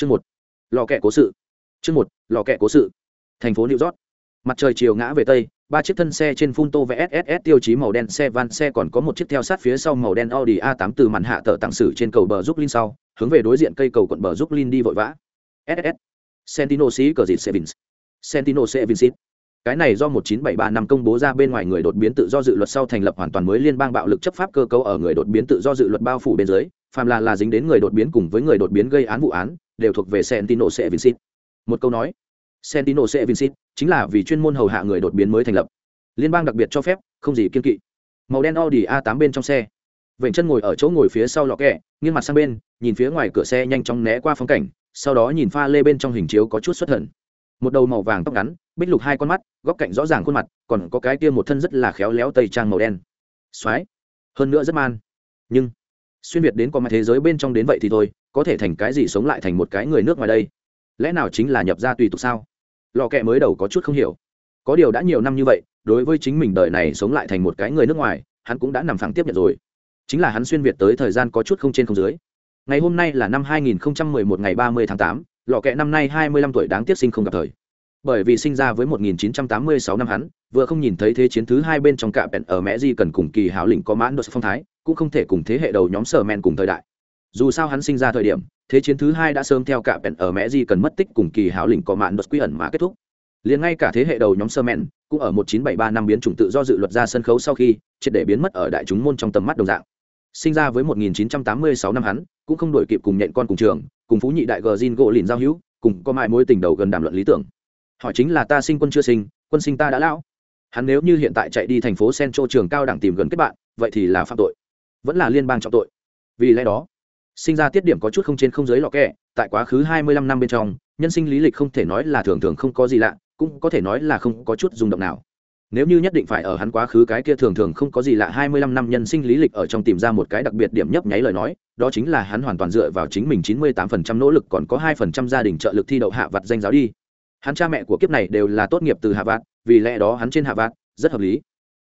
chương một, lò kẹ cố sự. Chương một, lò kẹ cố sự. Thành phố new york. Mặt trời chiều ngã về tây, ba chiếc thân xe trên phun tô vsss tiêu chí màu đen, xe van xe còn có một chiếc theo sát phía sau màu đen audi a 8 từ màn hạ tờ tặng sử trên cầu bờ giúp linh sau, hướng về đối diện cây cầu quận bờ giúp linh đi vội vã. Ss sentino sĩ cờ dịt sevins. Sentino sevins. Cái này do 1973 năm công bố ra bên ngoài người đột biến tự do dự luật sau thành lập hoàn toàn mới liên bang bạo lực chấp pháp cơ cấu ở người đột biến tự do dự luật bao phủ bên dưới, phàm là là dính đến người đột biến cùng với người đột biến gây án vụ án đều thuộc về Sentino sẽ Vincit. Một câu nói, Sentino sẽ Vincit chính là vì chuyên môn hầu hạ người đột biến mới thành lập. Liên bang đặc biệt cho phép, không gì kiên kỵ. Màu đen Audi A8 bên trong xe. Vệnh chân ngồi ở chỗ ngồi phía sau lọ kẹ, nghiêng mặt sang bên, nhìn phía ngoài cửa xe nhanh chóng né qua phong cảnh, sau đó nhìn pha lê bên trong hình chiếu có chút xuất hận. Một đầu màu vàng tóc ngắn, bích lục hai con mắt, góc cạnh rõ ràng khuôn mặt, còn có cái kia một thân rất là khéo léo tây trang màu đen. Soái, hơn nữa rất man. Nhưng xuyên việt đến qua mặt thế giới bên trong đến vậy thì thôi có thể thành cái gì sống lại thành một cái người nước ngoài đây? Lẽ nào chính là nhập ra tùy tục sao? Lò kẹ mới đầu có chút không hiểu. Có điều đã nhiều năm như vậy đối với chính mình đời này sống lại thành một cái người nước ngoài hắn cũng đã nằm phẳng tiếp nhận rồi. Chính là hắn xuyên việt tới thời gian có chút không trên không dưới. Ngày hôm nay là năm 2011 ngày 30 tháng 8, lò kẹ năm nay 25 tuổi đáng tiếc sinh không gặp thời. Bởi vì sinh ra với 1986 năm hắn vừa không nhìn thấy thế chiến thứ hai bên trong cạm bèn ở mẹ di cần cùng kỳ hảo lĩnh có mãn đột phong thái, cũng không thể cùng thế hệ đầu nhóm sở men cùng thời đại. Dù sao hắn sinh ra thời điểm, thế chiến thứ hai đã sớm theo cả bèn ở mẹ di cần mất tích cùng kỳ hảo lĩnh có mãn đột quy ẩn mà kết thúc. Liền ngay cả thế hệ đầu nhóm sơ men cũng ở 1973 năm biến chủng tự do dự luật ra sân khấu sau khi, triệt để biến mất ở đại chúng môn trong tầm mắt đồng dạng. Sinh ra với 1986 năm hắn, cũng không đổi kịp cùng nhện con cùng trường, cùng phú nhị đại gờ gin gỗ lìn giao hữu, cùng có mãi mối tình đầu gần đàm luận lý tưởng. Hỏi chính là ta sinh quân chưa sinh, quân sinh ta đã lão hắn nếu như hiện tại chạy đi thành phố central trường cao đẳng tìm gần kết bạn, vậy thì là phạm tội. Vẫn là liên bang trọng tội. Vì lẽ đó, sinh ra tiết điểm có chút không trên không dưới lọ kẹ, tại quá khứ hai mươi lăm năm bên trong, nhân sinh lý lịch không thể nói là thường thường không có gì lạ, cũng có thể nói là không có chút rung động nào. Nếu như nhất định phải ở hắn quá khứ cái kia thường thường không có gì lạ hai mươi lăm năm nhân sinh lý lịch ở trong tìm ra một cái đặc biệt điểm nhấp nháy lời nói, đó chính là hắn hoàn toàn dựa vào chính mình chín mươi tám phần trăm nỗ lực còn có hai phần trăm gia đình trợ lực thi đậu hạ vặt danh giáo đi. Hắn cha mẹ của kiếp này đều là tốt nghiệp từ hạ vặt vì lẽ đó hắn trên hạ vạt, rất hợp lý.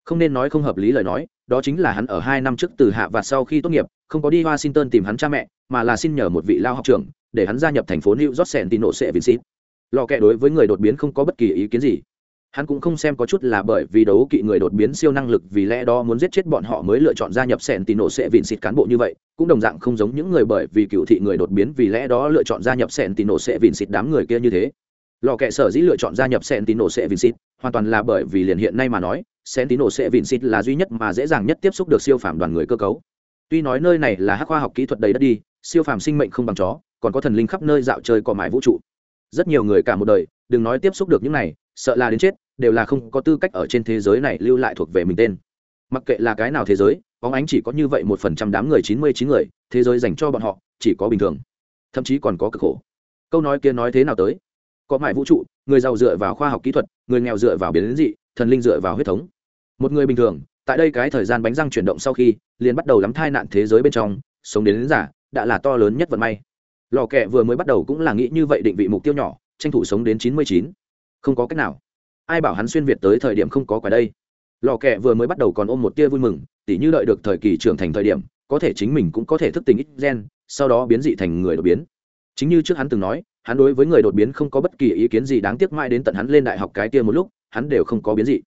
Không nên nói không hợp lý lời nói, đó chính là hắn ở hai năm trước từ hạ vạt sau khi tốt nghiệp, không có đi washington tìm hắn cha mẹ, mà là xin nhờ một vị lao học trưởng, để hắn gia nhập thành phố new york sentino sẽ vincit lò kẹ đối với người đột biến không có bất kỳ ý kiến gì. Hắn cũng không xem có chút là bởi vì đấu kỵ người đột biến siêu năng lực vì lẽ đó muốn giết chết bọn họ mới lựa chọn gia nhập sentino sẽ xịt cán bộ như vậy, cũng đồng dạng không giống những người bởi vì cựu thị người đột biến vì lẽ đó lựa chọn gia nhập sentino sẽ xịt đám người kia như thế lò kệ sở dĩ lựa chọn gia nhập sentino sẽ vincit hoàn toàn là bởi vì liền hiện nay mà nói Sentinel sẽ Vincent là duy nhất mà dễ dàng nhất tiếp xúc được siêu phạm đoàn người cơ cấu. Tuy nói nơi này là hắc khoa học kỹ thuật đầy đất đi, siêu phàm sinh mệnh không bằng chó, còn có thần linh khắp nơi dạo chơi cỏ mãi vũ trụ. Rất nhiều người cả một đời, đừng nói tiếp xúc được những này, sợ là đến chết, đều là không có tư cách ở trên thế giới này lưu lại thuộc về mình tên. Mặc kệ là cái nào thế giới, bóng ánh chỉ có như vậy một phần trăm đám người chín mươi chín người, thế giới dành cho bọn họ chỉ có bình thường, thậm chí còn có cực khổ. Câu nói kia nói thế nào tới? Có mãi vũ trụ, người giàu dựa vào khoa học kỹ thuật, người nghèo dựa vào biến dị, thần linh dựa vào huyết thống. Một người bình thường tại đây cái thời gian bánh răng chuyển động sau khi liền bắt đầu lắm thai nạn thế giới bên trong sống đến, đến giả đã là to lớn nhất vận may. Lò kẹ vừa mới bắt đầu cũng là nghĩ như vậy định vị mục tiêu nhỏ tranh thủ sống đến chín mươi chín. Không có cách nào. Ai bảo hắn xuyên việt tới thời điểm không có quả đây? Lò kẹ vừa mới bắt đầu còn ôm một tia vui mừng tỉ như đợi được thời kỳ trưởng thành thời điểm có thể chính mình cũng có thể thức tình ít gen sau đó biến dị thành người đột biến. Chính như trước hắn từng nói hắn đối với người đột biến không có bất kỳ ý kiến gì đáng tiếc mãi đến tận hắn lên đại học cái kia một lúc, hắn đều không có biến dị.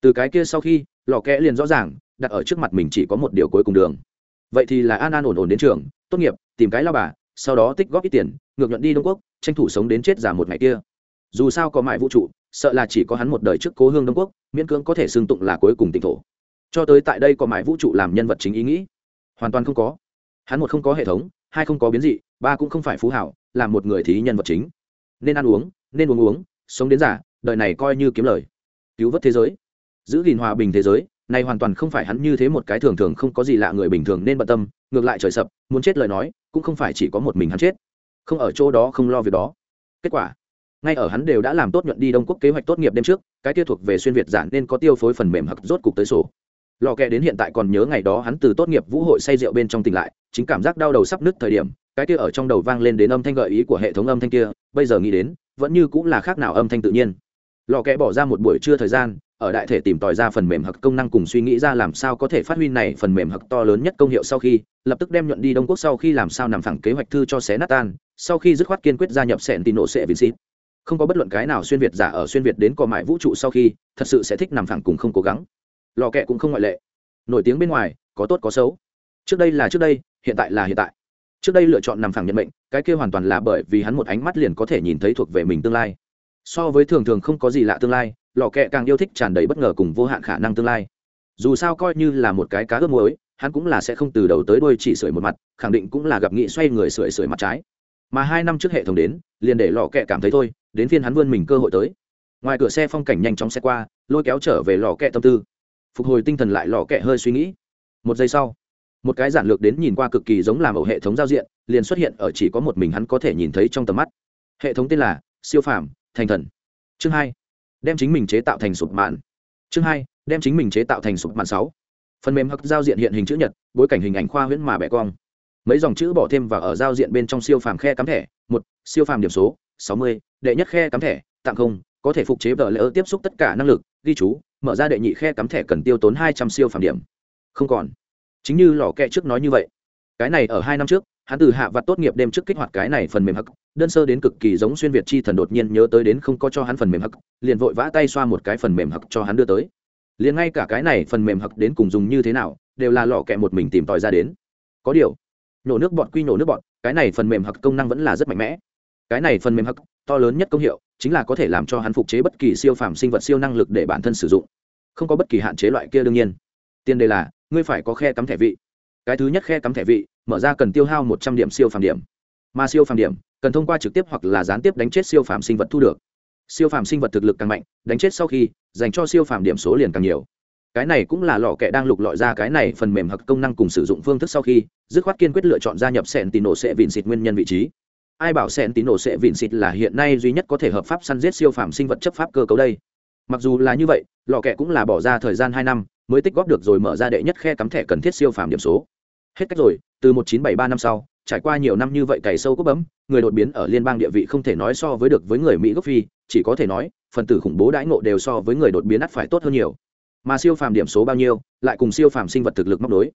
Từ cái kia sau khi, lò kẽ liền rõ ràng, đặt ở trước mặt mình chỉ có một điều cuối cùng đường. Vậy thì là an an ổn ổn đến trường, tốt nghiệp, tìm cái lao bà, sau đó tích góp ít tiền, ngược nhuận đi đông quốc, tranh thủ sống đến chết giả một ngày kia. Dù sao có mãi vũ trụ, sợ là chỉ có hắn một đời trước cố hương đông quốc, miễn cưỡng có thể xương tụng là cuối cùng tỉnh thổ. Cho tới tại đây có mãi vũ trụ làm nhân vật chính ý nghĩ. Hoàn toàn không có. Hắn một không có hệ thống, hai không có biến dị, ba cũng không phải phú hảo làm một người thí nhân vật chính. Nên ăn uống, nên uống uống, sống đến giả đời này coi như kiếm lời. Cứu vớt thế giới. Giữ gìn hòa bình thế giới này hoàn toàn không phải hắn như thế một cái thường thường không có gì lạ người bình thường nên bận tâm, ngược lại trời sập, muốn chết lời nói, cũng không phải chỉ có một mình hắn chết. Không ở chỗ đó không lo việc đó. Kết quả, ngay ở hắn đều đã làm tốt nhuận đi đông quốc kế hoạch tốt nghiệp đêm trước, cái kia thuộc về xuyên việt giản nên có tiêu phối phần mềm hặc rốt cục tới sổ. Lò kẹ đến hiện tại còn nhớ ngày đó hắn từ tốt nghiệp vũ hội say rượu bên trong tỉnh lại, chính cảm giác đau đầu sắp nứt thời điểm cái kia ở trong đầu vang lên đến âm thanh gợi ý của hệ thống âm thanh kia, bây giờ nghĩ đến, vẫn như cũng là khác nào âm thanh tự nhiên. Lò kẹ bỏ ra một buổi trưa thời gian, ở đại thể tìm tòi ra phần mềm hặc công năng cùng suy nghĩ ra làm sao có thể phát huy này phần mềm hặc to lớn nhất công hiệu sau khi, lập tức đem nhuận đi đông quốc sau khi làm sao nằm phẳng kế hoạch thư cho xé nát tan, sau khi dứt khoát kiên quyết gia nhập sẹn tín nổ sẽ vincit không có bất luận cái nào xuyên việt giả ở xuyên việt đến cò mại vũ trụ sau khi, thật sự sẽ thích nằm thẳng cùng không cố gắng. Lò kẹ cũng không ngoại lệ. Nổi tiếng bên ngoài, có tốt có xấu. Trước đây là trước đây, hiện tại là hiện tại trước đây lựa chọn nằm phẳng nhận mệnh, cái kia hoàn toàn là bởi vì hắn một ánh mắt liền có thể nhìn thấy thuộc về mình tương lai. So với thường thường không có gì lạ tương lai, lò kẹ càng yêu thích tràn đầy bất ngờ cùng vô hạn khả năng tương lai. Dù sao coi như là một cái cá ướp muối, hắn cũng là sẽ không từ đầu tới đuôi chỉ sưởi một mặt, khẳng định cũng là gặp nghị xoay người sưởi sưởi mặt trái. Mà hai năm trước hệ thống đến, liền để lò kẹ cảm thấy thôi, đến phiên hắn vươn mình cơ hội tới. Ngoài cửa xe phong cảnh nhanh chóng xe qua, lôi kéo trở về lò kẹ tâm tư. Phục hồi tinh thần lại lò kẹ hơi suy nghĩ. Một giây sau một cái giản lược đến nhìn qua cực kỳ giống làm ẩu hệ thống giao diện, liền xuất hiện ở chỉ có một mình hắn có thể nhìn thấy trong tầm mắt. Hệ thống tên là siêu phàm thành thần. Chương hai, đem chính mình chế tạo thành sụp mạn. Chương hai, đem chính mình chế tạo thành sụp mạn sáu. Phần mềm hắc giao diện hiện hình chữ nhật, bối cảnh hình ảnh khoa huyễn mà bẻ cong. Mấy dòng chữ bỏ thêm vào ở giao diện bên trong siêu phàm khe cắm thẻ, một, siêu phàm điểm số, sáu mươi, đệ nhất khe cắm thẻ, tặng không, có thể phục chế vợ lỡ tiếp xúc tất cả năng lực, ghi chú, mở ra đệ nhị khe cắm thẻ cần tiêu tốn hai trăm siêu phàm điểm. Không còn chính như lò kẹ trước nói như vậy. Cái này ở hai năm trước, hắn từ hạ vặt tốt nghiệp đêm trước kích hoạt cái này phần mềm hắc, đơn sơ đến cực kỳ giống xuyên việt chi thần đột nhiên nhớ tới đến không có cho hắn phần mềm hắc, liền vội vã tay xoa một cái phần mềm hắc cho hắn đưa tới. Liền ngay cả cái này phần mềm hắc đến cùng dùng như thế nào, đều là lò kẹ một mình tìm tòi ra đến. Có điều, nổ nước bọt quy nổ nước bọt, cái này phần mềm hắc công năng vẫn là rất mạnh mẽ. Cái này phần mềm hắc, to lớn nhất công hiệu, chính là có thể làm cho hắn phục chế bất kỳ siêu phàm sinh vật siêu năng lực để bản thân sử dụng. Không có bất kỳ hạn chế loại kia đương nhiên. Tiền đề là ngươi phải có khe cắm thẻ vị. Cái thứ nhất khe cắm thẻ vị, mở ra cần tiêu hao một trăm điểm siêu phàm điểm. Mà siêu phàm điểm, cần thông qua trực tiếp hoặc là gián tiếp đánh chết siêu phàm sinh vật thu được. Siêu phàm sinh vật thực lực càng mạnh, đánh chết sau khi, dành cho siêu phàm điểm số liền càng nhiều. Cái này cũng là lọ kẹ đang lục lọi ra cái này phần mềm hoặc công năng cùng sử dụng phương thức sau khi, dứt khoát kiên quyết lựa chọn gia nhập sẹn tín nổ sẽ vịn xịt nguyên nhân vị trí. Ai bảo sẹn tín nổ sẽ vịn xịt là hiện nay duy nhất có thể hợp pháp săn giết siêu phàm sinh vật chấp pháp cơ cấu đây? Mặc dù là như vậy lọ kẹ cũng là bỏ ra thời gian hai năm mới tích góp được rồi mở ra đệ nhất khe cắm thẻ cần thiết siêu phàm điểm số. Hết cách rồi, từ một chín bảy ba năm sau, trải qua nhiều năm như vậy cày sâu cốt bấm, người đột biến ở liên bang địa vị không thể nói so với được với người mỹ gốc phi, chỉ có thể nói, phần tử khủng bố đãi ngộ đều so với người đột biến ắt phải tốt hơn nhiều. Mà siêu phàm điểm số bao nhiêu, lại cùng siêu phàm sinh vật thực lực móc đối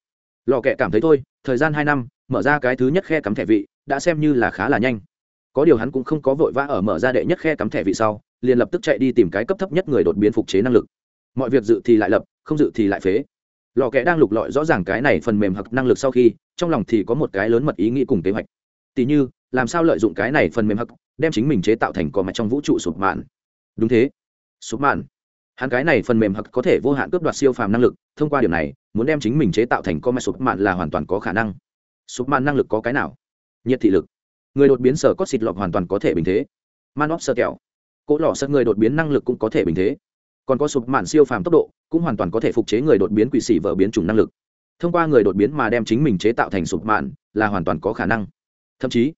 lò kẹ cảm thấy thôi, thời gian hai năm, mở ra cái thứ nhất khe cắm thẻ vị, đã xem như là khá là nhanh. Có điều hắn cũng không có vội vã ở mở ra đệ nhất khe cắm thẻ vị sau, liền lập tức chạy đi tìm cái cấp thấp nhất người đột biến phục chế năng lực mọi việc dự thì lại lập, không dự thì lại phế. Lò kẽ đang lục lọi rõ ràng cái này phần mềm hặc năng lực sau khi, trong lòng thì có một cái lớn mật ý nghĩ cùng kế hoạch. Tỉ như, làm sao lợi dụng cái này phần mềm hặc, đem chính mình chế tạo thành cò mạch trong vũ trụ sụp mạn. Đúng thế. Sụp mạn. Hắn cái này phần mềm hặc có thể vô hạn cướp đoạt siêu phàm năng lực, thông qua điểm này, muốn đem chính mình chế tạo thành cò mạch sụp mạn là hoàn toàn có khả năng. Sụp mạn năng lực có cái nào? Nhiệt thị lực. Người đột biến sở có xịt lọc hoàn toàn có thể bình thế. Man óp sơ kẹo. Cỗ lọ sơ người đột biến năng lực cũng có thể bình thế còn có sụp mạn siêu phàm tốc độ, cũng hoàn toàn có thể phục chế người đột biến quỷ xỉ vợ biến chủng năng lực. Thông qua người đột biến mà đem chính mình chế tạo thành sụp mạn là hoàn toàn có khả năng. Thậm chí,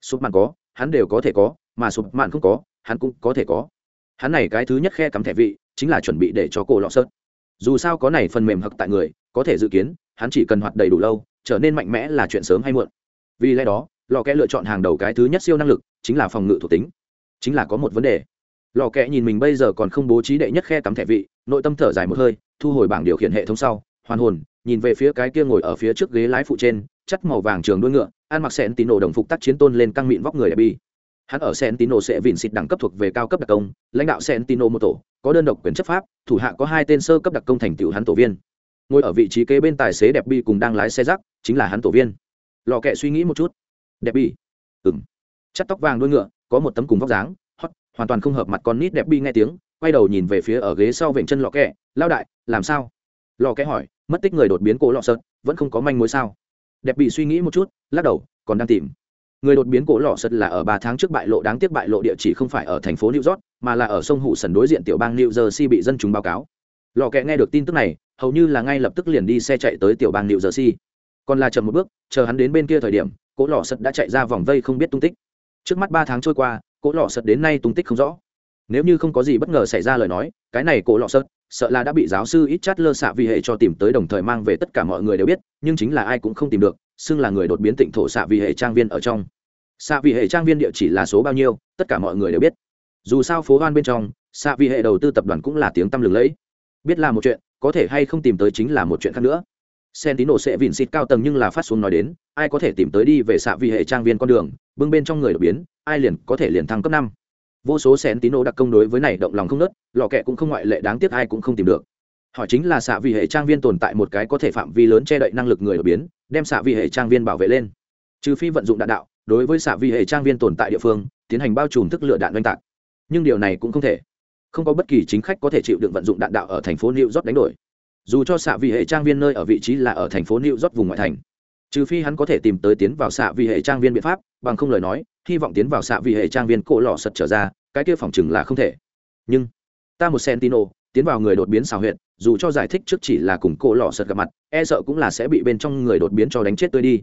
sụp mạn có, hắn đều có thể có, mà sụp mạn không có, hắn cũng có thể có. Hắn này cái thứ nhất khe cắm thẻ vị, chính là chuẩn bị để cho cô lọ sớt. Dù sao có này phần mềm hặc tại người, có thể dự kiến, hắn chỉ cần hoạt đầy đủ lâu, trở nên mạnh mẽ là chuyện sớm hay muộn. Vì lẽ đó lò kẽ lựa chọn hàng đầu cái thứ nhất siêu năng lực, chính là phòng ngự thuộc tính. Chính là có một vấn đề lò kẽ nhìn mình bây giờ còn không bố trí đệ nhất khe tắm thẻ vị, nội tâm thở dài một hơi, thu hồi bảng điều khiển hệ thống sau, hoàn hồn, nhìn về phía cái kia ngồi ở phía trước ghế lái phụ trên chắt màu vàng trường đuôi ngựa, ăn mặc sẹn tín nổ đồng phục tác chiến tôn lên căng mịn vóc người đẹp bi. Hắn ở sẹn tín nổ sẽ vịn xịt đẳng cấp thuộc về cao cấp đặc công, lãnh đạo sẹn tín nổ một tổ, có đơn độc quyền chấp pháp, thủ hạ có hai tên sơ cấp đặc công thành tựu hắn tổ viên. Ngồi ở vị trí kế bên tài xế đẹp bi cùng đang lái xe rắc, chính là hắn tổ viên. Lò kẹ suy nghĩ một chút. Đẹp bi. Ừng chắt tóc vàng đuôi ngựa, có một tấm cùng vóc dáng hoàn toàn không hợp mặt con nít đẹp bi nghe tiếng, quay đầu nhìn về phía ở ghế sau vịnh chân lò kẹ lao đại, làm sao? Lò kẹ hỏi, mất tích người đột biến cổ lọ sợt, vẫn không có manh mối sao? Đẹp bị suy nghĩ một chút, lắc đầu, còn đang tìm. Người đột biến cổ lọ sật là ở ba tháng trước bại lộ, đáng tiếc bại lộ địa chỉ không phải ở thành phố new york, mà là ở sông hụ sần đối diện tiểu bang new jersey bị dân chúng báo cáo. Lò kẹ nghe được tin tức này, hầu như là ngay lập tức liền đi xe chạy tới tiểu bang new jersey. Còn là chậm một bước, chờ hắn đến bên kia thời điểm cỗ lò sật đã chạy ra vòng vây không biết tung tích. Trước mắt ba tháng trôi qua cỗ lọ sật đến nay tung tích không rõ. Nếu như không có gì bất ngờ xảy ra lời nói, cái này cỗ lọ sật, sợ là đã bị giáo sư ít chát lơ xạ vì hệ cho tìm tới đồng thời mang về tất cả mọi người đều biết, nhưng chính là ai cũng không tìm được, xưng là người đột biến tịnh thổ xạ vì hệ trang viên ở trong. Xạ vì hệ trang viên địa chỉ là số bao nhiêu, tất cả mọi người đều biết. Dù sao phố hoan bên trong, xạ vì hệ đầu tư tập đoàn cũng là tiếng tăm lừng lẫy. Biết là một chuyện, có thể hay không tìm tới chính là một chuyện khác nữa. Sen tín đồ sẽ vìn xịt cao tầng nhưng là phát xuống nói đến, ai có thể tìm tới đi về xạ vị hệ trang viên con đường, bưng bên trong người đột biến ai liền có thể liền thăng cấp năm? Vô số xén tín đồ đặc công đối với này động lòng không nớt, lò kẹ cũng không ngoại lệ đáng tiếc ai cũng không tìm được. Họ chính là xạ vị hệ trang viên tồn tại một cái có thể phạm vi lớn che đậy năng lực người đột biến, đem xạ vị hệ trang viên bảo vệ lên. Trừ phi vận dụng đạn đạo, đối với xạ vị hệ trang viên tồn tại địa phương, tiến hành bao trùm thức lựa đạn oanh tạc. Nhưng điều này cũng không thể, không có bất kỳ chính khách có thể chịu đựng vận dụng đạn đạo ở thành phố new york đánh đổi. Dù cho xạ vị hệ trang viên nơi ở vị trí là ở thành phố new york vùng ngoại thành, trừ phi hắn có thể tìm tới tiến vào xạ vị hệ trang viên biện pháp, bằng không lời nói hy vọng tiến vào xạ vị hệ trang viên cổ lò sật trở ra, cái kia phòng chừng là không thể. Nhưng, ta một sentino, tiến vào người đột biến xào huyện dù cho giải thích trước chỉ là cùng cổ lò sật gặp mặt e sợ cũng là sẽ bị bên trong người đột biến cho đánh chết tươi đi.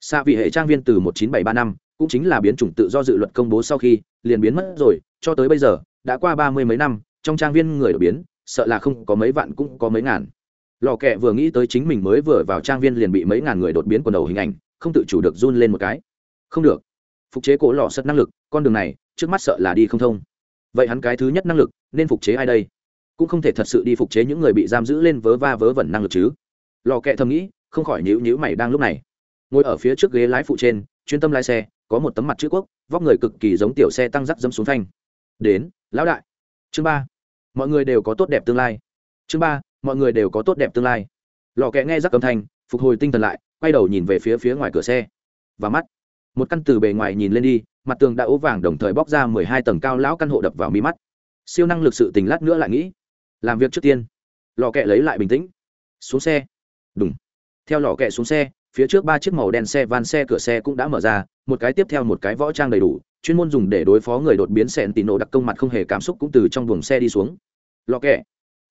Xạ vị hệ trang viên từ một chín bảy ba năm, cũng chính là biến chủng tự do dự luật công bố sau khi, liền biến mất rồi, cho tới bây giờ, đã qua ba mươi mấy năm, trong trang viên người đột biến, sợ là không có mấy vạn cũng có mấy ngàn. Lò kẹ vừa nghĩ tới chính mình mới vừa vào trang viên liền bị mấy ngàn người đột biến quần đầu hình ảnh, không tự chủ được run lên một cái. Không được phục chế cổ lò sật năng lực, con đường này, trước mắt sợ là đi không thông. Vậy hắn cái thứ nhất năng lực, nên phục chế ai đây? Cũng không thể thật sự đi phục chế những người bị giam giữ lên vớ va vớ vẩn năng lực chứ. Lò kẹ thầm nghĩ, không khỏi nhíu nhíu mày đang lúc này. Ngồi ở phía trước ghế lái phụ trên, chuyên tâm lái xe, có một tấm mặt chữ quốc, vóc người cực kỳ giống tiểu xe tăng rắc dẫm xuống phanh. Đến, lão đại. Chương ba. Mọi người đều có tốt đẹp tương lai. Chương ba, mọi người đều có tốt đẹp tương lai. Lò kẹ nghe rắc âm thanh, phục hồi tinh thần lại, quay đầu nhìn về phía phía ngoài cửa xe. Và mắt một căn từ bề ngoài nhìn lên đi, mặt tường đã ố vàng đồng thời bóc ra mười hai tầng cao lão căn hộ đập vào mi mắt. Siêu năng lực sự tình lát nữa lại nghĩ. Làm việc trước tiên. Lò kẹ lấy lại bình tĩnh. Xuống xe. Đúng theo lò kẹ xuống xe, phía trước ba chiếc màu đen xe van xe cửa xe cũng đã mở ra, một cái tiếp theo một cái võ trang đầy đủ, chuyên môn dùng để đối phó người đột biến sẹn tì nổ đặc công mặt không hề cảm xúc cũng từ trong buồng xe đi xuống. Lò kẹ.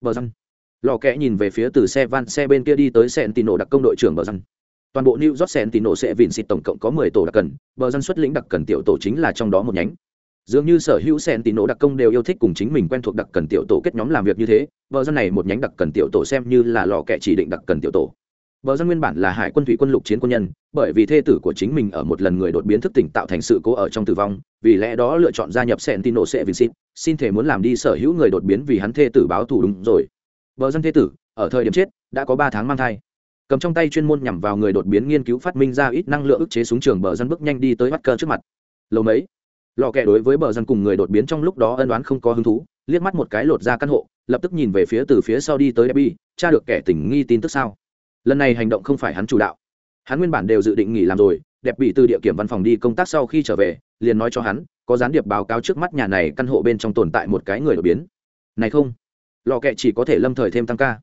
Bờ răng. Lò kẹ nhìn về phía từ xe van xe bên kia đi tới sẹn tì nổ đặc công đội trưởng bờ răng toàn bộ new york sẹn tì nổ sẽ vịn xịt tổng cộng có mười tổ đặc cần bờ dân xuất lĩnh đặc cần tiểu tổ chính là trong đó một nhánh dường như sở hữu sẹn tì nổ đặc công đều yêu thích cùng chính mình quen thuộc đặc cần tiểu tổ kết nhóm làm việc như thế bờ dân này một nhánh đặc cần tiểu tổ xem như là lò kẻ chỉ định đặc cần tiểu tổ Bờ dân nguyên bản là hải quân thủy quân lục chiến quân nhân, bởi vì thê tử của chính mình ở một lần người đột biến thức tỉnh tạo thành sự cố ở trong tử vong, vì lẽ đó lựa chọn gia nhập Sentinel sẽ Vincent, xin thể muốn làm đi sở hữu người đột biến vì hắn thê tử báo thù đúng rồi. Bờ dân thê tử, ở thời điểm chết, đã có ba tháng mang thai. Cầm trong tay chuyên môn nhằm vào người đột biến nghiên cứu phát minh ra ít năng lượng ức chế súng trường bờ dân bước nhanh đi tới bắt cơ trước mặt. Lâu mấy, lò kẹ đối với bờ dân cùng người đột biến trong lúc đó ân đoán không có hứng thú, liếc mắt một cái lột ra căn hộ, lập tức nhìn về phía từ phía sau đi tới Debbie, tra được kẻ tình nghi tin tức sao? lần này hành động không phải hắn chủ đạo hắn nguyên bản đều dự định nghỉ làm rồi đẹp bị từ địa kiểm văn phòng đi công tác sau khi trở về liền nói cho hắn có gián điệp báo cáo trước mắt nhà này căn hộ bên trong tồn tại một cái người đột biến này không lò kẹ chỉ có thể lâm thời thêm tăng ca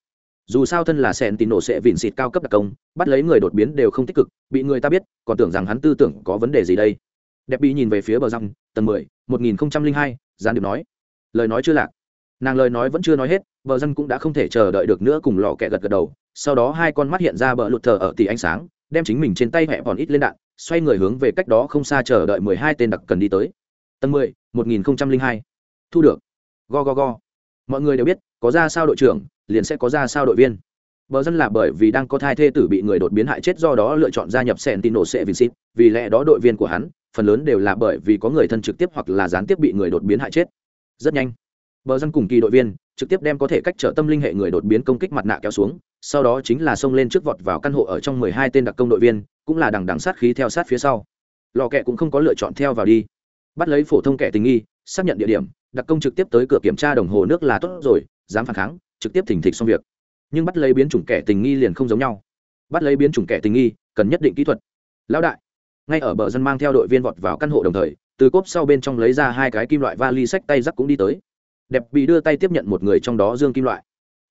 dù sao thân là sẹn tín nổ sẽ vỉn xịt cao cấp đặc công, bắt lấy người đột biến đều không tích cực, bị người ta biết, còn tưởng rằng hắn tư tưởng có vấn đề gì đây. Đẹp bị nhìn về phía bờ răng, tầng mười, một nghìn không trăm linh hai, gián điệp nói. Lời nói chưa lạc. Nàng lời nói vẫn chưa nói hết, bờ dân cũng đã không thể chờ đợi được nữa cùng lò kẹ gật gật đầu. Sau đó hai con mắt hiện ra bờ lụt thờ ở tỷ ánh sáng, đem chính mình trên tay hẹ còn ít lên đạn, xoay người hướng về cách đó không xa chờ đợi mười hai tên đặc cần đi tới. Tầng mười, một nghìn không trăm linh hai. Thu được. Go go go mọi người đều biết, có ra sao đội trưởng, liền sẽ có ra sao đội viên. Bờ dân là bởi vì đang có thai thê tử bị người đột biến hại chết do đó lựa chọn gia nhập sentino sẽ vincit vì lẽ đó đội viên của hắn, phần lớn đều là bởi vì có người thân trực tiếp hoặc là gián tiếp bị người đột biến hại chết. Rất nhanh, bờ dân cùng kỳ đội viên trực tiếp đem có thể cách trở tâm linh hệ người đột biến công kích mặt nạ kéo xuống, sau đó chính là xông lên trước vọt vào căn hộ ở trong mười hai tên đặc công đội viên, cũng là đằng đằng sát khí theo sát phía sau. Lò kẹ cũng không có lựa chọn theo vào đi. Bắt lấy phổ thông kẻ tình nghi, xác nhận địa điểm đặc công trực tiếp tới cửa kiểm tra đồng hồ nước là tốt rồi, dám phản kháng, trực tiếp thỉnh thịch xong việc. Nhưng bắt lấy biến chủng kẻ tình nghi liền không giống nhau. Bắt lấy biến chủng kẻ tình nghi, cần nhất định kỹ thuật. Lão đại, ngay ở bờ dân mang theo đội viên vọt vào căn hộ đồng thời, từ cốp sau bên trong lấy ra hai cái kim loại vali sách tay rắc cũng đi tới. Đẹp bị đưa tay tiếp nhận một người trong đó dương kim loại.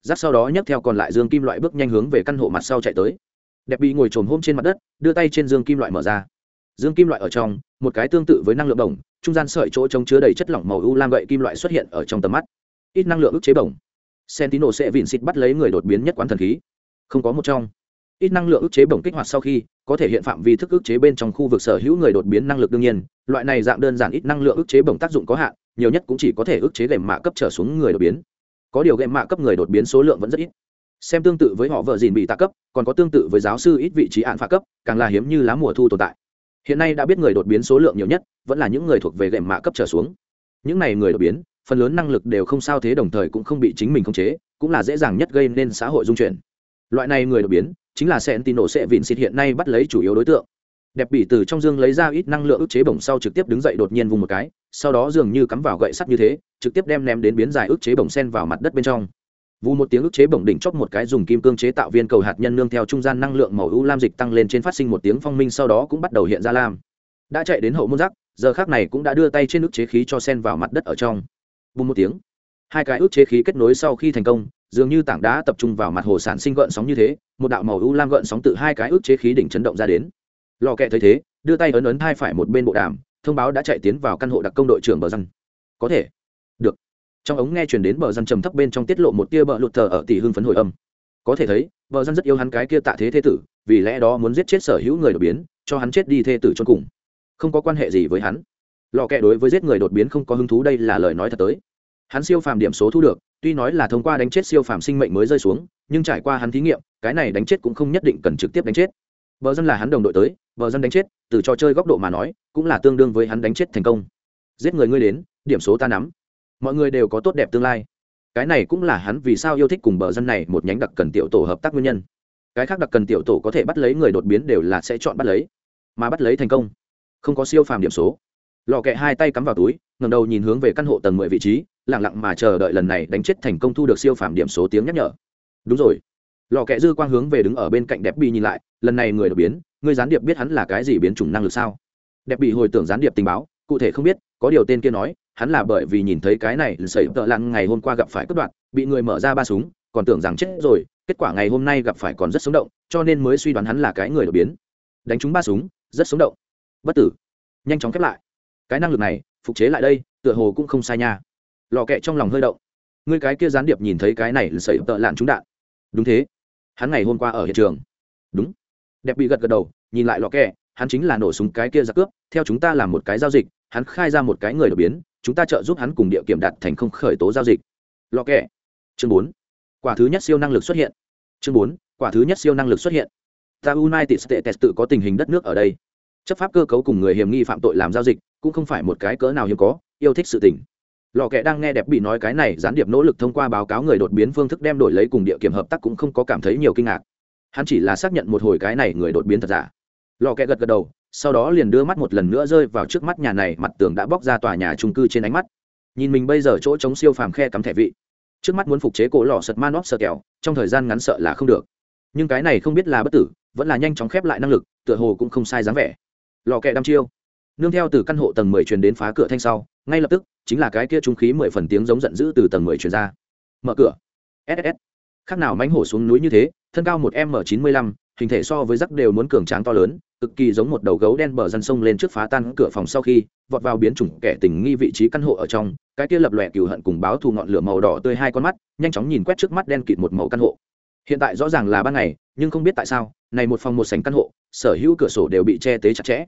Rắc sau đó nhấc theo còn lại dương kim loại bước nhanh hướng về căn hộ mặt sau chạy tới. Đẹp bị ngồi trồm hôm trên mặt đất, đưa tay trên dương kim loại mở ra dương kim loại ở trong, một cái tương tự với năng lượng bổng, trung gian sợi chỗ chống chứa đầy chất lỏng màu u lam gậy kim loại xuất hiện ở trong tầm mắt. Ít năng lượng ức chế bổng. Sentino sẽ vịn xịt bắt lấy người đột biến nhất quán thần khí. Không có một trong. Ít năng lượng ức chế bổng kích hoạt sau khi, có thể hiện phạm vi thức ức chế bên trong khu vực sở hữu người đột biến năng lực đương nhiên, loại này dạng đơn giản ít năng lượng ức chế bổng tác dụng có hạn, nhiều nhất cũng chỉ có thể ức chế gệm mạ cấp trở xuống người đột biến. Có điều gệm mạ cấp người đột biến số lượng vẫn rất ít. Xem tương tự với họ vợ dìn bị tạ cấp, còn có tương tự với giáo sư ít vị trí hạn phá cấp, càng là hiếm như lá mùa thu tồn tại hiện nay đã biết người đột biến số lượng nhiều nhất, vẫn là những người thuộc về gệm mạ cấp trở xuống. Những này người đột biến, phần lớn năng lực đều không sao thế đồng thời cũng không bị chính mình khống chế, cũng là dễ dàng nhất gây nên xã hội dung chuyển. Loại này người đột biến, chính là sentino sẽ vịn xịt hiện nay bắt lấy chủ yếu đối tượng. Đẹp bỉ từ trong dương lấy ra ít năng lượng ức chế bổng sau trực tiếp đứng dậy đột nhiên vùng một cái, sau đó dường như cắm vào gậy sắt như thế, trực tiếp đem ném đến biến dài ức chế bổng sen vào mặt đất bên trong. Vù một tiếng ức chế bổng đỉnh chóp một cái dùng kim cương chế tạo viên cầu hạt nhân nương theo trung gian năng lượng màu u lam dịch tăng lên trên phát sinh một tiếng phong minh sau đó cũng bắt đầu hiện ra lam. Đã chạy đến hậu môn rắc, giờ khác này cũng đã đưa tay trên ức chế khí cho sen vào mặt đất ở trong. Bùm một tiếng, hai cái ức chế khí kết nối sau khi thành công, dường như tảng đá tập trung vào mặt hồ sản sinh gợn sóng như thế, một đạo màu u lam gợn sóng từ hai cái ức chế khí đỉnh chấn động ra đến. Lò kẹ thấy thế, đưa tay ấn ấn hai phải một bên bộ đàm, thông báo đã chạy tiến vào căn hộ đặc công đội trưởng bờ răng. Có thể. Được trong ống nghe chuyển đến bờ dân trầm thấp bên trong tiết lộ một tia bờ lụt thờ ở tỷ hưng phấn hồi âm. Có thể thấy, bờ dân rất yêu hắn cái kia tạ thế thế tử, vì lẽ đó muốn giết chết sở hữu người đột biến, cho hắn chết đi thê tử cho cùng. Không có quan hệ gì với hắn. Lò kẹ đối với giết người đột biến không có hứng thú đây là lời nói thật tới. Hắn siêu phàm điểm số thu được, tuy nói là thông qua đánh chết siêu phàm sinh mệnh mới rơi xuống, nhưng trải qua hắn thí nghiệm, cái này đánh chết cũng không nhất định cần trực tiếp đánh chết. Bờ dân là hắn đồng đội tới, bờ dân đánh chết, từ trò chơi góc độ mà nói, cũng là tương đương với hắn đánh chết thành công. Giết người ngươi đến, điểm số ta nắm mọi người đều có tốt đẹp tương lai. Cái này cũng là hắn vì sao yêu thích cùng bờ dân này một nhánh đặc cần tiểu tổ hợp tác nguyên nhân. Cái khác đặc cần tiểu tổ có thể bắt lấy người đột biến đều là sẽ chọn bắt lấy, mà bắt lấy thành công, không có siêu phàm điểm số. Lò kẹ hai tay cắm vào túi ngầm đầu nhìn hướng về căn hộ tầng mười vị trí lẳng lặng mà chờ đợi lần này đánh chết thành công thu được siêu phàm điểm số tiếng nhắc nhở. Đúng rồi. Lò kẹ dư quang hướng về đứng ở bên cạnh đẹp bị nhìn lại, lần này người đột biến người gián điệp biết hắn là cái gì biến chủng năng lực sao? Đẹp bị hồi tưởng gián điệp tình báo, cụ thể không biết, có điều tên kia nói hắn là bởi vì nhìn thấy cái này xảy tợ lặn ngày hôm qua gặp phải cướp đoạn bị người mở ra ba súng, còn tưởng rằng chết rồi, kết quả ngày hôm nay gặp phải còn rất sống động, cho nên mới suy đoán hắn là cái người đột biến. Đánh trúng ba súng, rất sống động. Bất tử. Nhanh chóng khép lại. Cái năng lực này, phục chế lại đây, tựa hồ cũng không sai nha. Lò kẹ trong lòng hơi động. Người cái kia gián điệp nhìn thấy cái này xảy tợ lặn trúng đạn. Đúng thế. Hắn ngày hôm qua ở hiện trường. Đúng. Đẹp bị gật gật đầu, nhìn lại lò kẹ, hắn chính là nổ súng cái kia giặc cướp, theo chúng ta làm một cái giao dịch, hắn khai ra một cái người đột biến chúng ta trợ giúp hắn cùng địa kiểm đạt thành không khởi tố giao dịch. Lò kẻ chương bốn. Quả thứ nhất siêu năng lực xuất hiện. Chương bốn. Quả thứ nhất siêu năng lực xuất hiện. Ta united states tự có tình hình đất nước ở đây. Chấp pháp cơ cấu cùng người hiểm nghi phạm tội làm giao dịch cũng không phải một cái cỡ nào hiếm có, yêu thích sự tình. Lò kẻ đang nghe đẹp bị nói cái này gián điệp nỗ lực thông qua báo cáo người đột biến phương thức đem đổi lấy cùng địa kiểm hợp tác cũng không có cảm thấy nhiều kinh ngạc. Hắn chỉ là xác nhận một hồi cái này người đột biến thật giả. Lò kẹ gật gật đầu sau đó liền đưa mắt một lần nữa rơi vào trước mắt nhà này, mặt tường đã bóc ra tòa nhà trung cư trên ánh mắt. Nhìn mình bây giờ chỗ chống siêu phàm khe cắm thẻ vị. Trước mắt muốn phục chế cổ lò sật man óp sợ kẹo, trong thời gian ngắn sợ là không được. Nhưng cái này không biết là bất tử, vẫn là nhanh chóng khép lại năng lực, tựa hồ cũng không sai dáng vẻ. Lò kẹ đăm chiêu. Nương theo từ căn hộ tầng mười truyền đến phá cửa thanh sau, ngay lập tức, chính là cái kia trung khí mười phần tiếng giống giận dữ từ tầng mười truyền ra. Mở cửa. Ss khác nào mánh hổ xuống núi như thế, thân cao một m chín mươi lăm hình thể so với rắc đều muốn cường tráng to lớn, cực kỳ giống một đầu gấu đen bờ dân sông lên trước phá tan cửa phòng sau khi, vọt vào biến chủng kẻ tình nghi vị trí căn hộ ở trong, cái kia lập lòe cừu hận cùng báo thù ngọn lửa màu đỏ tươi hai con mắt, nhanh chóng nhìn quét trước mắt đen kịt một màu căn hộ. Hiện tại rõ ràng là ban ngày, nhưng không biết tại sao, này một phòng một sảnh căn hộ, sở hữu cửa sổ đều bị che tế chặt chẽ.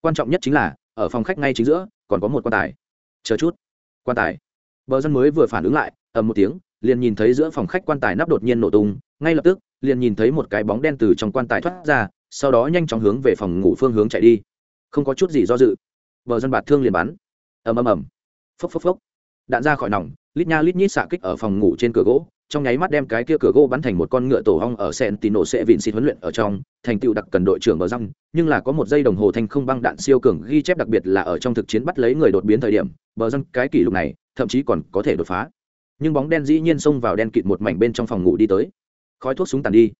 Quan trọng nhất chính là, ở phòng khách ngay chính giữa, còn có một quan tài. Chờ chút. Quan tài. Bờ dân mới vừa phản ứng lại, ầm một tiếng, liền nhìn thấy giữa phòng khách quan tài nắp đột nhiên nổ tung, ngay lập tức liền nhìn thấy một cái bóng đen từ trong quan tài thoát ra, sau đó nhanh chóng hướng về phòng ngủ phương hướng chạy đi. Không có chút gì do dự. Vợ dân bạt thương liền bắn. Ầm ầm ầm. Phốc phốc phốc. Đạn ra khỏi nòng, lít nha lít nhít xạ kích ở phòng ngủ trên cửa gỗ, trong nháy mắt đem cái kia cửa gỗ bắn thành một con ngựa tổ hong ở sen tì nổ sẽ vịn xịt huấn luyện ở trong, thành tựu đặc cần đội trưởng bờ răng, nhưng là có một giây đồng hồ thanh không băng đạn siêu cường ghi chép đặc biệt là ở trong thực chiến bắt lấy người đột biến thời điểm, bờ răng cái kỷ lục này thậm chí còn có thể đột phá. Nhưng bóng đen dĩ nhiên xông vào đen kịt một mảnh bên trong phòng ngủ đi tới khói thuốc súng tàn đi.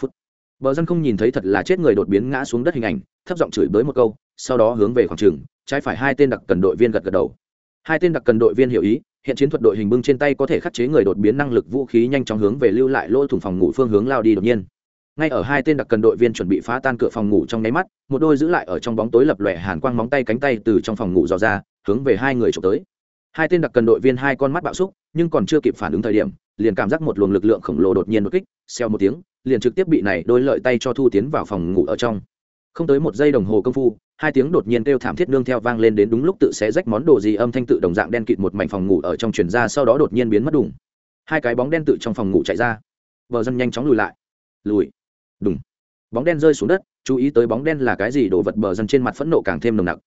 Phút. Bờ dân không nhìn thấy thật là chết người đột biến ngã xuống đất hình ảnh, thấp giọng chửi bới một câu, sau đó hướng về khoảng trường, trái phải hai tên đặc cần đội viên gật gật đầu. Hai tên đặc cần đội viên hiểu ý, hiện chiến thuật đội hình bưng trên tay có thể khắc chế người đột biến năng lực vũ khí nhanh chóng hướng về lưu lại lỗ thủng phòng ngủ phương hướng lao đi đột nhiên. Ngay ở hai tên đặc cần đội viên chuẩn bị phá tan cửa phòng ngủ trong nháy mắt, một đôi giữ lại ở trong bóng tối lập lòe hàn quang móng tay cánh tay từ trong phòng ngủ dò ra, hướng về hai người trộm tới. Hai tên đặc cần đội viên hai con mắt bạo xúc, nhưng còn chưa kịp phản ứng thời điểm liền cảm giác một luồng lực lượng khổng lồ đột nhiên đột kích xeo một tiếng, liền trực tiếp bị này đôi lợi tay cho thu tiến vào phòng ngủ ở trong. Không tới một giây đồng hồ công phu, hai tiếng đột nhiên kêu thảm thiết nương theo vang lên đến đúng lúc tự sẽ rách món đồ gì âm thanh tự đồng dạng đen kịt một mảnh phòng ngủ ở trong truyền ra sau đó đột nhiên biến mất đùng. Hai cái bóng đen tự trong phòng ngủ chạy ra. Vợ dân nhanh chóng lùi lại. Lùi. Đùng. Bóng đen rơi xuống đất, chú ý tới bóng đen là cái gì đổ vật bờ dân trên mặt phẫn nộ càng thêm nồng nặc.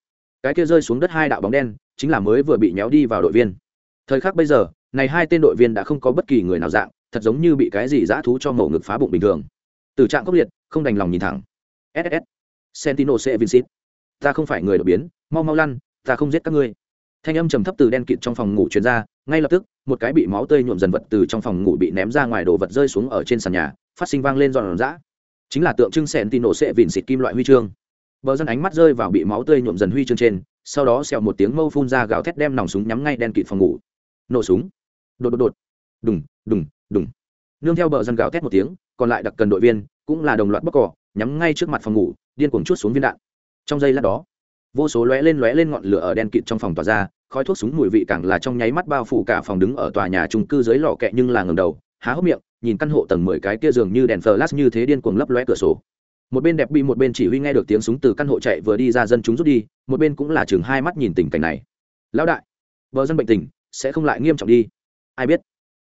Cái kia rơi xuống đất hai đạo bóng đen, chính là mới vừa bị méo đi vào đội viên. Thời khắc bây giờ này hai tên đội viên đã không có bất kỳ người nào dạng, thật giống như bị cái gì dã thú cho mổ ngực phá bụng bình thường. Từ trạng khốc liệt, không đành lòng nhìn thẳng. Ss sentino sẽ vincit ta không phải người đột biến, mau mau lăn, ta không giết các ngươi. Thanh âm trầm thấp từ đen kịt trong phòng ngủ truyền ra, ngay lập tức, một cái bị máu tươi nhuộm dần vật từ trong phòng ngủ bị ném ra ngoài đồ vật rơi xuống ở trên sàn nhà, phát sinh vang lên giòn giã. Chính là tượng trưng sẹn tino sẽ vịn xịt kim loại huy chương. Bờ dân ánh mắt rơi vào bị máu tươi nhuộm dần huy chương trên, sau đó xẹo một tiếng mâu phun ra gào thét đem nòng súng nhắm ngay đen kịt phòng ngủ. Nổ súng đột đột đột. Đùng đùng đùng. Nương theo bờ dân gào thét một tiếng, còn lại đặc cần đội viên cũng là đồng loạt bóc cỏ, nhắm ngay trước mặt phòng ngủ, điên cuồng chút xuống viên đạn. Trong giây lát đó, vô số lóe lên lóe lên ngọn lửa ở đen kịt trong phòng tỏa ra, khói thuốc súng mùi vị càng là trong nháy mắt bao phủ cả phòng đứng ở tòa nhà trung cư dưới lò kẹ nhưng là ngầm đầu, há hốc miệng, nhìn căn hộ tầng mười cái kia dường như đèn flash như thế điên cuồng lấp lóe cửa sổ. Một bên đẹp bị một bên chỉ huy nghe được tiếng súng từ căn hộ chạy vừa đi ra dân chúng rút đi, một bên cũng là chừng hai mắt nhìn tình cảnh này. Lão đại vợ dân bệnh tình sẽ không lại nghiêm trọng đi ai biết?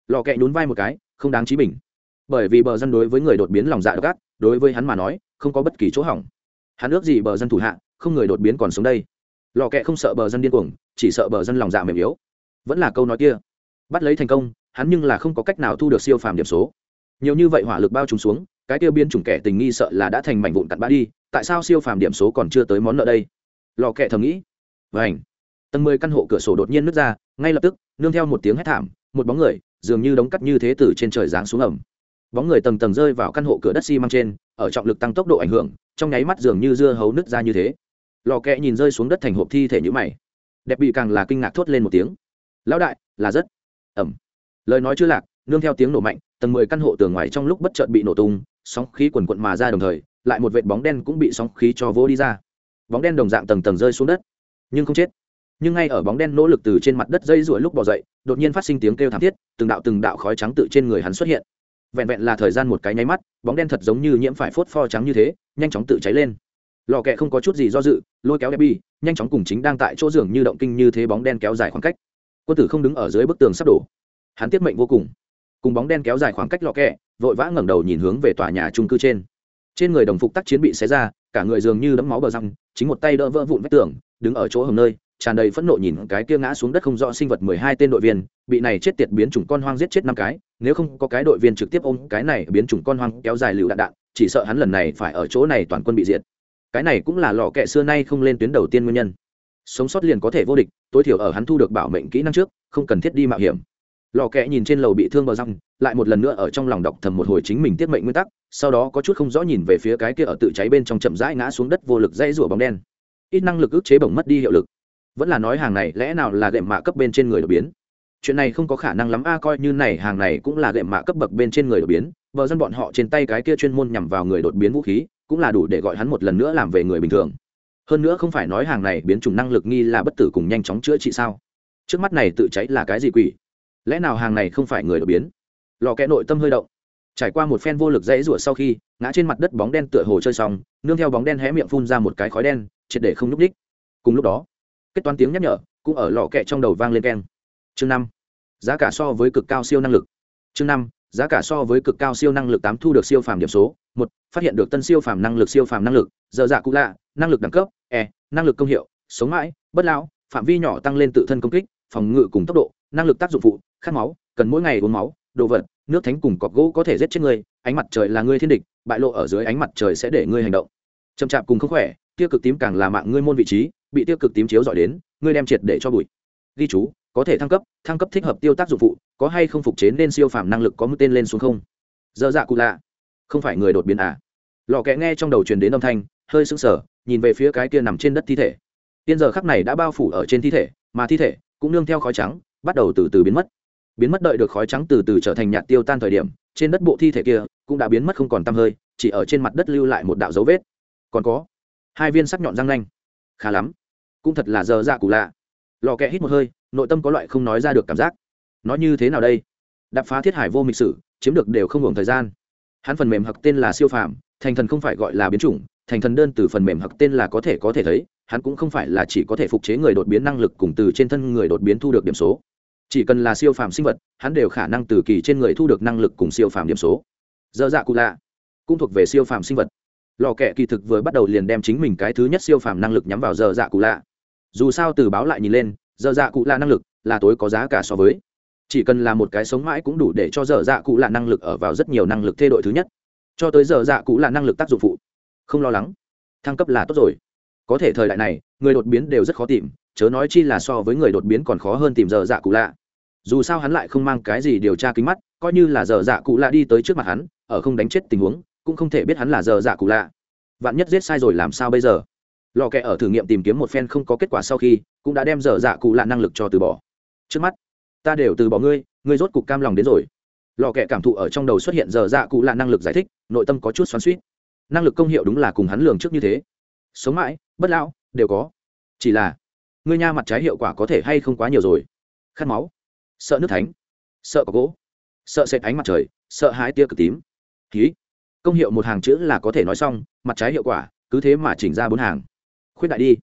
Lò kẹ nhún vai một cái, không đáng trí bình. Bởi vì bờ dân đối với người đột biến lòng dạ gắt đối với hắn mà nói, không có bất kỳ chỗ hỏng. Hắn ước gì bờ dân thủ hạ, không người đột biến còn sống đây. Lò kẹ không sợ bờ dân điên cuồng, chỉ sợ bờ dân lòng dạ mềm yếu. Vẫn là câu nói kia. Bắt lấy thành công, hắn nhưng là không có cách nào thu được siêu phàm điểm số. Nhiều như vậy hỏa lực bao trùm xuống, cái tiêu biên chủng kẻ tình nghi sợ là đã thành mảnh vụn cặn bã đi, tại sao siêu phàm điểm số còn chưa tới món nợ đây? Lò kẹ thầm nghĩ. Vảnh tầng mười căn hộ cửa sổ đột nhiên nứt ra, ngay lập tức, nương theo một tiếng hét thảm một bóng người, dường như đống cắt như thế từ trên trời giáng xuống ẩm bóng người tầng tầng rơi vào căn hộ cửa đất xi măng trên, ở trọng lực tăng tốc độ ảnh hưởng, trong nháy mắt dường như dưa hấu nứt ra như thế. Lò kẹ nhìn rơi xuống đất thành hộp thi thể nhữ mày. Đẹp bị càng là kinh ngạc thốt lên một tiếng. Lão đại, là rất. Ẩm lời nói chưa lạc, nương theo tiếng nổ mạnh, tầng mười căn hộ tường ngoài trong lúc bất chợt bị nổ tung, sóng khí quần quận mà ra đồng thời, lại một vệt bóng đen cũng bị sóng khí cho vỗ đi ra. Bóng đen đồng dạng tầng tầng rơi xuống đất. Nhưng không chết nhưng ngay ở bóng đen nỗ lực từ trên mặt đất dây ruổi lúc bỏ dậy đột nhiên phát sinh tiếng kêu thảm thiết từng đạo từng đạo khói trắng tự trên người hắn xuất hiện. Vẹn vẹn là thời gian một cái nháy mắt bóng đen thật giống như nhiễm phải phốt pho trắng như thế nhanh chóng tự cháy lên. Lò kẹ không có chút gì do dự lôi kéo Debbie, nhanh chóng cùng chính đang tại chỗ giường như động kinh như thế bóng đen kéo dài khoảng cách. Quân tử không đứng ở dưới bức tường sắp đổ. Hắn tiết mệnh vô cùng. Cùng bóng đen kéo dài khoảng cách lò kẹ vội vã ngẩng đầu nhìn hướng về tòa nhà trung cư trên. Trên người đồng phục tác chiến bị xé ra cả người dường như đẫm máu bờ răng chính một tay đỡ vỡ vụn vách tường đứng ở chỗ hầm nơi tràn đầy phẫn nộ nhìn cái kia ngã xuống đất không rõ sinh vật mười hai tên đội viên, bị này chết tiệt biến chủng con hoang giết chết năm cái, nếu không có cái đội viên trực tiếp ôm cái này biến chủng con hoang kéo dài lựu đạn đạn, chỉ sợ hắn lần này phải ở chỗ này toàn quân bị diệt. Cái này cũng là lò kệ xưa nay không lên tuyến đầu tiên nguyên nhân. Sống sót liền có thể vô địch, tối thiểu ở hắn thu được bảo mệnh kỹ năng trước, không cần thiết đi mạo hiểm. Lò kệ nhìn trên lầu bị thương bờ răng, lại một lần nữa ở trong lòng đọc thầm một hồi chính mình tiết mệnh nguyên tắc, sau đó có chút không rõ nhìn về phía cái kia ở tự cháy bên trong chậm rãi ngã xuống đất vô lực dãy rủa bóng đen. Ít năng lực ức chế bổng mất đi hiệu lực vẫn là nói hàng này lẽ nào là đệm mạ cấp bên trên người đột biến? Chuyện này không có khả năng lắm. A, coi như này hàng này cũng là đệm mạ cấp bậc bên trên người đột biến, vợ dân bọn họ trên tay cái kia chuyên môn nhằm vào người đột biến vũ khí, cũng là đủ để gọi hắn một lần nữa làm về người bình thường. Hơn nữa không phải nói hàng này biến chủng năng lực nghi là bất tử cùng nhanh chóng chữa trị sao? Trước mắt này tự cháy là cái gì quỷ? Lẽ nào hàng này không phải người đột biến? Lò kẽ nội tâm hơi động. Trải qua một phen vô lực dãy rủa sau khi, ngã trên mặt đất bóng đen tựa hồ chơi xong, nương theo bóng đen hé miệng phun ra một cái khói đen, triệt để không nhúc đích cùng lúc đó kết toán tiếng nhắc nhở, cũng ở lò kẹ trong đầu vang lên keng. Chương năm, giá cả so với cực cao siêu năng lực. Chương năm, giá cả so với cực cao siêu năng lực tám thu được siêu phàm điểm số. Một, phát hiện được tân siêu phàm năng lực siêu phàm năng lực giờ dạ cụ lạ, năng lực đẳng cấp e năng lực công hiệu, sống mãi, bất lão, phạm vi nhỏ tăng lên tự thân công kích, phòng ngự cùng tốc độ, năng lực tác dụng phụ, khát máu, cần mỗi ngày uống máu, đồ vật, nước thánh cùng cọc gỗ có thể giết chết ngươi ánh mặt trời là ngươi thiên địch, bại lộ ở dưới ánh mặt trời sẽ để ngươi hành động. Chậm chạp cùng không khỏe tiêu cực tím càng là mạng ngươi môn vị trí bị tiêu cực tím chiếu dọi đến, ngươi đem triệt để cho bụi. Ghi chú, có thể thăng cấp thăng cấp thích hợp tiêu tác dụng phụ, có hay không phục chế nên siêu phàm năng lực có mũi tên lên xuống không? Dơ dạ cụ lạ. Không phải người đột biến à? Lò kẽ nghe trong đầu truyền đến âm thanh, hơi sững sờ, nhìn về phía cái kia nằm trên đất thi thể. Tiên giờ khắc này đã bao phủ ở trên thi thể, mà thi thể cũng nương theo khói trắng, bắt đầu từ từ biến mất. Biến mất đợi được khói trắng từ từ trở thành nhạt tiêu tan thời điểm, trên đất bộ thi thể kia cũng đã biến mất không còn tăm hơi, chỉ ở trên mặt đất lưu lại một đạo dấu vết. Còn có hai viên sắc nhọn răng nanh. Khá lắm cũng thật là giờ dạ cụ lạ. Lò kẹ hít một hơi, nội tâm có loại không nói ra được cảm giác. Nó như thế nào đây? Đập phá thiết hải vô mịch sử, chiếm được đều không hưởng thời gian. Hắn phần mềm hặc tên là siêu phàm, thành thần không phải gọi là biến chủng, thành thần đơn từ phần mềm hặc tên là có thể có thể thấy, hắn cũng không phải là chỉ có thể phục chế người đột biến năng lực cùng từ trên thân người đột biến thu được điểm số. Chỉ cần là siêu phàm sinh vật, hắn đều khả năng từ kỳ trên người thu được năng lực cùng siêu phàm điểm số. Dơ dạ cụ lạ, cũng thuộc về siêu phàm sinh vật. Lò kẹ kỳ thực vừa bắt đầu liền đem chính mình cái thứ nhất siêu phàm năng lực nhắm vào dơ dạ cụ lạ dù sao từ báo lại nhìn lên, dở dạ cụ là năng lực, là tối có giá cả so với. Chỉ cần là một cái sống mãi cũng đủ để cho dở dạ cụ là năng lực ở vào rất nhiều năng lực thay đổi thứ nhất. Cho tới dở dạ cụ là năng lực tác dụng phụ. Không lo lắng. Thăng cấp là tốt rồi. Có thể thời đại này, người đột biến đều rất khó tìm, chớ nói chi là so với người đột biến còn khó hơn tìm dở dạ cụ lạ. Dù sao hắn lại không mang cái gì điều tra kính mắt, coi như là dở dạ cụ lạ đi tới trước mặt hắn, ở không đánh chết tình huống, cũng không thể biết hắn là dở dạ cụ lạ. Vạn nhất giết sai rồi làm sao bây giờ? Lò kẹ ở thử nghiệm tìm kiếm một phen không có kết quả sau khi, cũng đã đem dở dạ cụ lạ năng lực cho từ bỏ. Trước mắt, ta đều từ bỏ ngươi ngươi rốt cục cam lòng đến rồi. Lò kẹ cảm thụ ở trong đầu xuất hiện dở dạ cụ lạ năng lực giải thích, nội tâm có chút xoắn suýt năng lực công hiệu đúng là cùng hắn lường trước như thế. Sống mãi, bất lão, đều có. Chỉ là, ngươi nha mặt trái hiệu quả có thể hay không quá nhiều rồi. Khát máu, sợ nước thánh, sợ có gỗ, sợ sệt ánh mặt trời, sợ hái tia cực tím. Ký công hiệu một hàng chữ là có thể nói xong, mặt trái hiệu quả, cứ thế mà chỉnh ra bốn hàng khuyết đại đi.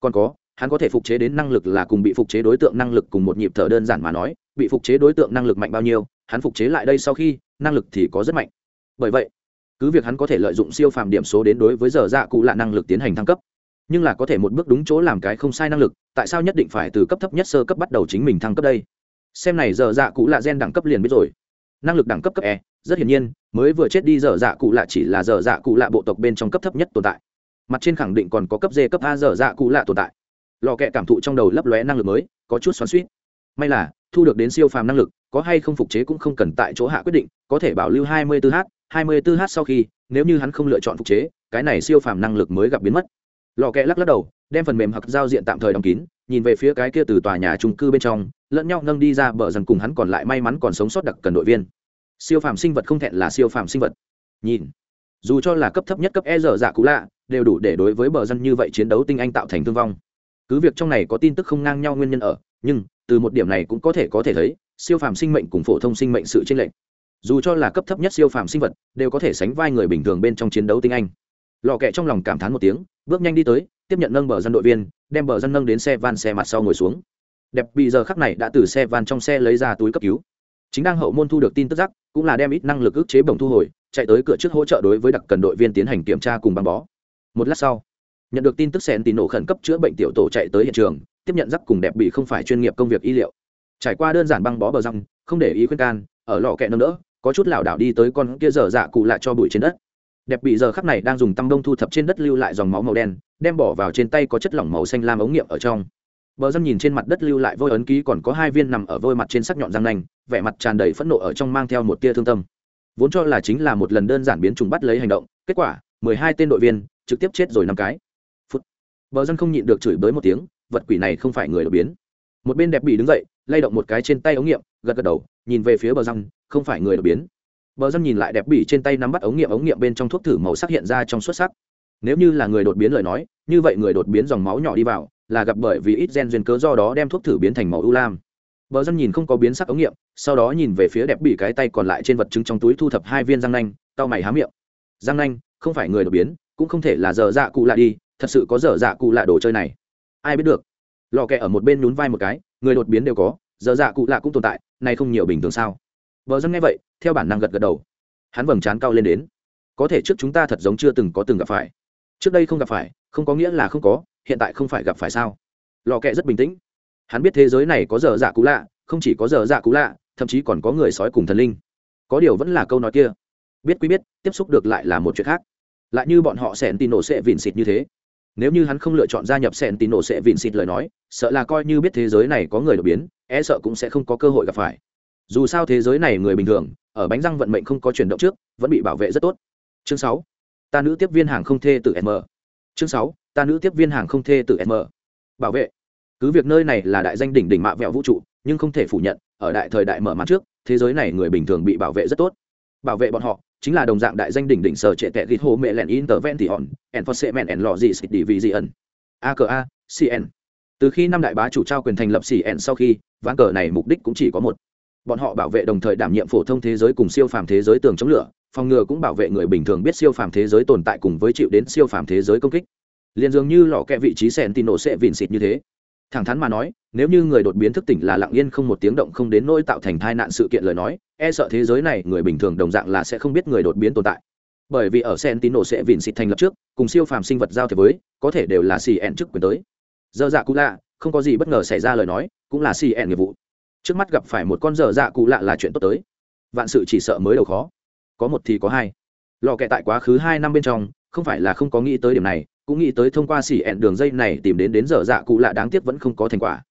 Còn có, hắn có thể phục chế đến năng lực là cùng bị phục chế đối tượng năng lực cùng một nhịp thở đơn giản mà nói, bị phục chế đối tượng năng lực mạnh bao nhiêu, hắn phục chế lại đây sau khi, năng lực thì có rất mạnh. Bởi vậy, cứ việc hắn có thể lợi dụng siêu phàm điểm số đến đối với giờ dạ cụ lạ năng lực tiến hành thăng cấp, nhưng là có thể một bước đúng chỗ làm cái không sai năng lực, tại sao nhất định phải từ cấp thấp nhất sơ cấp bắt đầu chính mình thăng cấp đây? Xem này giờ dạ cụ lạ gen đẳng cấp liền biết rồi. Năng lực đẳng cấp cấp e rất hiển nhiên, mới vừa chết đi giờ dạ cụ lạ chỉ là giờ dạ cụ lạ bộ tộc bên trong cấp thấp nhất tồn tại mặt trên khẳng định còn có cấp d cấp a dở dạ cụ lạ tồn tại. Lò kẹ cảm thụ trong đầu lấp lóe năng lực mới, có chút xoắn suýt may là, thu được đến siêu phàm năng lực, có hay không phục chế cũng không cần tại chỗ hạ quyết định, có thể bảo lưu 24 h 24 h sau khi, nếu như hắn không lựa chọn phục chế, cái này siêu phàm năng lực mới gặp biến mất. Lò kẹ lắc lắc đầu, đem phần mềm hoặc giao diện tạm thời đóng kín, nhìn về phía cái kia từ tòa nhà trung cư bên trong, lẫn nhau nâng đi ra bờ dần cùng hắn còn lại may mắn còn sống sót đặc cần đội viên. Siêu phàm sinh vật không thẹn là siêu phàm sinh vật. Nhìn dù cho là cấp thấp nhất cấp e dở dạ cũ lạ, đều đủ để đối với bờ dân như vậy chiến đấu tinh anh tạo thành thương vong. Cứ việc trong này có tin tức không ngang nhau nguyên nhân ở, nhưng, từ một điểm này cũng có thể có thể thấy, siêu phàm sinh mệnh cùng phổ thông sinh mệnh sự chênh lệch. Dù cho là cấp thấp nhất siêu phàm sinh vật, đều có thể sánh vai người bình thường bên trong chiến đấu tinh anh. Lò kẹ trong lòng cảm thán một tiếng, bước nhanh đi tới, tiếp nhận nâng bờ dân đội viên, đem bờ dân nâng đến xe van xe mặt sau ngồi xuống. Đẹp bị giờ khắc này đã từ xe van trong xe lấy ra túi cấp cứu. Chính đang hậu môn thu được tin tức giác cũng là đem ít năng lực ức chế bổng thu hồi chạy tới cửa trước hỗ trợ đối với đặc cần đội viên tiến hành kiểm tra cùng băng bó. Một lát sau, nhận được tin tức sẹn tín nổ khẩn cấp chữa bệnh tiểu tổ chạy tới hiện trường, tiếp nhận giáp cùng đẹp bị không phải chuyên nghiệp công việc y liệu. Trải qua đơn giản băng bó bờ răng, không để ý khuyên can, ở lò kẹ nâng đỡ, có chút lảo đảo đi tới con kia dở dạ cụ lại cho bụi trên đất. Đẹp bị giờ khắc này đang dùng tăm đông thu thập trên đất lưu lại dòng máu màu đen, đem bỏ vào trên tay có chất lỏng màu xanh lam ống nghiệm ở trong. Bờ răng nhìn trên mặt đất lưu lại vôi ấn ký còn có hai viên nằm ở vôi mặt trên sắc nhọn răng nanh, vẻ mặt tràn đầy phẫn nộ ở trong mang theo một tia thương tâm vốn cho là chính là một lần đơn giản biến trùng bắt lấy hành động, kết quả, mười hai tên đội viên, trực tiếp chết rồi năm cái. Phút. Bờ dân không nhịn được chửi bới một tiếng, vật quỷ này không phải người đột biến. Một bên đẹp bị đứng dậy, lay động một cái trên tay ống nghiệm, gật gật đầu, nhìn về phía bờ răng không phải người đột biến. Bờ dân nhìn lại đẹp bỉ trên tay nắm bắt ống nghiệm ống nghiệm bên trong thuốc thử màu sắc hiện ra trong xuất sắc. Nếu như là người đột biến lời nói, như vậy người đột biến dòng máu nhỏ đi vào, là gặp bởi vì ít gen duyên cớ do đó đem thuốc thử biến thành màu ưu lam bờ dân nhìn không có biến sắc ống nghiệm, sau đó nhìn về phía đẹp bỉ cái tay còn lại trên vật chứng trong túi thu thập hai viên răng nanh tao mày há miệng. Răng nanh, không phải người đột biến, cũng không thể là dở dạ cụ lạ đi, thật sự có dở dạ cụ lạ đồ chơi này. Ai biết được? Lò kẹ ở một bên nhún vai một cái, người đột biến đều có, dở dạ cụ lạ cũng tồn tại, này không nhiều bình thường sao? Bờ dân nghe vậy, theo bản năng gật gật đầu. Hắn vầng trán cao lên đến. Có thể trước chúng ta thật giống chưa từng có từng gặp phải. Trước đây không gặp phải, không có nghĩa là không có, hiện tại không phải gặp phải sao? Lò kẹ rất bình tĩnh hắn biết thế giới này có dở dạ cũ lạ, không chỉ có dở dạ cũ lạ, thậm chí còn có người sói cùng thần linh. Có điều vẫn là câu nói kia. Biết quý biết, tiếp xúc được lại là một chuyện khác. Lại như bọn họ sẻn tin nổ sẽ vịn xịt như thế. Nếu như hắn không lựa chọn gia nhập sẹn tin nổ sẽ vịn xịt lời nói, sợ là coi như biết thế giới này có người đột biến e sợ cũng sẽ không có cơ hội gặp phải. Dù sao thế giới này người bình thường, ở bánh răng vận mệnh không có chuyển động trước, vẫn bị bảo vệ rất tốt. Chương sáu. Ta nữ tiếp viên hàng không thê từ m. Chương sáu. Ta nữ tiếp viên hàng không thê từ m. Bảo vệ cứ việc nơi này là đại danh đỉnh đỉnh mạ vẹo vũ trụ, nhưng không thể phủ nhận, ở đại thời đại mở màn trước, thế giới này người bình thường bị bảo vệ rất tốt. Bảo vệ bọn họ, chính là đồng dạng đại danh đỉnh đỉnh sở trệ tệ ghi hô mẹ lẹn intervent thì hòn, en phật sệ mẹn en lò gì xịt đi vì gì ẩn. Aka cn từ khi năm đại bá chủ trao quyền thành lập cn sau khi, ván cờ này mục đích cũng chỉ có một. Bọn họ bảo vệ đồng thời đảm nhiệm phổ thông thế giới cùng siêu phàm thế giới tường chống lửa, phòng ngừa cũng bảo vệ người bình thường biết siêu phàm thế giới tồn tại cùng với chịu đến siêu phàm thế giới công kích. Liền dường như lò kẹ vị trí sẹn tin nổ sẽ vìn xịt như thế thẳng thắn mà nói, nếu như người đột biến thức tỉnh là lặng yên không một tiếng động không đến nỗi tạo thành tai nạn sự kiện lời nói e sợ thế giới này người bình thường đồng dạng là sẽ không biết người đột biến tồn tại. Bởi vì ở sen tín nổ sẽ vịn xịt thành lập trước, cùng siêu phàm sinh vật giao thế với, có thể đều là xì ẹn trước quyền tới. Dơ dạ cũ lạ, không có gì bất ngờ xảy ra lời nói, cũng là xì ẹn nghiệp vụ. Trước mắt gặp phải một con dở dạ cụ lạ là chuyện tốt tới. Vạn sự chỉ sợ mới đầu khó. Có một thì có hai. Lò kẹ tại quá khứ hai năm bên trong, không phải là không có nghĩ tới điểm này cũng nghĩ tới thông qua xỉ ẹn đường dây này tìm đến đến giờ dạ cụ lạ đáng tiếc vẫn không có thành quả.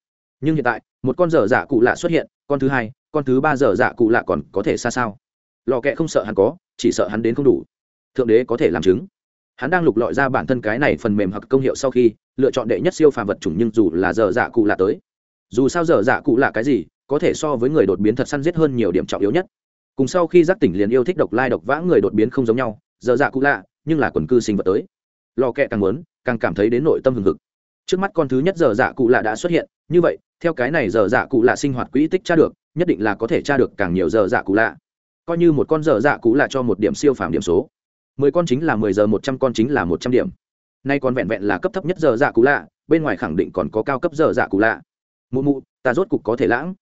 Nhưng hiện tại, một con giờ dạ cụ lạ xuất hiện, con thứ hai, con thứ ba giờ dạ cụ lạ còn có thể xa sao? Lò kẹ không sợ hắn có, chỉ sợ hắn đến không đủ. Thượng đế có thể làm chứng. Hắn đang lục lọi ra bản thân cái này phần mềm hoặc công hiệu sau khi, lựa chọn đệ nhất siêu phàm vật chủng nhưng dù là giờ dạ cụ lạ tới, dù sao giờ dạ cụ lạ cái gì, có thể so với người đột biến thật săn giết hơn nhiều điểm trọng yếu nhất. Cùng sau khi giác tỉnh liền yêu thích độc lai độc vã người đột biến không giống nhau giờ dạ cụ lạ, nhưng là quần cư sinh vật tới lò kẹ càng muốn, càng cảm thấy đến nội tâm hừng hực. Trước mắt con thứ nhất giờ dạ cụ lạ đã xuất hiện, như vậy, theo cái này giờ dạ cụ lạ sinh hoạt quỹ tích tra được, nhất định là có thể tra được càng nhiều giờ dạ cụ lạ. Coi như một con giờ dạ cụ lạ cho một điểm siêu phàm điểm số. Mười con chính là mười giờ, một trăm con chính là một trăm điểm. Nay còn vẹn vẹn là cấp thấp nhất giờ dạ cụ lạ, bên ngoài khẳng định còn có cao cấp giờ dạ cụ lạ. Mụ mụ, ta rốt cục có thể lãng.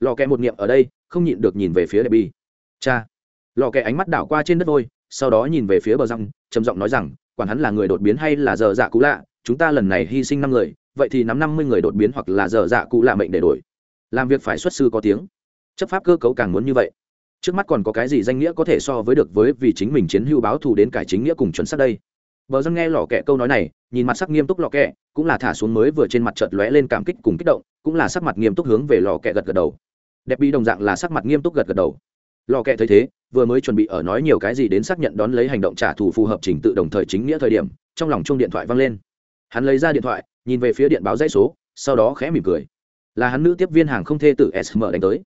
Lò kẹ một niệm ở đây, không nhịn được nhìn về phía đẹp bi cha. Lò kẹ ánh mắt đảo qua trên đất vôi, sau đó nhìn về phía bờ răng, trầm giọng nói rằng quản hắn là người đột biến hay là giờ dạ cũ lạ, chúng ta lần này hy sinh năm người, vậy thì nắm năm mươi người đột biến hoặc là giờ dạ cũ lạ mệnh để đổi. Làm việc phải xuất sư có tiếng. Chấp pháp cơ cấu càng muốn như vậy. Trước mắt còn có cái gì danh nghĩa có thể so với được với vì chính mình chiến hưu báo thù đến cải chính nghĩa cùng chuẩn xác đây? Bờ dân nghe lò kẹ câu nói này, nhìn mặt sắc nghiêm túc lò kẹ cũng là thả xuống mới vừa trên mặt chợt lóe lên cảm kích cùng kích động, cũng là sắc mặt nghiêm túc hướng về lò kẹ gật gật đầu. Đẹp bị đồng dạng là sắc mặt nghiêm túc gật gật đầu. Lò kẹ thấy thế vừa mới chuẩn bị ở nói nhiều cái gì đến xác nhận đón lấy hành động trả thù phù hợp trình tự đồng thời chính nghĩa thời điểm, trong lòng chung điện thoại văng lên. Hắn lấy ra điện thoại, nhìn về phía điện báo dãy số, sau đó khẽ mỉm cười. Là hắn nữ tiếp viên hàng không thê tử sm đánh tới.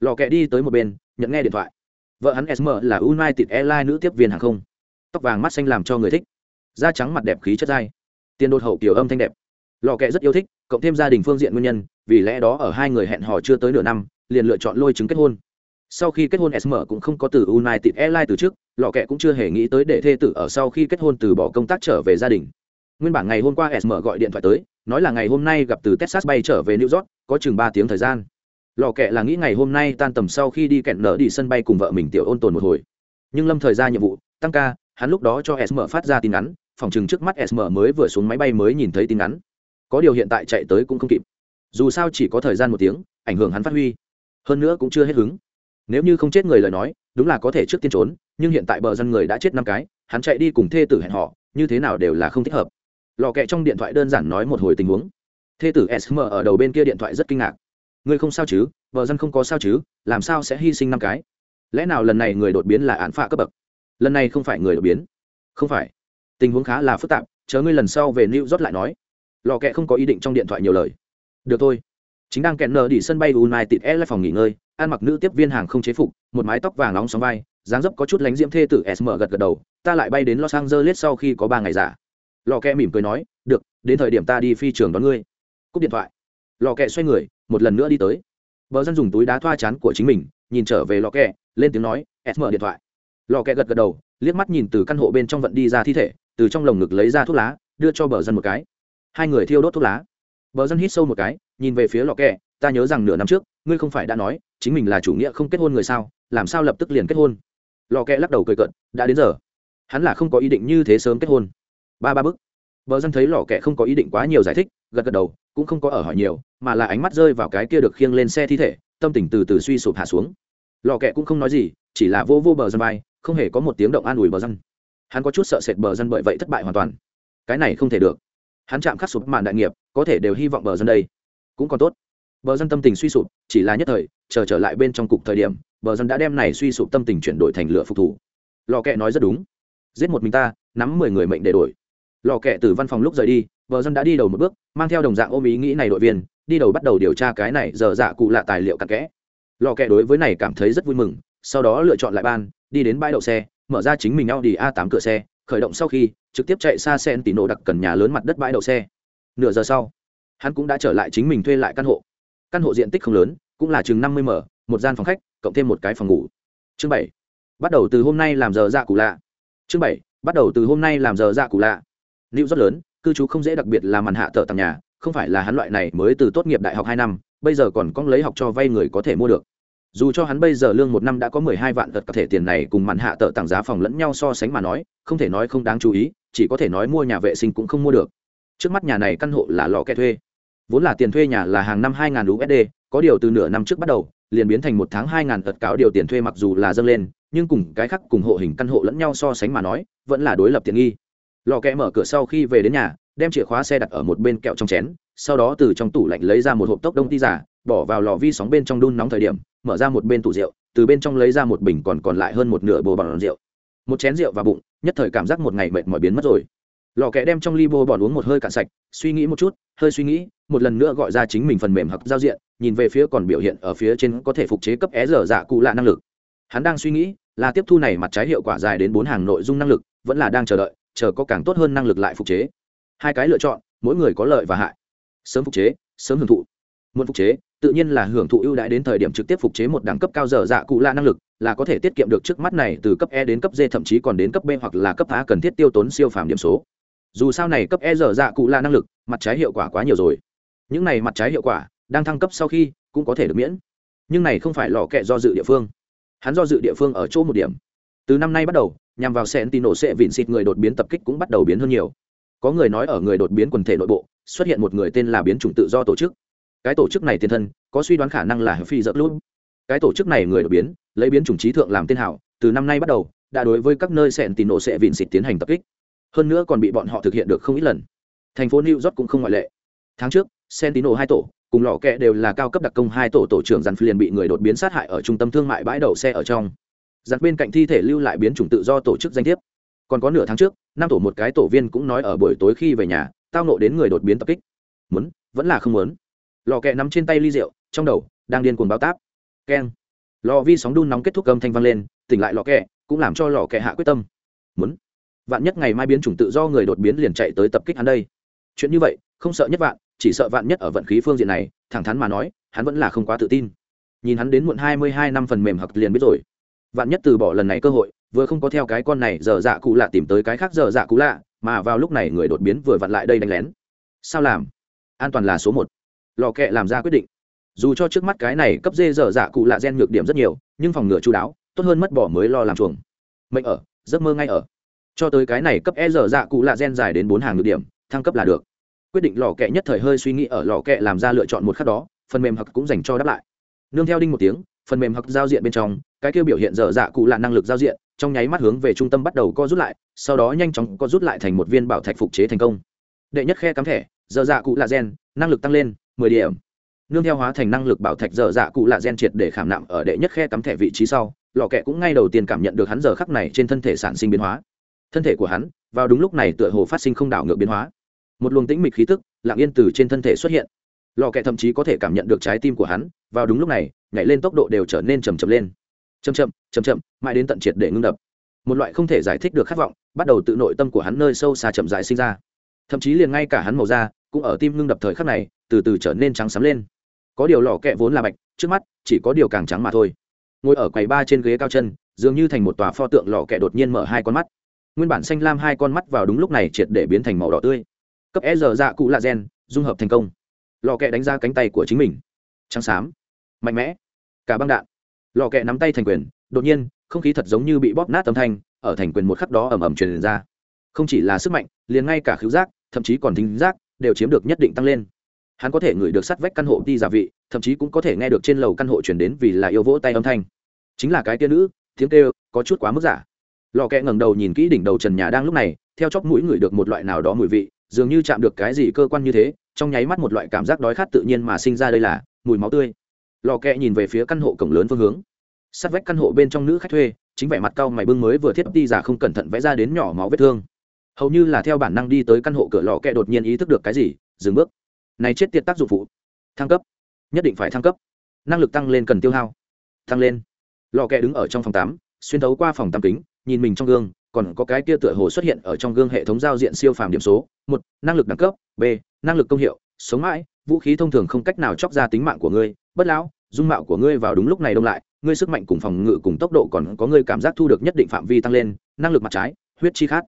Lò kẹ đi tới một bên, nhận nghe điện thoại. Vợ hắn sm là united airlines nữ tiếp viên hàng không. Tóc vàng mắt xanh làm cho người thích. Da trắng mặt đẹp khí chất dai. Tiền đột hậu kiểu âm thanh đẹp. Lò kẹ rất yêu thích, cộng thêm gia đình phương diện nguyên nhân, vì lẽ đó ở hai người hẹn hò chưa tới nửa năm, liền lựa chọn lôi chứng kết hôn sau khi kết hôn sm cũng không có từ united airlines từ trước, lọ kẹ cũng chưa hề nghĩ tới để thê tử ở sau khi kết hôn từ bỏ công tác trở về gia đình. Nguyên bản ngày hôm qua sm gọi điện thoại tới, nói là ngày hôm nay gặp từ texas bay trở về new york, có chừng ba tiếng thời gian. Lò kẹ là nghĩ ngày hôm nay tan tầm sau khi đi kẹn nở đi sân bay cùng vợ mình tiểu ôn tồn một hồi. Nhưng lâm thời ra nhiệm vụ, tăng ca, hắn lúc đó cho sm phát ra tin ngắn, phòng chừng trước mắt sm mới vừa xuống máy bay mới nhìn thấy tin ngắn. Có điều hiện tại chạy tới cũng không kịp. Dù sao chỉ có thời gian một tiếng, ảnh hưởng hắn phát huy. Hơn nữa cũng chưa hết hứng nếu như không chết người lời nói, đúng là có thể trước tiên trốn, nhưng hiện tại bờ dân người đã chết năm cái, hắn chạy đi cùng thê tử hẹn họ, như thế nào đều là không thích hợp. Lò kẹ trong điện thoại đơn giản nói một hồi tình huống. Thê tử sm ở đầu bên kia điện thoại rất kinh ngạc. Ngươi không sao chứ vợ dân không có sao chứ, làm sao sẽ hy sinh năm cái? Lẽ nào lần này người đột biến là án phạ cấp bậc? Lần này không phải người đột biến. Không phải. Tình huống khá là phức tạp, chờ ngươi lần sau về new york lại nói. Lò kẹ không có ý định trong điện thoại nhiều lời. Được thôi chính đang kẹn nờ đi sân bay united airlines phòng nghỉ ngơi, ăn mặc nữ tiếp viên hàng không chế phục, một mái tóc vàng nóng sóng vai, dáng dấp có chút lánh diễm thê tử sm gật gật đầu, ta lại bay đến los angeles sau khi có ba ngày giả. Lò kẹ mỉm cười nói, được, đến thời điểm ta đi phi trường đón ngươi. Cúp điện thoại. Lò kẹ xoay người, một lần nữa đi tới. Bờ dân dùng túi đá thoa chán của chính mình, nhìn trở về lò kẹ, lên tiếng nói sm điện thoại. Lò kẹ gật gật đầu, liếc mắt nhìn từ căn hộ bên trong vận đi ra thi thể, từ trong lồng ngực lấy ra thuốc lá, đưa cho bờ dân một cái. Hai người thiêu đốt thuốc lá bờ dân hít sâu một cái, nhìn về phía lò kẹ, ta nhớ rằng nửa năm trước, ngươi không phải đã nói, chính mình là chủ nghĩa không kết hôn người sao, làm sao lập tức liền kết hôn? Lò kẹ lắc đầu cười cận đã đến giờ. Hắn là không có ý định như thế sớm kết hôn. Ba ba bức. Bờ dân thấy lò kẹ không có ý định quá nhiều giải thích, gật gật đầu, cũng không có ở hỏi nhiều, mà là ánh mắt rơi vào cái kia được khiêng lên xe thi thể, tâm tình từ từ suy sụp hạ xuống. Lò kẹ cũng không nói gì, chỉ là vô vô bờ dân bay không hề có một tiếng động an ủi bờ dân. Hắn có chút sợ sệt bờ dân bởi vậy thất bại hoàn toàn. Cái này không thể được. Hắn chạm khắc sụp màn đại nghiệp có thể đều hy vọng bờ dân đây. Cũng còn tốt. Bờ dân tâm tình suy sụp, chỉ là nhất thời, chờ trở lại bên trong cục thời điểm, bờ dân đã đem này suy sụp tâm tình chuyển đổi thành lửa phục thủ. Lò kẹ nói rất đúng. Giết một mình ta, nắm mười người mệnh để đổi. Lò kẹ từ văn phòng lúc rời đi, bờ dân đã đi đầu một bước, mang theo đồng dạng ôm ý nghĩ này đội viên, đi đầu bắt đầu điều tra cái này giờ dạ cụ lạ tài liệu cặn kẽ. Lò kẹ đối với này cảm thấy rất vui mừng, sau đó lựa chọn lại ban, đi đến bãi đậu xe, mở ra chính mình Audi a 8 cửa xe, khởi động sau khi, trực tiếp chạy xa sen tỉ nổ đặc cần nhà lớn mặt đất bãi đậu xe. Nửa giờ sau hắn cũng đã trở lại chính mình thuê lại căn hộ. Căn hộ diện tích không lớn, cũng là chừng năm mươi m, một gian phòng khách, cộng thêm một cái phòng ngủ. Chương bảy. Bắt đầu từ hôm nay làm giờ dạ cụ lạ. Chương bảy. Bắt đầu từ hôm nay làm giờ dạ cụ lạ. Lưu rất lớn, cư trú không dễ đặc biệt là màn hạ tờ tầng nhà, không phải là hắn loại này mới từ tốt nghiệp đại học hai năm, bây giờ còn có lấy học cho vay người có thể mua được. Dù cho hắn bây giờ lương một năm đã có mười hai vạn tật có thể tiền này cùng màn hạ tờ tặng giá phòng lẫn nhau so sánh mà nói, không thể nói không đáng chú ý, chỉ có thể nói mua nhà vệ sinh cũng không mua được. Trước mắt nhà này căn hộ là lò kẹ thuê vốn là tiền thuê nhà là hàng năm 2.000 usd có điều từ nửa năm trước bắt đầu, liền biến thành một tháng 2.000 tật cáo điều tiền thuê mặc dù là dâng lên, nhưng cùng cái khác cùng hộ hình căn hộ lẫn nhau so sánh mà nói, vẫn là đối lập tiện nghi. Lò kẽ mở cửa sau khi về đến nhà, đem chìa khóa xe đặt ở một bên kẹo trong chén, sau đó từ trong tủ lạnh lấy ra một hộp tốc đông ti giả, bỏ vào lò vi sóng bên trong đun nóng thời điểm, mở ra một bên tủ rượu, từ bên trong lấy ra một bình còn còn lại hơn một nửa bồ bằng rượu. Một chén rượu vào bụng, nhất thời cảm giác một ngày mệt mỏi biến mất rồi lò kẹ đem trong ly bô bòn uống một hơi cạn sạch, suy nghĩ một chút, hơi suy nghĩ, một lần nữa gọi ra chính mình phần mềm hặc giao diện, nhìn về phía còn biểu hiện ở phía trên có thể phục chế cấp é dở dạ cụ lạ năng lực. Hắn đang suy nghĩ là tiếp thu này mặt trái hiệu quả dài đến bốn hàng nội dung năng lực, vẫn là đang chờ đợi, chờ có càng tốt hơn năng lực lại phục chế. Hai cái lựa chọn, mỗi người có lợi và hại. Sớm phục chế, sớm hưởng thụ. Muốn phục chế, tự nhiên là hưởng thụ ưu đãi đến thời điểm trực tiếp phục chế một đẳng cấp cao dở dạ cụ lạ năng lực, là có thể tiết kiệm được trước mắt này từ cấp e đến cấp d thậm chí còn đến cấp b hoặc là cấp a cần thiết tiêu tốn siêu phàm điểm số dù sao này cấp e dở dạ cụ là năng lực, mặt trái hiệu quả quá nhiều rồi. Những này mặt trái hiệu quả, đang thăng cấp sau khi, cũng có thể được miễn. Nhưng này không phải lò kẹ do dự địa phương. Hắn do dự địa phương ở chỗ một điểm. Từ năm nay bắt đầu, nhằm vào sen tino sẽ vịn xịt người đột biến tập kích cũng bắt đầu biến hơn nhiều. Có người nói ở người đột biến quần thể nội bộ, xuất hiện một người tên là biến chủng tự do tổ chức. Cái tổ chức này tiền thân, có suy đoán khả năng là phi dỡ luôn cái tổ chức này người đột biến, lấy biến chủng trí thượng làm tên hảo, từ năm nay bắt đầu, đã đối với các nơi sẹn tì nổ sẽ vịn xịt tiến hành tập kích hơn nữa còn bị bọn họ thực hiện được không ít lần. Thành phố new york cũng không ngoại lệ. Tháng trước sentino hai tổ, cùng lò kẹ đều là cao cấp đặc công hai tổ tổ trưởng dàn liền bị người đột biến sát hại ở trung tâm thương mại bãi đậu xe ở trong. Dàn bên cạnh thi thể lưu lại biến chủng tự do tổ chức danh thiếp. Còn có nửa tháng trước, năm tổ một cái tổ viên cũng nói ở buổi tối khi về nhà, tao nộ đến người đột biến tập kích. Muốn, vẫn là không muốn. Lò kẹ nắm trên tay ly rượu, trong đầu, đang điên cuồng báo táp. Keng. Lò vi sóng đun nóng kết thúc âm thanh vang lên, tỉnh lại lò kẹ, cũng làm cho lò kẹ hạ quyết tâm. Muốn vạn nhất ngày mai biến chủng tự do người đột biến liền chạy tới tập kích hắn đây. Chuyện như vậy, không sợ nhất vạn, chỉ sợ vạn nhất ở vận khí phương diện này, thẳng thắn mà nói, hắn vẫn là không quá tự tin. Nhìn hắn đến muộn hai mươi hai năm phần mềm hặc liền biết rồi. Vạn nhất từ bỏ lần này cơ hội, vừa không có theo cái con này giờ dạ cụ lạ tìm tới cái khác giờ dạ cụ lạ, mà vào lúc này người đột biến vừa vặn lại đây đánh lén. Sao làm? An toàn là số một. Lò kẹ làm ra quyết định. Dù cho trước mắt cái này cấp dê dở dạ cụ lạ gen nhược điểm rất nhiều, nhưng phòng ngừa chú đáo, tốt hơn mất bỏ mới lo làm chuồng. Mệnh ở, giấc mơ ngay ở cho tới cái này cấp e dở dạ cụ lạ gen dài đến bốn hàng nhược điểm, thăng cấp là được. Quyết định lò kẹ nhất thời hơi suy nghĩ ở lò kẹ làm ra lựa chọn một khắc đó, phần mềm hặc cũng dành cho đáp lại. Nương theo đinh một tiếng, phần mềm hặc giao diện bên trong, cái kêu biểu hiện dở dạ cụ là năng lực giao diện, trong nháy mắt hướng về trung tâm bắt đầu co rút lại, sau đó nhanh chóng co rút lại thành một viên bảo thạch phục chế thành công. Đệ nhất khe cắm thẻ dở dạ cụ là gen, năng lực tăng lên mười điểm. Nương theo hóa thành năng lực bảo thạch dở dạ cụ là gen triệt để khảm nạm ở đệ nhất khe cắm thẻ vị trí sau, lò kẹ cũng ngay đầu tiên cảm nhận được hắn giờ khắc này trên thân thể sản sinh biến hóa thân thể của hắn, vào đúng lúc này tựa hồ phát sinh không đảo ngược biến hóa. Một luồng tĩnh mịch khí tức, lặng yên từ trên thân thể xuất hiện. Lò kẹ thậm chí có thể cảm nhận được trái tim của hắn, vào đúng lúc này, nhảy lên tốc độ đều trở nên chầm chậm lên. Chầm chậm chầm chậm, mãi đến tận triệt để ngưng đập. Một loại không thể giải thích được khát vọng, bắt đầu tự nội tâm của hắn nơi sâu xa chậm dài sinh ra. Thậm chí liền ngay cả hắn màu da, cũng ở tim ngưng đập thời khắc này, từ từ trở nên trắng sắm lên. Có điều lò kẹ vốn là bạch, trước mắt, chỉ có điều càng trắng mà thôi. Ngồi ở quầy ba trên ghế cao chân, dường như thành một tòa pho tượng lò kẹ đột nhiên mở hai con mắt nguyên bản xanh lam hai con mắt vào đúng lúc này triệt để biến thành màu đỏ tươi. Cấp e giờ dạ cụ lạ gen, dung hợp thành công. Lò kẹ đánh ra cánh tay của chính mình. Trắng xám. Mạnh mẽ. Cả băng đạn. Lò kẹ nắm tay thành quyền, đột nhiên, không khí thật giống như bị bóp nát âm thanh, ở thành quyền một khắc đó ầm ầm truyền ra. Không chỉ là sức mạnh, liền ngay cả khứu giác, thậm chí còn thính giác, đều chiếm được nhất định tăng lên. Hắn có thể ngửi được sắt vách căn hộ đi giả vị, thậm chí cũng có thể nghe được trên lầu căn hộ chuyển đến vì là yêu vỗ tay âm thanh. Chính là cái tia nữ, tiếng kêu, có chút quá mức giả lò kẹ ngẩng đầu nhìn kỹ đỉnh đầu trần nhà đang lúc này, theo chóp mũi ngửi được một loại nào đó mùi vị, dường như chạm được cái gì cơ quan như thế, trong nháy mắt một loại cảm giác đói khát tự nhiên mà sinh ra đây là mùi máu tươi. Lò kẹ nhìn về phía căn hộ cổng lớn phương hướng. Sát vách căn hộ bên trong nữ khách thuê, chính vẻ mặt cau mày bưng mới vừa thiết đi giả không cẩn thận vẽ ra đến nhỏ máu vết thương. Hầu như là theo bản năng đi tới căn hộ cửa lò kẹ đột nhiên ý thức được cái gì, dừng bước. Này chết tiệt tác dụng phụ. Thăng cấp. Nhất định phải thăng cấp. Năng lực tăng lên cần tiêu hao. Tăng lên. Lò kẹ đứng ở trong phòng tám xuyên thấu qua phòng tắm kính nhìn mình trong gương, còn có cái kia tựa hồ xuất hiện ở trong gương hệ thống giao diện siêu phàm điểm số, một, năng lực đẳng cấp, b, năng lực công hiệu, sống mãi, vũ khí thông thường không cách nào chóc ra tính mạng của ngươi, bất lão, dung mạo của ngươi vào đúng lúc này đông lại, ngươi sức mạnh cùng phòng ngự cùng tốc độ còn có ngươi cảm giác thu được nhất định phạm vi tăng lên, năng lực mặt trái, huyết chi khát.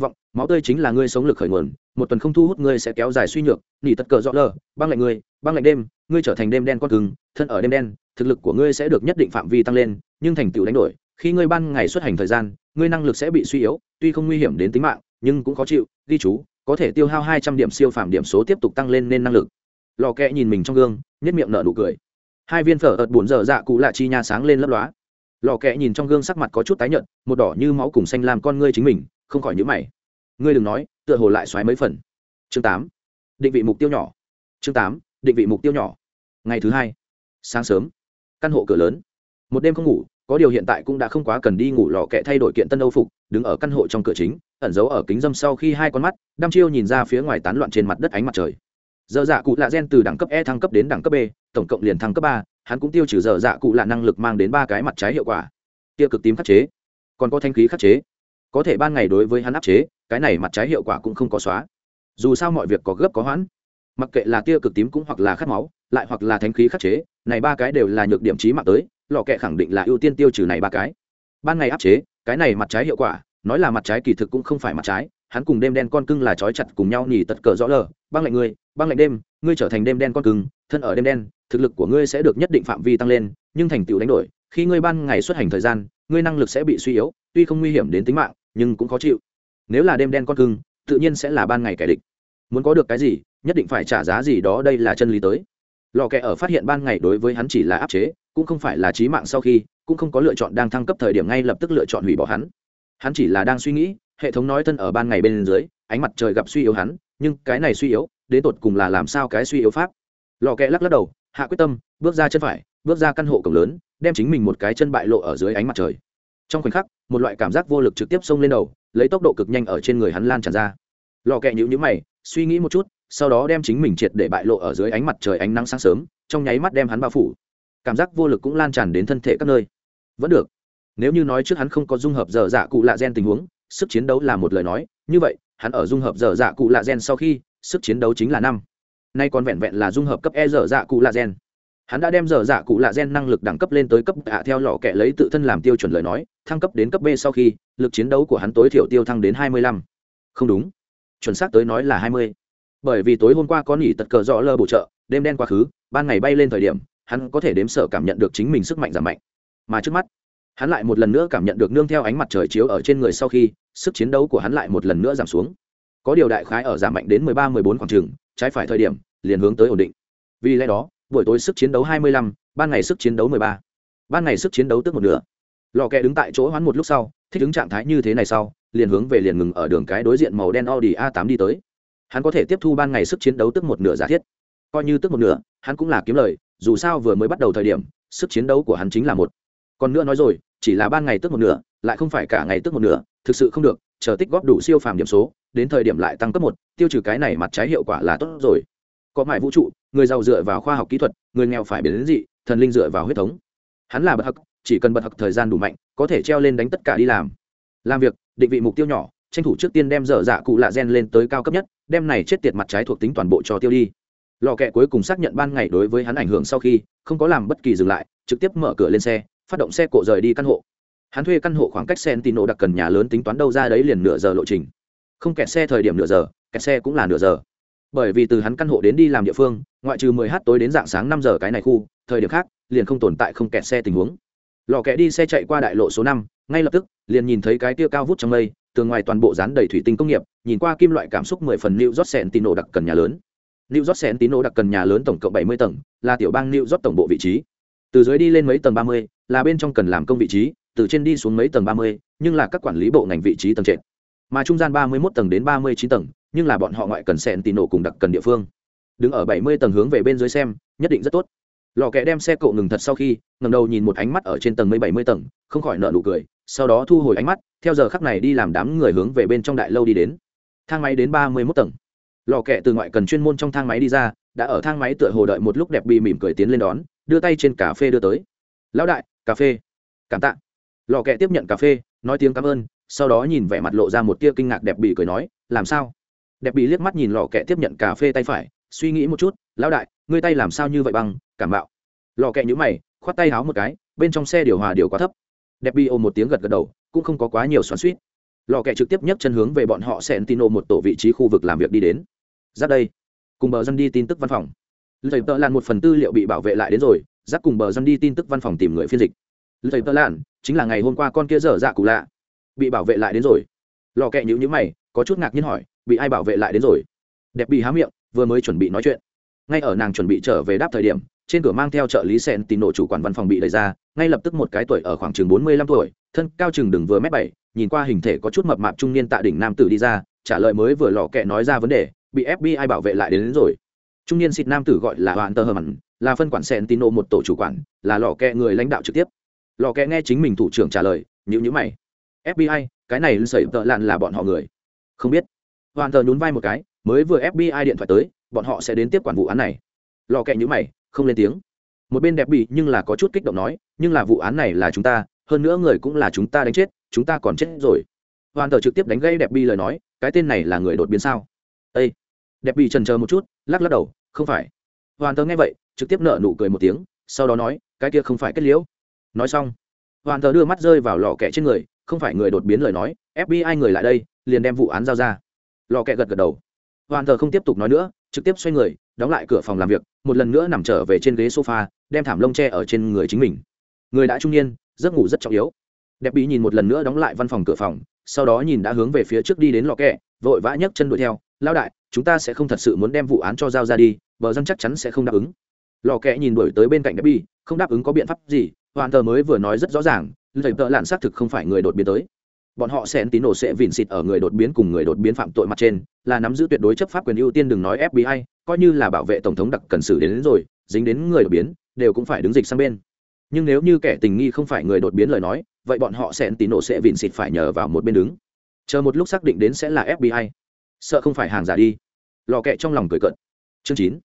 Vọng, máu tươi chính là ngươi sống lực khởi nguồn, một tuần không thu hút ngươi sẽ kéo dài suy nhược, nỉ tất cờ rõ lờ, băng lạnh ngươi, băng lạnh đêm, ngươi trở thành đêm đen con cứng, thân ở đêm đen, thực lực của ngươi sẽ được nhất định phạm vi tăng lên, nhưng thành tựu đánh đổi, khi ngươi ban ngày xuất hành thời gian ngươi năng lực sẽ bị suy yếu, tuy không nguy hiểm đến tính mạng, nhưng cũng khó chịu, ghi chú, có thể tiêu hao hai trăm điểm siêu phàm điểm số tiếp tục tăng lên nên năng lực. Lò kẹ nhìn mình trong gương nhất miệng nở nụ cười. Hai viên phở ợt bùn dở dạ cụ lạ chi nha sáng lên lấp lóa. Lò kẹ nhìn trong gương sắc mặt có chút tái nhợt, một đỏ như máu cùng xanh làm con ngươi chính mình, không khỏi nhữ mày. Ngươi đừng nói, tựa hồ lại xoáy mấy phần. Chương tám, định vị mục tiêu nhỏ. Chương tám, định vị mục tiêu nhỏ. Ngày thứ hai, sáng sớm, căn hộ cửa lớn. Một đêm không ngủ có điều hiện tại cũng đã không quá cần đi ngủ lò kẹ thay đổi kiện tân âu phục, đứng ở căn hộ trong cửa chính, ẩn giấu ở kính dâm sau khi hai con mắt, đăm chiêu nhìn ra phía ngoài tán loạn trên mặt đất ánh mặt trời. Dơ dạ cụ lạ gen từ đẳng cấp e thăng cấp đến đẳng cấp b, tổng cộng liền thăng cấp ba, hắn cũng tiêu trừ dơ dạ cụ lạ năng lực mang đến ba cái mặt trái hiệu quả. Tia cực tím khắc chế. Còn có thanh khí khắc chế. Có thể ban ngày đối với hắn áp chế, cái này mặt trái hiệu quả cũng không có xóa. Dù sao mọi việc có gấp có hoãn. Mặc kệ là tia cực tím cũng hoặc là khát máu, lại hoặc là thanh khí khắc chế, này ba cái đều là nhược điểm trí mạng tới lò kẹ khẳng định là ưu tiên tiêu trừ này ba cái. Ban ngày áp chế, cái này mặt trái hiệu quả, nói là mặt trái kỳ thực cũng không phải mặt trái, hắn cùng đêm đen con cưng là trói chặt cùng nhau nhỉ tật cờ rõ lờ. Băng lạnh ngươi, băng lạnh đêm, ngươi trở thành đêm đen con cưng, thân ở đêm đen, thực lực của ngươi sẽ được nhất định phạm vi tăng lên, nhưng thành tựu đánh đổi, khi ngươi ban ngày xuất hành thời gian, ngươi năng lực sẽ bị suy yếu, tuy không nguy hiểm đến tính mạng, nhưng cũng khó chịu. Nếu là đêm đen con cưng, tự nhiên sẽ là ban ngày kẻ địch. Muốn có được cái gì, nhất định phải trả giá gì đó, đây là chân lý tới. Lò kẹ ở phát hiện ban ngày đối với hắn chỉ là áp chế cũng không phải là trí mạng sau khi, cũng không có lựa chọn đang thăng cấp thời điểm ngay lập tức lựa chọn hủy bỏ hắn. Hắn chỉ là đang suy nghĩ, hệ thống nói thân ở ban ngày bên dưới, ánh mặt trời gặp suy yếu hắn, nhưng cái này suy yếu, đến tột cùng là làm sao cái suy yếu pháp? Lò kẹ lắc lắc đầu, hạ quyết tâm, bước ra chân phải, bước ra căn hộ cổng lớn, đem chính mình một cái chân bại lộ ở dưới ánh mặt trời. Trong khoảnh khắc, một loại cảm giác vô lực trực tiếp xông lên đầu, lấy tốc độ cực nhanh ở trên người hắn lan tràn ra. Lò kẹ nhữ nhữ mày, suy nghĩ một chút, sau đó đem chính mình triệt để bại lộ ở dưới ánh mặt trời ánh nắng sáng sớm, trong nháy mắt đem hắn bao phủ cảm giác vô lực cũng lan tràn đến thân thể các nơi. Vẫn được. Nếu như nói trước hắn không có dung hợp dở dạ cụ lạ gen tình huống, sức chiến đấu là một lời nói, như vậy, hắn ở dung hợp dở dạ cụ lạ gen sau khi, sức chiến đấu chính là năm. Nay còn vẹn vẹn là dung hợp cấp e dở dạ cụ lạ gen. Hắn đã đem dở dạ cụ lạ gen năng lực đẳng cấp lên tới cấp ạ theo lọ kẻ lấy tự thân làm tiêu chuẩn lời nói, thăng cấp đến cấp b sau khi, lực chiến đấu của hắn tối thiểu tiêu thăng đến hai mươi lăm. Không đúng. Chuẩn xác tới nói là hai mươi. Bởi vì tối hôm qua có nghỉ tật cờ dọ lơ bổ trợ, đêm đen quá khứ, ban ngày bay lên thời điểm hắn có thể đếm sợ cảm nhận được chính mình sức mạnh giảm mạnh. Mà trước mắt, hắn lại một lần nữa cảm nhận được nương theo ánh mặt trời chiếu ở trên người sau khi, sức chiến đấu của hắn lại một lần nữa giảm xuống. Có điều đại khái ở giảm mạnh đến mười ba, mười bốn khoảng trường trái phải thời điểm, liền hướng tới ổn định. Vì lẽ đó, buổi tối sức chiến đấu hai mươi lăm, ban ngày sức chiến đấu mười ba. Ban ngày sức chiến đấu tức một nửa. Lò kẹ đứng tại chỗ hoán một lúc sau, thích ứng trạng thái như thế này sau, liền hướng về liền ngừng ở đường cái đối diện màu đen audi a 8 đi tới. Hắn có thể tiếp thu ban ngày sức chiến đấu tức một nửa giả thiết coi như tức một nửa, hắn cũng là kiếm lời, dù sao vừa mới bắt đầu thời điểm, sức chiến đấu của hắn chính là một. Còn nữa nói rồi, chỉ là ban ngày tức một nửa, lại không phải cả ngày tức một nửa, thực sự không được, chờ tích góp đủ siêu phàm điểm số, đến thời điểm lại tăng cấp một, tiêu trừ cái này mặt trái hiệu quả là tốt rồi. Có mại vũ trụ, người giàu dựa vào khoa học kỹ thuật, người nghèo phải biến đến dị, thần linh dựa vào huyết thống. Hắn là bậc hặc chỉ cần bậc hặc thời gian đủ mạnh, có thể treo lên đánh tất cả đi làm. Làm việc, định vị mục tiêu nhỏ, tranh thủ trước tiên đem dở dạ cụ lạ gen lên tới cao cấp nhất, đem này chết tiệt mặt trái thuộc tính toàn bộ cho tiêu đi lò kẹ cuối cùng xác nhận ban ngày đối với hắn ảnh hưởng sau khi, không có làm bất kỳ dừng lại, trực tiếp mở cửa lên xe, phát động xe cộ rời đi căn hộ. Hắn thuê căn hộ khoảng cách sen tino đặc cần nhà lớn tính toán đâu ra đấy liền nửa giờ lộ trình. Không kẹt xe thời điểm nửa giờ, kẹt xe cũng là nửa giờ. Bởi vì từ hắn căn hộ đến đi làm địa phương, ngoại trừ 10 h tối đến dạng sáng 5 giờ cái này khu, thời điểm khác, liền không tồn tại không kẹt xe tình huống. Lò kẹ đi xe chạy qua đại lộ số năm, ngay lập tức, liền nhìn thấy cái tia cao vút trong mây, tường ngoài toàn bộ dán đầy thủy tinh công nghiệp, nhìn qua kim loại cảm xúc mười phần new tì nổ đặc cần nhà lớn new york sentino đặc cần nhà lớn tổng cộng bảy mươi tầng, là tiểu bang new york tổng bộ vị trí. Từ dưới đi lên mấy tầng ba mươi, là bên trong cần làm công vị trí, từ trên đi xuống mấy tầng ba mươi, nhưng là các quản lý bộ ngành vị trí tầng trệt. Mà trung gian ba mươi 31 tầng đến ba mươi chín tầng, nhưng là bọn họ ngoại cần sentino cùng đặc cần địa phương. Đứng ở bảy mươi tầng hướng về bên dưới xem, nhất định rất tốt. Lò kẹ đem xe cộ ngừng thật sau khi, ngẩng đầu nhìn một ánh mắt ở trên tầng mấy bảy mươi tầng, không khỏi nở nụ cười, sau đó thu hồi ánh mắt, theo giờ khắc này đi làm đám người hướng về bên trong đại lâu đi đến. Thang máy đến ba mươi mốt tầng lò kẹ từ ngoại cần chuyên môn trong thang máy đi ra, đã ở thang máy tựa hồ đợi một lúc đẹp bị mỉm cười tiến lên đón, đưa tay trên cà phê đưa tới. Lão đại, cà phê. Cảm tạ. Lò kẹ tiếp nhận cà phê, nói tiếng cảm ơn, sau đó nhìn vẻ mặt lộ ra một tia kinh ngạc đẹp bị cười nói, làm sao? Đẹp bị liếc mắt nhìn lò kẹ tiếp nhận cà phê tay phải, suy nghĩ một chút, lão đại, ngươi tay làm sao như vậy bằng cảm bạo. Lò kẹ nhữ mày, khoát tay háo một cái, bên trong xe điều hòa điều quá thấp. Đẹp bị ôm một tiếng gật gật đầu, cũng không có quá nhiều xoắn suýt lò kẹ trực tiếp nhấc chân hướng về bọn họ sentino một tổ vị trí khu vực làm việc đi đến giáp đây. Cùng bờ dân đi tin tức văn phòng. Lầy tợ lan một phần tư liệu bị bảo vệ lại đến rồi, giáp cùng bờ dân đi tin tức văn phòng tìm người phiên dịch. Lầy tợ lan chính là ngày hôm qua con kia dở dạ cụ lạ. Bị bảo vệ lại đến rồi. Lò kẹ nhữ nhữ mày, có chút ngạc nhiên hỏi, bị ai bảo vệ lại đến rồi? Đẹp bị há miệng, vừa mới chuẩn bị nói chuyện. Ngay ở nàng chuẩn bị trở về đáp thời điểm, trên cửa mang theo trợ lý sen tìm nổ chủ quản văn phòng bị đẩy ra, ngay lập tức một cái tuổi ở khoảng chừng bốn mươi lăm tuổi, thân cao chừng đừng vừa mét bảy, nhìn qua hình thể có chút mập mạp trung niên tạ đỉnh nam tử đi ra, trả lời mới vừa lò kẹ nói ra vấn đề bị fbi bảo vệ lại đến, đến rồi. Trung niên xịt nam tử gọi là hoàn tơ hờ mặn là phân quản sentino một tổ chủ quản là lò kẹ người lãnh đạo trực tiếp. Lò kẹ nghe chính mình thủ trưởng trả lời nhữ nhữ mày. Fbi cái này sẩy tợ lạn là bọn họ người. Không biết. Hoàn tờ nhún vai một cái mới vừa fbi điện thoại tới bọn họ sẽ đến tiếp quản vụ án này. Lò kẹ nhữ mày không lên tiếng. Một bên đẹp bị nhưng là có chút kích động nói nhưng là vụ án này là chúng ta hơn nữa người cũng là chúng ta đánh chết chúng ta còn chết rồi. Hoàn tờ trực tiếp đánh gây đẹp bi lời nói cái tên này là người đột biến sao? Ây đẹp bị trần chờ một chút, lắc lắc đầu, không phải. Hoàn tờ nghe vậy, trực tiếp nợ nụ cười một tiếng, sau đó nói, cái kia không phải kết liễu. Nói xong hoàn tờ đưa mắt rơi vào lò kẹ trên người, không phải người đột biến lời nói fbi người lại đây, liền đem vụ án giao ra. Lò kẹ gật gật đầu. Hoàn tờ không tiếp tục nói nữa, trực tiếp xoay người, đóng lại cửa phòng làm việc, một lần nữa nằm trở về trên ghế sofa, đem thảm lông tre ở trên người chính mình. Người đã trung niên, giấc ngủ rất trọng yếu. Đẹp bị nhìn một lần nữa đóng lại văn phòng cửa phòng, sau đó nhìn đã hướng về phía trước đi đến lò kẹ vội vã nhấc chân đuổi theo lao đại chúng ta sẽ không thật sự muốn đem vụ án cho giao ra đi bờ dân chắc chắn sẽ không đáp ứng. Lò Kẽ nhìn đuổi tới bên cạnh đẹp bi không đáp ứng có biện pháp gì hoàn tờ mới vừa nói rất rõ ràng thầy tợ lạn xác thực không phải người đột biến tới. Bọn họ sẽ tín nổ sẽ vịn xịt ở người đột biến cùng người đột biến phạm tội mặt trên là nắm giữ tuyệt đối chấp pháp quyền ưu tiên đừng nói fbi coi như là bảo vệ tổng thống đặc cần xử đến, đến rồi dính đến người đột biến đều cũng phải đứng dịch sang bên. Nhưng nếu như kẻ tình nghi không phải người đột biến lời nói vậy bọn họ sẽ tín nổ sẽ vịn xịt phải nhờ vào một bên đứng. Chờ một lúc xác định đến sẽ là fbi sợ không phải hàng giả đi. Lò kẹ trong lòng cười cận chương chín.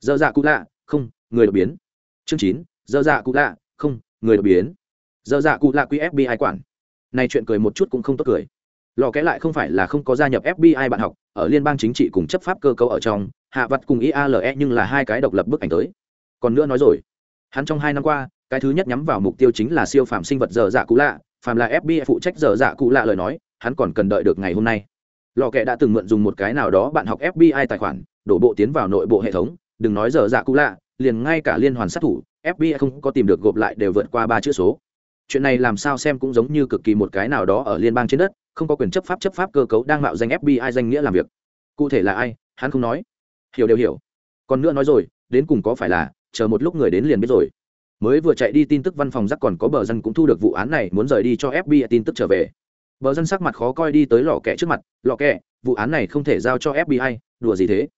Dơ dạ cụ lạ, không, người đột biến. Chương chín. Dơ dạ cụ lạ, không, người đột biến. Dơ dạ cụ lạ quy fbi quản. Này chuyện cười một chút cũng không tốt cười. Lò kẽ lại không phải là không có gia nhập fbi bạn học, ở liên bang chính trị cùng chấp pháp cơ cấu ở trong, hạ vật cùng iale nhưng là hai cái độc lập bức ảnh tới. Còn nữa nói rồi, hắn trong hai năm qua, cái thứ nhất nhắm vào mục tiêu chính là siêu phạm sinh vật dở dạ cụ lạ, phàm là fbi phụ trách dở dạ cụ lạ lời nói, hắn còn cần đợi được ngày hôm nay lò kẹ đã từng mượn dùng một cái nào đó bạn học fbi tài khoản, đổ bộ tiến vào nội bộ hệ thống, đừng nói dở dạ cũ lạ, liền ngay cả liên hoàn sát thủ fbi không có tìm được gộp lại đều vượt qua ba chữ số. Chuyện này làm sao xem cũng giống như cực kỳ một cái nào đó ở liên bang trên đất, không có quyền chấp pháp chấp pháp cơ cấu đang mạo danh fbi danh nghĩa làm việc. Cụ thể là ai, hắn không nói. Hiểu đều hiểu. Còn nữa nói rồi, đến cùng có phải là, chờ một lúc người đến liền biết rồi. Mới vừa chạy đi tin tức văn phòng rắc còn có bờ dân cũng thu được vụ án này, muốn rời đi cho fbi tin tức trở về bờ dân sắc mặt khó coi đi tới lò kẹ trước mặt, lò kẹ vụ án này không thể giao cho fbi đùa gì thế?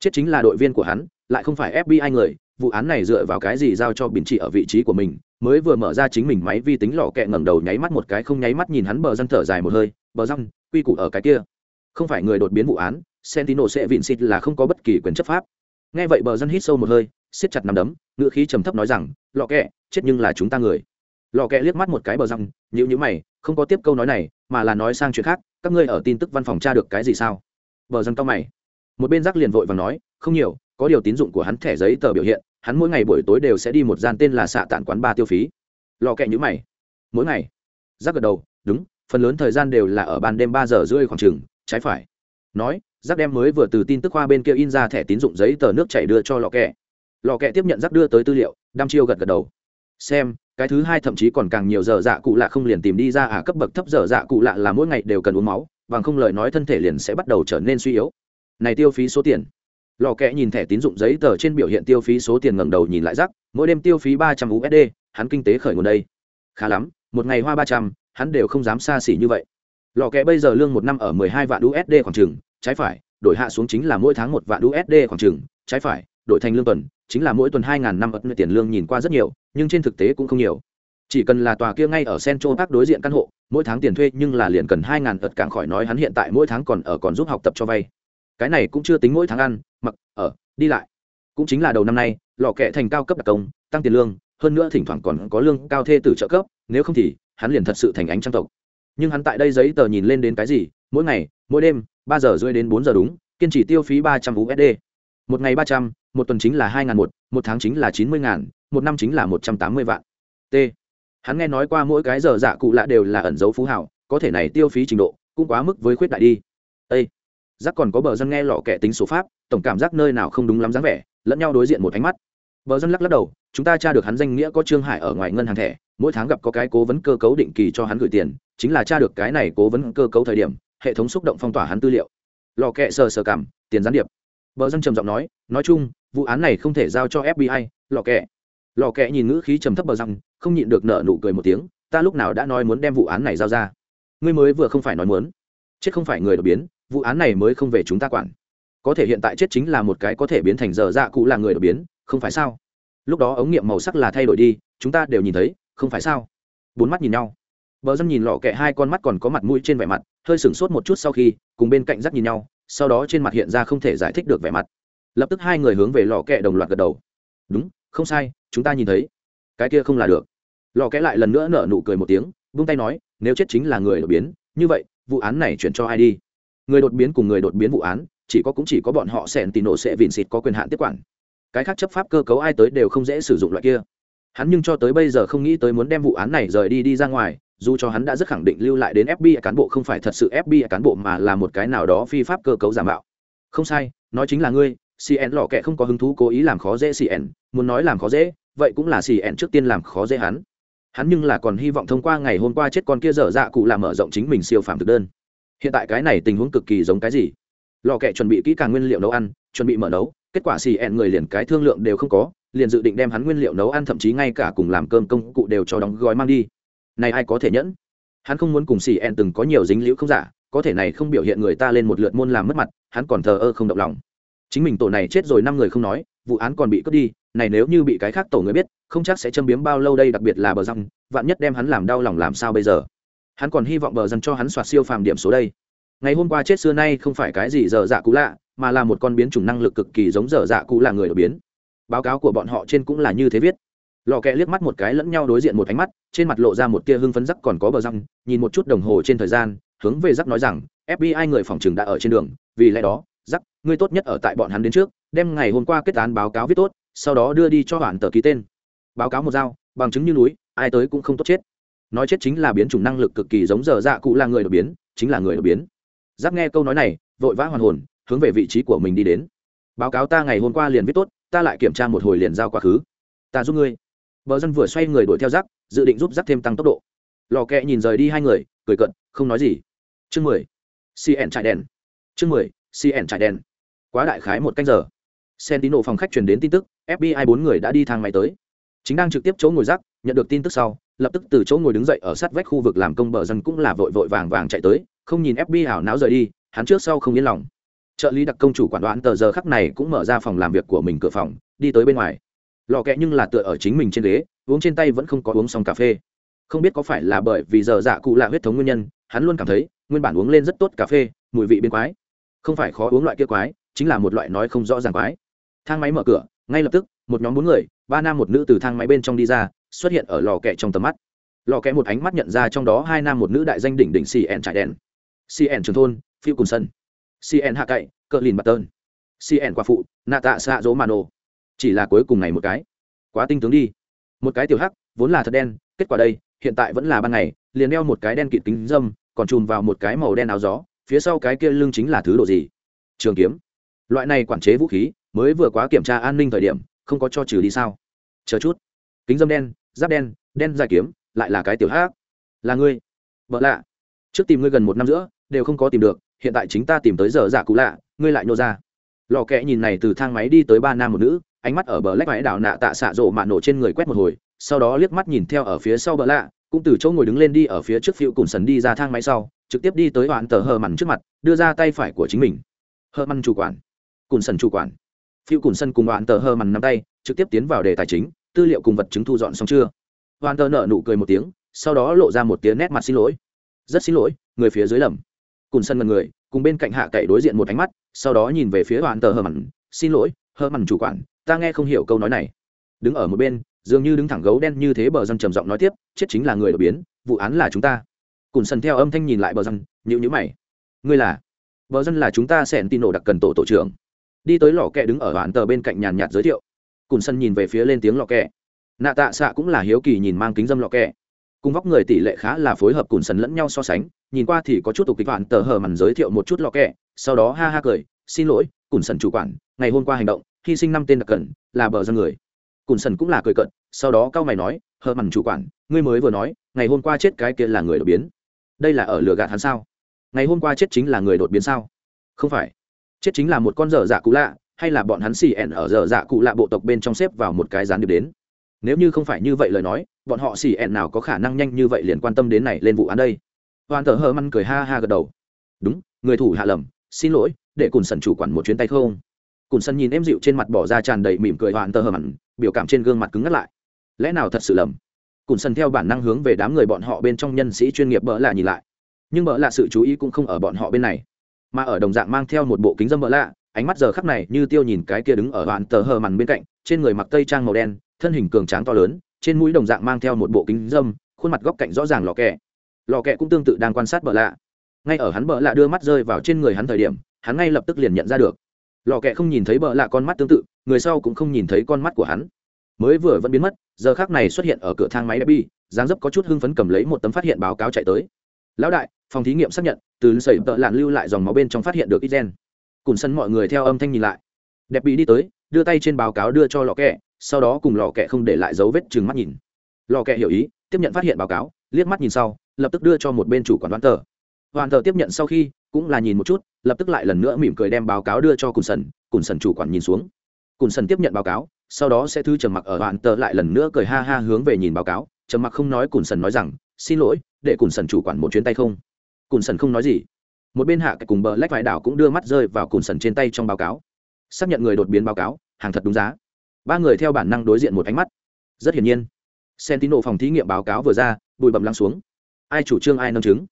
Chết chính là đội viên của hắn, lại không phải fbi người, vụ án này dựa vào cái gì giao cho bình trị ở vị trí của mình? Mới vừa mở ra chính mình máy vi tính, lò kẹ ngẩng đầu nháy mắt một cái, không nháy mắt nhìn hắn, bờ dân thở dài một hơi, bờ răng quy củ ở cái kia. Không phải người đột biến vụ án sentino sẽ vịn xịt là không có bất kỳ quyền chấp pháp. Nghe vậy bờ dân hít sâu một hơi, siết chặt nằm đấm ngựa khí trầm thấp nói rằng, lò kẹ chết nhưng là chúng ta người. Lò kẹ liếc mắt một cái bờ răng nhữ nhữ mày, không có tiếp câu nói này mà là nói sang chuyện khác, các ngươi ở tin tức văn phòng tra được cái gì sao? Bờ dân cao mày. Một bên giác liền vội và nói, không nhiều, có điều tín dụng của hắn thẻ giấy tờ biểu hiện, hắn mỗi ngày buổi tối đều sẽ đi một gian tên là xạ tản quán ba tiêu phí. Lò kẹ nhữ mày. Mỗi ngày? Giác gật đầu, đúng, phần lớn thời gian đều là ở ban đêm ba giờ rưỡi khoảng chừng, trái phải. Nói giác đem mới vừa từ tin tức khoa bên kia in ra thẻ tín dụng giấy tờ nước chảy đưa cho lò kẹ. Lò kẹ tiếp nhận giác đưa tới tư liệu, đăm chiêu gật gật đầu. Xem cái thứ hai thậm chí còn càng nhiều giờ dạ cụ lạ không liền tìm đi ra à cấp bậc thấp giờ dạ cụ lạ là mỗi ngày đều cần uống máu, bằng không lời nói thân thể liền sẽ bắt đầu trở nên suy yếu. Này tiêu phí số tiền. Lò kẽ nhìn thẻ tín dụng giấy tờ trên biểu hiện tiêu phí số tiền ngẩng đầu nhìn lại rắc, mỗi đêm tiêu phí ba trăm usd hắn kinh tế khởi nguồn đây. Khá lắm, một ngày hoa ba trăm, hắn đều không dám xa xỉ như vậy. Lò kẽ bây giờ lương một năm ở mười hai vạn usd khoảng chừng, trái phải, đổi hạ xuống chính là mỗi tháng một vạn usd khoảng chừng, trái phải đổi thành lương tuần, chính là mỗi tuần hai ngàn năm ất tiền lương nhìn qua rất nhiều, nhưng trên thực tế cũng không nhiều. Chỉ cần là tòa kia ngay ở central park đối diện căn hộ, mỗi tháng tiền thuê nhưng là liền cần hai ngàn ất, càng khỏi nói hắn hiện tại mỗi tháng còn ở còn giúp học tập cho vay. Cái này cũng chưa tính mỗi tháng ăn, mặc, ở, đi lại. Cũng chính là đầu năm nay, lò kẹ thành cao cấp đặc công, tăng tiền lương, hơn nữa thỉnh thoảng còn có lương cao thê từ trợ cấp, nếu không thì, hắn liền thật sự thành ánh trang tộc. Nhưng hắn tại đây giấy tờ nhìn lên đến cái gì, mỗi ngày, mỗi đêm, ba giờ rưỡi đến bốn giờ đúng, kiên trì tiêu phí ba trăm usd một ngày ba trăm một tuần chính là hai ngàn một một tháng chính là chín mươi ngàn, một năm chính là một trăm tám mươi vạn. T. Hắn nghe nói qua mỗi cái giờ dạ cụ lạ đều là ẩn dấu phú hảo, có thể này tiêu phí trình độ, cũng quá mức với khuyết đại đi. Â giác còn có bờ dân nghe lọ kẻ tính số pháp, tổng cảm giác nơi nào không đúng lắm dáng vẻ, lẫn nhau đối diện một ánh mắt. Bờ dân lắc lắc đầu, chúng ta tra được hắn danh nghĩa có trương hải ở ngoài ngân hàng thẻ, mỗi tháng gặp có cái cố vấn cơ cấu định kỳ cho hắn gửi tiền, chính là tra được cái này cố vấn cơ cấu thời điểm, hệ thống xúc động phong tỏa hắn tư liệu. Lò kẹ sờ sờ cảm, tiền gián điệp. Bờ dân trầm giọng nói nói chung vụ án này không thể giao cho fbi lò kẹ lò kẹ nhìn ngữ khí trầm thấp bờ răng, không nhịn được nợ nụ cười một tiếng, ta lúc nào đã nói muốn đem vụ án này giao ra? Ngươi mới vừa không phải nói muốn. Chết không phải người đột biến, vụ án này mới không về chúng ta quản. Có thể hiện tại chết chính là một cái có thể biến thành giờ dạ cụ là người đột biến, không phải sao? Lúc đó ống nghiệm màu sắc là thay đổi đi, chúng ta đều nhìn thấy, không phải sao? Bốn mắt nhìn nhau. Bờ dân nhìn lọ kẹ hai con mắt còn có mặt mũi trên vẻ mặt, hơi sửng sốt một chút sau khi, cùng bên cạnh rắc nhìn nhau, sau đó trên mặt hiện ra không thể giải thích được vẻ mặt lập tức hai người hướng về lò kẹ đồng loạt gật đầu. Đúng, không sai, chúng ta nhìn thấy. Cái kia không là được. Lò kẽ lại lần nữa nở nụ cười một tiếng, vung tay nói, nếu chết chính là người đột biến, như vậy, vụ án này chuyển cho ai đi? Người đột biến cùng người đột biến vụ án, chỉ có cũng chỉ có bọn họ sẹn tì nổ sẽ vìn xịt có quyền hạn tiếp quản. Cái khác chấp pháp cơ cấu ai tới đều không dễ sử dụng loại kia. Hắn nhưng cho tới bây giờ không nghĩ tới muốn đem vụ án này rời đi đi ra ngoài, dù cho hắn đã rất khẳng định lưu lại đến fbi cán bộ không phải thật sự fbi cán bộ mà là một cái nào đó phi pháp cơ cấu giả mạo. Không sai, nói chính là ngươi cn lò kẹ không có hứng thú cố ý làm khó dễ cn muốn nói làm khó dễ, vậy cũng là cn trước tiên làm khó dễ hắn. Hắn nhưng là còn hy vọng thông qua ngày hôm qua chết con kia dở dạ cụ làm mở rộng chính mình siêu phàm thực đơn. Hiện tại cái này tình huống cực kỳ giống cái gì? Lò kẹ chuẩn bị kỹ càng nguyên liệu nấu ăn, chuẩn bị mở nấu, kết quả cn người liền cái thương lượng đều không có, liền dự định đem hắn nguyên liệu nấu ăn thậm chí ngay cả cùng làm cơm công cụ đều cho đóng gói mang đi. Này ai có thể nhẫn? Hắn không muốn cùng cn từng có nhiều dính liễu không giả, có thể này không biểu hiện người ta lên một lượt môn làm mất mặt, hắn còn thờ ơ không động lòng chính mình tổ này chết rồi năm người không nói, vụ án còn bị cướp đi, này nếu như bị cái khác tổ người biết, không chắc sẽ châm biếm bao lâu đây, đặc biệt là bờ răng, vạn nhất đem hắn làm đau lòng làm sao bây giờ? Hắn còn hy vọng bờ răng cho hắn soạt siêu phàm điểm số đây. Ngày hôm qua chết xưa nay không phải cái gì dở dạ cũ lạ, mà là một con biến chủng năng lực cực kỳ giống dở dạ cũ là người đột biến. Báo cáo của bọn họ trên cũng là như thế viết. Lò kẹ liếc mắt một cái lẫn nhau đối diện một ánh mắt, trên mặt lộ ra một tia hưng phấn rắc còn có bờ răng, nhìn một chút đồng hồ trên thời gian, hướng về rắc nói rằng fbi người phòng trừng đã ở trên đường, vì lẽ đó ngươi tốt nhất ở tại bọn hắn đến trước, đem ngày hôm qua kết án báo cáo viết tốt, sau đó đưa đi cho bản tờ ký tên. Báo cáo một dao, bằng chứng như núi, ai tới cũng không tốt chết. Nói chết chính là biến chủng năng lực cực kỳ giống giờ dạ cụ là người đột biến, chính là người đột biến. Giáp nghe câu nói này, vội vã hoàn hồn, hướng về vị trí của mình đi đến. Báo cáo ta ngày hôm qua liền viết tốt, ta lại kiểm tra một hồi liền giao quá khứ. Ta giúp ngươi. Bờ dân vừa xoay người đuổi theo giáp, dự định giúp giáp thêm tăng tốc độ. Lò kẹ nhìn rời đi hai người, cười cận không nói gì. Chương mười. Cn trại đèn. Chương mười. Cn trại đèn quá đại khái một canh giờ Sentino phòng khách truyền đến tin tức, FBI bốn người đã đi thang máy tới. Chính đang trực tiếp chỗ ngồi rắc, nhận được tin tức sau, lập tức từ chỗ ngồi đứng dậy ở sát vách khu vực làm công bờ dân cũng là vội vội vàng vàng chạy tới, không nhìn FBI ảo não rời đi, hắn trước sau không yên lòng. Trợ lý đặc công chủ quản đoán tờ giờ khắc này cũng mở ra phòng làm việc của mình cửa phòng, đi tới bên ngoài. Lò kẹ nhưng là tựa ở chính mình trên ghế, uống trên tay vẫn không có uống xong cà phê. Không biết có phải là bởi vì giờ dạ cụ là huyết thống nguyên nhân, hắn luôn cảm thấy, nguyên bản uống lên rất tốt cà phê, mùi vị biến quái. Không phải khó uống loại kia quái, chính là một loại nói không rõ ràng quái. Thang máy mở cửa, ngay lập tức, một nhóm bốn người, ba nam một nữ từ thang máy bên trong đi ra, xuất hiện ở lò kẹ trong tầm mắt. Lò kẹ một ánh mắt nhận ra trong đó hai nam một nữ đại danh đỉnh đỉnh cn trải đèn cn trường thôn, phiêu cùng sân cn hạ cậy, cờ lìn bạt tơn cn quả phụ, nạ tạ xạ dỗ mano chỉ là cuối cùng này một cái. Quá tinh tướng đi. Một cái tiểu hắc, vốn là thật đen, kết quả đây, hiện tại vẫn là ban ngày, liền đeo một cái đen kịt kính dâm, còn chùm vào một cái màu đen áo gió, phía sau cái kia lưng chính là thứ đồ gì? Trường kiếm loại này quản chế vũ khí, mới vừa quá kiểm tra an ninh thời điểm, không có cho trừ đi sao? Chờ chút. Kính dâm đen, giáp đen đen dài kiếm, lại là cái tiểu hát là ngươi. Vợ lạ. Trước tìm ngươi gần một năm giữa, đều không có tìm được, hiện tại chính ta tìm tới giờ giả cũ lạ, ngươi lại nhô ra. Lò kẽ nhìn này từ thang máy đi tới ba nam một nữ, ánh mắt ở bờ lách máy đảo nạ tạ xạ rộ mạ nổ trên người quét một hồi, sau đó liếc mắt nhìn theo ở phía sau bờ lạ, cũng từ chỗ ngồi đứng lên đi ở phía trước phiêu cùng sần đi ra thang máy sau, trực tiếp đi tới đoạn tờ hờ mằn trước mặt, đưa ra tay phải của chính mình. Hờ mằn chủ quản cùn sần chủ quản. Phiêu cùn sân cùng đoạn tờ hơ mằn nắm tay, trực tiếp tiến vào đề tài chính, tư liệu cùng vật chứng thu dọn xong chưa? Hoàn tờ nợ nụ cười một tiếng, sau đó lộ ra một tiếng nét mặt xin lỗi. Rất xin lỗi, người phía dưới lầm. Cùn sân mật người, cùng bên cạnh hạ cậy đối diện một ánh mắt, sau đó nhìn về phía hoàn tờ hơ mằn, xin lỗi, hơ mằn chủ quản, ta nghe không hiểu câu nói này. Đứng ở một bên, dường như đứng thẳng gấu đen như thế bờ dân trầm giọng nói tiếp, chết chính là người đột biến, vụ án là chúng ta. Cùn sân theo âm thanh nhìn lại bờ dân nhịu nhữ mày. Ngươi là? Bờ dân là chúng ta sẽ tin nổ đặc cần tổ tổ trưởng đi tới lò kẹ đứng ở bản tờ bên cạnh nhàn nhạt giới thiệu. Cùn sân nhìn về phía lên tiếng lò kẹ. Nạ tạ xạ cũng là hiếu kỳ nhìn mang kính dâm lò kẹ. Cùng vóc người tỷ lệ khá là phối hợp cùn sân lẫn nhau so sánh, nhìn qua thì có chút tục kịch bản tờ hờ mằn giới thiệu một chút lò kẹ, sau đó ha ha cười, xin lỗi, cùn sân chủ quản, ngày hôm qua hành động, hy sinh năm tên đặc cẩn, là bờ dân người. Cùn sân cũng là cười cận sau đó cao mày nói, hờ mằn chủ quản, ngươi mới vừa nói, ngày hôm qua chết cái kia là người đột biến. Đây là ở lừa gạt hắn sao? Ngày hôm qua chết chính là người đột biến sao? Không phải chết chính là một con dở dạ cụ lạ, hay là bọn hắn xì ẻn ở dở dạ cụ lạ bộ tộc bên trong xếp vào một cái gián điệp đến? Nếu như không phải như vậy lời nói, bọn họ xì ẻn nào có khả năng nhanh như vậy liền quan tâm đến này lên vụ án đây? Hoàn thờ hơ măn cười ha ha gật đầu. Đúng, người thủ hạ lầm, xin lỗi, để cùn sần chủ quản một chuyến tay không? Cùn sần nhìn em dịu trên mặt bỏ ra tràn đầy mỉm cười Hoàn tơ hờ mặn biểu cảm trên gương mặt cứng ngắt lại. Lẽ nào thật sự lầm? Cùn sần theo bản năng hướng về đám người bọn họ bên trong nhân sĩ chuyên nghiệp bỡ lạ nhìn lại. Nhưng bỡ lạ sự chú ý cũng không ở bọn họ bên này mà ở đồng dạng mang theo một bộ kính dâm bỡ lạ, ánh mắt giờ khắc này như tiêu nhìn cái kia đứng ở đoạn tờ hờ mằn bên cạnh, trên người mặc tây trang màu đen, thân hình cường tráng to lớn, trên mũi đồng dạng mang theo một bộ kính dâm, khuôn mặt góc cạnh rõ ràng lò kẹ. Lò kẹ cũng tương tự đang quan sát bỡ lạ. Ngay ở hắn bỡ lạ đưa mắt rơi vào trên người hắn thời điểm, hắn ngay lập tức liền nhận ra được. Lò kẹ không nhìn thấy bỡ lạ con mắt tương tự, người sau cũng không nhìn thấy con mắt của hắn. Mới vừa vẫn biến mất, giờ khác này xuất hiện ở cửa thang máy đẹp bi dáng dấp có chút hưng phấn cầm lấy một tấm phát hiện báo cáo chạy tới. Lão đại phòng thí nghiệm xác nhận, từ sẩy tợ lạn lưu lại dòng máu bên trong phát hiện được ít gen. Cùng sân mọi người theo âm thanh nhìn lại. Đẹp bị đi tới, đưa tay trên báo cáo đưa cho lò kẹ, sau đó cùng lò kẹ không để lại dấu vết chừng mắt nhìn. Lò kẹ hiểu ý, tiếp nhận phát hiện báo cáo, liếc mắt nhìn sau, lập tức đưa cho một bên chủ quản đoán tờ. Hoàn tờ tiếp nhận sau khi, cũng là nhìn một chút, lập tức lại lần nữa mỉm cười đem báo cáo đưa cho cùn sần cùn sần chủ quản nhìn xuống. Cùn sần tiếp nhận báo cáo, sau đó sẽ thư trầm mặc ở hoàn tờ lại lần nữa cười ha ha hướng về nhìn báo cáo, trầm mặc không nói cùn sần nói rằng, xin lỗi, để cùn sần chủ quản một chuyến tay không cùn sần không nói gì. Một bên hạ cùng bờ lách vải đảo cũng đưa mắt rơi vào cùn sần trên tay trong báo cáo. Xác nhận người đột biến báo cáo, hàng thật đúng giá. Ba người theo bản năng đối diện một ánh mắt. Rất hiển nhiên, sentino phòng thí nghiệm báo cáo vừa ra, bụi bầm lăng xuống. Ai chủ trương, ai nâng chứng?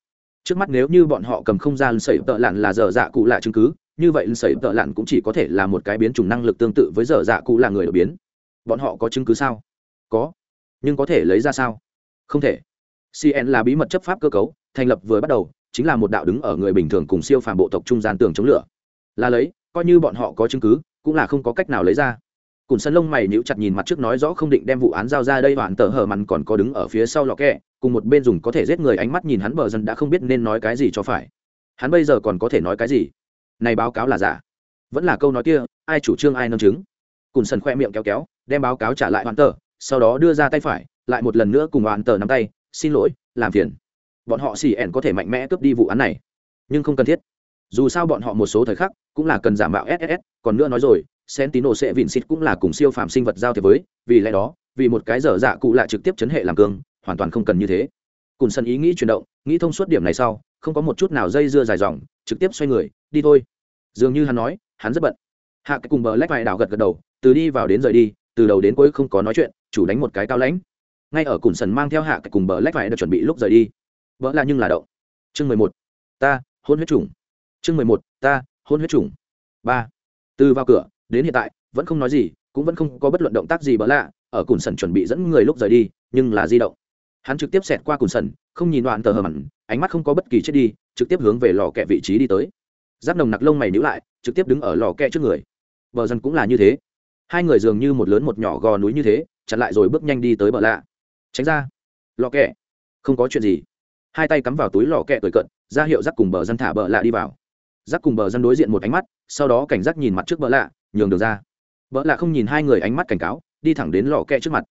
Trước mắt nếu như bọn họ cầm không ra sẩy tợ lặn là dở dạ cụ lạ chứng cứ, như vậy sẩy tợ lặn cũng chỉ có thể là một cái biến chủng năng lực tương tự với dở dạ cụ là người đột biến. Bọn họ có chứng cứ sao? Có. Nhưng có thể lấy ra sao? Không thể. Cn là bí mật chấp pháp cơ cấu, thành lập vừa bắt đầu chính là một đạo đứng ở người bình thường cùng siêu phàm bộ tộc trung gian tường chống lửa. Là lấy, coi như bọn họ có chứng cứ, cũng là không có cách nào lấy ra. Cùn sân lông mày nhíu chặt nhìn mặt trước nói rõ không định đem vụ án giao ra đây hoàn tờ hở mặn còn có đứng ở phía sau lọ kẹ, cùng một bên dùng có thể giết người ánh mắt nhìn hắn bờ dân đã không biết nên nói cái gì cho phải. Hắn bây giờ còn có thể nói cái gì? Này báo cáo là giả. Vẫn là câu nói kia, ai chủ trương ai nâng chứng? Cùn sân khoe miệng kéo kéo, đem báo cáo trả lại hoàn tờ, sau đó đưa ra tay phải, lại một lần nữa cùng hoàn tờ nắm tay, xin lỗi, làm phiền bọn họ xì ẻn có thể mạnh mẽ cướp đi vụ án này nhưng không cần thiết dù sao bọn họ một số thời khắc cũng là cần giảm bạo ss còn nữa nói rồi Sentino sẽ vịn xịt cũng là cùng siêu phàm sinh vật giao thiệp với, vì lẽ đó, vì một cái dở dạ cụ lại trực tiếp chấn hệ làm cương, hoàn toàn không cần như thế. Cùn sân ý nghĩ chuyển động, nghĩ thông suốt điểm này sau, không có một chút nào dây dưa dài dòng, trực tiếp xoay người, đi thôi. Dường như hắn nói, hắn rất bận. Hạ cái cùng bờ lách vài đảo gật gật đầu, từ đi vào đến rời đi, từ đầu đến cuối không có nói chuyện, chủ đánh một cái cao lãnh. Ngay ở Cùn sân mang theo hạ cái cùng bờ lách vài đã chuẩn bị lúc rời đi. Vỡ là nhưng là động. Chương mười một, ta, hôn huyết trùng. Chương mười một, ta, hôn huyết trùng. ba, Từ vào cửa, đến hiện tại vẫn không nói gì cũng vẫn không có bất luận động tác gì bỡ lạ ở cùn sần chuẩn bị dẫn người lúc rời đi nhưng là di động. Hắn trực tiếp xẹt qua cùn sần không nhìn đoạn tờ hờ mặn ánh mắt không có bất kỳ chết đi trực tiếp hướng về lò kẹ vị trí đi tới. Giáp nồng nặc lông mày níu lại trực tiếp đứng ở lò kẹ trước người. Bờ dân cũng là như thế. Hai người dường như một lớn một nhỏ gò núi như thế chặn lại rồi bước nhanh đi tới bờ lạ. Tránh ra. Lò kẹ. Không có chuyện gì hai tay cắm vào túi lò kẹ cười cận ra hiệu rắc cùng bờ dân thả bờ lạ đi vào. Rắc cùng bờ dân đối diện một ánh mắt, sau đó cảnh giác nhìn mặt trước bờ lạ, nhường đường ra. Bờ lạ không nhìn hai người ánh mắt cảnh cáo, đi thẳng đến lò kẹ trước mặt.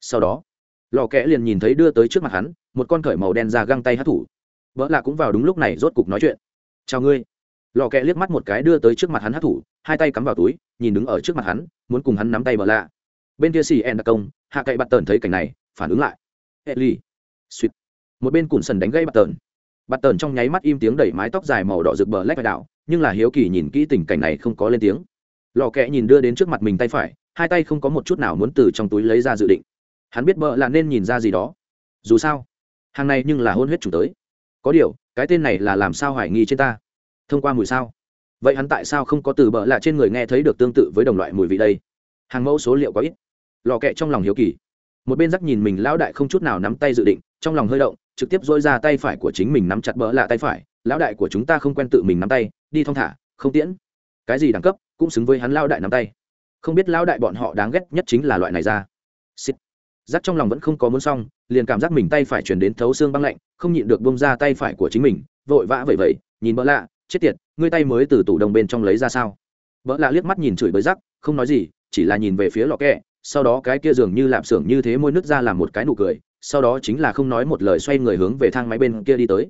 Sau đó, lò kẹ liền nhìn thấy đưa tới trước mặt hắn, một con cởi màu đen ra găng tay hát thủ. Vợ lạ cũng vào đúng lúc này rốt cục nói chuyện. Chào ngươi. Lò kẹ liếc mắt một cái đưa tới trước mặt hắn hát thủ, hai tay cắm vào túi, nhìn đứng ở trước mặt hắn, muốn cùng hắn nắm tay vợ lạ. Bên kia xì en đặc công, hạ cậy bặt tờn thấy cảnh này, phản ứng lại. Hệ ly suýt một bên cùn sần đánh gây bạt tờn. Bạt tờn trong nháy mắt im tiếng đẩy mái tóc dài màu đỏ rực bờ lách vai đạo, nhưng là hiếu kỳ nhìn kỹ tình cảnh này không có lên tiếng. Lò kẽ nhìn đưa đến trước mặt mình tay phải, hai tay không có một chút nào muốn từ trong túi lấy ra dự định. Hắn biết bợ là nên nhìn ra gì đó. Dù sao, hàng này nhưng là hôn huyết chủ tới. Có điều, cái tên này là làm sao hoài nghi trên ta? Thông qua mùi sao? Vậy hắn tại sao không có từ bợ lạ trên người nghe thấy được tương tự với đồng loại mùi vị đây? Hàng mẫu số liệu có ít. Lò kẹ trong lòng hiếu kỳ. Một bên dắt nhìn mình lão đại không chút nào nắm tay dự định, trong lòng hơi động trực tiếp dỗi ra tay phải của chính mình nắm chặt bỡ lạ tay phải, lão đại của chúng ta không quen tự mình nắm tay, đi thong thả, không tiễn. Cái gì đẳng cấp, cũng xứng với hắn lao đại nắm tay. Không biết lao đại bọn họ đáng ghét nhất chính là loại này ra. Xít giáp trong lòng vẫn không có muốn xong, liền cảm giác mình tay phải chuyển đến thấu xương băng lạnh, không nhịn được bông ra tay phải của chính mình, vội vã vậy vậy nhìn bỡ lạ, chết tiệt, ngươi tay mới từ tủ đồng bên trong lấy ra sao? Bỡ lạ liếc mắt nhìn chửi bới rắc, không nói gì, chỉ là nhìn về phía lò kẹ, sau đó cái kia dường như lạp xưởng như thế môi nước ra làm một cái nụ cười sau đó chính là không nói một lời xoay người hướng về thang máy bên kia đi tới.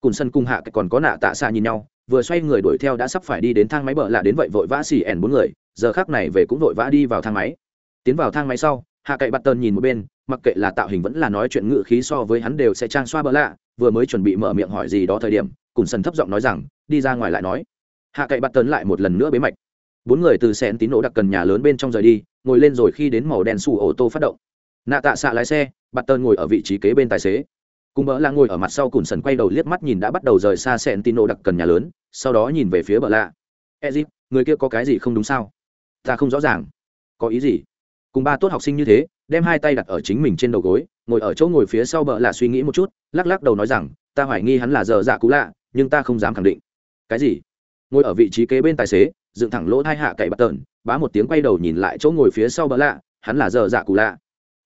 Cùng sân cung hạ còn có nạ tạ xa nhìn nhau, vừa xoay người đuổi theo đã sắp phải đi đến thang máy bợ lạ đến vậy vội vã xì ẻn bốn người, giờ khác này về cũng vội vã đi vào thang máy. Tiến vào thang máy sau, hạ cậy bắt tơn nhìn một bên, mặc kệ là tạo hình vẫn là nói chuyện ngự khí so với hắn đều sẽ trang xoa bợ lạ, vừa mới chuẩn bị mở miệng hỏi gì đó thời điểm, cùng sân thấp giọng nói rằng, đi ra ngoài lại nói. Hạ cậy bắt tần lại một lần nữa bế mạch. Bốn người từ sẹn tín nổ đặc cần nhà lớn bên trong rời đi, ngồi lên rồi khi đến màu đen xù ô tô phát động nạ tạ xạ lái xe, bạt tơn ngồi ở vị trí kế bên tài xế. Cùng bỡ lạ ngồi ở mặt sau cùn sần quay đầu liếc mắt nhìn đã bắt đầu rời xa sẹn tin nổ đặc cần nhà lớn, sau đó nhìn về phía bỡ lạ. Ezip, người kia có cái gì không đúng sao? Ta không rõ ràng. Có ý gì? Cùng ba tốt học sinh như thế, đem hai tay đặt ở chính mình trên đầu gối, ngồi ở chỗ ngồi phía sau bỡ lạ suy nghĩ một chút, lắc lắc đầu nói rằng, ta hoài nghi hắn là giờ dạ cũ lạ, nhưng ta không dám khẳng định. Cái gì? Ngồi ở vị trí kế bên tài xế, dựng thẳng lỗ hai hạ cậy bạt tợn bá một tiếng quay đầu nhìn lại chỗ ngồi phía sau bỡ lạ, hắn là giờ dạ cũ lạ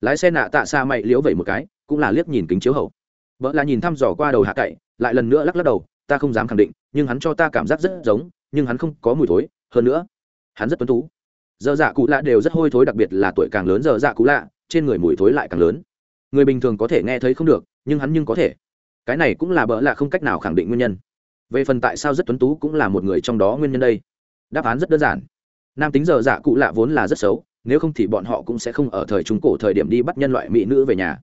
lái xe nạ tạ xa mày liếu vẩy một cái, cũng là liếc nhìn kính chiếu hậu. Vợ là nhìn thăm dò qua đầu hạ cậy, lại lần nữa lắc lắc đầu, ta không dám khẳng định, nhưng hắn cho ta cảm giác rất giống, nhưng hắn không có mùi thối, hơn nữa, hắn rất tuấn tú. Dơ dạ cụ lạ đều rất hôi thối, đặc biệt là tuổi càng lớn dơ dạ cụ lạ, trên người mùi thối lại càng lớn. Người bình thường có thể nghe thấy không được, nhưng hắn nhưng có thể. Cái này cũng là bỡ lạ không cách nào khẳng định nguyên nhân. Về phần tại sao rất tuấn tú cũng là một người trong đó nguyên nhân đây. Đáp án rất đơn giản. Nam tính dơ dạ cụ lạ vốn là rất xấu nếu không thì bọn họ cũng sẽ không ở thời trung cổ thời điểm đi bắt nhân loại mỹ nữ về nhà.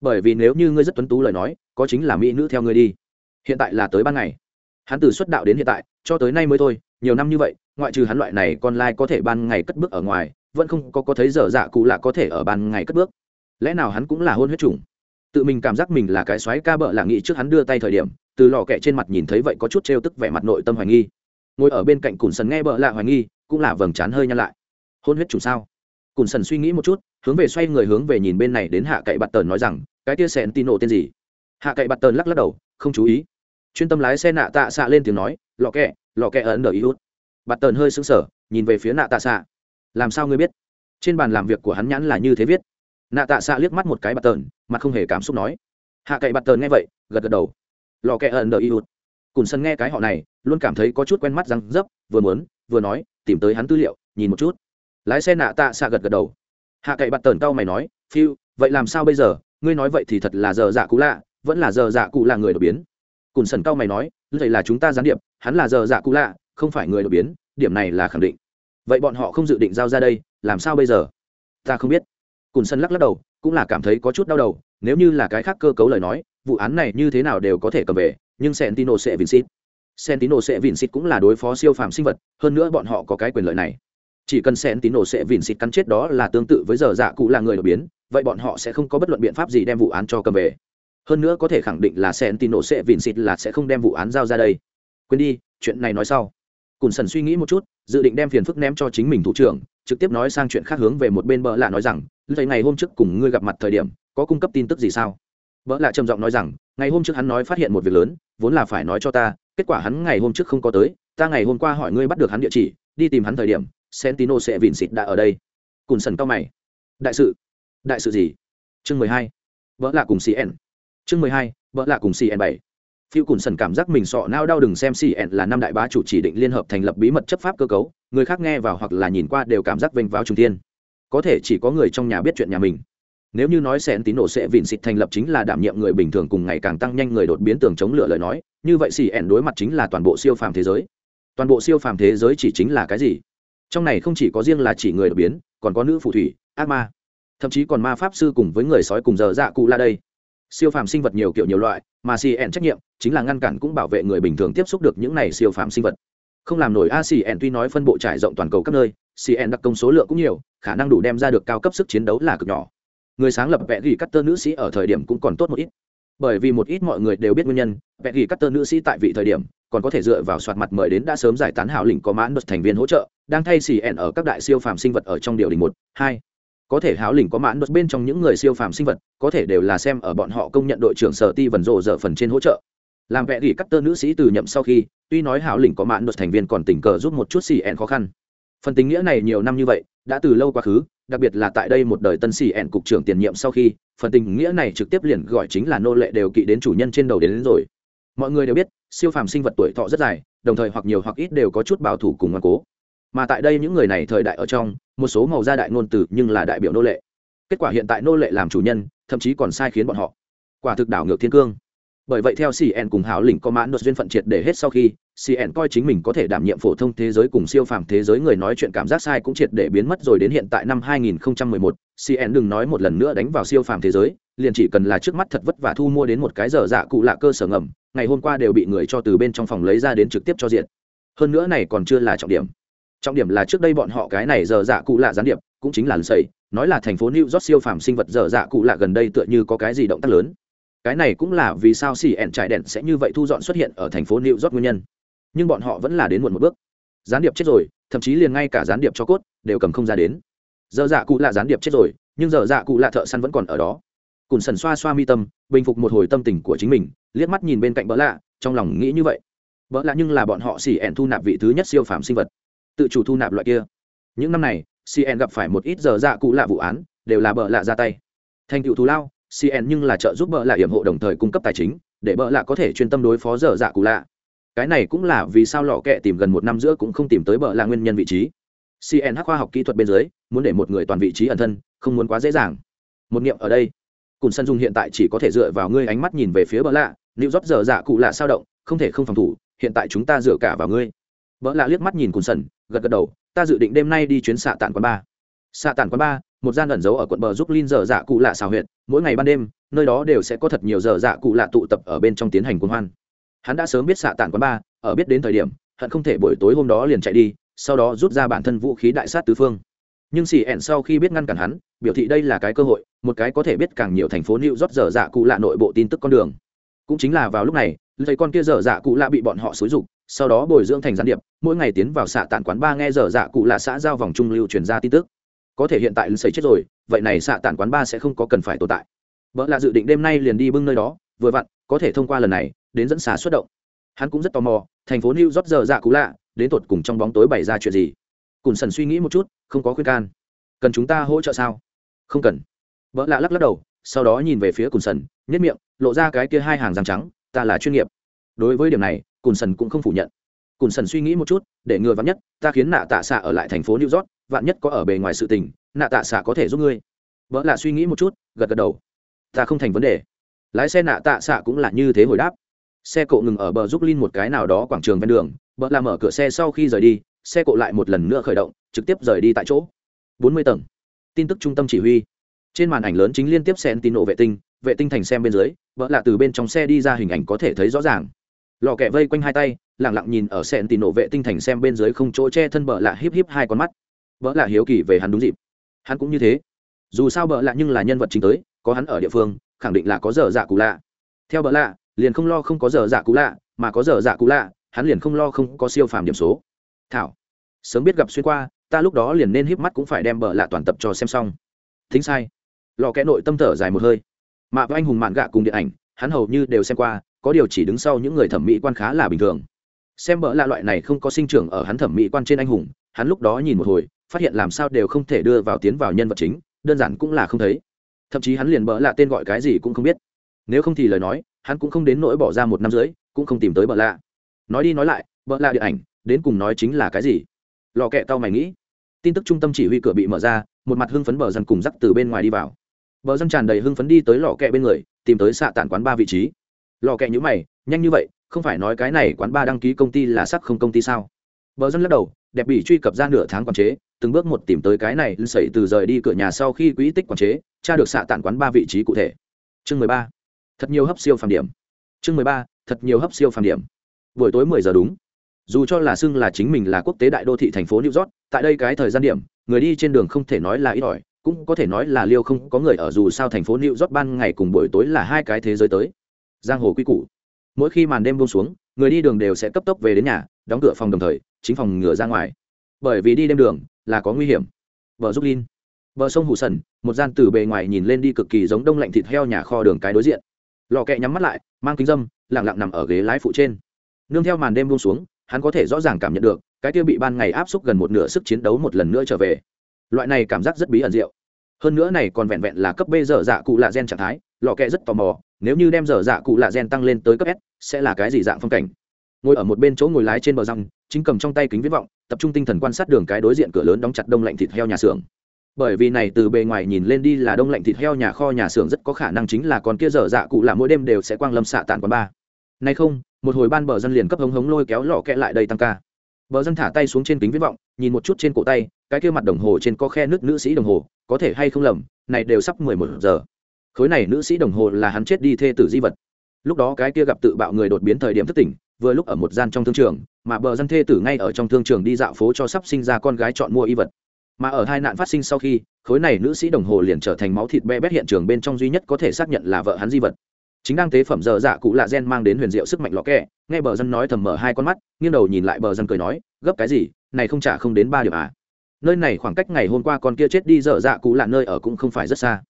Bởi vì nếu như ngươi rất tuấn tú lời nói, có chính là mỹ nữ theo ngươi đi. Hiện tại là tới ban ngày. Hắn từ xuất đạo đến hiện tại, cho tới nay mới thôi, nhiều năm như vậy, ngoại trừ hắn loại này con lai có thể ban ngày cất bước ở ngoài, vẫn không có có thấy dở dạ cụ lạ có thể ở ban ngày cất bước. Lẽ nào hắn cũng là hôn huyết chủng? Tự mình cảm giác mình là cái xoáy ca bợ là nghĩ trước hắn đưa tay thời điểm, từ lò kẹ trên mặt nhìn thấy vậy có chút trêu tức vẻ mặt nội tâm hoài nghi. Ngồi ở bên cạnh cùn sần nghe bợ lạ hoài nghi, cũng là vầng trán hơi nhăn lại. Hôn huyết chủng sao? Cùn sần suy nghĩ một chút, hướng về xoay người hướng về nhìn bên này đến hạ cậy bạt tờn nói rằng, cái tia sẹn tin nổ tên gì? Hạ cậy bạt tờn lắc lắc đầu, không chú ý. Chuyên tâm lái xe nạ tạ xạ lên tiếng nói, lọ kẹ lọ kẹ ấn đờ ý hút. Bạt tờn hơi sững sờ, nhìn về phía nạ tạ xạ. Làm sao ngươi biết? Trên bàn làm việc của hắn nhãn là như thế viết. Nạ tạ xạ liếc mắt một cái bạt tờn, mặt không hề cảm xúc nói. Hạ cậy bạt tờn nghe vậy, gật gật đầu. Lò kẹ ấn đờ ý cùn sân nghe cái họ này, luôn cảm thấy có chút quen mắt răng dấp, vừa muốn, vừa nói, tìm tới hắn tư liệu, nhìn một chút lái xe nạ tạ xạ gật gật đầu. Hạ cậy bặt tờn cau mày nói, phiêu, vậy làm sao bây giờ? Ngươi nói vậy thì thật là giờ dạ cũ lạ, vẫn là giờ dạ cụ là người đột biến. Cùn sần cau mày nói vậy là chúng ta gián điệp, hắn là giờ dạ cũ lạ, không phải người đột biến, điểm này là khẳng định. Vậy bọn họ không dự định giao ra đây, làm sao bây giờ? Ta không biết. Cùn sân lắc lắc đầu, cũng là cảm thấy có chút đau đầu, nếu như là cái khác cơ cấu lời nói, vụ án này như thế nào đều có thể cầm về, nhưng sentino sẽ vincit. Sentino sẽ vincit cũng là đối phó siêu phàm sinh vật, hơn nữa bọn họ có cái quyền lợi này chỉ cần sentino sẽ vincit cắn chết đó là tương tự với giờ dạ cụ là người đột biến, vậy bọn họ sẽ không có bất luận biện pháp gì đem vụ án cho cầm về. Hơn nữa có thể khẳng định là sentino sẽ vincit là sẽ không đem vụ án giao ra đây. Quên đi, chuyện này nói sau. Cùn sần suy nghĩ một chút, dự định đem phiền phức ném cho chính mình thủ trưởng, trực tiếp nói sang chuyện khác hướng về một bên bỡ lạ nói rằng thầy ngày hôm trước cùng ngươi gặp mặt thời điểm, có cung cấp tin tức gì sao? Bỡ lạ trầm giọng nói rằng, ngày hôm trước hắn nói phát hiện một việc lớn, vốn là phải nói cho ta, kết quả hắn ngày hôm trước không có tới, ta ngày hôm qua hỏi ngươi bắt được hắn địa chỉ đi tìm hắn thời điểm, sentino sẽ vìn xịt đã ở đây. Cùn sần cao mày. Đại sự. Đại sự gì? Chương mười hai. Vợ là cùng cn. Chương mười hai vợ là cùng cn bảy. Phiêu cùn sần cảm giác mình sọ nao đau đừng xem cn là năm đại bá chủ chỉ định liên hợp thành lập bí mật chấp pháp cơ cấu, người khác nghe vào hoặc là nhìn qua đều cảm giác vênh vào trung tiên có thể chỉ có người trong nhà biết chuyện nhà mình. Nếu như nói sẽ tín đồ sẽ vịn xịt thành lập chính là đảm nhiệm người bình thường cùng ngày càng tăng nhanh người đột biến tường chống lửa lời nói, như vậy cn đối mặt chính là toàn bộ siêu phàm thế giới toàn bộ siêu phàm thế giới chỉ chính là cái gì? Trong này không chỉ có riêng là chỉ người đột biến, còn có nữ phù thủy, ác ma. Thậm chí còn ma pháp sư cùng với người sói cùng giờ dạ cụ la đây. Siêu phàm sinh vật nhiều kiểu nhiều loại, mà cn trách nhiệm, chính là ngăn cản cũng bảo vệ người bình thường tiếp xúc được những này siêu phàm sinh vật. Không làm nổi a cn tuy nói phân bộ trải rộng toàn cầu các nơi cn đặc công số lượng cũng nhiều, khả năng đủ đem ra được cao cấp sức chiến đấu là cực nhỏ. Người sáng lập vẽ ghi cắt tơ nữ sĩ ở thời điểm cũng còn tốt một ít. Bởi vì một ít mọi người đều biết nguyên nhân, vẽ ghi cắt tơ nữ sĩ tại vị thời điểm còn có thể dựa vào soạt mặt mời đến đã sớm giải tán hảo lĩnh có mãn đột thành viên hỗ trợ đang thay cn ở các đại siêu phàm sinh vật ở trong điều đình một hai. Có thể háo lĩnh có mãn đột bên trong những người siêu phàm sinh vật có thể đều là xem ở bọn họ công nhận đội trưởng sở ti vần rộ dở phần trên hỗ trợ. Làm vẽ gỉ cắt tơ nữ sĩ từ nhậm sau khi tuy nói hảo lĩnh có mãn đột thành viên còn tình cờ giúp một chút cn khó khăn. Phần tình nghĩa này nhiều năm như vậy đã từ lâu quá khứ đặc biệt là tại đây một đời tân cn cục trưởng tiền nhiệm sau khi phần tình nghĩa này trực tiếp liền gọi chính là nô lệ đều kỵ đến chủ nhân trên đầu đến, đến rồi. Mọi người đều biết siêu phàm sinh vật tuổi thọ rất dài, đồng thời hoặc nhiều hoặc ít đều có chút bảo thủ cùng ngoan cố. Mà tại đây những người này thời đại ở trong, một số màu da đại ngôn từ nhưng là đại biểu nô lệ. Kết quả hiện tại nô lệ làm chủ nhân, thậm chí còn sai khiến bọn họ. Quả thực đảo ngược thiên cương bởi vậy theo cn cùng hảo lĩnh có mãn đột duyên phận triệt để hết sau khi cn coi chính mình có thể đảm nhiệm phổ thông thế giới cùng siêu phàm thế giới người nói chuyện cảm giác sai cũng triệt để biến mất rồi đến hiện tại năm 2011, cn đừng nói một lần nữa đánh vào siêu phàm thế giới liền chỉ cần là trước mắt thật vất vả thu mua đến một cái giờ dạ cụ lạ cơ sở ngầm ngày hôm qua đều bị người cho từ bên trong phòng lấy ra đến trực tiếp cho diện. Hơn nữa này còn chưa là trọng điểm. Trọng điểm là trước đây bọn họ cái này giờ dạ cụ lạ gián điệp cũng chính là sầy nói là thành phố new york siêu phàm sinh vật giờ dạ cụ lạ gần đây tựa như có cái gì động tác lớn cái này cũng là vì sao xì ẹn trải đèn sẽ như vậy thu dọn xuất hiện ở thành phố new york nguyên nhân. Nhưng bọn họ vẫn là đến muộn một bước. Gián điệp chết rồi, thậm chí liền ngay cả gián điệp cho cốt đều cầm không ra đến. Giờ dạ cụ lạ gián điệp chết rồi, nhưng giờ dạ cụ lạ thợ săn vẫn còn ở đó. Cùn sần xoa xoa mi tâm, bình phục một hồi tâm tình của chính mình, liếc mắt nhìn bên cạnh bỡ lạ, trong lòng nghĩ như vậy. Bỡ lạ nhưng là bọn họ xì ẹn thu nạp vị thứ nhất siêu phàm sinh vật. Tự chủ thu nạp loại kia. Những năm này cn gặp phải một ít giờ dạ cụ lạ vụ án, đều là bợ lạ ra tay. Thành tựu thù lao cn nhưng là trợ giúp bợ lạ hiểm hộ đồng thời cung cấp tài chính, để bợ lạ có thể chuyên tâm đối phó dở dạ cụ lạ. Cái này cũng là vì sao lọ kẹ tìm gần một năm giữa cũng không tìm tới bợ lạ nguyên nhân vị trí. Cn khoa học kỹ thuật bên dưới, muốn để một người toàn vị trí ẩn thân, không muốn quá dễ dàng. Một niệm ở đây. Cùn sân dung hiện tại chỉ có thể dựa vào ngươi ánh mắt nhìn về phía bợ lạ, liệu rót dở dạ cụ lạ sao động? Không thể không phòng thủ, hiện tại chúng ta dựa cả vào ngươi. Bợ lạ liếc mắt nhìn cùn sân, gật gật đầu, ta dự định đêm nay đi chuyến xạ tản quán ba xạ tản quán ba, một gian ẩn giấu ở quận bờ giúp linh dở dạ cụ lạ xào huyện mỗi ngày ban đêm, nơi đó đều sẽ có thật nhiều dở dạ cụ lạ tụ tập ở bên trong tiến hành cuồng hoan. Hắn đã sớm biết xạ tản quán ba, ở biết đến thời điểm, hận không thể buổi tối hôm đó liền chạy đi, sau đó rút ra bản thân vũ khí đại sát tứ phương. Nhưng xì ẻn sau khi biết ngăn cản hắn, biểu thị đây là cái cơ hội, một cái có thể biết càng nhiều thành phố new rót dở dạ cụ lạ nội bộ tin tức con đường. Cũng chính là vào lúc này, thấy con kia dở dạ cụ lạ bị bọn họ xúi rục sau đó bồi dưỡng thành gián điệp, mỗi ngày tiến vào xạ tản quán ba nghe dở dạ cụ lạ xã giao vòng trung lưu truyền ra tin tức có thể hiện tại lưng xảy chết rồi, vậy này xạ tản quán ba sẽ không có cần phải tồn tại. Vợ là dự định đêm nay liền đi bưng nơi đó, vừa vặn, có thể thông qua lần này, đến dẫn xà xuất động. Hắn cũng rất tò mò, thành phố new york giờ dạ cú lạ, đến tột cùng trong bóng tối bày ra chuyện gì? Cùn sần suy nghĩ một chút, không có khuyên can. Cần chúng ta hỗ trợ sao? Không cần. Vợ lạ lắc lắc đầu, sau đó nhìn về phía cùn sần nhất miệng, lộ ra cái kia hai hàng răng trắng, ta là chuyên nghiệp. Đối với điểm này, cùn sần cũng không phủ nhận. Cùn sần suy nghĩ một chút, để ngừa vắn nhất, ta khiến nạ tạ xạ ở lại thành phố new york vạn nhất có ở bề ngoài sự tình, nạ tạ xạ có thể giúp ngươi. Vợ là suy nghĩ một chút, gật gật đầu. Ta không thành vấn đề. Lái xe nạ tạ xạ cũng là như thế hồi đáp. Xe cộ ngừng ở bờ giúp linh một cái nào đó quảng trường ven đường vợ là mở cửa xe sau khi rời đi, xe cộ lại một lần nữa khởi động, trực tiếp rời đi tại chỗ. Bốn mươi tầng. Tin tức trung tâm chỉ huy. Trên màn ảnh lớn chính liên tiếp xen tín nổ vệ tinh vệ tinh thành xem bên dưới vợ là từ bên trong xe đi ra hình ảnh có thể thấy rõ ràng. Lò kẹ vây quanh hai tay lẳng lặng nhìn ở xẹn tì nổ vệ tinh thành xem bên dưới không chỗ che thân bờ lạ híp híp hai con mắt vợ lạ hiếu kỳ về hắn đúng dịp. Hắn cũng như thế. Dù sao bợ lạ nhưng là nhân vật chính tới, có hắn ở địa phương, khẳng định là có dở dạ cụ lạ. Theo bợ lạ, liền không lo không có dở dạ cụ lạ, mà có dở dạ cụ lạ, hắn liền không lo không có siêu phàm điểm số. Thảo, sớm biết gặp xuyên qua, ta lúc đó liền nên híp mắt cũng phải đem bợ lạ toàn tập cho xem xong. Thính sai. Lò kẽ nội tâm thở dài một hơi. Mà với anh hùng mạn gạ cùng điện ảnh, hắn hầu như đều xem qua, có điều chỉ đứng sau những người thẩm mỹ quan khá là bình thường. Xem bỡ lạ loại này không có sinh trưởng ở hắn thẩm mỹ quan trên anh hùng, hắn lúc đó nhìn một hồi phát hiện làm sao đều không thể đưa vào tiến vào nhân vật chính, đơn giản cũng là không thấy. Thậm chí hắn liền bỡ lạ tên gọi cái gì cũng không biết. Nếu không thì lời nói, hắn cũng không đến nỗi bỏ ra một năm rưỡi, cũng không tìm tới bỡ lạ. Nói đi nói lại bỡ lạ điện ảnh, đến cùng nói chính là cái gì? Lò kẹ tao mày nghĩ. Tin tức trung tâm chỉ huy cửa bị mở ra, một mặt hưng phấn bờ dân cùng dắt từ bên ngoài đi vào. Bờ dân tràn đầy hưng phấn đi tới lò kẹ bên người, tìm tới xạ tản quán ba vị trí. Lò kẹ nhữ mày, nhanh như vậy, không phải nói cái này quán ba đăng ký công ty là sắc không công ty sao? Bờ dân lắc đầu, đẹp bị truy cập ra nửa tháng quản chế từng bước một tìm tới cái này sẩy từ rời đi cửa nhà sau khi quỹ tích quản chế, tra được xạ tản quán ba vị trí cụ thể. Chương mười ba. Thật nhiều hấp siêu phàm điểm. Chương mười ba, thật nhiều hấp siêu phàm điểm. Buổi tối mười giờ đúng. Dù cho là xưng là chính mình là quốc tế đại đô thị thành phố new york, tại đây cái thời gian điểm, người đi trên đường không thể nói là ít ỏi, cũng có thể nói là liêu không có người ở dù sao thành phố new york ban ngày cùng buổi tối là hai cái thế giới tới. Giang hồ quy củ. Mỗi khi màn đêm buông xuống, người đi đường đều sẽ cấp tốc về đến nhà, đóng cửa phòng đồng thời, chính phòng ngửa ra ngoài. Bởi vì đi đêm đường là có nguy hiểm. Vợ giúp linh. Bờ sông hủ sần, một gian từ bề ngoài nhìn lên đi cực kỳ giống đông lạnh thịt heo nhà kho đường cái đối diện. Lò kẹ nhắm mắt lại, mang kính dâm lẳng lặng nằm ở ghế lái phụ trên. Nương theo màn đêm buông xuống, hắn có thể rõ ràng cảm nhận được, cái kia bị ban ngày áp xúc gần một nửa sức chiến đấu một lần nữa trở về. Loại này cảm giác rất bí ẩn diệu. Hơn nữa này còn vẹn vẹn là cấp b dở dạ cụ lạ gen trạng thái, lò kẹ rất tò mò, nếu như đem dở dạ cụ lạ gen tăng lên tới cấp s, sẽ là cái gì dạng phong cảnh? Ngồi ở một bên chỗ ngồi lái trên bờ răng, chính cầm trong tay kính viết vọng tập trung tinh thần quan sát đường cái đối diện cửa lớn đóng chặt đông lạnh thịt heo nhà xưởng. Bởi vì này từ bề ngoài nhìn lên đi là đông lạnh thịt heo nhà kho nhà xưởng rất có khả năng chính là con kia dở dạ cụ là mỗi đêm đều sẽ quang lâm xạ tàn quán ba nay không, một hồi ban bờ dân liền cấp hống hống lôi kéo lọ kẹ lại đây tăng ca. Bờ dân thả tay xuống trên kính viết vọng, nhìn một chút trên cổ tay, cái kia mặt đồng hồ trên có khe nước nữ sĩ đồng hồ, có thể hay không lầm, này đều sắp mười một giờ. Khối này nữ sĩ đồng hồ là hắn chết đi thê tử di vật. Lúc đó cái kia gặp tự bạo người đột biến thời điểm thất tỉnh, vừa lúc ở một gian trong thương trường mà bờ dân thê tử ngay ở trong thương trường đi dạo phố cho sắp sinh ra con gái chọn mua y vật. Mà ở hai nạn phát sinh sau khi, khối này nữ sĩ đồng hồ liền trở thành máu thịt be bét hiện trường bên trong duy nhất có thể xác nhận là vợ hắn di vật. Chính đang tế phẩm giờ dạ cụ lạ gen mang đến huyền diệu sức mạnh lọ kẹ, nghe bờ dân nói thầm mở hai con mắt, nghiêng đầu nhìn lại bờ dân cười nói, gấp cái gì, này không trả không đến ba điểm à? Nơi này khoảng cách ngày hôm qua con kia chết đi dở dạ cụ lạ nơi ở cũng không phải rất xa.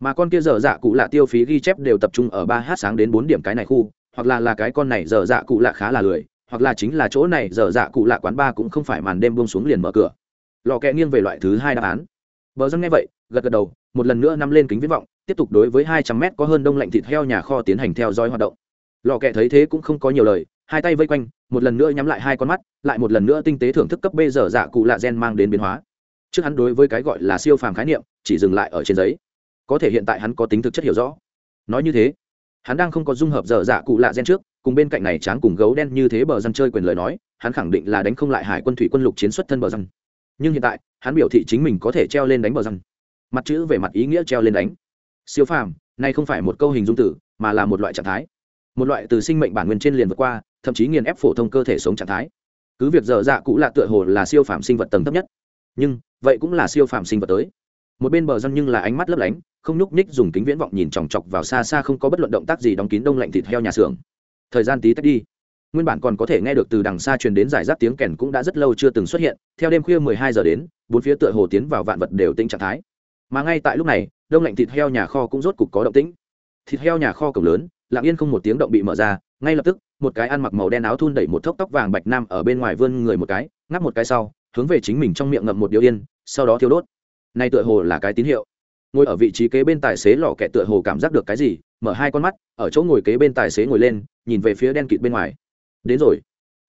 Mà con kia dở dạ cụ lạ tiêu phí ghi chép đều tập trung ở ba h sáng đến bốn điểm cái này khu, hoặc là là cái con này dở dạ cụ lạ khá là lười hoặc là chính là chỗ này dở dạ cụ lạ quán ba cũng không phải màn đêm buông xuống liền mở cửa. Lò kẹ nghiêng về loại thứ hai đáp án. Bờ dân nghe vậy, gật gật đầu, một lần nữa nắm lên kính viễn vọng, tiếp tục đối với hai trăm mét có hơn đông lạnh thịt heo nhà kho tiến hành theo dõi hoạt động. Lò kẹ thấy thế cũng không có nhiều lời, hai tay vây quanh, một lần nữa nhắm lại hai con mắt, lại một lần nữa tinh tế thưởng thức cấp bê dở dạ cụ lạ gen mang đến biến hóa. Trước hắn đối với cái gọi là siêu phàm khái niệm, chỉ dừng lại ở trên giấy. Có thể hiện tại hắn có tính thực chất hiểu rõ. Nói như thế, hắn đang không có dung hợp dở dạ cụ lạ gen trước cùng bên cạnh này tráng cùng gấu đen như thế bờ dân chơi quyền lời nói, hắn khẳng định là đánh không lại hải quân thủy quân lục chiến xuất thân bờ dân nhưng hiện tại, hắn biểu thị chính mình có thể treo lên đánh bờ dân mặt chữ về mặt ý nghĩa treo lên đánh. Siêu phàm này không phải một câu hình dung tử, mà là một loại trạng thái. Một loại từ sinh mệnh bản nguyên trên liền vượt qua, thậm chí nghiền ép phổ thông cơ thể sống trạng thái. Cứ việc dở dạ cũ là tựa hồ là siêu phàm sinh vật tầng thấp nhất, nhưng vậy cũng là siêu phàm sinh vật tới. Một bên bờ dân nhưng là ánh mắt lấp lánh, không nhúc nhích dùng kính viễn vọng nhìn chòng chọc vào xa xa không có bất luận động tác gì đóng kín đông lạnh thịt heo nhà xưởng thời gian tí tách đi. Nguyên bản còn có thể nghe được từ đằng xa truyền đến giải rác tiếng kèn cũng đã rất lâu chưa từng xuất hiện, theo đêm khuya mười hai giờ đến, bốn phía tựa hồ tiến vào vạn vật đều tĩnh trạng thái. Mà ngay tại lúc này, đông lạnh thịt heo nhà kho cũng rốt cục có động tĩnh. Thịt heo nhà kho cổng lớn, lặng yên không một tiếng động bị mở ra, ngay lập tức, một cái ăn mặc màu đen áo thun đẩy một thốc tóc vàng bạch nam ở bên ngoài vươn người một cái, ngáp một cái sau, hướng về chính mình trong miệng ngậm một điếu yên, sau đó thiêu đốt. Nay tựa hồ là cái tín hiệu. Ngồi ở vị trí kế bên tài xế lò kẹ tựa hồ cảm giác được cái gì, mở hai con mắt, ở chỗ ngồi kế bên tài xế ngồi lên nhìn về phía đen kịt bên ngoài. Đến rồi.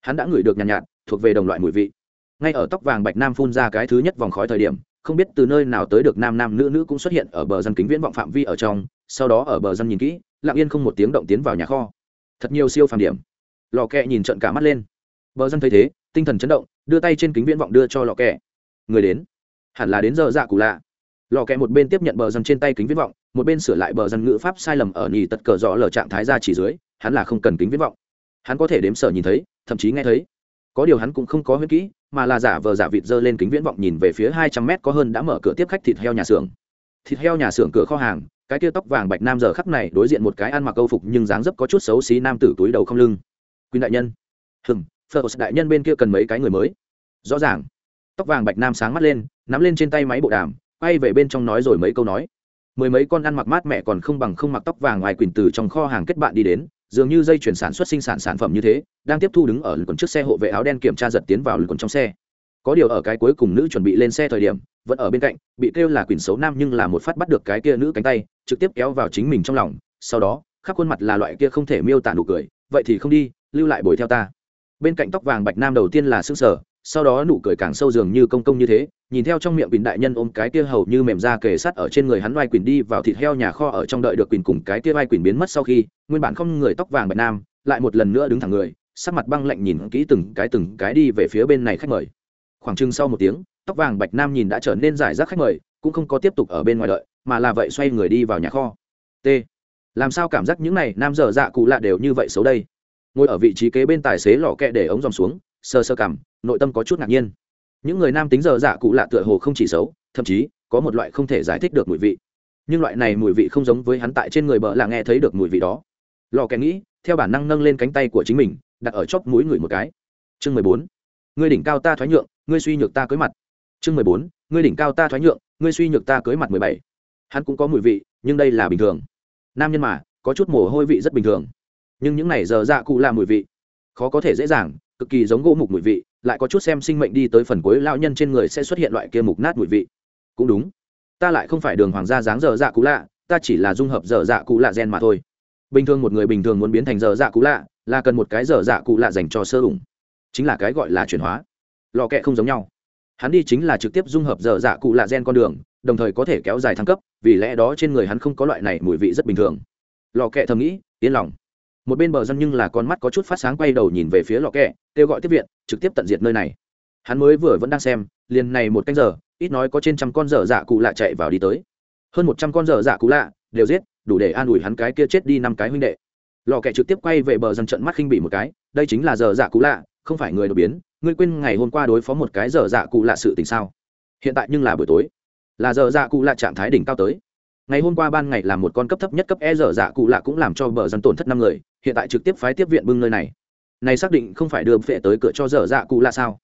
Hắn đã ngửi được nhàn nhạt, nhạt thuộc về đồng loại mùi vị. Ngay ở tóc vàng bạch nam phun ra cái thứ nhất vòng khói thời điểm không biết từ nơi nào tới được nam nam nữ nữ cũng xuất hiện ở bờ dân kính viễn vọng phạm vi ở trong sau đó ở bờ dân nhìn kỹ lặng yên không một tiếng động tiến vào nhà kho. Thật nhiều siêu phàm điểm. Lò kẹ nhìn trận cả mắt lên. Bờ dân thấy thế tinh thần chấn động đưa tay trên kính viễn vọng đưa cho lò kẹ. Người đến. Hẳn là đến giờ dạ cụ lạ. Lò kẹ một bên tiếp nhận bờ dân trên tay kính viễn vọng một bên sửa lại bờ dân ngữ pháp sai lầm ở nhì tật cờ rõ lở trạng thái ra chỉ dưới hắn là không cần kính viễn vọng. Hắn có thể đếm sở nhìn thấy, thậm chí nghe thấy. Có điều hắn cũng không có huyết kỹ, mà là giả vờ giả vịt dơ lên kính viễn vọng nhìn về phía hai trăm mét có hơn đã mở cửa tiếp khách thịt heo nhà xưởng. Thịt heo nhà xưởng cửa kho hàng, cái tia tóc vàng bạch nam giờ khắp này đối diện một cái ăn mặc câu phục nhưng dáng dấp có chút xấu xí nam tử túi đầu không lưng. Quyên đại nhân. Hừm, phật đại nhân bên kia cần mấy cái người mới? Rõ ràng. Tóc vàng bạch nam sáng mắt lên, nắm lên trên tay máy bộ đàm, quay về bên trong nói rồi mấy câu nói. Mười mấy con ăn mặc mát mẹ còn không bằng không mặc tóc vàng ngoài quỳnh từ trong kho hàng kết bạn đi đến dường như dây chuyển sản xuất sinh sản sản phẩm như thế, đang tiếp thu đứng ở lưng còn trước xe hộ vệ áo đen kiểm tra giật tiến vào lưng còn trong xe. Có điều ở cái cuối cùng nữ chuẩn bị lên xe thời điểm, vẫn ở bên cạnh, bị kêu là quỷ xấu nam nhưng là một phát bắt được cái kia nữ cánh tay, trực tiếp kéo vào chính mình trong lòng. Sau đó, khắp khuôn mặt là loại kia không thể miêu tả nụ cười, vậy thì không đi, lưu lại bồi theo ta. Bên cạnh tóc vàng bạch nam đầu tiên là xương sở sau đó nụ cười càng sâu dường như công công như thế, nhìn theo trong miệng quỳnh đại nhân ôm cái kia hầu như mềm ra kề sắt ở trên người hắn vai quỳnh đi vào thịt heo nhà kho ở trong đợi được quỳnh cùng cái kia vai quỳnh biến mất sau khi, nguyên bản không người tóc vàng bạch nam, lại một lần nữa đứng thẳng người, sắc mặt băng lạnh nhìn kỹ từng cái từng cái đi về phía bên này khách mời. Khoảng chừng sau một tiếng, tóc vàng bạch nam nhìn đã trở nên giải rác khách mời, cũng không có tiếp tục ở bên ngoài đợi, mà là vậy xoay người đi vào nhà kho. T. Làm sao cảm giác những này nam dở dạ cụ lạ đều như vậy xấu đây? Ngồi ở vị trí kế bên tài xế lò kẹ để ống dòng xuống sơ sơ cảm, nội tâm có chút ngạc nhiên. Những người nam tính dở dạ cụ lạ tựa hồ không chỉ xấu, thậm chí, có một loại không thể giải thích được mùi vị. Nhưng loại này mùi vị không giống với hắn tại trên người bợ là nghe thấy được mùi vị đó. Lò kẻ nghĩ, theo bản năng nâng lên cánh tay của chính mình, đặt ở chóp mũi người một cái. Chương mười bốn. Ngươi đỉnh cao ta thoái nhượng, ngươi suy nhược ta cưới mặt. Chương mười bốn. Ngươi đỉnh cao ta thoái nhượng, ngươi suy nhược ta cưới mặt mười bảy. Hắn cũng có mùi vị, nhưng đây là bình thường. Nam nhân mà, có chút mồ hôi vị rất bình thường. Nhưng những này giờ dạ cụ là mùi vị, khó có thể dễ dàng cực kỳ giống gỗ mục mùi vị, lại có chút xem sinh mệnh đi tới phần cuối lao nhân trên người sẽ xuất hiện loại kia mục nát mùi vị. Cũng đúng. Ta lại không phải đường hoàng gia dáng dở dạ cụ lạ, ta chỉ là dung hợp dở dạ cụ lạ gen mà thôi. Bình thường một người bình thường muốn biến thành dở dạ cụ lạ, là cần một cái dở dạ cụ lạ dành cho sơ ủng. Chính là cái gọi là chuyển hóa. Lò kẹ không giống nhau. Hắn đi chính là trực tiếp dung hợp dở dạ cụ lạ gen con đường, đồng thời có thể kéo dài thăng cấp, vì lẽ đó trên người hắn không có loại này mùi vị rất bình thường. Lò kẹ thầm nghĩ, yên lòng một bên bờ dân nhưng là con mắt có chút phát sáng quay đầu nhìn về phía lò kẹ, kêu gọi tiếp viện, trực tiếp tận diệt nơi này. Hắn mới vừa vẫn đang xem, liền này một canh giờ, ít nói có trên trăm con dở dạ cụ lạ chạy vào đi tới. Hơn một trăm con dở dạ cụ lạ, đều giết, đủ để an ủi hắn cái kia chết đi năm cái huynh đệ. Lò kẹ trực tiếp quay về bờ dân trận mắt khinh bị một cái, đây chính là dở dạ cụ lạ, không phải người đột biến, ngươi quên ngày hôm qua đối phó một cái dở dạ cụ lạ sự tình sao? Hiện tại nhưng là buổi tối, là dở dạ cụ lạ trạng thái đỉnh cao tới ngày hôm qua ban ngày là một con cấp thấp nhất cấp e dở dạ cụ lạ cũng làm cho bờ dân tổn thất năm người, hiện tại trực tiếp phái tiếp viện bưng nơi này. Này xác định không phải đưa phệ tới cửa cho dở dạ cụ lạ sao?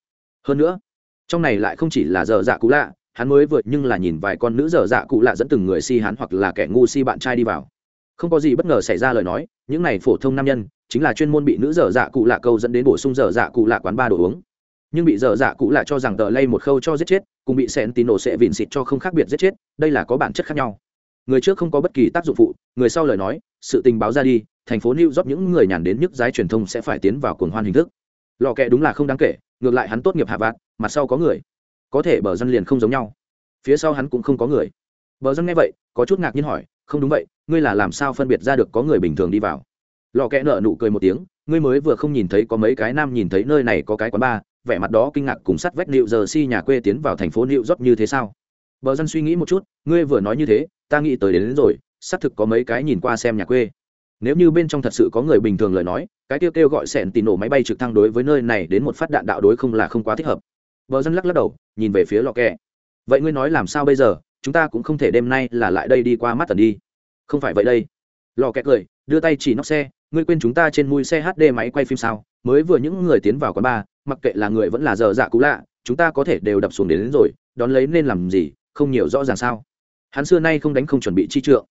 Hơn nữa, trong này lại không chỉ là dở dạ cụ lạ, hắn mới vượt nhưng là nhìn vài con nữ dở dạ cụ lạ dẫn từng người si hắn hoặc là kẻ ngu si bạn trai đi vào. Không có gì bất ngờ xảy ra lời nói, những này phổ thông nam nhân, chính là chuyên môn bị nữ dở dạ cụ lạ câu dẫn đến bổ sung dở dạ cụ lạ quán ba đồ uống. Nhưng bị dở dạ cụ lạ cho rằng tờ lây một khâu cho giết chết, cùng bị sẹn tín nổ sẽ vịn xịt cho không khác biệt giết chết, đây là có bản chất khác nhau người trước không có bất kỳ tác dụng phụ, người sau lời nói, sự tình báo ra đi, thành phố new york những người nhàn đến nhức giái truyền thông sẽ phải tiến vào cuồng hoan hình thức. Lò kẹ đúng là không đáng kể, ngược lại hắn tốt nghiệp hạ vạn mặt sau có người. Có thể bờ dân liền không giống nhau. Phía sau hắn cũng không có người. Bờ dân nghe vậy, có chút ngạc nhiên hỏi, không đúng vậy, ngươi là làm sao phân biệt ra được có người bình thường đi vào? Lò kẽ nợ nụ cười một tiếng, ngươi mới vừa không nhìn thấy có mấy cái nam nhìn thấy nơi này có cái quán bar, vẻ mặt đó kinh ngạc cùng sắt vách nịu giờ si nhà quê tiến vào thành phố nịu rót như thế sao? Bờ dân suy nghĩ một chút, ngươi vừa nói như thế ta nghĩ tới đến, đến rồi xác thực có mấy cái nhìn qua xem nhà quê. Nếu như bên trong thật sự có người bình thường lời nói cái kêu kêu gọi sẹn tì nổ máy bay trực thăng đối với nơi này đến một phát đạn đạo đối không là không quá thích hợp. Bờ dân lắc lắc đầu nhìn về phía lò kẹ. Vậy ngươi nói làm sao bây giờ? Chúng ta cũng không thể đêm nay là lại đây đi qua mắt tần đi. Không phải vậy đây. Lò kẹ cười đưa tay chỉ nóc xe. Ngươi quên chúng ta trên mui xe hd máy quay phim sao? Mới vừa những người tiến vào quán bar mặc kệ là người vẫn là giờ dạ cũ lạ chúng ta có thể đều đập xuống đến, đến rồi đón lấy nên làm gì? Không nhiều rõ ràng sao? Hắn xưa nay không đánh không chuẩn bị chi trượng.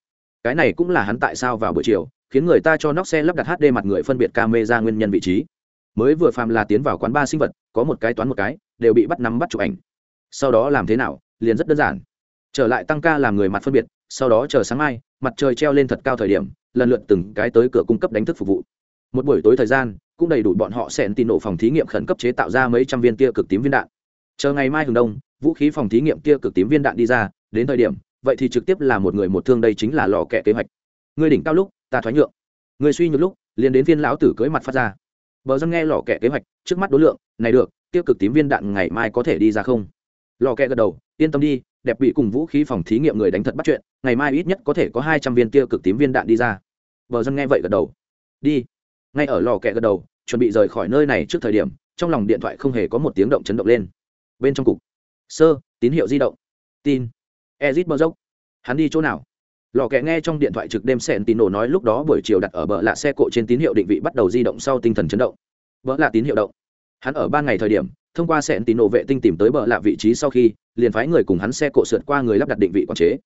Cái này cũng là hắn tại sao vào buổi chiều, khiến người ta cho nóc xe lắp đặt hd mặt người phân biệt camera nguyên nhân vị trí. Mới vừa phàm là tiến vào quán ba sinh vật, có một cái toán một cái, đều bị bắt nắm bắt chụp ảnh. Sau đó làm thế nào, liền rất đơn giản. Trở lại tăng ca làm người mặt phân biệt, sau đó chờ sáng mai, mặt trời treo lên thật cao thời điểm, lần lượt từng cái tới cửa cung cấp đánh thức phục vụ. Một buổi tối thời gian, cũng đầy đủ bọn họ sẽ tin nổ phòng thí nghiệm khẩn cấp chế tạo ra mấy trăm viên tia cực tím viên đạn. Chờ ngày mai hừng đông, vũ khí phòng thí nghiệm tia cực tím viên đạn đi ra, đến thời điểm vậy thì trực tiếp là một người một thương đây chính là lò kẹ kế hoạch. Người đỉnh cao lúc, ta thoái nhượng. Người suy nhược lúc, liền đến viên lão tử cưới mặt phát ra. Bờ dân nghe lò kẹ kế hoạch, trước mắt đối lượng, này được, tiêu cực tím viên đạn ngày mai có thể đi ra không? Lò kẹ gật đầu, yên tâm đi, đẹp bị cùng vũ khí phòng thí nghiệm người đánh thật bắt chuyện, ngày mai ít nhất có thể có hai trăm viên tiêu cực tím viên đạn đi ra. Bờ dân nghe vậy gật đầu. Đi. Ngay ở lò kẹ gật đầu, chuẩn bị rời khỏi nơi này trước thời điểm, trong lòng điện thoại không hề có một tiếng động chấn động lên. Bên trong cục. Sơ, tín hiệu di động. Tin ezit bơ dốc. Hắn đi chỗ nào? Lò kẹ nghe trong điện thoại trực đêm sẹn tín nổ nói lúc đó buổi chiều đặt ở bờ lạ xe cộ trên tín hiệu định vị bắt đầu di động sau tinh thần chấn động. Vỡ lạ tín hiệu động. Hắn ở ban ngày thời điểm, thông qua sẹn tín nổ vệ tinh tìm tới bờ lạ vị trí sau khi, liền phái người cùng hắn xe cộ sượt qua người lắp đặt định vị quản chế.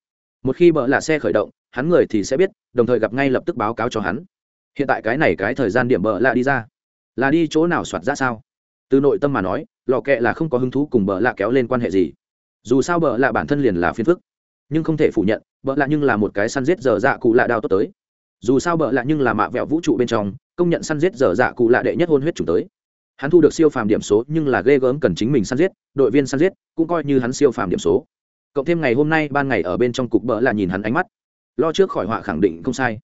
Một khi bờ lạ xe khởi động, hắn người thì sẽ biết, đồng thời gặp ngay lập tức báo cáo cho hắn. Hiện tại cái này cái thời gian điểm bờ lạ đi ra. Là đi chỗ nào soạt ra sao? Từ nội tâm mà nói, lò kẹ là không có hứng thú cùng bờ lạ kéo lên quan hệ gì dù sao bợ lạ bản thân liền là phiền phức. Nhưng không thể phủ nhận, bợ lạ nhưng là một cái săn giết dở dạ cụ lạ đao tốt tới. Dù sao bợ lạ nhưng là mạ vẹo vũ trụ bên trong, công nhận săn giết dở dạ cụ lạ đệ nhất hôn huyết chủng tới. Hắn thu được siêu phàm điểm số nhưng là ghê gớm cần chính mình săn giết, đội viên săn giết cũng coi như hắn siêu phàm điểm số. Cộng thêm ngày hôm nay ban ngày ở bên trong cục bỡ là nhìn hắn ánh mắt. Lo trước khỏi họa khẳng định không sai.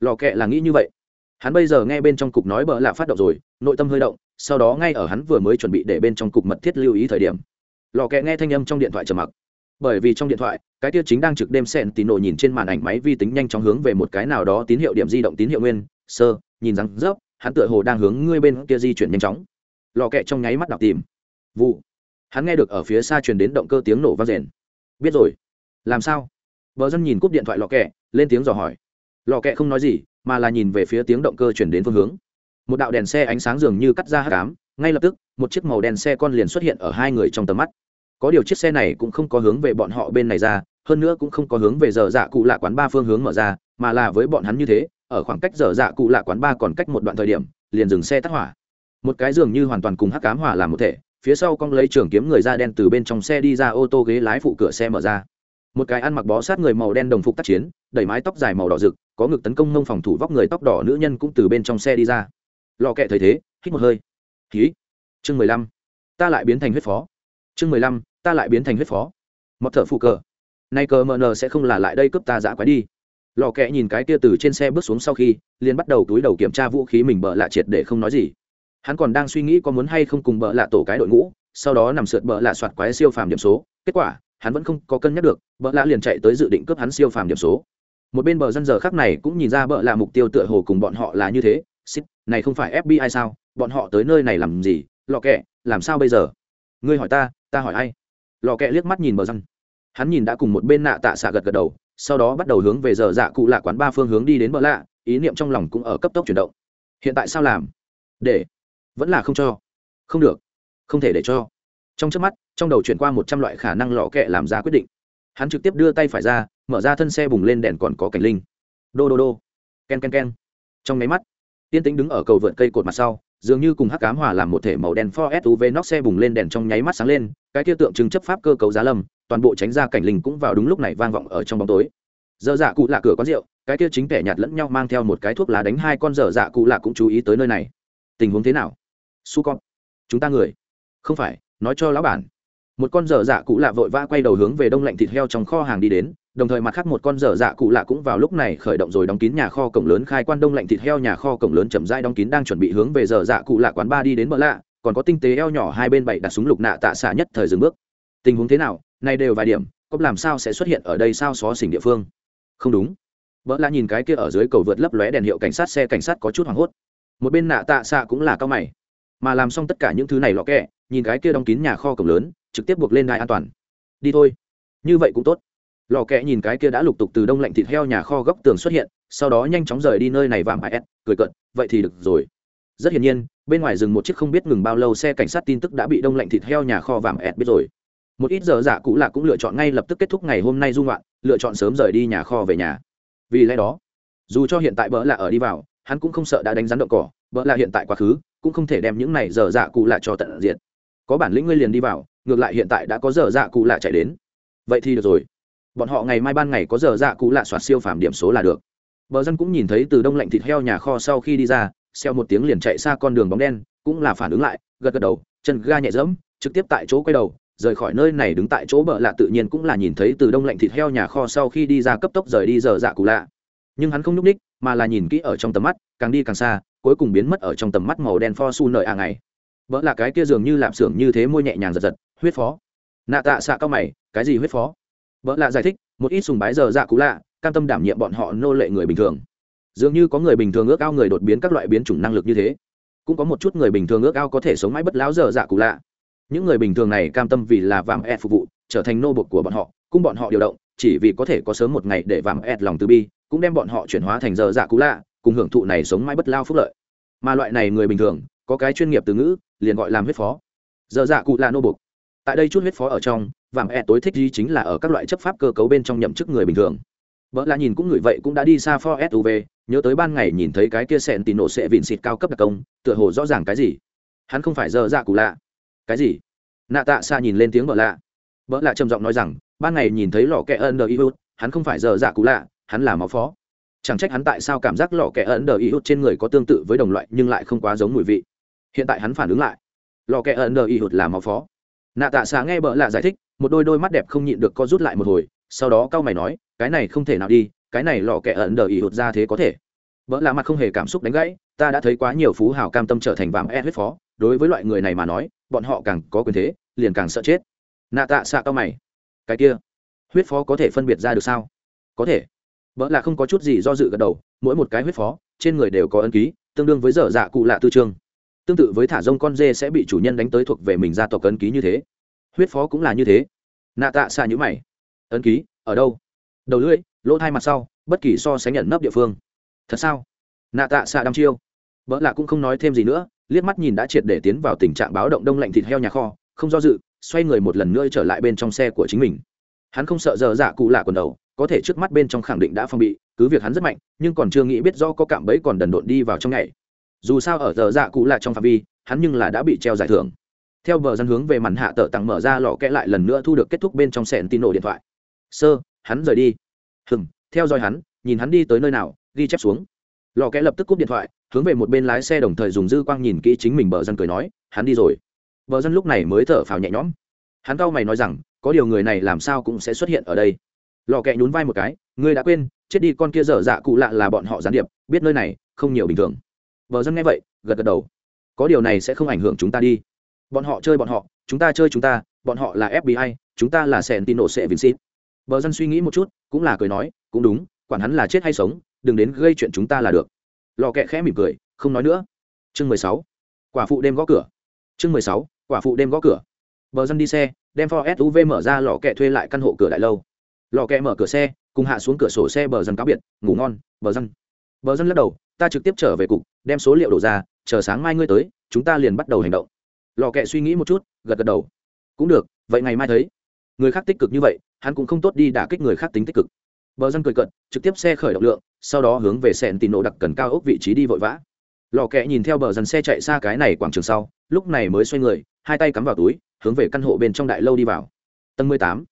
Lò kệ là nghĩ như vậy. Hắn bây giờ nghe bên trong cục nói bỡ là phát động rồi, nội tâm hơi động, sau đó ngay ở hắn vừa mới chuẩn bị để bên trong cục mật thiết lưu ý thời điểm lò kẹ nghe thanh âm trong điện thoại trầm mặc. Bởi vì trong điện thoại, cái tiêu chính đang trực đêm sen tín nổ nhìn trên màn ảnh máy vi tính nhanh chóng hướng về một cái nào đó tín hiệu điểm di động tín hiệu nguyên. Sơ, nhìn rằng rớp hắn tựa hồ đang hướng ngươi bên kia di chuyển nhanh chóng. Lò kẹ trong nháy mắt đọc tìm. Vụ. Hắn nghe được ở phía xa truyền đến động cơ tiếng nổ vang rền. Biết rồi. Làm sao? Vợ dân nhìn cúp điện thoại lò kẹ, lên tiếng dò hỏi. Lò kẹ không nói gì, mà là nhìn về phía tiếng động cơ chuyển đến phương hướng. Một đạo đèn xe ánh sáng dường như cắt ra hát cám ngay lập tức, một chiếc màu đèn xe con liền xuất hiện ở hai người trong tầm mắt có điều chiếc xe này cũng không có hướng về bọn họ bên này ra, hơn nữa cũng không có hướng về giờ dạ cụ lạ quán ba phương hướng mở ra, mà là với bọn hắn như thế, ở khoảng cách giờ dạ cụ lạ quán ba còn cách một đoạn thời điểm, liền dừng xe tắt hỏa. Một cái dường như hoàn toàn cùng hắc cám hỏa làm một thể, phía sau cong lấy trường kiếm người da đen từ bên trong xe đi ra ô tô ghế lái phụ cửa xe mở ra. Một cái ăn mặc bó sát người màu đen đồng phục tác chiến, đẩy mái tóc dài màu đỏ rực, có ngực tấn công nông phòng thủ vóc người tóc đỏ nữ nhân cũng từ bên trong xe đi ra. Lò kẹ thấy thế, hít một hơi. Ký chương mười lăm. Ta lại biến thành huyết phó. Chương mười lăm ta lại biến thành huyết phó. Mọt thở phụ cờ. Nay cờ mờ nờ sẽ không là lại đây cướp ta dã quái đi. Lò kẹ nhìn cái kia từ trên xe bước xuống sau khi, liền bắt đầu túi đầu kiểm tra vũ khí mình bợ lạ triệt để không nói gì. Hắn còn đang suy nghĩ có muốn hay không cùng bợ lạ tổ cái đội ngũ, sau đó nằm sượt bợ lạ soạt quái siêu phàm điểm số. Kết quả, hắn vẫn không có cân nhắc được, bợ lạ liền chạy tới dự định cướp hắn siêu phàm điểm số. Một bên bờ dân giờ khác này cũng nhìn ra bợ lạ mục tiêu tựa hồ cùng bọn họ là như thế. Xích này không phải fbi sao? Bọn họ tới nơi này làm gì? Lò kẹ, làm sao bây giờ? Ngươi hỏi ta ta hỏi ai? Lò kẹ liếc mắt nhìn bờ răng. Hắn nhìn đã cùng một bên nạ tạ xạ gật gật đầu, sau đó bắt đầu hướng về giờ dạ cụ lạ quán ba phương hướng đi đến bờ lạ, ý niệm trong lòng cũng ở cấp tốc chuyển động. Hiện tại sao làm? Để. Vẫn là không cho. Không được. Không thể để cho. Trong trước mắt, trong đầu chuyển qua một trăm loại khả năng lọ kẹ làm ra quyết định. Hắn trực tiếp đưa tay phải ra, mở ra thân xe bùng lên đèn còn có cảnh linh. Đô đô đô. K e n k e n k e n trong máy mắt, tiên tính đứng ở cầu vượt cây cột mặt sau dường như cùng hắc cám hòa làm một thể màu đen for suv nóc xe bùng lên đèn trong nháy mắt sáng lên, cái kia tượng trưng chấp pháp cơ cấu giá lâm, toàn bộ tránh ra cảnh linh cũng vào đúng lúc này vang vọng ở trong bóng tối. Dơ dạ cụ lạ cửa có rượu, cái kia chính kẻ nhạt lẫn nhau mang theo một cái thuốc lá đánh hai con dở dạ cụ lạ cũng chú ý tới nơi này. Tình huống thế nào? Su con, chúng ta người. Không phải, nói cho lão bản. Một con dở dạ cụ lạ vội vã quay đầu hướng về đông lạnh thịt heo trong kho hàng đi đến đồng thời mặt khác một con dở dạ cụ lạ cũng vào lúc này khởi động rồi đóng kín nhà kho cổng lớn khai quan đông lạnh thịt heo nhà kho cổng lớn chậm rãi đóng kín đang chuẩn bị hướng về dở dạ cụ lạ quán ba đi đến bờ lạ, còn có tinh tế eo nhỏ hai bên bảy đặt súng lục nạ tạ xạ nhất thời dừng bước. Tình huống thế nào? Nay đều vài điểm cốc làm sao sẽ xuất hiện ở đây sao xó xỉnh địa phương? Không đúng. Vợ lạ nhìn cái kia ở dưới cầu vượt lấp lóe đèn hiệu cảnh sát xe cảnh sát có chút hoảng hốt. Một bên nạ tạ xạ cũng là cao mày. Mà làm xong tất cả những thứ này lọ kẹ, nhìn cái kia đóng kín nhà kho cổng lớn, trực tiếp buộc lên đài an toàn. Đi thôi. Như vậy cũng tốt lò kẹ nhìn cái kia đã lục tục từ đông lạnh thịt heo nhà kho góc tường xuất hiện, sau đó nhanh chóng rời đi nơi này vàng s cười cận vậy thì được rồi. Rất hiển nhiên, bên ngoài dừng một chiếc không biết ngừng bao lâu xe cảnh sát tin tức đã bị đông lạnh thịt heo nhà kho vàng s biết rồi. Một ít giờ giả cũ lạ cũng lựa chọn ngay lập tức kết thúc ngày hôm nay dung loạn lựa chọn sớm rời đi nhà kho về nhà. Vì lẽ đó, dù cho hiện tại bỡ lạ ở đi vào, hắn cũng không sợ đã đánh rắn động cỏ, bỡ lạ hiện tại quá khứ, cũng không thể đem những này giờ dạ cụ lạ cho tận diện có bản lĩnh ngươi liền đi vào, ngược lại hiện tại đã có giờ dạ cụ lạ chạy đến. Vậy thì được rồi bọn họ ngày mai ban ngày có giờ dạ cụ lạ soạt siêu phàm điểm số là được. Bờ dân cũng nhìn thấy từ đông lạnh thịt heo nhà kho sau khi đi ra, xeo một tiếng liền chạy xa con đường bóng đen, cũng là phản ứng lại, gật gật đầu, chân ga nhẹ dẫm, trực tiếp tại chỗ quay đầu, rời khỏi nơi này đứng tại chỗ bờ lạ tự nhiên cũng là nhìn thấy từ đông lạnh thịt heo nhà kho sau khi đi ra cấp tốc rời đi giờ dạ cụ lạ. Nhưng hắn không nhúc ních mà là nhìn kỹ ở trong tầm mắt, càng đi càng xa, cuối cùng biến mất ở trong tầm mắt màu đen pho su nợi à ngày. Vỡ là cái kia dường như lạp xưởng như thế môi nhẹ nhàng giật giật, huyết phó. Nạ tạ xạ cao mày, cái gì huyết phó? Vỡ lạ giải thích, một ít sùng bái giờ dạ cũ lạ, cam tâm đảm nhiệm bọn họ nô lệ người bình thường. Dường như có người bình thường ước ao người đột biến các loại biến chủng năng lực như thế. Cũng có một chút người bình thường ước ao có thể sống mãi bất láo giờ dạ cụ lạ. Những người bình thường này cam tâm vì là vàng ed phục vụ, trở thành nô bộc của bọn họ cũng bọn họ điều động, chỉ vì có thể có sớm một ngày để vàng ed lòng từ bi, cũng đem bọn họ chuyển hóa thành giờ dạ cụ lạ, cùng hưởng thụ này sống mãi bất lao phúc lợi. Mà loại này người bình thường, có cái chuyên nghiệp từ ngữ, liền gọi làm huyết phó. Giờ dạ cụ lạ nô bục tại đây chút huyết phó ở trong vàng e tối thích gì chính là ở các loại chấp pháp cơ cấu bên trong nhậm chức người bình thường. Vợ là nhìn cũng người vậy cũng đã đi xa for suv nhớ tới ban ngày nhìn thấy cái kia sẹn tì nổ sẽ vịn xịt cao cấp đặc công, tựa hồ rõ ràng cái gì. Hắn không phải giờ ra cụ lạ. Cái gì? Nạ tạ xa nhìn lên tiếng vợ lạ. Vợ lạ trầm giọng nói rằng, ban ngày nhìn thấy lò kẹ ân đờ iút hắn không phải giờ dạ cụ lạ, hắn là máu phó. Chẳng trách hắn tại sao cảm giác lò kẹ ân đờ iút trên người có tương tự với đồng loại nhưng lại không quá giống mùi vị. Hiện tại hắn phản ứng lại. Lò kẹ ân đờ y là máu phó. Nạ tạ xa nghe bợ lạ giải thích một đôi đôi mắt đẹp không nhịn được co rút lại một hồi, sau đó cao mày nói, cái này không thể nào đi, cái này lò kẻ ẩn đờ ý hụt ra thế có thể. Vợ lạ mặt không hề cảm xúc đánh gãy, ta đã thấy quá nhiều phú hào cam tâm trở thành vàng e huyết phó, đối với loại người này mà nói, bọn họ càng có quyền thế, liền càng sợ chết. Nạ tạ xạ cao mày. Cái kia, huyết phó có thể phân biệt ra được sao? Có thể. Vợ lạ không có chút gì do dự gật đầu, mỗi một cái huyết phó, trên người đều có ân ký, tương đương với dở dạ cụ lạ tư trương. Tương tự với thả rông con dê sẽ bị chủ nhân đánh tới thuộc về mình ra tộc ân ký như thế huyết phó cũng là như thế. Nạ tạ xạ nhữ mày. Ấn ký, ở đâu? Đầu lưỡi, lỗ thai mặt sau, bất kỳ so sánh nhận nấp địa phương. Thật sao? Nạ tạ xạ đăm chiêu. Vợ lạ cũng không nói thêm gì nữa, liếc mắt nhìn đã triệt để tiến vào tình trạng báo động đông lạnh thịt heo nhà kho, không do dự, xoay người một lần nữa trở lại bên trong xe của chính mình. Hắn không sợ giờ dạ cụ lạ quần đầu, có thể trước mắt bên trong khẳng định đã phong bị, cứ việc hắn rất mạnh, nhưng còn chưa nghĩ biết do có cạm bẫy còn đần độn đi vào trong ngày. Dù sao ở giờ dạ cụ lạ trong phạm vi, hắn nhưng là đã bị treo giải thưởng theo bờ dân hướng về màn hạ tờ tặng mở ra lò kẽ lại lần nữa thu được kết thúc bên trong sẹn tin nổ điện thoại. Sơ, hắn rời đi. Hừng theo dõi hắn, nhìn hắn đi tới nơi nào, ghi chép xuống. Lò kẽ lập tức cúp điện thoại, hướng về một bên lái xe đồng thời dùng dư quang nhìn kỹ chính mình bờ dân cười nói, hắn đi rồi. Bờ dân lúc này mới thở phào nhẹ nhõm. Hắn cau mày nói rằng, có điều người này làm sao cũng sẽ xuất hiện ở đây. Lò kẹ nhún vai một cái, ngươi đã quên, chết đi con kia dở dạ cụ lạ là bọn họ gián điệp, biết nơi này không nhiều bình thường. Vợ dân nghe vậy, gật gật đầu. Có điều này sẽ không ảnh hưởng chúng ta đi bọn họ chơi bọn họ, chúng ta chơi chúng ta, bọn họ là fbi chúng ta là sẹn tin nổ sệ vinh xít. Vợ dân suy nghĩ một chút, cũng là cười nói, cũng đúng, quản hắn là chết hay sống, đừng đến gây chuyện chúng ta là được. Lò kẹ khẽ mỉm cười, không nói nữa. Chương mười sáu, quả phụ đêm gõ cửa. Chương mười sáu, quả phụ đêm gõ cửa. Bờ dân đi xe, đem for suv mở ra, lò kẹ thuê lại căn hộ cửa đại lâu. Lò kẹ mở cửa xe, cùng hạ xuống cửa sổ xe bờ dân cáo biệt, ngủ ngon, bờ dân. Bờ dân lắc đầu, ta trực tiếp trở về cục, đem số liệu đổ ra, chờ sáng mai ngươi tới, chúng ta liền bắt đầu hành động lò kẹ suy nghĩ một chút, gật gật đầu. Cũng được, vậy ngày mai thấy. Người khác tích cực như vậy, hắn cũng không tốt đi đả kích người khác tính tích cực. Bờ dân cười cận trực tiếp xe khởi động lượng, sau đó hướng về sẹn tì nổ đặc cần cao ốc vị trí đi vội vã. Lò kẹ nhìn theo bờ dân xe chạy xa cái này quảng trường sau, lúc này mới xoay người, hai tay cắm vào túi, hướng về căn hộ bên trong đại lâu đi vào. Tầng mười tám.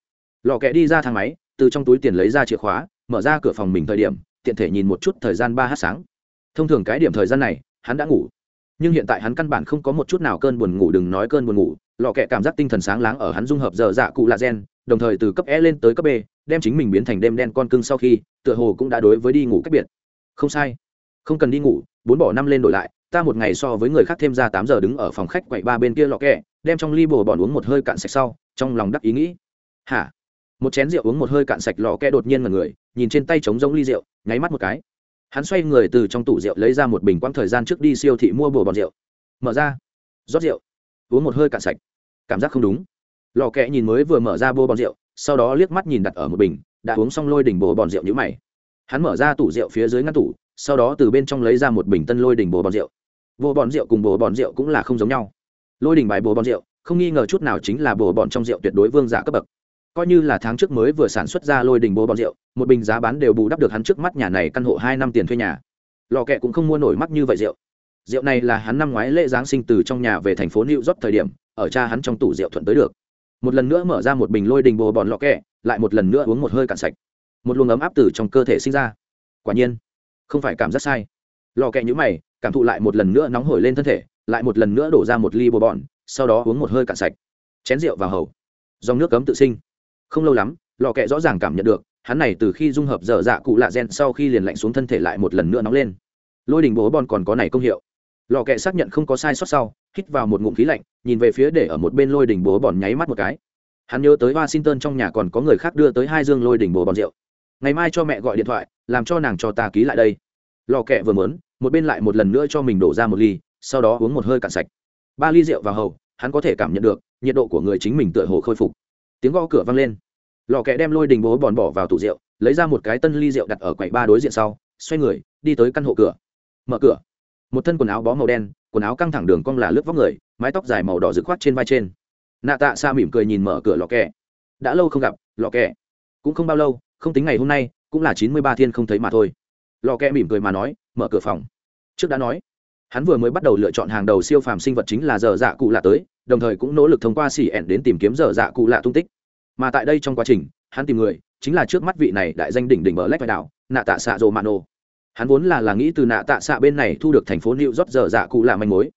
Lò kẹ đi ra thang máy, từ trong túi tiền lấy ra chìa khóa, mở ra cửa phòng mình thời điểm, tiện thể nhìn một chút thời gian ba h sáng. Thông thường cái điểm thời gian này, hắn đã ngủ nhưng hiện tại hắn căn bản không có một chút nào cơn buồn ngủ, đừng nói cơn buồn ngủ lò kẹ cảm giác tinh thần sáng láng ở hắn dung hợp dở dạ cụ lạ gen, đồng thời từ cấp e lên tới cấp b, đem chính mình biến thành đêm đen con cưng sau khi, tựa hồ cũng đã đối với đi ngủ cách biệt. Không sai. Không cần đi ngủ, bốn bỏ năm lên đổi lại, ta một ngày so với người khác thêm ra tám giờ đứng ở phòng khách quậy ba bên kia lọ kẹ, đem trong ly bồ bọn uống một hơi cạn sạch sau, trong lòng đắc ý nghĩ. Hả? Một chén rượu uống một hơi cạn sạch, lọ kẹ đột nhiên mà người, nhìn trên tay trống rỗng ly rượu, nháy mắt một cái hắn xoay người từ trong tủ rượu lấy ra một bình quãng thời gian trước đi siêu thị mua bồ bòn rượu. Mở ra. Rót rượu. Uống một hơi cạn sạch. Cảm giác không đúng. Lò kẹ nhìn mới vừa mở ra bồ bòn rượu, sau đó liếc mắt nhìn đặt ở một bình, đã uống xong lôi đỉnh bồ bòn rượu nhữ mày. Hắn mở ra tủ rượu phía dưới ngăn tủ, sau đó từ bên trong lấy ra một bình tân lôi đỉnh bồ bòn rượu. Bồ bòn rượu cùng bồ bòn rượu cũng là không giống nhau. Lôi đỉnh bài bồ bòn rượu, không nghi ngờ chút nào chính là bồ bòn trong rượu tuyệt đối vương giả cấp bậc coi như là tháng trước mới vừa sản xuất ra lôi đình bố bòn rượu, một bình giá bán đều bù đắp được hắn trước mắt nhà này căn hộ hai năm tiền thuê nhà. Lò kẹ cũng không mua nổi mắt như vậy rượu. Rượu này là hắn năm ngoái lễ giáng sinh từ trong nhà về thành phố new york thời điểm, ở cha hắn trong tủ rượu thuận tới được. Một lần nữa mở ra một bình lôi đình bồ bòn lọ kẹ, lại một lần nữa uống một hơi cạn sạch. Một luồng ấm áp từ trong cơ thể sinh ra. Quả nhiên, không phải cảm giác sai. Lò kẹ nhũ mày, cảm thụ lại một lần nữa nóng hổi lên thân thể, lại một lần nữa đổ ra một ly bồ bòn, sau đó uống một hơi cạn sạch. Chén rượu vào hầu. Dòng nước cấm tự sinh không lâu lắm, lò kẹ rõ ràng cảm nhận được, hắn này từ khi dung hợp dở dạ cụ lạ gen sau khi liền lạnh xuống thân thể lại một lần nữa nóng lên. Lôi đình bố bòn còn có này công hiệu. Lò kẹ xác nhận không có sai sót sau, hít vào một ngụm khí lạnh, nhìn về phía để ở một bên lôi đỉnh bố bòn nháy mắt một cái. Hắn nhớ tới washington trong nhà còn có người khác đưa tới hai dương lôi đỉnh bố bòn rượu. Ngày mai cho mẹ gọi điện thoại, làm cho nàng cho ta ký lại đây. Lò kẹ vừa mớn một bên lại một lần nữa cho mình đổ ra một ly, sau đó uống một hơi cạn sạch. Ba ly rượu vào hầu, hắn có thể cảm nhận được, nhiệt độ của người chính mình tựa hồ khôi phục. Tiếng gõ cửa vang lên lò kẹ đem lôi đình bố bòn bỏ vào tủ rượu, lấy ra một cái tân ly rượu đặt ở quầy ba đối diện sau, xoay người, đi tới căn hộ cửa. Mở cửa. Một thân quần áo bó màu đen, quần áo căng thẳng đường cong là lướt vóc người, mái tóc dài màu đỏ rực khoát trên vai trên. Nạ tạ xa mỉm cười nhìn mở cửa lò kẹ. Đã lâu không gặp, lò kẹ. Cũng không bao lâu, không tính ngày hôm nay, cũng là chín mươi ba thiên không thấy mà thôi. Lò kẹ mỉm cười mà nói, mở cửa phòng. Trước đã nói, hắn vừa mới bắt đầu lựa chọn hàng đầu siêu phàm sinh vật chính là giờ dạ cụ lạ tới, đồng thời cũng nỗ lực thông qua xỉ ẻn đến tìm kiếm giờ dạ cụ lạ tung tích mà tại đây trong quá trình, hắn tìm người, chính là trước mắt vị này đại danh đỉnh đỉnh bờ lách vai đảo nạ tạ xạ rồ mano hắn vốn là là nghĩ từ nạ tạ xạ bên này thu được thành phố new rót giờ dạ cụ là manh mối,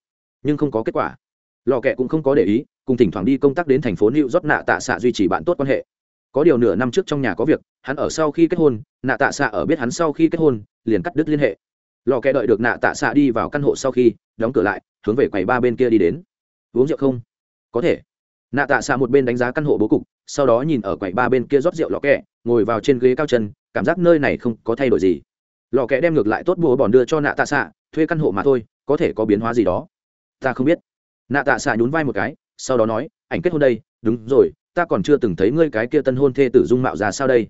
nhưng không có kết quả. Lò kẹ cũng không có để ý, cùng thỉnh thoảng đi công tác đến thành phố new rót nạ tạ xạ duy trì bạn tốt quan hệ. Có điều nửa năm trước trong nhà có việc, hắn ở sau khi kết hôn nạ tạ xạ ở biết hắn sau khi kết hôn, liền cắt đứt liên hệ. Lò kẹ đợi được nạ tạ xạ đi vào căn hộ sau khi, đóng cửa lại, hướng về quầy ba bên kia đi đến. Uống rượu không? Có thể nạ tạ xạ một bên đánh giá căn hộ bố cục, sau đó nhìn ở quầy ba bên kia rót rượu lò kẹ, ngồi vào trên ghế cao chân, cảm giác nơi này không có thay đổi gì. Lò kẹ đem ngược lại tốt bùa bòn đưa cho nạ tạ xạ, thuê căn hộ mà thôi, có thể có biến hóa gì đó. Ta không biết. Nạ tạ xạ nhún vai một cái, sau đó nói, ảnh kết hôn đây, đúng rồi, ta còn chưa từng thấy ngươi cái kia tân hôn thê tử dung mạo ra sao đây.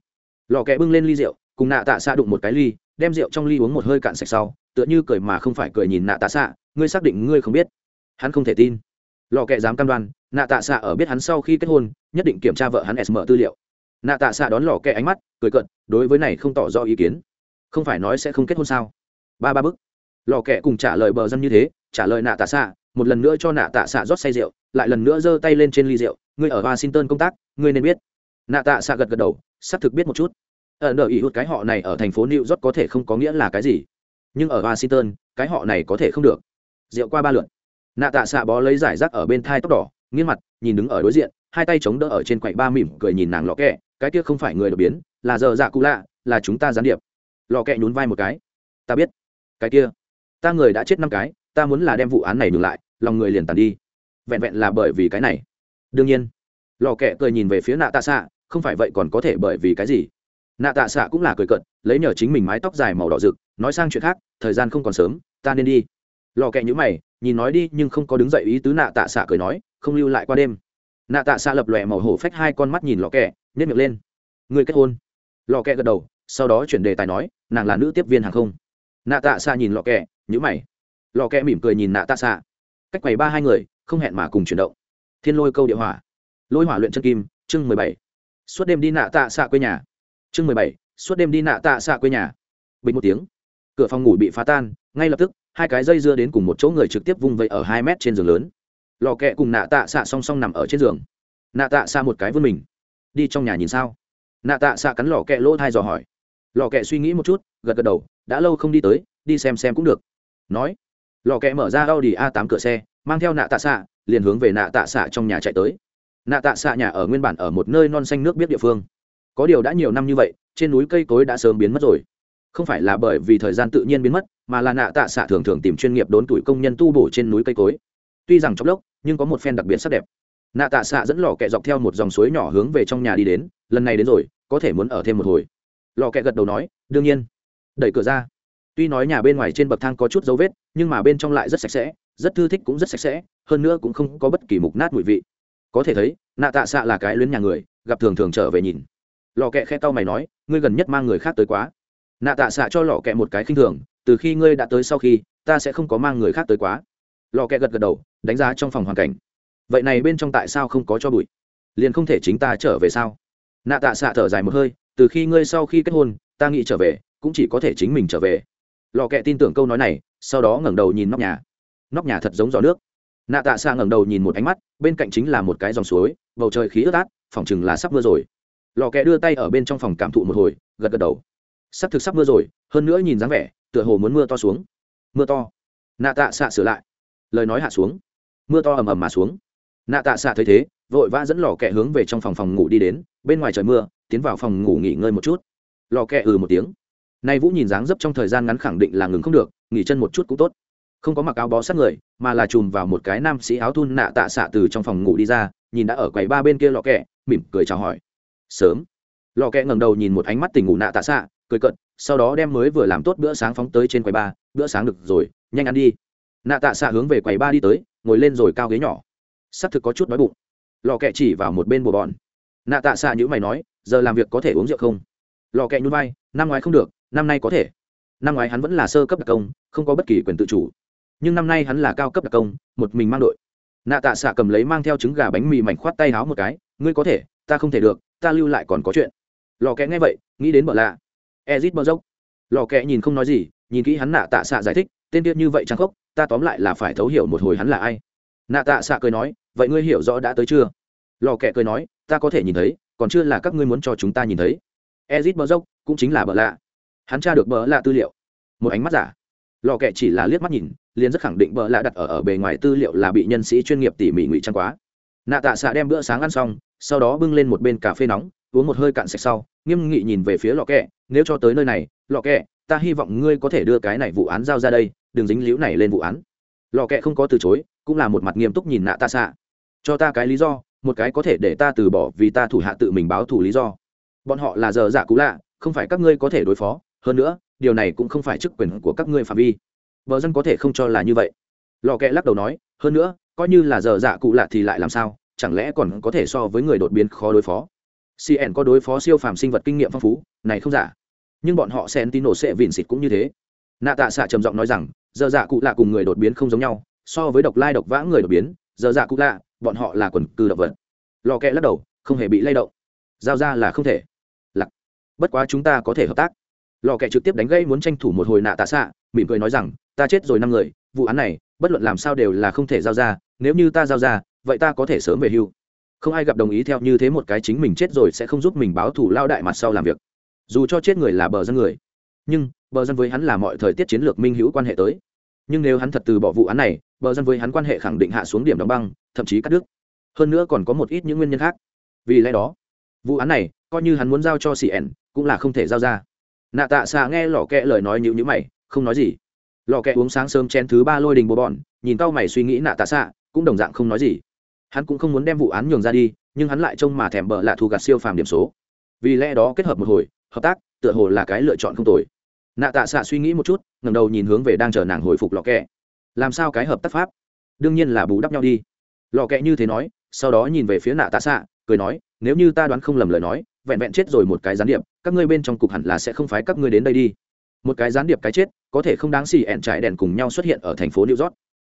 Lò kẹ bưng lên ly rượu, cùng nạ tạ xạ đụng một cái ly, đem rượu trong ly uống một hơi cạn sạch sau, tựa như cười mà không phải cười nhìn nạ tạ xạ, ngươi xác định ngươi không biết. Hắn không thể tin lò kẹ dám cam đoan, nạ tạ xạ ở biết hắn sau khi kết hôn, nhất định kiểm tra vợ hắn sm tư liệu. Nạ tạ xạ đón lò kẹ ánh mắt, cười cận đối với này không tỏ rõ ý kiến. Không phải nói sẽ không kết hôn sao? Ba ba bức. Lò kẹ cùng trả lời bờ dân như thế, trả lời nạ tạ xạ, một lần nữa cho nạ tạ xạ rót say rượu, lại lần nữa giơ tay lên trên ly rượu, ngươi ở washington công tác, ngươi nên biết. Nạ tạ xạ gật gật đầu, xác thực biết một chút. Ở nợ ý hút cái họ này ở thành phố new york có thể không có nghĩa là cái gì. Nhưng ở washington, cái họ này có thể không được. Rượu qua ba lượn nạ tạ xạ bó lấy giải rác ở bên thai tóc đỏ, nghiêng mặt, nhìn đứng ở đối diện, hai tay chống đỡ ở trên quậy ba mỉm cười nhìn nàng lò kẹ, cái kia không phải người đột biến, là giờ dạ cụ lạ, là chúng ta gián điệp. Lò kẹ nhún vai một cái. Ta biết. Cái kia. Ta người đã chết năm cái, ta muốn là đem vụ án này ngừng lại, lòng người liền tàn đi. Vẹn vẹn là bởi vì cái này. Đương nhiên. Lò kẹ cười nhìn về phía nạ tạ xạ, không phải vậy còn có thể bởi vì cái gì? Nạ tạ xạ cũng là cười cận lấy nhờ chính mình mái tóc dài màu đỏ rực, nói sang chuyện khác, thời gian không còn sớm, ta nên đi lò kẹ nhữ mày, nhìn nói đi, nhưng không có đứng dậy, ý tứ nạ tạ xạ cười nói, không lưu lại qua đêm. Nạ tạ xạ lập lòe màu hổ phách hai con mắt nhìn lò kẹ nhét miệng lên. Người kết hôn. Lò kẹ gật đầu, sau đó chuyển đề tài nói, nàng là nữ tiếp viên hàng không. Nạ tạ xạ nhìn lò kẹ nhữ mày. Lò kẹ mỉm cười nhìn nạ tạ xạ. Cách quầy ba hai người, không hẹn mà cùng chuyển động. Thiên lôi câu địa hỏa. Lôi hỏa luyện chân kim, chương mười bảy. Suốt đêm đi nạ tạ xạ quê nhà. Chương mười bảy, suốt đêm đi nạ tạ xạ quê nhà. Bình một tiếng. Cửa phòng ngủ bị phá tan, ngay lập tức hai cái dây dưa đến cùng một chỗ người trực tiếp vung vẩy ở hai mét trên giường lớn. Lò kẹ cùng nạ tạ xạ song song nằm ở trên giường. Nạ tạ xạ một cái vươn mình. Đi trong nhà nhìn sao? Nạ tạ xạ cắn lò kẹ lỗ thai dò hỏi. Lò kẹ suy nghĩ một chút, gật gật đầu, đã lâu không đi tới, đi xem xem cũng được. Nói, lò kẹ mở ra audi a 8 cửa xe, mang theo nạ tạ xạ, liền hướng về nạ tạ xạ trong nhà chạy tới. Nạ tạ xạ nhà ở nguyên bản ở một nơi non xanh nước biết địa phương. Có điều đã nhiều năm như vậy, trên núi cây cối đã sớm biến mất rồi không phải là bởi vì thời gian tự nhiên biến mất, mà là nạ tạ xạ thường thường tìm chuyên nghiệp đốn tuổi công nhân tu bổ trên núi cây cối. Tuy rằng chốc lốc nhưng có một phen đặc biệt sắc đẹp. Nạ tạ xạ dẫn lò kẹ dọc theo một dòng suối nhỏ hướng về trong nhà đi đến, lần này đến rồi, có thể muốn ở thêm một hồi. Lò kẹ gật đầu nói, đương nhiên. Đẩy cửa ra. Tuy nói nhà bên ngoài trên bậc thang có chút dấu vết, nhưng mà bên trong lại rất sạch sẽ, rất thư thích cũng rất sạch sẽ, hơn nữa cũng không có bất kỳ mục nát mùi vị. Có thể thấy, nạ tạ xạ là cái luyến nhà người, gặp thường thường trở về nhìn. Lò kẹ khe tao mày nói, ngươi gần nhất mang người khác tới quá nạ tạ xạ cho lò kẹ một cái khinh thường, từ khi ngươi đã tới sau khi, ta sẽ không có mang người khác tới quá. Lò kẹ gật gật đầu, đánh giá trong phòng hoàn cảnh. Vậy này bên trong tại sao không có cho bụi? Liền không thể chính ta trở về sao? Nạ tạ xạ thở dài một hơi, từ khi ngươi sau khi kết hôn, ta nghĩ trở về, cũng chỉ có thể chính mình trở về. Lò kẹ tin tưởng câu nói này, sau đó ngẩng đầu nhìn nóc nhà. Nóc nhà thật giống gió nước. Nạ tạ xạ ngẩng đầu nhìn một ánh mắt, bên cạnh chính là một cái dòng suối, bầu trời khí ướt át, phòng chừng là sắp mưa rồi. Lò kẹ đưa tay ở bên trong phòng cảm thụ một hồi, gật gật đầu sắp thực sắp mưa rồi, hơn nữa nhìn dáng vẻ, tựa hồ muốn mưa to xuống. Mưa to. Nạ tạ xạ sửa lại. Lời nói hạ xuống. Mưa to ầm ầm mà xuống. Nạ tạ xạ thấy thế, vội vã dẫn lò kẹ hướng về trong phòng phòng ngủ đi đến, bên ngoài trời mưa, tiến vào phòng ngủ nghỉ ngơi một chút. Lò kẹ ừ một tiếng. Nay vũ nhìn dáng dấp trong thời gian ngắn khẳng định là ngừng không được, nghỉ chân một chút cũng tốt. Không có mặc áo bó sát người, mà là chùm vào một cái nam sĩ áo thun nạ tạ xạ từ trong phòng ngủ đi ra, nhìn đã ở quầy ba bên kia lò kẹ, mỉm cười chào hỏi. Sớm. Lò kẹ ngẩng đầu nhìn một ánh mắt tình ngủ nạ tạ xạ cười cận sau đó đem mới vừa làm tốt bữa sáng phóng tới trên quầy ba, bữa sáng được rồi, nhanh ăn đi. Nạ tạ xạ hướng về quầy ba đi tới, ngồi lên rồi cao ghế nhỏ. S ắ c thực có chút đói bụng. Lò kẹ chỉ vào một bên bồ bòn nạ tạ xạ nhữ mày nói, giờ làm việc có thể uống rượu không? Lò kẹ nhún vai, năm ngoái không được, năm nay có thể. Năm ngoái hắn vẫn là sơ cấp đặc công, không có bất kỳ quyền tự chủ. Nhưng năm nay hắn là cao cấp đặc công, một mình mang đội. Nạ tạ xạ cầm lấy mang theo trứng gà bánh mì mảnh khoát tay háo một cái, ngươi có thể, ta không thể được, ta lưu lại còn có chuyện. Lò kẽ nghe vậy, nghĩ đến bợ lạ ezit bơ dốc. Lò kẽ nhìn không nói gì, nhìn kỹ hắn nạ tạ xạ giải thích, tên tiết như vậy trang khốc, ta tóm lại là phải thấu hiểu một hồi hắn là ai. Nạ tạ xạ cười nói, vậy ngươi hiểu rõ đã tới chưa? Lò kẹ cười nói, ta có thể nhìn thấy, còn chưa là các ngươi muốn cho chúng ta nhìn thấy. Ezit bơ dốc, cũng chính là bợ lạ. Hắn tra được bợ lạ tư liệu. Một ánh mắt giả. Lò kẹ chỉ là liếc mắt nhìn, liền rất khẳng định bợ lạ đặt ở ở bề ngoài tư liệu là bị nhân sĩ chuyên nghiệp tỉ mỉ ngụy trang quá. Nạ tạ xạ đem bữa sáng ăn xong, sau đó bưng lên một bên cà phê nóng, uống một hơi cạn sạch sau, nghiêm nghị nhìn về phía lò kẹ nếu cho tới nơi này lò kẹ, ta hy vọng ngươi có thể đưa cái này vụ án giao ra đây, đừng dính líu này lên vụ án. Lò kẹ không có từ chối, cũng là một mặt nghiêm túc nhìn nạ ta xạ. Cho ta cái lý do, một cái có thể để ta từ bỏ vì ta thủ hạ tự mình báo thủ lý do. Bọn họ là giờ dạ cũ lạ, không phải các ngươi có thể đối phó. Hơn nữa, điều này cũng không phải chức quyền của các ngươi phạm vi. Vợ dân có thể không cho là như vậy. Lò kẹ lắc đầu nói, hơn nữa, coi như là giờ dạ cụ lạ thì lại làm sao? Chẳng lẽ còn có thể so với người đột biến khó đối phó? Cn có đối phó siêu phàm sinh vật kinh nghiệm phong phú, này không giả. nhưng bọn họ sen tin nổ sẽ vìn xịt cũng như thế. nạ tạ xạ trầm giọng nói rằng, giờ dạ cụ lạ cùng người đột biến không giống nhau, so với độc lai độc vã người đột biến, giờ dạ cụ lạ, bọn họ là quần cư động vật. lò kẹ lắc đầu, không hề bị lay động. giao ra là không thể. lặc bất quá chúng ta có thể hợp tác. lò kẹ trực tiếp đánh gây muốn tranh thủ một hồi nạ tạ xạ, mỉm cười nói rằng, ta chết rồi năm người, vụ án này, bất luận làm sao đều là không thể giao ra, nếu như ta giao ra, vậy ta có thể sớm về hưu không ai gặp đồng ý theo như thế một cái chính mình chết rồi sẽ không giúp mình báo thù lao đại mặt sau làm việc. Dù cho chết người là bờ dân người, nhưng bờ dân với hắn là mọi thời tiết chiến lược minh hữu quan hệ tới. Nhưng nếu hắn thật từ bỏ vụ án này, bờ dân với hắn quan hệ khẳng định hạ xuống điểm đóng băng, thậm chí cắt đứt. Hơn nữa còn có một ít những nguyên nhân khác. Vì lẽ đó, vụ án này coi như hắn muốn giao cho cn cũng là không thể giao ra. Nạ tạ xạ nghe lò kẹ lời nói nhịu nhữ mày, không nói gì. Lò kẹ uống sáng sớm chén thứ ba lôi đình bồ bọn, nhìn tao mày suy nghĩ nạ tạ xạ cũng đồng dạng không nói gì hắn cũng không muốn đem vụ án nhường ra đi, nhưng hắn lại trông mà thèm bợ lạ thu gạt siêu phàm điểm số. Vì lẽ đó kết hợp một hồi, hợp tác, tựa hồ là cái lựa chọn không tồi. Nạ tạ xạ suy nghĩ một chút ngầm đầu nhìn hướng về đang chờ nàng hồi phục lò kẹ. Làm sao cái hợp tác pháp? Đương nhiên là bù đắp nhau đi. Lò kẹ như thế nói, sau đó nhìn về phía nạ tạ xạ cười nói, nếu như ta đoán không lầm lời nói, vẹn vẹn chết rồi một cái gián điệp, các ngươi bên trong cục hẳn là sẽ không phái các ngươi đến đây đi. Một cái gián điệp cái chết, có thể không đáng xì ẹn trải đèn cùng nhau xuất hiện ở thành phố new york.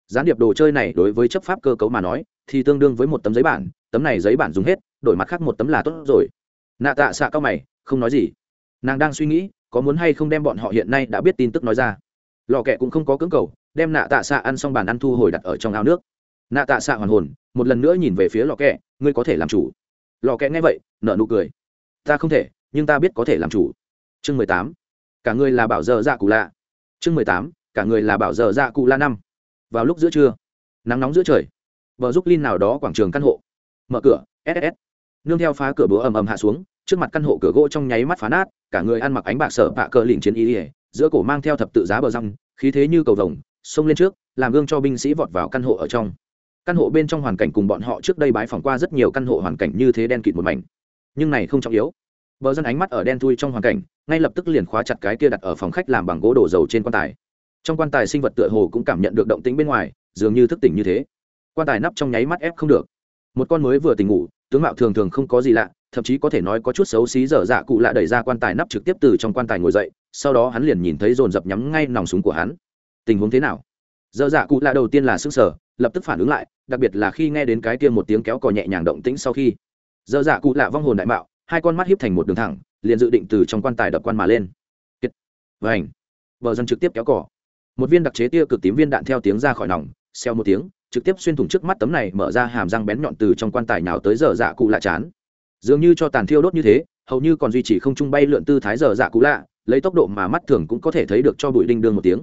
Gián điệp đồ chơi này đối với chấp pháp cơ cấu mà nói thì tương đương với một tấm giấy bản, tấm này giấy bản dùng hết, đổi mặt khác một tấm là tốt rồi. Nạ tạ xạ cao mày, không nói gì. Nàng đang suy nghĩ, có muốn hay không đem bọn họ hiện nay đã biết tin tức nói ra. Lò kẹ cũng không có cưỡng cầu, đem nạ tạ xạ ăn xong bàn ăn thu hồi đặt ở trong ao nước. Nạ tạ xạ hoàn hồn, một lần nữa nhìn về phía lò kẹ, ngươi có thể làm chủ. Lò kẹ nghe vậy, nở nụ cười. Ta không thể, nhưng ta biết có thể làm chủ. Chương mười tám, cả người là bảo dơ dạ cụ lạ. Chương mười tám, cả người là bảo dơ dạ cụ la năm. Vào lúc giữa trưa, nắng nóng giữa trời bờ giúp linh nào đó quảng trường căn hộ. Mở cửa ss nương theo phá cửa búa ầm ầm hạ xuống, trước mặt căn hộ cửa gỗ trong nháy mắt phá nát, cả người ăn mặc ánh bạc sở bạ cờ lỉnh chiến y ỉa giữa cổ mang theo thập tự giá bờ răng, khí thế như cầu vồng, xông lên trước, làm gương cho binh sĩ vọt vào căn hộ ở trong. Căn hộ bên trong hoàn cảnh cùng bọn họ trước đây bái phỏng qua rất nhiều căn hộ hoàn cảnh như thế đen kịt một mảnh. Nhưng này không trọng yếu. Bờ dân ánh mắt ở đen thui trong hoàn cảnh, ngay lập tức liền khóa chặt cái kia đặt ở phòng khách làm bằng gỗ đổ dầu trên quan tài. Trong quan tài sinh vật tựa hồ cũng cảm nhận được động tĩnh bên ngoài, dường như thức tỉnh như thế quan tài nắp trong nháy mắt ép không được. Một con mới vừa tỉnh ngủ, tướng mạo thường thường không có gì lạ, thậm chí có thể nói có chút xấu xí dở dạ cụ lạ đẩy ra quan tài nắp trực tiếp từ trong quan tài ngồi dậy, sau đó hắn liền nhìn thấy dồn dập nhắm ngay nòng súng của hắn. Tình huống thế nào? Dở dạ cụ lạ đầu tiên là sức sở lập tức phản ứng lại, đặc biệt là khi nghe đến cái kia một tiếng kéo cò nhẹ nhàng động tĩnh sau khi. Dở dạ cụ lạ vong hồn đại mạo, hai con mắt hiếp thành một đường thẳng, liền dự định từ trong quan tài đập quan mà lên. Kiệt. Vảnh vợ dân trực tiếp kéo cỏ một viên đặc chế tia cực tím viên đạn theo tiếng ra khỏi nòng xeo một tiếng trực tiếp xuyên thủng trước mắt tấm này mở ra hàm răng bén nhọn từ trong quan tài nào tới giờ dạ cụ lạ chán. Dường như cho tàn thiêu đốt như thế, hầu như còn duy trì không trung bay lượn tư thái giờ dạ cụ lạ, lấy tốc độ mà mắt thường cũng có thể thấy được cho bụi đinh đương một tiếng.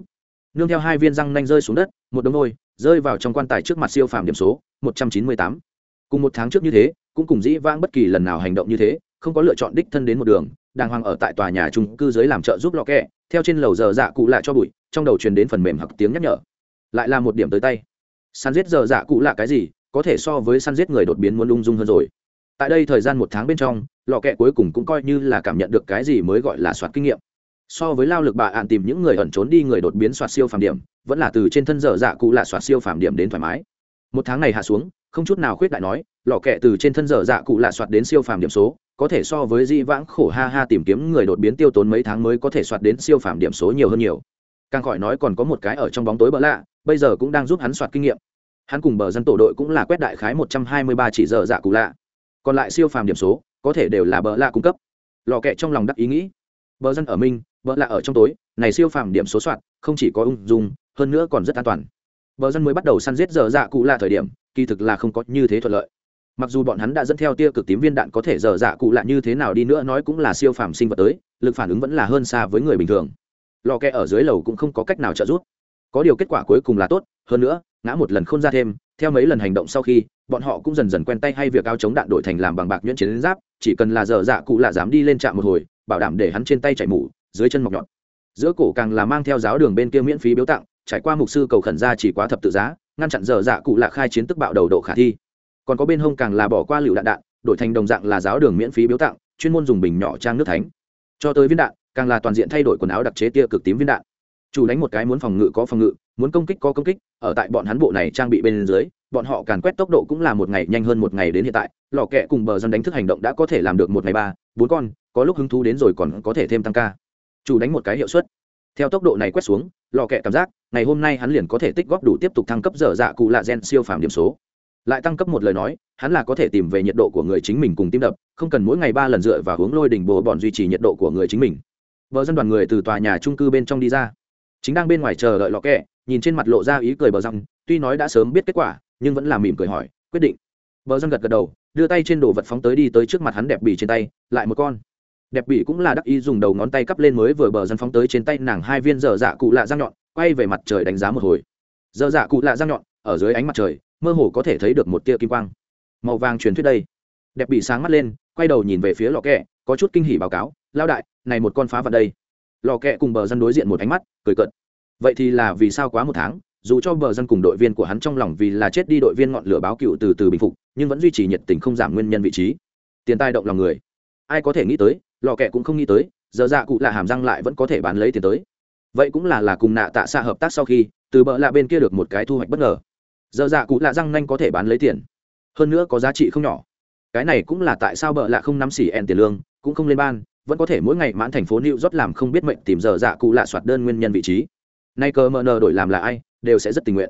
Nương theo hai viên răng nanh rơi xuống đất, một đống đôi rơi vào trong quan tài trước mặt siêu phàm điểm số, một trăm chín mươi tám. Cùng một tháng trước như thế, cũng cùng dĩ vãng bất kỳ lần nào hành động như thế, không có lựa chọn đích thân đến một đường, đàng hoàng ở tại tòa nhà trung cư dưới làm trợ giúp lọ kẹ, theo trên lầu giờ dạ cụ lạ cho bụi, trong đầu truyền đến phần mềm hặc tiếng nhắc nhở. Lại là một điểm tới tay săn giết giờ dạ cụ là cái gì, có thể so với săn giết người đột biến muốn lung dung hơn rồi. Tại đây thời gian một tháng bên trong, lọ kẹ cuối cùng cũng coi như là cảm nhận được cái gì mới gọi là soạt kinh nghiệm. So với lao lực bà ạn tìm những người ẩn trốn đi người đột biến soạt siêu phàm điểm, vẫn là từ trên thân dở dạ cụ là soạt siêu phàm điểm đến thoải mái. Một tháng này hạ xuống, không chút nào khuyết đại nói, lọ kẹ từ trên thân dở dạ cụ là soạt đến siêu phàm điểm số, có thể so với di vãng khổ ha ha tìm kiếm người đột biến tiêu tốn mấy tháng mới có thể soạt đến siêu phàm điểm số nhiều hơn nhiều càng khỏi nói còn có một cái ở trong bóng tối bỡ lạ, bây giờ cũng đang giúp hắn soạt kinh nghiệm. Hắn cùng bờ dân tổ đội cũng là quét đại khái một trăm hai mươi ba chỉ giờ dạ cụ lạ. Còn lại siêu phàm điểm số, có thể đều là bỡ lạ cung cấp. Lò kẹ trong lòng đắc ý nghĩ. Bờ dân ở minh bỡ lạ ở trong tối, này siêu phàm điểm số soạt, không chỉ có ung dung, hơn nữa còn rất an toàn. Bờ dân mới bắt đầu săn giết giờ dạ cụ lạ thời điểm, kỳ thực là không có như thế thuận lợi. Mặc dù bọn hắn đã dẫn theo tia cực tím viên đạn có thể dở dạ cụ lạ như thế nào đi nữa nói cũng là siêu phàm sinh vật tới, lực phản ứng vẫn là hơn xa với người bình thường lò kẹ ở dưới lầu cũng không có cách nào trợ giúp. Có điều kết quả cuối cùng là tốt, hơn nữa, ngã một lần không ra thêm, theo mấy lần hành động sau khi, bọn họ cũng dần dần quen tay hay việc áo chống đạn đổi thành làm bằng bạc nhuyễn chiến giáp, chỉ cần là dở dạ cụ lạ dám đi lên trạm một hồi, bảo đảm để hắn trên tay chảy mủ, dưới chân mọc nhọn. Giữa cổ càng là mang theo giáo đường bên kia miễn phí biếu tặng, trải qua mục sư cầu khẩn ra chỉ quá thập tự giá, ngăn chặn dở dạ cụ lạ khai chiến tức bạo đầu độ khả thi. Còn có bên hông càng là bỏ qua lựu đạn đạn, đổi thành đồng dạng là giáo đường miễn phí biếu tặng, chuyên môn dùng bình nhỏ trang nước thánh. Cho tới viên đạn càng là toàn diện thay đổi quần áo đặc chế tia cực tím viên đạn. Chủ đánh một cái muốn phòng ngự có phòng ngự, muốn công kích có công kích, ở tại bọn hắn bộ này trang bị bên dưới, bọn họ càn quét tốc độ cũng là một ngày nhanh hơn một ngày đến hiện tại, lò kẹ cùng bờ dân đánh thức hành động đã có thể làm được một ngày ba, bốn con, có lúc hứng thú đến rồi còn có thể thêm tăng ca. Chủ đánh một cái hiệu suất. Theo tốc độ này quét xuống, lò kẹ cảm giác, ngày hôm nay hắn liền có thể tích góp đủ tiếp tục thăng cấp dở dạ cụ lạ gen siêu phàm điểm số. Lại tăng cấp một lời nói, hắn là có thể tìm về nhiệt độ của người chính mình cùng tim đập, không cần mỗi ngày ba lần dựa và hướng lôi đỉnh bồ bọn duy trì nhiệt độ của người chính mình vợ dân đoàn người từ tòa nhà trung cư bên trong đi ra. Chính đang bên ngoài chờ đợi lọ kẹ, nhìn trên mặt lộ ra ý cười bờ răng, tuy nói đã sớm biết kết quả, nhưng vẫn là mỉm cười hỏi, quyết định. Bờ răng gật gật đầu, đưa tay trên đồ vật phóng tới đi tới trước mặt hắn đẹp bỉ trên tay, lại một con. Đẹp bỉ cũng là đắc ý dùng đầu ngón tay cắp lên mới vừa bờ dân phóng tới trên tay nàng hai viên dở dạ cụ lạ răng nhọn, quay về mặt trời đánh giá một hồi. Dở dạ cụ lạ răng nhọn, ở dưới ánh mặt trời, mơ hồ có thể thấy được một tia kim quang. Màu vàng truyền thuyết đây. Đẹp bị sáng mắt lên, quay đầu nhìn về phía lò kẹ có chút kinh hỉ báo cáo lao đại, này một con phá vào đây. Lò kẹ cùng bờ dân đối diện một ánh mắt, cười cợt. Vậy thì là vì sao quá một tháng, dù cho bờ dân cùng đội viên của hắn trong lòng vì là chết đi đội viên ngọn lửa báo cựu từ từ bình phục, nhưng vẫn duy trì nhiệt tình không giảm nguyên nhân vị trí. Tiền tai động lòng người. Ai có thể nghĩ tới, lò kẹ cũng không nghĩ tới, giờ dạ cụ là hàm răng lại vẫn có thể bán lấy tiền tới. Vậy cũng là là cùng nạ tạ xa hợp tác sau khi, từ bợ lạ bên kia được một cái thu hoạch bất ngờ. Giờ dạ cụ lạ răng nhanh có thể bán lấy tiền. Hơn nữa có giá trị không nhỏ cái này cũng là tại sao bợ lạ không nắm xỉ ẹn tiền lương, cũng không lên ban, vẫn có thể mỗi ngày mãn thành phố new york làm không biết mệnh tìm giờ dạ cụ lạ soạt đơn nguyên nhân vị trí. Nay cờ mờ nờ đổi làm là ai, đều sẽ rất tình nguyện.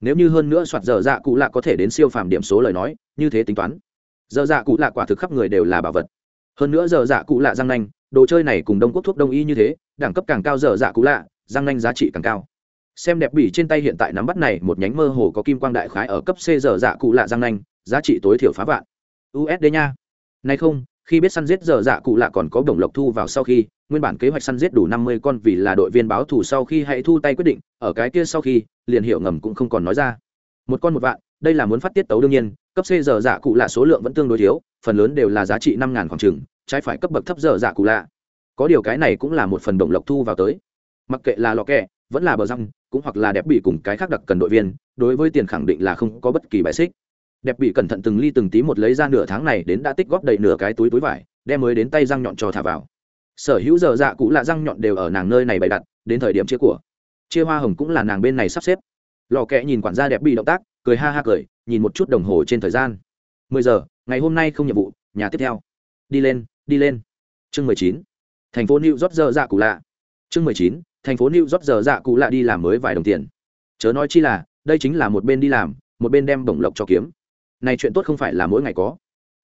Nếu như hơn nữa soạt giờ dạ cụ lạ có thể đến siêu phàm điểm số lời nói, như thế tính toán. Giờ dạ cụ lạ quả thực khắp người đều là bảo vật. Hơn nữa giờ dạ cụ lạ răng nanh, đồ chơi này cùng đông quốc thuốc đông y như thế, đẳng cấp càng cao giờ dạ cụ lạ, răng nanh giá trị càng cao. Xem đẹp bỉ trên tay hiện tại nắm bắt này, một nhánh mơ hồ có kim quang đại khái ở cấp c giờ dạ cụ lạ răng nanh, giá trị tối thiểu phá vạn usd nha. Nay không, khi biết săn giết giờ dạ cụ lạ còn có đồng lộc thu vào sau khi, nguyên bản kế hoạch săn giết đủ năm mươi con vì là đội viên báo thù sau khi hãy thu tay quyết định, ở cái kia sau khi, liền hiệu ngầm cũng không còn nói ra. Một con một vạn, đây là muốn phát tiết tấu đương nhiên, cấp c giờ dạ cụ lạ số lượng vẫn tương đối thiếu, phần lớn đều là giá trị năm ngàn khoảng trừng trái phải cấp bậc thấp giờ dạ cụ lạ. Có điều cái này cũng là một phần đồng lộc thu vào tới. Mặc kệ là lò kẹ, vẫn là bờ răng, cũng hoặc là đẹp bị cùng cái khác đặc cần đội viên, đối với tiền khẳng định là không có bất kỳ bài xích đẹp bị cẩn thận từng ly từng tí một lấy ra nửa tháng này đến đã tích góp đầy nửa cái túi túi vải, đem mới đến tay răng nhọn cho thả vào. Sở hữu giờ dạ cũ lạ răng nhọn đều ở nàng nơi này bày đặt, đến thời điểm chia của. Chia hoa hồng cũng là nàng bên này sắp xếp. Lò kẹ nhìn quản gia đẹp bị động tác, cười ha ha cười, nhìn một chút đồng hồ trên thời gian. Mười giờ, ngày hôm nay không nhiệm vụ, nhà tiếp theo. Đi lên đi lên. Chương mười chín. Thành phố new york giờ dạ cụ lạ chương mười chín, thành phố new york giờ dạ cụ lạ đi làm mới vài đồng tiền. Chớ nói chi là, đây chính là một bên đi làm, một bên đem bổng lộc cho kiếm này chuyện tốt không phải là mỗi ngày có.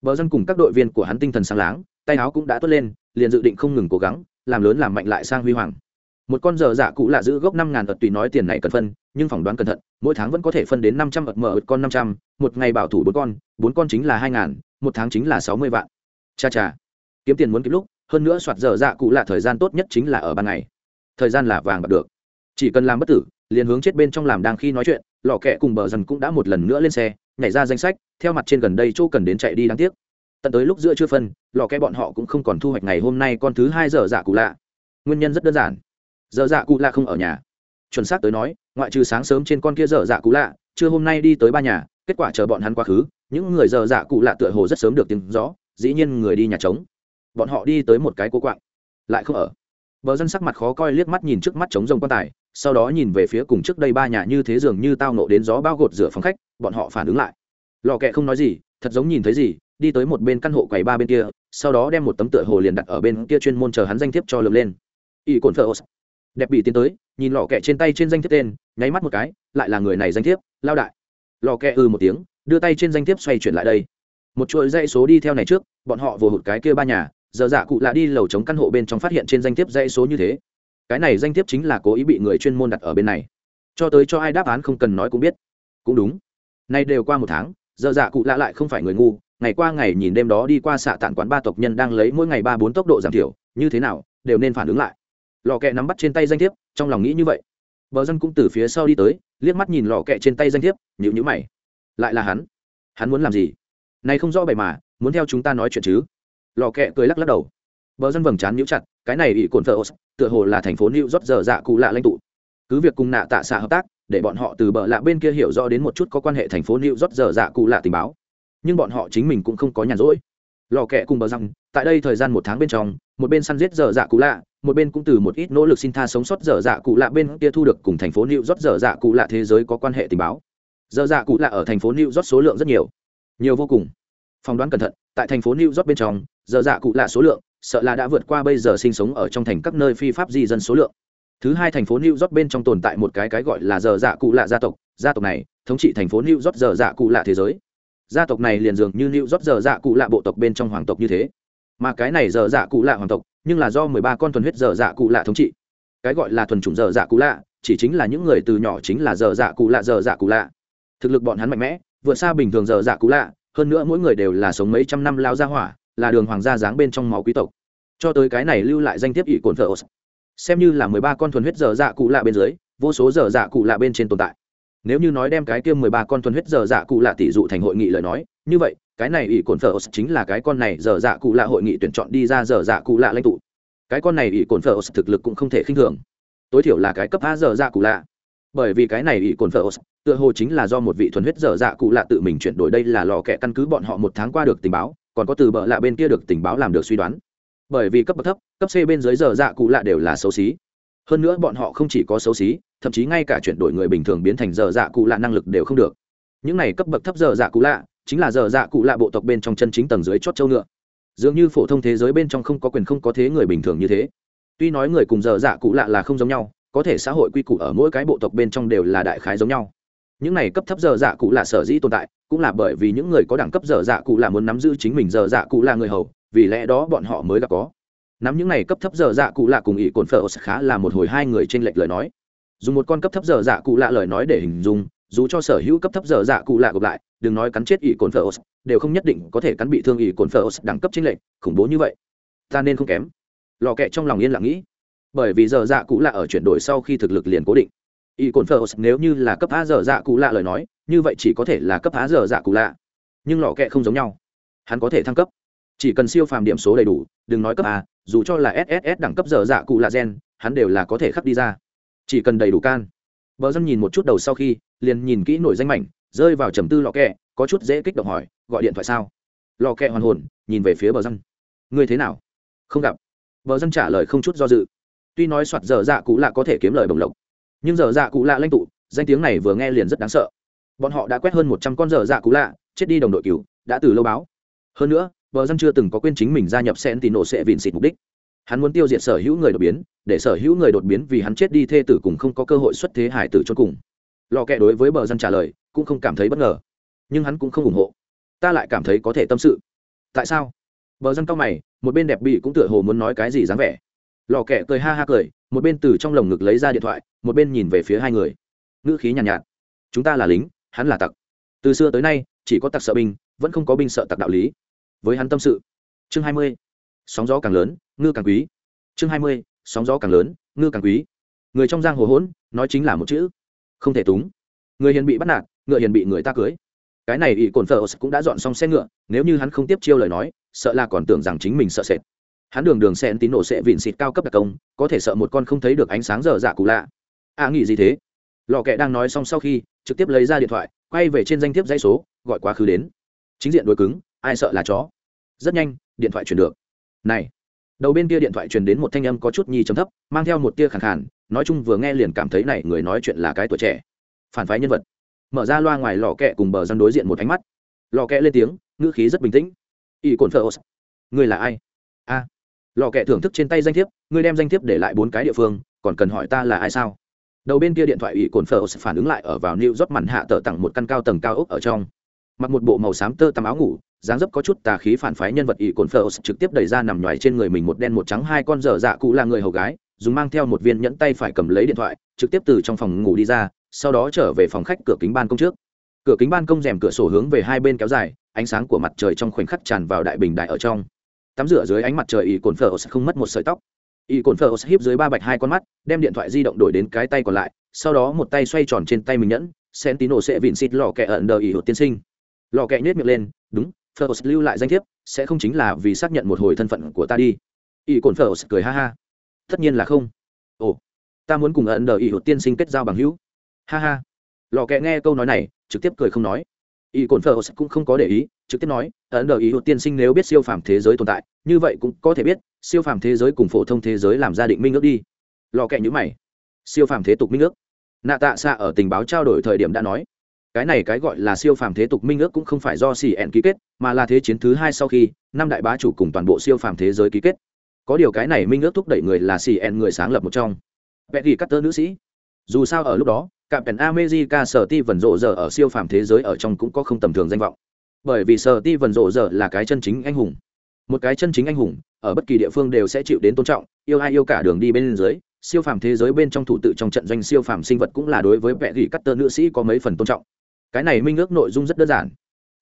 Bờ dân cùng các đội viên của hắn tinh thần sáng láng, tay áo cũng đã tốt lên, liền dự định không ngừng cố gắng, làm lớn làm mạnh lại sang huy hoàng. Một con giờ giả dạ cụ lạ giữ gốc năm ngàn ợt tùy nói tiền này cần phân, nhưng phỏng đoán cẩn thận, mỗi tháng vẫn có thể phân đến năm trăm ợt mở ợt con năm trăm, một ngày bảo thủ bốn con bốn con chính là hai ngàn, một tháng chính là sáu mươi vạn. Cha cha. Kiếm tiền muốn kịp lúc, hơn nữa soạt giờ dạ cụ lạ thời gian tốt nhất chính là ở ban ngày. Thời gian là vàng bạc được. Chỉ cần làm bất tử, liền hướng chết bên trong làm đang khi nói chuyện lò kẹ cùng bờ dần cũng đã một lần nữa lên xe, nhảy ra danh sách theo mặt trên gần đây chỗ cần đến chạy đi đáng tiếc. Tận tới lúc giữa chưa phân, lò kẹ bọn họ cũng không còn thu hoạch ngày hôm nay con thứ hai giờ dạ cụ lạ. Nguyên nhân rất đơn giản. Giờ dạ cụ lạ không ở nhà. Chuẩn xác tới nói, ngoại trừ sáng sớm trên con kia giờ dạ cụ lạ, trưa hôm nay đi tới ba nhà, kết quả chờ bọn hắn quá khứ, những người giờ dạ cụ lạ tựa hồ rất sớm được tiếng rõ, dĩ nhiên người đi nhà trống. Bọn họ đi tới một cái cố quạng, lại không ở. Bờ dân sắc mặt khó coi liếc mắt nhìn trước mắt trống rông quan tài, sau đó nhìn về phía cùng trước đây ba nhà như thế dường như tao nộ đến gió bao gột rửa phòng khách, bọn họ phản ứng lại lò kẹ không nói gì, thật giống nhìn thấy gì, đi tới một bên căn hộ quầy ba bên kia, sau đó đem một tấm tựa hồ liền đặt ở bên kia chuyên môn chờ hắn danh thiếp cho lượm lên. Y cồn phơ đẹp bị tiến tới, nhìn lò kẹ trên tay trên danh thiếp tên, nháy mắt một cái, lại là người này danh thiếp, lao đại. Lò kẹ ư một tiếng, đưa tay trên danh thiếp xoay chuyển lại đây. Một chuỗi dãy số đi theo này trước, bọn họ vừa hụt cái kia ba nhà, giờ dạ cụ lạ đi lầu chống căn hộ bên trong phát hiện trên danh thiếp dãy số như thế. Cái này danh thiếp chính là cố ý bị người chuyên môn đặt ở bên này. Cho tới cho ai đáp án không cần nói cũng biết. Cũng đúng. Nay đều qua một tháng giờ dạ cụ lạ lại không phải người ngu, ngày qua ngày nhìn đêm đó đi qua xạ tản quán ba tộc nhân đang lấy mỗi ngày ba bốn tốc độ giảm thiểu, như thế nào, đều nên phản ứng lại. Lò kẹ nắm bắt trên tay danh thiếp, trong lòng nghĩ như vậy. Bờ dân cũng từ phía sau đi tới, liếc mắt nhìn lò kẹ trên tay danh thiếp nhịu nhữ mày. Lại là hắn. Hắn muốn làm gì? Này không rõ bày mà, muốn theo chúng ta nói chuyện chứ? Lò kẹ cười lắc lắc đầu. Bờ dân vầng trán nhíu chặt, cái này ỷ cồn thợ tựa hồ là thành phố new york giờ dạ cụ lạ lãnh tụ. Cứ việc cùng nạ tạ xạ hợp tác để bọn họ từ bờ lạ bên kia hiểu rõ đến một chút có quan hệ thành phố new york giờ dạ cụ lạ tình báo. Nhưng bọn họ chính mình cũng không có nhàn rỗi. Lò kẹ cùng bờ rằng tại đây thời gian một tháng bên trong, một bên săn giết giờ dạ cụ lạ, một bên cũng từ một ít nỗ lực xin tha sống sót giờ dạ cụ lạ bên kia thu được cùng thành phố new york giờ dạ cụ lạ thế giới có quan hệ tình báo. Giờ dạ cụ lạ ở thành phố new york số lượng rất nhiều. Nhiều vô cùng. Phỏng đoán cẩn thận, tại thành phố new york bên trong, giờ dạ cụ lạ số lượng, sợ là đã vượt qua bây giờ sinh sống ở trong thành các nơi phi pháp di dân số lượng thứ hai thành phố new york bên trong tồn tại một cái cái gọi là giờ dạ cụ lạ gia tộc. Gia tộc này thống trị thành phố new york giờ dạ cụ lạ thế giới. Gia tộc này liền dường như new york giờ dạ cụ lạ bộ tộc bên trong hoàng tộc như thế. Mà cái này giờ dạ cụ lạ hoàng tộc, nhưng là do mười ba con thuần huyết giờ dạ cụ lạ thống trị. Cái gọi là thuần chủng giờ dạ cụ lạ, chỉ chính là những người từ nhỏ chính là giờ dạ cụ lạ, giờ dạ cụ lạ. Thực lực bọn hắn mạnh mẽ, vượt xa bình thường giờ dạ cụ lạ, hơn nữa mỗi người đều là sống mấy trăm năm lao gia hỏa, là đường hoàng gia dáng bên trong máu quý tộc. Cho tới cái này lưu lại danh thiếp ỷ cồn thợ xem như là mười ba con thuần huyết dở dạ cụ lạ bên dưới, vô số dở dạ cụ lạ bên trên tồn tại. Nếu như nói đem cái kia mười ba con thuần huyết dở dạ cụ lạ tỷ dụ thành hội nghị lời nói, như vậy, cái này ỷ cồn phở chính là cái con này dở dạ cụ lạ hội nghị tuyển chọn đi ra dở dạ cụ lạ lãnh tụ. Cái con này ỷ cồn phở thực lực cũng không thể khinh thường. Tối thiểu là cái cấp a dở dạ cụ lạ. Bởi vì cái này ỷ cồn phở tựa hồ chính là do một vị thuần huyết dở dạ cụ lạ tự mình chuyển đổi đây là lò kẹ căn cứ bọn họ một tháng qua được tình báo, còn có từ bợ lạ bên kia được tình báo làm được suy đoán bởi vì cấp bậc thấp, cấp c bên dưới giờ dạ cụ lạ đều là xấu xí. Hơn nữa bọn họ không chỉ có xấu xí, thậm chí ngay cả chuyển đổi người bình thường biến thành giờ dạ cụ lạ năng lực đều không được. Những này cấp bậc thấp giờ dạ cụ lạ, chính là giờ dạ cụ lạ bộ tộc bên trong chân chính tầng dưới chót châu ngựa. Dường như phổ thông thế giới bên trong không có quyền không có thế người bình thường như thế. Tuy nói người cùng giờ dạ cụ lạ là không giống nhau, có thể xã hội quy củ ở mỗi cái bộ tộc bên trong đều là đại khái giống nhau. Những này cấp thấp giờ dạ cụ lạ sở dĩ tồn tại, cũng là bởi vì những người có đẳng cấp giờ dạ cụ lạ muốn nắm giữ chính mình giờ dạ cụ là người hầu vì lẽ đó bọn họ mới gặp có. Nắm những này cấp thấp giờ dạ cụ lạ cùng ý cồn phở khá là một hồi hai người trên lệch lời nói. Dùng một con cấp thấp giờ dạ cụ lạ lời nói để hình dung, dù cho sở hữu cấp thấp giờ dạ cụ lạ gộp lại, đừng nói cắn chết ỷ cồn phở đều không nhất định có thể cắn bị thương ỷ cồn phở đẳng cấp trên lệnh khủng bố như vậy. Ta nên không kém. Lò kẹ trong lòng yên lặng nghĩ. Bởi vì giờ dạ cụ lạ ở chuyển đổi sau khi thực lực liền cố định. Ỷ cồn phở nếu như là cấp á giờ dạ cụ lạ lời nói, như vậy chỉ có thể là cấp á giờ dạ cụ lạ. Nhưng lò kẹ không giống nhau. Hắn có thể thăng cấp chỉ cần siêu phàm điểm số đầy đủ đừng nói cấp a dù cho là sss đẳng cấp dở dạ cụ lạ gen hắn đều là có thể khắc đi ra. Chỉ cần đầy đủ can. Bờ dân nhìn một chút đầu sau khi liền nhìn kỹ nổi danh mảnh rơi vào trầm tư lò kẹ có chút dễ kích động hỏi gọi điện thoại sao? Lò kẹ hoàn hồn nhìn về phía bờ dân. Ngươi thế nào? Không gặp. Bờ dân trả lời không chút do dự. Tuy nói soạt dở dạ cụ lạ có thể kiếm lời bồng lộc nhưng dở dạ cụ lạ lanh tụ danh tiếng này vừa nghe liền rất đáng sợ. Bọn họ đã quét hơn một trăm con dở dạ cụ lạ chết đi đồng đội cứu, đã từ lâu báo. Hơn nữa bờ dân chưa từng có quên chính mình gia nhập sen tì nổ sẽ vịn xịt mục đích. Hắn muốn tiêu diệt sở hữu người đột biến để sở hữu người đột biến vì hắn chết đi thê tử cùng không có cơ hội xuất thế hải tử cho cùng. Lò kẹ đối với bờ dân trả lời cũng không cảm thấy bất ngờ. Nhưng hắn cũng không ủng hộ. Ta lại cảm thấy có thể tâm sự. Tại sao? Bờ dân cao mày một bên đẹp bị cũng tựa hồ muốn nói cái gì dáng vẻ. Lò kẹ cười ha ha cười một bên từ trong lồng ngực lấy ra điện thoại một bên nhìn về phía hai người. Ngữ khí nhàn nhạt, nhạt. Chúng ta là lính hắn là tặc. Từ xưa tới nay chỉ có tặc sợ binh vẫn không có binh sợ tặc đạo lý với hắn tâm sự. Chương hai mươi, sóng gió càng lớn, ngư càng quý. Chương hai mươi, sóng gió càng lớn, ngư càng quý. Người trong giang hồ hỗn, nói chính là một chữ. Không thể túng. Người hiền bị bắt nạt, ngựa hiền bị người ta cưới. Cái này ỷ cồn phở cũng đã dọn xong xe ngựa, nếu như hắn không tiếp chiêu lời nói, sợ là còn tưởng rằng chính mình sợ sệt. Hắn đường đường xen tín nổ sẽ vịn xịt cao cấp đặc công, có thể sợ một con không thấy được ánh sáng dở dạ cụ lạ. À nghĩ gì thế? Lò kẹ đang nói xong sau khi, trực tiếp lấy ra điện thoại, quay về trên danh thiếp dãy số, gọi quá khứ đến. Chính diện đối cứng, ai sợ là chó? Rất nhanh, điện thoại truyền được. Này, đầu bên kia điện thoại truyền đến một thanh âm có chút nhi chấm thấp, mang theo một tia khẳng khàn, nói chung vừa nghe liền cảm thấy này người nói chuyện là cái tuổi trẻ. Phản phái nhân vật. Mở ra loa ngoài lò kẹ cùng bờ dân đối diện một ánh mắt. Lò kẹ lên tiếng, ngữ khí rất bình tĩnh. Y cồn phơ người là ai? A. Lò kẹ thưởng thức trên tay danh thiếp, ngươi đem danh thiếp để lại bốn cái địa phương, còn cần hỏi ta là ai sao? Đầu bên kia điện thoại ủy cồn phở phản ứng lại ở vào new rót mặn hạ tờ tặng một căn cao tầng cao ốc ở trong. Mặc một bộ màu xám tơ tằm áo ngủ dáng dấp có chút tà khí phản phái nhân vật ỷ cồn phơ trực tiếp đẩy ra nằm nhoài trên người mình một đen một trắng hai con dở dạ cụ là người hầu gái, dùng mang theo một viên nhẫn tay phải cầm lấy điện thoại, trực tiếp từ trong phòng ngủ đi ra, sau đó trở về phòng khách cửa kính ban công trước. Cửa kính ban công rèm cửa sổ hướng về hai bên kéo dài, ánh sáng của mặt trời trong khoảnh khắc tràn vào đại bình đại ở trong. Tắm rửa dưới ánh mặt trời ỷ cồn phơ không mất một sợi tóc. Ỷ cồn phơ hiếp dưới ba bạch hai con mắt, đem điện thoại di động đổi đến cái tay còn lại, sau đó một tay xoay tròn trên tay mình nhẫn, sentino sẽ vịn xịt lò kẹ ẩn đờ ỷ hụt tiên sinh. Lò kẹ nhét miệng lên, đúng Phlos lưu lại danh thiếp, sẽ không chính là vì xác nhận một hồi thân phận của ta đi. Y Cổn Phlos cười ha ha. Tất nhiên là không. Ồ, ta muốn cùng ẩn đờ y hột tiên sinh kết giao bằng hữu. Ha ha. Lọ kẹ nghe câu nói này, trực tiếp cười không nói. Y Cổn Phlos cũng không có để ý, trực tiếp nói, ẩn đờ y hột tiên sinh nếu biết siêu phàm thế giới tồn tại, như vậy cũng có thể biết, siêu phàm thế giới cùng phổ thông thế giới làm ra định minh ước đi. Lọ kẹ nhíu mày. Siêu phàm thế tục minh ước. Nạ Tạ Sa ở tình báo trao đổi thời điểm đã nói, cái này cái gọi là siêu phàm thế tục minh ước cũng không phải do xì ẹn ký kết, mà là thế chiến thứ hai sau khi, năm đại bá chủ cùng toàn bộ siêu phàm thế giới ký kết. Có điều cái này minh ước thúc đẩy người là xì ẹn người sáng lập một trong. Vẽ ghi cắt tơ nữ sĩ. Dù sao ở lúc đó cạm pèn amejica sở ti vần rộ giờ ở siêu phàm thế giới ở trong cũng có không tầm thường danh vọng. Bởi vì sở ti vần rộ giờ là cái chân chính anh hùng. Một cái chân chính anh hùng, ở bất kỳ địa phương đều sẽ chịu đến tôn trọng, yêu ai yêu cả đường đi bên dưới, siêu phàm thế giới bên trong thủ tự trong trận doanh siêu phàm sinh vật cũng là đối với vẽ ghi cắt tơ nữ sĩ có mấy phần tôn trọng cái này minh ước nội dung rất đơn giản.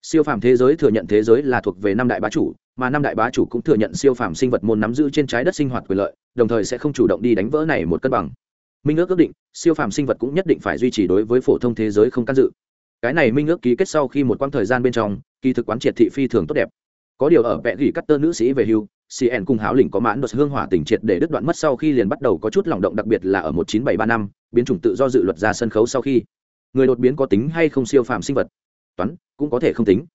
Siêu phàm thế giới thừa nhận thế giới là thuộc về năm đại bá chủ, mà năm đại bá chủ cũng thừa nhận siêu phàm sinh vật môn nắm giữ trên trái đất sinh hoạt quyền lợi, đồng thời sẽ không chủ động đi đánh vỡ này một cân bằng. Minh ước ước định, siêu phàm sinh vật cũng nhất định phải duy trì đối với phổ thông thế giới không can dự. Cái này minh ước ký kết sau khi một quãng thời gian bên trong, kỳ thực quán triệt thị phi thường tốt đẹp. Có điều ở vẽ gỉ cắt tơ nữ sĩ về hưu cn cùng háo lĩnh có mãn đột hương hỏa tình triệt để đứt đoạn mất sau khi liền bắt đầu có chút lòng động đặc biệt là ở một chín bảy ba năm, biến chủng tự do dự luật ra sân khấu sau khi người đột biến có tính hay không siêu phàm sinh vật? Toán, cũng có thể không tính.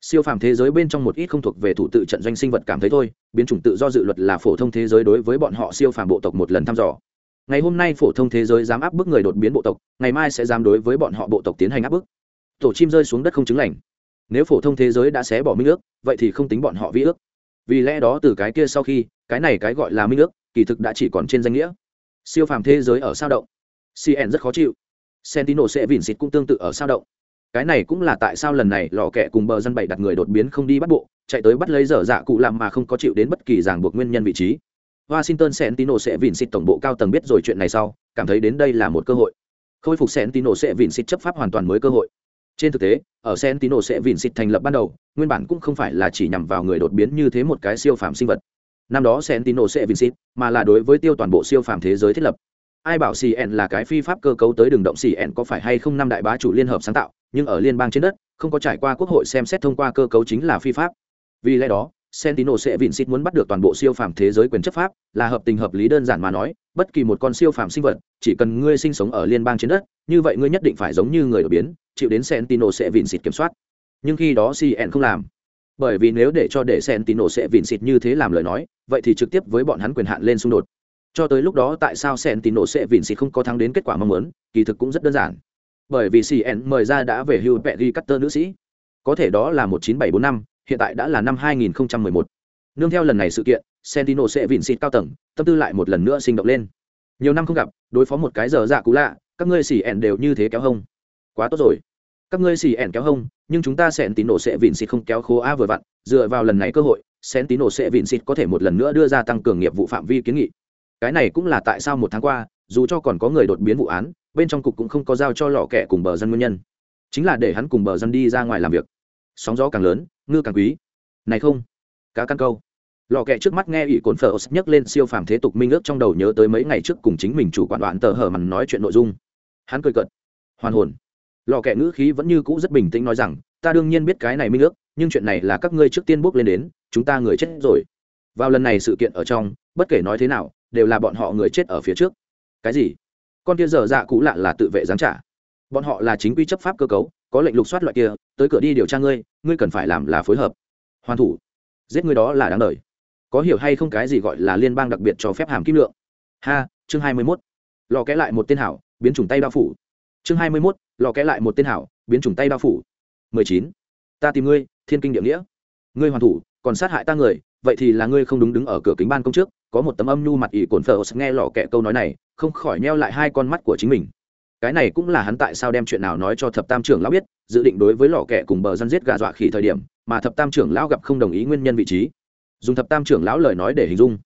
Siêu phàm thế giới bên trong một ít không thuộc về thủ tự trận doanh sinh vật cảm thấy thôi, biến chủng tự do dự luật là phổ thông thế giới đối với bọn họ siêu phàm bộ tộc một lần thăm dò. Ngày hôm nay phổ thông thế giới dám áp bức người đột biến bộ tộc, ngày mai sẽ dám đối với bọn họ bộ tộc tiến hành áp bức. Tổ chim rơi xuống đất không chứng lành. Nếu phổ thông thế giới đã xé bỏ minh ước, vậy thì không tính bọn họ vi ước. Vì lẽ đó từ cái kia sau khi, cái này cái gọi là minh ước, kỳ thực đã chỉ còn trên danh nghĩa. Siêu phàm thế giới ở sao động? Cn rất khó chịu sentino sẽ vỉn xịt cũng tương tự ở sao động. Cái này cũng là tại sao lần này lò kẹ cùng bờ dân bảy đặt người đột biến không đi bắt bộ, chạy tới bắt lấy dở dạ cụ làm mà không có chịu đến bất kỳ ràng buộc nguyên nhân vị trí. Washington sentino sẽ vỉn xịt tổng bộ cao tầng biết rồi chuyện này sau, cảm thấy đến đây là một cơ hội. Khôi phục sentino sẽ vỉn xịt chấp pháp hoàn toàn mới cơ hội. Trên thực tế, ở sentino sẽ vỉn xịt thành lập ban đầu, nguyên bản cũng không phải là chỉ nhằm vào người đột biến như thế một cái siêu phàm sinh vật. Năm đó sentino sẽ vỉn xịt, mà là đối với tiêu toàn bộ siêu phàm thế giới thiết lập ai bảo cn là cái phi pháp cơ cấu tới đường động cn có phải hay không năm đại bá chủ liên hợp sáng tạo nhưng ở liên bang trên đất không có trải qua quốc hội xem xét thông qua cơ cấu chính là phi pháp vì lẽ đó Sentino sẽ vịn xịt muốn bắt được toàn bộ siêu phàm thế giới quyền chấp pháp, là hợp tình hợp lý đơn giản mà nói, bất kỳ một con siêu phàm sinh vật, chỉ cần ngươi sinh sống ở liên bang trên đất, như vậy ngươi nhất định phải giống như người đột biến, chịu đến Sentino sẽ vịn xịt kiểm soát. Nhưng khi đó CN không làm. Bởi vì nếu để cho để Sentino sẽ vịn xịt như thế làm lời nói, vậy thì trực tiếp với bọn hắn quyền hạn lên xung đột. Cho tới lúc đó tại sao Sentino sẽ vịn xịt không có thắng đến kết quả mong muốn, kỳ thực cũng rất đơn giản. Bởi vì CN mời ra đã về hưu Perry Cutter nữ sĩ. Có thể đó là 19745, hiện tại đã là năm 2011. Nương theo lần này sự kiện, Sentino sẽ vịn xịt cao tầng, tâm tư lại một lần nữa sinh động lên. Nhiều năm không gặp, đối phó một cái giờ dạ cũ lạ, các ngươi xỉ ẻn đều như thế kéo hông. Quá tốt rồi. Các ngươi xỉ ẻn kéo hông, nhưng chúng ta Sentino sẽ vịn xịt không kéo khô a vừa vặn, dựa vào lần này cơ hội, Sentino sẽ vịn xịt có thể một lần nữa đưa ra tăng cường nghiệp vụ phạm vi kiến nghị. Cái này cũng là tại sao một tháng qua, dù cho còn có người đột biến vụ án, bên trong cục cũng không có giao cho lọ kẻ cùng bờ dân nguyên nhân. Chính là để hắn cùng bờ dân đi ra ngoài làm việc. Sóng gió càng lớn, ngư càng quý. Này không cá căn câu. Lò kẹ trước mắt nghe ỷ cồn phở nhấc lên siêu phàm thế tục minh ước trong đầu nhớ tới mấy ngày trước cùng chính mình chủ quản đoạn tờ hở mằn nói chuyện nội dung. Hắn cười cợt. Hoàn hồn. Lò kẹ ngữ khí vẫn như cũ rất bình tĩnh nói rằng ta đương nhiên biết cái này minh ước nhưng chuyện này là các ngươi trước tiên bước lên đến chúng ta người chết rồi. Vào lần này sự kiện ở trong bất kể nói thế nào đều là bọn họ người chết ở phía trước. Cái gì? Con kia dở dạ cũ lạ là tự vệ giáng trả. Bọn họ là chính quy chấp pháp cơ cấu, có lệnh lục soát loại kia, tới cửa đi điều tra ngươi ngươi cần phải làm là phối hợp. Hoàn thủ. Giết ngươi đó là đáng đời. Có hiểu hay không cái gì gọi là liên bang đặc biệt cho phép hàm kim lượng? Ha, chương hai mươi mốt. Lò kẽ lại một tên hảo, biến chủng tay bao phủ. Chương hai mươi mốt, lò kẽ lại một tên hảo, biến chủng tay bao phủ. Mười chín. Ta tìm ngươi, thiên kinh địa nghĩa. Ngươi hoàn thủ, còn sát hại ta người, vậy thì là ngươi không đúng đứng ở cửa kính ban công trước có một tấm âm nhu mặt ỷ cồn phở nghe lò kẹ câu nói này, không khỏi neo lại hai con mắt của chính mình. Cái này cũng là hắn tại sao đem chuyện nào nói cho thập tam trưởng lão biết, dự định đối với lò kẹ cùng bờ dân giết gà dọa khỉ thời điểm, mà thập tam trưởng lão gặp không đồng ý nguyên nhân vị trí. Dùng thập tam trưởng lão lời nói để hình dung.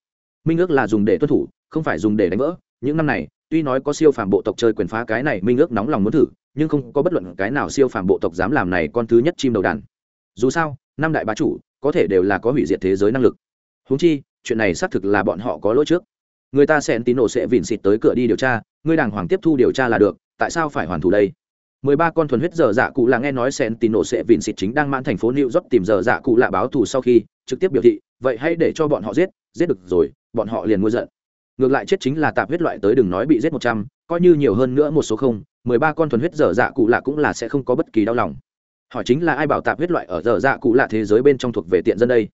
Minh ước là dùng để tuân thủ, không phải dùng để đánh vỡ. Những năm này, tuy nói có siêu phàm bộ tộc chơi quyền phá cái này, minh ước nóng lòng muốn thử, nhưng không có bất luận cái nào siêu phàm bộ tộc dám làm này con thứ nhất chim đầu đàn. Dù sao, năm đại bá chủ, có thể đều là có hủy diệt thế giới năng lực. Húng chi chuyện này xác thực là bọn họ có lỗi trước. Người ta sẽ tín nổ sẽ vỉn xịt tới cửa đi điều tra, ngươi đàng hoàng tiếp thu điều tra là được, tại sao phải hoàn thủ đây? Mười ba con thuần huyết dở dạ cụ là nghe nói sen tín nổ sẽ vịn xịt chính đang mãn thành phố new york tìm dở dạ cụ là báo thù sau khi trực tiếp biểu thị, vậy hãy để cho bọn họ giết giết được rồi, bọn họ liền mua giận. Ngược lại chết chính là tạp huyết loại tới đừng nói bị giết một trăm, coi như nhiều hơn nữa một số không, mười ba con thuần huyết dở dạ cụ là cũng là sẽ không có bất kỳ đau lòng. Hỏi chính là ai bảo tạp huyết loại ở dở dạ cụ là thế giới bên trong thuộc về tiện dân đây?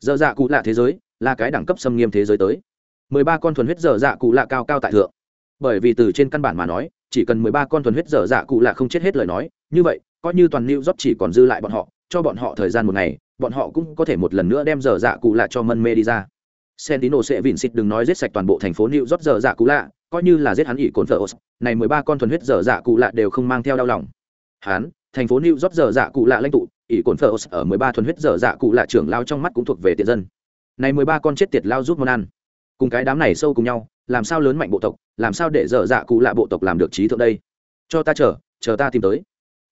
Dở dạ cụ là thế giới là cái đẳng cấp xâm nghiêm thế giới tới. Mười ba con thuần huyết dở dạ cụ lạ cao cao tại thượng. Bởi vì từ trên căn bản mà nói chỉ cần mười ba con thuần huyết dở dạ cụ lạ không chết hết lời nói như vậy coi như toàn new job chỉ còn dư lại bọn họ cho bọn họ thời gian một ngày bọn họ cũng có thể một lần nữa đem dở dạ cụ lạ cho mân mê đi ra. Sentino sẽ vịn xịt đừng nói giết sạch toàn bộ thành phố new job dở dạ cụ lạ coi như là giết hắn ỉ cồn os, này mười ba con thuần huyết dở dạ cụ lạ đều không mang theo đau lòng. Hắn thành phố new job dở dạ cụ lạ lãnh tụ ỉ cồn os ở mười ba thuần huyết dở dạ cụ lạ trưởng lao trong mắt cũng thuộc về tiện dân này mười ba con chết tiệt lao giúp món ăn. Cùng cái đám này sâu cùng nhau, làm sao lớn mạnh bộ tộc, làm sao để dở dạ cụ lạ bộ tộc làm được trí thượng đây? Cho ta chờ chờ ta tìm tới.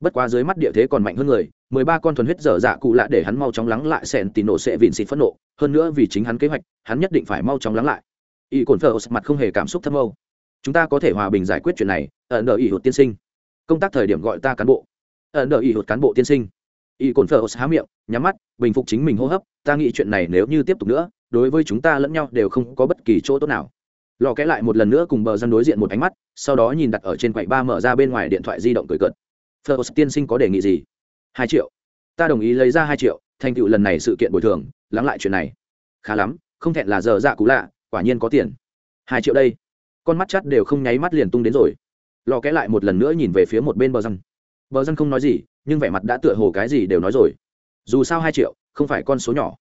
Bất quá dưới mắt địa thế còn mạnh hơn người, mười ba con thuần huyết dở dạ cụ lạ để hắn mau chóng lắng lại sẹn tì nổ sẽ vịn xịt phẫn nộ, hơn nữa vì chính hắn kế hoạch, hắn nhất định phải mau chóng lắng lại. Y cồn phở mặt không hề cảm xúc thâm âu. Chúng ta có thể hòa bình giải quyết chuyện này, ẩn đợi y hụt tiên sinh. Công tác thời điểm gọi ta cán bộ. Ẩn đợi y hụt cán bộ tiên sinh y cồn phở há miệng, nhắm mắt, bình phục chính mình hô hấp, ta nghĩ chuyện này nếu như tiếp tục nữa, đối với chúng ta lẫn nhau đều không có bất kỳ chỗ tốt nào. Lò kẽ lại một lần nữa cùng bờ dân đối diện một ánh mắt, sau đó nhìn đặt ở trên quậy ba mở ra bên ngoài điện thoại di động cười cợt. Phở tiên sinh có đề nghị gì? Hai triệu. Ta đồng ý lấy ra hai triệu, thành tựu lần này sự kiện bồi thường, lắng lại chuyện này. Khá lắm, không thẹn là giờ dạ cú lạ, quả nhiên có tiền. Hai triệu đây. Con mắt chắt đều không nháy mắt liền tung đến rồi. Lò kẽ lại một lần nữa nhìn về phía một bên bờ dân bờ dân không nói gì nhưng vẻ mặt đã tựa hồ cái gì đều nói rồi. Dù sao hai triệu, không phải con số nhỏ.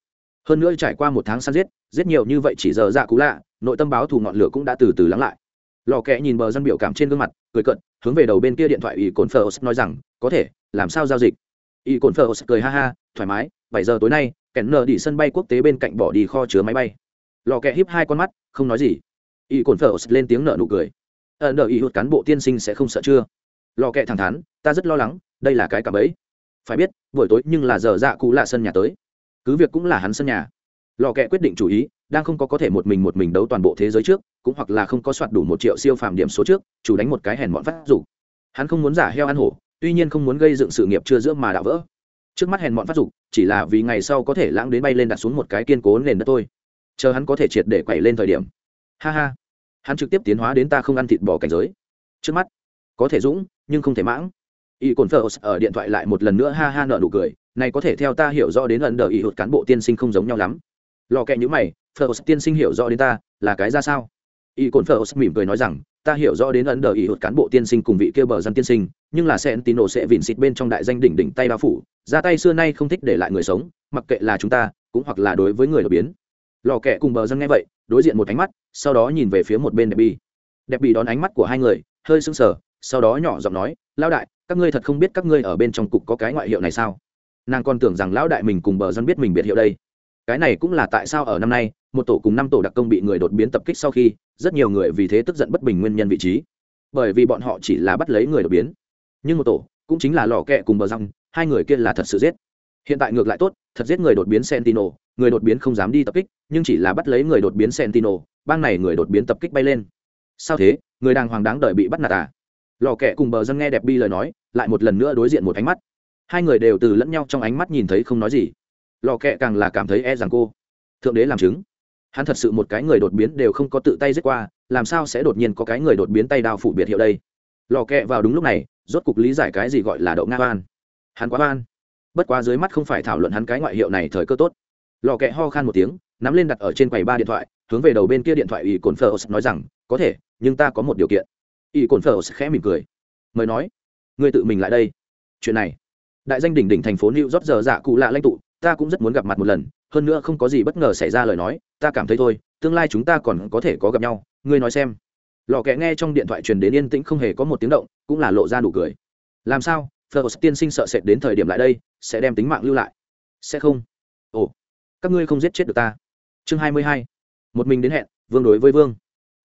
Hơn nữa trải qua một tháng săn giết giết nhiều như vậy chỉ giờ dạ cú lạ, nội tâm báo thù ngọn lửa cũng đã từ từ lắng lại. Lò kẽ nhìn bờ dân biểu cảm trên gương mặt, cười cận hướng về đầu bên kia điện thoại y cồn phờ nói rằng, có thể, làm sao giao dịch? Y cồn phờ cười ha ha, thoải mái, bảy giờ tối nay, kẻn nờ đi sân bay quốc tế bên cạnh bỏ đi kho chứa máy bay. Lò kẽ híp hai con mắt, không nói gì. Y cồn phờ lên tiếng nợ nụ cười. Ẩn nợ y hụt cán bộ tiên sinh sẽ không sợ chưa? Lò kẽ thẳng thắn, ta rất lo lắng đây là cái cả bẫy. Phải biết, buổi tối nhưng là giờ dạ cụ lạ sân nhà tới. Cứ việc cũng là hắn sân nhà. Lò kẹ quyết định chủ ý, đang không có có thể một mình một mình đấu toàn bộ thế giới trước, cũng hoặc là không có soạt đủ một triệu siêu phàm điểm số trước, chủ đánh một cái hèn bọn phát dục. Hắn không muốn giả heo ăn hổ, tuy nhiên không muốn gây dựng sự nghiệp chưa giữa mà đã vỡ. Trước mắt hèn bọn phát dục, chỉ là vì ngày sau có thể lãng đến bay lên đặt xuống một cái kiên cố nền đất thôi. Chờ hắn có thể triệt để quẩy lên thời điểm. Ha ha. Hắn trực tiếp tiến hóa đến ta không ăn thịt bò cảnh giới. Trước mắt, có thể dũng, nhưng không thể mãng y cồn Phở ở điện thoại lại một lần nữa ha ha nợ nụ cười, này có thể theo ta hiểu rõ đến ẩn đờ y hụt cán bộ tiên sinh không giống nhau lắm. Lò kẹ nhữ mày, Phở tiên sinh hiểu rõ đến ta, là cái ra sao? Y cồn Phở mỉm cười nói rằng, ta hiểu rõ đến ẩn đờ y hụt cán bộ tiên sinh cùng vị kia bờ dân tiên sinh, nhưng là sẽ tín nổ sẽ vỉn xịt bên trong đại danh đỉnh đỉnh tay bao phủ, ra tay xưa nay không thích để lại người sống, mặc kệ là chúng ta, cũng hoặc là đối với người đột biến. Lò kẹ cùng bờ dân nghe vậy, đối diện một ánh mắt, sau đó nhìn về phía một bên đẹp bi đẹp bị đón ánh mắt của hai người, hơi sững sờ, sau đó nhỏ giọng nói lao đại các ngươi thật không biết các ngươi ở bên trong cục có cái ngoại hiệu này sao? Nàng còn tưởng rằng lão đại mình cùng bờ dân biết mình biệt hiệu đây. Cái này cũng là tại sao ở năm nay, một tổ cùng năm tổ đặc công bị người đột biến tập kích sau khi, rất nhiều người vì thế tức giận bất bình nguyên nhân vị trí. Bởi vì bọn họ chỉ là bắt lấy người đột biến. Nhưng một tổ cũng chính là lò kẹ cùng bờ răng, hai người kia là thật sự giết. Hiện tại ngược lại tốt, thật giết người đột biến sentino người đột biến không dám đi tập kích, nhưng chỉ là bắt lấy người đột biến sentino bang này người đột biến tập kích bay lên. Sao thế? Người đàng hoàng đáng đợi bị bắt nạt à? Lò kẹ cùng bờ dân nghe đẹp bi lời nói, lại một lần nữa đối diện một ánh mắt. Hai người đều từ lẫn nhau trong ánh mắt nhìn thấy không nói gì. Lò kẹ càng là cảm thấy e rằng cô. Thượng đế làm chứng. Hắn thật sự một cái người đột biến đều không có tự tay giết qua, làm sao sẽ đột nhiên có cái người đột biến tay đao phủ biệt hiệu đây? Lò kẹ vào đúng lúc này, rốt cục lý giải cái gì gọi là đậu nga oan. Hắn quá oan. Bất quá dưới mắt không phải thảo luận hắn cái ngoại hiệu này thời cơ tốt. Lò kẹ ho khan một tiếng, nắm lên đặt ở trên quầy ba điện thoại, hướng về đầu bên kia điện thoại ủy cồn phơ nói rằng, có thể, nhưng ta có một điều kiện y cồn phơ khẽ mỉm cười. Mời nói, ngươi tự mình lại đây. Chuyện này, đại danh đỉnh đỉnh thành phố new york giờ dạ cụ lạ lãnh tụ, ta cũng rất muốn gặp mặt một lần, hơn nữa không có gì bất ngờ xảy ra lời nói, ta cảm thấy thôi, tương lai chúng ta còn có thể có gặp nhau, ngươi nói xem. Lò kẽ nghe trong điện thoại truyền đến yên tĩnh không hề có một tiếng động, cũng là lộ ra nụ cười. Làm sao? Phlos tiên sinh sợ sệt đến thời điểm lại đây, sẽ đem tính mạng lưu lại. Sẽ không. Ồ, các ngươi không giết chết được ta. Chương hai mươi hai, một mình đến hẹn, vương đối với vương.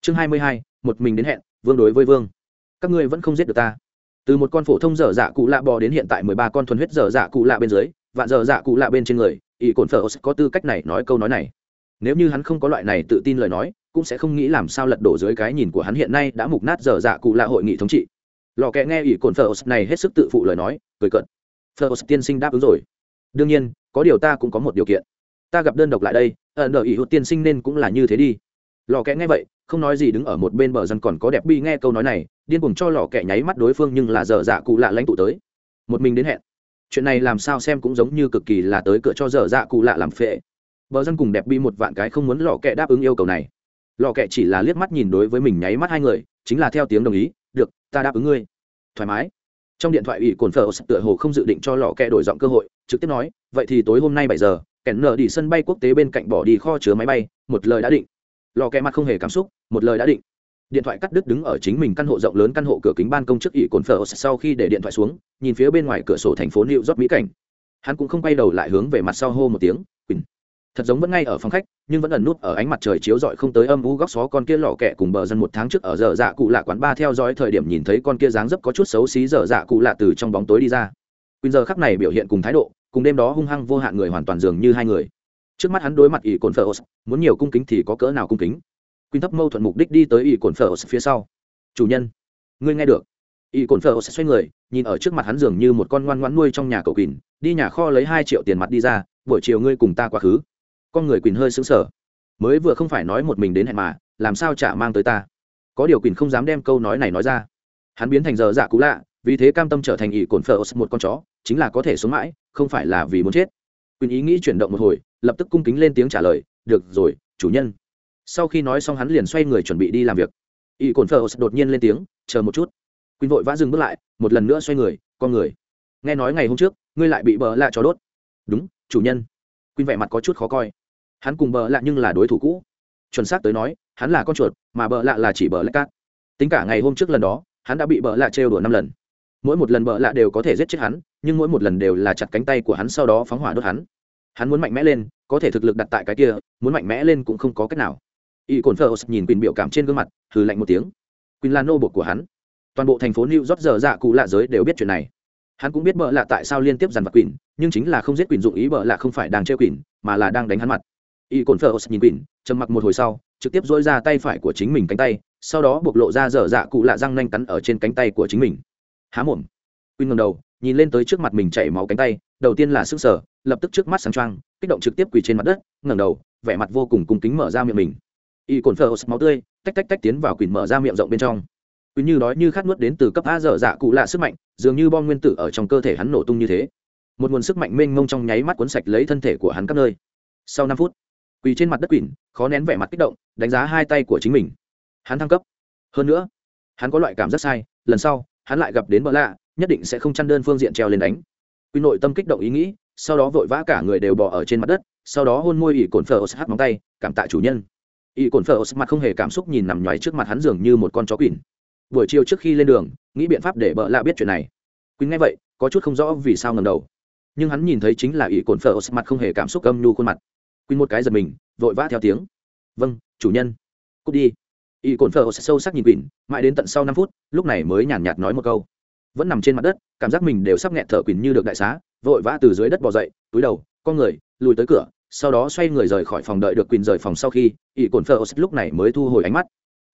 Chương hai mươi hai, một mình đến hẹn vương đối với vương. Các ngươi vẫn không giết được ta. Từ một con phổ thông dở dạ cụ lạ bò đến hiện tại mười ba con thuần huyết dở dạ cụ lạ bên dưới, vạn dở dạ cụ lạ bên trên người, ỷ cồn phở có tư cách này nói câu nói này. Nếu như hắn không có loại này tự tin lời nói, cũng sẽ không nghĩ làm sao lật đổ dưới cái nhìn của hắn hiện nay đã mục nát dở dạ cụ lạ hội nghị thống trị. Lò kẹ nghe ỷ cồn phở này hết sức tự phụ lời nói, cười cận phở tiên sinh đáp ứng rồi. Đương nhiên, có điều ta cũng có một điều kiện. Ta gặp đơn độc lại đây, ẩn đợi ỷ hụt tiên sinh nên cũng là như thế đi lò kẹ nghe vậy, không nói gì đứng ở một bên bờ dân còn có đẹp bi nghe câu nói này, điên cuồng cho lò kẹ nháy mắt đối phương nhưng là dở dạ cụ lạ lãnh tụ tới. Một mình đến hẹn. Chuyện này làm sao xem cũng giống như cực kỳ là tới cửa cho dở dạ cụ lạ làm phệ. Bờ dân cùng đẹp bi một vạn cái không muốn lò kẹ đáp ứng yêu cầu này. Lò kẹ chỉ là liếc mắt nhìn đối với mình nháy mắt hai người, chính là theo tiếng đồng ý, được, ta đáp ứng ngươi. Thoải mái. Trong điện thoại ủy cồn phở tựa hồ không dự định cho lò kẹ đổi giọng cơ hội, trực tiếp nói, vậy thì tối hôm nay bảy giờ, kẻn nở đi sân bay quốc tế bên cạnh bỏ đi kho chứa máy bay, một lời đã định lò kẹ mặt không hề cảm xúc, một lời đã định. Điện thoại cắt đứt đứng ở chính mình căn hộ rộng lớn căn hộ cửa kính ban công trước ỷ cồn phở sau khi để điện thoại xuống, nhìn phía bên ngoài cửa sổ thành phố new york mỹ cảnh. Hắn cũng không quay đầu lại hướng về mặt sau hô một tiếng, quỳnh. Thật giống vẫn ngay ở phòng khách, nhưng vẫn ẩn nút ở ánh mặt trời chiếu rọi không tới âm u góc xó con kia lò kẹ cùng bờ dân một tháng trước ở giờ dạ cụ lạ quán ba theo dõi thời điểm nhìn thấy con kia dáng dấp có chút xấu xí giờ dạ cụ lạ từ trong bóng tối đi ra. Quỳnh giờ khắc này biểu hiện cùng thái độ, cùng đêm đó hung hăng vô hạn người hoàn toàn dường như hai người trước mắt hắn đối mặt ỷ cồn phở muốn nhiều cung kính thì có cỡ nào cung kính? Quyên thấp mâu thuẫn mục đích đi tới ỷ cồn phở phía sau. Chủ nhân, ngươi nghe được. Ỷ cồn phở xoay người, nhìn ở trước mặt hắn dường như một con ngoan ngoãn nuôi trong nhà cậu quỳnh, đi nhà kho lấy hai triệu tiền mặt đi ra, buổi chiều ngươi cùng ta quá khứ. Con người quỳnh hơi xứng sở mới vừa không phải nói một mình đến hẹn mà, làm sao chả mang tới ta? Có điều quỳnh không dám đem câu nói này nói ra. Hắn biến thành giờ giả cũ lạ, vì thế cam tâm trở thành ỷ cồn phở một con chó, chính là có thể sống mãi, không phải là vì muốn chết quỳnh ý nghĩ chuyển động một hồi, lập tức cung kính lên tiếng trả lời, được rồi, chủ nhân. Sau khi nói xong hắn liền xoay người chuẩn bị đi làm việc. Y cồn phơ đột nhiên lên tiếng, chờ một chút. Quỳnh vội vã dừng bước lại, một lần nữa xoay người, con người, nghe nói ngày hôm trước, ngươi lại bị bờ lạ cho đốt. Đúng, chủ nhân. Quỳnh vẻ mặt có chút khó coi. Hắn cùng bờ lạ nhưng là đối thủ cũ. Chuẩn xác tới nói, hắn là con chuột, mà bờ lạ là chỉ bờ lạ cát. Tính cả ngày hôm trước lần đó, hắn đã bị bờ lạ trêu đùa năm lần mỗi một lần bợ lạ đều có thể giết chết hắn, nhưng mỗi một lần đều là chặt cánh tay của hắn sau đó phóng hỏa đốt hắn. Hắn muốn mạnh mẽ lên, có thể thực lực đặt tại cái kia, muốn mạnh mẽ lên cũng không có cách nào. Y cồn phơ nhìn quyền biểu cảm trên gương mặt, hừ lạnh một tiếng. Quyền là nô bột của hắn. Toàn bộ thành phố new york giờ dạ cụ lạ giới đều biết chuyện này. Hắn cũng biết bợ lạ tại sao liên tiếp dằn vặt quyền nhưng chính là không giết quyền dụng ý bợ lạ không phải đang chơi quyền mà là đang đánh hắn mặt. Y cồn phơ nhìn quyền trầm mặc một hồi sau, trực tiếp dỗi ra tay phải của chính mình cánh tay, sau đó bộc lộ ra dở dạ cụ lạ răng nanh cắn ở trên cánh tay của chính mình há mồm. Quy ngầm đầu, nhìn lên tới trước mặt mình chảy máu cánh tay, đầu tiên là sức sở, lập tức trước mắt sáng trăng kích động trực tiếp quỳ trên mặt đất, ngẩng đầu, vẻ mặt vô cùng cung kính mở ra miệng mình. Y cồn phở máu tươi, tách tách tách tiến vào quỳnh mở ra miệng rộng bên trong. Quỳnh như đói như khát nuốt đến từ cấp a dở dạ cụ lạ sức mạnh, dường như bom nguyên tử ở trong cơ thể hắn nổ tung như thế. Một nguồn sức mạnh mênh mông trong nháy mắt cuốn sạch lấy thân thể của hắn các nơi. Sau năm phút, quỳ trên mặt đất quỳnh, khó nén vẻ mặt kích động, đánh giá hai tay của chính mình. Hắn thăng cấp. Hơn nữa, hắn có loại cảm giác sai, lần sau hắn lại gặp đến bỡ lạ, nhất định sẽ không chăn đơn phương diện treo lên đánh. Quy nội tâm kích động ý nghĩ, sau đó vội vã cả người đều bỏ ở trên mặt đất, sau đó hôn môi ỷ cồn phở hát móng tay, cảm tạ chủ nhân. Ỷ cồn phở mặt không hề cảm xúc nhìn nằm nhoài trước mặt hắn dường như một con chó quỳnh buổi chiều trước khi lên đường, nghĩ biện pháp để bợ lạ biết chuyện này. Quỳnh nghe vậy, có chút không rõ vì sao ngầm đầu. Nhưng hắn nhìn thấy chính là ỷ cồn phở mặt không hề cảm xúc âm nhu khuôn mặt. Quỳnh một cái giật mình, vội vã theo tiếng. Vâng chủ nhân. Cút đi. Y cồn phở sâu sắc nhìn quỳnh, mãi đến tận sau năm phút, lúc này mới nhàn nhạt nói một câu. Vẫn nằm trên mặt đất, cảm giác mình đều sắp nghẹn thở quỳnh như được đại xá, vội vã từ dưới đất bò dậy, túi đầu, con người, lùi tới cửa, sau đó xoay người rời khỏi phòng đợi được quỳnh rời phòng sau khi, Y cồn Phở lúc này mới thu hồi ánh mắt.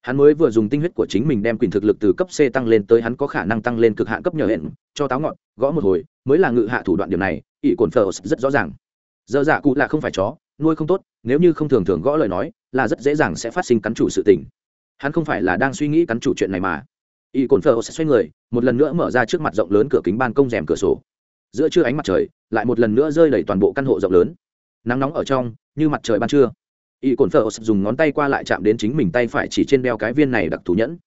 Hắn mới vừa dùng tinh huyết của chính mình đem quyền thực lực từ cấp c tăng lên tới hắn có khả năng tăng lên cực hạn cấp nhờ hẹn, cho táo ngọn, gõ một hồi, mới là ngự hạ thủ đoạn điều này ỷ cồn Phở rất rõ ràng. Dơ dạ cụ là không phải chó, nuôi không tốt, nếu như không thường thường gõ lời nói, là rất dễ dàng sẽ phát sinh cắn chủ sự tình hắn không phải là đang suy nghĩ cắn chủ chuyện này mà. Y cồn phở sẽ xoay người, một lần nữa mở ra trước mặt rộng lớn cửa kính ban công rèm cửa sổ. Giữa trưa ánh mặt trời, lại một lần nữa rơi đầy toàn bộ căn hộ rộng lớn. Nắng nóng ở trong, như mặt trời ban trưa. Y cồn phở dùng ngón tay qua lại chạm đến chính mình tay phải chỉ trên đeo cái viên này đặc thù nhẫn.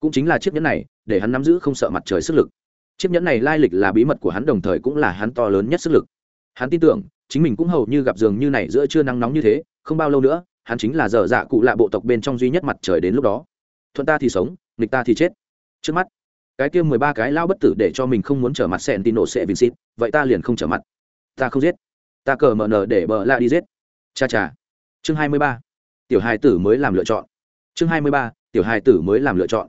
Cũng chính là chiếc nhẫn này, để hắn nắm giữ không sợ mặt trời sức lực. Chiếc nhẫn này lai lịch là bí mật của hắn, đồng thời cũng là hắn to lớn nhất sức lực. Hắn tin tưởng, chính mình cũng hầu như gặp giường như này giữa trưa nắng nóng như thế, không bao lâu nữa hắn chính là dở dạ cụ lạ bộ tộc bên trong duy nhất mặt trời đến lúc đó. Thuận ta thì sống, nghịch ta thì chết. Trước mắt, cái kia mười ba cái lao bất tử để cho mình không muốn trở mặt sẹn tin nổ sẽ vincit vậy ta liền không trở mặt. Ta không giết. Ta cờ mở nở để bờ la đi giết. Cha cha. Chương hai mươi ba. Tiểu hai tử mới làm lựa chọn. Chương hai mươi ba, tiểu hai tử mới làm lựa chọn.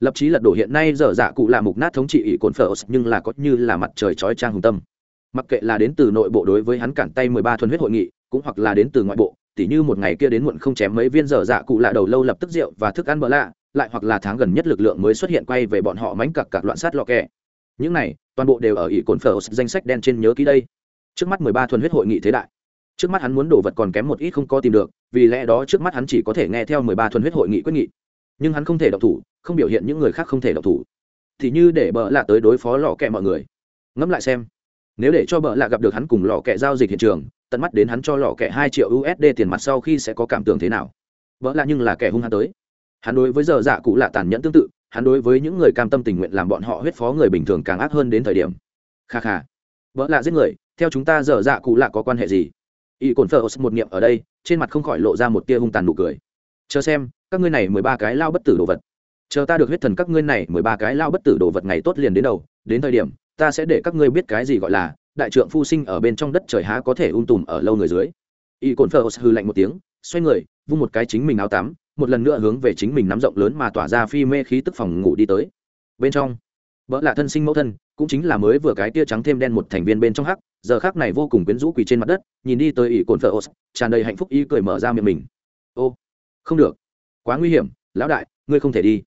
Lập chí lật đổ hiện nay dở dạ cụ là mục nát thống trị ỷ cồn phở, nhưng là có như là mặt trời chói trang hùng tâm. Mặc kệ là đến từ nội bộ đối với hắn cản tay mười ba thuần huyết hội nghị, cũng hoặc là đến từ ngoại bộ tỉ như một ngày kia đến muộn không chém mấy viên dở dạ cụ lạ đầu lâu lập tức rượu và thức ăn bỡ lạ, lại hoặc là tháng gần nhất lực lượng mới xuất hiện quay về bọn họ mánh cặc cặc loạn sát lọ kẹ. Những này, toàn bộ đều ở ỷ cồn phở danh sách đen trên nhớ ký đây. Trước mắt mười ba thuần huyết hội nghị thế đại. Trước mắt hắn muốn đổ vật còn kém một ít không có tìm được, vì lẽ đó trước mắt hắn chỉ có thể nghe theo mười ba thuần huyết hội nghị quyết nghị. Nhưng hắn không thể độc thủ, không biểu hiện những người khác không thể độc thủ. Thì như để bợ lạ tới đối phó lọ kẹ mọi người. Ngẫm lại xem, nếu để cho bợ lạ gặp được hắn cùng lọ kẹ giao dịch hiện trường tận mắt đến hắn cho lọ kẻ hai triệu usd tiền mặt sau khi sẽ có cảm tưởng thế nào. Vỡ lạ nhưng là kẻ hung hắn tới. Hắn đối với giờ dạ cụ lạ tàn nhẫn tương tự, hắn đối với những người cam tâm tình nguyện làm bọn họ huyết phó người bình thường càng ác hơn đến thời điểm. Kha kha. Vỡ lạ giết người, theo chúng ta giờ dạ cụ lạ có quan hệ gì? Y cồn phơ một niệm ở đây, trên mặt không khỏi lộ ra một tia hung tàn nụ cười. Chờ xem, các ngươi này mười ba cái lao bất tử đồ vật. Chờ ta được huyết thần các ngươi này mười ba cái lao bất tử đồ vật ngày tốt liền đến đầu, đến thời điểm, ta sẽ để các ngươi biết cái gì gọi là đại trượng phu sinh ở bên trong đất trời há có thể ung tùm ở lâu người dưới. Y cồn phơ hư lạnh một tiếng, xoay người, vung một cái chính mình áo tắm, một lần nữa hướng về chính mình nắm rộng lớn mà tỏa ra phi mê khí tức phòng ngủ đi tới. Bên trong, vợ là thân sinh mẫu thân, cũng chính là mới vừa cái tia trắng thêm đen một thành viên bên trong hắc, giờ khác này vô cùng quyến rũ quỳ trên mặt đất, nhìn đi tới ỷ cồn phở ос tràn đầy hạnh phúc y cười mở ra miệng mình. Ô, không được, quá nguy hiểm, lão đại, ngươi không thể đi.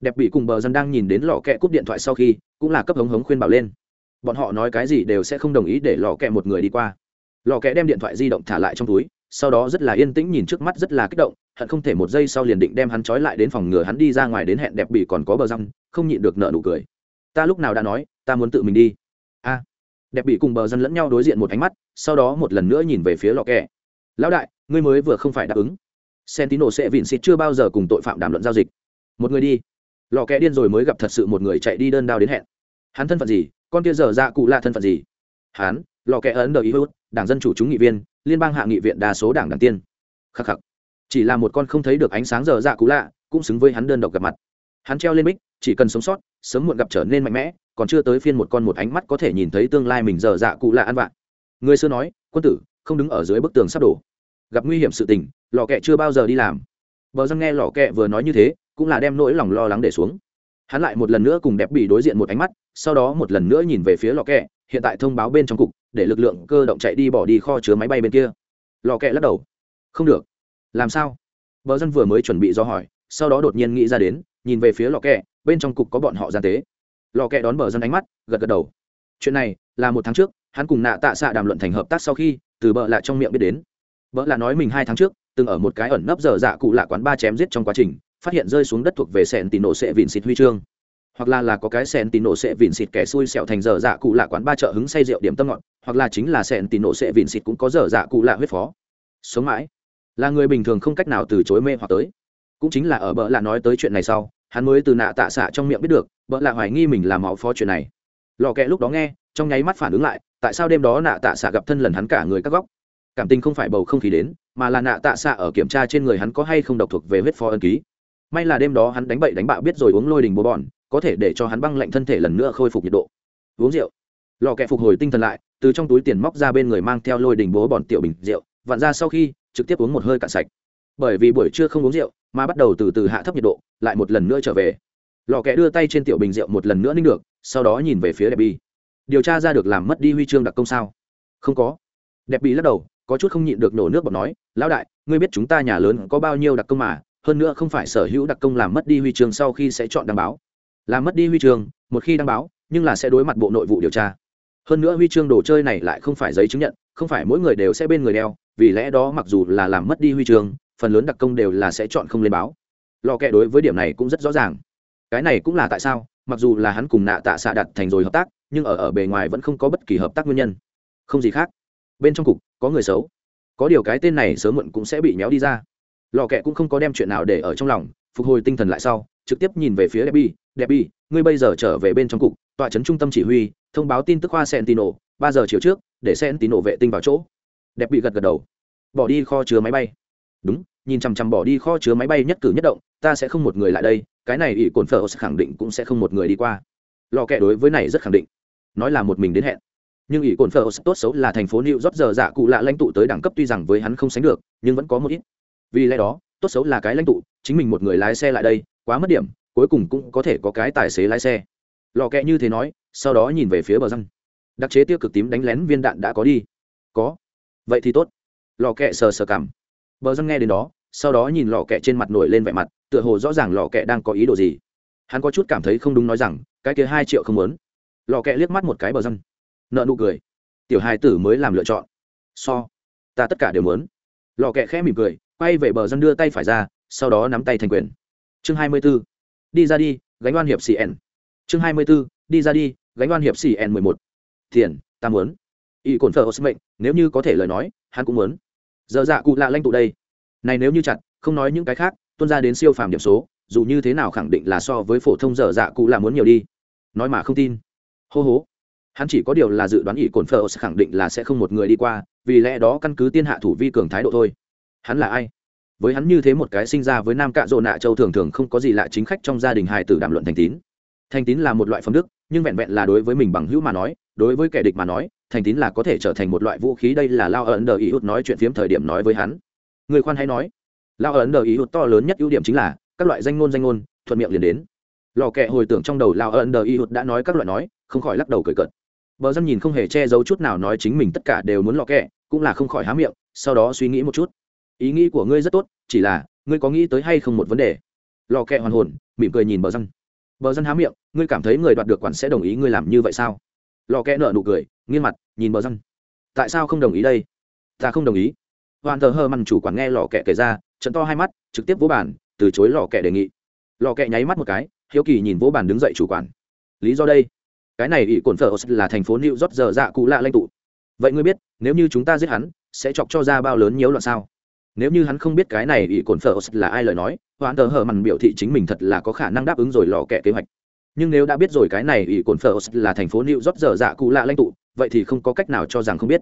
Đẹp bị cùng bờ dân đang nhìn đến lò kẹ cúp điện thoại sau khi, cũng là cấp hống hống khuyên bảo lên bọn họ nói cái gì đều sẽ không đồng ý để lò kẹ một người đi qua. Lò kẹ đem điện thoại di động thả lại trong túi, sau đó rất là yên tĩnh nhìn trước mắt rất là kích động, hận không thể một giây sau liền định đem hắn trói lại đến phòng ngừa hắn đi ra ngoài đến hẹn đẹp bị còn có bờ răng, không nhịn được nợ nụ cười. Ta lúc nào đã nói, ta muốn tự mình đi. A. Đẹp bị cùng bờ răng lẫn nhau đối diện một ánh mắt, sau đó một lần nữa nhìn về phía lò kẹ. Lão đại, ngươi mới vừa không phải đáp ứng. Sentino sẽ vịn xịt chưa bao giờ cùng tội phạm đàm luận giao dịch. Một người đi. Lò kẹ điên rồi mới gặp thật sự một người chạy đi đơn đao đến hẹn. Hắn thân phận gì? Con kia dở dạ cụ là thân phận gì? Hắn lò kẽ ấn đờ ý hút đảng dân chủ chúng nghị viên, liên bang hạ nghị viện đa số đảng đảng tiên. Khắc khắc. Chỉ là một con không thấy được ánh sáng dở dạ cụ lạ, cũng xứng với hắn đơn độc gặp mặt. Hắn treo lên bích, chỉ cần sống sót, sớm muộn gặp trở nên mạnh mẽ, còn chưa tới phiên một con một ánh mắt có thể nhìn thấy tương lai mình dở dạ cụ lạ ăn vạ. Người xưa nói, quân tử, không đứng ở dưới bức tường sắp đổ. Gặp nguy hiểm sự tình, lò kẹ chưa bao giờ đi làm. Bờ dân nghe lò kẹ vừa nói như thế, cũng là đem nỗi lòng lo lắng để xuống hắn lại một lần nữa cùng đẹp bị đối diện một ánh mắt, sau đó một lần nữa nhìn về phía lò kẹ, hiện tại thông báo bên trong cục, để lực lượng cơ động chạy đi bỏ đi kho chứa máy bay bên kia. Lò kẹ lắc đầu. Không được. Làm sao? Bờ dân vừa mới chuẩn bị do hỏi, sau đó đột nhiên nghĩ ra đến, nhìn về phía lò kẹ, bên trong cục có bọn họ gian tế. Lò kẹ đón bờ dân ánh mắt, gật gật đầu. Chuyện này, là một tháng trước, hắn cùng nạ tạ xạ đàm luận thành hợp tác sau khi, từ bờ lại trong miệng biết đến. Bờ là nói mình hai tháng trước, từng ở một cái ẩn nấp dở dạ cụ lạ quán ba chém giết trong quá trình phát hiện rơi xuống đất thuộc về sẹn tì nổ sẽ vịn xịt huy chương. Hoặc là là có cái sẹn tì nổ sẽ vịn xịt kẻ xui xẹo thành dở dạ cụ lạ quán ba chợ hứng say rượu điểm tâm ngọt, hoặc là chính là sẹn tì nổ sẽ vịn xịt cũng có dở dạ cụ lạ huyết phó. Sống mãi. Là người bình thường không cách nào từ chối mê hoặc tới. Cũng chính là ở bỡ lạ nói tới chuyện này sau, hắn mới từ nạ tạ xạ trong miệng biết được bỡ lạ hoài nghi mình là máu phó chuyện này. Lò kẹ lúc đó nghe, trong nháy mắt phản ứng lại, tại sao đêm đó nạ tạ xạ gặp thân lần hắn cả người các góc? Cảm tình không phải bầu không khí đến, mà là nạ tạ xạ ở kiểm tra trên người hắn có hay không độc thuộc về huyết phó ân ký may là đêm đó hắn đánh bậy đánh bạo biết rồi uống lôi đình bố bòn có thể để cho hắn băng lạnh thân thể lần nữa khôi phục nhiệt độ. Uống rượu. Lò kẹ phục hồi tinh thần lại, từ trong túi tiền móc ra bên người mang theo lôi đình bố bòn tiểu bình rượu, vặn ra sau khi, trực tiếp uống một hơi cạn sạch. Bởi vì buổi trưa không uống rượu, mà bắt đầu từ từ hạ thấp nhiệt độ, lại một lần nữa trở về. Lò kẹ đưa tay trên tiểu bình rượu một lần nữa ninh được, sau đó nhìn về phía đẹp bi. Điều tra ra được làm mất đi huy chương đặc công sao? Không có. Đẹp bi lắc đầu, có chút không nhịn được nổ nước bọt nói, lão đại, ngươi biết chúng ta nhà lớn có bao nhiêu đặc công mà hơn nữa không phải sở hữu đặc công làm mất đi huy chương sau khi sẽ chọn đăng báo. Làm mất đi huy chương, một khi đăng báo, nhưng là sẽ đối mặt bộ nội vụ điều tra. Hơn nữa huy chương đồ chơi này lại không phải giấy chứng nhận, không phải mỗi người đều sẽ bên người đeo, vì lẽ đó mặc dù là làm mất đi huy chương, phần lớn đặc công đều là sẽ chọn không lên báo. Lò kẹ đối với điểm này cũng rất rõ ràng. Cái này cũng là tại sao, mặc dù là hắn cùng nạ tạ xạ đặt thành rồi hợp tác, nhưng ở ở bề ngoài vẫn không có bất kỳ hợp tác nguyên nhân. Không gì khác. Bên trong cục, có người xấu. Có điều cái tên này sớm muộn cũng sẽ bị méo đi ra lò kẹ cũng không có đem chuyện nào để ở trong lòng, phục hồi tinh thần lại sau, trực tiếp nhìn về phía debbie. Debbie, ngươi bây giờ trở về bên trong cục, tọa trấn trung tâm chỉ huy, thông báo tin tức khoa sentino ba giờ chiều trước, để sentino vệ tinh vào chỗ. Đẹp bị gật gật đầu. Bỏ đi kho chứa máy bay. Đúng, nhìn chằm chằm bỏ đi kho chứa máy bay nhất cử nhất động, ta sẽ không một người lại đây, cái này ỷ cồn phở khẳng định cũng sẽ không một người đi qua. Lò kẹ đối với này rất khẳng định. Nói là một mình đến hẹn. Nhưng ỷ cồn phở tốt xấu là thành phố new york giờ dạ cụ lạ lãnh tụ tới đẳng cấp tuy rằng với hắn không sánh được, nhưng vẫn có một ít vì lẽ đó, tốt xấu là cái lãnh tụ, chính mình một người lái xe lại đây, quá mất điểm, cuối cùng cũng có thể có cái tài xế lái xe. Lò kẹ như thế nói, sau đó nhìn về phía bờ răng. Đặc chế tiêu cực tím đánh lén viên đạn đã có đi. Có. Vậy thì tốt. Lò kẹ sờ sờ cảm. Bờ răng nghe đến đó, sau đó nhìn lò kẹ trên mặt nổi lên vẻ mặt, tựa hồ rõ ràng lò kẹ đang có ý đồ gì. Hắn có chút cảm thấy không đúng nói rằng, cái kia hai triệu không muốn. Lò kẹ liếc mắt một cái bờ răng. Nợ nụ cười. Tiểu hai tử mới làm lựa chọn. So. Ta tất cả đều muốn lò kẹ khẽ mỉm cười, quay về bờ dân đưa tay phải ra, sau đó nắm tay thành quyền. Chương hai mươi b ố đi ra đi, gánh oan hiệp cn chương hai mươi b ố đi ra đi, gánh oan hiệp cn mười một. Tiền, ta muốn. Y cồn phở mệnh nếu như có thể lời nói, hắn cũng muốn. Giờ dạ cụ lạ lanh tụ đây. Này nếu như chặt, không nói những cái khác, tuân ra đến siêu phàm điểm số, dù như thế nào khẳng định là so với phổ thông dở dạ cụ là muốn nhiều đi. Nói mà không tin. Hô hố hắn chỉ có điều là dự đoán ỷ cồn phơ khẳng định là sẽ không một người đi qua vì lẽ đó căn cứ tiên hạ thủ vi cường thái độ thôi. Hắn là ai? Với hắn như thế một cái sinh ra với nam cạ rộ nạ châu thường thường không có gì lạ chính khách trong gia đình hài tử đàm luận thành tín. Thành tín là một loại phẩm đức, nhưng vẹn vẹn là đối với mình bằng hữu mà nói, đối với kẻ địch mà nói, thành tín là có thể trở thành một loại vũ khí. Đây là lao ấn đờ ý hút nói chuyện phiếm thời điểm nói với hắn. Người khoan hay nói. Lao ấn đờ ý hút to lớn nhất ưu điểm chính là, các loại danh ngôn danh ngôn, thuận miệng liền đến. Lò kẹ hồi tưởng trong đầu lao ấn đờ ý hút đã nói các loại nói, không khỏi lắc đầu cười cợt bờ dân nhìn không hề che giấu chút nào nói chính mình tất cả đều muốn lò kẹ, cũng là không khỏi há miệng, sau đó suy nghĩ một chút. Ý nghĩ của ngươi rất tốt, chỉ là, ngươi có nghĩ tới hay không một vấn đề? Lò kẹ hoàn hồn, mỉm cười nhìn bờ dân bờ dân há miệng, ngươi cảm thấy người đoạt được quản sẽ đồng ý ngươi làm như vậy sao? Lò kẹ nợ nụ cười, nghiêng mặt, nhìn bờ dân tại sao không đồng ý đây? Ta không đồng ý. Hoàn thờ hơ mằn chủ quản nghe lò kẹ kể ra, trận to hai mắt, trực tiếp vỗ bàn, từ chối lò kẹ đề nghị. Lò kẹ nháy mắt một cái, hiếu kỳ nhìn vỗ bàn đứng dậy chủ quản. Lý do đây? Cái này ỷ cồn phở là thành phố new york giờ dạ cụ lạ lãnh tụ. Vậy ngươi biết, nếu như chúng ta giết hắn, sẽ chọc cho ra bao lớn nhiễu loạn sao? Nếu như hắn không biết cái này ỷ cồn phở là ai lời nói hoãn tờ Hở mằn biểu thị chính mình thật là có khả năng đáp ứng rồi lò kẹ kế hoạch. Nhưng nếu đã biết rồi cái này ỷ cồn phở là thành phố new york giờ dạ cụ lạ lãnh tụ, vậy thì không có cách nào cho rằng không biết.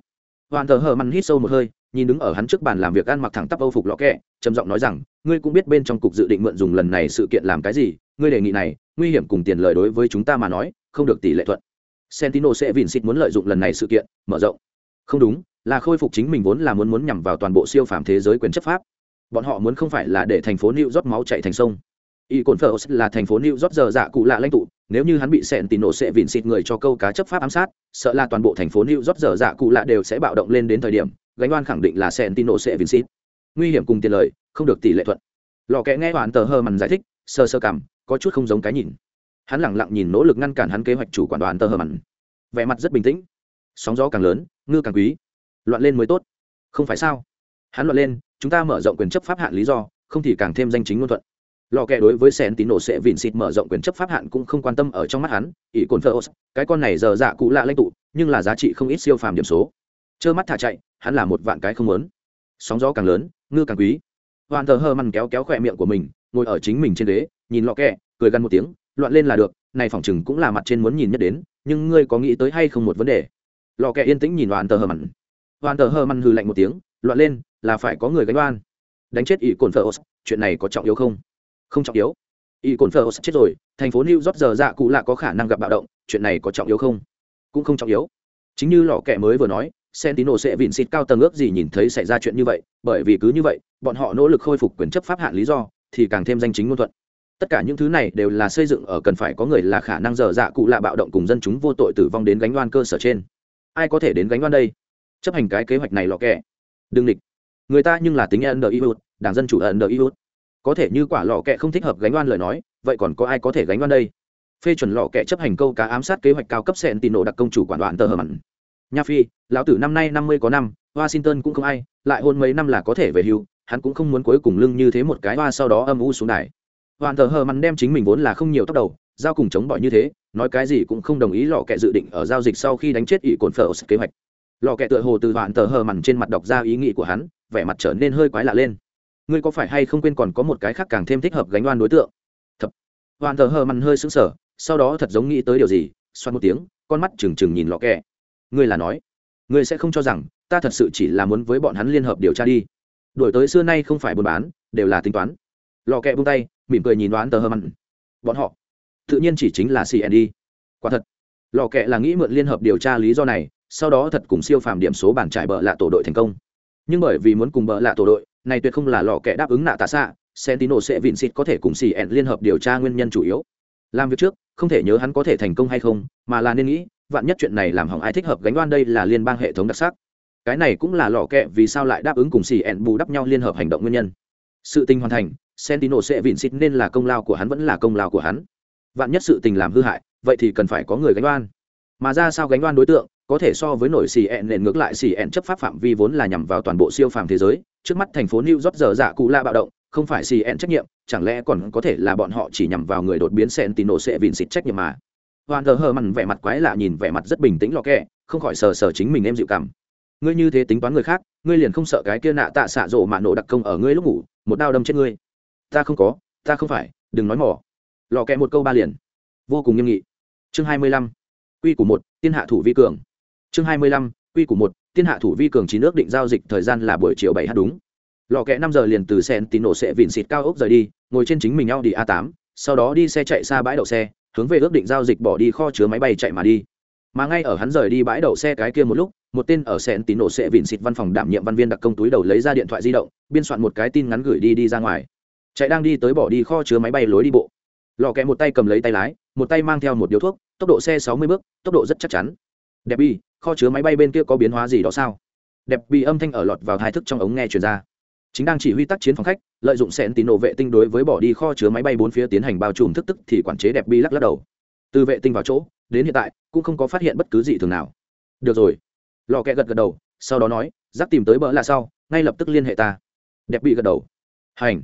Hoãn tờ Hở mằn hít sâu một hơi, nhìn đứng ở hắn trước bàn làm việc ăn mặc thẳng tắp âu phục lọ kẹ trầm giọng nói rằng, ngươi cũng biết bên trong cục dự định mượn dùng lần này sự kiện làm cái gì, ngươi đề nghị này, nguy hiểm cùng tiền lời đối với chúng ta mà nói không được tỷ lệ thuận. Sentino sẽ vìn xịt muốn lợi dụng lần này sự kiện, mở rộng. Không đúng, là khôi phục chính mình vốn là muốn muốn nhằm vào toàn bộ siêu phàm thế giới quyền chấp pháp. Bọn họ muốn không phải là để thành phố new york máu chạy thành sông. Y cồn phở là thành phố new york giờ dạ cụ lạ lãnh tụ, nếu như hắn bị sẹn tín nổ sẽ vịn xịt người cho câu cá chấp pháp ám sát, sợ là toàn bộ thành phố new york giờ dạ cụ lạ đều sẽ bạo động lên đến thời điểm, gánh oan khẳng định là sẹn nổ sẽ vịn xịt. Nguy hiểm cùng tiền lợi không được tỷ lệ thuận. Lò kẽ nghe hoàn tờ hơ mằn giải thích, sơ sơ cảm, có chút không giống cái nhìn hắn lẳng lặng nhìn nỗ lực ngăn cản hắn kế hoạch chủ quản đoàn tờ hờ mặn. Vẻ mặt rất bình tĩnh. Sóng gió càng lớn, ngư càng quý. Loạn lên mới tốt. Không phải sao? Hắn loạn lên, chúng ta mở rộng quyền chấp pháp hạn lý do, không thì càng thêm danh chính ngôn thuận. Lò kẹ đối với sen tín nổ sẽ vìn xịt mở rộng quyền chấp pháp hạn cũng không quan tâm ở trong mắt hắn, ỷ cồn phơ cái con này giờ dạ cụ lạ lãnh tụ, nhưng là giá trị không ít siêu phàm điểm số. Trơ mắt thả chạy, hắn là một vạn cái không lớn sóng gió càng lớn, ngư càng quý. Hoàn thờ hơ mằn kéo kéo khỏe miệng của mình, ngồi ở chính mình trên ghế nhìn lọ kẹ cười gằn một tiếng loạn lên là được này phỏng chừng cũng là mặt trên muốn nhìn nhất đến nhưng ngươi có nghĩ tới hay không một vấn đề? Lò kẹ yên tĩnh nhìn Đoàn tờ hờ mặn. Đoàn tờ hờ mặn hừ lạnh một tiếng loạn lên là phải có người gánh oan. Đánh chết ỷ cồn phở. chuyện này có trọng yếu không? Không trọng yếu. Ỷ cồn phở chết rồi thành phố new york giờ dạ cụ lạ có khả năng gặp bạo động chuyện này có trọng yếu không? Cũng không trọng yếu. Chính như lò kẹ mới vừa nói Sentino sẽ vịn xịt cao tầng ước gì nhìn thấy xảy ra chuyện như vậy, bởi vì cứ như vậy, bọn họ nỗ lực khôi phục quyền chấp pháp hạn lý do, thì càng thêm danh chính ngôn thuận tất cả những thứ này đều là xây dựng ở cần phải có người là khả năng dở dạ cụ lạ bạo động cùng dân chúng vô tội tử vong đến gánh đoan cơ sở trên. Ai có thể đến gánh đoan đây? Chấp hành cái kế hoạch này lọ kẹ. Đừng địch. Người ta nhưng là tính ẩn đờ iút đảng dân chủ ẩn đờ iút có thể như quả lọ kẹ không thích hợp gánh đoan lời nói, vậy còn có ai có thể gánh đoan đây? Phê chuẩn lọ kẹ chấp hành câu cá ám sát kế hoạch cao cấp sẹn tì nổ đặc công chủ quản đoạn tờ hờ mặn. Nha phi, lão tử năm nay năm mươi có năm, washington cũng không ai, lại hôn mấy năm là có thể về hưu, hắn cũng không muốn cuối cùng lưng như thế một cái hoa sau đó âm u xuống đài hoàn thờ hờ mắn đem chính mình vốn là không nhiều tóc đầu, giao cùng chống bọi như thế, nói cái gì cũng không đồng ý lò kẹ dự định ở giao dịch sau khi đánh chết ỷ cồn phở kế hoạch. Lò kẹ tựa hồ từ hoàn thờ hờ mặn trên mặt đọc ra ý nghĩ của hắn, vẻ mặt trở nên hơi quái lạ lên. Ngươi có phải hay không quên còn có một cái khác càng thêm thích hợp gánh oan đối tượng? Thật hoàn thờ hờ mặn hơi sững sờ, sau đó thật giống nghĩ tới điều gì xoan một tiếng, con mắt trừng trừng nhìn lò kẹ. Ngươi là nói, ngươi sẽ không cho rằng, ta thật sự chỉ là muốn với bọn hắn liên hợp điều tra đi. Đổi tới xưa nay không phải buôn bán, đều là tính toán. Lò kẹ buông tay mỉm cười nhìn đoán tờ hơ mặn bọn họ tự nhiên chỉ chính là cnd quả thật, lò kẹ là nghĩ mượn liên hợp điều tra lý do này, sau đó thật cùng siêu phàm điểm số bản trải bờ lạ tổ đội thành công. Nhưng bởi vì muốn cùng bờ lạ tổ đội, này tuyệt không là lò kẹ đáp ứng nạ tạ xạ sentino sẽ vịn xịt có thể cùng cn liên hợp điều tra nguyên nhân chủ yếu. Làm việc trước, không thể nhớ hắn có thể thành công hay không, mà là nên nghĩ, vạn nhất chuyện này làm hỏng ai thích hợp gánh đoan đây là liên bang hệ thống đặc sắc. Cái này cũng là lò kẹ vì sao lại đáp ứng cùng cn bù đắp nhau liên hợp hành động nguyên nhân. Sự tình hoàn thành Sentino sẽ vịn xịt nên là công lao của hắn vẫn là công lao của hắn. Vạn nhất sự tình làm hư hại, vậy thì cần phải có người gánh oan. Mà ra sao gánh oan đối tượng, có thể so với nổi xì ẹn nền ngược lại xì ẹn chấp pháp phạm vi vốn là nhằm vào toàn bộ siêu phàm thế giới, trước mắt thành phố New York giờ dạ cụ la bạo động, không phải xì ẹn trách nhiệm, chẳng lẽ còn có thể là bọn họ chỉ nhằm vào người đột biến Sentino sẽ vịn xịt trách nhiệm mà. Hoàn thờ hờ mặn vẻ mặt quái lạ nhìn vẻ mặt rất bình tĩnh lọ kẹ, không khỏi sờ sờ chính mình em dịu cảm. Ngươi như thế tính toán người khác, ngươi liền không sợ cái kia nạ tạ xạ rộ mà nổ đặc công ở ngươi lúc ngủ, một đao đâm chết ngươi ta không có, ta không phải, đừng nói mỏ. Lò kẹ một câu ba liền. Vô cùng nghiêm nghị. Chương hai mươi lăm. Quy của một, tiên hạ thủ vi cường. Chương hai mươi lăm, quy của một, tiên hạ thủ vi cường chín nước định giao dịch thời gian là buổi chiều bảy h đúng. Lò kẹ năm giờ liền từ sen tín nổ sẽ vịn xịt cao ốc rời đi, ngồi trên chính mình nhau đi a tám, sau đó đi xe chạy xa bãi đậu xe, hướng về ước định giao dịch bỏ đi kho chứa máy bay chạy mà đi. Mà ngay ở hắn rời đi bãi đậu xe cái kia một lúc, một tên ở sen tín nổ sẽ vịn xịt văn phòng đảm nhiệm văn viên đặc công túi đầu lấy ra điện thoại di động, biên soạn một cái tin ngắn gửi đi đi ra ngoài chạy đang đi tới bỏ đi kho chứa máy bay lối đi bộ. Lò kẹ một tay cầm lấy tay lái, một tay mang theo một điếu thuốc, tốc độ xe sáu mươi bước, tốc độ rất chắc chắn. Đẹp bi kho chứa máy bay bên kia có biến hóa gì đó sao? Đẹp bi âm thanh ở lọt vào hai thức trong ống nghe truyền ra. Chính đang chỉ huy tác chiến phòng khách, lợi dụng sẹn tín nổ vệ tinh đối với bỏ đi kho chứa máy bay bốn phía tiến hành bao trùm thức tức thì quản chế đẹp bi lắc lắc đầu. Từ vệ tinh vào chỗ, đến hiện tại, cũng không có phát hiện bất cứ gì thường nào. Được rồi. Lò kẹ gật gật đầu, sau đó nói giáp tìm tới bỡ là sau, ngay lập tức liên hệ ta. Đẹp bị gật đầu. Hành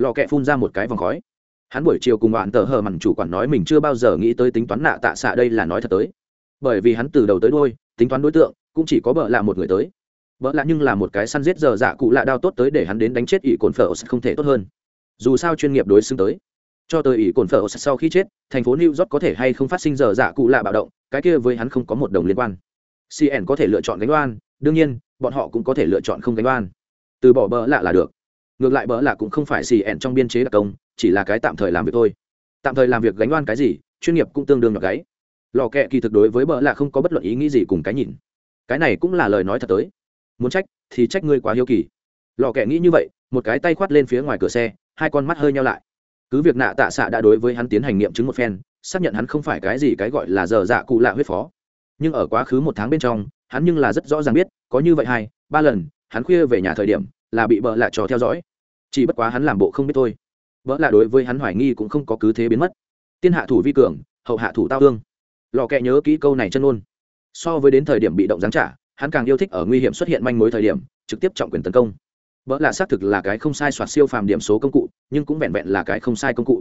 lò kẹ phun ra một cái vòng khói. Hắn buổi chiều cùng bạn tờ hờ mặn chủ quản nói mình chưa bao giờ nghĩ tới tính toán nạ tạ xạ đây là nói thật tới. Bởi vì hắn từ đầu tới đôi tính toán đối tượng, cũng chỉ có bợ là một người tới. Vợ lạ nhưng là một cái săn giết giờ dạ cụ lạ đao tốt tới để hắn đến đánh chết ỷ cồn phở không thể tốt hơn. Dù sao chuyên nghiệp đối xứng tới. Cho tới ỷ cồn phở sau khi chết, thành phố new york có thể hay không phát sinh giờ dạ cụ lạ bạo động, cái kia với hắn không có một đồng liên quan. Cn có thể lựa chọn gánh oan, đương nhiên, bọn họ cũng có thể lựa chọn không gánh oan. Từ bỏ bỡ lạ là được ngược lại bỡ là cũng không phải cn trong biên chế đặc công, chỉ là cái tạm thời làm việc thôi. Tạm thời làm việc gánh oan cái gì, chuyên nghiệp cũng tương đương nhọc gáy. Lò kẹ kỳ thực đối với bỡ là không có bất luận ý nghĩ gì cùng cái nhìn. Cái này cũng là lời nói thật tới. Muốn trách, thì trách ngươi quá hiếu kỳ. Lò kẹ nghĩ như vậy, một cái tay khoát lên phía ngoài cửa xe, hai con mắt hơi nhau lại. Cứ việc nạ tạ xạ đã đối với hắn tiến hành nghiệm chứng một phen, xác nhận hắn không phải cái gì cái gọi là giờ dạ cụ lạ huyết phó. Nhưng ở quá khứ một tháng bên trong, hắn nhưng là rất rõ ràng biết, có như vậy hai, ba lần, hắn khuya về nhà thời điểm, là bị bợ lạ trò theo dõi chỉ bất quá hắn làm bộ không biết thôi. Vợ là đối với hắn hoài nghi cũng không có cứ thế biến mất. Tiên hạ thủ vi cường, hậu hạ thủ tao thương. lò kẹ nhớ kỹ câu này chân ôn. So với đến thời điểm bị động giáng trả, hắn càng yêu thích ở nguy hiểm xuất hiện manh mối thời điểm, trực tiếp trọng quyền tấn công. Vợ là xác thực là cái không sai soạt siêu phàm điểm số công cụ, nhưng cũng vẹn vẹn là cái không sai công cụ.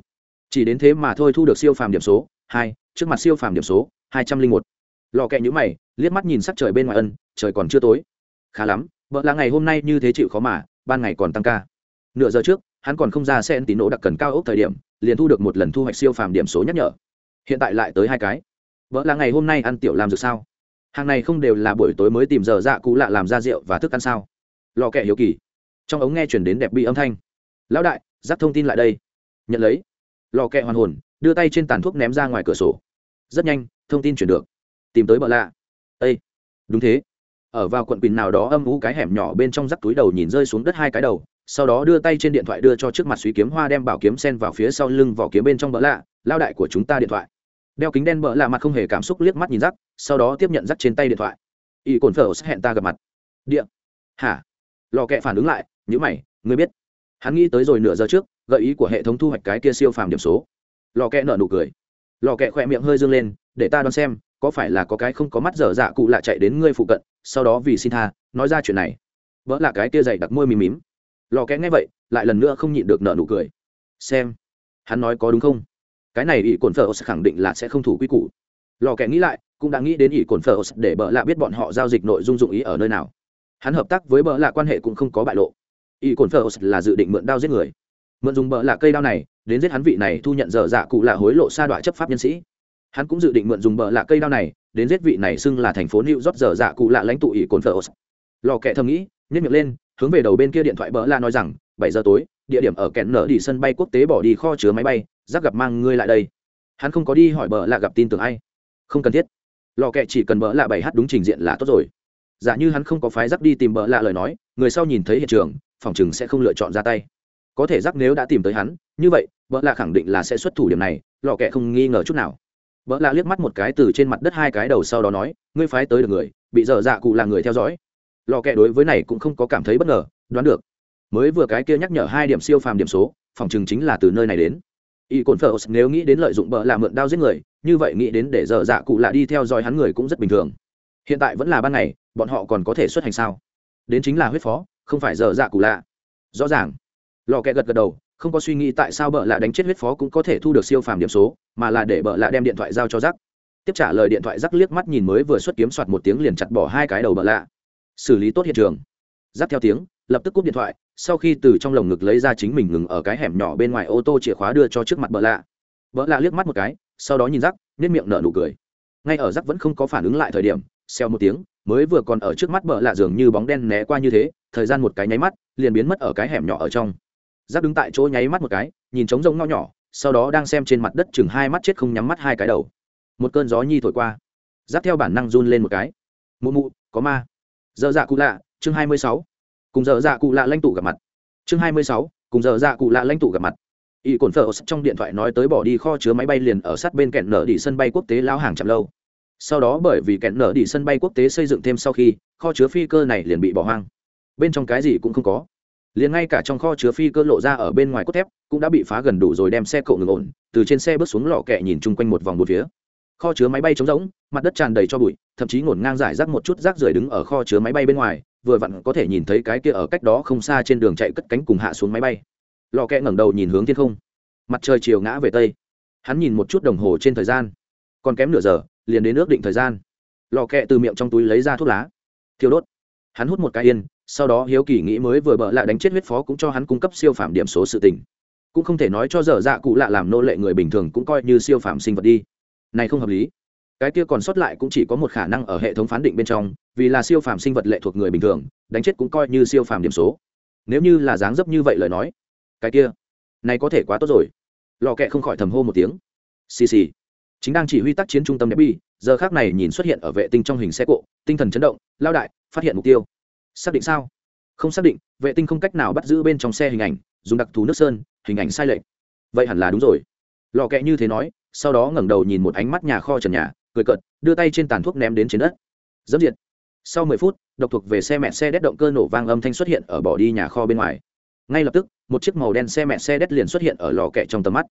Chỉ đến thế mà thôi thu được siêu phàm điểm số hai, trước mặt siêu phàm điểm số hai trăm linh một. Lò kẹ nhữ mày, liếc mắt nhìn sắc trời bên ngoài ân, trời còn chưa tối. Khá lắm vợ là ngày hôm nay như thế chịu khó mà, ban ngày còn tăng ca nửa giờ trước, hắn còn không ra sen tín nổ đặc cần cao ốc thời điểm, liền thu được một lần thu hoạch siêu phàm điểm số nhắc nhở. Hiện tại lại tới hai cái. Vợ là ngày hôm nay ăn tiểu làm được sao? Hàng này không đều là buổi tối mới tìm giờ dạ cũ lạ làm ra rượu và thức ăn sao? Lò kẹ hiếu kỳ. Trong ống nghe chuyển đến đẹp bị âm thanh. Lão đại giáp thông tin lại đây. Nhận lấy. Lò kẹ hoàn hồn, đưa tay trên tàn thuốc ném ra ngoài cửa sổ. Rất nhanh, thông tin chuyển được. Tìm tới bợ lạ. Ây đúng thế. Ở vào quận quỳnh nào đó âm ú cái hẻm nhỏ bên trong rắc túi đầu nhìn rơi xuống đất hai cái đầu sau đó đưa tay trên điện thoại đưa cho trước mặt suy kiếm hoa đem bảo kiếm sen vào phía sau lưng vỏ kiếm bên trong bỡ lạ, lao đại của chúng ta điện thoại. Đeo kính đen bỡ lạ mặt không hề cảm xúc liếc mắt nhìn rắc sau đó tiếp nhận rắc trên tay điện thoại. Y cồn phở hẹn ta gặp mặt. Điện hả? Lò kẹ phản ứng lại nhữ mày, ngươi biết. Hắn nghĩ tới rồi nửa giờ trước, gợi ý của hệ thống thu hoạch cái kia siêu phàm điểm số. Lò kẹ nở nụ cười. Lò kẹ khỏe miệng hơi dương lên, để ta đoán xem, có phải là có cái không có mắt dở dạ cụ lạ chạy đến ngươi phụ cận, sau đó vì xin tha, nói ra chuyện này. Vỡ là cái kia dày đặc môi mím mím lò kẽ nghe vậy, lại lần nữa không nhịn được nợ nụ cười. Xem, hắn nói có đúng không? Cái này ỷ cồn phở khẳng định là sẽ không thủ quy củ. Lò kẽ nghĩ lại, cũng đã nghĩ đến ỷ cồn phở để bợ lạ biết bọn họ giao dịch nội dung dụng ý ở nơi nào. Hắn hợp tác với bợ lạ quan hệ cũng không có bại lộ. Ỷ cồn phở là dự định mượn đao giết người. Mượn dùng bợ lạ cây đao này, đến giết hắn vị này thu nhận dở dạ cụ lạ hối lộ sa đoạn chấp pháp nhân sĩ. Hắn cũng dự định mượn dùng bợ lạ cây đao này, đến giết vị này xưng là thành phố new york dở dạ cụ lạ lãnh tụ ỷ cồn phở lò kẽ thầm nghĩ nhét miệng lên, hướng về đầu bên kia điện thoại bỡ la nói rằng, bảy giờ tối, địa điểm ở kẹn nở đi sân bay quốc tế bỏ đi kho chứa máy bay giác gặp mang ngươi lại đây. Hắn không có đi hỏi bỡ là gặp tin tưởng ai. Không cần thiết. Lò kẹ chỉ cần bỡ là bảy h đúng trình diện là tốt rồi. Giả như hắn không có phái rắc đi tìm bỡ lạ lời nói, người sau nhìn thấy hiện trường, phòng chừng sẽ không lựa chọn ra tay. Có thể rắc nếu đã tìm tới hắn, như vậy, bỡ lạ khẳng định là sẽ xuất thủ điểm này, lò kẹ không nghi ngờ chút nào. Bỡ lạ liếc mắt một cái từ trên mặt đất hai cái đầu sau đó nói, ngươi phái tới được người, bị dở dạ cụ là người theo dõi lò kẹ đối với này cũng không có cảm thấy bất ngờ, đoán được. Mới vừa cái kia nhắc nhở hai điểm siêu phàm điểm số, phòng chừng chính là từ nơi này đến. Y cồn phở nếu nghĩ đến lợi dụng bợ là mượn đao giết người, như vậy nghĩ đến để dở dạ cụ lạ đi theo dõi hắn người cũng rất bình thường. Hiện tại vẫn là ban ngày, bọn họ còn có thể xuất hành sao? Đến chính là huyết phó, không phải dở dạ cụ lạ. Rõ ràng. Lò kẹ gật gật đầu, không có suy nghĩ tại sao bợ lạ đánh chết huyết phó cũng có thể thu được siêu phàm điểm số, mà là để bợ lạ đem điện thoại giao cho rắc tiếp trả lời điện thoại rắc liếc mắt nhìn mới vừa xuất kiếm soạt một tiếng liền chặt bỏ hai cái đầu bợ lạ xử lý tốt hiện trường. Giáp theo tiếng, lập tức cúp điện thoại, sau khi từ trong lồng ngực lấy ra chính mình ngừng ở cái hẻm nhỏ bên ngoài ô tô chìa khóa đưa cho trước mặt bợ lạ. Bợ lạ liếc mắt một cái, sau đó nhìn rắc nếp miệng nở nụ cười. Ngay ở rắc vẫn không có phản ứng lại thời điểm xeo một tiếng, mới vừa còn ở trước mắt bợ lạ dường như bóng đen né qua như thế, thời gian một cái nháy mắt, liền biến mất ở cái hẻm nhỏ ở trong. Giáp đứng tại chỗ nháy mắt một cái, nhìn trống rông nho nhỏ, sau đó đang xem trên mặt đất chừng hai mắt chết không nhắm mắt hai cái đầu. Một cơn gió nhi thổi qua. Giáp theo bản năng run lên một cái. Mụ mụ, có ma dở dạ cụ lạ, chương hai mươi sáu. Cùng dở dạ cụ lạ lãnh tụ gặp mặt. Chương hai mươi sáu, cùng dở dạ cụ lạ lãnh tụ gặp mặt. Y cồn phở trong điện thoại nói tới bỏ đi kho chứa máy bay liền ở sát bên kẹn nở đi sân bay quốc tế lão hàng chậm lâu. Sau đó bởi vì kẹn nở đi sân bay quốc tế xây dựng thêm sau khi, kho chứa phi cơ này liền bị bỏ hoang. Bên trong cái gì cũng không có. Liền ngay cả trong kho chứa phi cơ lộ ra ở bên ngoài cốt thép, cũng đã bị phá gần đủ rồi đem xe cộ ngừng ổn, từ trên xe bước xuống lò kẹ nhìn chung quanh một vòng một phía kho chứa máy bay trống rỗng, mặt đất tràn đầy cho bụi, thậm chí ngổn ngang giải rác một chút rác rưởi đứng ở kho chứa máy bay bên ngoài, vừa vặn có thể nhìn thấy cái kia ở cách đó không xa trên đường chạy cất cánh cùng hạ xuống máy bay. Lò kẹ ngẩng đầu nhìn hướng thiên không. Mặt trời chiều ngã về tây. Hắn nhìn một chút đồng hồ trên thời gian. Còn kém nửa giờ, liền đến ước định thời gian. Lò kẹ từ miệng trong túi lấy ra thuốc lá. Thiêu đốt. Hắn hút một cái yên, sau đó hiếu kỳ nghĩ mới vừa bợ lại đánh chết huyết phó cũng cho hắn cung cấp siêu phạm điểm số sự tình. Cũng không thể nói cho dở dạ cụ lạ làm nô lệ người bình thường cũng coi như siêu phạm sinh vật đi này không hợp lý. Cái kia còn sót lại cũng chỉ có một khả năng ở hệ thống phán định bên trong, vì là siêu phàm sinh vật lệ thuộc người bình thường, đánh chết cũng coi như siêu phàm điểm số. Nếu như là dáng dấp như vậy lời nói, cái kia, này có thể quá tốt rồi. Lò kẹ không khỏi thầm hô một tiếng. Xì xì. Chính đang chỉ huy tác chiến trung tâm bi giờ khác này nhìn xuất hiện ở vệ tinh trong hình xe cộ, tinh thần chấn động, lao đại, phát hiện mục tiêu. Xác định sao? Không xác định, vệ tinh không cách nào bắt giữ bên trong xe hình ảnh, dùng đặc thù nước sơn, hình ảnh sai lệch. Vậy hẳn là đúng rồi. Lò kẹ như thế nói sau đó ngẩng đầu nhìn một ánh mắt nhà kho trần nhà, cười cợt, đưa tay trên tàn thuốc ném đến trên đất. Dẫm diệt. Sau mười phút, độc thuộc về xe mẹ xe đét động cơ nổ vang âm thanh xuất hiện ở bỏ đi nhà kho bên ngoài. Ngay lập tức, một chiếc màu đen xe mẹ xe đét liền xuất hiện ở lò kẹ trong tầm mắt.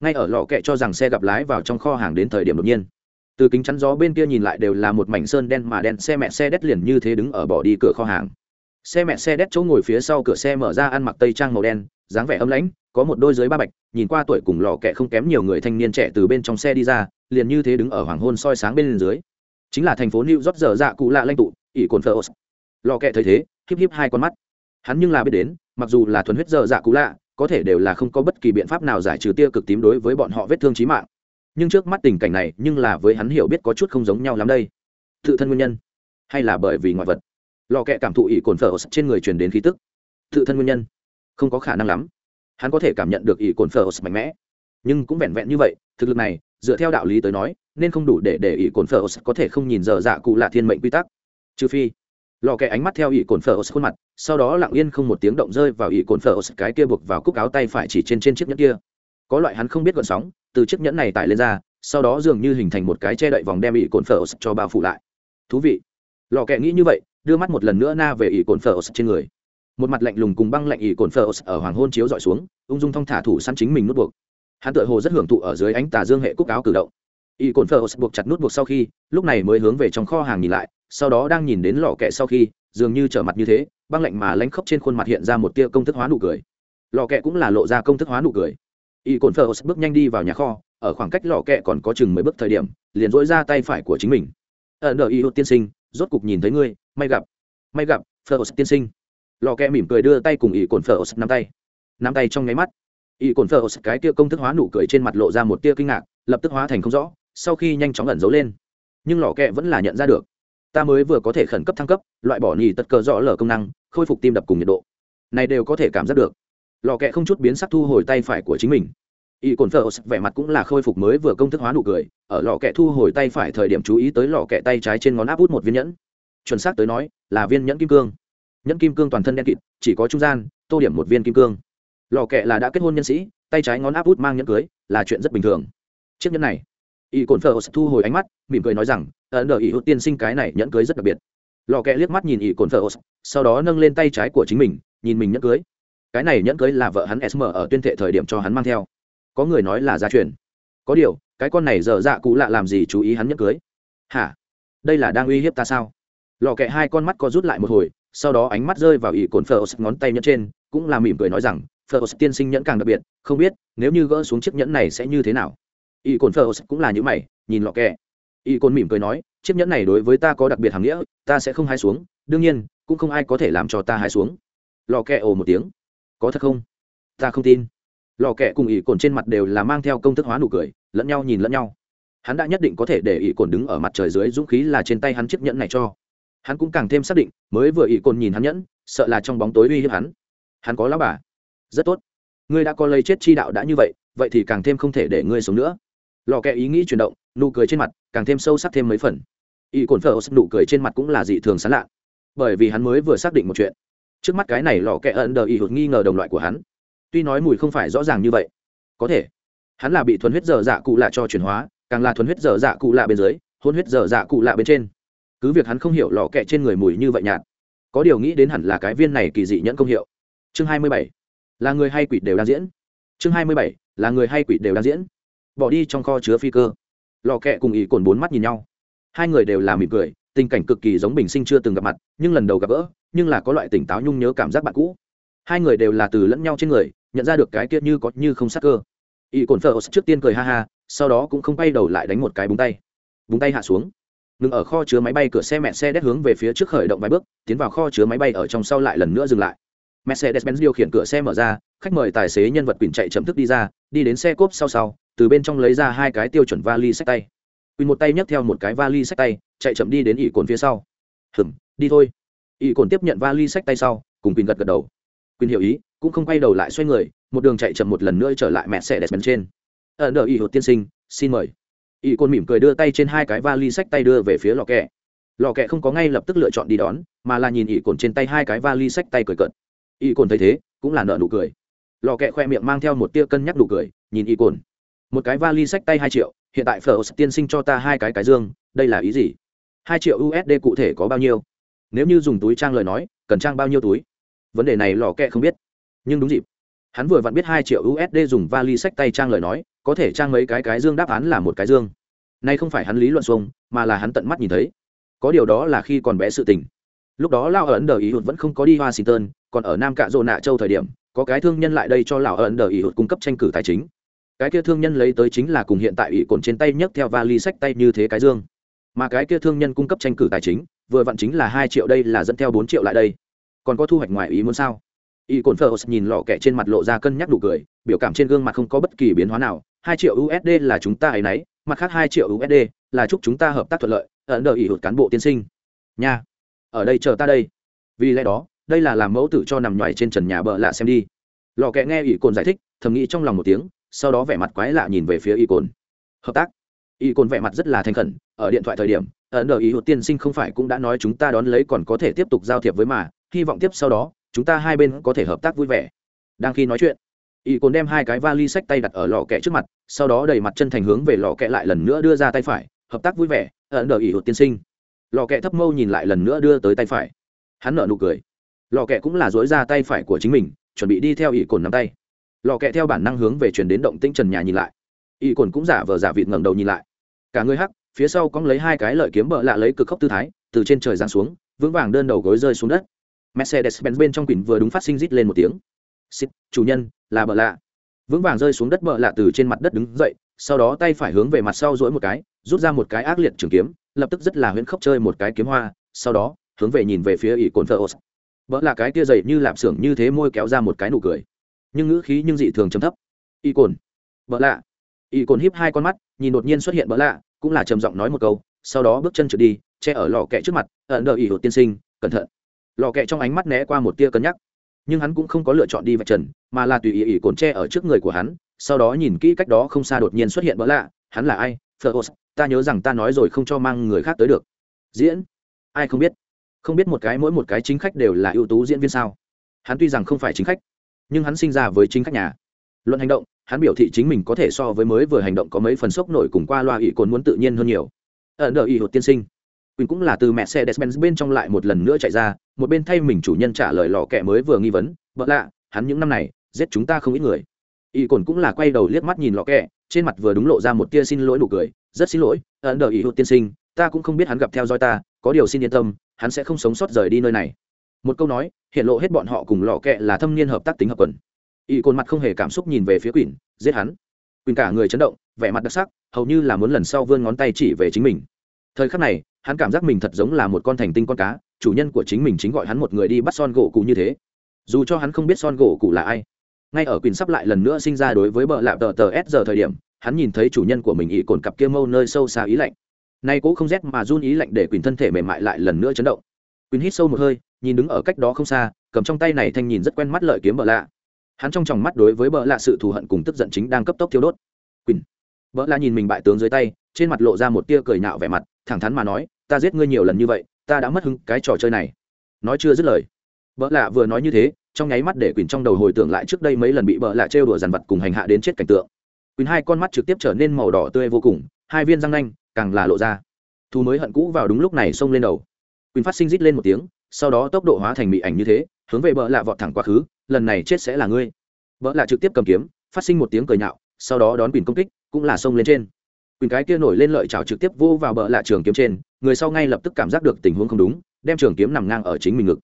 Ngay ở lò kẹ cho rằng xe gặp lái vào trong kho hàng đến thời điểm đột nhiên, từ kính chắn gió bên kia nhìn lại đều là một mảnh sơn đen mà đen xe mẹ xe đét liền như thế đứng ở bỏ đi cửa kho hàng xe mẹ xe đét chỗ ngồi phía sau cửa xe mở ra ăn mặc tây trang màu đen, dáng vẻ âm lãnh, có một đôi dưới ba bạch, nhìn qua tuổi cùng lò kẹ không kém nhiều người thanh niên trẻ từ bên trong xe đi ra, liền như thế đứng ở hoàng hôn soi sáng bên dưới. Chính là thành phố new york giờ dạ cụ lạ lanh tụ, ỷ cồn phơ lò kẹ thấy thế, híp híp hai con mắt. Hắn nhưng là biết đến, mặc dù là thuần huyết giờ dạ cụ lạ, có thể đều là không có bất kỳ biện pháp nào giải trừ tia cực tím đối với bọn họ vết thương trí mạng. Nhưng trước mắt tình cảnh này, nhưng là với hắn hiểu biết có chút không giống nhau lắm đây. Tự thân nguyên nhân, hay là bởi vì ngoại vật? Lò kẹ cảm thụ ỷ cồn phở trên người truyền đến khí tức. Tự thân nguyên nhân, không có khả năng lắm. Hắn có thể cảm nhận được ỷ cồn phở mạnh mẽ, nhưng cũng vẹn vẹn như vậy, thực lực này, dựa theo đạo lý tới nói, nên không đủ để để ỷ cồn phở có thể không nhìn giờ dạ cụ là thiên mệnh quy tắc. Trừ phi, lò kẹ ánh mắt theo ỷ cồn phở khuôn mặt, sau đó lặng yên không một tiếng động rơi vào ỷ cồn phở cái kia buộc vào cúc áo tay phải chỉ trên trên chiếc nhẫn kia. Có loại hắn không biết gọn sóng, từ chiếc nhẫn này tải lên ra, sau đó dường như hình thành một cái che đậy vòng đem ỷ cồn phở cho bao phủ lại. Thú vị, lò kẹ nghĩ như vậy đưa mắt một lần nữa na về ỷ cồn phở trên người. Một mặt lạnh lùng cùng băng lạnh ỷ cồn phở ở hoàng hôn chiếu dọi xuống, ung dung thong thả thủ săn chính mình nút buộc. Hắn tự hồ rất hưởng thụ ở dưới ánh tà dương hệ cúc áo cử động. Ỷ cồn phở buộc chặt nút buộc sau khi, lúc này mới hướng về trong kho hàng nhìn lại, sau đó đang nhìn đến lò kẹ sau khi, dường như trở mặt như thế, băng lạnh mà lánh khóc trên khuôn mặt hiện ra một tia công thức hóa nụ cười. Lò kẹ cũng là lộ ra công thức hóa nụ cười. Y cồn phở bước nhanh đi vào nhà kho, ở khoảng cách lò kẹ còn có chừng mười bước thời điểm, liền dỗi ra tay phải của chính mình. Ở nợ y tiên sinh, rốt cục nhìn thấy ngươi may gặp may gặp, phở tiên sinh. Lò kẹ mỉm cười đưa tay cùng y cồn phở nắm tay. Nắm tay trong nháy mắt y cồn phở cái tia công thức hóa nụ cười trên mặt lộ ra một tia kinh ngạc, lập tức hóa thành không rõ, sau khi nhanh chóng ẩn giấu lên. Nhưng lò kẹ vẫn là nhận ra được, ta mới vừa có thể khẩn cấp thăng cấp, loại bỏ nhì tật cờ rõ lở công năng, khôi phục tim đập cùng nhiệt độ. Này đều có thể cảm giác được. Lò kẹ không chút biến sắc thu hồi tay phải của chính mình. Y cồn phơ vẻ mặt cũng là khôi phục mới vừa công thức hóa nụ cười, ở lò kẹ thu hồi tay phải thời điểm chú ý tới lò kẹ tay trái trên ngón áp út một viên nhẫn chuẩn xác tới nói, là viên nhẫn kim cương. Nhẫn kim cương toàn thân đen kịt, chỉ có trung gian, tô điểm một viên kim cương. Lò kẹ là đã kết hôn nhân sĩ, tay trái ngón áp út mang nhẫn cưới, là chuyện rất bình thường. Chiếc nhẫn này, y cồn phở thu hồi ánh mắt, mỉm cười nói rằng, ấn đờ, y hút tiên sinh cái này nhẫn cưới rất đặc biệt. Lò kẹ liếc mắt nhìn y cồn phơ sau đó nâng lên tay trái của chính mình, nhìn mình nhẫn cưới. Cái này nhẫn cưới là vợ hắn sm ở tuyên thệ thời điểm cho hắn mang theo. Có người nói là gia truyền. Có điều, cái con này dở dạ cụ lạ làm gì chú ý hắn nhẫn cưới? Hả? Đây là đang uy hiếp ta sao? Lò kẹ hai con mắt co rút lại một hồi, sau đó ánh mắt rơi vào ỷ cồn phờ ngón tay nhẫn trên, cũng là mỉm cười nói rằng phờ tiên sinh nhẫn càng đặc biệt, không biết nếu như gỡ xuống chiếc nhẫn này sẽ như thế nào? Y cồn phờ cũng là những mày, nhìn lọ kẹ. Y cồn mỉm cười nói, chiếc nhẫn này đối với ta có đặc biệt hàm nghĩa, ta sẽ không hai xuống, đương nhiên, cũng không ai có thể làm cho ta hai xuống. Lò kẹ ồ một tiếng, có thật không? Ta không tin. Lò kẹ cùng ỷ cồn trên mặt đều là mang theo công thức hóa nụ cười, lẫn nhau nhìn lẫn nhau. Hắn đã nhất định có thể để ỷ cồn đứng ở mặt trời dưới dũng khí là trên tay hắn chiếc nhẫn này cho hắn cũng càng thêm xác định, mới vừa ỷ cồn nhìn hắn nhẫn, sợ là trong bóng tối uy hiếp hắn. Hắn có lão bà. Rất tốt. Ngươi đã có lấy chết chi đạo đã như vậy vậy thì càng thêm không thể để ngươi sống nữa. Lò kẹ ý nghĩ chuyển động, nụ cười trên mặt càng thêm sâu sắc thêm mấy phần. Y cồn phở nụ cười trên mặt cũng là dị thường sán lạ. Bởi vì hắn mới vừa xác định một chuyện. Trước mắt cái này lò kẹ ẩn đờ y hụt nghi ngờ đồng loại của hắn. Tuy nói mùi không phải rõ ràng như vậy, có thể hắn là bị thuần huyết dở dạ cụ lạ cho chuyển hóa, càng là thuần huyết dở dạ cụ lạ bên dưới, hôn huyết dở dạ cụ lạ bên trên cứ việc hắn không hiểu lò kẹ trên người mùi như vậy nhạt. Có điều nghĩ đến hẳn là cái viên này kỳ dị nhẫn công hiệu. Chương hai mươi bảy, là người hay quỷ đều đang diễn. Chương hai mươi bảy, là người hay quỷ đều đang diễn. Bỏ đi trong kho chứa phi cơ. Lò kẹ cùng ý cồn bốn mắt nhìn nhau. Hai người đều là mỉm cười, tình cảnh cực kỳ giống bình sinh chưa từng gặp mặt, nhưng lần đầu gặp gỡ, nhưng là có loại tỉnh táo nhung nhớ cảm giác bạn cũ. Hai người đều là từ lẫn nhau trên người, nhận ra được cái kia như có như không sắc cơ. Ý cồn phở trước tiên cười ha ha, sau đó cũng không bay đầu lại đánh một cái búng tay. Búng tay hạ xuống ngừng ở kho chứa máy bay cửa xe mẹ xe đét hướng về phía trước khởi động vài bước, tiến vào kho chứa máy bay ở trong sau lại lần nữa dừng lại. Mercedes-benz điều khiển cửa xe mở ra, khách mời tài xế nhân vật quỳnh chạy chậm thức đi ra, đi đến xe cốp sau sau, từ bên trong lấy ra hai cái tiêu chuẩn vali sách tay. Quỳnh một tay nhấc theo một cái vali sách tay, chạy chậm đi đến ỷ cồn phía sau. Hừm, đi thôi. Ỷ cồn tiếp nhận vali sách tay sau, cùng quỳnh gật gật đầu. Quỳnh hiểu ý, cũng không quay đầu lại xoay người, một đường chạy chậm một lần nữa trở lại mẹ xe đẹp trên. Ở đợi ỷ hụt tiên sinh, xin mời ỷ cồn mỉm cười đưa tay trên hai cái vali sách tay đưa về phía lò kẹ. Lò kẹ không có ngay lập tức lựa chọn đi đón, mà là nhìn ỷ cồn trên tay hai cái vali sách tay cười cợt. Ỷ cồn thấy thế, cũng là nợ nụ cười. Lò kẹ khoe miệng mang theo một tia cân nhắc nụ cười, nhìn ỷ cồn một cái vali sách tay hai triệu, hiện tại phở tiên sinh cho ta hai cái cái dương, đây là ý gì? Hai triệu usd cụ thể có bao nhiêu? Nếu như dùng túi trang lời nói, cần trang bao nhiêu túi? Vấn đề này lò kẹ không biết. Nhưng đúng dịp hắn vừa vặn biết hai triệu usd dùng vali sách tay trang lời nói, có thể trang mấy cái cái dương đáp án là một cái dương. Nay không phải hắn lý luận xuông, mà là hắn tận mắt nhìn thấy. Có điều đó là khi còn bé sự tình. Lúc đó lao ấn đờ ý hụt vẫn không có đi washington, còn ở nam cạ rộ nạ châu thời điểm, có cái thương nhân lại đây cho lão ấn đờ ý hụt cung cấp tranh cử tài chính. Cái kia thương nhân lấy tới chính là cùng hiện tại ủy cồn trên tay nhấc theo vali sách tay như thế cái dương. Mà cái kia thương nhân cung cấp tranh cử tài chính, vừa vặn chính là hai triệu, đây là dẫn theo bốn triệu lại đây. Còn có thu hoạch ngoài ý muốn sao? Y cồn phơ nhìn lọ kẹ trên mặt lộ ra cân nhắc đủ cười, biểu cảm trên gương mặt không có bất kỳ biến hóa nào. Hai triệu usd là chúng ta ấy nấy, mặt khác hai triệu usd là chúc chúng ta hợp tác thuận lợi ẩn đợi ỷ hụt cán bộ tiên sinh. Nha, ở đây chờ ta đây. Vì lẽ đó, đây là làm mẫu tử cho nằm nhoài trên trần nhà bợ lạ xem đi. Lò kẹ nghe ỷ cồn giải thích, thầm nghĩ trong lòng một tiếng, sau đó vẻ mặt quái lạ nhìn về phía y cồn hợp tác. Y cồn vẻ mặt rất là thành khẩn, ở điện thoại thời điểm ẩn đợi ý hụt tiên sinh không phải cũng đã nói chúng ta đón lấy còn có thể tiếp tục giao thiệp với mà, hy vọng tiếp sau đó chúng ta hai bên có thể hợp tác vui vẻ. Đang khi nói chuyện, y cồn đem hai cái vali sách tay đặt ở lò kẹ trước mặt, sau đó đẩy mặt chân thành hướng về lò kẹ lại lần nữa đưa ra tay phải, hợp tác vui vẻ, ẩn đờ ỉ hụt tiên sinh. Lò kẹ thấp mâu nhìn lại lần nữa đưa tới tay phải. Hắn nở nụ cười. Lò kẹ cũng là dối ra tay phải của chính mình, chuẩn bị đi theo ỷ cồn nắm tay. Lò kẹ theo bản năng hướng về chuyển đến động tĩnh trần nhà nhìn lại. Y cồn cũng giả vờ giả vịt ngẩng đầu nhìn lại. Cả người hắc, phía sau cóng lấy hai cái lợi kiếm bợ lạ lấy cực khốc tư thái, từ trên trời giáng xuống, vững vàng đơn đầu gối rơi xuống đất mercedes benz bên trong quỷ vừa đúng phát sinh rít lên một tiếng. Xích chủ nhân, là bợ lạ. Vững vàng rơi xuống đất bợ lạ từ trên mặt đất đứng dậy, sau đó tay phải hướng về mặt sau dỗi một cái, rút ra một cái ác liệt trường kiếm, lập tức rất là huyễn khốc chơi một cái kiếm hoa, sau đó, hướng về nhìn về phía ỷ cồn phơ ô lạ là cái kia dày như lạp xưởng như thế môi kéo ra một cái nụ cười. Nhưng ngữ khí nhưng dị thường trầm thấp. Y cồn bỡ lạ. Y cồn híp hai con mắt, nhìn đột nhiên xuất hiện bỡ lạ, cũng là trầm giọng nói một câu, sau đó bước chân trượt đi, che ở lò kẹ trước mặt, ẩn đợi ỷ hụt tiên sinh, cẩn thận lò kẹ trong ánh mắt né qua một tia cân nhắc. Nhưng hắn cũng không có lựa chọn đi vạch trần, mà là tùy ý ý cồn che ở trước người của hắn, sau đó nhìn kỹ cách đó không xa đột nhiên xuất hiện bỡ lạ, hắn là ai? Phờ ô ta nhớ rằng ta nói rồi không cho mang người khác tới được. Diễn? Ai không biết? Không biết một cái mỗi một cái chính khách đều là ưu tú diễn viên sao? Hắn tuy rằng không phải chính khách, nhưng hắn sinh ra với chính khách nhà. Luận hành động, hắn biểu thị chính mình có thể so với mới vừa hành động có mấy phần sốc nổi cùng qua loa ỷ cồn muốn tự nhiên hơn nhiều. Ở đợi ỷ hột tiên sinh quỳnh cũng là từ mẹ xe despenz bên trong lại một lần nữa chạy ra, một bên thay mình chủ nhân trả lời lò kẹ mới vừa nghi vấn vợ lạ, hắn những năm này, giết chúng ta không ít người. Y cồn cũng là quay đầu liếc mắt nhìn lò kẹ, trên mặt vừa đúng lộ ra một tia xin lỗi nụ cười, rất xin lỗi ở đợi ý hụt tiên sinh, ta cũng không biết hắn gặp theo dõi ta, có điều xin yên tâm, hắn sẽ không sống sót rời đi nơi này. Một câu nói, hiện lộ hết bọn họ cùng lò kẹ là thâm niên hợp tác tính hợp quần. Y cồn mặt không hề cảm xúc nhìn về phía quỳnh, giết hắn. Quỳnh cả người chấn động, vẻ mặt đặc sắc, hầu như là muốn lần sau vươn ngón tay chỉ về chính mình. Thời khắc này hắn cảm giác mình thật giống là một con thành tinh con cá, chủ nhân của chính mình chính gọi hắn một người đi bắt son gỗ cụ như thế. Dù cho hắn không biết son gỗ cụ là ai, ngay ở quyền sắp lại lần nữa sinh ra đối với bờ lạp tờ tờ s giờ thời điểm, hắn nhìn thấy chủ nhân của mình ỵ cồn cặp kia mâu nơi sâu xa ý lạnh. Nay cố không rét mà run ý lạnh để quyền thân thể mềm mại lại lần nữa chấn động. Quyền hít sâu một hơi, nhìn đứng ở cách đó không xa, cầm trong tay này thanh nhìn rất quen mắt lợi kiếm bờ lạ. Hắn trong tròng mắt đối với bờ lạ sự thù hận cùng tức giận chính đang cấp tốc thiêu đốt. Quyền. Bờ lạ nhìn mình bại tướng dưới tay, trên mặt lộ ra một tia cười nhạo vẻ mặt, thẳng thắn mà nói ta giết ngươi nhiều lần như vậy, ta đã mất hứng cái trò chơi này. Nói chưa dứt lời vợ lạ vừa nói như thế, trong nháy mắt để quỳnh trong đầu hồi tưởng lại trước đây mấy lần bị vợ lạ trêu đùa dằn vặt cùng hành hạ đến chết cảnh tượng. Quỳnh hai con mắt trực tiếp trở nên màu đỏ tươi vô cùng, hai viên răng nanh càng là lộ ra. Thù mới hận cũ vào đúng lúc này xông lên đầu. Quỳnh phát sinh rít lên một tiếng, sau đó tốc độ hóa thành mị ảnh như thế, hướng về vợ lạ vọt thẳng quá khứ, lần này chết sẽ là ngươi. Vợ lạ trực tiếp cầm kiếm, phát sinh một tiếng cười nhạo, sau đó đón quỳnh công kích, cũng là xông lên trên. Quỳnh cái kia nổi lên lợi chảo trực tiếp vô vào bờ lạ trường kiếm trên người sau ngay lập tức cảm giác được tình huống không đúng, đem trường kiếm nằm ngang ở chính mình ngực.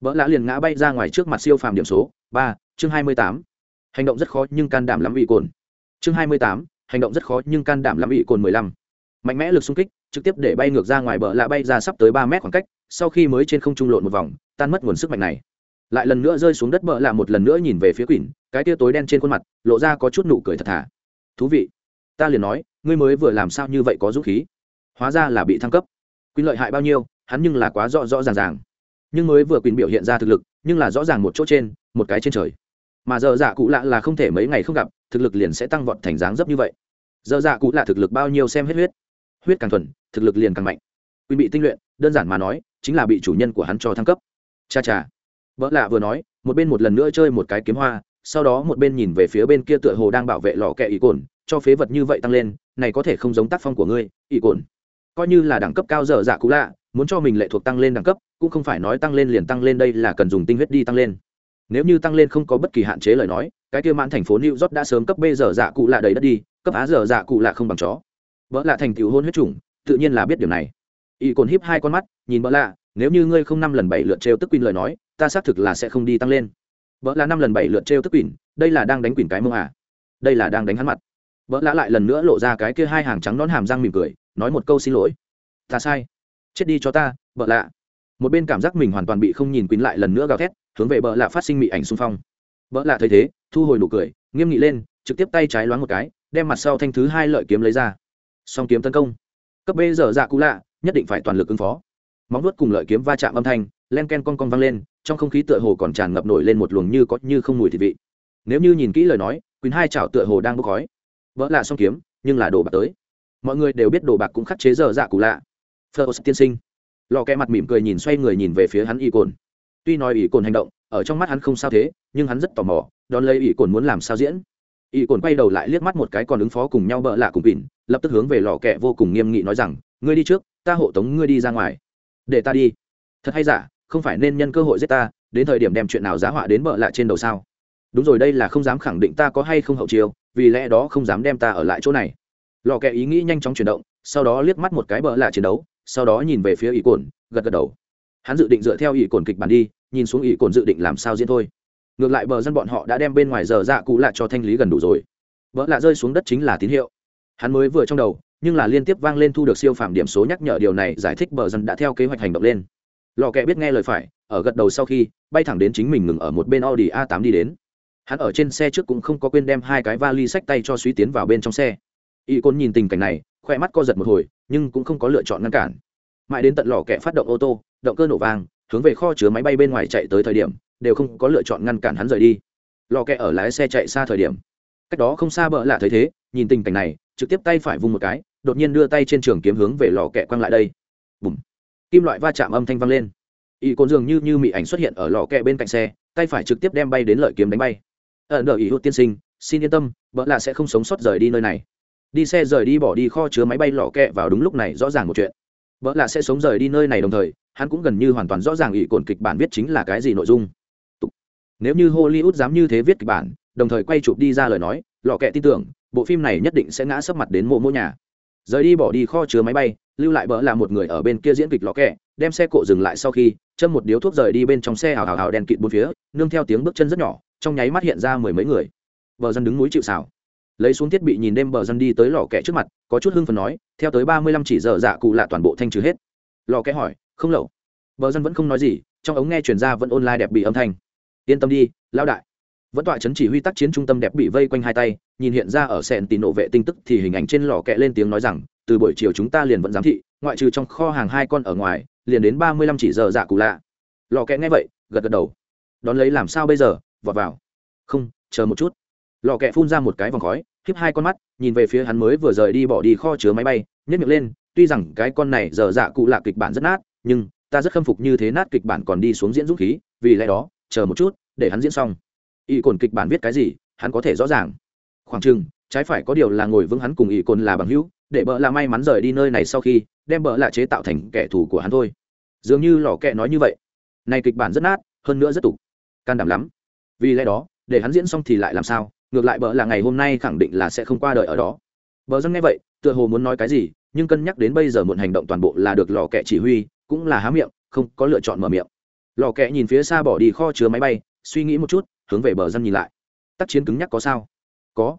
Vợ lạ liền ngã bay ra ngoài trước mặt siêu phàm điểm số, ba, chương hai mươi tám. Hành động rất khó nhưng can đảm lắm bị cồn. Chương hai mươi tám, hành động rất khó nhưng can đảm lắm bị cồn mười lăm. Mạnh mẽ lực xung kích, trực tiếp để bay ngược ra ngoài bờ lạ bay ra sắp tới ba mét khoảng cách, sau khi mới trên không trung lộn một vòng, tan mất nguồn sức mạnh này. Lại lần nữa rơi xuống đất bờ lạ một lần nữa nhìn về phía quỷ cái tia tối đen trên khuôn mặt, lộ ra có chút nụ cười thật thà. Thú vị, ta liền nói, ngươi mới vừa làm sao như vậy có dũng khí? Hóa ra là bị thăng cấp. Quyền lợi hại bao nhiêu, hắn nhưng là quá rõ rõ ràng ràng. Nhưng mới vừa quyền biểu hiện ra thực lực, nhưng là rõ ràng một chỗ trên, một cái trên trời. Mà giờ dạ cụ lạ là không thể mấy ngày không gặp, thực lực liền sẽ tăng vọt thành dáng dấp như vậy. Giờ dạ cụ lạ thực lực bao nhiêu xem hết huyết. Huyết càng thuần, thực lực liền càng mạnh. Quyền bị tinh luyện, đơn giản mà nói, chính là bị chủ nhân của hắn cho thăng cấp. Cha cha. Vợ lạ vừa nói, một bên một lần nữa chơi một cái kiếm hoa, sau đó một bên nhìn về phía bên kia tựa hồ đang bảo vệ lò kẹ ý cồn, cho phế vật như vậy tăng lên, này có thể không giống tác phong của ngươi ý cồn coi như là đẳng cấp cao dở dạ cũ lạ, muốn cho mình lệ thuộc tăng lên đẳng cấp, cũng không phải nói tăng lên liền tăng lên đây là cần dùng tinh huyết đi tăng lên. Nếu như tăng lên không có bất kỳ hạn chế lời nói, cái kia mãn thành phố new york đã sớm cấp b giờ dạ cụ lạ đầy đất đi, cấp á giờ dạ cụ lạ không bằng chó. Vợ lạ thành tiểu hôn huyết chủng, tự nhiên là biết điều này. Y cồn híp hai con mắt, nhìn vợ lạ, nếu như ngươi không năm lần bảy lượt trêu tức quỳnh lời nói, ta xác thực là sẽ không đi tăng lên. Vợ lạ năm lần bảy lượt trêu tức quỳnh, đây là đang đánh quỳnh cái mông à? Đây là đang đánh hắn mặt. Vợ lạ lại lần nữa lộ ra cái kia hai hàng trắng nón hàm răng mỉm cười nói một câu xin lỗi. Ta sai. Chết đi cho ta, bợ lạ. Một bên cảm giác mình hoàn toàn bị không nhìn quỳnh lại lần nữa gào thét, hướng về bợ lạ phát sinh mị ảnh xung phong. Bợ lạ thấy thế, thu hồi nụ cười, nghiêm nghị lên, trực tiếp tay trái loáng một cái, đem mặt sau thanh thứ hai lợi kiếm lấy ra. Song kiếm tấn công. Cấp b giờ dạ cũ lạ, nhất định phải toàn lực ứng phó. Móng nuốt cùng lợi kiếm va chạm âm thanh, len ken con con vang lên, trong không khí tựa hồ còn tràn ngập nổi lên một luồng như có như không mùi thịt vị. Nếu như nhìn kỹ lời nói quỳnh hai chảo tựa hồ đang bốc khói. Vỡ lạ song kiếm, nhưng là đồ bạc tới mọi người đều biết đồ bạc cũng khắc chế giờ dạ cụ lạ. Phơ tiên sinh. Lò kẹ mặt mỉm cười nhìn xoay người nhìn về phía hắn y cồn. Tuy nói y cồn hành động ở trong mắt hắn không sao thế nhưng hắn rất tò mò đón lấy y cồn muốn làm sao diễn. Y cồn quay đầu lại liếc mắt một cái còn ứng phó cùng nhau bợ lạ cùng bỉn, lập tức hướng về lò kẹ vô cùng nghiêm nghị nói rằng ngươi đi trước ta hộ tống ngươi đi ra ngoài. Để ta đi. Thật hay giả không phải nên nhân cơ hội giết ta đến thời điểm đem chuyện nào giá họa đến bợ lạ trên đầu sao? Đúng rồi đây là không dám khẳng định ta có hay không hậu chiều vì lẽ đó không dám đem ta ở lại chỗ này lò kẹ ý nghĩ nhanh chóng chuyển động, sau đó liếc mắt một cái bỡ lạ chiến đấu, sau đó nhìn về phía ỷ cồn, gật gật đầu. Hắn dự định dựa theo ỷ cồn kịch bản đi, nhìn xuống ỷ cồn dự định làm sao diễn thôi. Ngược lại bờ dân bọn họ đã đem bên ngoài giờ dạ cụ lạ cho thanh lý gần đủ rồi. Vợ lạ rơi xuống đất chính là tín hiệu. Hắn mới vừa trong đầu, nhưng là liên tiếp vang lên thu được siêu phạm điểm số nhắc nhở điều này giải thích bờ dân đã theo kế hoạch hành động lên. Lò kẹ biết nghe lời phải, ở gật đầu sau khi, bay thẳng đến chính mình ngừng ở một bên audi a 8 đi đến. Hắn ở trên xe trước cũng không có quên đem hai cái vali sách tay cho suy tiến vào bên trong xe y côn nhìn tình cảnh này khoe mắt co giật một hồi, nhưng cũng không có lựa chọn ngăn cản. Mãi đến tận lò kẹ phát động ô tô, động cơ nổ vang, hướng về kho chứa máy bay bên ngoài chạy tới thời điểm, đều không có lựa chọn ngăn cản hắn rời đi. Lò kẹ ở lái xe chạy xa thời điểm. Cách đó không xa bỡ lạ thấy thế, nhìn tình cảnh này, trực tiếp tay phải vung một cái, đột nhiên đưa tay trên trường kiếm hướng về lò kẹ quăng lại đây. Bùm. Kim loại va chạm âm thanh vang lên. Y côn dường như như mị ảnh xuất hiện ở lò kẹ bên cạnh xe, tay phải trực tiếp đem bay đến lợi kiếm đánh bay. Ở nợ ý hụt tiên sinh, xin yên tâm bỡ lạ sẽ không sống sót rời đi nơi này đi xe rời đi bỏ đi kho chứa máy bay lọ kẹ vào đúng lúc này rõ ràng một chuyện. Vợ lạ sẽ sống rời đi nơi này đồng thời, hắn cũng gần như hoàn toàn rõ ràng ủy cồn kịch bản viết chính là cái gì nội dung. Nếu như hollywood dám như thế viết kịch bản, đồng thời quay chụp đi ra lời nói, lọ kẹ tin tưởng, bộ phim này nhất định sẽ ngã sấp mặt đến mộ mộ nhà. Rời đi bỏ đi kho chứa máy bay, lưu lại bỡ là một người ở bên kia diễn kịch lọ kẹ, đem xe cộ dừng lại sau khi, châm một điếu thuốc rời đi bên trong xe hào hào hào đèn kịt bốn phía, nương theo tiếng bước chân rất nhỏ, trong nháy mắt hiện ra mười mấy người. Vợ dân đứng núi chịu xào lấy xuống thiết bị nhìn đêm bờ dân đi tới lò kẹ trước mặt, có chút hưng phần nói, theo tới ba mươi lăm chỉ giờ dạ cụ lạ toàn bộ thanh trừ hết. Lò kẹ hỏi, không lậu. Bờ dân vẫn không nói gì, trong ống nghe chuyển ra vẫn online đẹp bị âm thanh. Yên tâm đi lao đại. Vẫn tọa chấn chỉ huy tác chiến trung tâm đẹp bị vây quanh hai tay, nhìn hiện ra ở sẹn tì nộ vệ tinh tức thì hình ảnh trên lò kẹ lên tiếng nói rằng, từ buổi chiều chúng ta liền vẫn giám thị, ngoại trừ trong kho hàng hai con ở ngoài, liền đến ba mươi lăm chỉ giờ dạ cụ lạ. Lò kẹ nghe vậy, gật gật đầu. Đón lấy làm sao bây giờ? Vọt vào. Không, chờ một chút lò kẹ phun ra một cái vòng khói, khiếp hai con mắt, nhìn về phía hắn mới vừa rời đi bỏ đi kho chứa máy bay nhét miệng lên, tuy rằng cái con này giờ dạ cụ lạ kịch bản rất nát, nhưng ta rất khâm phục như thế nát kịch bản còn đi xuống diễn dũng khí, vì lẽ đó, chờ một chút, để hắn diễn xong. Y cồn kịch bản viết cái gì, hắn có thể rõ ràng. Khoảng chừng, trái phải có điều là ngồi vững hắn cùng y cồn là bằng hữu, để bợ là may mắn rời đi nơi này sau khi, đem bợ là chế tạo thành kẻ thù của hắn thôi. Dường như lò kẹ nói như vậy. Này kịch bản rất nát, hơn nữa rất tục. Can đảm lắm. Vì lẽ đó, để hắn diễn xong thì lại làm sao? Ngược lại bờ là ngày hôm nay khẳng định là sẽ không qua đời ở đó. Bờ dân nghe vậy, tựa hồ muốn nói cái gì, nhưng cân nhắc đến bây giờ muộn hành động toàn bộ là được lò kẹ chỉ huy, cũng là há miệng, không có lựa chọn mở miệng. Lò kẹ nhìn phía xa bỏ đi kho chứa máy bay, suy nghĩ một chút, hướng về bờ dân nhìn lại. Tác chiến cứng nhắc có sao? Có.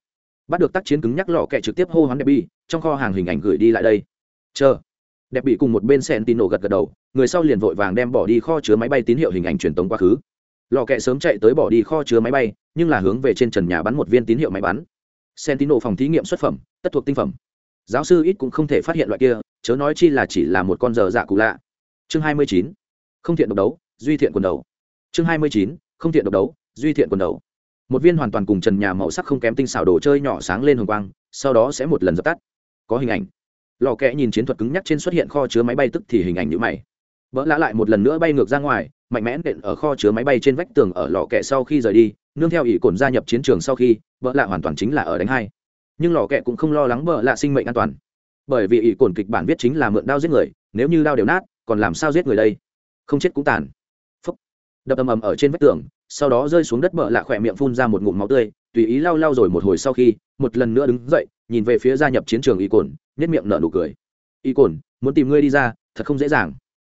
Bắt được tác chiến cứng nhắc lò kẹ trực tiếp hô hoán đẹp bi trong kho hàng hình ảnh gửi đi lại đây. Chờ. Đẹp bị cùng một bên sen tín nổ gật gật đầu, người sau liền vội vàng đem bỏ đi kho chứa máy bay tín hiệu hình ảnh truyền tống quá khứ lò kẹ sớm chạy tới bỏ đi kho chứa máy bay, nhưng là hướng về trên trần nhà bắn một viên tín hiệu máy bắn. Sentino phòng thí nghiệm xuất phẩm, tất thuộc tinh phẩm. Giáo sư ít cũng không thể phát hiện loại kia, chớ nói chi là chỉ là một con dở dạ cụ lạ. Chương 29. không thiện độc đấu, duy thiện quần đầu. Chương 29. không thiện độc đấu, duy thiện quần đầu. Một viên hoàn toàn cùng trần nhà màu sắc không kém tinh xảo đồ chơi nhỏ sáng lên hồng quang, sau đó sẽ một lần dập tắt. Có hình ảnh. Lò kẽ nhìn chiến thuật cứng nhắc trên xuất hiện kho chứa máy bay tức thì hình ảnh nhữ mày. Vỡ lã lại một lần nữa bay ngược ra ngoài mạnh mẽ nện ở kho chứa máy bay trên vách tường ở lò kẹ sau khi rời đi, nương theo ỷ cồn gia nhập chiến trường sau khi, vợ lạ hoàn toàn chính là ở đánh hai. Nhưng lò kẹ cũng không lo lắng vợ lạ sinh mệnh an toàn. Bởi vì ỷ cồn kịch bản viết chính là mượn đao giết người, nếu như đao đều nát, còn làm sao giết người đây? Không chết cũng tàn. Phấp đập ầm ầm ở trên vách tường, sau đó rơi xuống đất vợ lạ khỏe miệng phun ra một ngụm máu tươi, tùy ý lau lau rồi một hồi sau khi, một lần nữa đứng dậy, nhìn về phía gia nhập chiến trường ỷ cồn nhất miệng nở nụ cười. Ỷ cồn muốn tìm ngươi đi ra, thật không dễ dàng.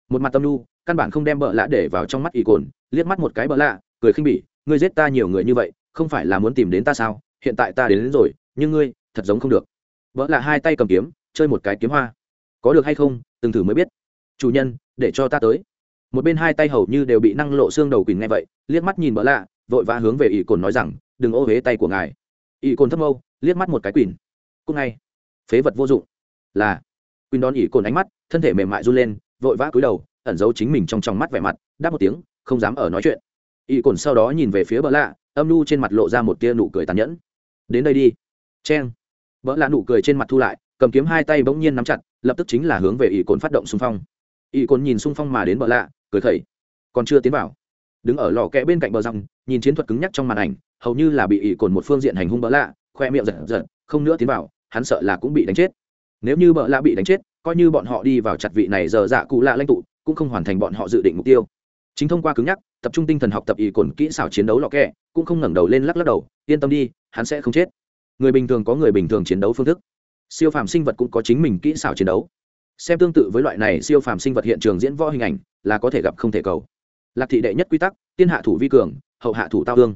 Một mặt tâm nu căn bản không đem bợ lạ để vào trong mắt y cồn liếc mắt một cái bợ lạ cười khinh bỉ ngươi giết ta nhiều người như vậy không phải là muốn tìm đến ta sao? Hiện tại ta đến, đến rồi nhưng ngươi thật giống không được. Vợ lạ hai tay cầm kiếm chơi một cái kiếm hoa. Có được hay không? Từng thử mới biết. Chủ nhân để cho ta tới. Một bên hai tay hầu như đều bị năng lộ xương đầu quỳnh nghe vậy liếc mắt nhìn bỡ lạ vội vã hướng về ỷ cồn nói rằng đừng ô huế tay của ngài. Ỷ cồn thâm âu liếc mắt một cái quỳnh. Cúc ngay. Phế vật vô dụng. Là quỳnh đón ỷ cồn ánh mắt thân thể mềm mại run lên vội vã cúi đầu ẩn giấu chính mình trong trong mắt vẻ mặt, đáp một tiếng, không dám ở nói chuyện. Y cồn sau đó nhìn về phía bỡ lạ, âm n trên mặt lộ ra một tia nụ cười tàn nhẫn. Đến đây đi. C h e n bỡ lạ nụ cười trên mặt thu lại, cầm kiếm hai tay bỗng nhiên nắm chặt, lập tức chính là hướng về y cồn phát động xung phong. Y cồn nhìn xung phong mà đến bỡ lạ, cười khẩy. Còn chưa tiến vào. Đứng ở lò kẽ bên cạnh bờ răng, nhìn chiến thuật cứng nhắc trong màn ảnh, hầu như là bị y cồn một phương diện hành hung bỡ lạ, khoe miệng giật giật, không nữa tiến vào, hắn sợ là cũng bị đánh chết. Nếu như bỡ lạ bị đánh chết, coi như bọn họ đi vào chặt vị này giờ dạ cụ lạ lãnh tụ cũng không hoàn thành bọn họ dự định mục tiêu. Chính thông qua cứng nhắc, tập trung tinh thần học tập ý cồn kỹ xảo chiến đấu lọ kẹ, cũng không ngẩng đầu lên lắc lắc đầu, yên tâm đi, hắn sẽ không chết. Người bình thường có người bình thường chiến đấu phương thức. Siêu phàm sinh vật cũng có chính mình kỹ xảo chiến đấu. Xem tương tự với loại này siêu phàm sinh vật hiện trường diễn võ hình ảnh, là có thể gặp không thể cầu. Lạc thị đệ nhất quy tắc, tiên hạ thủ vi cường, hậu hạ thủ tao hương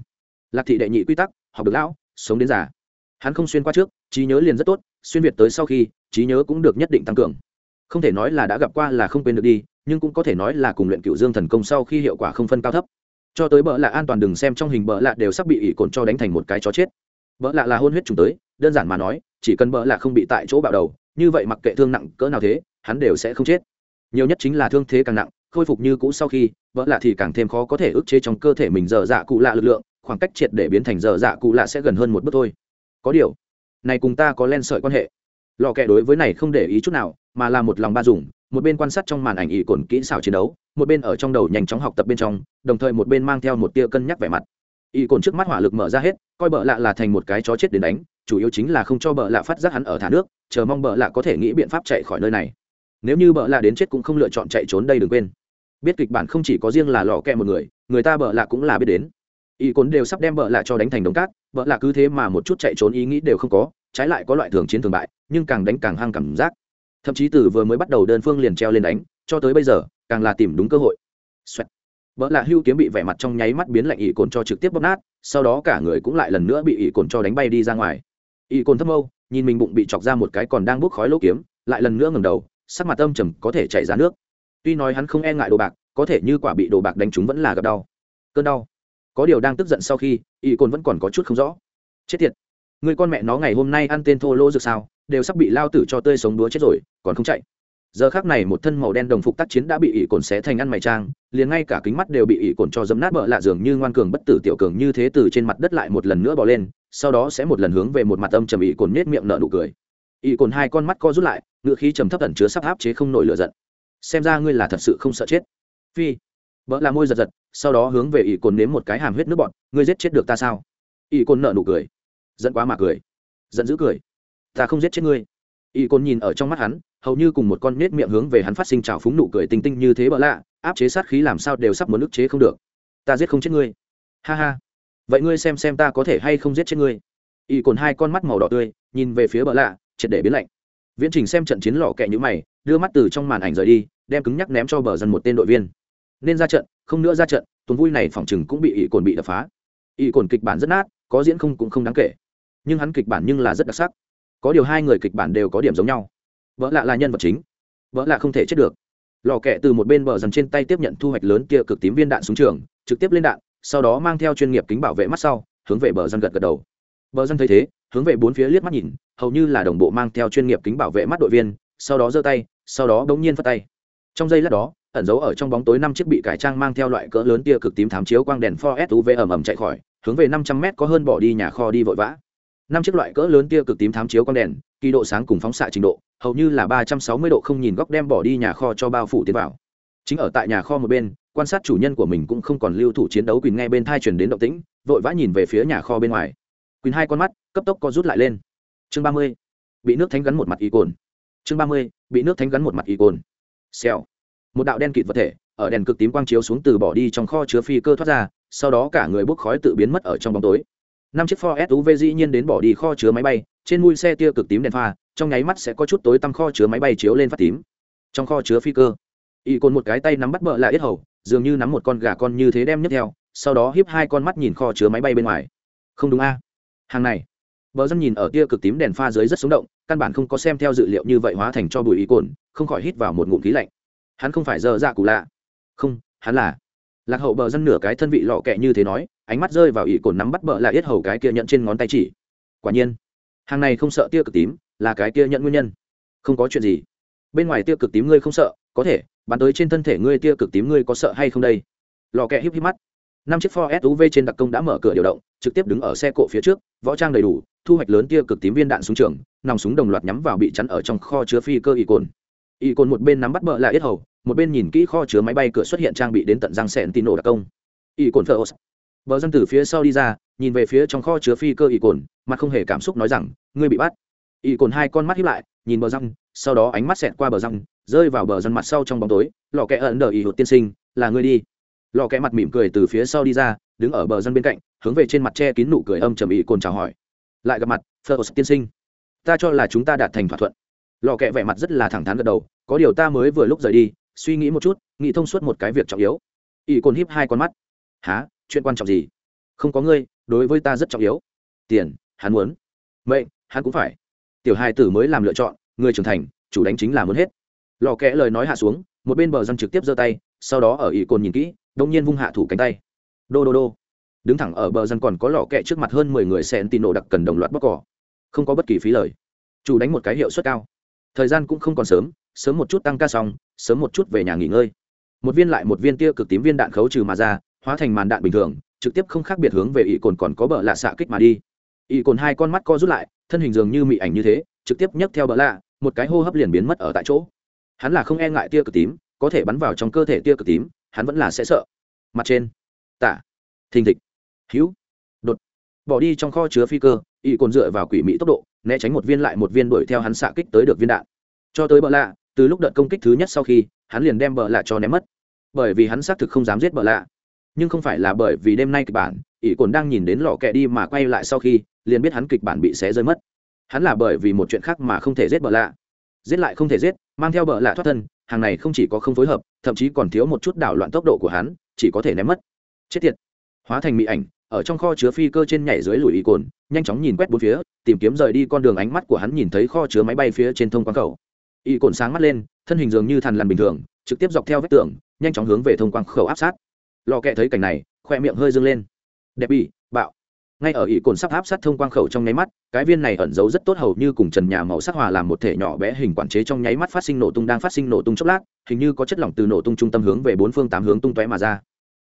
lạc thị đệ nhị quy tắc, học được lão, sống đến già. Hắn không xuyên qua trước, trí nhớ liền rất tốt, xuyên việt tới sau khi, trí nhớ cũng được nhất định tăng cường không thể nói là đã gặp qua là không quên được đi, nhưng cũng có thể nói là cùng luyện cựu dương thần công sau khi hiệu quả không phân cao thấp. Cho tới bỡ lạ an toàn đừng xem trong hình bỡ lạ đều sắp bị ỉ cồn cho đánh thành một cái chó chết. Bỡ lạ là hôn huyết trùng tới, đơn giản mà nói, chỉ cần bỡ lạ không bị tại chỗ bạo đầu, như vậy mặc kệ thương nặng cỡ nào thế, hắn đều sẽ không chết. Nhiều nhất chính là thương thế càng nặng, khôi phục như cũ sau khi vỡ lạ thì càng thêm khó có thể ức chế trong cơ thể mình dở dạ cụ lạ lực lượng, khoảng cách triệt để biến thành dở dạ cụ lạ sẽ gần hơn một bước thôi. Có điều, này cùng ta có len sợi quan hệ. Lò kẹ đối với này không để ý chút nào mà là một lòng ba dùng, một bên quan sát trong màn ảnh ỷ cồn kỹ xảo chiến đấu, một bên ở trong đầu nhanh chóng học tập bên trong, đồng thời một bên mang theo một tia cân nhắc vẻ mặt. Ỷ cồn trước mắt hỏa lực mở ra hết, coi bợ lạ là thành một cái chó chết đến đánh, chủ yếu chính là không cho bợ lạ phát giác hắn ở thả nước, chờ mong bợ lạ có thể nghĩ biện pháp chạy khỏi nơi này. Nếu như bợ lạ đến chết cũng không lựa chọn chạy trốn đây đừng quên. Biết kịch bản không chỉ có riêng là lò kẹ một người người ta bợ lạ cũng là biết đến. Ý cồn đều sắp đem bợ lạ cho đánh thành đống cát, bợ lạ cứ thế mà một chút chạy trốn ý nghĩ đều không có, trái lại có loại thường chiến thường bại, nhưng càng đánh càng hăng cảm giác thậm chí từ vừa mới bắt đầu đơn phương liền treo lên đánh, cho tới bây giờ, càng là tìm đúng cơ hội. Xoẹt. vợ lạ hưu kiếm bị vẻ mặt trong nháy mắt biến lạnh ỷ cồn cho trực tiếp bóp nát, sau đó cả người cũng lại lần nữa bị ỷ cồn cho đánh bay đi ra ngoài. Ỷ cồn thâm âu nhìn mình bụng bị chọc ra một cái còn đang bốc khói lỗ kiếm, lại lần nữa ngẩng đầu, sắc mặt âm trầm có thể chảy ra nước. Tuy nói hắn không e ngại đồ bạc, có thể như quả bị đồ bạc đánh trúng vẫn là gặp đau. Cơn đau. Có điều đang tức giận sau khi, ỷ cồn vẫn còn có chút không rõ. Chết tiệt. Người con mẹ nó ngày hôm nay ăn tên thô lỗ dược sao? Đều sắp bị lao tử cho tươi sống đúa chết rồi, còn không chạy. Giờ khác này một thân màu đen đồng phục tác chiến đã bị ỷ cồn xé thành ăn mày trang, liền ngay cả kính mắt đều bị ỷ cồn cho dấm nát bợ lạ dường như ngoan cường bất tử tiểu cường như thế từ trên mặt đất lại một lần nữa bỏ lên, sau đó sẽ một lần hướng về một mặt âm trầm ỷ cồn nết miệng nở nụ cười. Ỷ cồn hai con mắt co rút lại ngựa khí trầm thấp ẩn chứa sắp áp chế không nổi lửa giận. Xem ra ngươi là thật sự không sợ chết. Phi. Vợ là môi giật giật, sau đó hướng về ỷ cồn nếm một cái hàm huyết nước bọn ngươi giết chết được ta sao? Ỷ cồn nở nụ cười. Giận quá mà cười. Giận dữ cười ta không giết chết ngươi. Y côn nhìn ở trong mắt hắn, hầu như cùng một con nết miệng hướng về hắn phát sinh trào phúng nụ cười tinh tinh như thế bỡ lạ, áp chế sát khí làm sao đều sắp muốn ức chế không được. Ta giết không chết ngươi. Ha ha. Vậy ngươi xem xem ta có thể hay không giết chết ngươi. Y cồn hai con mắt màu đỏ tươi, nhìn về phía bỡ lạ, triệt để biến lạnh. Viễn trình xem trận chiến lò kẹ nhữ mày, đưa mắt từ trong màn ảnh rời đi, đem cứng nhắc ném cho bờ dân một tên đội viên. Nên ra trận, không nữa ra trận, tuần vui này phỏng chừng cũng bị ỷ cồn bị đập phá. Ỷ cồn kịch bản rất nát, có diễn không cũng không đáng kể. Nhưng hắn kịch bản nhưng là rất đặc sắc có điều hai người kịch bản đều có điểm giống nhau. Vợ lạ là nhân vật chính vỡ lạ không thể chết được. Lò kẹ từ một bên bờ dần trên tay tiếp nhận thu hoạch lớn tia cực tím viên đạn súng trường trực tiếp lên đạn sau đó mang theo chuyên nghiệp kính bảo vệ mắt sau hướng về bờ dân gật gật đầu. Bờ dân thấy thế hướng về bốn phía liếc mắt nhìn hầu như là đồng bộ mang theo chuyên nghiệp kính bảo vệ mắt đội viên sau đó giơ tay sau đó bỗng nhiên phất tay. Trong giây lát đó ẩn giấu ở trong bóng tối năm chiếc bị cải trang mang theo loại cỡ lớn tia cực tím thám chiếu quang đèn Ford SUV ầm ầm chạy khỏi, hướng về năm trăm mét có hơn bỏ đi nhà kho đi vội vã. Năm chiếc loại cỡ lớn tia cực tím thám chiếu con đèn, kỳ độ sáng cùng phóng xạ trình độ, hầu như là ba trăm sáu mươi độ không nhìn góc đem bỏ đi nhà kho cho bao phủ tiến vào. Chính ở tại nhà kho một bên, quan sát chủ nhân của mình cũng không còn lưu thủ chiến đấu quỳnh ngay bên thai truyền đến động tĩnh, vội vã nhìn về phía nhà kho bên ngoài. quỳnh hai con mắt cấp tốc co rút lại lên. Chương ba mươi bị nước thánh gắn một mặt y cồn. Chương ba mươi bị nước thánh gắn một mặt y cồn. Xèo một đạo đen kịt vật thể ở đèn cực tím quang chiếu xuống từ bỏ đi trong kho chứa phi cơ thoát ra sau đó cả người bốc khói tự biến mất ở trong bóng tối năm chiếc Ford SUV dĩ nhiên đến bỏ đi kho chứa máy bay, trên mui xe tia cực tím đèn pha, trong nháy mắt sẽ có chút tối tăm kho chứa máy bay chiếu lên phát tím. Trong kho chứa phi cơ, y Côn một cái tay nắm bắt bợ lại yết hầu, dường như nắm một con gà con như thế đem nhấc theo, sau đó hiếp hai con mắt nhìn kho chứa máy bay bên ngoài. Không đúng a. Hàng này, bờ dân nhìn ở tia cực tím đèn pha dưới rất sống động, căn bản không có xem theo dự liệu như vậy hóa thành cho bụi y Côn không khỏi hít vào một ngụm khí lạnh. Hắn không phải dơ dạ cụ lạ. Không, hắn là. Lạc hậu bờ dân nửa cái thân vị lọ kẹ như thế nói ánh mắt rơi vào ỷ cồn nắm bắt bợ lại yết hầu cái kia nhận trên ngón tay chỉ. Quả nhiên, hàng này không sợ tia cực tím, là cái kia nhận nguyên nhân. Không có chuyện gì. Bên ngoài tia cực tím ngươi không sợ, có thể, bắn tới trên thân thể ngươi tia cực tím ngươi có sợ hay không đây? Lò kẹ híp híp mắt. Năm chiếc Ford SUV trên đặc công đã mở cửa điều động, trực tiếp đứng ở xe cộ phía trước, võ trang đầy đủ, thu hoạch lớn tia cực tím viên đạn súng trường, nòng súng đồng loạt nhắm vào bị chắn ở trong kho chứa phi cơ ỷ cồn. Y cồn một bên nắm bắt bợ lại yết hầu, một bên nhìn kỹ kho chứa máy bay cửa xuất hiện trang bị đến tận răng sẹn tin nổ đặc công. Y cồn thợ bờ dân từ phía sau đi ra, nhìn về phía trong kho chứa phi cơ y cồn, mặt không hề cảm xúc nói rằng, ngươi bị bắt. Y cồn hai con mắt hiếp lại, nhìn bờ răng sau đó ánh mắt xẹt qua bờ răng rơi vào bờ dân mặt sau trong bóng tối lò kẽ ẩn đờ y hụt tiên sinh, là ngươi đi. Lò kẽ mặt mỉm cười từ phía sau đi ra, đứng ở bờ dân bên cạnh, hướng về trên mặt che kín nụ cười âm trầm y cồn chào hỏi. Lại gặp mặt phơ tiên sinh, ta cho là chúng ta đạt thành thỏa thuận. Lò kẹ vẻ mặt rất là thẳng thắn gật đầu, có điều ta mới vừa lúc rời đi, suy nghĩ một chút, nghĩ thông suốt một cái việc trọng yếu. Ỷ cồn híp hai con mắt. Há chuyện quan trọng gì? Không có ngươi, đối với ta rất trọng yếu. Tiền, hắn muốn. Mệnh, hắn cũng phải. Tiểu hai tử mới làm lựa chọn, người trưởng thành, chủ đánh chính là muốn hết. Lò kẽ lời nói hạ xuống, một bên bờ răng trực tiếp giơ tay, sau đó ở ỷ cồn nhìn kỹ, đông nhiên vung hạ thủ cánh tay. Đô đô đô. Đứng thẳng ở bờ răng còn có lò kẹ trước mặt hơn mười người sen tin nổ đặc cần đồng loạt bóc cỏ. Không có bất kỳ phí lời. Chủ đánh một cái hiệu suất cao. Thời gian cũng không còn sớm sớm một chút tăng ca xong, sớm một chút về nhà nghỉ ngơi. Một viên lại một viên tia cực tím viên đạn khấu trừ mà ra hóa thành màn đạn bình thường, trực tiếp không khác biệt hướng về ỷ cồn còn có bờ lạ xạ kích mà đi. Ỷ cồn hai con mắt co rút lại, thân hình dường như mị ảnh như thế, trực tiếp nhấc theo bờ lạ, một cái hô hấp liền biến mất ở tại chỗ. Hắn là không e ngại tia cực tím, có thể bắn vào trong cơ thể tia cực tím, hắn vẫn là sẽ sợ. Mặt trên, tả, thình thịch, hữu, đột. Bỏ đi trong kho chứa phi cơ, ỷ cồn dựa vào quỷ mỹ tốc độ, né tránh một viên lại một viên đuổi theo hắn xạ kích tới được viên đạn. Cho tới bờ lạ, từ lúc đợt công kích thứ nhất sau khi, hắn liền đem bờ lạ cho ném mất. Bởi vì hắn xác thực không dám giết bờ lạ nhưng không phải là bởi vì đêm nay kịch bản, ỷ cồn đang nhìn đến lò kẹ đi mà quay lại sau khi, liền biết hắn kịch bản bị xé rơi mất. Hắn là bởi vì một chuyện khác mà không thể giết bợ lạ. Giết lại không thể giết, mang theo bợ lạ thoát thân, hàng này không chỉ có không phối hợp, thậm chí còn thiếu một chút đảo loạn tốc độ của hắn, chỉ có thể ném mất. Chết tiệt. Hóa thành mỹ ảnh, ở trong kho chứa phi cơ trên nhảy dưới lùi ý cồn, nhanh chóng nhìn quét bốn phía, tìm kiếm rời đi con đường ánh mắt của hắn nhìn thấy kho chứa máy bay phía trên thông quán khẩu ý cồn sáng mắt lên, thân hình dường như thằn lằn bình thường, trực tiếp dọc theo vết tường, nhanh chóng hướng về thông quán khẩu áp sát lò kẹ thấy cảnh này, khoe miệng hơi dâng lên. Đẹp bị bạo. Ngay ở ỷ cồn sắp áp sát thông quang khẩu trong nháy mắt, cái viên này ẩn giấu rất tốt hầu như cùng trần nhà màu sắc hòa làm một thể nhỏ bé hình quản chế trong nháy mắt phát sinh nổ tung đang phát sinh nổ tung chốc lát, hình như có chất lỏng từ nổ tung trung tâm hướng về bốn phương tám hướng tung tóe mà ra.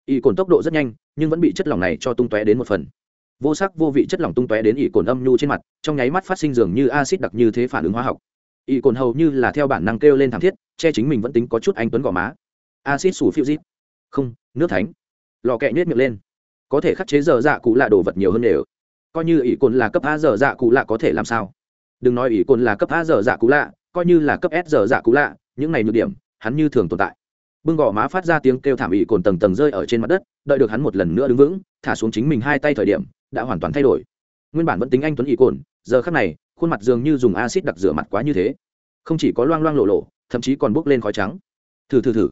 Ỷ cồn tốc độ rất nhanh, nhưng vẫn bị chất lỏng này cho tung tóe đến một phần. Vô sắc vô vị chất lỏng tung tóe đến ỷ cồn âm nhu trên mặt, trong nháy mắt phát sinh dường như acid đặc như thế phản ứng hóa học. Ỷ cồn hầu như là theo bản năng kêu lên thảm thiết, che chính mình vẫn tính có chút anh tuấn gò má. Acid sủ phiêu dít không nước thánh. Lò kẹ nhét miệng lên. Có thể khắc chế giờ dạ cụ lạ đồ vật nhiều hơn đều. Coi như ỷ cồn là cấp a giờ dạ cụ lạ có thể làm sao? Đừng nói ỷ cồn là cấp a giờ dạ cụ lạ, coi như là cấp s giờ dạ cụ lạ, những này nhược điểm, hắn như thường tồn tại. Bưng gò má phát ra tiếng kêu thảm ỷ cồn tầng tầng rơi ở trên mặt đất, đợi được hắn một lần nữa đứng vững, thả xuống chính mình hai tay thời điểm, đã hoàn toàn thay đổi. Nguyên bản vẫn tính anh tuấn ỷ cồn, giờ khắc này, khuôn mặt dường như dùng acid đặc rửa mặt quá như thế. Không chỉ có loang loang lộ lộ, thậm chí còn bốc lên khói trắng. Thử thử thử.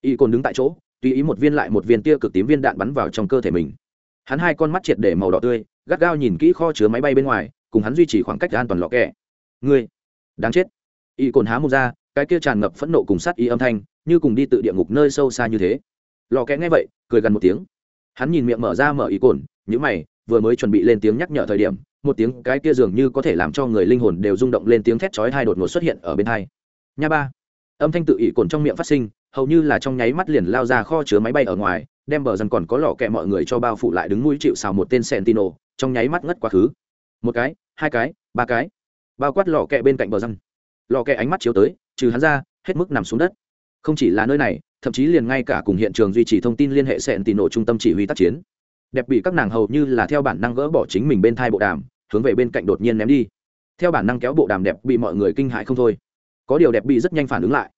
Ỷ cồn đứng tại chỗ tùy ý một viên lại một viên tia cực tím viên đạn bắn vào trong cơ thể mình. Hắn hai con mắt triệt để màu đỏ tươi, gắt gao nhìn kỹ kho chứa máy bay bên ngoài, cùng hắn duy trì khoảng cách an toàn lọ kẹ. Ngươi, đáng chết. Y cồn há một ra, cái kia tràn ngập phẫn nộ cùng sát ý âm thanh, như cùng đi tự địa ngục nơi sâu xa như thế. Lò kẽ nghe vậy, cười gần một tiếng. Hắn nhìn miệng mở ra mở y cồn nhữ mày, vừa mới chuẩn bị lên tiếng nhắc nhở thời điểm, một tiếng cái kia dường như có thể làm cho người linh hồn đều rung động lên tiếng thét chói hai đột ngột xuất hiện ở bên hai. Nha ba. Âm thanh tự ỉ cồn trong miệng phát sinh hầu như là trong nháy mắt liền lao ra kho chứa máy bay ở ngoài, đem bờ dân còn có lò kẹ mọi người cho bao phủ lại đứng mũi chịu xào một tên sentino trong nháy mắt ngất quá khứ. Một cái, hai cái, ba cái. Bao quát lò kẹ bên cạnh bờ dân lò kẹ ánh mắt chiếu tới, trừ hắn ra, hết mức nằm xuống đất. Không chỉ là nơi này, thậm chí liền ngay cả cùng hiện trường duy trì thông tin liên hệ sẹn tì nổ trung tâm chỉ huy tác chiến. Đẹp bị các nàng hầu như là theo bản năng gỡ bỏ chính mình bên thai bộ đàm, hướng về bên cạnh đột nhiên ném đi. Theo bản năng kéo bộ đàm đẹp bị mọi người kinh hại không thôi. Có điều đẹp bị rất nhanh phản ứng lại.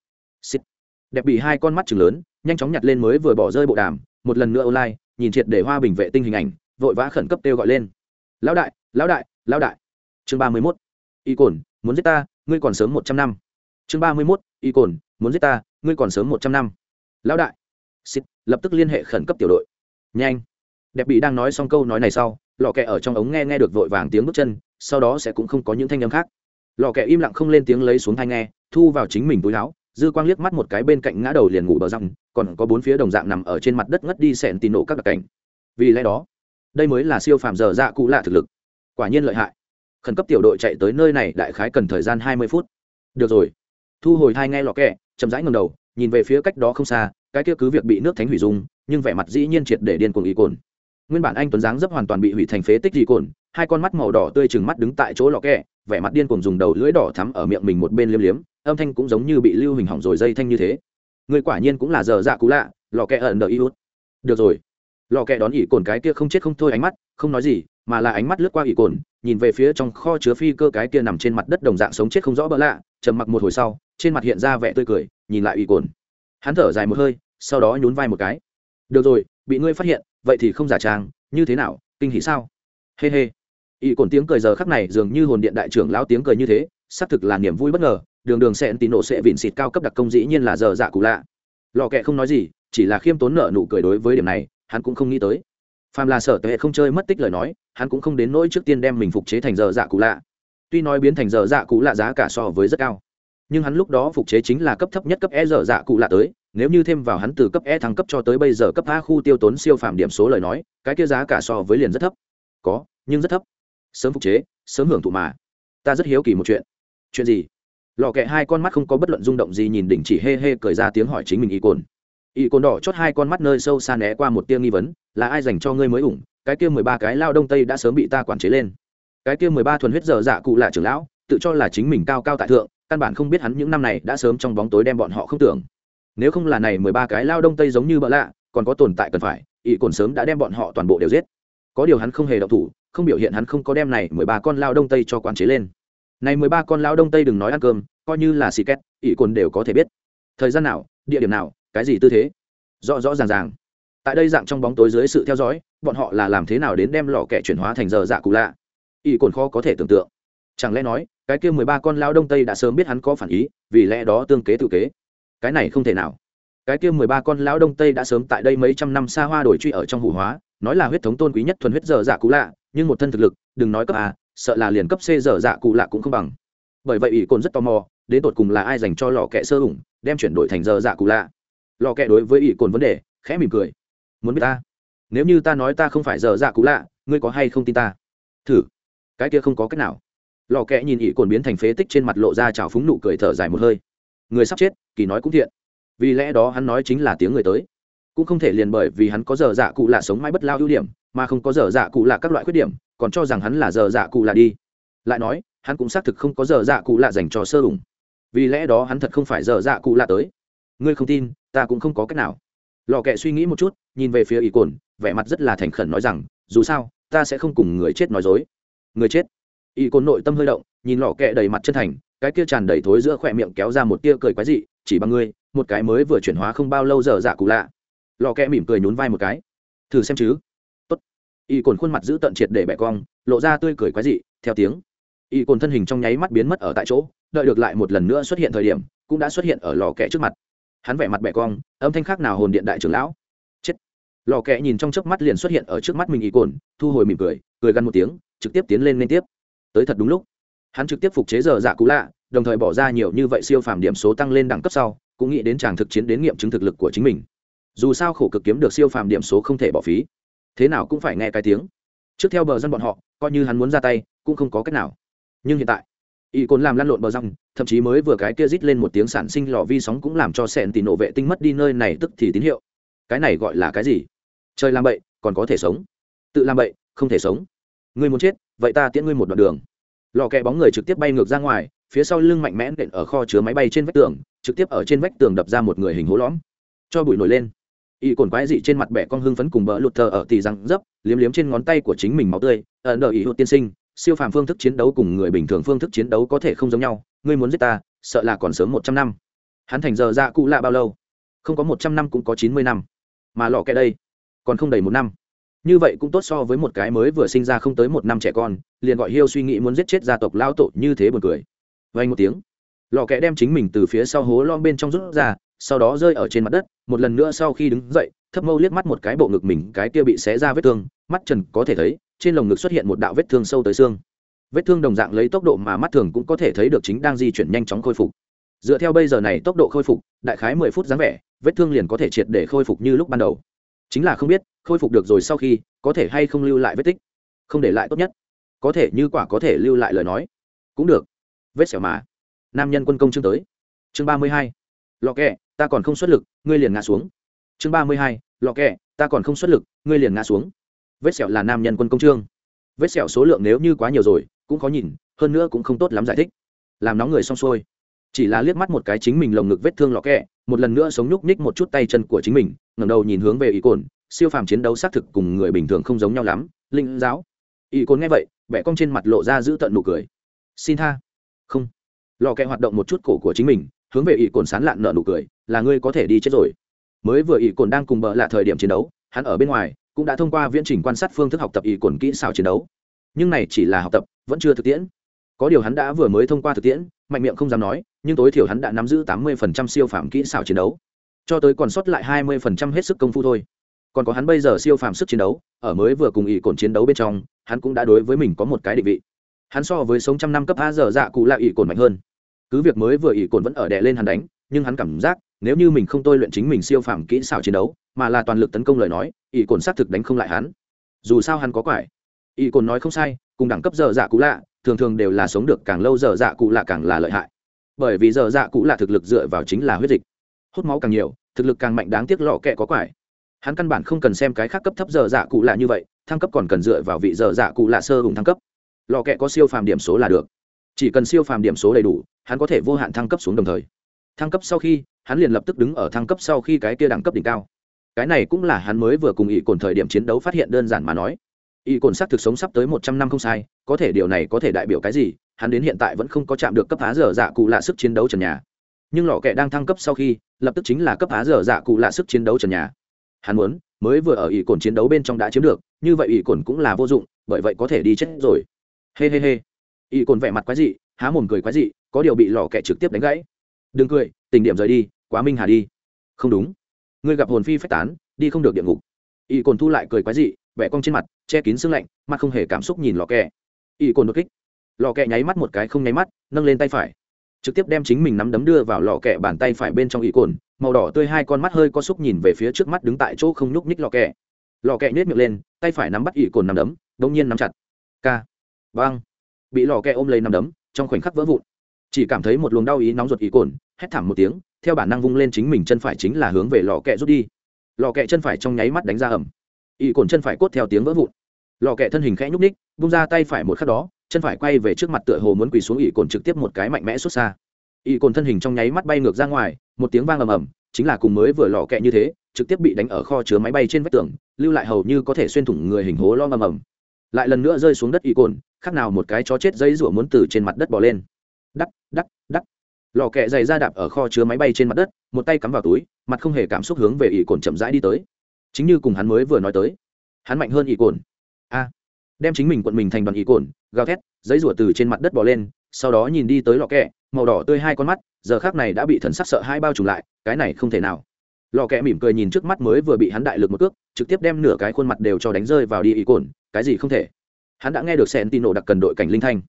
Xịt đẹp bị hai con mắt chừng lớn, nhanh chóng nhặt lên mới vừa bỏ rơi bộ đàm, một lần nữa online, nhìn triệt để hoa bình vệ tinh hình ảnh, vội vã khẩn cấp kêu gọi lên. Lão đại lão đại lão đại. Chương ba mươi mốt. Y cồn muốn giết ta, ngươi còn sớm một trăm năm. Chương ba mươi mốt. Y cồn muốn giết ta, ngươi còn sớm một trăm năm. Lão đại. Xịt, lập tức liên hệ khẩn cấp tiểu đội. Nhanh. Đẹp bị đang nói xong câu nói này sau, lò kẹ ở trong ống nghe nghe được vội vàng tiếng bước chân, sau đó sẽ cũng không có những thanh âm khác. Lò kẹ im lặng không lên tiếng lấy xuống thai nghe, thu vào chính mình túi áo dư quang liếc mắt một cái bên cạnh ngã đầu liền ngủ bờ răng còn có bốn phía đồng dạng nằm ở trên mặt đất ngất đi sẹn tì nổ các đặc cảnh. Vì lẽ đó, đây mới là siêu phàm giờ dạ cụ lạ thực lực. Quả nhiên lợi hại. Khẩn cấp tiểu đội chạy tới nơi này đại khái cần thời gian hai mươi phút. Được rồi. Thu hồi hai nghe lọ kẹ, chậm rãi ngầm đầu, nhìn về phía cách đó không xa, cái kia cứ việc bị nước thánh hủy dung, nhưng vẻ mặt dĩ nhiên triệt để điên cuồng ý cồn. Nguyên bản anh tuấn dáng dấp hoàn toàn bị hủy thành phế tích dị cồn hai con mắt màu đỏ tươi chừng mắt đứng tại chỗ lò kẹ, vẻ mặt điên cuồng dùng đầu lưỡi đỏ thắm ở miệng mình một bên liếm liếm, âm thanh cũng giống như bị lưu hình hỏng rồi dây thanh như thế. Người quả nhiên cũng là giờ dạ cú lạ, lò kẹ ẩn đờ y hút. Được rồi. Lò kẹ đón ỉ cồn cái kia không chết không thôi ánh mắt, không nói gì, mà là ánh mắt lướt qua ỉ cồn, nhìn về phía trong kho chứa phi cơ cái kia nằm trên mặt đất đồng dạng sống chết không rõ bỡ lạ, trầm mặc một hồi sau, trên mặt hiện ra vẻ tươi cười, nhìn lại ỉ cồn. Hắn thở dài một hơi, sau đó nhún vai một cái. Được rồi, bị ngươi phát hiện, vậy thì không giả trang, như thế nào, kinh hỉ sao? Hê、hey、hê、hey. Y cồn tiếng cười giờ khắc này dường như hồn điện đại trưởng lão tiếng cười như thế, xác thực là niềm vui bất ngờ, đường đường sẽ tín nổ sẽ vịn xịt cao cấp đặc công dĩ nhiên là giờ dạ cụ lạ. Lò kẹ không nói gì, chỉ là khiêm tốn nợ nụ cười đối với điểm này, hắn cũng không nghĩ tới. Phàm là sở tuệ không chơi mất tích lời nói, hắn cũng không đến nỗi trước tiên đem mình phục chế thành giờ dạ cụ lạ. Tuy nói biến thành giờ dạ cụ lạ giá cả so với rất cao, nhưng hắn lúc đó phục chế chính là cấp thấp nhất cấp e giờ dạ cụ lạ tới, nếu như thêm vào hắn từ cấp e thăng cấp cho tới bây giờ cấp a khu tiêu tốn siêu phàm điểm số lời nói, cái kia giá cả so với liền rất thấp. Có, nhưng rất thấp sớm phục chế, sớm hưởng thụ mà. Ta rất hiếu kỳ một chuyện. Chuyện gì? Lò kẹ hai con mắt không có bất luận rung động gì nhìn đỉnh chỉ hê hê cười ra tiếng hỏi chính mình y cồn. Y cồn đỏ chót hai con mắt nơi sâu xa né qua một tia nghi vấn, là ai dành cho ngươi mới ủng? Cái kia mười ba cái lao đông tây đã sớm bị ta quản chế lên. Cái kia mười ba thuần huyết giờ dạ cụ là trưởng lão, tự cho là chính mình cao cao tại thượng, căn bản không biết hắn những năm này đã sớm trong bóng tối đem bọn họ không tưởng. Nếu không là này mười ba cái lao đông tây giống như bợ lạ, còn có tồn tại cần phải, y cồn sớm đã đem bọn họ toàn bộ đều giết. Có điều hắn không hề động thủ không biểu hiện hắn không có đem này mười ba con lao đông tây cho quản chế lên. Này mười ba con lao đông tây đừng nói ăn cơm, coi như là xì két, ỷ cồn đều có thể biết. Thời gian nào, địa điểm nào, cái gì tư thế? Rõ rõ ràng ràng. Tại đây dạng trong bóng tối dưới sự theo dõi, bọn họ là làm thế nào đến đem lò kẻ chuyển hóa thành giờ dạ cụ lạ? Ỷ cồn khó có thể tưởng tượng. Chẳng lẽ nói, cái kia mười ba con lao đông tây đã sớm biết hắn có phản ý, vì lẽ đó tương kế tự kế? Cái này không thể nào. Cái kia mười ba con lão đông tây đã sớm tại đây mấy trăm năm xa hoa đổi truy ở trong hủ hóa, nói là huyết thống tôn quý nhất thuần huyết giờ dạ cụ lạ nhưng một thân thực lực, đừng nói cấp a, sợ là liền cấp c giờ dạ cụ lạ cũng không bằng. Bởi vậy ỷ cồn rất tò mò, đến tột cùng là ai dành cho lò kẹ sơ ủng, đem chuyển đổi thành giờ dạ cụ lạ. Lò kẹ đối với ỷ cồn vấn đề, khẽ mỉm cười. Muốn biết ta? Nếu như ta nói ta không phải giờ dạ cụ lạ, ngươi có hay không tin ta? Thử. Cái kia không có cách nào. Lò kẹ nhìn ỷ cồn biến thành phế tích trên mặt lộ ra trào phúng nụ cười thở dài một hơi. Người sắp chết, kỳ nói cũng thiện. Vì lẽ đó hắn nói chính là tiếng người tới. Cũng không thể liền bởi vì hắn có giờ dạ cụ lạ sống mãi bất lao ưu điểm mà không có giờ dạ cụ lạ các loại khuyết điểm, còn cho rằng hắn là giờ dạ cụ lạ đi. Lại nói, hắn cũng xác thực không có giờ dạ cụ lạ dành cho sơ ủng vì lẽ đó hắn thật không phải giờ dạ cụ lạ tới. Ngươi không tin, ta cũng không có cách nào. Lò kẹ suy nghĩ một chút, nhìn về phía ý cồn, vẻ mặt rất là thành khẩn nói rằng, dù sao, ta sẽ không cùng người chết nói dối. Người chết? Ý cồn nội tâm hơi động, nhìn lò kẹ đầy mặt chân thành, cái kia tràn đầy thối giữa khỏe miệng kéo ra một tia cười quái dị, chỉ bằng ngươi, một cái mới vừa chuyển hóa không bao lâu giờ dạ cụ lạ. Lò kẹ mỉm cười nhún vai một cái. Thử xem chứ y cồn khuôn mặt giữ tận triệt để bẻ cong, lộ ra tươi cười quái dị, theo tiếng. Y cồn thân hình trong nháy mắt biến mất ở tại chỗ, đợi được lại một lần nữa xuất hiện thời điểm, cũng đã xuất hiện ở lò kẽ trước mặt. Hắn vẻ mặt bẻ cong, âm thanh khác nào hồn điện đại trưởng lão. Chết. Lò kẽ nhìn trong chớp mắt liền xuất hiện ở trước mắt mình y cồn, thu hồi mỉm cười cười gằn một tiếng, trực tiếp tiến lên liên tiếp. Tới thật đúng lúc. Hắn trực tiếp phục chế giờ dạ cũ lạ, đồng thời bỏ ra nhiều như vậy siêu phàm điểm số tăng lên đẳng cấp sau, cũng nghĩ đến chàng thực chiến đến nghiệm chứng thực lực của chính mình. Dù sao khổ cực kiếm được siêu phàm điểm số không thể bỏ phí thế nào cũng phải nghe cái tiếng. Trước theo bờ dân bọn họ, coi như hắn muốn ra tay, cũng không có cách nào. Nhưng hiện tại, y cồn làm lăn lộn bờ răng, thậm chí mới vừa cái kia rít lên một tiếng sản sinh lò vi sóng cũng làm cho sẹn tì nổ vệ tinh mất đi nơi này tức thì tín hiệu. Cái này gọi là cái gì? Trời làm bậy, còn có thể sống. Tự làm bậy, không thể sống. Ngươi muốn chết, vậy ta tiễn ngươi một đoạn đường. Lò kẹ bóng người trực tiếp bay ngược ra ngoài, phía sau lưng mạnh mẽ nện ở kho chứa máy bay trên vách tường, trực tiếp ở trên vách tường đập ra một người hình hố lõm. Cho bụi nổi lên y cồn quái dị trên mặt bẻ con hưng phấn cùng bỡ lụt thờ ở tì răng dấp, liếm liếm trên ngón tay của chính mình máu tươi, ẩn đợi ý hụt tiên sinh, siêu phàm phương thức chiến đấu cùng người bình thường phương thức chiến đấu có thể không giống nhau, ngươi muốn giết ta, sợ là còn sớm một trăm năm. Hắn thành giờ ra cụ lạ bao lâu? Không có một trăm năm cũng có chín mươi năm. Mà lọ kẹ đây, còn không đầy một năm. Như vậy cũng tốt so với một cái mới vừa sinh ra không tới một năm trẻ con, liền gọi hiêu suy nghĩ muốn giết chết gia tộc lao tổ như thế buồn cười. Vay một tiếng lò kẹ đem chính mình từ phía sau hố lom bên trong rút ra, sau đó rơi ở trên mặt đất một lần nữa sau khi đứng dậy, thấp mâu liếc mắt một cái bộ ngực mình, cái kia bị xé ra vết thương, mắt trần có thể thấy, trên lồng ngực xuất hiện một đạo vết thương sâu tới xương. Vết thương đồng dạng lấy tốc độ mà mắt thường cũng có thể thấy được chính đang di chuyển nhanh chóng khôi phục. Dựa theo bây giờ này tốc độ khôi phục, đại khái mười phút dáng vẻ, vết thương liền có thể triệt để khôi phục như lúc ban đầu. Chính là không biết, khôi phục được rồi sau khi, có thể hay không lưu lại vết tích. Không để lại tốt nhất. Có thể như quả có thể lưu lại lời nói. Cũng được. Vết xẻo mà. Nam nhân quân công chương tới. Chương ba mươi hai. Lò kẹ ta còn không xuất lực, ngươi liền ngã xuống. Chương ba mươi hai, lọ kẹ, ta còn không xuất lực, ngươi liền ngã xuống. Vết sẹo là nam nhân quân công trương. Vết sẹo số lượng nếu như quá nhiều rồi, cũng khó nhìn, hơn nữa cũng không tốt lắm giải thích. Làm nóng người xong xuôi. Chỉ là liếc mắt một cái chính mình lồng ngực vết thương lọ kẹ, một lần nữa sống nhúc nhích một chút tay chân của chính mình, ngẩng đầu nhìn hướng về ý cồn, siêu phàm chiến đấu xác thực cùng người bình thường không giống nhau lắm, linh giáo. Ý cồn nghe vậy vẻ cong trên mặt lộ ra giữ tận nụ cười. Xin tha. Không. Lò kẹ hoạt động một chút cổ của chính mình hướng về ỷ cồn sán lạn nợ nụ cười, là ngươi có thể đi chết rồi. Mới vừa ỷ cồn đang cùng bợ là thời điểm chiến đấu, hắn ở bên ngoài, cũng đã thông qua viễn trình quan sát phương thức học tập ỷ cồn kỹ xảo chiến đấu. Nhưng này chỉ là học tập, vẫn chưa thực tiễn. Có điều hắn đã vừa mới thông qua thực tiễn, mạnh miệng không dám nói, nhưng tối thiểu hắn đã nắm giữ tám mươi phần trăm siêu phạm kỹ xảo chiến đấu. Cho tới còn sót lại hai mươi phần trăm hết sức công phu thôi. Còn có hắn bây giờ siêu phàm sức chiến đấu, ở mới vừa cùng ỷ cồn chiến đấu bên trong, hắn cũng đã đối với mình có một cái định vị. Hắn so với sống trăm năm cấp a giờ dạ cụ là ỷ cồn mạnh hơn cứ việc mới vừa ỷ cồn vẫn ở đè lên hắn đánh, nhưng hắn cảm giác, nếu như mình không tôi luyện chính mình siêu phàm kỹ xảo chiến đấu, mà là toàn lực tấn công lời nói, ỷ cồn xác thực đánh không lại hắn. Dù sao hắn có quải. Ỷ cồn nói không sai, cùng đẳng cấp dở dạ cụ lạ, thường thường đều là sống được càng lâu dở dạ cụ lạ càng là lợi hại. Bởi vì dở dạ cụ lạ thực lực dựa vào chính là huyết dịch. Hút máu càng nhiều, thực lực càng mạnh đáng tiếc lọ kẹ có quải. Hắn căn bản không cần xem cái khác cấp thấp dở dạ cụ lạ như vậy, thăng cấp còn cần dựa vào vị dở dạ cụ lạ sơ hùng thăng cấp. Lọ kẹ có siêu phàm điểm số là được chỉ cần siêu phàm điểm số đầy đủ, hắn có thể vô hạn thăng cấp xuống đồng thời. Thăng cấp sau khi, hắn liền lập tức đứng ở thăng cấp sau khi cái kia đẳng cấp đỉnh cao. Cái này cũng là hắn mới vừa cùng ý cồn thời điểm chiến đấu phát hiện đơn giản mà nói. Ý cồn xác thực sống sắp tới một trăm năm không sai, có thể điều này có thể đại biểu cái gì, hắn đến hiện tại vẫn không có chạm được cấp á dở dạ cụ lạ sức chiến đấu trần nhà. Nhưng lò kẹ đang thăng cấp sau khi, lập tức chính là cấp á dở dạ cụ lạ sức chiến đấu trần nhà. Hắn muốn, mới vừa ở ý cồn chiến đấu bên trong đã chiếm được, như vậy ý cồn cũng là vô dụng, bởi vậy có thể đi chết rồi. Hê、hey、hê、hey、hê、Y cồn vẻ mặt quái dị, há mồm cười quái dị, có điều bị lò kẹ trực tiếp đánh gãy. Đừng cười tình điểm rời đi, quá minh hà đi. Không đúng. Ngươi gặp hồn phi phách tán, đi không được địa ngục. Y cồn thu lại cười quái dị, vẻ cong trên mặt, che kín sương lạnh mặt không hề cảm xúc nhìn lò kẹ Y cồn đột kích. Lò kẹ nháy mắt một cái không nháy mắt, nâng lên tay phải. Trực tiếp đem chính mình nắm đấm đưa vào lò kẹ bàn tay phải bên trong y cồn, màu đỏ tươi hai con mắt hơi có xúc nhìn về phía trước mắt đứng tại chỗ không nhúc nhích lò kẹ lò kẹ nhét miệng lên, tay phải nắm bắt y cồn nắm đấm đông nhiên nắm chặt. K vang bị lò kẹ ôm lấy nằm đấm, trong khoảnh khắc vỡ vụn. Chỉ cảm thấy một luồng đau ý nóng ruột ý cồn, hét thảm một tiếng, theo bản năng vung lên chính mình chân phải chính là hướng về lò kẹ rút đi. Lò kẹ chân phải trong nháy mắt đánh ra ẩm ý cồn chân phải cốt theo tiếng vỡ vụn. Lò kẹ thân hình khẽ nhúc ních bung ra tay phải một khắc đó, chân phải quay về trước mặt tựa hồ muốn quỳ xuống ý cồn trực tiếp một cái mạnh mẽ xuất xa. Ý cồn thân hình trong nháy mắt bay ngược ra ngoài, một tiếng vang ầm ầm, chính là cùng mới vừa lò kẹ như thế, trực tiếp bị đánh ở kho chứa máy bay trên vách tường, lưu lại hầu như có thể xuyên thủng người hình hố lo ầm ầm. Lại lần nữa rơi xuống đất ý cồn khác nào một cái chó chết dây rủa muốn từ trên mặt đất bò lên. Đắc đắc đắc. Lò kẹ dày ra đạp ở kho chứa máy bay trên mặt đất, một tay cắm vào túi, mặt không hề cảm xúc hướng về ỷ cồn chậm rãi đi tới. Chính như cùng hắn mới vừa nói tới. Hắn mạnh hơn ỷ cồn. A. Đem chính mình quận mình thành đoàn ỷ cồn, gào thét, giấy rủa từ trên mặt đất bò lên, sau đó nhìn đi tới lò kẹ, màu đỏ tươi hai con mắt, giờ khác này đã bị thần sắc sợ hai bao trùm lại, cái này không thể nào. Lò kẹ mỉm cười nhìn trước mắt mới vừa bị hắn đại lực một cước, trực tiếp đem nửa cái khuôn mặt đều cho đánh rơi vào đi ỷ cồn, cái gì không thể hắn đã nghe được sen tin nổ đặc cần đội cảnh linh thanh.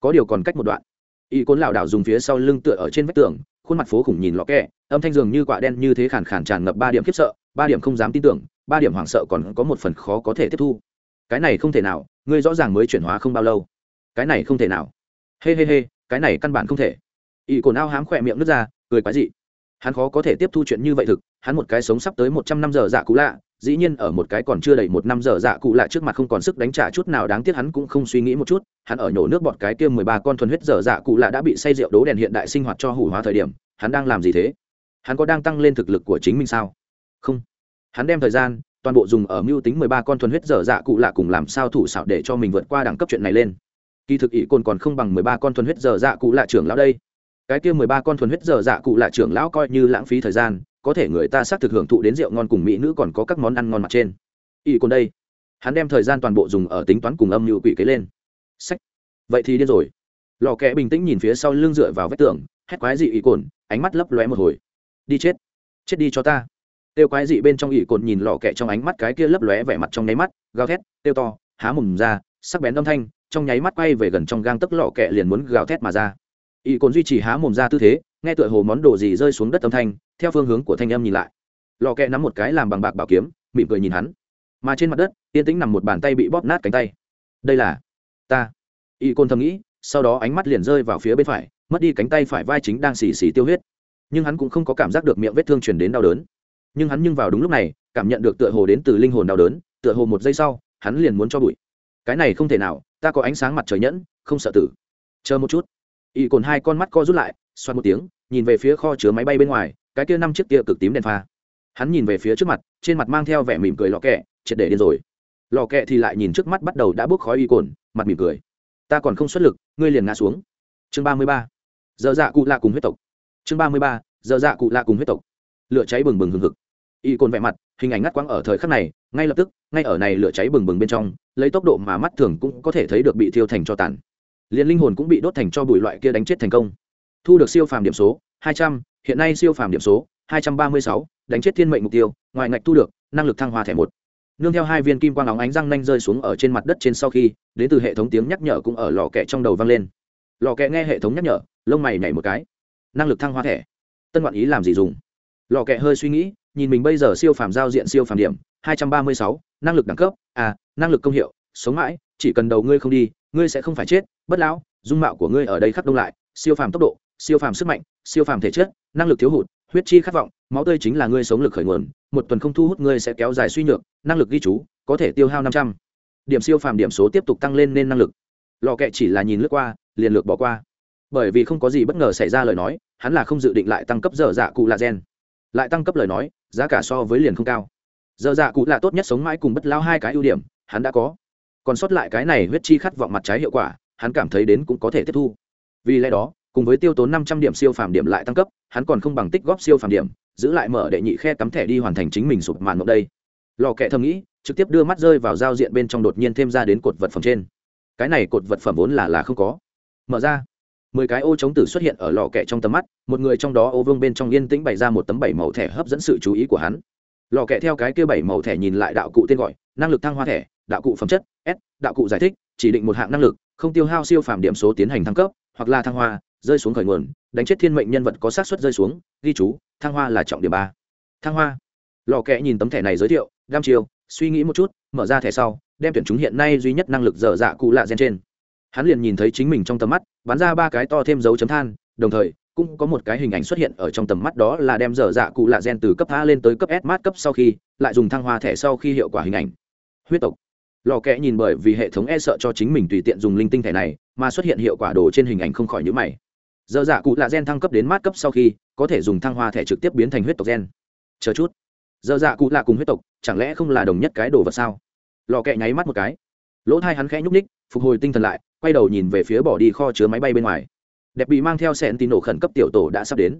Có điều còn cách một đoạn. Y côn lảo đảo dùng phía sau lưng tựa ở trên vách tường khuôn mặt phố khủng nhìn lọ kẹ âm thanh dường như quạ đen như thế khản khản tràn ngập ba điểm khiếp sợ ba điểm không dám tin tưởng ba điểm hoảng sợ còn có một phần khó có thể tiếp thu. Cái này không thể nào ngươi rõ ràng mới chuyển hóa không bao lâu. Cái này không thể nào. Hê、hey、hê、hey、hê、hey, cái này căn bản không thể. Y cồn ao hám khỏe miệng nước ra cười quái dị. Hắn khó có thể tiếp thu chuyện như vậy thực hắn một cái sống sắp tới một trăm năm giờ dạ cũ lạ dĩ nhiên ở một cái còn chưa đầy một năm giờ dạ cụ lạ trước mặt không còn sức đánh trả chút nào đáng tiếc hắn cũng không suy nghĩ một chút, hắn ở nhổ nước bọt cái kia mười ba con thuần huyết giờ dạ cụ lạ đã bị say rượu đố đèn hiện đại sinh hoạt cho hủ hóa thời điểm, hắn đang làm gì thế? Hắn có đang tăng lên thực lực của chính mình sao? Không. Hắn đem thời gian, toàn bộ dùng ở mưu tính mười ba con thuần huyết dở dạ cụ lạ cùng làm sao thủ xảo để cho mình vượt qua đẳng cấp chuyện này lên. Kỳ thực ý cồn còn không bằng mười ba con thuần huyết dở dạ cụ lạ trưởng lão đây. Cái kia mười ba con thuần huyết dở dạ cụ lạ trưởng lão coi như lãng phí thời gian có thể người ta xác thực hưởng thụ đến rượu ngon cùng mỹ nữ còn có các món ăn ngon mặt trên. Ý cồn đây. Hắn đem thời gian toàn bộ dùng ở tính toán cùng âm mưu quỷ kế lên. Sách. Vậy thì điên rồi. Lò kẽ bình tĩnh nhìn phía sau lưng dựa vào vách tường, hét quái dị ý cồn, ánh mắt lấp lóe một hồi. Đi chết. Chết đi cho ta. Tiêu quái dị bên trong ỉ cồn nhìn lò kẹ trong ánh mắt cái kia lấp lóe vẻ mặt trong nháy mắt, gào thét, tiêu to, há mồm ra, sắc bén âm thanh, trong nháy mắt quay về gần trong gang tấc lò kẹ liền muốn gào thét mà ra. Ỉ cồn duy trì há mồm ra tư thế nghe tựa hồ món đồ gì rơi xuống đất âm thanh, theo phương hướng của thanh âm nhìn lại. Lò kẹ nắm một cái làm bằng bạc bảo kiếm, mỉm cười nhìn hắn. Mà trên mặt đất, yên tĩnh nằm một bàn tay bị bóp nát cánh tay. Đây là ta. Y côn thầm nghĩ, sau đó ánh mắt liền rơi vào phía bên phải, mất đi cánh tay phải vai chính đang xì xì tiêu huyết. Nhưng hắn cũng không có cảm giác được miệng vết thương truyền đến đau đớn. Nhưng hắn nhưng vào đúng lúc này, cảm nhận được tựa hồ đến từ linh hồn đau đớn, tựa hồ một giây sau, hắn liền muốn cho bụi. Cái này không thể nào, ta có ánh sáng mặt trời nhẫn, không sợ tử. Chờ một chút. Y cồn hai con mắt co rút lại xoan một tiếng nhìn về phía kho chứa máy bay bên ngoài, cái kia năm chiếc tia cực tím đèn pha. Hắn nhìn về phía trước mặt, trên mặt mang theo vẻ mỉm cười lò kẹ, triệt để điên rồi. Lò kẹ thì lại nhìn trước mắt bắt đầu đã bốc khói y cồn, mặt mỉm cười. Ta còn không xuất lực, ngươi liền ngã xuống. Chương ba mươi ba. Giờ dạ cụ lạ cùng huyết tộc. Chương ba mươi ba. Giờ dạ cụ lạ cùng huyết tộc. Lửa cháy bừng bừng hừng hực. Y cồn vẻ mặt, hình ảnh ngắt quãng ở thời khắc này, ngay lập tức, ngay ở này lửa cháy bừng bừng bên trong, lấy tốc độ mà mắt thường cũng có thể thấy được bị thiêu thành cho tàn. Liền linh hồn cũng bị đốt thành cho bụi loại kia đánh chết thành công thu được siêu phàm điểm số hai trăm, hiện nay siêu phàm điểm số hai trăm ba mươi sáu, đánh chết thiên mệnh mục tiêu, ngoài ngạch thu được năng lực thăng hoa thẻ một. Nương theo hai viên kim quang óng ánh răng nanh rơi xuống ở trên mặt đất trên sau khi, đến từ hệ thống tiếng nhắc nhở cũng ở lò kẹ trong đầu vang lên. Lò kẹ nghe hệ thống nhắc nhở, lông mày nhảy một cái. Năng lực thăng hoa thẻ. Tân ngoạn ý làm gì dùng? Lò kẹ hơi suy nghĩ, nhìn mình bây giờ siêu phàm giao diện siêu phàm điểm, hai trăm ba mươi sáu, năng lực đẳng cấp à năng lực công hiệu, sống mãi, chỉ cần đầu ngươi không đi, ngươi sẽ không phải chết, bất lão, dung mạo của ngươi ở đây khắc đông lại, siêu phàm tốc độ siêu phàm sức mạnh, siêu phàm thể chất, năng lực thiếu hụt, huyết chi khát vọng, máu tươi chính là ngươi sống lực khởi nguồn, một tuần không thu hút ngươi sẽ kéo dài suy nhược, năng lực ghi chú, có thể tiêu hao năm trăm. Điểm siêu phàm điểm số tiếp tục tăng lên nên năng lực. Lò kẹ chỉ là nhìn lướt qua, liền lược bỏ qua. Bởi vì không có gì bất ngờ xảy ra lời nói, hắn là không dự định lại tăng cấp dở dạ cụ là gen. Lại tăng cấp lời nói, giá cả so với liền không cao. Dở dạ cụ là tốt nhất sống mãi cùng bất lao hai cái ưu điểm, hắn đã có. Còn sót lại cái này huyết chi khát vọng mặt trái hiệu quả, hắn cảm thấy đến cũng có thể tiếp thu. Vì lẽ đó cùng với tiêu tốn năm trăm điểm siêu phàm điểm lại tăng cấp, hắn còn không bằng tích góp siêu phàm điểm, giữ lại mở đệ nhị khe cắm thẻ đi hoàn thành chính mình sụp màn mộng đây. Lò kẹ thầm nghĩ, trực tiếp đưa mắt rơi vào giao diện bên trong đột nhiên thêm ra đến cột vật phẩm trên. Cái này cột vật phẩm vốn là là không có. Mở ra. Mười cái ô chống tử xuất hiện ở lò kẹ trong tầm mắt, một người trong đó ô vương bên trong yên tĩnh bày ra một tấm bảy màu thẻ hấp dẫn sự chú ý của hắn. Lò kẹ theo cái kia bảy màu thẻ nhìn lại đạo cụ tên gọi, năng lực thăng hoa thẻ, đạo cụ phẩm chất, s, đạo cụ giải thích, chỉ định một hạng năng lực, không tiêu hao siêu phàm điểm số tiến hành thăng cấp, hoặc là thăng hoa rơi xuống khởi nguồn, đánh chết thiên mệnh nhân vật có sát xuất rơi xuống, ghi chú, thăng hoa là trọng điểm ba. Thăng hoa. Lò Kẽ nhìn tấm thẻ này giới thiệu, đam chiều suy nghĩ một chút, mở ra thẻ sau, đem tuyển chúng hiện nay duy nhất năng lực dở dạ cụ lạ gen trên. Hắn liền nhìn thấy chính mình trong tầm mắt, bắn ra ba cái to thêm dấu chấm than, đồng thời, cũng có một cái hình ảnh xuất hiện ở trong tầm mắt đó là đem dở dạ cụ lạ gen từ cấp a lên tới cấp s mát cấp sau khi, lại dùng thăng hoa thẻ sau khi hiệu quả hình ảnh. Huyết tộc. Lò kẽ nhìn bởi vì hệ thống e sợ cho chính mình tùy tiện dùng linh tinh thẻ này, mà xuất hiện hiệu quả đồ trên hình ảnh không khỏi nhữ mày giờ dạ cụ là gen thăng cấp đến mát cấp sau khi, có thể dùng thăng hoa thẻ trực tiếp biến thành huyết tộc gen. Chờ chút. Giờ dạ cụ lạ cùng huyết tộc, chẳng lẽ không là đồng nhất cái đồ vật sao? Lò kẹ nháy mắt một cái. Lỗ thai hắn khẽ nhúc ních phục hồi tinh thần lại, quay đầu nhìn về phía bỏ đi kho chứa máy bay bên ngoài. Đẹp bị mang theo sẹn tin nổ khẩn cấp tiểu tổ đã sắp đến.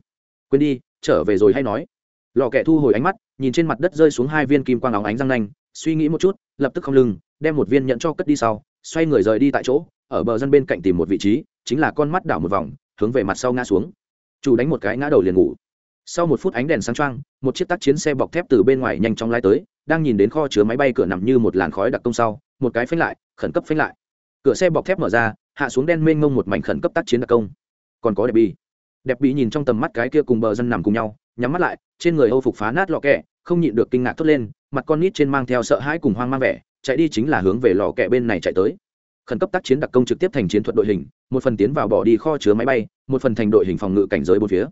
Quên đi, trở về rồi hay nói. Lò kẹ thu hồi ánh mắt, nhìn trên mặt đất rơi xuống hai viên kim quang óng ánh răng nanh, suy nghĩ một chút, lập tức không lưng, đem một viên nhận cho cất đi sau, xoay người rời đi tại chỗ, ở bờ dân bên cạnh tìm một vị trí, chính là con mắt đảo một vòng hướng về mặt sau ngã xuống. Chủ đánh một cái ngã đầu liền ngủ. Sau một phút ánh đèn sáng trăng một chiếc tác chiến xe bọc thép từ bên ngoài nhanh chóng lái tới, đang nhìn đến kho chứa máy bay cửa nằm như một làn khói đặc công sau, một cái phanh lại, khẩn cấp phanh lại. Cửa xe bọc thép mở ra, hạ xuống đen mênh mông một mảnh khẩn cấp tác chiến đặc công. Còn có đẹp bi. Đẹp bị nhìn trong tầm mắt cái kia cùng bờ dân nằm cùng nhau, nhắm mắt lại, trên người âu phục phá nát lò kẹ, không nhịn được kinh ngạc thốt lên, mặt con nít trên mang theo sợ hãi cùng hoang mang vẻ, chạy đi chính là hướng về lò kẹ bên này chạy tới khẩn cấp tác chiến đặc công trực tiếp thành chiến thuật đội hình, một phần tiến vào bỏ đi kho chứa máy bay, một phần thành đội hình phòng ngự cảnh giới bốn phía.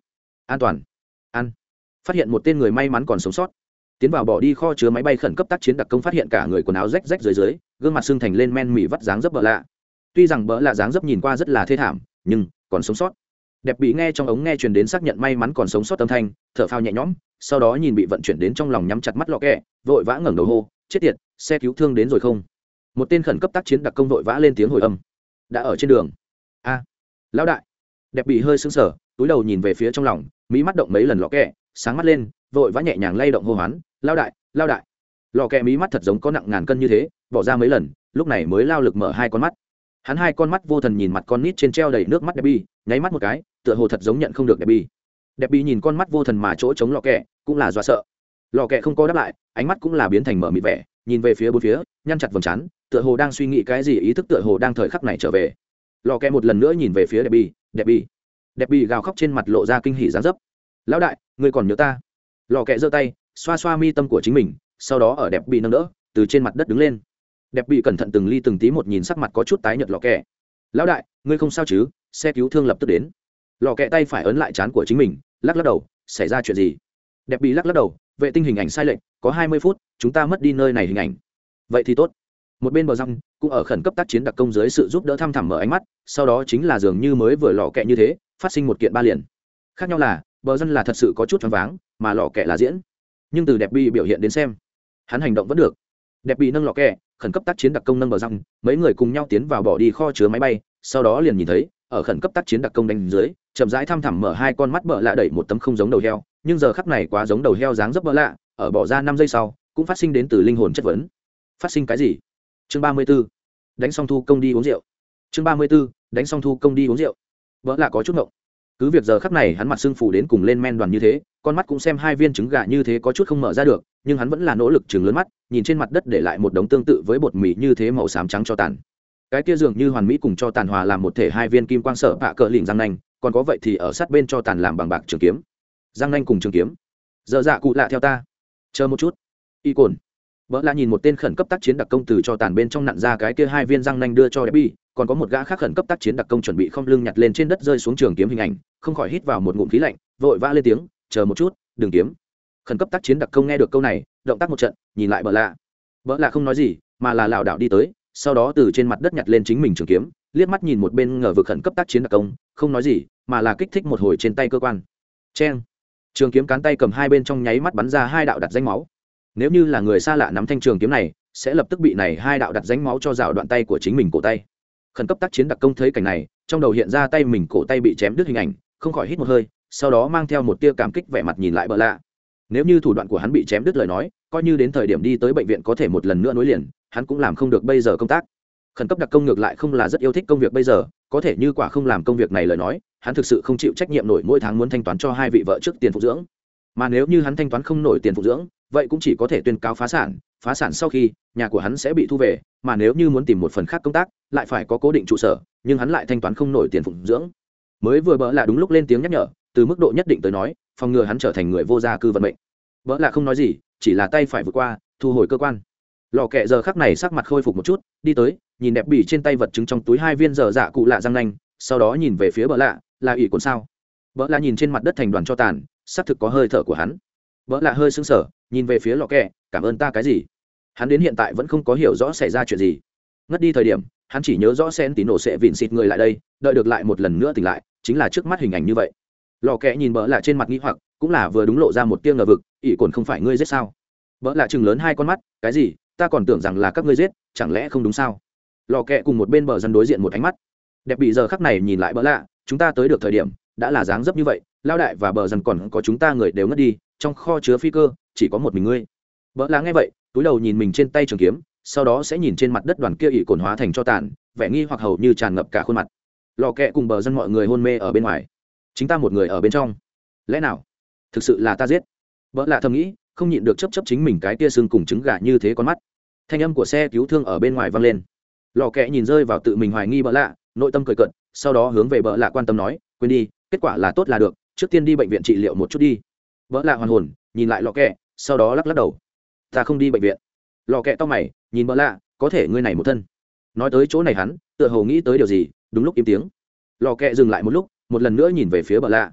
An toàn. An. Phát hiện một tên người may mắn còn sống sót. Tiến vào bỏ đi kho chứa máy bay khẩn cấp tác chiến đặc công phát hiện cả người quần áo rách rách dưới dưới, gương mặt xương thành lên men mỉ vắt dáng dấp bỡ lạ. Tuy rằng bỡ lạ dáng dấp nhìn qua rất là thê thảm, nhưng còn sống sót. Đẹp bị nghe trong ống nghe truyền đến xác nhận may mắn còn sống sót âm thanh, thở phao nhẹ nhõm, sau đó nhìn bị vận chuyển đến trong lòng nhắm chặt mắt lọ kẹ, vội vã ngẩng đầu hô, chết tiệt, xe cứu thương đến rồi không? Một tên khẩn cấp tác chiến đặc công vội vã lên tiếng hồi âm. Đã ở trên đường. A, lão đại. Đẹp bị hơi sững sờ, túi đầu nhìn về phía trong lòng, mỹ mắt động mấy lần lọ kẹ, sáng mắt lên, vội vã nhẹ nhàng lay động hô hoán lao đại lao đại. Lò kẹ mí mắt thật giống có nặng ngàn cân như thế, bỏ ra mấy lần, lúc này mới lao lực mở hai con mắt. Hắn hai con mắt vô thần nhìn mặt con nít trên treo đầy nước mắt đẹp bi, nháy mắt một cái, tựa hồ thật giống nhận không được đẹp bi. Đẹp bi nhìn con mắt vô thần mà chỗ chống lò kẹ, cũng là do sợ. Lò kẹ không có đáp lại, ánh mắt cũng là biến thành mở mịt vẻ, nhìn về phía bốn phía, nhăn chặt vầng trán tựa hồ đang suy nghĩ cái gì, ý thức tựa hồ đang thời khắc này trở về. Lò kẹ một lần nữa nhìn về phía đẹp bi đẹp bi đẹp bi gào khóc trên mặt lộ ra kinh hỉ dáng dấp. Lão đại, ngươi còn nhớ ta? Lò kẹ giơ tay, xoa xoa mi tâm của chính mình, sau đó ở đẹp bị nâng đỡ, từ trên mặt đất đứng lên. Đẹp bị cẩn thận từng ly từng tí một nhìn sắc mặt có chút tái nhợt lò kẹ. Lão đại, ngươi không sao chứ? Xe cứu thương lập tức đến. Lò kẹ tay phải ấn lại chán của chính mình, lắc lắc đầu, xảy ra chuyện gì? Đẹp bị lắc lắc đầu, vệ tinh hình ảnh sai lệch, có hai mươi phút, chúng ta mất đi nơi này hình ảnh. Vậy thì tốt một bên bờ răng cũng ở khẩn cấp tác chiến đặc công dưới sự giúp đỡ thăm thẳm mở ánh mắt, sau đó chính là dường như mới vừa lò kẹ như thế, phát sinh một kiện ba liền. Khác nhau là, bờ dân là thật sự có chút choáng váng, mà lò kẹ là diễn. Nhưng từ đẹp bi biểu hiện đến xem, hắn hành động vẫn được. Đẹp bị nâng lò kẹ, khẩn cấp tác chiến đặc công nâng bờ răng mấy người cùng nhau tiến vào bỏ đi kho chứa máy bay, sau đó liền nhìn thấy, ở khẩn cấp tác chiến đặc công đánh dưới, chậm rãi thăm thẳm mở hai con mắt bợ lạ đẩy một tấm không giống đầu heo, nhưng giờ khắc này quá giống đầu heo dáng dấp bợ lạ, ở bỏ ra năm giây sau, cũng phát sinh đến từ linh hồn chất vấn. Phát sinh cái gì? Chương ba mươi b ố đánh xong thu công đi uống rượu. Chương ba mươi b ố đánh xong thu công đi uống rượu. Vợ lạ có chút ngộng. Cứ việc giờ khắc này hắn mặt sưng phủ đến cùng lên men đoàn như thế, con mắt cũng xem hai viên trứng gà như thế có chút không mở ra được, nhưng hắn vẫn là nỗ lực chừng lớn mắt, nhìn trên mặt đất để lại một đống tương tự với bột mì như thế màu xám trắng cho tàn. Cái kia dường như hoàn mỹ cùng cho tàn hòa làm một thể hai viên kim quang sợ bạ cỡ lỉnh răng nanh, còn có vậy thì ở sát bên cho tàn làm bằng bạc trường kiếm. Răng nanh cùng trường kiếm. Giờ dạ cụ lạ theo ta. Chờ một chút. Y cồn vợ là nhìn một tên khẩn cấp tác chiến đặc công từ cho tàn bên trong nặn ra cái kia hai viên răng nanh đưa cho Debbie, còn có một gã khác khẩn cấp tác chiến đặc công chuẩn bị không lưng nhặt lên trên đất rơi xuống trường kiếm hình ảnh, không khỏi hít vào một ngụm khí lạnh, vội vã lên tiếng, chờ một chút, đừng kiếm. Khẩn cấp tác chiến đặc công nghe được câu này, động tác một trận, nhìn lại bờ lạ. Bờ lạ không nói gì, mà là lảo đảo đi tới, sau đó từ trên mặt đất nhặt lên chính mình trường kiếm, liếc mắt nhìn một bên ngờ vực khẩn cấp tác chiến đặc công, không nói gì, mà là kích thích một hồi trên tay cơ quan. Chen. Trường kiếm cán tay cầm hai bên trong nháy mắt bắn ra hai đạo đặt danh máu nếu như là người xa lạ nắm thanh trường kiếm này, sẽ lập tức bị này hai đạo đặt ránh máu cho rào đoạn tay của chính mình cổ tay. Khẩn cấp tác chiến đặc công thấy cảnh này, trong đầu hiện ra tay mình cổ tay bị chém đứt hình ảnh, không khỏi hít một hơi, sau đó mang theo một tia cảm kích vẻ mặt nhìn lại bợ lạ. Nếu như thủ đoạn của hắn bị chém đứt lời nói, coi như đến thời điểm đi tới bệnh viện có thể một lần nữa nối liền, hắn cũng làm không được bây giờ công tác. Khẩn cấp đặc công ngược lại không là rất yêu thích công việc bây giờ, có thể như quả không làm công việc này lời nói, hắn thực sự không chịu trách nhiệm nổi mỗi tháng muốn thanh toán cho hai vị vợ trước tiền phục dưỡng. Mà nếu như hắn thanh toán không nổi tiền phục dưỡng vậy cũng chỉ có thể tuyên cáo phá sản phá sản sau khi nhà của hắn sẽ bị thu về, mà nếu như muốn tìm một phần khác công tác, lại phải có cố định trụ sở, nhưng hắn lại thanh toán không nổi tiền phụng dưỡng. Mới vừa bỡ là đúng lúc lên tiếng nhắc nhở, từ mức độ nhất định tới nói, phòng ngừa hắn trở thành người vô gia cư vận mệnh. Bỡ là không nói gì, chỉ là tay phải vượt qua, thu hồi cơ quan. Lò kẹ giờ khắc này sắc mặt khôi phục một chút, đi tới, nhìn đẹp bỉ trên tay vật chứng trong túi hai viên giờ dạ cụ lạ răng nanh, sau đó nhìn về phía bỡ lạ, là ỷ cồn sao. Bỡ lạ nhìn trên mặt đất thành đoàn cho tàn, xác thực có hơi thở của hắn vợ lạ hơi sững sờ, nhìn về phía lò kẹ, cảm ơn ta cái gì? Hắn đến hiện tại vẫn không có hiểu rõ xảy ra chuyện gì. Ngất đi thời điểm, hắn chỉ nhớ rõ sen tín nổ sẽ vịn xịt người lại đây, đợi được lại một lần nữa tỉnh lại, chính là trước mắt hình ảnh như vậy. Lò kẹ nhìn bỡ lạ trên mặt nghĩ hoặc, cũng là vừa đúng lộ ra một tiếng ngờ vực, ỷ cồn không phải ngươi giết sao? Bỡ lạ chừng lớn hai con mắt, cái gì? Ta còn tưởng rằng là các ngươi giết, chẳng lẽ không đúng sao? Lò kẹ cùng một bên bờ dân đối diện một ánh mắt. Đẹp bị giờ khắc này nhìn lại bỡ lạ, chúng ta tới được thời điểm, đã là dáng dấp như vậy lao đại và bờ dân còn có chúng ta người đều ngất đi trong kho chứa phi cơ, chỉ có một mình ngươi. Vợ lá nghe vậy, túi đầu nhìn mình trên tay trường kiếm, sau đó sẽ nhìn trên mặt đất đoàn kia ỉ cồn hóa thành cho tàn, vẻ nghi hoặc hầu như tràn ngập cả khuôn mặt. Lò kẹ cùng bờ dân mọi người hôn mê ở bên ngoài. Chính ta một người ở bên trong. Lẽ nào? Thực sự là ta giết. Vợ lạ thầm nghĩ, không nhịn được chấp chấp chính mình cái tia xương cùng trứng gà như thế con mắt. Thanh âm của xe cứu thương ở bên ngoài vang lên. Lò kẹ nhìn rơi vào tự mình hoài nghi bỡ lạ, nội tâm cười cận sau đó hướng về bợ lạ quan tâm nói, quên đi, kết quả là tốt là được, trước tiên đi bệnh viện trị liệu một chút đi vỡ lạ hoàn hồn, nhìn lại lò kẹ, sau đó lắc lắc đầu. Ta không đi bệnh viện. Lò kẹ to mày, nhìn vỡ lạ, có thể ngươi này một thân. Nói tới chỗ này hắn, tựa hồ nghĩ tới điều gì, đúng lúc im tiếng. Lò kẹ dừng lại một lúc, một lần nữa nhìn về phía bợ lạ.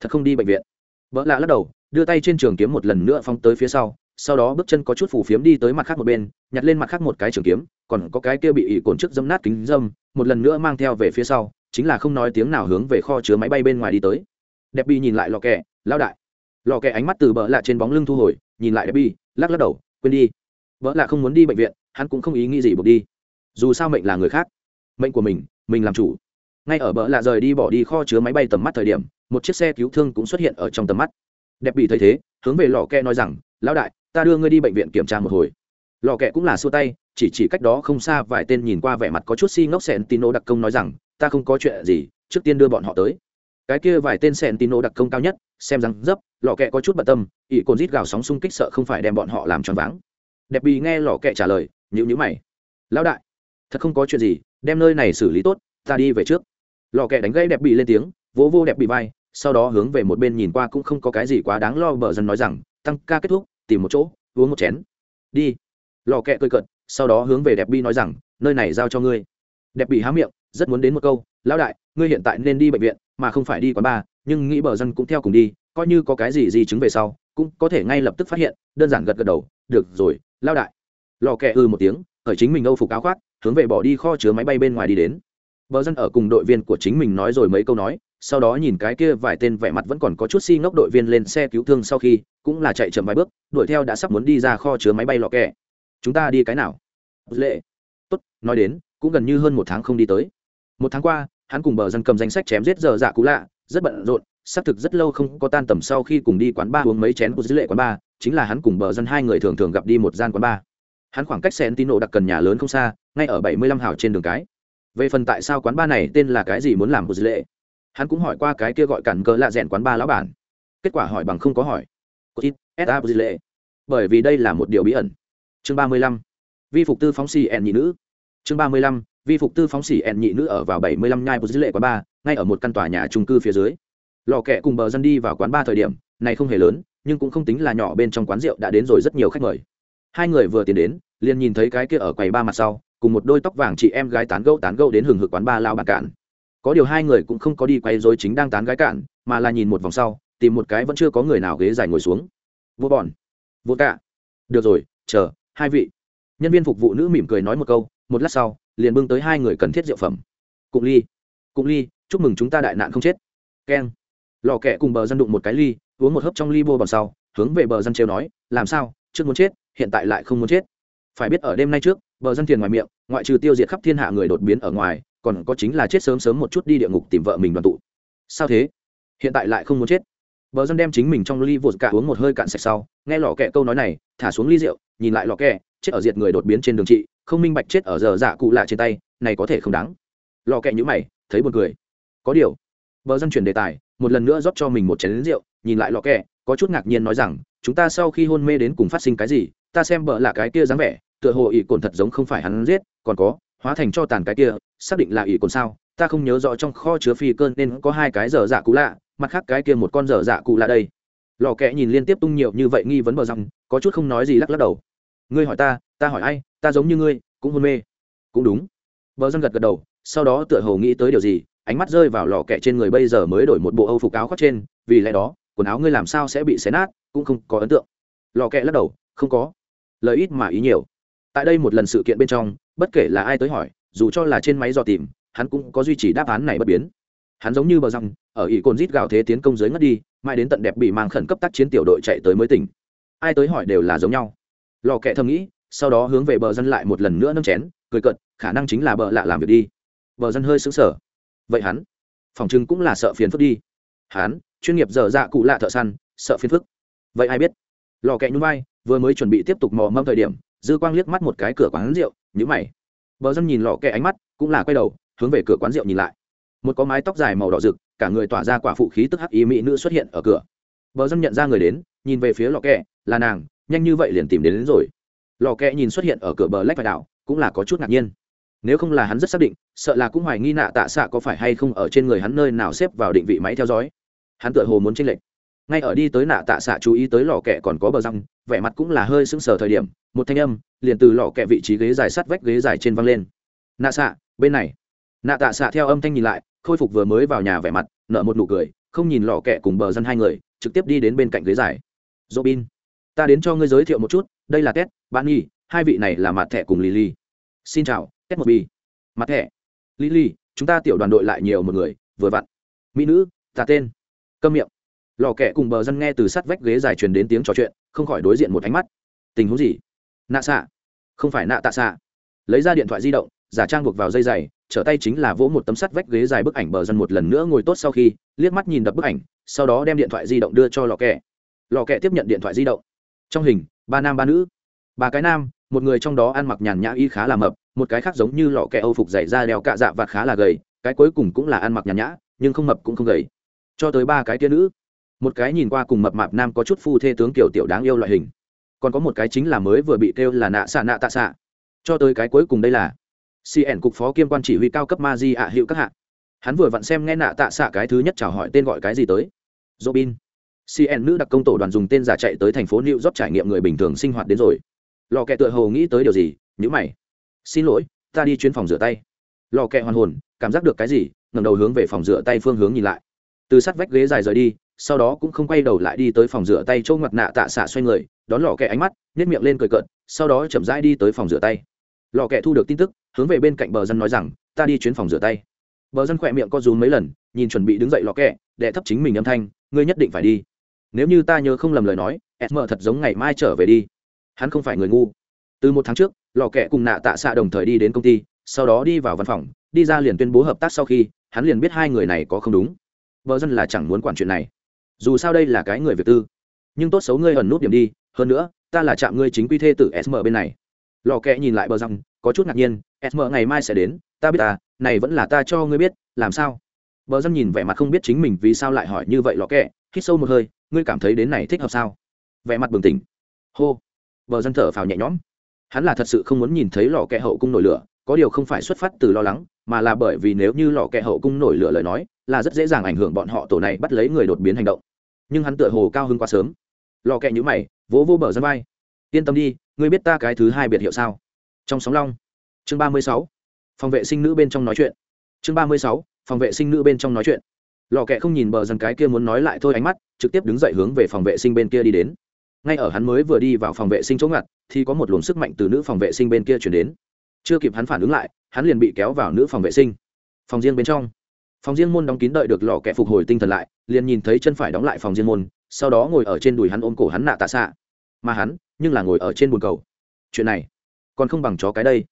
Thật không đi bệnh viện. Bợ lạ lắc đầu, đưa tay trên trường kiếm một lần nữa phong tới phía sau sau đó bước chân có chút phủ phiếm đi tới mặt khác một bên, nhặt lên mặt khác một cái trường kiếm, còn có cái kia bị ỉ cồn trước dâm nát kính dâm, một lần nữa mang theo về phía sau, chính là không nói tiếng nào hướng về kho chứa máy bay bên ngoài đi tới. Đẹp bị nhìn lại lò kẹ lao đại lò kẹ ánh mắt từ bỡ lạ trên bóng lưng thu hồi, nhìn lại đẹp bi lắc lắc đầu, quên đi. Bỡ lạ không muốn đi bệnh viện, hắn cũng không ý nghĩ gì buộc đi. Dù sao mệnh là người khác. Mệnh của mình mình làm chủ. Ngay ở bỡ lạ rời đi bỏ đi kho chứa máy bay tầm mắt thời điểm, một chiếc xe cứu thương cũng xuất hiện ở trong tầm mắt. Đẹp bị thấy thế, hướng về lò kẹ nói rằng, lão đại, ta đưa ngươi đi bệnh viện kiểm tra một hồi. Lò kẹ cũng là xua tay, chỉ chỉ cách đó không xa vài tên nhìn qua vẻ mặt có chút si ngốc sẹn tino đặc công nói rằng, ta không có chuyện gì, trước tiên đưa bọn họ tới. Cái kia vài tên sẹn tino đặc công cao nhất xem rằng dấp lò kẹ có chút bận tâm ỵ cồn rít gào sóng xung kích sợ không phải đem bọn họ làm tròn váng. Đẹp bì nghe lò kẹ trả lời nhữ nhữ mày. Lão đại, thật không có chuyện gì, đem nơi này xử lý tốt, ta đi về trước. Lò kẹ đánh gây đẹp bì lên tiếng, vỗ vô đẹp bì vai, sau đó hướng về một bên nhìn qua cũng không có cái gì quá đáng lo bờ dân nói rằng, tăng ca kết thúc, tìm một chỗ, uống một chén. Đi. Lò kẹ cười cợt, sau đó hướng về đẹp bi nói rằng, nơi này giao cho ngươi. Đẹp bị há miệng, rất muốn đến một câu lão đại, ngươi hiện tại nên đi bệnh viện, mà không phải đi quán bar, nhưng nghĩ bờ dân cũng theo cùng đi, coi như có cái gì di chứng về sau, cũng có thể ngay lập tức phát hiện, đơn giản gật gật đầu, được rồi lao đại. Lò kẹ ư ừ một tiếng ở chính mình âu phục áo khoác, hướng về bỏ đi kho chứa máy bay bên ngoài đi đến. Bờ dân ở cùng đội viên của chính mình nói rồi mấy câu nói, sau đó nhìn cái kia vài tên vẻ mặt vẫn còn có chút si ngốc đội viên lên xe cứu thương sau khi, cũng là chạy chậm vài bước, đuổi theo đã sắp muốn đi ra kho chứa máy bay lò kẹ chúng ta đi cái nào? Lệ. Tốt, nói đến, cũng gần như hơn một tháng không đi tới. Một tháng qua hắn cùng bờ dân cầm danh sách chém giết giờ dạ cũ lạ, rất bận rộn, xác thực rất lâu không có tan tầm sau khi cùng đi quán ba uống mấy chén của dữ lệ quán ba chính là hắn cùng bờ dân hai người thường thường gặp đi một gian quán ba hắn khoảng cách sen tín đồ đặc cần nhà lớn không xa, ngay ở bảy mươi lăm hào trên đường cái. Về phần tại sao quán ba này tên là cái gì muốn làm của dữ lệ? Hắn cũng hỏi qua cái kia gọi cản cờ lạ rẽn quán ba lão bản. Kết quả hỏi bằng không có hỏi. Có ít sa dữ lệ. Bởi vì đây là một điều bí ẩn. Chương ba mươi lăm. Vi phục tư phóng xì ẹn nhị nữ. Chương ba mươi lăm vi phục tư phóng xỉ ẹn nhị nữ ở vào bảy mươi lăm nhai bút dữ lệ quán ba, ngay ở một căn tòa nhà trung cư phía dưới. Lò kẹ cùng bờ dân đi vào quán ba thời điểm, này không hề lớn, nhưng cũng không tính là nhỏ bên trong quán rượu đã đến rồi rất nhiều khách mời. Hai người vừa tiến đến, liền nhìn thấy cái kia ở quầy ba mặt sau, cùng một đôi tóc vàng chị em gái tán gẫu tán gẫu đến hừng hực quán ba lao bàn cạn. Có điều hai người cũng không có đi quay dối chính đang tán gái cạn, mà là nhìn một vòng sau, tìm một cái vẫn chưa có người nào ghế dài ngồi xuống. Vô bọn. Vô cả được rồi, chờ, hai vị. Nhân viên phục vụ nữ mỉm cười nói một câu, một lát sau liền bưng tới hai người cần thiết rượu phẩm. Cụng ly cụng ly, chúc mừng chúng ta đại nạn không chết. Keng. Lò kẹ cùng bờ dân đụng một cái ly, uống một hớp trong ly bô bằng sau, hướng về bờ dân trêu nói, làm sao? Trước muốn chết, hiện tại lại không muốn chết. Phải biết ở đêm nay trước, bờ dân tiền ngoài miệng, ngoại trừ tiêu diệt khắp thiên hạ người đột biến ở ngoài, còn có chính là chết sớm sớm một chút đi địa ngục tìm vợ mình đoàn tụ. Sao thế? Hiện tại lại không muốn chết. Bờ dân đem chính mình trong ly vột cả uống một hơi cạn sạch sau, nghe lò kẹ câu nói này, thả xuống ly rượu, nhìn lại lò kẹ chết ở diệt người đột biến trên đường trị không minh bạch chết ở giờ dạ cụ lạ trên tay, này có thể không đáng. Lò kẹ nhữ mày, thấy buồn cười. Có điều bờ dân chuyển đề tài, một lần nữa rót cho mình một chén lính rượu, nhìn lại lò kẹ, có chút ngạc nhiên nói rằng, chúng ta sau khi hôn mê đến cùng phát sinh cái gì, ta xem bờ là cái kia dáng vẻ, tựa hồ ỷ cồn thật giống không phải hắn giết, còn có, hóa thành cho tàn cái kia, xác định là ỷ cồn sao, ta không nhớ rõ trong kho chứa phi cơn nên có hai cái dở dạ cụ lạ, mặt khác cái kia một con dở dạ cụ lạ đây. Lò kẹ nhìn liên tiếp tung nhiều như vậy nghi vấn bờ răng có chút không nói gì lắc lắc đầu. Ngươi hỏi ta ta hỏi ai, ta giống như ngươi, cũng hôn mê. Cũng đúng. Bờ dân gật gật đầu, sau đó tựa hồ nghĩ tới điều gì, ánh mắt rơi vào lò kẹ trên người bây giờ mới đổi một bộ âu phục áo khoác trên, vì lẽ đó, quần áo ngươi làm sao sẽ bị xé nát, cũng không có ấn tượng. Lò kẹ lắc đầu, không có. Lời ít mà ý nhiều. Tại đây một lần sự kiện bên trong, bất kể là ai tới hỏi, dù cho là trên máy dò tìm, hắn cũng có duy trì đáp án này bất biến. Hắn giống như bờ răng, ở ỷ cồn rít gào thế tiến công dưới ngất đi, mãi đến tận đẹp bị mang khẩn cấp tác chiến tiểu đội chạy tới mới tỉnh. Ai tới hỏi đều là giống nhau. Lò kẹ thầm nghĩ sau đó hướng về bờ dân lại một lần nữa nâng chén cười cận khả năng chính là bờ lạ làm việc đi. Bờ dân hơi xứng sở vậy hắn? Phòng chừng cũng là sợ phiền phức đi. Hắn chuyên nghiệp dở dạ cụ lạ thợ săn sợ phiền phức. Vậy ai biết? Lò kẹ nhún vai vừa mới chuẩn bị tiếp tục mò mâm thời điểm dư quang liếc mắt một cái cửa quán rượu nhữ mày. Bờ dân nhìn lò kẹ ánh mắt cũng là quay đầu hướng về cửa quán rượu nhìn lại. Một có mái tóc dài màu đỏ rực cả người tỏa ra quả phụ khí tức hắc ý mỹ nữ xuất hiện ở cửa. Bờ dân nhận ra người đến nhìn về phía lò kẹ là nàng nhanh như vậy liền tìm đến, đến rồi lò kẹ nhìn xuất hiện ở cửa bờ lách phải đảo, cũng là có chút ngạc nhiên. Nếu không là hắn rất xác định, sợ là cũng hoài nghi nạ tạ xạ có phải hay không ở trên người hắn nơi nào xếp vào định vị máy theo dõi. Hắn tựa hồ muốn tranh lệch. Ngay ở đi tới nạ tạ xạ chú ý tới lò kẹ còn có bờ răng, vẻ mặt cũng là hơi sững sờ thời điểm, một thanh âm liền từ lò kẹ vị trí ghế dài sắt vách ghế dài trên văng lên. Nạ xạ, bên này. Nạ tạ xạ theo âm thanh nhìn lại, khôi phục vừa mới vào nhà vẻ mặt nợ một nụ cười, không nhìn lò kẹ cùng bờ dân hai người, trực tiếp đi đến bên cạnh ghế dài. Robin, ta đến cho ngươi giới thiệu một chút đây là tết bạn nhi hai vị này là mặt thẻ cùng lily. Xin chào tết một bi mặt thẻ. Lily, chúng ta tiểu đoàn đội lại nhiều một người, vừa vặn. Mỹ nữ, ta tên. Câm miệng. Lò kẹ cùng bờ dân nghe từ sát vách ghế dài truyền đến tiếng trò chuyện, không khỏi đối diện một ánh mắt. Tình huống gì? Nạ xạ. Không phải nạ tạ xạ. Lấy ra điện thoại di động, giả trang buộc vào dây dày trở tay chính là vỗ một tấm sắt vách ghế dài bức ảnh bờ dân một lần nữa ngồi tốt sau khi, liếc mắt nhìn đập bức ảnh, sau đó đem điện thoại di động đưa cho lò kẹ lò kẹ tiếp nhận điện thoại di động trong hình, ba nam ba nữ. Ba cái nam, một người trong đó ăn mặc nhàn nhã y khá là mập, một cái khác giống như lọ kẹ âu phục dày da đeo cạ dạ vạt khá là gầy, cái cuối cùng cũng là ăn mặc nhàn nhã, nhưng không mập cũng không gầy. Cho tới ba cái tia nữ. Một cái nhìn qua cùng mập mạp nam có chút phu thê tướng kiểu tiểu đáng yêu loại hình. Còn có một cái chính là mới vừa bị kêu là nạ xạ nạ tạ xạ. Cho tới cái cuối cùng đây là cn cục phó kiêm quan chỉ huy cao cấp ma di ạ hiệu các hạ. Hắn vừa vặn xem nghe nạ tạ xạ cái thứ nhất chào hỏi tên gọi cái gì tới. Robin cn nữ đặc công tổ đoàn dùng tên giả chạy tới thành phố new york trải nghiệm người bình thường sinh hoạt đến rồi. Lò kẹ tựa hồ nghĩ tới điều gì nhữ mày. Xin lỗi, ta đi chuyến phòng rửa tay. Lò kẹ hoàn hồn, cảm giác được cái gì ngầm đầu hướng về phòng rửa tay phương hướng nhìn lại. Từ sát vách ghế dài rời đi, sau đó cũng không quay đầu lại đi tới phòng rửa tay chỗ ngặt nạ tạ xạ xoay người, đón lò kẹ ánh mắt nhét miệng lên cười cợt, sau đó chậm rãi đi tới phòng rửa tay. Lò kẹ thu được tin tức, hướng về bên cạnh bờ dân nói rằng, ta đi chuyến phòng rửa tay. Bờ dân khỏe miệng co rúm mấy lần, nhìn chuẩn bị đứng dậy lò kẹ đệ thấp chính mình âm thanh, ngươi nhất định phải đi nếu như ta nhớ không lầm lời nói sm thật giống ngày mai trở về đi. Hắn không phải người ngu. Từ một tháng trước, lò kẹ cùng nạ tạ xạ đồng thời đi đến công ty, sau đó đi vào văn phòng, đi ra liền tuyên bố hợp tác sau khi, hắn liền biết hai người này có không đúng. Vợ dân là chẳng muốn quản chuyện này. Dù sao đây là cái người việt tư. Nhưng tốt xấu ngươi ẩn nút điểm đi, hơn nữa, ta là chạm ngươi chính quy thê tử sm bên này. Lò kẹ nhìn lại bờ răng, có chút ngạc nhiên sm ngày mai sẽ đến, ta biết ta, này vẫn là ta cho ngươi biết, làm sao? Bờ răng nhìn vẻ mặt không biết chính mình vì sao lại hỏi như vậy lò kẹ hít sâu một hơi ngươi cảm thấy đến này thích hợp sao? Vẻ mặt bừng tỉnh. Hô. Bờ dân thở phào nhẹ nhõm. Hắn là thật sự không muốn nhìn thấy lò kẹ hậu cung nổi lửa, có điều không phải xuất phát từ lo lắng, mà là bởi vì nếu như lò kẹ hậu cung nổi lửa lời nói, là rất dễ dàng ảnh hưởng bọn họ tổ này bắt lấy người đột biến hành động. Nhưng hắn tựa hồ cao hơn quá sớm. Lò kẹ nhữ mày, vỗ vô bờ dân vai. Yên tâm đi, ngươi biết ta cái thứ hai biệt hiệu sao? Trong sóng long. Chương ba mươi sáu. Phòng vệ sinh nữ bên trong nói chuyện. Chương ba mươi sáu. Phòng vệ sinh nữ bên trong nói chuyện lò kẹ không nhìn bờ dân cái kia muốn nói lại thôi ánh mắt, trực tiếp đứng dậy hướng về phòng vệ sinh bên kia đi đến. Ngay ở hắn mới vừa đi vào phòng vệ sinh chỗ ngặt, thì có một luồng sức mạnh từ nữ phòng vệ sinh bên kia chuyển đến. Chưa kịp hắn phản ứng lại, hắn liền bị kéo vào nữ phòng vệ sinh. Phòng riêng bên trong. Phòng riêng môn đóng kín đợi được lò kẹ phục hồi tinh thần lại, liền nhìn thấy chân phải đóng lại phòng riêng môn, sau đó ngồi ở trên đùi hắn ôm cổ hắn nạ tạ xạ. Mà hắn, nhưng là ngồi ở trên bồn cầu. Chuyện này, còn không bằng chó cái đây.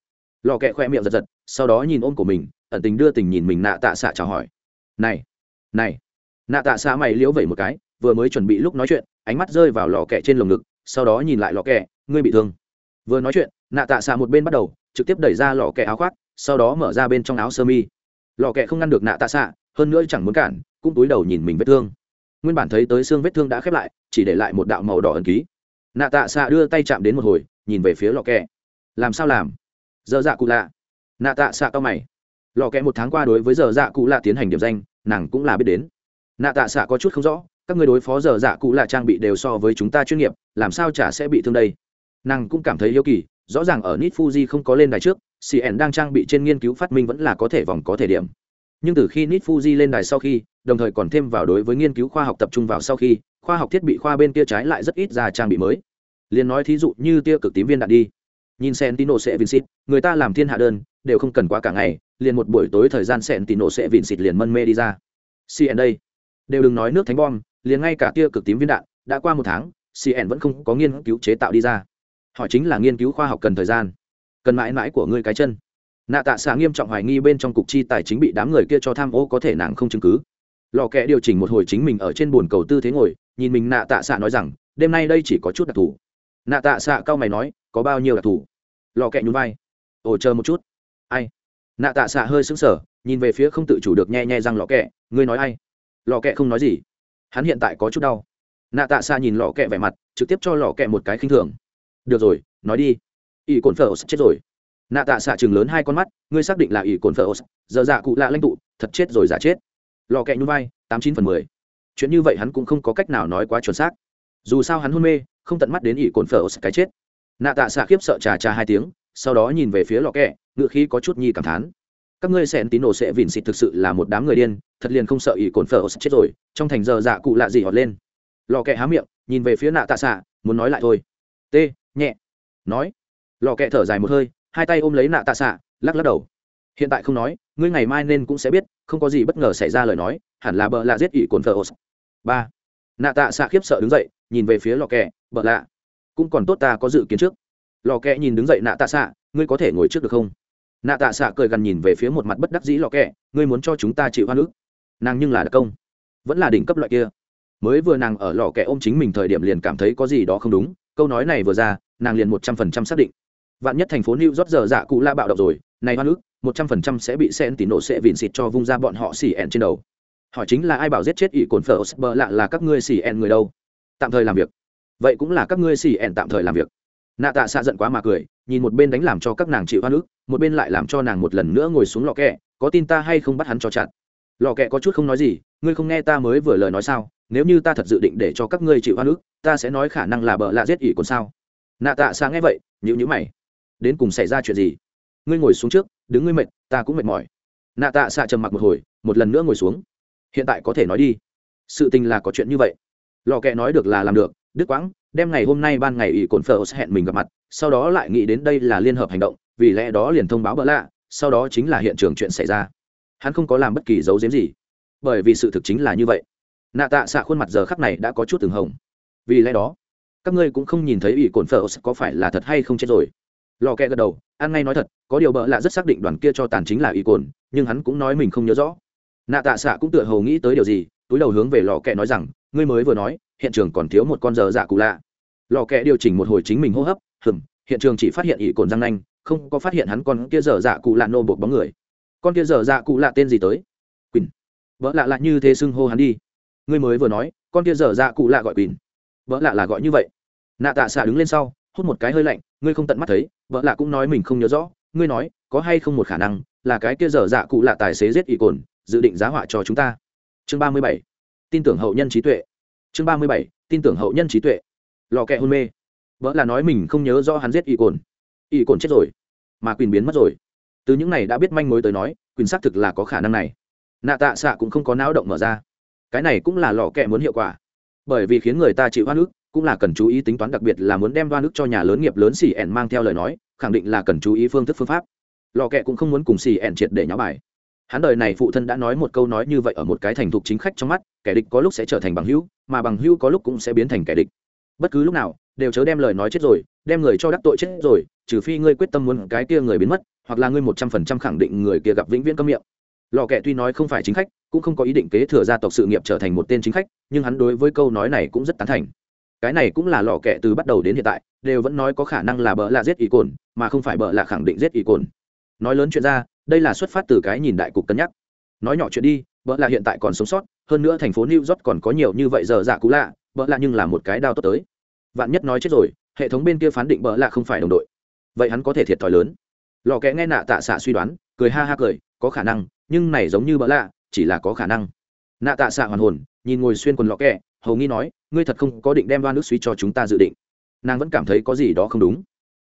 Lò kẹ khoe miệng giật giật, sau đó nhìn ôm của mình, ẩn tình đưa tình nhìn mình nạ tạ xạ chào hỏi. Này này, nạ tạ xạ mày liễu vẩy một cái, vừa mới chuẩn bị lúc nói chuyện, ánh mắt rơi vào lò kẹ trên lồng ngực, sau đó nhìn lại lò kẹ ngươi bị thương. Vừa nói chuyện, nạ tạ xạ một bên bắt đầu, trực tiếp đẩy ra lò kẹ áo khoác, sau đó mở ra bên trong áo sơ mi. Lò kẹ không ngăn được nạ tạ xạ, hơn nữa chẳng muốn cản, cũng túi đầu nhìn mình vết thương. Nguyên bản thấy tới xương vết thương đã khép lại, chỉ để lại một đạo màu đỏ ẩn ký. Nạ tạ xạ đưa tay chạm đến một hồi, nhìn về phía lò kẹ làm sao làm? Dơ dạ cụ lạ. Nạ tạ xạ cao mày. Lò kẹ một tháng qua đối với giờ dạ cụ lạ tiến hành điểm danh nàng cũng là biết đến. Nạ tạ xạ có chút không rõ, các người đối phó giờ dạ cụ là trang bị đều so với chúng ta chuyên nghiệp, làm sao chả sẽ bị thương đây? Nàng cũng cảm thấy yêu kỳ, rõ ràng ở nit fuji không có lên đài trước cn đang trang bị trên nghiên cứu phát minh vẫn là có thể vòng có thể điểm. Nhưng từ khi nit fuji lên đài sau khi, đồng thời còn thêm vào đối với nghiên cứu khoa học tập trung vào sau khi, khoa học thiết bị khoa bên tia trái lại rất ít ra trang bị mới. Liền nói thí dụ như tia cực tím viên đạn đi. Nhìn sentino sẽ vincit, người ta làm thiên hạ đơn, đều không cần quá cả ngày liền một buổi tối thời gian sẹn tì nổ sẽ vincit liền mân mê đi ra. Cn đây đều đừng nói nước thánh bom, liền ngay cả tia cực tím viên đạn, đã qua một tháng cn vẫn không có nghiên cứu chế tạo đi ra. Họ chính là nghiên cứu khoa học cần thời gian, cần mãi mãi của ngươi cái chân. Nạ tạ xạ nghiêm trọng hoài nghi bên trong cục chi tài chính bị đám người kia cho tham ô có thể nàng không chứng cứ. Lò kẹ điều chỉnh một hồi chính mình ở trên bồn cầu tư thế ngồi, nhìn mình nạ tạ xạ nói rằng, đêm nay đây chỉ có chút đặc thù. Nạ tạ xạ cao mày nói, có bao nhiêu đặc thù? Lò kẹ nhún vai, ồ, chờ một chút. Ai? Nạ tạ xạ hơi sững sờ, nhìn về phía không tự chủ được nhe nhe răng lò kẹ, ngươi nói ai? Lò kẹ không nói gì. Hắn hiện tại có chút đau. Nạ tạ xạ nhìn lò kẹ vẻ mặt, trực tiếp cho lò kẹ một cái khinh thường. Được rồi, nói đi. Y cồn phở chết rồi. Nạ tạ xạ chừng lớn hai con mắt, ngươi xác định là ỷ cồn phở giờ dạ cụ lạ lãnh tụ, thật chết rồi, giả chết. Lò kẹ nhún vai, tám chín phần mười. Chuyện như vậy hắn cũng không có cách nào nói quá chuẩn xác. Dù sao hắn hôn mê, không tận mắt đến ỷ cồn phở cái chết. Nạ tạ xạ khiếp sợ trà trà hai tiếng, sau đó nhìn về phía lò kẹ ngựa khí có chút nhi cảm thán. Các ngươi sẽ tín đồ sẽ vìn xịt thực sự là một đám người điên, thật liền không sợ ỷ cồn phở chết rồi, trong thành giờ dạ cụ lạ gì họt lên. Lò kẹ há miệng, nhìn về phía nạ tạ xạ, muốn nói lại thôi. T, nhẹ, nói. Lò kẹ thở dài một hơi, hai tay ôm lấy nạ tạ xạ, lắc lắc đầu. Hiện tại không nói, ngươi ngày mai nên cũng sẽ biết, không có gì bất ngờ xảy ra lời nói, hẳn là bợ lạ giết ỷ cồn phở ba, nạ tạ xạ khiếp sợ đứng dậy, nhìn về phía lò kẹ, bợ lạ. Cũng còn tốt ta có dự kiến trước. Lò kẹ nhìn đứng dậy nạ tạ xạ, ngươi có thể ngồi trước được không? Nạ tạ xạ cười gần nhìn về phía một mặt bất đắc dĩ lò kẹ, ngươi muốn cho chúng ta chịu hoa nước nàng nhưng là đặc công. Vẫn là đỉnh cấp loại kia. Mới vừa nàng ở lò kẹ ôm chính mình thời điểm liền cảm thấy có gì đó không đúng, câu nói này vừa ra, nàng liền một trăm phần trăm xác định. Vạn nhất thành phố new york giờ dạ cụ la bạo động rồi, này hoa nước một trăm phần trăm sẽ bị sen tỉ nổ sẽ vịn xịt cho vung ra bọn họ xì ẹn trên đầu. Hỏi chính là ai bảo giết chết ỷ cồn phở bờ lạ là các ngươi xì ẹn người đâu? Tạm thời làm việc. Vậy cũng là các ngươi xì ẹn tạm thời làm việc nạ tạ xạ giận quá mà cười, nhìn một bên đánh làm cho các nàng chịu hoa nước một bên lại làm cho nàng một lần nữa ngồi xuống lò kẹ, có tin ta hay không bắt hắn cho chặt? Lò kẹ có chút không nói gì, ngươi không nghe ta mới vừa lời nói sao? Nếu như ta thật dự định để cho các ngươi chịu hoa nước ta sẽ nói khả năng là bợ lạ giết ỷ còn sao? Nạ tạ xạ nghe vậy nhữ nhữ mày. Đến cùng xảy ra chuyện gì? Ngươi ngồi xuống trước, đứng ngươi mệt, ta cũng mệt mỏi. Nạ tạ xạ trầm mặc một hồi, một lần nữa ngồi xuống. Hiện tại có thể nói đi. Sự tình là có chuyện như vậy. Lò kẹ nói được là làm được đức quãng đem ngày hôm nay ban ngày ỷ cồn phở hẹn mình gặp mặt, sau đó lại nghĩ đến đây là liên hợp hành động, vì lẽ đó liền thông báo bỡ lạ, sau đó chính là hiện trường chuyện xảy ra. Hắn không có làm bất kỳ dấu diếm gì, bởi vì sự thực chính là như vậy. Nạ tạ xạ khuôn mặt giờ khắc này đã có chút từng hồng. Vì lẽ đó, các ngươi cũng không nhìn thấy ỷ cồn phở có phải là thật hay không chết rồi. Lò kẹ gật đầu an ngay nói thật, có điều bỡ lạ rất xác định đoàn kia cho tàn chính là ỷ cồn, nhưng hắn cũng nói mình không nhớ rõ. Nạ tạ xạ cũng tựa hồ nghĩ tới điều gì, túi đầu hướng về lò kẹ nói rằng, ngươi mới vừa nói hiện trường còn thiếu một con giờ dạ cụ lạ. Lò kẹ điều chỉnh một hồi chính mình hô hấp, hừm, hiện trường chỉ phát hiện ỷ cồn răng nanh, không có phát hiện hắn con kia dở dạ cụ lạ nô bột bóng người. Con kia dở dạ cụ lạ tên gì tới? Quỳnh. Vợ lạ lạ như thế xưng hô hắn đi. Ngươi mới vừa nói, con kia dở dạ cụ lạ gọi quỳnh. Vợ lạ là gọi như vậy. Nạ tạ xạ đứng lên sau, hút một cái hơi lạnh, ngươi không tận mắt thấy, vợ lạ cũng nói mình không nhớ rõ. Ngươi nói, có hay không một khả năng là cái kia dở dạ cụ lạ tài xế giết ỷ cồn, dự định giá họa cho chúng ta? Chương ba mươi bảy. Tin tưởng hậu nhân trí tuệ chương ba mươi bảy, tin tưởng hậu nhân trí tuệ. Lò kẹ hôn mê. Vợ là nói mình không nhớ do hắn giết Y cồn. Y cồn chết rồi, mà quyền biến mất rồi. Từ những này đã biết manh mối tới nói quyền xác thực là có khả năng này. Nạ tạ xạ cũng không có não động mở ra. Cái này cũng là lò kẹ muốn hiệu quả. Bởi vì khiến người ta chịu hoa nước cũng là cần chú ý tính toán đặc biệt là muốn đem hoa nước cho nhà lớn nghiệp lớn xì ẻn mang theo lời nói, khẳng định là cần chú ý phương thức phương pháp. Lò kẹ cũng không muốn cùng xì ẻn triệt để nháo bài hắn đời này phụ thân đã nói một câu nói như vậy ở một cái thành thục chính khách trong mắt, kẻ địch có lúc sẽ trở thành bằng hữu, mà bằng hữu có lúc cũng sẽ biến thành kẻ địch. Bất cứ lúc nào, đều chớ đem lời nói chết rồi, đem người cho đắc tội chết rồi, trừ phi ngươi quyết tâm muốn cái kia người biến mất, hoặc là ngươi một trăm phần trăm khẳng định người kia gặp vĩnh viễn cấm miệng. Lò kẹ tuy nói không phải chính khách, cũng không có ý định kế thừa gia tộc sự nghiệp trở thành một tên chính khách, nhưng hắn đối với câu nói này cũng rất tán thành. Cái này cũng là lò kẹ từ bắt đầu đến hiện tại, đều vẫn nói có khả năng là bợ lạ giết ý cồn, mà không phải bợ lạ khẳng định giết ý cồn. Nói lớn chuyện ra đây là xuất phát từ cái nhìn đại cục cân nhắc. Nói nhỏ chuyện đi vợ là hiện tại còn sống sót, hơn nữa thành phố new york còn có nhiều như vậy giờ dạ cũ lạ vợ là nhưng là một cái đao tốt tới. Vạn nhất nói chết rồi, hệ thống bên kia phán định vợ là không phải đồng đội. Vậy hắn có thể thiệt thòi lớn. Lò kẽ nghe nạ tạ xạ suy đoán, cười ha ha cười, có khả năng, nhưng này giống như bỡ lạ, chỉ là có khả năng. Nạ tạ xạ hoàn hồn, nhìn ngồi xuyên quần lò kẽ hầu nghi nói, ngươi thật không có định đem đoan nước suy cho chúng ta dự định. Nàng vẫn cảm thấy có gì đó không đúng.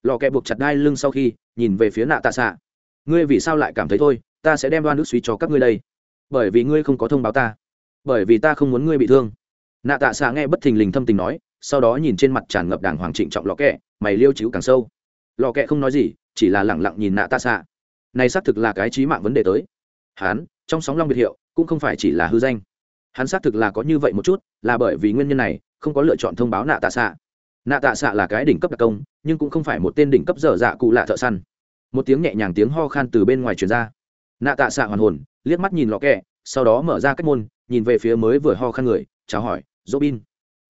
Lò kẹ buộc chặt đai lưng sau khi, nhìn về phía nạ tạ xạ ngươi vì sao lại cảm thấy thôi, ta sẽ đem đoan nước suy cho các ngươi đây. Bởi vì ngươi không có thông báo ta. Bởi vì ta không muốn ngươi bị thương. Nạ tạ xạ nghe bất thình lình thâm tình nói, sau đó nhìn trên mặt tràn ngập đàng hoàng trịnh trọng lò kẹ, mày liêu chữ càng sâu. Lò kẹ không nói gì, chỉ là lẳng lặng nhìn nạ tạ xạ này xác thực là cái trí mạng vấn đề tới. Hán trong sóng long biệt hiệu, cũng không phải chỉ là hư danh. Hắn xác thực là có như vậy một chút, là bởi vì nguyên nhân này, không có lựa chọn thông báo nạ tạ xạ nạ tạ xạ là cái đỉnh cấp đặc công, nhưng cũng không phải một tên đỉnh cấp dở dạ cụ lạ thợ săn một tiếng nhẹ nhàng tiếng ho khan từ bên ngoài truyền ra. Nạ tạ xạ hoàn hồn, liếc mắt nhìn lò kẹ, sau đó mở ra cách môn, nhìn về phía mới vừa ho khan người, chào hỏi dỗ bin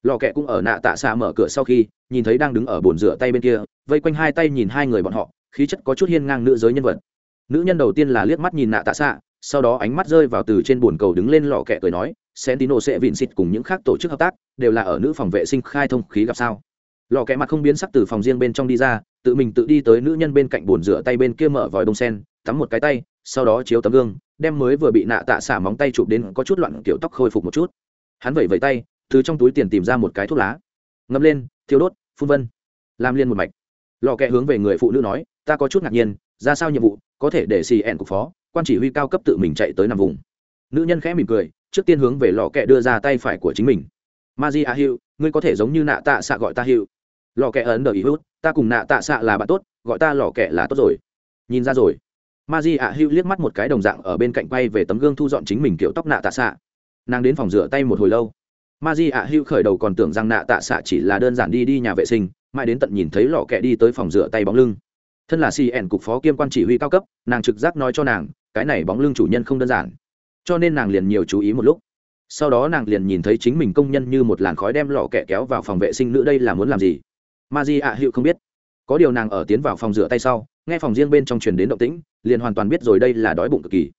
lò kẹ cũng ở nạ tạ xạ mở cửa sau khi, nhìn thấy đang đứng ở bồn rửa tay bên kia, vây quanh hai tay nhìn hai người bọn họ, khí chất có chút hiên ngang nữ giới nhân vật. Nữ nhân đầu tiên là liếc mắt nhìn nạ tạ xạ, sau đó ánh mắt rơi vào từ trên bồn cầu đứng lên lò kẹ cười nói, sentino sẽ vịn xịt cùng những khác tổ chức hợp tác, đều là ở nữ phòng vệ sinh khai thông khí gặp sao. Lò kẹ mặt không biến sắc từ phòng riêng bên trong đi ra tự mình tự đi tới nữ nhân bên cạnh bồn rửa tay bên kia mở vòi đông sen, tắm một cái tay, sau đó chiếu tấm gương, đem mới vừa bị nạ tạ xả móng tay chụp đến có chút loạn kiểu tóc khôi phục một chút. Hắn vẩy vẩy tay, từ trong túi tiền tìm ra một cái thuốc lá. Ngâm lên, thiêu đốt, phun vân. Làm liên một mạch. Lò kẹ hướng về người phụ nữ nói, ta có chút ngạc nhiên, ra sao nhiệm vụ, có thể để xì ẹn cục phó, quan chỉ huy cao cấp tự mình chạy tới nằm vùng. Nữ nhân khẽ mỉm cười, trước tiên hướng về lò kẹ đưa ra tay phải của chính mình. Ma di a hữu, ngươi có thể giống như nạ tạ xạ gọi ta hữu lò kẹ ấn đờ ý hút, ta cùng nạ tạ xạ là bạn tốt, gọi ta lò kẹ là tốt rồi. Nhìn ra rồi. Ma di ạ hữu liếc mắt một cái đồng dạng ở bên cạnh quay về tấm gương thu dọn chính mình kiểu tóc nạ tạ xạ. Nàng đến phòng rửa tay một hồi lâu. Ma di ạ hữu khởi đầu còn tưởng rằng nạ tạ xạ chỉ là đơn giản đi đi nhà vệ sinh, mãi đến tận nhìn thấy lò kẹ đi tới phòng rửa tay bóng lưng. Thân là cn cục phó kiêm quan chỉ huy cao cấp, nàng trực giác nói cho nàng, cái này bóng lưng chủ nhân không đơn giản. Cho nên nàng liền nhiều chú ý một lúc. Sau đó nàng liền nhìn thấy chính mình công nhân như một làn khói đem lọ kẹ kéo vào phòng vệ sinh nữ đây là muốn làm gì ma di ạ hữu không biết. Có điều nàng ở tiến vào phòng rửa tay sau, nghe phòng riêng bên trong truyền đến động tĩnh, liền hoàn toàn biết rồi đây là đói bụng cực kỳ.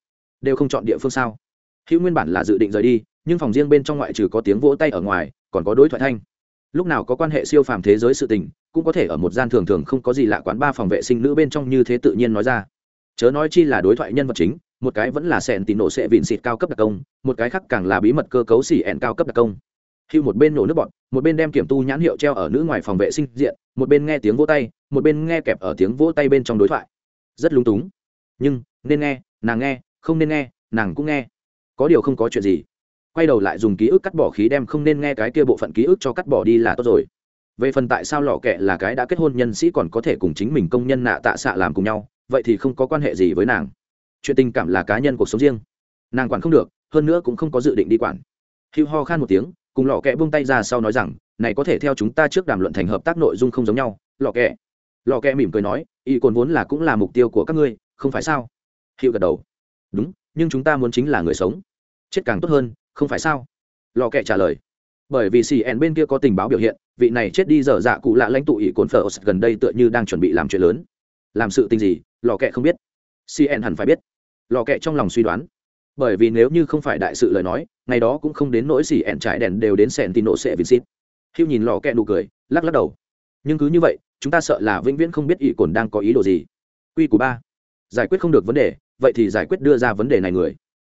Đều không chọn địa phương sao? Hữu nguyên bản là dự định rời đi, nhưng phòng riêng bên trong ngoại trừ có tiếng vỗ tay ở ngoài, còn có đối thoại thanh. Lúc nào có quan hệ siêu phàm thế giới sự tình, cũng có thể ở một gian thường thường không có gì lạ quán ba phòng vệ sinh nữ bên trong như thế tự nhiên nói ra. Chớ nói chi là đối thoại nhân vật chính, một cái vẫn là sẹn tín nổ sẽ vịn xịt cao cấp đặc công, một cái khác càng là bí mật cơ cấu xỉ ẹn cao cấp đặc công hưu một bên nổ nước bọn một bên đem kiểm tu nhãn hiệu treo ở nữ ngoài phòng vệ sinh diện, một bên nghe tiếng vỗ tay, một bên nghe kẹp ở tiếng vỗ tay bên trong đối thoại. Rất lúng túng. Nhưng, nên nghe, nàng nghe, không nên nghe, nàng cũng nghe. Có điều không có chuyện gì. Quay đầu lại dùng ký ức cắt bỏ khí đem không nên nghe cái kia bộ phận ký ức cho cắt bỏ đi là tốt rồi. Về phần tại sao lọ kệ là cái đã kết hôn nhân sĩ còn có thể cùng chính mình công nhân nạ tạ xạ làm cùng nhau, vậy thì không có quan hệ gì với nàng. Chuyện tình cảm là cá nhân cuộc sống riêng. Nàng quản không được, hơn nữa cũng không có dự định đi quản. Hữu ho khan một tiếng cùng lọ kẹ buông tay ra sau nói rằng, này có thể theo chúng ta trước đàm luận thành hợp tác nội dung không giống nhau, lọ kẹ. Lọ kẹ mỉm cười nói y cồn vốn là cũng là mục tiêu của các ngươi, không phải sao? Hiệu gật đầu. Đúng, nhưng chúng ta muốn chính là người sống. Chết càng tốt hơn, không phải sao? Lò kẹ trả lời. Bởi vì cn bên kia có tình báo biểu hiện, vị này chết đi dở dạ cụ lạ lãnh tụ ỷ cồn phở gần đây tựa như đang chuẩn bị làm chuyện lớn. Làm sự tình gì? Lò kẹ không biết. Cn hẳn phải biết. Lò kẹ trong lòng suy đoán bởi vì nếu như không phải đại sự lời nói, ngày đó cũng không đến nỗi xỉ ẹn trải đèn đều đến sẹn tin nộ sẽ xít hữu nhìn lò kẹ nụ cười, lắc lắc đầu. Nhưng cứ như vậy, chúng ta sợ là vĩnh viễn không biết ỷ cồn đang có ý đồ gì. Quy của ba. Giải quyết không được vấn đề, vậy thì giải quyết đưa ra vấn đề này người.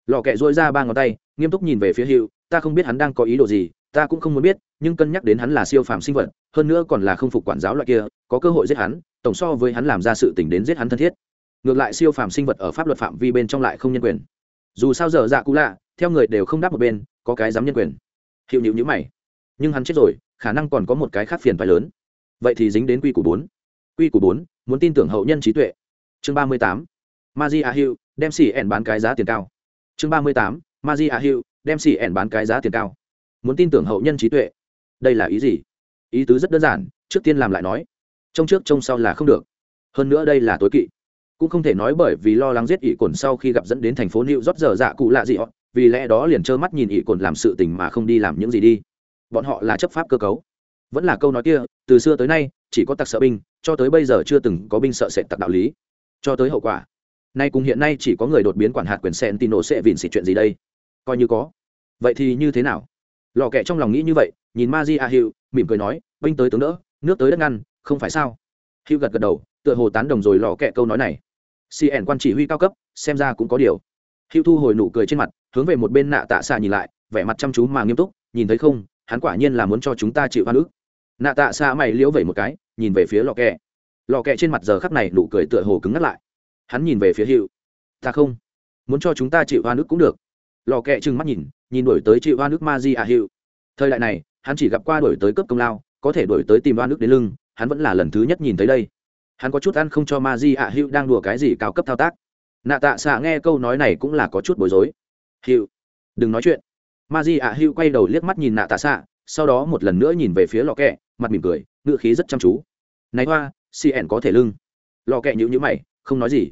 Lò kẹ dôi ra ba ngón tay, nghiêm túc nhìn về phía hữu ta không biết hắn đang có ý đồ gì, ta cũng không muốn biết, nhưng cân nhắc đến hắn là siêu phàm sinh vật, hơn nữa còn là không phục quản giáo loại kia, có cơ hội giết hắn, tổng so với hắn làm ra sự tình đến giết hắn thân thiết. Ngược lại siêu phàm sinh vật ở pháp luật phạm vi bên trong lại không nhân quyền dù sao giờ dạ cũ lạ, theo người đều không đáp một bên, có cái dám nhân quyền. Hiệu nhịu nhữ mày. Nhưng hắn chết rồi, khả năng còn có một cái khác phiền phái lớn. Vậy thì dính đến quy củ bốn. Quy củ bốn, muốn tin tưởng hậu nhân trí tuệ. Chương ba mươi tám. Maji a hiệu đem xỉ ẻn bán cái giá tiền cao. Chương ba mươi tám. Maji a hiệu đem xỉ ẻn bán cái giá tiền cao. Muốn tin tưởng hậu nhân trí tuệ. Đây là ý gì? Ý tứ rất đơn giản, trước tiên làm lại nói. Trông trước, trông sau là không được. Hơn nữa đây là tối kỵ cũng không thể nói bởi vì lo lắng giết ỷ cồn sau khi gặp dẫn đến thành phố new rót giờ dạ cụ lạ gì họ, vì lẽ đó liền trơ mắt nhìn ỷ cồn làm sự tình mà không đi làm những gì đi. Bọn họ là chấp pháp cơ cấu. Vẫn là câu nói kia, từ xưa tới nay, chỉ có tặc sợ binh, cho tới bây giờ chưa từng có binh sợ sệt tặc đạo lý. Cho tới hậu quả, nay cùng hiện nay chỉ có người đột biến quản hạt quyền sen tino sẽ vìn xịt chuyện gì đây? Coi như có. Vậy thì như thế nào? Lò kẹ trong lòng nghĩ như vậy, nhìn ma di a hiệu mỉm cười nói, binh tới tướng đỡ, nước tới đất ngăn, không phải sao? Hữu gật gật đầu, tựa hồ tán đồng rồi lò kẹ câu nói này cn quan chỉ huy cao cấp, xem ra cũng có điều. Hữu thu hồi nụ cười trên mặt, hướng về một bên nạ tạ xạ nhìn lại, vẻ mặt chăm chú mà nghiêm túc, nhìn thấy không, hắn quả nhiên là muốn cho chúng ta chịu hoa nước nạ tạ xạ mày liễu vẩy một cái, nhìn về phía lò kẹ. Lò kẹ trên mặt giờ khắc này nụ cười tựa hồ cứng ngắt lại. Hắn nhìn về phía hữu ta không. Muốn cho chúng ta chịu hoa nước cũng được. Lò kẹ trừng mắt nhìn nhìn đổi tới chịu hoa nước ma di à hữu thời đại này, hắn chỉ gặp qua đổi tới cấp công lao, có thể đổi tới tìm hoa nước đến lưng, hắn vẫn là lần thứ nhất nhìn thấy đây hắn có chút ăn không cho ma di ạ hữu đang đùa cái gì cao cấp thao tác. Nạ tạ xạ nghe câu nói này cũng là có chút bối rối. Hữu, đừng nói chuyện. Ma di ạ hữu quay đầu liếc mắt nhìn nạ tạ xạ, sau đó một lần nữa nhìn về phía lò kẹ, mặt mỉm cười ngựa khí rất chăm chú. Này hoa cn có thể lưng. Lò kẹ nhữ nhữ mày, không nói gì.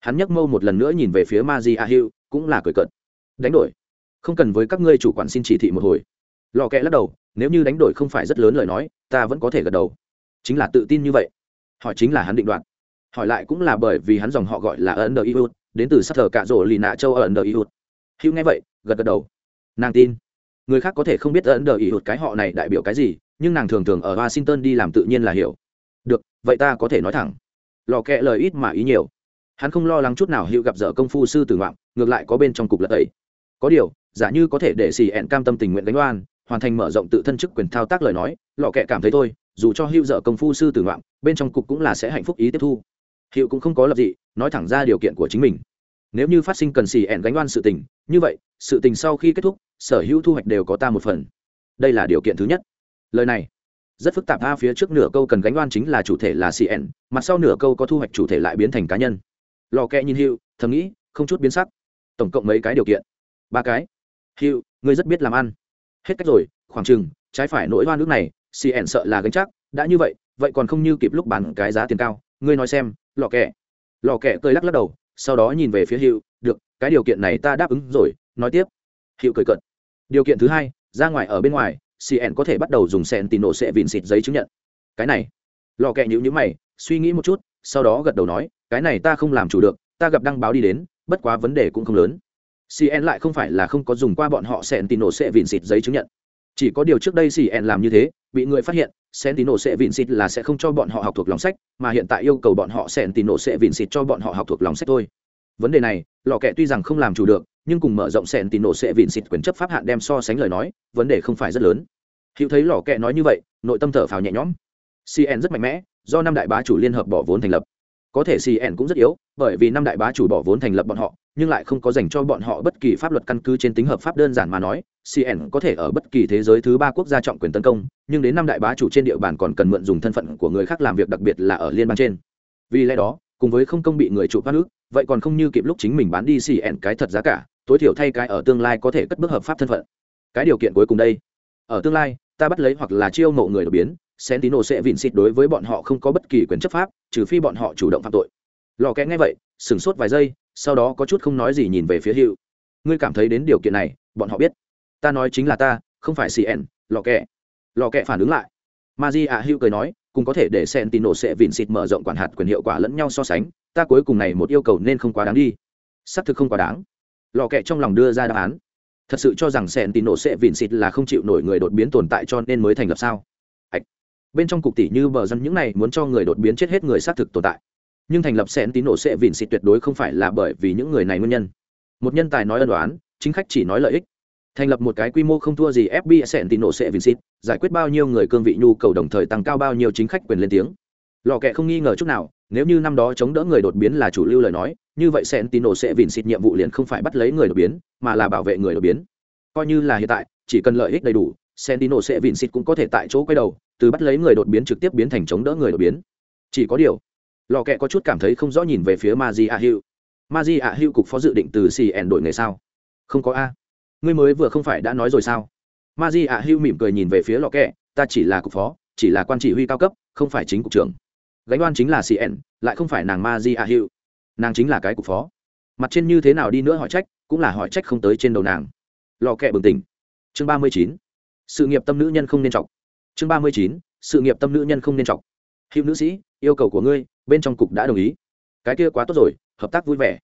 Hắn nhấc mâu một lần nữa nhìn về phía ma di a hữu, cũng là cười cợt. Đánh đổi. Không cần với các ngươi chủ quản xin chỉ thị một hồi. Lò kẹ lắc đầu, nếu như đánh đổi không phải rất lớn lời nói, ta vẫn có thể gật đầu. Chính là tự tin như vậy hỏi chính là hắn định đoạt. Hỏi lại cũng là bởi vì hắn dòng họ gọi là ấn đờ iút đến từ sắc thờ cạ rổ lì nạ châu ở ấn đờ iút hữu nghe vậy, gật gật đầu. Nàng tin. Người khác có thể không biết ấn đờ iút cái họ này đại biểu cái gì, nhưng nàng thường thường ở washington đi làm tự nhiên là hiểu. Được, vậy ta có thể nói thẳng. Lò kẹ lời ít mà ý nhiều. Hắn không lo lắng chút nào hữu gặp dở công phu sư tử ngoạm, ngược lại có bên trong cục lật ấy. Có điều, giả như có thể để xì ẹn cam tâm tình nguyện đánh oan, hoàn thành mở rộng tự thân chức quyền thao tác lời nói, lò kẹ cảm thấy thôi dù cho hữu dở công phu sư tử ngoạm, bên trong cục cũng là sẽ hạnh phúc ý tiếp thu. Hiệu cũng không có lập dị, nói thẳng ra điều kiện của chính mình. Nếu như phát sinh cần xì ẹn gánh oan sự tình, như vậy, sự tình sau khi kết thúc, sở hữu thu hoạch đều có ta một phần. Đây là điều kiện thứ nhất. Lời này, rất phức tạp a phía trước nửa câu cần gánh oan chính là chủ thể là cn mặt sau nửa câu có thu hoạch chủ thể lại biến thành cá nhân. Lò kẹ nhìn hữu, thầm nghĩ, không chút biến sắc. Tổng cộng mấy cái điều kiện? Ba cái. Hữu, ngươi rất biết làm ăn. Hết cách rồi, khoảng chừng, trái phải nỗi oan nước này cn sợ là gánh chắc đã như vậy vậy còn không như kịp lúc bán cái giá tiền cao ngươi nói xem lò kẹ lò kẹ cười lắc lắc đầu sau đó nhìn về phía Hiệu, được cái điều kiện này ta đáp ứng rồi nói tiếp. Hiệu cười cận điều kiện thứ hai ra ngoài ở bên ngoài cn có thể bắt đầu dùng sen nổ sẽ vìn xịt giấy chứng nhận. Cái này. Lò kẹ nhữ nhữ mày suy nghĩ một chút sau đó gật đầu nói cái này ta không làm chủ được ta gặp đăng báo đi đến bất quá vấn đề cũng không lớn. cn lại không phải là không có dùng qua bọn họ sen nổ sẽ vìn xịt giấy chứng nhận chỉ có điều trước đây cn làm như thế bị người phát hiện Sentino sẽ vịn xịt là sẽ không cho bọn họ học thuộc lòng sách, mà hiện tại yêu cầu bọn họ Sentino sẽ vịn xịt cho bọn họ học thuộc lòng sách thôi. Vấn đề này, lò kẹ tuy rằng không làm chủ được, nhưng cùng mở rộng Sentino sẽ vịn xịt quyền chấp pháp hạn đem so sánh lời nói, vấn đề không phải rất lớn. Hữu thấy lò kẹ nói như vậy, nội tâm thở phào nhẹ nhõm. CN rất mạnh mẽ, do năm đại bá chủ liên hợp bỏ vốn thành lập. Có thể CN cũng rất yếu, bởi vì năm đại bá chủ bỏ vốn thành lập bọn họ, nhưng lại không có dành cho bọn họ bất kỳ pháp luật căn cứ trên tính hợp pháp đơn giản mà nói cn có thể ở bất kỳ thế giới thứ ba quốc gia trọng quyền tấn công nhưng đến năm đại bá chủ trên địa bàn còn cần mượn dùng thân phận của người khác làm việc đặc biệt là ở liên bang trên. Vì lẽ đó cùng với không công bị người chủ phát ước vậy còn không như kịp lúc chính mình bán đi cn cái thật giá cả tối thiểu thay cái ở tương lai có thể cất bước hợp pháp thân phận. Cái điều kiện cuối cùng đây. Ở tương lai ta bắt lấy hoặc là chiêu mộ người đột biến sentino sẽ vịn xịt đối với bọn họ không có bất kỳ quyền chấp pháp, trừ phi bọn họ chủ động phạm tội. Lò kẽ nghe vậy, sửng sốt vài giây, sau đó có chút không nói gì nhìn về phía hữu. Ngươi cảm thấy đến điều kiện này, bọn họ biết. Ta nói chính là ta, không phải cn lò kẹ lò kẹ phản ứng lại. Ma di ạ à, hữu cười nói, cũng có thể để sen sẽ vịn xịt mở rộng quản hạt quyền hiệu quả lẫn nhau so sánh, ta cuối cùng này một yêu cầu nên không quá đáng đi. Xác thực không quá đáng. Lò kẹ trong lòng đưa ra đáp án. Thật sự cho rằng sen tín nổ sẽ vịn xịt là không chịu nổi người đột biến tồn tại cho nên mới thành lập sao? Bên trong cục tỷ như bờ dân những này muốn cho người đột biến chết hết người xác thực tồn tại. Nhưng thành lập sẹn tín nổ sẽ vìn xịt tuyệt đối không phải là bởi vì những người này nguyên nhân. Một nhân tài nói ân đoán, chính khách chỉ nói lợi ích. Thành lập một cái quy mô không thua gì fbi sẹn tín nổ sẽ vìn xịt, giải quyết bao nhiêu người cương vị nhu cầu đồng thời tăng cao bao nhiêu chính khách quyền lên tiếng. Lò kẹ không nghi ngờ chút nào, nếu như năm đó chống đỡ người đột biến là chủ lưu lời nói, như vậy sẹn tín nổ sẽ vìn xịt nhiệm vụ liền không phải bắt lấy người đột biến, mà là bảo vệ người đột biến. Coi như là hiện tại, chỉ cần lợi ích đầy đủ Sentinel sẽ vịn xịt cũng có thể tại chỗ quay đầu, từ bắt lấy người đột biến trực tiếp biến thành chống đỡ người đột biến. Chỉ có điều, lò kẹ có chút cảm thấy không rõ nhìn về phía ma di a hữu ma di a hữu cục phó dự định từ cn đổi nghề sao? Không có a. Ngươi mới vừa không phải đã nói rồi sao? Ma di a hữu mỉm cười nhìn về phía lò kẹ ta chỉ là cục phó chỉ là quan chỉ huy cao cấp không phải chính cục trưởng. Gánh đoan chính là cn lại không phải nàng ma di a hữu nàng chính là cái cục phó. Mặt trên như thế nào đi nữa hỏi trách cũng là hỏi trách không tới trên đầu nàng. Lò kẹ bừng tỉnh. Chương ba mươi chín sự nghiệp tâm nữ nhân không nên chọc. Chương ba mươi chín, sự nghiệp tâm nữ nhân không nên chọc. Hữu nữ sĩ, yêu cầu của ngươi, bên trong cục đã đồng ý. Cái kia quá tốt rồi, hợp tác vui vẻ.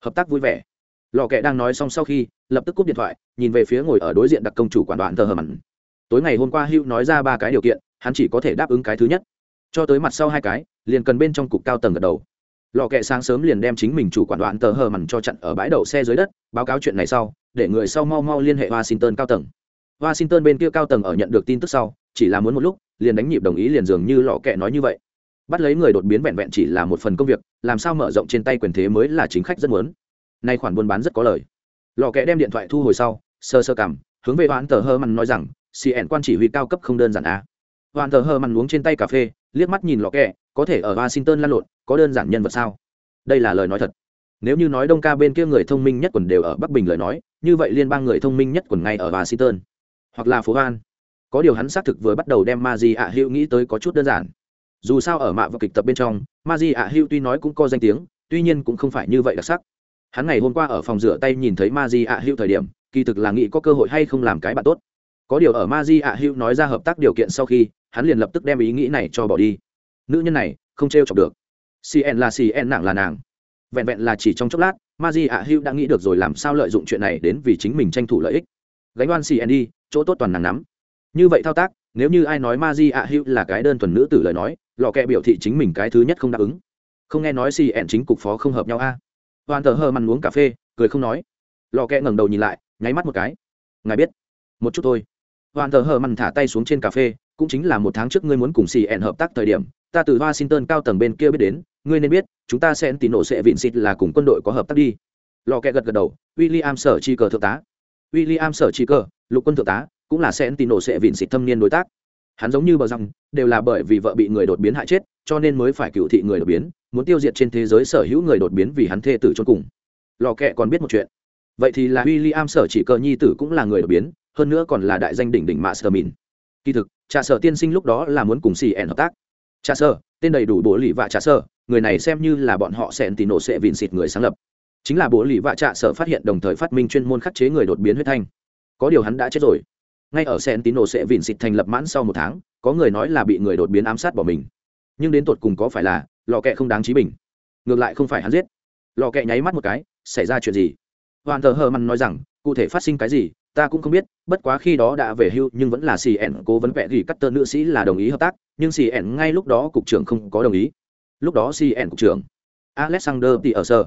Hợp tác vui vẻ. Lò kẹ đang nói xong sau khi, lập tức cúp điện thoại, nhìn về phía ngồi ở đối diện đặc công chủ quản đoạn thờ hờ mặn. Tối ngày hôm qua hữu nói ra ba cái điều kiện, hắn chỉ có thể đáp ứng cái thứ nhất. Cho tới mặt sau hai cái, liền cần bên trong cục cao tầng gật đầu. Lò kẹ sáng sớm liền đem chính mình chủ quản đoạn tờ hờ mặn cho chặn ở bãi đậu xe dưới đất, báo cáo chuyện này sau, để người sau mau mau liên hệ washington cao tầng washington bên kia cao tầng ở nhận được tin tức sau, chỉ là muốn một lúc, liền đánh nhịp đồng ý liền dường như lò kẹ nói như vậy. Bắt lấy người đột biến vẹn vẹn chỉ là một phần công việc, làm sao mở rộng trên tay quyền thế mới là chính khách rất muốn. Nay khoản buôn bán rất có lời. Lò kẽ đem điện thoại thu hồi sau, sơ sơ cảm, hướng về hoãn tờ hơ mặn nói rằng cn quan chỉ huy cao cấp không đơn giản à. hoãn tờ hơ mặn uống trên tay cà phê, liếc mắt nhìn lò kẽ có thể ở washington lăn lộn, có đơn giản nhân vật sao? Đây là lời nói thật. Nếu như nói đông ca bên kia người thông minh nhất quần đều ở bắc bình lời nói, như vậy liên bang người thông minh nhất quần ngay ở washington hoặc là phố hoan. Có điều hắn xác thực vừa bắt đầu đem ma di ạ hữu nghĩ tới có chút đơn giản. Dù sao ở mạ và kịch tập bên trong ma di ạ hữu tuy nói cũng có danh tiếng, tuy nhiên cũng không phải như vậy đặc sắc. Hắn ngày hôm qua ở phòng rửa tay nhìn thấy ma di ạ hữu thời điểm, kỳ thực là nghĩ có cơ hội hay không làm cái bạn tốt. Có điều ở ma di ạ hữu nói ra hợp tác điều kiện sau khi, hắn liền lập tức đem ý nghĩ này cho bỏ đi. Nữ nhân này, không t r e o chọc được. Cn là cn nàng là nàng. Vẹn vẹn là chỉ trong chốc lát ma di ạ hữu đã nghĩ được rồi làm sao lợi dụng chuyện này đến vì chính mình tranh thủ lợi ích gánh oan xì đi, chỗ tốt toàn nàng nắm. Như vậy thao tác, nếu như ai nói ma di ạ hữu là cái đơn thuần nữ tử lời nói lò kẹ biểu thị chính mình cái thứ nhất không đáp ứng. Không nghe nói xì ẹn chính cục phó không hợp nhau a. Hoàn tờ hờ mặn uống cà phê, cười không nói. Lò kẹ ngẩng đầu nhìn lại, nháy mắt một cái. Ngài biết. Một chút thôi. Hoàn tờ hờ mặn thả tay xuống trên cà phê, cũng chính là một tháng trước ngươi muốn cùng xì ẹn hợp tác thời điểm, ta từ washington cao tầng bên kia biết đến, ngươi nên biết, chúng ta sẽ tín nổ sẽ vịn xịt là cùng quân đội có hợp tác đi. Lò kẹ gật gật đầu, William sở chi cờ thượng tá. William sở chỉ cờ, lục quân thượng tá, cũng là sẽ tín nổ sẽ vịn xịt thâm niên đối tác. Hắn giống như bờ răng, đều là bởi vì vợ bị người đột biến hại chết, cho nên mới phải cựu thị người đột biến, muốn tiêu diệt trên thế giới sở hữu người đột biến vì hắn thê tử chôn cùng. Lò kẹ còn biết một chuyện. Vậy thì là William sở chỉ cờ nhi tử cũng là người đột biến, hơn nữa còn là đại danh đỉnh đỉnh mastermin kỳ thực, trà sở tiên sinh lúc đó là muốn cùng cn hợp tác. Trà sở, tên đầy đủ bố lì vạ trà sở, người này xem như là bọn họ sẽ tì nổ sẽ vịn xịt người sáng lập chính là bố lì vạ trạ sở phát hiện đồng thời phát minh chuyên môn khắc chế người đột biến huyết thanh. Có điều hắn đã chết rồi. Ngay ở sen tín đồ sẽ vịn xịt thành lập mãn sau một tháng, có người nói là bị người đột biến ám sát bỏ mình. Nhưng đến tột cùng có phải là lò kẹ không đáng trí bình? Ngược lại không phải hắn giết. Lò kẹ nháy mắt một cái, xảy ra chuyện gì? Hoàn thờ hờ mặn nói rằng, cụ thể phát sinh cái gì, ta cũng không biết, bất quá khi đó đã về hưu nhưng vẫn là xì ẻn cố vấn vẽ gỉ cắt tơ nữ sĩ là đồng ý hợp tác, nhưng xì ẻn ngay lúc đó cục trưởng không có đồng ý. Lúc đó xì ẻn cục trưởng alexander thì ở sơ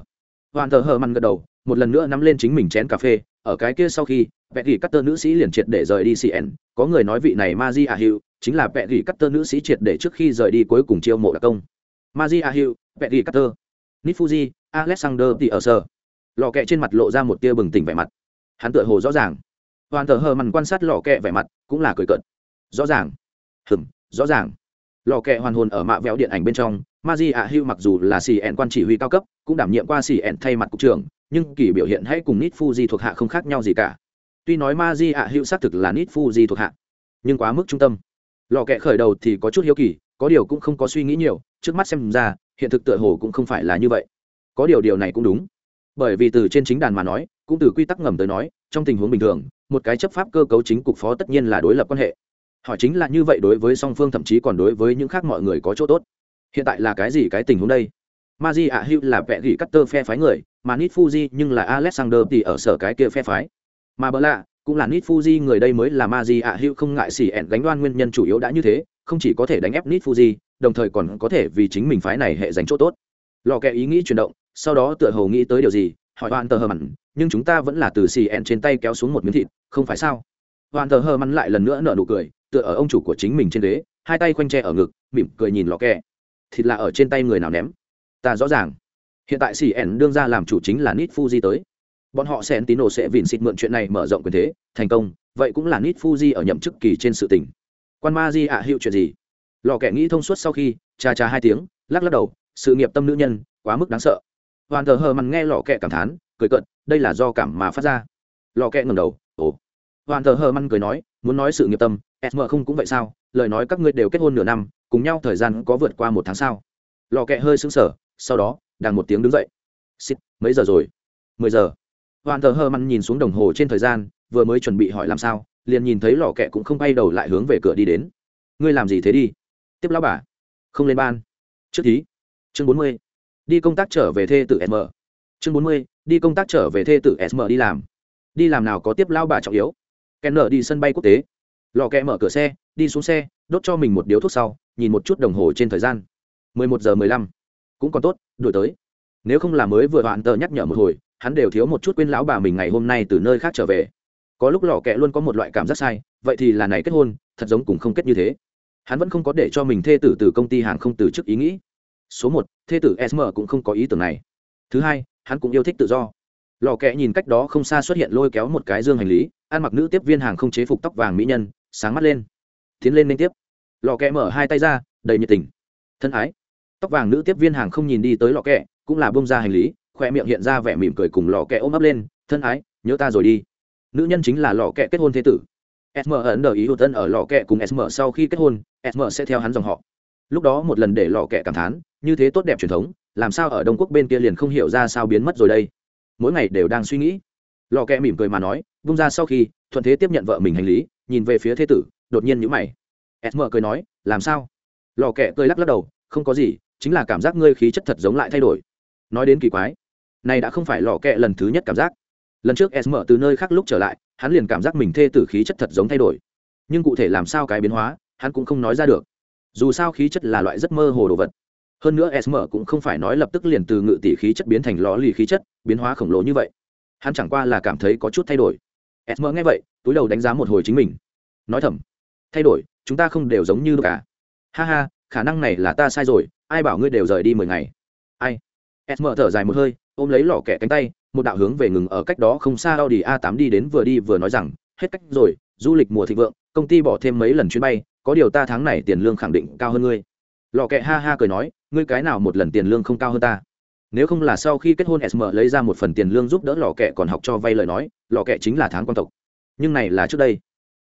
hoàn thờ hờ mằn gật đầu, một lần nữa nắm lên chính mình chén cà phê, ở cái kia sau khi vẽ gỉ cắt tơ nữ sĩ liền triệt để rời đi cn có người nói vị này ma di a hữu chính là vẽ gỉ cắt tơ nữ sĩ triệt để trước khi rời đi cuối cùng chiêu mộ đặc công. Ma di a hữu cắt tơ. Nifuji, alexander thì ở sơ lò kẹ trên mặt lộ ra một tia bừng tỉnh vẻ mặt. Hắn tựa hồ rõ ràng. Hoàn thờ hờ mằn quan sát lò kẹ vẻ mặt, cũng là cười cợt. Rõ ràng. Hừm, rõ ràng. Lò kẹ hoàn hồn ở mạ véo điện ảnh bên trong ma di a Hưu mặc dù là sĩ ẹn quan chỉ huy cao cấp, cũng đảm nhiệm qua sĩ ẹn thay mặt cục trưởng, nhưng kỳ biểu hiện hãy cùng nít fuji thuộc hạ không khác nhau gì cả. Tuy nói ma di ạ hữu xác thực là nít fuji thuộc hạ, nhưng quá mức trung tâm. Lò kẹ khởi đầu thì có chút hiếu kỳ, có điều cũng không có suy nghĩ nhiều, trước mắt xem ra, hiện thực tựa hồ cũng không phải là như vậy. Có điều điều này cũng đúng. Bởi vì từ trên chính đàn mà nói, cũng từ quy tắc ngầm tới nói, trong tình huống bình thường, một cái chấp pháp cơ cấu chính cục phó tất nhiên là đối lập quan hệ. Hỏi chính là như vậy đối với song phương thậm chí còn đối với những khác mọi người có chỗ tốt hiện tại là cái gì cái tình huống đây? Ma di ạ hữu là vẽ gỉ cắt tơ phe phái người mà nít fuji nhưng là alexander thì ở sở cái kia phe phái. Mà bỡ lạ cũng là nít fuji người đây mới là ma di ạ hữu không ngại xỉ ẹn gánh đoan nguyên nhân chủ yếu đã như thế không chỉ có thể đánh ép nít fuji đồng thời còn có thể vì chính mình phái này hệ dành chỗ tốt. Lò kẹ ý nghĩ chuyển động sau đó tựa hồ nghĩ tới điều gì hỏi hoàn tờ hờ mặn nhưng chúng ta vẫn là từ xì ẹn trên tay kéo xuống một miếng thịt không phải sao? Hoàn tờ hờ mặn lại lần nữa nở nụ cười tựa ở ông chủ của chính mình trên đế, hai tay khoanh tre ở ngực mỉm cười nhìn lò kẹ thịt là ở trên tay người nào ném? Ta rõ ràng. Hiện tại cn đương ra làm chủ chính là nít fuji tới. Bọn họ sẽ tín đồ sẽ vìn xịt mượn chuyện này mở rộng quyền thế, thành công, vậy cũng là nít fuji ở nhậm chức kỳ trên sự tình. Quan ma di ạ à hiệu chuyện gì? Lò kẻ nghĩ thông suốt sau khi, cha cha hai tiếng, lắc lắc đầu, sự nghiệp tâm nữ nhân, quá mức đáng sợ. Hoàn thờ hờ mằn nghe lò kẹ cảm thán, cười cận đây là do cảm mà phát ra. Lò kẹ ngầm đầu, ồ. Hoàn thờ hờ mằn cười nói, muốn nói sự nghiệp tâm sm không cũng vậy sao? Lời nói các ngươi đều kết hôn nửa năm cùng nhau thời gian có vượt qua một tháng sao? Lò kẹ hơi sững sờ, sau đó đàn một tiếng đứng dậy. Xít mấy giờ rồi? Mười giờ. Hoàn thờ hơ măn nhìn xuống đồng hồ trên thời gian, vừa mới chuẩn bị hỏi làm sao, liền nhìn thấy lò kẹ cũng không bay đầu lại hướng về cửa đi đến. Ngươi làm gì thế đi? Tiếp lão bà. Không lên ban. Trước thí. Chương bốn mươi. Đi công tác trở về thê tử sm chương bốn mươi. Đi công tác trở về thê tử sm đi làm. Đi làm nào có tiếp lao bà trọng yếu. Kèn nở đi sân bay quốc tế. Lò kẹ mở cửa xe, đi xuống xe, đốt cho mình một điếu thuốc sau nhìn một chút đồng hồ trên thời gian. Mười một giờ mười lăm. Cũng còn tốt đuổi tới. Nếu không là mới vừa đoạn tờ nhắc nhở một hồi, hắn đều thiếu một chút quên lão bà mình ngày hôm nay từ nơi khác trở về. Có lúc lò kẹ luôn có một loại cảm giác sai, vậy thì là này kết hôn, thật giống cùng không kết như thế. Hắn vẫn không có để cho mình thê tử từ công ty hàng không từ chức ý nghĩ. Số một, thê tử sm cũng không có ý tưởng này. Thứ hai, hắn cũng yêu thích tự do. Lò kẹ nhìn cách đó không xa xuất hiện lôi kéo một cái dương hành lý, ăn mặc nữ tiếp viên hàng không chế phục tóc vàng mỹ nhân, sáng mắt lên. Tiến lên liên tiếp lò kẹ mở hai tay ra, đầy nhiệt tình. Thân ái. Tóc vàng nữ tiếp viên hàng không nhìn đi tới lò kẹ, cũng là bông ra hành lý khoe miệng hiện ra vẻ mỉm cười cùng lò kẹ ôm ấp lên, thân ái, nhớ ta rồi đi. Nữ nhân chính là lò kẹ kết hôn thế tử. Sm ấn đờ ý hữu tân ở lò kẹ cùng sm sau khi kết hôn sm sẽ theo hắn dòng họ. Lúc đó một lần để lò kẹ cảm thán, như thế tốt đẹp truyền thống, làm sao ở đông quốc bên kia liền không hiểu ra sao biến mất rồi đây? Mỗi ngày đều đang suy nghĩ. Lò kẹ mỉm cười mà nói bung ra sau khi, thuận thế tiếp nhận vợ mình hành lý, nhìn về phía thế tử, đột nhiên nhữ mày sm cười nói, làm sao? Lò kẹ cười lắc lắc đầu, không có gì, chính là cảm giác ngươi khí chất thật giống lại thay đổi. Nói đến kỳ quái, này đã không phải lò kẹ lần thứ nhất cảm giác. Lần trước sm từ nơi khác lúc trở lại, hắn liền cảm giác mình thê tử khí chất thật giống thay đổi. Nhưng cụ thể làm sao cái biến hóa, hắn cũng không nói ra được. Dù sao khí chất là loại rất mơ hồ đồ vật. Hơn nữa sm cũng không phải nói lập tức liền từ ngự tỷ khí chất biến thành lò lì khí chất, biến hóa khổng lồ như vậy. Hắn chẳng qua là cảm thấy có chút thay đổi. Sm nghe vậy, túi đầu đánh giá một hồi chính mình. Nói thầm, thay đổi chúng ta không đều giống như cả ha ha khả năng này là ta sai rồi ai bảo ngươi đều rời đi mười ngày ai sm thở dài một hơi ôm lấy lò kẹ cánh tay một đạo hướng về ngừng ở cách đó không xa Audi A8 đi đến vừa đi vừa nói rằng, hết cách rồi, du lịch mùa thịnh vượng, công ty bỏ thêm mấy lần chuyến bay, có điều ta tháng này tiền lương khẳng định cao hơn ngươi. Lò kẹ ha ha cười nói, ngươi cái nào một lần tiền lương không cao hơn ta? Nếu không là sau khi kết hôn SM lấy ra một phần tiền lương giúp đỡ lò kẹ còn học cho vay lời nói, lò kẹ chính là tháng quan tộc. Nhưng này là trước đây.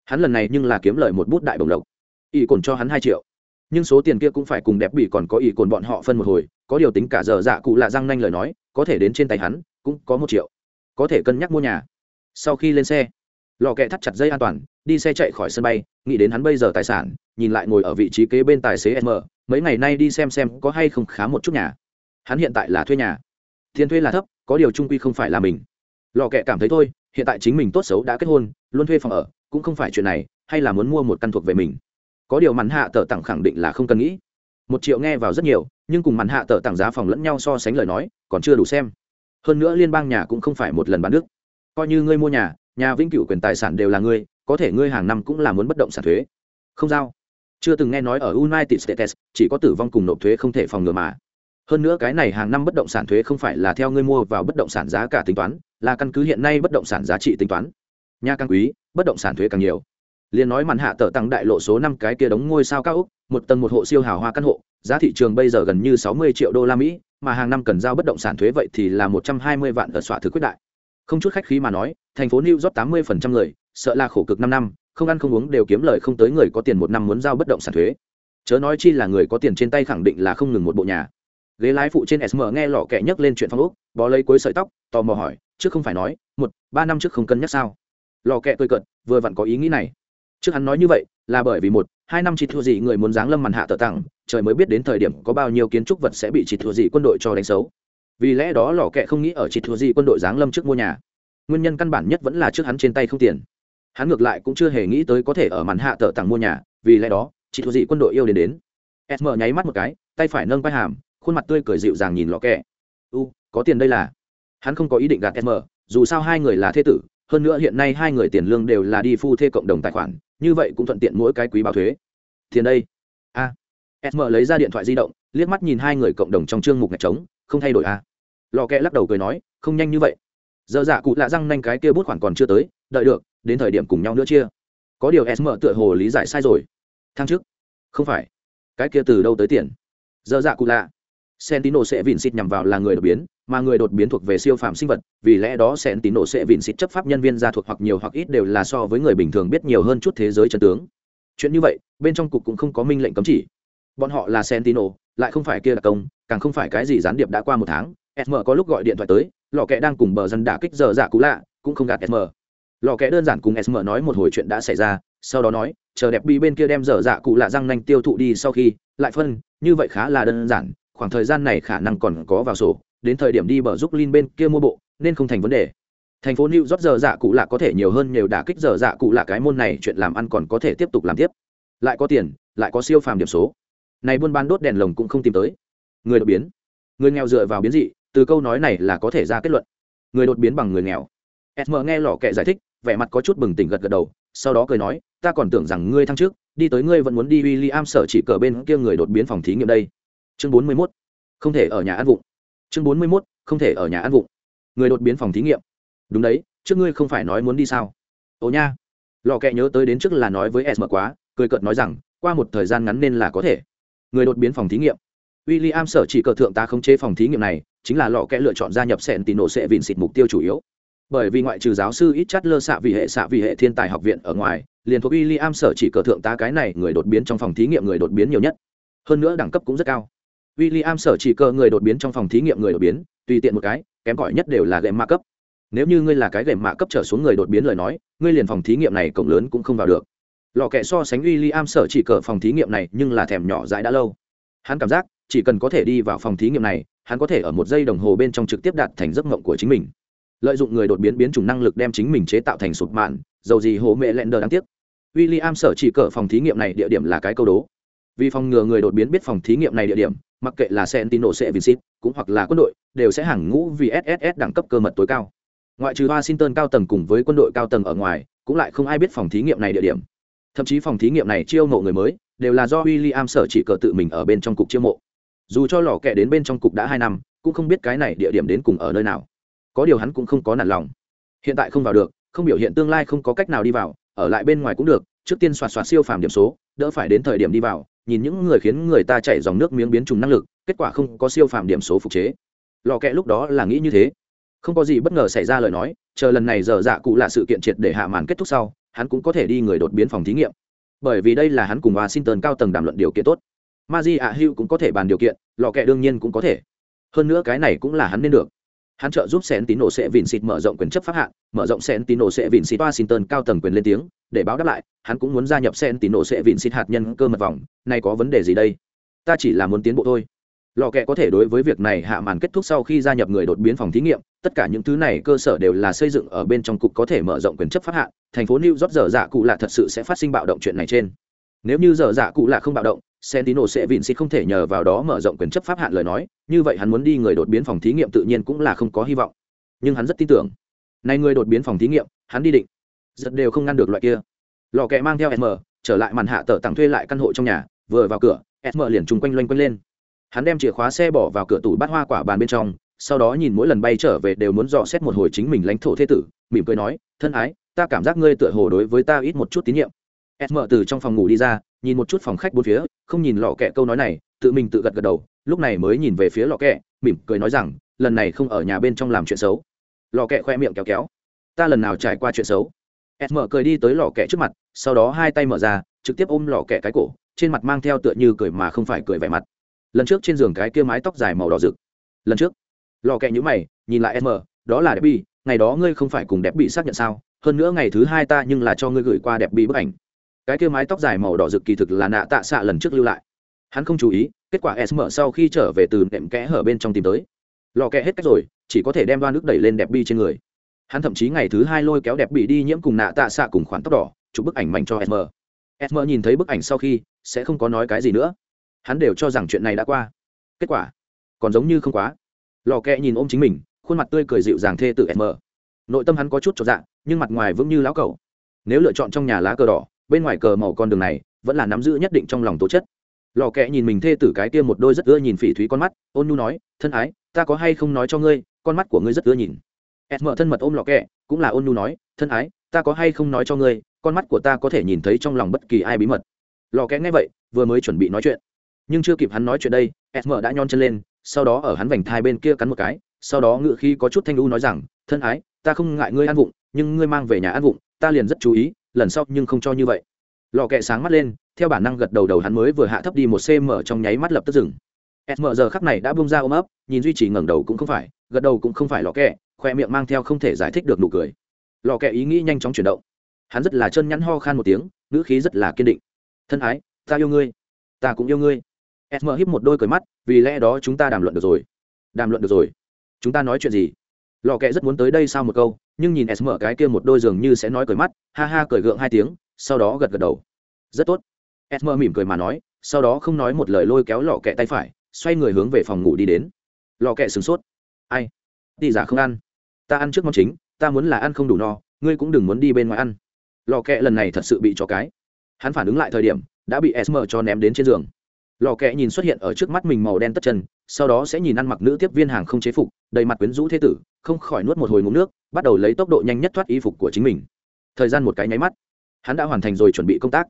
Hắn lần này nhưng là kiếm lời một bút đại bổng lộc. Y cồn cho hắn hai triệu. Nhưng số tiền kia cũng phải cùng đẹp bị còn có y cồn bọn họ phân một hồi, có điều tính cả giờ dạ cụ là răng nanh lời nói, có thể đến trên tay hắn, cũng có một triệu. Có thể cân nhắc mua nhà. Sau khi lên xe lò kẹ thắt chặt dây an toàn đi xe chạy khỏi sân bay nghĩ đến hắn bây giờ tài sản nhìn lại ngồi ở vị trí kế bên tài xế m mấy ngày nay đi xem xem có hay không khá một chút nhà. Hắn hiện tại là thuê nhà. Tiền thuê là thấp có điều trung quy không phải là mình. Lò kẹ cảm thấy thôi hiện tại chính mình tốt xấu đã kết hôn luôn thuê phòng ở cũng không phải chuyện này hay là muốn mua một căn thuộc về mình có điều mặn hạ tờ tặng khẳng định là không cần nghĩ. Một triệu nghe vào rất nhiều, nhưng cùng mặn hạ tờ tặng giá phòng lẫn nhau so sánh lời nói, còn chưa đủ xem. Hơn nữa liên bang nhà cũng không phải một lần bán đức coi như ngươi mua nhà nhà vĩnh cửu quyền tài sản đều là ngươi, có thể ngươi hàng năm cũng là muốn bất động sản thuế. Không giao. Chưa từng nghe nói ở united states, chỉ có tử vong cùng nộp thuế không thể phòng ngừa mà. Hơn nữa cái này hàng năm bất động sản thuế không phải là theo ngươi mua vào bất động sản giá cả tính toán, là căn cứ hiện nay bất động sản giá trị tính toán. Nhà càng quý, bất động sản thuế càng nhiều liền nói màn hạ tờ tăng đại lộ số năm cái kia đóng ngôi sao cao úc, một tầng một hộ siêu hào hoa căn hộ, giá thị trường bây giờ gần như sáu mươi triệu đô la mỹ, mà hàng năm cần giao bất động sản thuế vậy thì là một trăm hai mươi vạn ở xóa thực quyết đại. Không chút khách khí mà nói, thành phố new york tám mươi phần trăm người, sợ là khổ cực năm năm, không ăn không uống đều kiếm lời không tới người có tiền một năm muốn giao bất động sản thuế. Chớ nói chi là người có tiền trên tay khẳng định là không ngừng một bộ nhà. Ghế lái phụ trên sm nghe lọ kẹ nhấc lên chuyện phong úc bó lấy cuối sợi tóc, tò mò hỏi, trước không phải nói, một, ba năm trước không cân nhắc sao? Lò kẹ cười cận vừa vặn có ý nghĩ này trước hắn nói như vậy, là bởi vì một, hai năm chỉ thua gì người muốn giáng lâm màn hạ tờ tặng, trời mới biết đến thời điểm có bao nhiêu kiến trúc vật sẽ bị chỉ thua gì quân đội cho đánh xấu. Vì lẽ đó lò kẹ không nghĩ ở chỉ thua gì quân đội giáng lâm trước mua nhà. Nguyên nhân căn bản nhất vẫn là trước hắn trên tay không tiền. Hắn ngược lại cũng chưa hề nghĩ tới có thể ở màn hạ tờ tặng mua nhà, vì lẽ đó chỉ thua gì quân đội yêu đến đến. Sm nháy mắt một cái, tay phải nâng vai hàm, khuôn mặt tươi cười dịu dàng nhìn lò kẹ u, có tiền đây là. Hắn không có ý định gạt sm dù sao hai người là thế tử hơn nữa hiện nay hai người tiền lương đều là đi phu thê cộng đồng tài khoản, như vậy cũng thuận tiện mỗi cái quý báo thuế. Tiền đây. A. Sm lấy ra điện thoại di động, liếc mắt nhìn hai người cộng đồng trong chương mục ngạch trống, không thay đổi a. Lò kẹ lắc đầu cười nói, không nhanh như vậy. Giờ dạ cụ lạ răng nanh cái kia bút khoản còn chưa tới, đợi được, đến thời điểm cùng nhau nữa chia. Có điều sm tựa hồ lý giải sai rồi. Thăng chức. Không phải. Cái kia từ đâu tới tiền? Giờ dạ cụ lạ. Sentino sẽ vịn xịt nhằm vào là người đột biến, mà người đột biến thuộc về siêu phàm sinh vật, vì lẽ đó Sentino sẽ vịn xịt chấp pháp nhân viên ra thuộc hoặc nhiều hoặc ít đều là so với người bình thường biết nhiều hơn chút thế giới chân tướng. Chuyện như vậy, bên trong cục cũng không có minh lệnh cấm chỉ. Bọn họ là Sentino, lại không phải kia là công, càng không phải cái gì gián điệp đã qua một tháng. SM có lúc gọi điện thoại tới, lọ kẹ đang cùng bờ dân đả kích giờ dạ cũ lạ, cũng không gạt SM. Lọ kẽ đơn giản cùng SM nói một hồi chuyện đã xảy ra, sau đó nói, chờ đẹp bi bên kia đem giờ dạ cụ lạ răng nanh tiêu thụ đi sau khi, lại phân, như vậy khá là đơn giản, khoảng thời gian này khả năng còn có vào sổ, đến thời điểm đi bờ giúp linh bên kia mua bộ, nên không thành vấn đề. Thành phố new york giờ dạ cụ lạ có thể nhiều hơn nhiều đả kích giờ dạ cụ lạ cái môn này, chuyện làm ăn còn có thể tiếp tục làm tiếp. Lại có tiền, lại có siêu phàm điểm số. Này buôn bán đốt đèn lồng cũng không tìm tới. Người đột biến. Người nghèo dựa vào biến dị, từ câu nói này là có thể ra kết luận. Người đột biến bằng người nghèo. Sm nghe lỏ kệ giải thích, vẻ mặt có chút bừng tỉnh gật gật đầu, sau đó cười nói, ta còn tưởng rằng ngươi thăng trước, đi tới ngươi vẫn muốn đi w i l l i am sở chỉ cờ bên kia người đột biến phòng thí nghiệm đây chương bốn mươi mốt, không thể ở nhà ăn vụng. Chương bốn mươi mốt, không thể ở nhà ăn vụng. Người đột biến phòng thí nghiệm. Đúng đấy, trước ngươi không phải nói muốn đi sao? Ồ nha. Lò kẹ nhớ tới đến trước là nói với sm quá, cười cợt nói rằng, qua một thời gian ngắn nên là có thể. Người đột biến phòng thí nghiệm. W i l l i am sở chỉ cờ thượng tá không chế phòng thí nghiệm này, chính là lò kẽ lựa chọn gia nhập sẹn tì nổ sẽ vìn xịt mục tiêu chủ yếu. Bởi vì ngoại trừ giáo sư ít chát lơ xạ vì hệ xạ vì hệ thiên tài học viện ở ngoài, liền thuộc w i l l i am sở chỉ cờ thượng tá cái này người đột biến trong phòng thí nghiệm người đột biến nhiều nhất. Hơn nữa đẳng cấp cũng rất cao. William sở chỉ cờ người đột biến trong phòng thí nghiệm người đột biến, tùy tiện một cái, kém cỏi nhất đều là gệm mạ cấp. Nếu như ngươi là cái gệm mạ cấp trở xuống người đột biến lời nói, ngươi liền phòng thí nghiệm này cộng lớn cũng không vào được. Lọ kệ so sánh William sở chỉ cờ phòng thí nghiệm này, nhưng là thèm nhỏ dãi đã lâu. Hắn cảm giác, chỉ cần có thể đi vào phòng thí nghiệm này, hắn có thể ở một giây đồng hồ bên trong trực tiếp đạt thành giấc mộng của chính mình. Lợi dụng người đột biến biến chủng năng lực đem chính mình chế tạo thành sụp mạn, dầu gì hố mẹ lẹn đờ đáng tiếc. William sở chỉ cờ phòng thí nghiệm này địa điểm là cái câu đố vì phòng ngừa người đột biến biết phòng thí nghiệm này địa điểm mặc kệ là sentinel sẽ vincit cũng hoặc là quân đội, đều sẽ hàng ngũ vì sss đẳng cấp cơ mật tối cao. Ngoại trừ washington cao tầng cùng với quân đội cao tầng ở ngoài, cũng lại không ai biết phòng thí nghiệm này địa điểm. Thậm chí phòng thí nghiệm này chiêu mộ người mới, đều là do William sở chỉ cờ tự mình ở bên trong cục chiêu mộ. Dù cho lò kẹ đến bên trong cục đã hai năm, cũng không biết cái này địa điểm đến cùng ở nơi nào. Có điều hắn cũng không có nản lòng. Hiện tại không vào được, không biểu hiện tương lai không có cách nào đi vào, ở lại bên ngoài cũng được, trước tiên soạt soạt siêu phàm điểm số, đỡ phải đến thời điểm đi vào nhìn những người khiến người ta chảy dòng nước miếng biến trùng năng lực, kết quả không có siêu phàm điểm số phục chế. Lò kẹ lúc đó là nghĩ như thế. Không có gì bất ngờ xảy ra lời nói, chờ lần này giờ dạ cụ là sự kiện triệt để hạ màn kết thúc sau, hắn cũng có thể đi người đột biến phòng thí nghiệm. Bởi vì đây là hắn cùng washington cao tầng đàm luận điều kiện tốt. Ma di ạ hữu cũng có thể bàn điều kiện lò kẹ đương nhiên cũng có thể. Hơn nữa cái này cũng là hắn nên được. Hắn trợ giúp sen tín nổ sẽ vìn xịt mở rộng quyền chấp pháp hạn mở rộng sen tín nổ sẽ vìn xịt washington cao tầng quyền lên tiếng để báo đáp lại hắn cũng muốn gia nhập sen tín nổ sẽ vịn xịt hạt nhân cơ mật vòng. Này có vấn đề gì đây? Ta chỉ là muốn tiến bộ thôi. Lò kẹ có thể đối với việc này hạ màn kết thúc sau khi gia nhập người đột biến phòng thí nghiệm tất cả những thứ này cơ sở đều là xây dựng ở bên trong cục có thể mở rộng quyền chấp pháp hạn thành phố new york dở dạ cụ lạ thật sự sẽ phát sinh bạo động chuyện này trên. Nếu như dở dạ cụ lạ không bạo động Sentino sẽ vịn xịt không thể nhờ vào đó mở rộng quyền chấp pháp hạn lời nói, như vậy hắn muốn đi người đột biến phòng thí nghiệm tự nhiên cũng là không có hy vọng. Nhưng hắn rất tin tưởng, nay người đột biến phòng thí nghiệm, hắn đi định, giật đều không ngăn được loại kia. Lò kẹ mang theo SM, trở lại màn hạ tờ tặng thuê lại căn hộ trong nhà, vừa vào cửa, SM liền chung quanh loanh quanh lên. Hắn đem chìa khóa xe bỏ vào cửa tủ bát hoa quả bàn bên trong, sau đó nhìn mỗi lần bay trở về đều muốn dò xét một hồi chính mình lãnh thổ thế tử, mỉm cười nói, "Thân ái, ta cảm giác ngươi tựa hồ đối với ta ít một chút tín nhiệm." SM từ trong phòng ngủ đi ra, nhìn một chút phòng khách bốn phía không nhìn lọ kẹ câu nói này tự mình tự gật gật đầu lúc này mới nhìn về phía lọ kẹ mỉm cười nói rằng lần này không ở nhà bên trong làm chuyện xấu lọ kẹ khoe miệng kéo kéo ta lần nào trải qua chuyện xấu sm cười đi tới lọ kẹ trước mặt, sau đó hai tay mở ra, trực tiếp ôm lọ kẹ cái cổ, trên mặt mang theo tựa như cười mà không phải cười vẻ mặt. Lần trước trên giường cái kia mái tóc dài màu đỏ rực. Lần trước, lò kẹ nhữ mày, nhìn lại sm đó là đẹp bi, ngày đó ngươi không phải cùng đẹp bị xác nhận sao? Hơn nữa ngày thứ hai ta nhưng là cho ngươi gửi qua đẹp bi bức ảnh. Cái kia mái tóc dài màu đỏ rực kỳ thực là nạ tạ xạ lần trước lưu lại. Hắn không chú ý, kết quả sm sau khi trở về từ nệm kẽ hở bên trong tìm tới. Lò kẹ hết cách rồi, chỉ có thể đem đoan nước đẩy lên đẹp bi trên người hắn thậm chí ngày thứ hai lôi kéo đẹp bị đi nhiễm cùng nạ tạ xạ cùng khoản tóc đỏ, chụp bức ảnh mạnh cho sm sm nhìn thấy bức ảnh sau khi, sẽ không có nói cái gì nữa. Hắn đều cho rằng chuyện này đã qua. Kết quả, còn giống như không quá. Lò kẹ nhìn ôm chính mình, khuôn mặt tươi cười dịu dàng thê tự sm nội tâm hắn có chút cho dạng nhưng mặt ngoài vững như lão cầu nếu lựa chọn trong nhà lá cờ đỏ, bên ngoài cờ màu con đường này, vẫn là nắm giữ nhất định trong lòng tố chất. Lò kẹ nhìn mình thê tử cái kia một đôi rất ưa nhìn phỉ thúy con mắt, ôn nhu nói, thân ái, ta có hay không nói cho ngươi, con mắt của ngươi rất ưa nhìn s mở thân mật ôm lò kẹ, cũng là ôn nhu nói, thân ái, ta có hay không nói cho ngươi, con mắt của ta có thể nhìn thấy trong lòng bất kỳ ai bí mật. Lò kẹ nghe vậy, vừa mới chuẩn bị nói chuyện. Nhưng chưa kịp hắn nói chuyện đây s mở đã nhon chân lên, sau đó ở hắn vành thai bên kia cắn một cái, sau đó ngự khi có chút thanh lưu nói rằng, thân ái, ta không ngại ngươi ăn vụng, nhưng ngươi mang về nhà ăn vụng, ta liền rất chú ý, lần sau nhưng không cho như vậy. Lò kẹ sáng mắt lên, theo bản năng gật đầu đầu hắn mới vừa hạ thấp đi một cm trong nháy mắt lập tức dừng. Mở giờ khắc này đã bung ra ôm ấp, nhìn duy trì ngẩng đầu cũng không phải, gật đầu cũng không phải lò kẹ khoe miệng mang theo không thể giải thích được nụ cười. Lò kẹ ý nghĩ nhanh chóng chuyển động. Hắn rất là chân nhắn ho khan một tiếng, ngữ khí rất là kiên định. Thân ái, ta yêu ngươi. Ta cũng yêu ngươi. Sm híp một đôi cười mắt, vì lẽ đó chúng ta đàm luận được rồi. Đàm luận được rồi. Chúng ta nói chuyện gì? Lò kẹ rất muốn tới đây sao một câu, nhưng nhìn sm cái kia một đôi dường như sẽ nói cười mắt, ha ha cười gượng hai tiếng, sau đó gật gật đầu. Rất tốt. Sm mỉm cười mà nói, sau đó không nói một lời lôi kéo lò kẹ tay phải, xoay người hướng về phòng ngủ đi đến. Lò kẹ sửng sốt. Ai? Đi giả không ăn ta ăn trước món chính, ta muốn là ăn không đủ no, ngươi cũng đừng muốn đi bên ngoài ăn. Lò kẹ lần này thật sự bị cho cái. Hắn phản ứng lại thời điểm, đã bị sm cho ném đến trên giường. Lò kẹ nhìn xuất hiện ở trước mắt mình màu đen tất chân, sau đó sẽ nhìn ăn mặc nữ tiếp viên hàng không chế phục, đầy mặt quyến rũ thế tử, không khỏi nuốt một hồi ngụm nước, bắt đầu lấy tốc độ nhanh nhất thoát y phục của chính mình. Thời gian một cái nháy mắt, hắn đã hoàn thành rồi chuẩn bị công tác.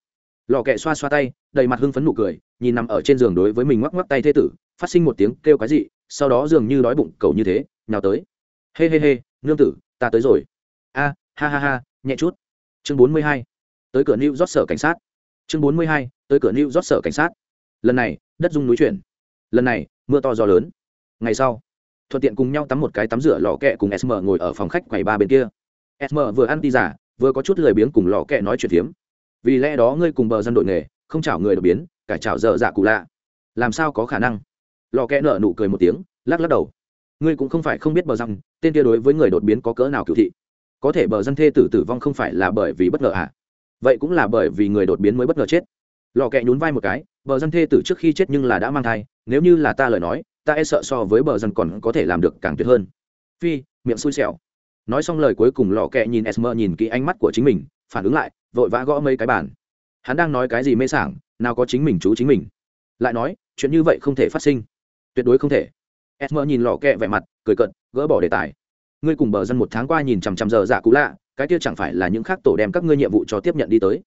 Lò kẹ xoa xoa tay, đầy mặt hưng phấn nụ cười, nhìn nằm ở trên giường đối với mình ngoắc ngoắc tay thế tử, phát sinh một tiếng kêu cái gì sau đó dường như đói bụng, cầu như thế, nào tới hê hê hê, nương tử, ta tới rồi. A, ha ha ha, nhẹ chút. Chương bốn mươi hai, tới cửa new rót sở cảnh sát. Chương bốn mươi hai, tới cửa new rót sở cảnh sát. Lần này, đất dung núi chuyển. Lần này, mưa to gió lớn. Ngày sau, thuận tiện cùng nhau tắm một cái tắm rửa lò kẹ cùng sm ngồi ở phòng khách quầy ba bên kia. Sm vừa ăn ti giả vừa có chút lười biếng cùng lò kẹ nói chuyện phiếm. Vì lẽ đó ngươi cùng bờ dân đội nghề, không chảo người đột biến, cả chảo dở dạ cụ lạ. Làm sao có khả năng? Lò kẹ nở nụ cười một tiếng, lắc lắc đầu. Ngươi cũng không phải không biết bờ răng tên kia đối với người đột biến có cỡ nào cựu thị? Có thể bờ dân thê tử tử vong không phải là bởi vì bất ngờ à? Vậy cũng là bởi vì người đột biến mới bất ngờ chết. Lò kẹ nhún vai một cái, bờ dân thê tử trước khi chết nhưng là đã mang thai, nếu như là ta lời nói, ta e sợ so với bờ dân còn có thể làm được càng tuyệt hơn. Phi, miệng xui xẻo. Nói xong lời cuối cùng lò kẹ nhìn esmer nhìn kỹ ánh mắt của chính mình, phản ứng lại, vội vã gõ mấy cái bàn. Hắn đang nói cái gì mê sảng, nào có chính mình chú chính mình. Lại nói, chuyện như vậy không thể phát sinh. Tuyệt đối không thể. Esmer nhìn lò kẹ vẻ mặt, cười cận gỡ bỏ đề tài. Ngươi cùng bờ dân một tháng qua nhìn chằm chằm giờ dạ cũ lạ, cái kia chẳng phải là những khác tổ đem các ngươi nhiệm vụ cho tiếp nhận đi tới.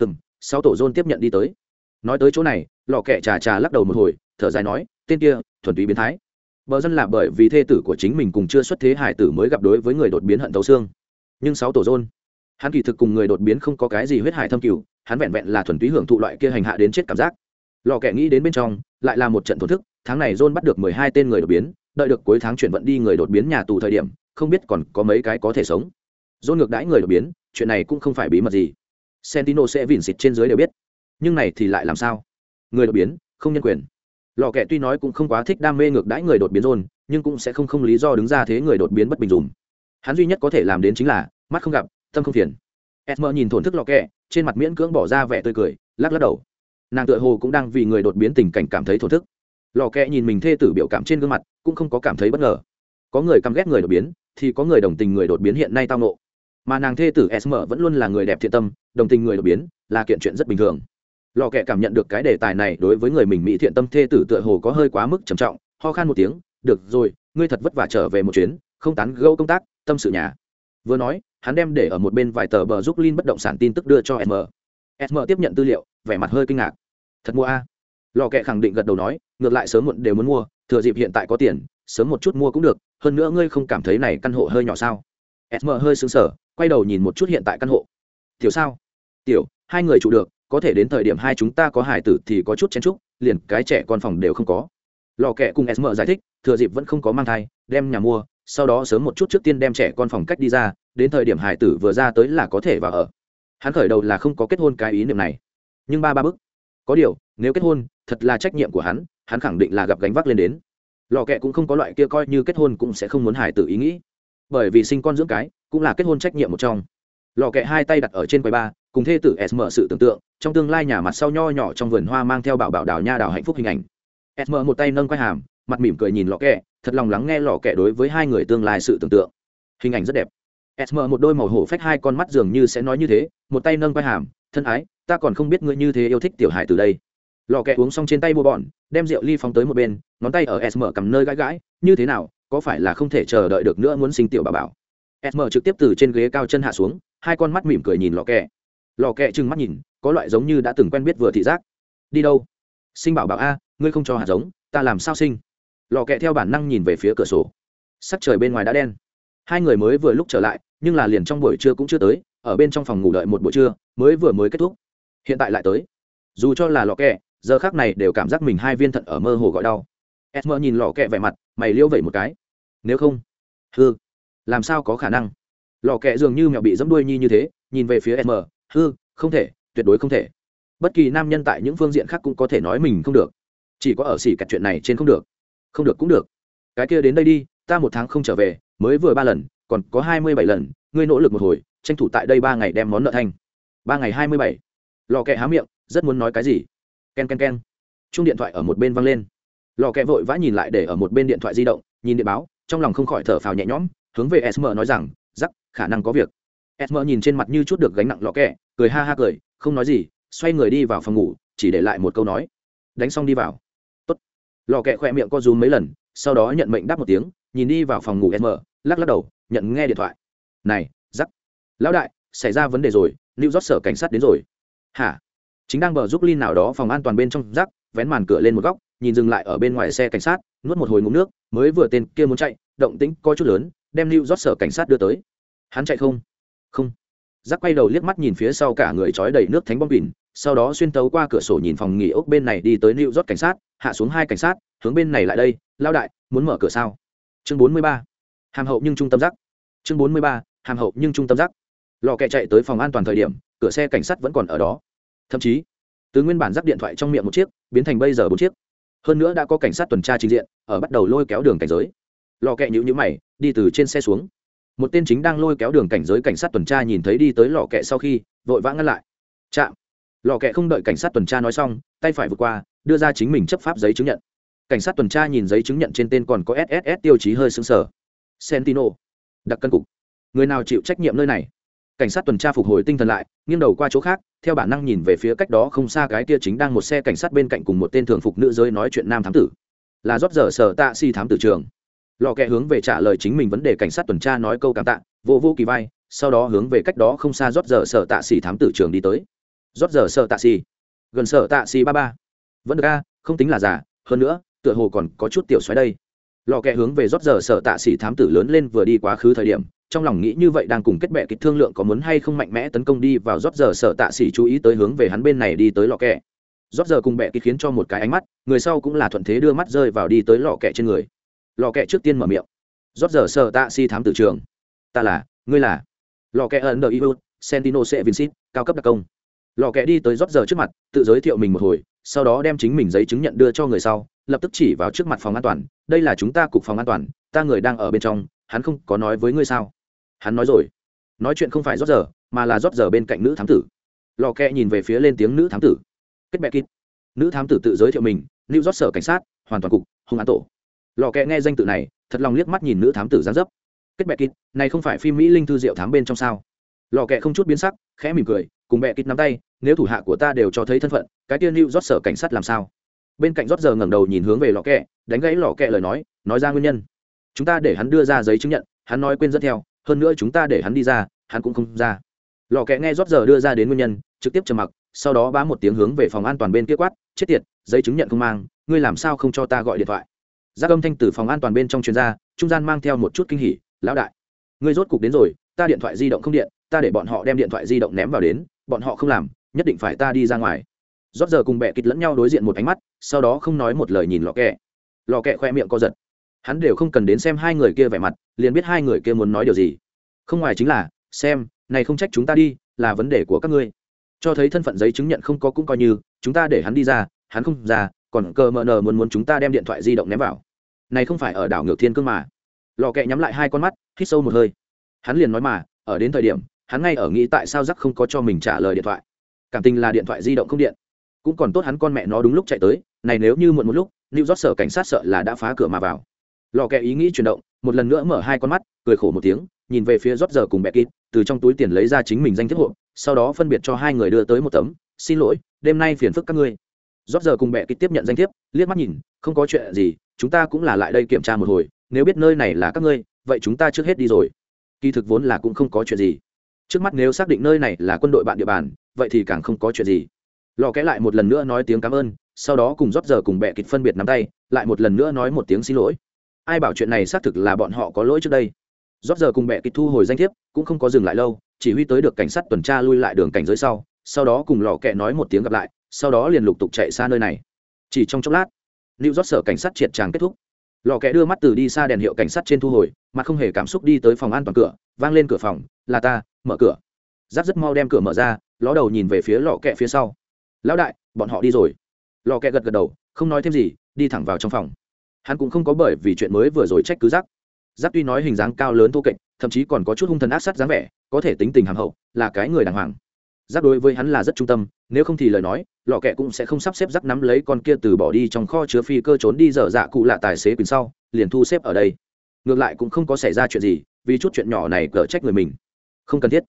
Hừm, sau tổ dôn tiếp nhận đi tới. Nói tới chỗ này, lò kẹ trà trà lắc đầu một hồi, thở dài nói, tên kia, thuần túy biến thái. Bờ dân là bởi vì thê tử của chính mình cùng chưa xuất thế hải tử mới gặp đối với người đột biến hận tấu xương. Nhưng sáu tổ dôn, hắn kỳ thực cùng người đột biến không có cái gì huyết hải thâm cửu hắn vẹn vẹn là thuần túy hưởng thụ loại kia hành hạ đến chết cảm giác. Lò kẹ nghĩ đến bên trong, lại là một trận thổn thức, tháng này dôn bắt được mười hai tên người đột biến đợi được cuối tháng chuyển vận đi người đột biến nhà tù thời điểm, không biết còn có mấy cái có thể sống. John ngược đãi người đột biến, chuyện này cũng không phải bí mật gì. Sentino sẽ vỉn xịt trên dưới đều biết. Nhưng này thì lại làm sao? Người đột biến, không nhân quyền. Lò kẹ tuy nói cũng không quá thích đam mê ngược đãi người đột biến rôn, nhưng cũng sẽ không không lý do đứng ra thế người đột biến bất bình dùm. Hắn duy nhất có thể làm đến chính là, mắt không gặp, tâm không phiền. Esmer nhìn thổn thức lò kẹ trên mặt miễn cưỡng bỏ ra vẻ tươi cười, lắc lắc đầu. Nàng tựa hồ cũng đang vì người đột biến tình cảnh cảm thấy thổn thức lò kẹ nhìn mình thê tử biểu cảm trên gương mặt, cũng không có cảm thấy bất ngờ. Có người căm ghét người đột biến, thì có người đồng tình người đột biến hiện nay tao nộ mà nàng thê tử sm vẫn luôn là người đẹp thiện tâm, đồng tình người đột biến là kiện chuyện rất bình thường. Lò kẹ cảm nhận được cái đề tài này đối với người mình mỹ thiện tâm thê tử tựa hồ có hơi quá mức trầm trọng, ho khan một tiếng, được rồi, ngươi thật vất vả trở về một chuyến, không tán gâu công tác, tâm sự nhà. Vừa nói, hắn đem để ở một bên vài tờ bờ giúp linh bất động sản tin tức đưa cho sm sm tiếp nhận tư liệu, vẻ mặt hơi kinh ngạc. Thật mua a? Lò kẹ khẳng định gật đầu nói, ngược lại sớm muộn đều muốn mua, thừa dịp hiện tại có tiền, sớm một chút mua cũng được, hơn nữa ngươi không cảm thấy này căn hộ hơi nhỏ sao? Sm hơi xứng sở quay đầu nhìn một chút hiện tại căn hộ. Tiểu sao? Tiểu, hai người trụ được, có thể đến thời điểm hai chúng ta có hải tử thì có chút chen trúc liền cái trẻ con phòng đều không có. Lò kẹ cùng sm giải thích, thừa dịp vẫn không có mang thai, đem nhà mua, sau đó sớm một chút trước tiên đem trẻ con phòng cách đi ra, đến thời điểm hải tử vừa ra tới là có thể vào ở. Hắn khởi đầu là không có kết hôn cái ý niệm này. Nhưng ba ba bức. Có điều nếu kết hôn, thật là trách nhiệm của hắn hắn khẳng định là gặp gánh vác lên đến. Lò kẹ cũng không có loại kia coi như kết hôn cũng sẽ không muốn hải tử ý nghĩ. Bởi vì sinh con dưỡng cái, cũng là kết hôn trách nhiệm một trong. Lò kẹ hai tay đặt ở trên quầy ba, cùng thê tử s mở sự tưởng tượng, trong tương lai nhà mặt sau nho nhỏ trong vườn hoa mang theo bảo bảo đào nha đào hạnh phúc hình ảnh. S mở một tay nâng quai hàm, mặt mỉm cười nhìn lò kẹ, thật lòng lắng nghe lò kẹ đối với hai người tương lai sự tưởng tượng. Hình ảnh rất đẹp. S mở một đôi màu hổ phách hai con mắt dường như sẽ nói như thế, một tay nâng quai hàm, thân ái, ta còn không biết ngươi như thế yêu thích tiểu hải từ đây lò kẹ uống xong trên tay bùa bọn, đem rượu ly phóng tới một bên, ngón tay ở s mở cầm nơi gãi gãi, như thế nào, có phải là không thể chờ đợi được nữa muốn sinh tiểu bà bảo? Sm trực tiếp từ trên ghế cao chân hạ xuống, hai con mắt mỉm cười nhìn lò kẹ. Lò kẹ trừng mắt nhìn, có loại giống như đã từng quen biết vừa thị giác. Đi đâu? Sinh bảo bảo a, ngươi không cho hạt giống, ta làm sao sinh? Lò kẹ theo bản năng nhìn về phía cửa sổ. Sắc trời bên ngoài đã đen. Hai người mới vừa lúc trở lại, nhưng là liền trong buổi trưa cũng chưa tới, ở bên trong phòng ngủ đợi một buổi trưa, mới vừa mới kết thúc. Hiện tại lại tới. Dù cho là lò kẹ giờ khác này đều cảm giác mình hai viên thận ở mơ hồ gọi đau. Esmer nhìn lò kẹ vẻ mặt mày liêu vẩy một cái. Nếu không? Hư làm sao có khả năng? Lò kẹ dường như mẹo bị dẫm đuôi nhi như thế nhìn về phía Esmer, hư không thể tuyệt đối không thể. Bất kỳ nam nhân tại những phương diện khác cũng có thể nói mình không được. Chỉ có ở xỉ cặt chuyện này trên không được. Không được cũng được. Cái kia đến đây đi ta một tháng không trở về mới vừa ba lần còn có hai mươi bảy lần ngươi nỗ lực một hồi tranh thủ tại đây ba ngày đem món nợ thanh ba ngày hai mươi bảy. Lò kẹ há miệng rất muốn nói cái gì? K e n k e n k e n chung điện thoại ở một bên văng lên. Lò kẹ vội vã nhìn lại để ở một bên điện thoại di động, nhìn điện báo, trong lòng không khỏi thở phào nhẹ nhõm, hướng về sm nói rằng giắc khả năng có việc. Sm nhìn trên mặt như chút được gánh nặng lò kẹ, cười ha ha cười, không nói gì, xoay người đi vào phòng ngủ, chỉ để lại một câu nói. Đánh xong đi vào. Tốt. lò kẹ khỏe miệng co rúm mấy lần, sau đó nhận mệnh đáp một tiếng, nhìn đi vào phòng ngủ sm lắc lắc đầu, nhận nghe điện thoại. Này giắc lão đại, xảy ra vấn đề rồi lưu rót sở cảnh sát đến rồi. Hả? Chính đang bờ giúp linh nào đó phòng an toàn bên trong rắc vén màn cửa lên một góc, nhìn dừng lại ở bên ngoài xe cảnh sát, nuốt một hồi ngụm nước, mới vừa tên kia muốn chạy, động tĩnh coi chút lớn, đem lưu rót sở cảnh sát đưa tới. Hắn chạy không? Không. Rác quay đầu liếc mắt nhìn phía sau cả người trói đầy nước thánh bom bỉn, sau đó xuyên tấu qua cửa sổ nhìn phòng nghỉ ốc bên này đi tới lưu rót cảnh sát, hạ xuống hai cảnh sát, hướng bên này lại đây lao đại, muốn mở cửa sao? Chương bốn mươi ba. Hàm hậu nhưng trung tâm rác. Chương bốn mươi ba. Hàm hậu nhưng trung tâm rác. Lò kẹ chạy tới phòng an toàn thời điểm, cửa xe cảnh sát vẫn còn ở đó thậm chí, từ nguyên bản rắc điện thoại trong miệng một chiếc, biến thành bây giờ bốn chiếc. Hơn nữa đã có cảnh sát tuần tra trình diện, ở bắt đầu lôi kéo đường cảnh giới. Lò kẹ nhữ nhữ mày, đi từ trên xe xuống. Một tên chính đang lôi kéo đường cảnh giới cảnh sát tuần tra nhìn thấy đi tới lò kẹ sau khi, vội vã ngăn lại. Chạm lò kẹ không đợi cảnh sát tuần tra nói xong, tay phải vượt qua, đưa ra chính mình chấp pháp giấy chứng nhận. Cảnh sát tuần tra nhìn giấy chứng nhận trên tên còn có sss tiêu chí hơi xứng sở sentino đặc cân cục. Người nào chịu trách nhiệm nơi này? Cảnh sát tuần tra phục hồi tinh thần lại nghiêng đầu qua chỗ khác, theo bản năng nhìn về phía cách đó không xa cái kia chính đang một xe cảnh sát bên cạnh cùng một tên thường phục nữ giới nói chuyện nam thám tử. Là rót giờ sở tạ si thám tử trường. Lò kẹ hướng về trả lời chính mình vấn đề cảnh sát tuần tra nói câu cảm tạ, vô vô kỳ vai, sau đó hướng về cách đó không xa rót giờ sở tạ si thám tử trường đi tới. Rót giờ sở tạ si. Gần sở tạ si ba ba. Vẫn được a, không tính là giả hơn nữa, tựa hồ còn có chút tiểu xoáy đây. Lò kẹ hướng về rót giờ sở tạ si thám tử lớn lên vừa đi quá khứ thời điểm trong lòng nghĩ như vậy đang cùng kết bệ kịch thương lượng có muốn hay không mạnh mẽ tấn công đi vào rót giờ sở tạ xỉ chú ý tới hướng về hắn bên này đi tới lò kẹ. rót giờ cùng bệ kịch khiến cho một cái ánh mắt, người sau cũng là thuận thế đưa mắt rơi vào đi tới lò kẹ trên người. lò kẹ trước tiên mở miệng. rót giờ sở tạ xỉ thám tử trường. ta là, ngươi là. lò kẹ ẩn đờ iu sentino sẽ vincit cao cấp đặc công. lò kẹ đi tới rót giờ trước mặt, tự giới thiệu mình một hồi, sau đó đem chính mình giấy chứng nhận đưa cho người sau, lập tức chỉ vào trước mặt phòng an toàn, đây là chúng ta cục phòng an toàn, ta người đang ở bên trong, hắn không có nói với ngươi sao? Hắn nói rồi. Nói chuyện không phải rót giờ, mà là rót giờ bên cạnh nữ thám tử. Lò kẹ nhìn về phía lên tiếng nữ thám tử. Kết bẹ kít. Nữ thám tử tự giới thiệu mình lưu rót sở cảnh sát, hoàn toàn cục, hung án tổ. Lò kẹ nghe danh tự này, thật lòng liếc mắt nhìn nữ thám tử gián dấp. Kết bẹ kít, này không phải phim mỹ linh thư diệu thám bên trong sao? Lò kẹ không chút biến sắc, khẽ mỉm cười, cùng bẹ kít nắm tay, nếu thủ hạ của ta đều cho thấy thân phận, cái tiên lưu rót sở cảnh sát làm sao? Bên cạnh rót giờ ngẩng đầu nhìn hướng về lò kẹ, đánh gãy lò kẹ lời nói nói ra nguyên nhân. Chúng ta để hắn đưa ra giấy chứng nhận, hắn nói quên dẫn theo hơn nữa chúng ta để hắn đi ra, hắn cũng không ra. Lò kẹ nghe rót giờ đưa ra đến nguyên nhân, trực tiếp trầm mặc, sau đó bá một tiếng hướng về phòng an toàn bên kia quát, chết tiệt, giấy chứng nhận không mang, ngươi làm sao không cho ta gọi điện thoại? Giác âm thanh từ phòng an toàn bên trong chuyên gia trung gian mang theo một chút kinh hỉ, lão đại, ngươi rốt cục đến rồi, ta điện thoại di động không điện, ta để bọn họ đem điện thoại di động ném vào đến, bọn họ không làm, nhất định phải ta đi ra ngoài. Rót giờ cùng bẹ kịch lẫn nhau đối diện một ánh mắt, sau đó không nói một lời nhìn lò kẹ. Lò kẹ khoe miệng co giật hắn đều không cần đến xem hai người kia vẻ mặt, liền biết hai người kia muốn nói điều gì. Không ngoài chính là, xem, này không trách chúng ta đi, là vấn đề của các ngươi. Cho thấy thân phận giấy chứng nhận không có cũng coi như, chúng ta để hắn đi ra, hắn không ra, còn cờ mờ nờ muốn muốn chúng ta đem điện thoại di động ném vào. Này không phải ở đảo ngược thiên cương mà. Lò kẹ nhắm lại hai con mắt, hít sâu một hơi. Hắn liền nói mà, ở đến thời điểm, hắn ngay ở nghĩ tại sao giắc không có cho mình trả lời điện thoại. Cảm tình là điện thoại di động không điện. Cũng còn tốt hắn con mẹ nó đúng lúc chạy tới, này nếu như muộn một lúc lưu rót sở cảnh sát sợ là đã phá cửa mà vào lò kẹ ý nghĩ chuyển động, một lần nữa mở hai con mắt, cười khổ một tiếng, nhìn về phía rót giờ cùng bẹ kít từ trong túi tiền lấy ra chính mình danh thiếp hộ, sau đó phân biệt cho hai người đưa tới một tấm, xin lỗi, đêm nay phiền phức các ngươi. Rót giờ cùng bẹ kít tiếp nhận danh thiếp, liếc mắt nhìn, không có chuyện gì, chúng ta cũng là lại đây kiểm tra một hồi, nếu biết nơi này là các ngươi, vậy chúng ta trước hết đi rồi. Kỳ thực vốn là cũng không có chuyện gì. Trước mắt nếu xác định nơi này là quân đội bạn địa bàn, vậy thì càng không có chuyện gì. Lò kẽ lại một lần nữa nói tiếng cảm ơn, sau đó cùng rót giờ cùng bẹ kịch phân biệt nắm tay, lại một lần nữa nói một tiếng xin lỗi ai bảo chuyện này xác thực là bọn họ có lỗi trước đây. Rót giờ cùng bẹ kịch thu hồi danh thiếp, cũng không có dừng lại lâu, chỉ huy tới được cảnh sát tuần tra lui lại đường cảnh giới sau sau đó cùng lò kẹ nói một tiếng gặp lại, sau đó liền lục tục chạy xa nơi này. Chỉ trong chốc lát lưu rót sở cảnh sát triệt tràng kết thúc. Lò kẹ đưa mắt từ đi xa đèn hiệu cảnh sát trên thu hồi mặt không hề cảm xúc đi tới phòng an toàn cửa, vang lên cửa phòng, là ta, mở cửa. Giáp rất mau đem cửa mở ra, ló đầu nhìn về phía lò kẹ phía sau. Lão đại, bọn họ đi rồi. Lò kẹ gật gật đầu, không nói thêm gì, đi thẳng vào trong phòng hắn cũng không có bởi vì chuyện mới vừa rồi trách cứ giáp giáp tuy nói hình dáng cao lớn thô kệch, thậm chí còn có chút hung thần ác sát dáng vẻ, có thể tính tình hàm hậu, là cái người đàng hoàng. Giáp đối với hắn là rất trung tâm, nếu không thì lời nói, lọ kẹ cũng sẽ không sắp xếp giáp nắm lấy con kia từ bỏ đi trong kho chứa phi cơ trốn đi dở dạ cụ lạ tài xế quyền sau, liền thu xếp ở đây. Ngược lại cũng không có xảy ra chuyện gì, vì chút chuyện nhỏ này cỡ trách người mình. Không cần thiết.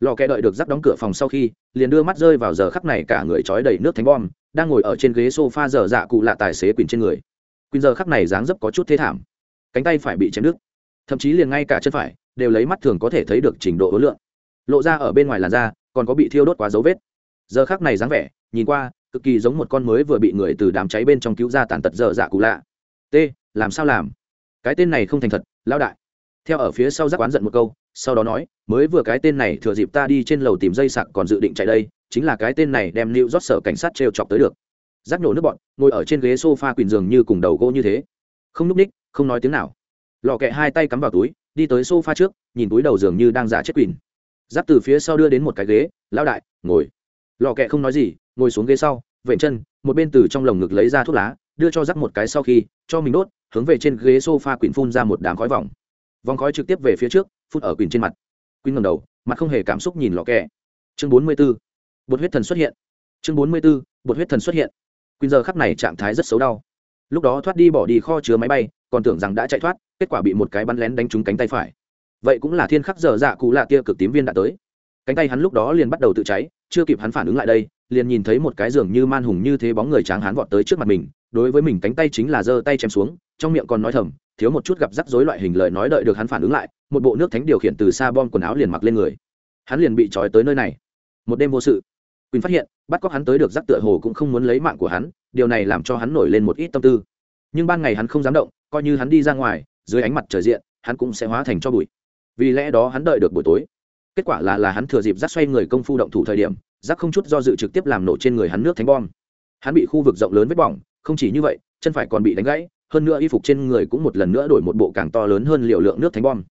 Lò kẹ đợi được giáp đóng cửa phòng sau khi, liền đưa mắt rơi vào giờ khắc này cả người trói đầy nước thánh bom, đang ngồi ở trên ghế s o f a dở dạ cụ lạ tài xế quyền trên người quỳnh giờ khắc này dáng dấp có chút thế thảm. Cánh tay phải bị chém đứt. Thậm chí liền ngay cả chân phải đều lấy mắt thường có thể thấy được trình độ ối lượng. Lộ ra ở bên ngoài làn da, còn có bị thiêu đốt quá dấu vết. Giờ khắc này dáng vẻ, nhìn qua, cực kỳ giống một con mới vừa bị người từ đám cháy bên trong cứu ra tàn tật dở dạ cụ lạ. T, làm sao làm? Cái tên này không thành thật, lão đại. Theo ở phía sau giác oán giận một câu, sau đó nói, mới vừa cái tên này thừa dịp ta đi trên lầu tìm dây sạc còn dự định chạy đây, chính là cái tên này đem lưu rót sở cảnh sát t chọc tới được rác nhổ nước bọn, ngồi ở trên ghế s o f a quỳnh giường như cùng đầu gỗ như thế. Không núp ních, không nói tiếng nào. Lò kẹ hai tay cắm vào túi, đi tới s o f a trước, nhìn túi đầu giường như đang giả chết quỳnh. Giáp từ phía sau đưa đến một cái ghế, lão đại, ngồi. Lò kẹ không nói gì, ngồi xuống ghế sau vện chân, một bên từ trong lồng ngực lấy ra thuốc lá, đưa cho giáp một cái sau khi, cho mình đốt, hướng về trên ghế s o f a quỳnh phun ra một đám khói vòng. Vòng khói trực tiếp về phía trước phun ở quỳnh trên mặt. Quỳnh ngầm đầu, mặt không hề cảm xúc nhìn lò kẹ. Chương bốn mươi b ố bột huyết thần xuất hiện. Chương bốn mươi b ố bột huyết thần xuất hiện quyên giờ khắc này trạng thái rất xấu đau. Lúc đó thoát đi bỏ đi kho chứa máy bay, còn tưởng rằng đã chạy thoát, kết quả bị một cái bắn lén đánh trúng cánh tay phải. Vậy cũng là thiên khắc giờ dạ cụ lạ kia cực tím viên đã tới. Cánh tay hắn lúc đó liền bắt đầu tự cháy, chưa kịp hắn phản ứng lại đây, liền nhìn thấy một cái giường như man hùng như thế bóng người tráng hắn vọt tới trước mặt mình, đối với mình cánh tay chính là giơ tay chém xuống, trong miệng còn nói thầm, thiếu một chút gặp rắc rối loại hình lời nói đợi được hắn phản ứng lại, một bộ nước thánh điều khiển từ xa bom quần áo liền mặc lên người. Hắn liền bị trói tới nơi này. Một đêm vô sự quỳnh phát hiện, bắt cóc hắn tới được giác tựa hồ cũng không muốn lấy mạng của hắn, điều này làm cho hắn nổi lên một ít tâm tư. Nhưng ban ngày hắn không dám động, coi như hắn đi ra ngoài, dưới ánh mặt trời diện, hắn cũng sẽ hóa thành cho bụi. Vì lẽ đó hắn đợi được buổi tối. Kết quả là là hắn thừa dịp rắc xoay người công phu động thủ thời điểm, rắc không chút do dự trực tiếp làm nổ trên người hắn nước thánh bom. Hắn bị khu vực rộng lớn vết bỏng, không chỉ như vậy, chân phải còn bị đánh gãy, hơn nữa y phục trên người cũng một lần nữa đổi một bộ càng to lớn hơn liều lượng nước thánh bom.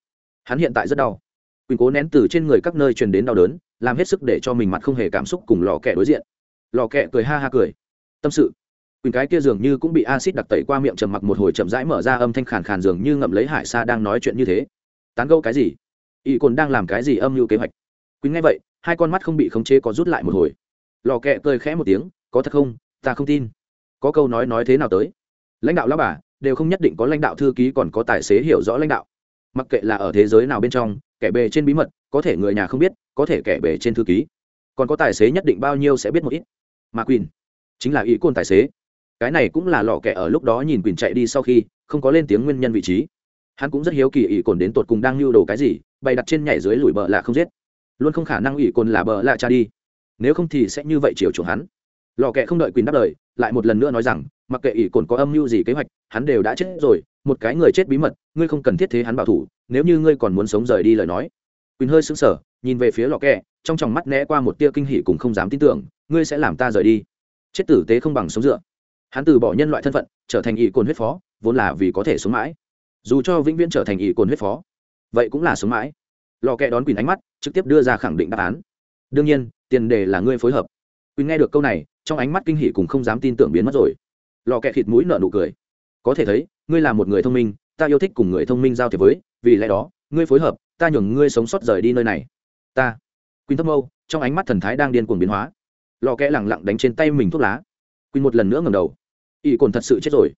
Hắn hiện tại rất đau. Quỳnh cố nén từ trên người các nơi truyền đến đau đớn làm hết sức để cho mình mặt không hề cảm xúc cùng lò kẹ đối diện. Lò kẹ cười ha ha cười. Tâm sự. Quỳnh cái kia dường như cũng bị acid đặc tẩy qua miệng trầm mặc một hồi chậm rãi mở ra âm thanh khàn khàn dường như ngậm lấy hải sa đang nói chuyện như thế. Tán gẫu cái gì? Y cồn đang làm cái gì âm mưu kế hoạch? Quỳnh nghe vậy, hai con mắt không bị khống chế có rút lại một hồi. Lò kẹ cười khẽ một tiếng, có thật không? Ta không tin. Có câu nói nói thế nào tới? Lãnh đạo lao bà, đều không nhất định có lãnh đạo thư ký còn có tài xế hiểu rõ lãnh đạo. Mặc kệ là ở thế giới nào bên trong, kẻ bề trên bí mật có thể người nhà không biết, có thể kẻ bể trên thư ký. Còn có tài xế nhất định bao nhiêu sẽ biết một ít. Mà quỳnh, chính là ý côn tài xế. Cái này cũng là lọ kẻ ở lúc đó nhìn quỳnh chạy đi sau khi, không có lên tiếng nguyên nhân vị trí. Hắn cũng rất hiếu kỳ ý cồn đến tột cùng đang lưu đồ cái gì, bày đặt trên nhảy dưới lùi bờ lạ không giết. Luôn không khả năng ủy cồn là bờ lạ cha đi. Nếu không thì sẽ như vậy chiều chuộng hắn. Lò kẹ không đợi quỳnh đáp lời, lại một lần nữa nói rằng, mặc kệ ỷ cồn có âm mưu gì kế hoạch, hắn đều đã chết rồi, một cái người chết bí mật, ngươi không cần thiết thế hắn bảo thủ, nếu như ngươi còn muốn sống rời đi lời nói quỳnh hơi sững sờ, nhìn về phía lò kẹ, trong tròng mắt né qua một tia kinh hỉ cùng không dám tin tưởng, ngươi sẽ làm ta rời đi? Chết tử tế không bằng sống dựa. Hắn từ bỏ nhân loại thân phận, trở thành ỷ cồn huyết phó, vốn là vì có thể sống mãi. Dù cho vĩnh viễn trở thành ỷ cồn huyết phó, vậy cũng là sống mãi. Lò kẹ đón quỳnh ánh mắt, trực tiếp đưa ra khẳng định đáp án. Đương nhiên, tiền đề là ngươi phối hợp. Quỳnh nghe được câu này, trong ánh mắt kinh hỉ cùng không dám tin tưởng biến mất rồi. Lò kẹ thịt mũi nở nụ cười. Có thể thấy, ngươi là một người thông minh, ta yêu thích cùng người thông minh giao thiệp với, vì lẽ đó, ngươi phối hợp ta nhường ngươi sống sót rời đi nơi này. Ta. Quỳnh thâm âu trong ánh mắt thần thái đang điên cuồng biến hóa. Lò kẹ lẳng lặng đánh trên tay mình thuốc lá. Quỳnh một lần nữa ngầm đầu. Ỷ cồn thật sự chết rồi.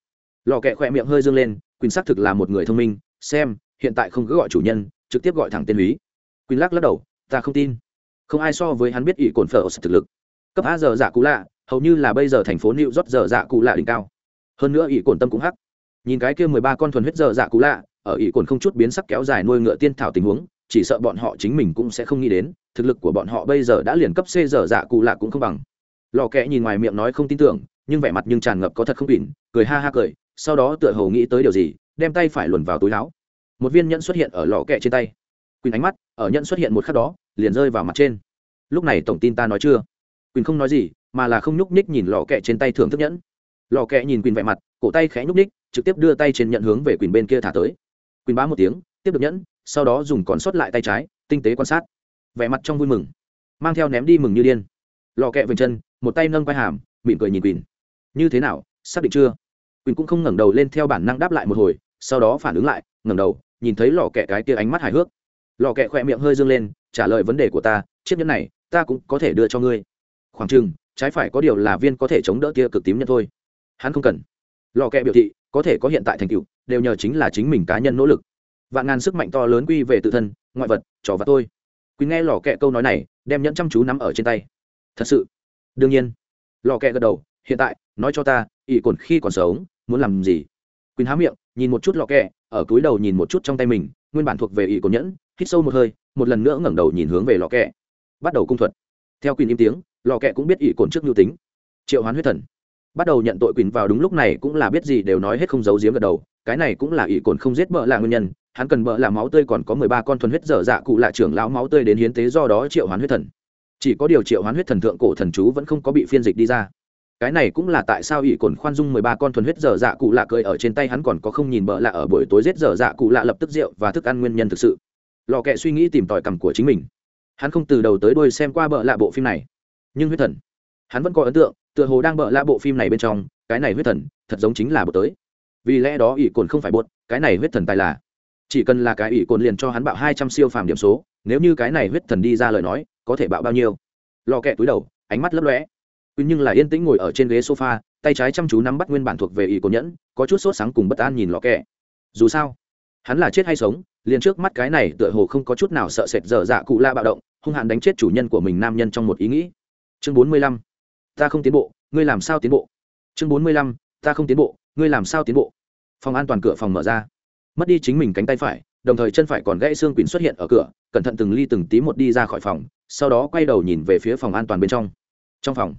Lò kẹ khỏe miệng hơi dương lên, quỳnh xác thực là một người thông minh, xem, hiện tại không cứ gọi chủ nhân, trực tiếp gọi thẳng tên lý quỳnh lắc lắc đầu, ta không tin. Không ai so với hắn biết ỷ cồn phở thực lực. Cấp a giờ dạ giả cũ lạ, hầu như là bây giờ thành phố new york giờ dạ cụ lạ đỉnh cao. Hơn nữa ỷ cồn tâm cũng hắc. Nhìn cái kia mười ba con thuần huyết giờ dạ cụ lạ ở ỷ cồn không chút biến sắc kéo dài nuôi ngựa tiên thảo tình huống, chỉ sợ bọn họ chính mình cũng sẽ không nghĩ đến, thực lực của bọn họ bây giờ đã liền cấp c giờ dạ cụ lạ cũng không bằng. Lò kẽ nhìn ngoài miệng nói không tin tưởng, nhưng vẻ mặt nhưng tràn ngập có thật không ỉn cười ha ha cười, sau đó tựa hồ nghĩ tới điều gì, đem tay phải luồn vào túi láo một viên nhẫn xuất hiện ở lò kẹ trên tay. Quỳnh ánh mắt ở nhẫn xuất hiện một khắc đó, liền rơi vào mặt trên. Lúc này tổng tin ta nói chưa? Quỳnh không nói gì, mà là không nhúc nhích nhìn lò kẹ trên tay thưởng thức nhẫn. Lò kẹ nhìn quỳnh vẻ mặt, cổ tay khẽ nhúc nhích, trực tiếp đưa tay trên nhận hướng về quỳnh bên kia thả tới quỳnh bá một tiếng, tiếp được nhẫn, sau đó dùng còn sót lại tay trái, tinh tế quan sát. Vẻ mặt trong vui mừng, mang theo ném đi mừng như điên. Lò kẹ vừng chân, một tay nâng vai hàm, mỉm cười nhìn quỳnh. Như thế nào, xác định chưa? Quỳnh cũng không ngẩng đầu lên theo bản năng đáp lại một hồi, sau đó phản ứng lại, ngẩng đầu, nhìn thấy lò kẹ cái kia ánh mắt hài hước. Lò kẹ khỏe miệng hơi dương lên, trả lời vấn đề của ta, chiếc nhẫn này, ta cũng có thể đưa cho ngươi. Khoảng chừng, trái phải có điều là viên có thể chống đỡ tia cực tím nhất thôi. Hắn không cần lò kẹ biểu thị, có thể có hiện tại thành tựu, đều nhờ chính là chính mình cá nhân nỗ lực. Vạn ngàn sức mạnh to lớn quy về tự thân, ngoại vật, trò và tôi quý nghe lò kẹ câu nói này, đem nhẫn chăm chú nắm ở trên tay. Thật sự. Đương nhiên. Lò kẹ gật đầu, hiện tại, nói cho ta, ỷ cồn khi còn sống, muốn làm gì? Quyền há miệng, nhìn một chút lò kẹ, ở túi đầu nhìn một chút trong tay mình, nguyên bản thuộc về ỷ cồn nhẫn, hít sâu một hơi, một lần nữa ngẩng đầu nhìn hướng về lò kẹ. Bắt đầu cung thuật. Theo quyền im tiếng, lò kẹ cũng biết ỷ cồn trước nhu tính. Triệu hoán huyết thần bắt đầu nhận tội quỳnh vào đúng lúc này cũng là biết gì đều nói hết không giấu giếm gật đầu, cái này cũng là ỷ cồn không giết bợ là nguyên nhân, hắn cần bợ là máu tươi còn có mười ba con thuần huyết dở dạ cụ lạ trưởng lão máu tươi đến hiến tế do đó triệu hoán huyết thần. Chỉ có điều triệu hoán huyết thần thượng cổ thần chú vẫn không có bị phiên dịch đi ra. Cái này cũng là tại sao ỷ cồn khoan dung mười ba con thuần huyết dở dạ cụ lạ cười ở trên tay hắn còn có không nhìn bợ lạ ở buổi tối giết dở dạ cụ lạ lập tức rượu và thức ăn nguyên nhân thực sự. Lò kẹ suy nghĩ tìm tòi cằm của chính mình. Hắn không từ đầu tới đuôi xem qua bợ lạ bộ phim này. Nhưng huyết thần, hắn vẫn có ấn tượng tựa hồ đang bợ lạ bộ phim này bên trong, cái này huyết thần, thật giống chính là bộ tới. Vì lẽ đó ỷ cồn không phải bột cái này huyết thần tài là. Chỉ cần là cái ỷ cồn liền cho hắn bạo hai trăm siêu phàm điểm số, nếu như cái này huyết thần đi ra lời nói, có thể bạo bao nhiêu? Lò kẹ túi đầu, ánh mắt lấp lóe. Nhưng là yên tĩnh ngồi ở trên ghế sofa, tay trái chăm chú nắm bắt nguyên bản thuộc về ỷ cồn nhẫn, có chút sốt sáng cùng bất an nhìn lò kẹ. Dù sao, hắn là chết hay sống, liền trước mắt cái này tựa hồ không có chút nào sợ sệt dở dạ cụ la bạo động, hung hãn đánh chết chủ nhân của mình nam nhân trong một ý nghĩ. Chương bốn mươi lăm ta không tiến bộ, ngươi làm sao tiến bộ? Chương bốn mươi lăm, ta không tiến bộ, ngươi làm sao tiến bộ? Phòng an toàn cửa phòng mở ra. Mất đi chính mình cánh tay phải, đồng thời chân phải còn gãy xương quỳnh xuất hiện ở cửa, cẩn thận từng ly từng tí một đi ra khỏi phòng, sau đó quay đầu nhìn về phía phòng an toàn bên trong. Trong phòng,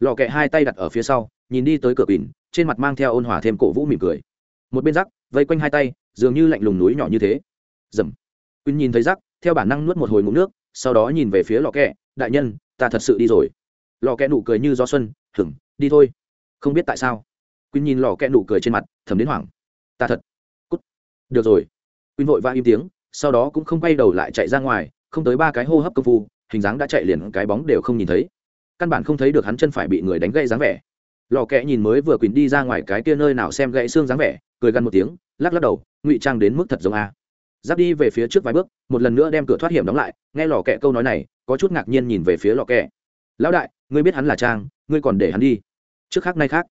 lò kẹ hai tay đặt ở phía sau, nhìn đi tới cửa quỳnh, trên mặt mang theo ôn hòa thêm cổ vũ mỉm cười. Một bên rắc, vây quanh hai tay, dường như lạnh lùng núi nhỏ như thế. Dầm quỳnh nhìn thấy rắc, theo bản năng nuốt một hồi ngụm nước, sau đó nhìn về phía lò kẹ, đại nhân, ta thật sự đi rồi lò kẽ nụ cười như gió xuân hửng đi thôi. Không biết tại sao. Quỳnh nhìn lò kẽ nụ cười trên mặt, thầm đến hoảng. Ta thật. Cút. Được rồi. Quỳnh vội va im tiếng, sau đó cũng không quay đầu lại chạy ra ngoài, không tới ba cái hô hấp công phu, hình dáng đã chạy liền cái bóng đều không nhìn thấy. Căn bản không thấy được hắn chân phải bị người đánh gãy dáng vẻ. Lò kẽ nhìn mới vừa quỳnh đi ra ngoài cái kia nơi nào xem gãy xương dáng vẻ, cười gần một tiếng, lắc lắc đầu, ngụy trang đến mức thật giống a. Giáp đi về phía trước vài bước, một lần nữa đem cửa thoát hiểm đóng lại, nghe lò kẹ câu nói này, có chút ngạc nhiên nhìn về phía lò kẹ. Lão đại ngươi biết hắn là trang, ngươi còn để hắn đi. Trước khác nay khác.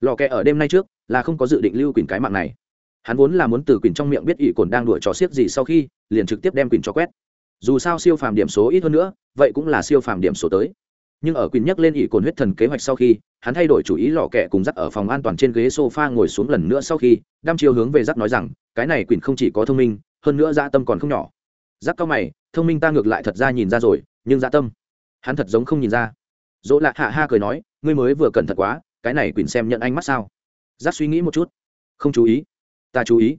Lò kẹ ở đêm nay trước là không có dự định lưu quyền cái mạng này. Hắn vốn là muốn từ quyền trong miệng biết ỷ cồn đang đuổi trò xiếc gì sau khi, liền trực tiếp đem quyền cho quét. Dù sao siêu phàm điểm số ít hơn nữa, vậy cũng là siêu phàm điểm số tới. Nhưng ở quyền nhắc lên ỷ cồn huyết thần kế hoạch sau khi, hắn thay đổi chủ ý lò kẹ cùng dắt ở phòng an toàn trên ghế sofa ngồi xuống lần nữa sau khi, đăm chiều hướng về dắt nói rằng, cái này quyền không chỉ có thông minh, hơn nữa dạ tâm còn không nhỏ. Dắt cao mày, thông minh ta ngược lại thật ra nhìn ra rồi, nhưng dạ tâm, hắn thật giống không nhìn ra dỗ lạ hạ ha cười nói, ngươi mới vừa cẩn thận quá, cái này quỳnh xem nhận anh mắt sao? Giác suy nghĩ một chút. Không chú ý. Ta chú ý.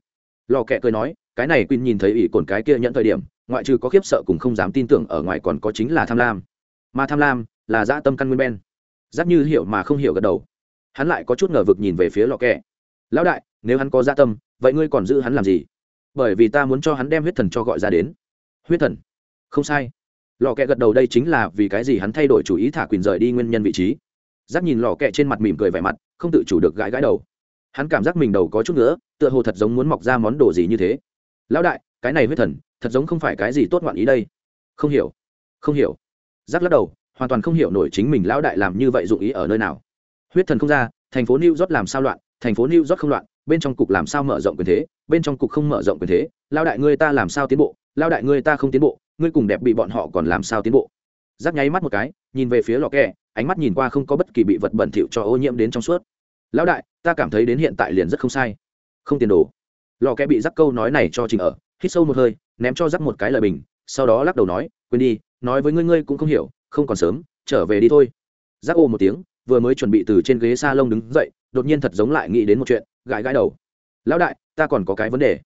Lò kẹ cười nói, cái này quỳnh nhìn thấy ỷ cồn cái kia nhận thời điểm, ngoại trừ có khiếp sợ cùng không dám tin tưởng ở ngoài còn có chính là tham lam. Mà tham lam là dã tâm căn nguyên ben Giác như hiểu mà không hiểu gật đầu. Hắn lại có chút ngờ vực nhìn về phía lò kẹ. Lão đại, nếu hắn có dã tâm, vậy ngươi còn giữ hắn làm gì? Bởi vì ta muốn cho hắn đem huyết thần cho gọi ra đến. Huyết thần? Không sai lò kẹ gật đầu đây chính là vì cái gì hắn thay đổi chủ ý thả quyền rời đi nguyên nhân vị trí. Giáp nhìn lò kẹ trên mặt mỉm cười vẻ mặt, không tự chủ được gãi gãi đầu. Hắn cảm giác mình đầu có chút nữa tựa hồ thật giống muốn mọc ra món đồ gì như thế. Lão đại, cái này huyết thần, thật giống không phải cái gì tốt ngoạn ý đây. Không hiểu không hiểu. Giáp lắc đầu, hoàn toàn không hiểu nổi chính mình lão đại làm như vậy dụng ý ở nơi nào. Huyết thần không ra, thành phố new york làm sao loạn, thành phố new york không loạn, bên trong cục làm sao mở rộng quyền thế, bên trong cục không mở rộng quyền thế lao đại ngươi ta làm sao tiến bộ? Lao đại ngươi ta không tiến bộ, ngươi cùng đẹp bị bọn họ còn làm sao tiến bộ? Giáp nháy mắt một cái, nhìn về phía lò kẹ ánh mắt nhìn qua không có bất kỳ bị vật bẩn thỉu cho ô nhiễm đến trong suốt. Lão đại, ta cảm thấy đến hiện tại liền rất không sai. Không tiền đồ. Lò kẹ bị giáp câu nói này cho trình ở, hít sâu một hơi, ném cho giáp một cái lời bình, sau đó lắc đầu nói, quên đi, nói với ngươi ngươi cũng không hiểu, không còn sớm, trở về đi thôi. Giáp ô một tiếng, vừa mới chuẩn bị từ trên ghế s a lông đứng dậy, đột nhiên thật giống lại nghĩ đến một chuyện, gãi gãi đầu. Lão đại, ta còn có cái vấn đề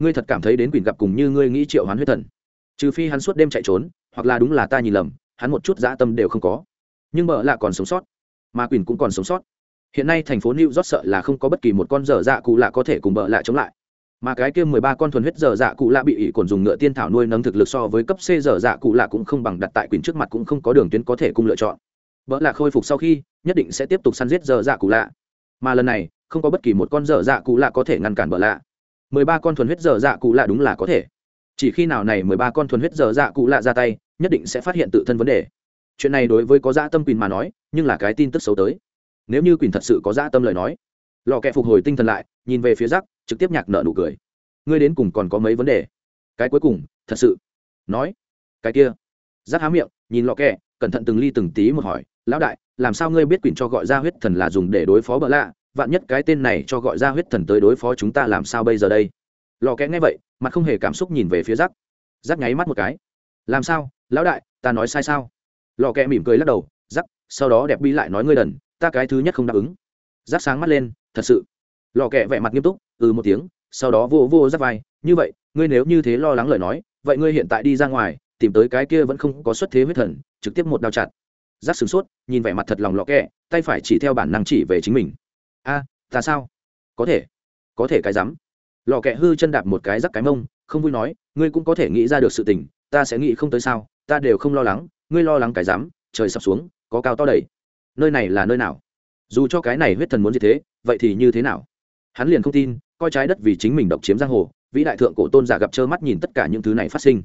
ngươi thật cảm thấy đến quỳnh gặp cùng như ngươi nghĩ triệu hoán huyết thần. Trừ phi hắn suốt đêm chạy trốn, hoặc là đúng là ta nhìn lầm, hắn một chút dã tâm đều không có. Nhưng bợ lạ còn sống sót, mà quỳnh cũng còn sống sót. Hiện nay thành phố new york sợ là không có bất kỳ một con dở dạ cụ lạ có thể cùng bợ lạ chống lại. Mà cái kia mười ba con thuần huyết dở dạ cụ lạ bị ỷ cồn dùng ngựa tiên thảo nuôi nấng thực lực so với cấp c dở dạ cụ lạ cũng không bằng đặt tại quỳnh trước mặt cũng không có đường tuyến có thể cung lựa chọn. Bợ lạ khôi phục sau khi, nhất định sẽ tiếp tục săn giết dở dạ cụ lạ. Mà lần này, không có bất kỳ một con dở dạ cụ lạ có thể ngăn cản bợ lạ mười ba con thuần huyết dở dạ cụ lạ đúng là có thể. Chỉ khi nào này mười ba con thuần huyết dở dạ cụ lạ ra tay, nhất định sẽ phát hiện tự thân vấn đề. Chuyện này đối với có dã tâm quỳnh mà nói, nhưng là cái tin tức xấu tới. Nếu như quỳnh thật sự có dã tâm lời nói lò kẹ phục hồi tinh thần lại, nhìn về phía rắc trực tiếp nhạc nợ nụ cười. Ngươi đến cùng còn có mấy vấn đề? Cái cuối cùng, thật sự. Nói. Cái kia. Rắc há miệng, nhìn lò kẹ, cẩn thận từng ly từng tí một hỏi, lão đại, làm sao ngươi biết quỳnh cho gọi ra huyết thần là dùng để đối phó bỡ lạ? Vạn nhất cái tên này cho gọi ra huyết thần tới đối phó chúng ta làm sao bây giờ đây? Lò kẽ nghe vậy, mặt không hề cảm xúc nhìn về phía rắc rắc nháy mắt một cái. Làm sao? Lão đại, ta nói sai sao? Lò kẽ mỉm cười lắc đầu. Rắc sau đó đẹp bi lại nói ngươi đần, ta cái thứ nhất không đáp ứng. Rắc sáng mắt lên, thật sự. Lò kẹ vẻ mặt nghiêm túc ừ một tiếng, sau đó vô vô rắc vai. Như vậy, ngươi nếu như thế lo lắng lời nói, vậy ngươi hiện tại đi ra ngoài, tìm tới cái kia vẫn không có xuất thế huyết thần, trực tiếp một đao chặt. Rắc sửng sốt, nhìn vẻ mặt thật lòng lò kẹ tay phải chỉ theo bản năng chỉ về chính mình a, ta sao? Có thể. Có thể cái rắm. Lò kẹ hư chân đạp một cái rắc cái mông, không vui nói, ngươi cũng có thể nghĩ ra được sự tình, ta sẽ nghĩ không tới sao, ta đều không lo lắng, ngươi lo lắng cái rắm, trời sập xuống, có cao to đầy. Nơi này là nơi nào? Dù cho cái này huyết thần muốn gì thế, vậy thì như thế nào? Hắn liền không tin, coi trái đất vì chính mình độc chiếm giang hồ, vĩ đại thượng cổ tôn giả gặp trơ mắt nhìn tất cả những thứ này phát sinh.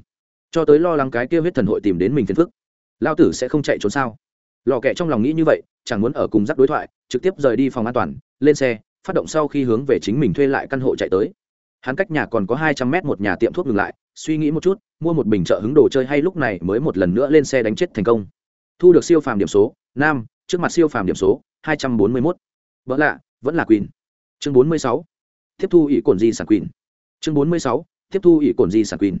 Cho tới lo lắng cái kia huyết thần hội tìm đến mình phiền phức, lao tử sẽ không chạy trốn sao? Lò kẹ trong lòng nghĩ như vậy, chẳng muốn ở cùng dắt đối thoại, trực tiếp rời đi phòng an toàn, lên xe, phát động sau khi hướng về chính mình thuê lại căn hộ chạy tới. Hắn cách nhà còn có hai trăm mét một nhà tiệm thuốc ngừng lại, suy nghĩ một chút, mua một bình trợ hứng đồ chơi hay lúc này mới một lần nữa lên xe đánh chết thành công. Thu được siêu phàm điểm số, nam, trước mặt siêu phàm điểm số, hai trăm bốn mươi mốt. Vỡ lạ, vẫn là quỳnh. Chương bốn mươi sáu, tiếp thu ỷ cồn di sản quỳnh. Chương bốn mươi sáu, tiếp thu ỷ cồn di sản quỳnh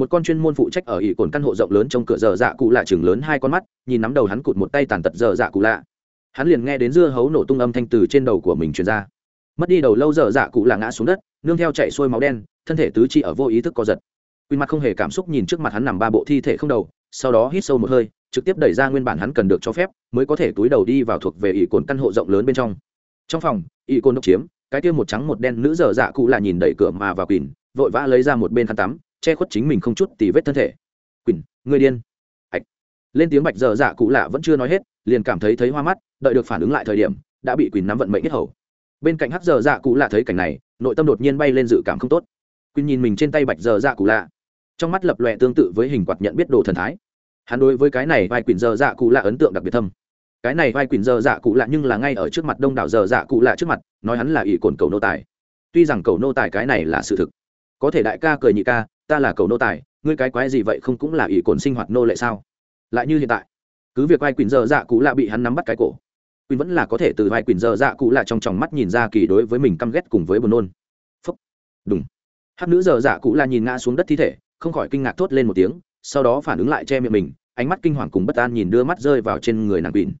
một con chuyên môn phụ trách ở ỉ cồn căn hộ rộng lớn trong cửa dở dạ cụ lạ chừng lớn hai con mắt, nhìn nắm đầu hắn cụt một tay tàn tật dở dạ cụ lạ. Hắn liền nghe đến dưa hấu nổ tung âm thanh từ trên đầu của mình truyền ra. Mất đi đầu lâu dở dạ cụ lạ ngã xuống đất, nương theo chạy xuôi máu đen, thân thể tứ chi ở vô ý thức co giật. Quy mặt không hề cảm xúc nhìn trước mặt hắn nằm ba bộ thi thể không đầu, sau đó hít sâu một hơi, trực tiếp đẩy ra nguyên bản hắn cần được cho phép, mới có thể túi đầu đi vào thuộc về ỷ cồn căn hộ rộng lớn bên trong. Trong phòng, ỷ cồn đốc chiếm, cái kia một trắng một đen nữ dở dạ cụ là nhìn đẩy cửa mà vào quỳn vội vã lấy ra một bên khăn tắm che khuất chính mình không chút tì vết thân thể. Quỳnh người điên. Ạch lên tiếng bạch dở dạ cụ lạ vẫn chưa nói hết, liền cảm thấy thấy hoa mắt, đợi được phản ứng lại thời điểm, đã bị quỳnh nắm vận mệnh nhất hầu. Bên cạnh hắc dở dạ cụ lạ thấy cảnh này, nội tâm đột nhiên bay lên dự cảm không tốt. Quỳnh nhìn mình trên tay bạch dở dạ cụ lạ, trong mắt lập lòe tương tự với hình quạt nhận biết đồ thần thái. Hắn đối với cái này vai quỳnh dở dạ cụ lạ ấn tượng đặc biệt thâm. Cái này vai quỳnh dở dạ cụ lạ nhưng là ngay ở trước mặt đông đảo dở dạ cụ lạ trước mặt, nói hắn là ỷ cồn cầu nô tài. Tuy rằng cầu nô tài cái này là sự thực, có thể đại ca cười nhị ca ta là cầu nô tài, ngươi cái quái gì vậy không cũng là ỷ cồn sinh hoạt nô lệ sao? Lại như hiện tại, cứ việc vai quỳnh dở dạ cụ lạ bị hắn nắm bắt cái cổ, quỳnh vẫn là có thể từ vai quỳnh dở dạ cụ lạ trong tròng mắt nhìn ra kỳ đối với mình căm ghét cùng với buồn nôn. Phúc. Đúng hát nữ dở dạ cụ lạ nhìn ngã xuống đất thi thể, không khỏi kinh ngạc thốt lên một tiếng, sau đó phản ứng lại che miệng mình, ánh mắt kinh hoàng cùng bất an nhìn đưa mắt rơi vào trên người nàng quỳnh.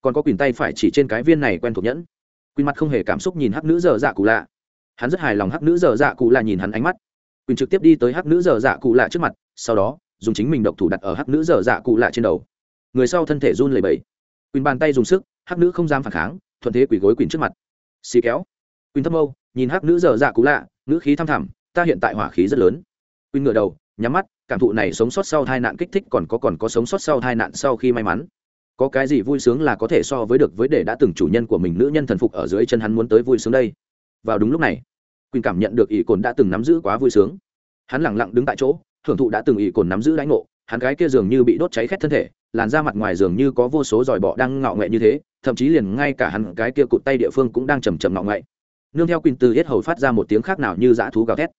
Còn có quỳnh tay phải chỉ trên cái viên này quen thuộc nhẫn. Quỳnh mặt không hề cảm xúc nhìn hắc nữ dở dạ cụ lạ. Hắn rất hài lòng hắc nữ dở dạ cụ lạ nhìn hắn ánh mắt quỳnh trực tiếp đi tới hắc nữ dở dạ cụ lạ trước mặt, sau đó, dùng chính mình độc thủ đặt ở hắc nữ dở dạ cụ lạ trên đầu. Người sau thân thể run lẩy bẩy. Quỳnh bàn tay dùng sức, hắc nữ không dám phản kháng, thuận thế quỳ gối quỳnh trước mặt. Xì kéo. Quỳnh thâm âu, nhìn hắc nữ dở dạ cụ lạ nữ khí thăm thẳm, ta hiện tại hỏa khí rất lớn. Quỳnh ngửa đầu, nhắm mắt, cảm thụ này sống sót sau tai nạn kích thích còn có còn có sống sót sau tai nạn sau khi may mắn. Có cái gì vui sướng là có thể so với được với để đã từng chủ nhân của mình nữ nhân thần phục ở dưới chân hắn muốn tới vui sướng đây. Vào đúng lúc này quỳnh cảm nhận được ỷ cồn đã từng nắm giữ quá vui sướng. Hắn lẳng lặng đứng tại chỗ, thưởng thụ đã từng ỷ cồn nắm giữ lãnh ngộ, hắn gái kia dường như bị đốt cháy khét thân thể, làn da mặt ngoài dường như có vô số dòi bọ đang ngạo nghệ như thế, thậm chí liền ngay cả hắn cái kia cụt tay địa phương cũng đang chầm chầm ngạo nghệ nương theo quỳnh từ hết hầu phát ra một tiếng khác nào như dã thú gào thét.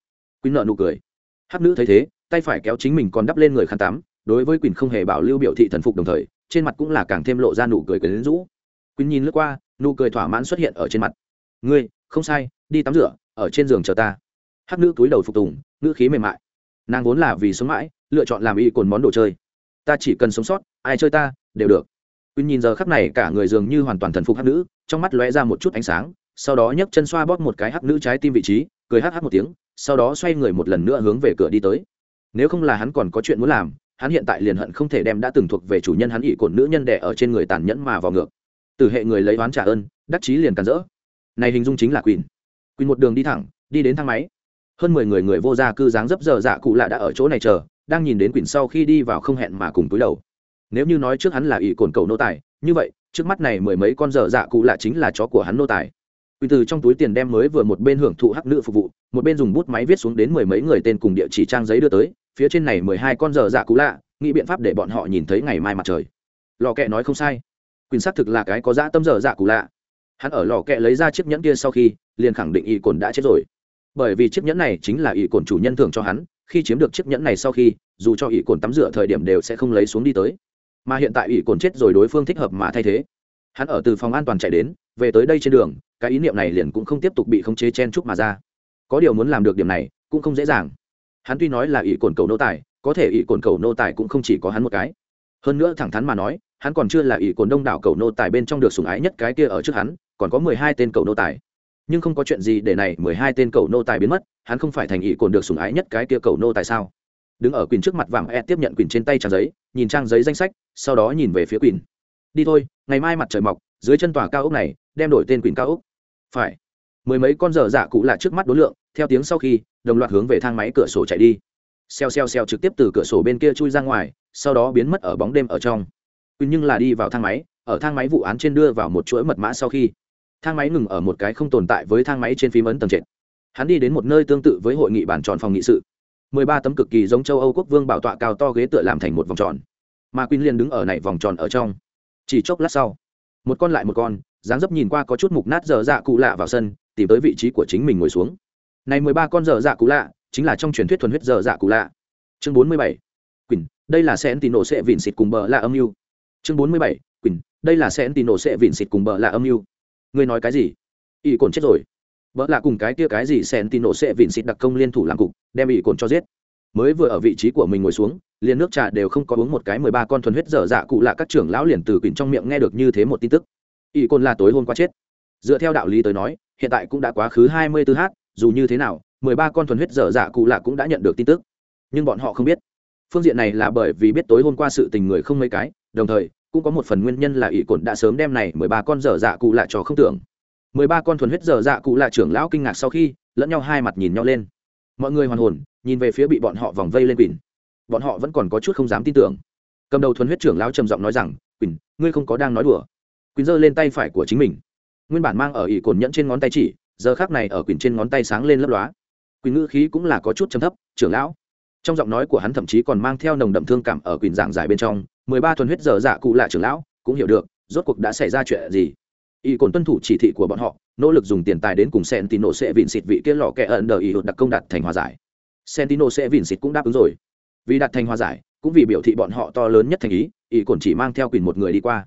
Quỳnh nợ nụ cười. Hát nữ thấy thế, tay phải kéo chính mình còn đắp lên người khăn tắm, đối với quỳnh không hề bảo lưu biểu thị thần phục đồng thời, trên mặt cũng là càng thêm lộ ra nụ cười quyến rũ. Quỳnh nhìn lướt qua, nụ cười thỏa mãn xuất hiện ở trên mặt. Ngươi, không sai, đi tắm rửa ở trên giường chờ ta. Hắc nữ túi đầu phục tùng, ngữ khí mềm mại. Nàng vốn là vì sống mãi, lựa chọn làm y cồn món đồ chơi. Ta chỉ cần sống sót, ai chơi ta, đều được. Quyên nhìn giờ khắc này cả người dường như hoàn toàn thần phục hắc nữ, trong mắt lóe ra một chút ánh sáng, sau đó nhấc chân xoa bóp một cái hắc nữ trái tim vị trí, cười hắc hắc một tiếng, sau đó xoay người một lần nữa hướng về cửa đi tới. Nếu không là hắn còn có chuyện muốn làm, hắn hiện tại liền hận không thể đem đã từng thuộc về chủ nhân hắn ỷ cồn nữ nhân đẻ ở trên người tàn nhẫn mà vào ngược. Từ hệ người lấy oán trả ơn, đắc chí liền càn rỡ. Này hình dung chính là quỳnh quỳnh một đường đi thẳng, đi đến thang máy. Hơn mười người người vô gia cư dáng dấp dở dạ cụ lạ đã ở chỗ này chờ, đang nhìn đến quỳnh sau khi đi vào không hẹn mà cùng túi đầu. Nếu như nói trước hắn là ỷ cồn cầu nô tài, như vậy, trước mắt này mười mấy con dở dạ cụ lạ chính là chó của hắn nô tài. Quỳnh từ trong túi tiền đem mới vừa một bên hưởng thụ hắc nữ phục vụ, một bên dùng bút máy viết xuống đến mười mấy người tên cùng địa chỉ trang giấy đưa tới, phía trên này mười hai con dở dạ cụ lạ, nghĩ biện pháp để bọn họ nhìn thấy ngày mai mặt trời. Lò kẹ nói không sai. Quyền xác thực là cái có dã tâm dở dạ cụ lạ. Hắn ở lò kẹ lấy ra chiếc nhẫn kia sau khi liền khẳng định y cồn đã chết rồi. Bởi vì chiếc nhẫn này chính là y cồn chủ nhân thưởng cho hắn, khi chiếm được chiếc nhẫn này sau khi, dù cho y cồn tắm rửa thời điểm đều sẽ không lấy xuống đi tới. Mà hiện tại y cồn chết rồi đối phương thích hợp mà thay thế. Hắn ở từ phòng an toàn chạy đến, về tới đây trên đường, cái ý niệm này liền cũng không tiếp tục bị khống chế chen chúc mà ra. Có điều muốn làm được điểm này, cũng không dễ dàng. Hắn tuy nói là ỷ cồn cầu nô tài, có thể ỷ cồn cầu nô tài cũng không chỉ có hắn một cái. Hơn nữa thẳng thắn mà nói, hắn còn chưa là ỷ cồn đông đảo cầu nô tài bên trong được sủng ái nhất cái kia ở trước hắn, còn có mười hai tên cầu nô tài nhưng không có chuyện gì để này mười hai tên cầu nô tài biến mất, hắn không phải thành ý cồn được sủng ái nhất cái kia cầu nô tài sao? Đứng ở quyền trước mặt vàng e tiếp nhận quyền trên tay trang giấy, nhìn trang giấy danh sách, sau đó nhìn về phía quyền đi thôi, ngày mai mặt trời mọc, dưới chân tòa cao ốc này, đem đổi tên quyền cao ốc. Phải. Mười mấy con dở dạ cụ lạ trước mắt đối lượng, theo tiếng sau khi, đồng loạt hướng về thang máy cửa sổ chạy đi. Xèo xèo xèo trực tiếp từ cửa sổ bên kia chui ra ngoài, sau đó biến mất ở bóng đêm ở trong. Quyền nhưng là đi vào thang máy, ở thang máy vụ án trên đưa vào một chuỗi mật mã sau khi thang máy ngừng ở một cái không tồn tại với thang máy trên phím ấn tầng trệt. Hắn đi đến một nơi tương tự với hội nghị bàn tròn phòng nghị sự. Mười ba tấm cực kỳ giống châu âu quốc vương bảo tọa cao to ghế tựa làm thành một vòng tròn. Mà quyên liền đứng ở này vòng tròn ở trong. Chỉ chốc lát sau, một con lại một con, dáng dấp nhìn qua có chút mục nát dở dạ cụ lạ vào sân, tìm tới vị trí của chính mình ngồi xuống. Này mười ba con dở dạ cụ lạ, chính là trong truyền thuyết thuần huyết dở dạ cụ lạ. Chương bốn mươi bảy quỳnh đây là sẽ tì nổ sẽ vịn xịt cùng bờ là âm mưu. Chương bốn mươi bảy quỳnh đây là sẽ tì nổ sẽ vịn xịt cùng bờ là âm mưu ngươi nói cái gì? Ỷ cồn chết rồi. Vợ là cùng cái kia cái gì sen tin nổ sẽ vịn xịt đặc công liên thủ làm cục, đem ỷ cồn cho giết. Mới vừa ở vị trí của mình ngồi xuống, liền nước trà đều không có uống một cái, mười ba con thuần huyết dở dạ cụ lạ các trưởng lão liền từ quỳnh trong miệng nghe được như thế một tin tức. Ỷ cồn là tối hôm qua chết. Dựa theo đạo lý tới nói, hiện tại cũng đã quá khứ hai mươi 24 h dù như thế nào, mười ba con thuần huyết dở dạ cụ lạ cũng đã nhận được tin tức. Nhưng bọn họ không biết. Phương diện này là bởi vì biết tối hôm qua sự tình người không mấy cái, đồng thời cũng có một phần nguyên nhân là ỷ cồn đã sớm đem này mười ba con dở dạ cụ lạ cho không tưởng. Mười ba con thuần huyết dở dạ cụ lạ trưởng lão kinh ngạc sau khi, lẫn nhau hai mặt nhìn nhau lên. Mọi người hoàn hồn, nhìn về phía bị bọn họ vòng vây lên quỳnh. Bọn họ vẫn còn có chút không dám tin tưởng. Cầm đầu thuần huyết trưởng lão trầm giọng nói rằng, quỳnh, ngươi không có đang nói đùa. Quỳnh giơ lên tay phải của chính mình. Nguyên bản mang ở ỷ cồn nhẫn trên ngón tay chỉ, giờ khác này ở quỳnh trên ngón tay sáng lên lấp lóa. Quỳnh ngữ khí cũng là có chút trầm thấp, trưởng lão. Trong giọng nói của hắn thậm chí còn mang theo nồng đậm thương cảm ở quỳnh giảng giải bên trong mười ba thuần huyết giờ dạ cụ lạ trưởng lão cũng hiểu được rốt cuộc đã xảy ra chuyện gì. Y cồn tuân thủ chỉ thị của bọn họ, nỗ lực dùng tiền tài đến cùng sentino sẽ vịn xịt vị kia lò kẻ ẩn đờ y đặc công đạt thành hòa giải. Sentino sẽ vịn xịt cũng đáp ứng rồi. Vì đạt thành hòa giải, cũng vì biểu thị bọn họ to lớn nhất thành ý, y cồn chỉ mang theo quyền một người đi qua.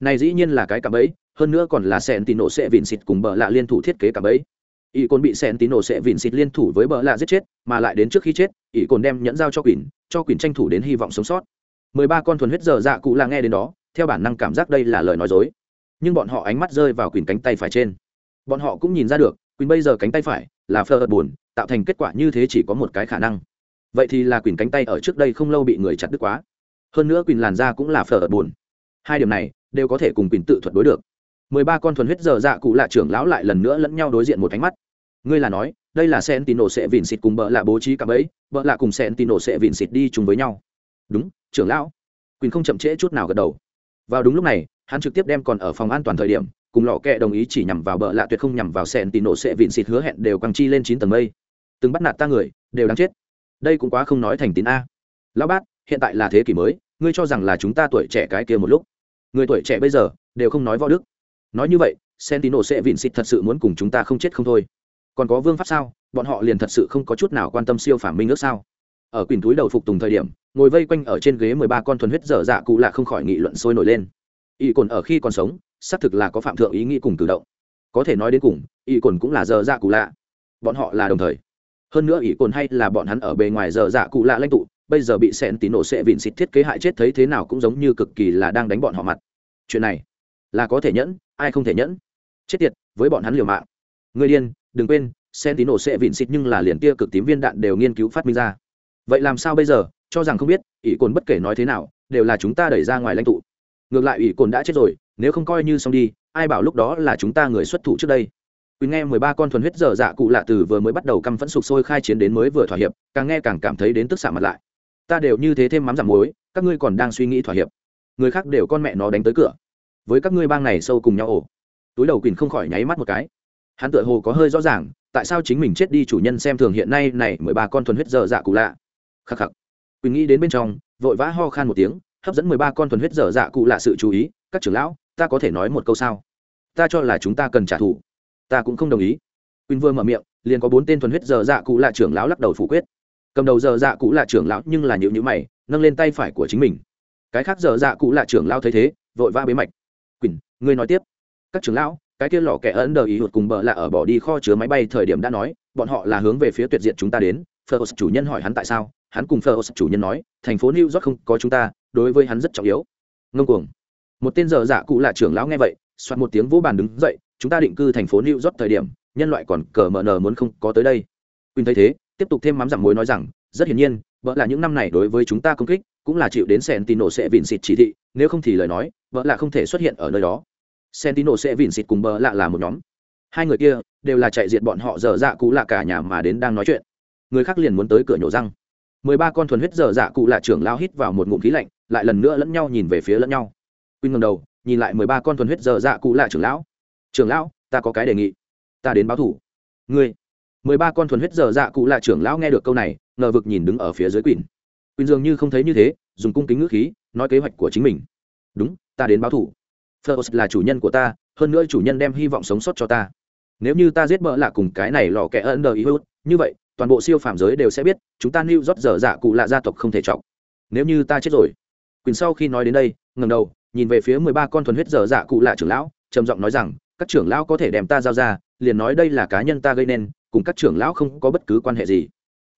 Này dĩ nhiên là cái cạm ấy hơn nữa còn là sentino sẽ vịn xịt cùng bờ lạ liên thủ thiết kế cạm ấy Y cồn bị sentino sẽ vịn xịt liên thủ với bờ lạ giết chết, mà lại đến trước khi chết, y cồn đem nhẫn giao cho quỳnh cho quỳnh tranh thủ đến hy vọng sống sót mười ba con thuần huyết dở dạ cụ là nghe đến đó, theo bản năng cảm giác đây là lời nói dối. Nhưng bọn họ ánh mắt rơi vào quỳnh cánh tay phải trên. Bọn họ cũng nhìn ra được, quỳnh bây giờ cánh tay phải là phơ ợt buồn, tạo thành kết quả như thế chỉ có một cái khả năng. Vậy thì là quỳnh cánh tay ở trước đây không lâu bị người chặt đứt quá. Hơn nữa quỳnh làn da cũng là phở ợt buồn. Hai điểm này đều có thể cùng quỳnh tự thuật đối được. mười ba con thuần huyết dở dạ cụ lạ trưởng lão lại lần nữa lẫn nhau đối diện một ánh mắt. Ngươi là nói, đây là sentino sẽ vịn xịt cùng bợ lạ bố trí cả bẫy, bợ lạ cùng sentino sẽ vịn xịt đi chung với nhau. Đúng trưởng lão. Quỳnh không chậm trễ chút nào gật đầu. Vào đúng lúc này, hắn trực tiếp đem còn ở phòng an toàn thời điểm, cùng lọ kẹ đồng ý chỉ nhằm vào bợ lạ tuyệt không nhằm vào xẹn tì nổ sẽ vịn xịt hứa hẹn đều quăng chi lên chín tầng mây. Từng bắt nạt ta người, đều đáng chết. Đây cũng quá không nói thành tín a. Lão bát, hiện tại là thế kỷ mới, ngươi cho rằng là chúng ta tuổi trẻ cái kia một lúc. Người tuổi trẻ bây giờ, đều không nói võ đức. Nói như vậy sentino sẽ vịn xịt thật sự muốn cùng chúng ta không chết không thôi. Còn có vương pháp sao? Bọn họ liền thật sự không có chút nào quan tâm siêu phản minh ước sao? Ở quỳnh túi đầu phục tùng thời điểm, ngồi vây quanh ở trên ghế mười ba con thuần huyết dở dạ cụ lạ không khỏi nghị luận sôi nổi lên. Y cồn ở khi còn sống, xác thực là có phạm thượng ý nghĩ cùng cử động. Có thể nói đến cùng, y cồn cũng là dở dạ cụ lạ. Bọn họ là đồng thời. Hơn nữa y cồn hay là bọn hắn ở bề ngoài dở dạ cụ lạ lãnh tụ, bây giờ bị sẹn tín nổ sẽ vịn xịt thiết kế hại chết thấy thế nào cũng giống như cực kỳ là đang đánh bọn họ mặt. Chuyện này là có thể nhẫn, ai không thể nhẫn? Chết tiệt, với bọn hắn liều mạng. Người điên, đừng quên sentino sẽ vịn xịt nhưng là liền tia cực tím viên đạn đều nghiên cứu phát minh ra vậy làm sao bây giờ cho rằng không biết ỷ cồn bất kể nói thế nào đều là chúng ta đẩy ra ngoài lãnh tụ ngược lại ỷ cồn đã chết rồi nếu không coi như xong đi ai bảo lúc đó là chúng ta người xuất thủ trước đây Quỳnh nghe mười ba con thuần huyết dở dạ cụ lạ từ vừa mới bắt đầu căm phẫn sục sôi khai chiến đến mới vừa thỏa hiệp, càng nghe càng cảm thấy đến tức xạ mặt lại. Ta đều như thế thêm mắm giảm muối, các ngươi còn đang suy nghĩ thỏa hiệp. Người khác đều con mẹ nó đánh tới cửa. Với các ngươi bang này sâu cùng nhau ổ. Túi đầu Quỳnh không khỏi nháy mắt một cái hắn tựa hồ có hơi rõ ràng tại sao chính mình chết đi chủ nhân xem thường hiện nay này mười ba con thuần huyết dở dạ cụ lạ khắc khắc. Quỳnh nghĩ đến bên trong, vội vã ho khan một tiếng, hấp dẫn mười ba con thuần huyết dở dạ cụ lạ sự chú ý, các trưởng lão, ta có thể nói một câu sao? Ta cho là chúng ta cần trả thù. Ta cũng không đồng ý. Quỳnh vừa mở miệng, liền có bốn tên thuần huyết dở dạ cụ lạ trưởng lão lắc đầu phủ quyết. Cầm đầu dở dạ cụ lạ trưởng lão nhưng là nhịu nhữ mày, nâng lên tay phải của chính mình. Cái khác dở dạ cụ lạ trưởng lão thấy thế, vội vã bế mạch. Quỳnh, ngươi nói tiếp. Các trưởng lão, cái kia lò kẻ ấn đờ ý hụt cùng bờ là ở bỏ đi kho chứa máy bay thời điểm đã nói, bọn họ là hướng về phía tuyệt diện chúng ta đến. Phờ chủ nhân hỏi hắn tại sao? Hắn cùng Phlos chủ nhân nói, thành phố New York không có chúng ta, đối với hắn rất trọng yếu. Ngông cuồng. Một tên giờ dạ cụ là trưởng lão nghe vậy xoạt một tiếng vỗ bàn đứng dậy, chúng ta định cư thành phố New York thời điểm, nhân loại còn cờ mờ nờ muốn không có tới đây. Quỳnh thấy thế, tiếp tục thêm mắm giảm muối nói rằng, rất hiển nhiên, vợ là những năm này đối với chúng ta công kích, cũng là chịu đến Sentinel sẽ vịn xịt chỉ thị, nếu không thì lời nói, vợ là không thể xuất hiện ở nơi đó. Sentinel sẽ vịn xịt cùng bờ lạ là một nhóm. Hai người kia đều là chạy diệt bọn họ dở dạ cũ là cả nhà mà đến đang nói chuyện. Người khác liền muốn tới cửa nhổ răng mười ba con thuần huyết dở dạ cụ lạ trưởng lao hít vào một ngụm khí lạnh, lại lần nữa lẫn nhau nhìn về phía lẫn nhau. Quy ngầm đầu, nhìn lại mười ba con thuần huyết dở dạ cụ lạ trưởng lão. Trưởng lão, ta có cái đề nghị. Ta đến báo thủ. Ngươi? Mười ba con thuần huyết dở dạ cụ lạ trưởng lão nghe được câu này, ngờ vực nhìn đứng ở phía dưới quỳnh. Quỳnh dường như không thấy như thế, dùng cung kính ngữ khí, nói kế hoạch của chính mình. Đúng, ta đến báo thủ. First là chủ nhân của ta, hơn nữa chủ nhân đem hy vọng sống sót cho ta. Nếu như ta giết bỡ lạ cùng cái này lò kẻ ân đờ ý hút, như vậy toàn bộ siêu phàm giới đều sẽ biết, chúng ta new rót dở dạ cụ lạ gia tộc không thể trọng nếu như ta chết rồi quyền sau khi nói đến đây ngầm đầu, nhìn về phía mười ba con thuần huyết dở dạ cụ lạ trưởng lão, trầm giọng nói rằng, các trưởng lão có thể đem ta giao ra, liền nói đây là cá nhân ta gây nên, cùng các trưởng lão không có bất cứ quan hệ gì.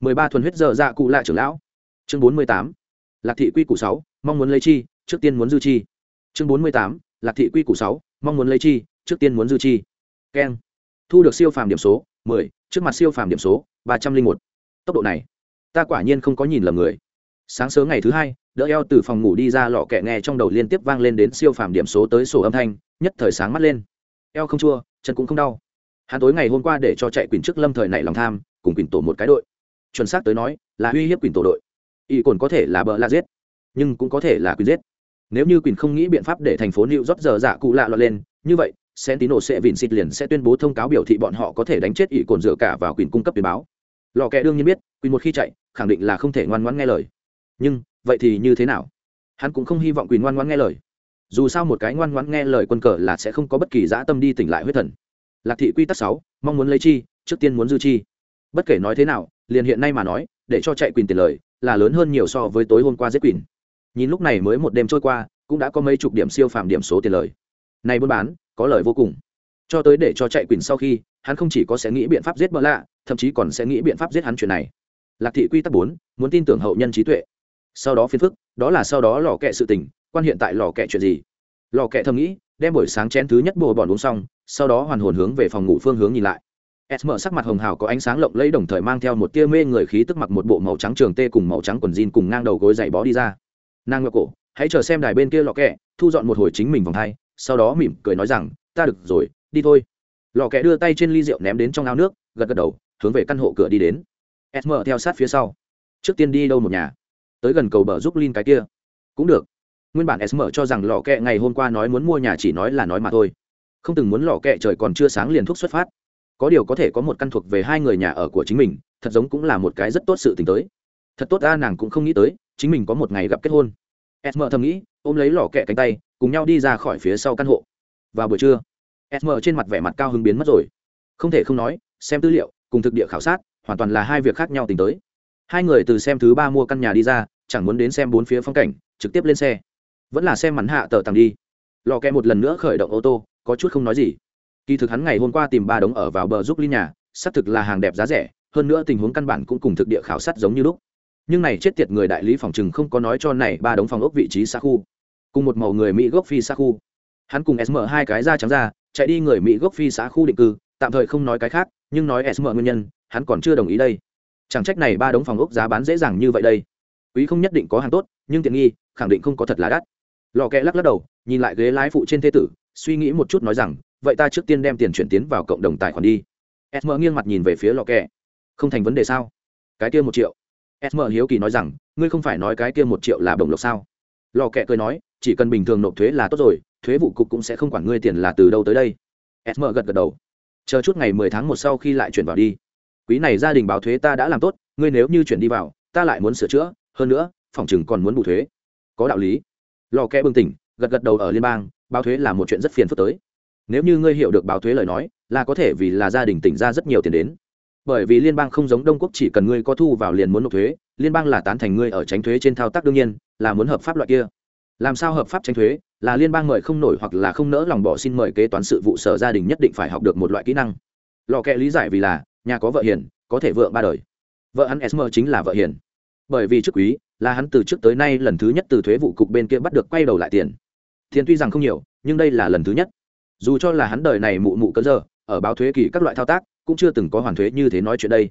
mười ba thuần huyết dở dạ cụ lạ trưởng lão. Chương bốn mươi tám, lạc thị quy củ sáu, mong muốn lấy chi, trước tiên muốn dư chi. Chương bốn mươi tám, lạc thị quy củ sáu, mong muốn lấy chi, trước tiên muốn dư chi. Keng. Thu được siêu phàm điểm số, mười, trước mặt siêu phàm điểm số ba trăm linh một. Tốc độ này, ta quả nhiên không có nhìn lầm người. Sáng sớm ngày thứ hai, đỡ eo từ phòng ngủ đi ra lọ kẹ nghe trong đầu liên tiếp vang lên đến siêu phàm điểm số tới sổ âm thanh, nhất thời sáng mắt lên. Eo không chua, chân cũng không đau. Hắn tối ngày hôm qua để cho chạy quyền trước lâm thời này lòng tham, cùng quyền tổ một cái đội. Chuẩn xác tới nói, là uy hiếp quyền tổ đội. Y cồn có thể là bờ la giết, nhưng cũng có thể là quyền giết. Nếu như quyền không nghĩ biện pháp để thành phố new rót giờ giả cụ lạ lọt lên, như vậy Sentinel sẽ vịn xịt liền sẽ tuyên bố thông cáo biểu thị bọn họ có thể đánh chết ỷ cồn dựa cả vào quyền cung cấp tuyên báo. Lò kẹ đương nhiên biết, quỳ một khi chạy, khẳng định là không thể ngoan ngoãn nghe lời. Nhưng, vậy thì như thế nào? Hắn cũng không hy vọng quỳ ngoan ngoãn nghe lời. Dù sao một cái ngoan ngoãn nghe lời quân cờ là sẽ không có bất kỳ dã tâm đi tỉnh lại huyết thần. Lạc thị quy tắc sáu, mong muốn lấy chi, trước tiên muốn dư chi. Bất kể nói thế nào, liền hiện nay mà nói, để cho chạy Quỳnh tiền lời, là lớn hơn nhiều so với tối hôm qua giết Quỳnh. Nhìn lúc này mới một đêm trôi qua, cũng đã có mấy chục điểm siêu phàm điểm số tiền lời. Này buôn bán, có lời vô cùng cho tới để cho chạy quyền sau khi, hắn không chỉ có sẽ nghĩ biện pháp giết bỡ lạ, thậm chí còn sẽ nghĩ biện pháp giết hắn chuyện này. Lạc thị quy tắc bốn, muốn tin tưởng hậu nhân trí tuệ. Sau đó phiền phức, đó là sau đó lò kẹ sự tình, quan hiện tại lò kẹ chuyện gì? Lò kẹ thầm nghĩ, đem buổi sáng chén thứ nhất bồ bọn uống xong, sau đó hoàn hồn hướng về phòng ngủ phương hướng nhìn lại. S mở sắc mặt hồng hào có ánh sáng lộng lẫy đồng thời mang theo một tia mê người khí tức mặc một bộ màu trắng trường tê cùng màu trắng quần jean cùng ngang đầu gối giày bó đi ra. Nàng ngựa cổ, hãy chờ xem đài bên kia lò kẹ, thu dọn một hồi chính mình vòng thai sau đó mỉm cười nói rằng, ta được rồi đi thôi. Lò kẹ đưa tay trên ly rượu ném đến trong ao nước, gật gật đầu, hướng về căn hộ cửa đi đến. Sm theo sát phía sau. Trước tiên đi đâu một nhà? Tới gần cầu bờ giúp lin cái kia. Cũng được. Nguyên bản sm cho rằng lò kẹ ngày hôm qua nói muốn mua nhà chỉ nói là nói mà thôi. Không từng muốn lò kẹ trời còn chưa sáng liền thuốc xuất phát. Có điều có thể có một căn thuộc về hai người nhà ở của chính mình, thật giống cũng là một cái rất tốt sự t ì n h tới. Thật tốt ra nàng cũng không nghĩ tới, chính mình có một ngày gặp kết hôn. Sm thầm nghĩ, ôm lấy lò kẹ cánh tay, cùng nhau đi ra khỏi phía sau căn hộ. Vào buổi trưa sm trên mặt vẻ mặt cao hứng biến mất rồi. Không thể không nói, xem tư liệu, cùng thực địa khảo sát, hoàn toàn là hai việc khác nhau tính tới. Hai người từ xem thứ ba mua căn nhà đi ra, chẳng muốn đến xem bốn phía phong cảnh, trực tiếp lên xe. Vẫn là xem mắn hạ tờ tàng đi. Lò kẹ một lần nữa khởi động ô tô, có chút không nói gì. Kỳ thực hắn ngày hôm qua tìm ba đống ở vào bờ giúp ly nhà, xác thực là hàng đẹp giá rẻ, hơn nữa tình huống căn bản cũng cùng thực địa khảo sát giống như lúc. Nhưng này chết tiệt người đại lý phòng chừng không có nói cho này ba đống phòng ốc vị trí xa khu. Cùng một màu người mỹ gốc phi xa khu. Hắn cùng sm hai cái da trắng ra chạy đi người mỹ gốc phi xã khu định cư, tạm thời không nói cái khác, nhưng nói sm nguyên nhân, hắn còn chưa đồng ý đây. Chẳng trách này ba đống phòng ốc giá bán dễ dàng như vậy đây. Quý không nhất định có hàng tốt, nhưng tiện nghi, khẳng định không có thật là đắt. Lò kẹ lắc lắc đầu, nhìn lại ghế lái phụ trên thế tử, suy nghĩ một chút nói rằng, vậy ta trước tiên đem tiền chuyển tiến vào cộng đồng tài khoản đi. Sm nghiêng mặt nhìn về phía lò kẹ. Không thành vấn đề sao? Cái kia một triệu. Sm hiếu kỳ nói rằng, ngươi không phải nói cái kia một triệu là bổng lộc sao? Lò kẹ cười nói chỉ cần bình thường nộp thuế là tốt rồi, thuế vụ cục cũng sẽ không quản ngươi tiền là từ đâu tới đây. Sm gật gật đầu. Chờ chút ngày mười tháng một sau khi lại chuyển vào đi. Quý này gia đình báo thuế ta đã làm tốt, ngươi nếu như chuyển đi vào, ta lại muốn sửa chữa, hơn nữa, phòng chừng còn muốn bù thuế. Có đạo lý. Lò kẽ bừng tỉnh, gật gật đầu ở liên bang, báo thuế là một chuyện rất phiền phức tới. Nếu như ngươi hiểu được báo thuế lời nói, là có thể vì là gia đình tỉnh ra rất nhiều tiền đến. Bởi vì liên bang không giống đông quốc chỉ cần ngươi có thu vào liền muốn nộp thuế, liên bang là tán thành ngươi ở tránh thuế trên thao tác đương nhiên, là muốn hợp pháp loại kia làm sao hợp pháp tránh thuế, là liên bang mời không nổi hoặc là không nỡ lòng bỏ xin mời kế toán sự vụ sở gia đình nhất định phải học được một loại kỹ năng. Lò kẹ lý giải vì là, nhà có vợ hiền, có thể vợ ba đời. Vợ hắn sm chính là vợ hiền. Bởi vì chức quý, là hắn từ trước tới nay lần thứ nhất từ thuế vụ cục bên kia bắt được quay đầu lại tiền. Tiền tuy rằng không nhiều, nhưng đây là lần thứ nhất. Dù cho là hắn đời này mụ mụ cơn giờ ở báo thuế kỳ các loại thao tác, cũng chưa từng có hoàn thuế như thế nói chuyện đây.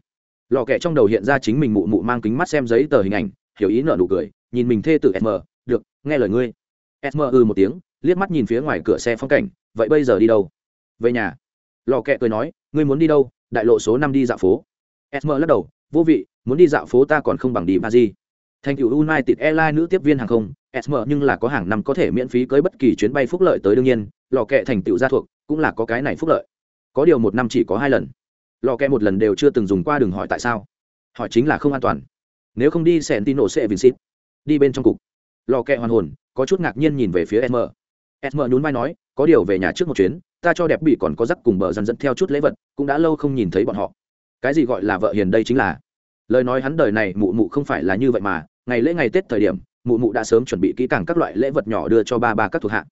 Lò kẹ trong đầu hiện ra chính mình mụ mụ mang kính mắt xem giấy tờ hình ảnh, hiểu ý nợ nụ cười, nhìn mình thê tử sm được, nghe lời ngươi. Sm ư một tiếng, liếc mắt nhìn phía ngoài cửa xe phong cảnh, vậy bây giờ đi đâu? Về nhà. Lò kẹ cười nói, ngươi muốn đi đâu? Đại lộ số năm đi dạo phố. Sm lắc đầu, vô vị, muốn đi dạo phố ta còn không bằng đi ba di thành cựu united airlines nữ tiếp viên hàng không sm nhưng là có hàng năm có thể miễn phí cưới bất kỳ chuyến bay phúc lợi tới đương nhiên, lò kẹ thành tựu gia thuộc, cũng là có cái này phúc lợi. Có điều một năm chỉ có hai lần. Lò kẹ một lần đều chưa từng dùng qua đừng hỏi tại sao. Hỏi chính là không an toàn. Nếu không đi sẽ tin nổ sẽ vincit đi bên trong cục lò kẹ hoàn hồn, có chút ngạc nhiên nhìn về phía sm sm nhún vai nói, có điều về nhà trước một chuyến, ta cho đẹp bị còn có rắc cùng bờ dần dẫn theo chút lễ vật, cũng đã lâu không nhìn thấy bọn họ. Cái gì gọi là vợ hiền đây chính là? Lời nói hắn đời này mụ mụ không phải là như vậy mà, ngày lễ ngày tết thời điểm, mụ mụ đã sớm chuẩn bị kỹ càng các loại lễ vật nhỏ đưa cho ba ba các thuộc hạ.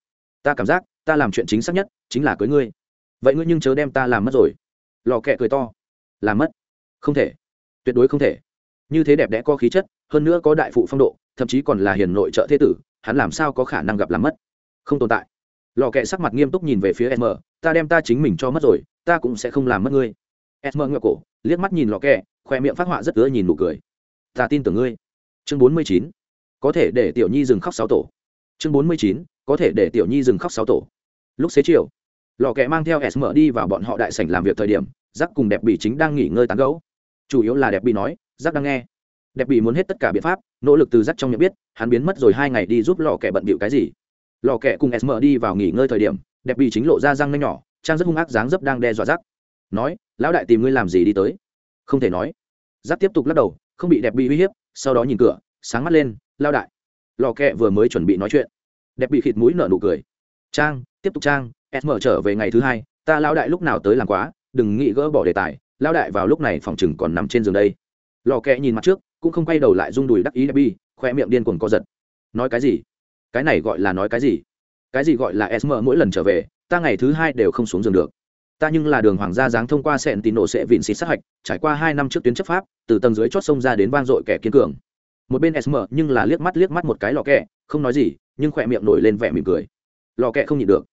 Ta cảm giác, ta làm chuyện chính xác nhất, chính là cưới ngươi. Vậy ngươi nhưng chớ đem ta làm mất rồi. Lò kẹ cười to. Làm mất? Không thể. Tuyệt đối không thể. Như thế đẹp đẽ có khí chất, hơn nữa có đại phụ phong độ thậm chí còn là hiền nội trợ thế tử, hắn làm sao có khả năng gặp làm mất? Không tồn tại. Lò kẹ sắc mặt nghiêm túc nhìn về phía sm ta đem ta chính mình cho mất rồi, ta cũng sẽ không làm mất ngươi. Sm ngựa cổ, liếc mắt nhìn lò kẹ khoe miệng phát họa rất ưa nhìn nụ cười. Ta tin tưởng ngươi. Chương bốn mươi chín. Có thể để tiểu nhi dừng khóc sáu tổ. Chương bốn mươi chín. Có thể để tiểu nhi dừng khóc sáu tổ. Lúc xế chiều, lò kẹ mang theo sm đi vào bọn họ đại sảnh làm việc thời điểm giác cùng đẹp bị chính đang nghỉ ngơi tán gấu chủ yếu là đẹp bị nói giác đang nghe đẹp bị muốn hết tất cả biện pháp, nỗ lực từ dắt trong nhận biết, hắn biến mất rồi hai ngày đi giúp lò kẹ bận bịu cái gì. Lò kẹ cùng sm đi vào nghỉ ngơi thời điểm, đẹp bị chính lộ ra răng nhanh nhỏ, trang rất hung ác dáng dấp đang đe dọa rắc nói, lão đại tìm ngươi làm gì đi tới? Không thể nói. Giác tiếp tục lắc đầu, không bị đẹp bị uy hiếp, sau đó nhìn cửa, sáng mắt lên lao đại. Lò kẹ vừa mới chuẩn bị nói chuyện, đẹp bị khịt mũi nở nụ cười. Trang, tiếp tục trang sm trở về ngày thứ hai, ta lao đại lúc nào tới làm quá, đừng nghĩ gỡ bỏ đề tài lao đại vào lúc này phòng chừng còn nằm trên giường đây. Lò kẹ nhìn mặt trước cũng không quay đầu lại rung đùi đắc ý đẹp bi khoe miệng điên cuồng co giật. Nói cái gì? Cái này gọi là nói cái gì? Cái gì gọi là sm mỗi lần trở về, ta ngày thứ hai đều không xuống giường được. Ta nhưng là đường hoàng gia giáng thông qua sẹn tín nổ sẽ vịn xịt sát hạch, trải qua hai năm trước tuyến chấp pháp, từ tầng dưới chót sông ra đến vang dội kẻ kiên cường. Một bên sm nhưng là liếc mắt liếc mắt một cái lò kẹ, không nói gì, nhưng khỏe miệng nổi lên vẻ mỉm cười. Lò kẹ không nhịn được.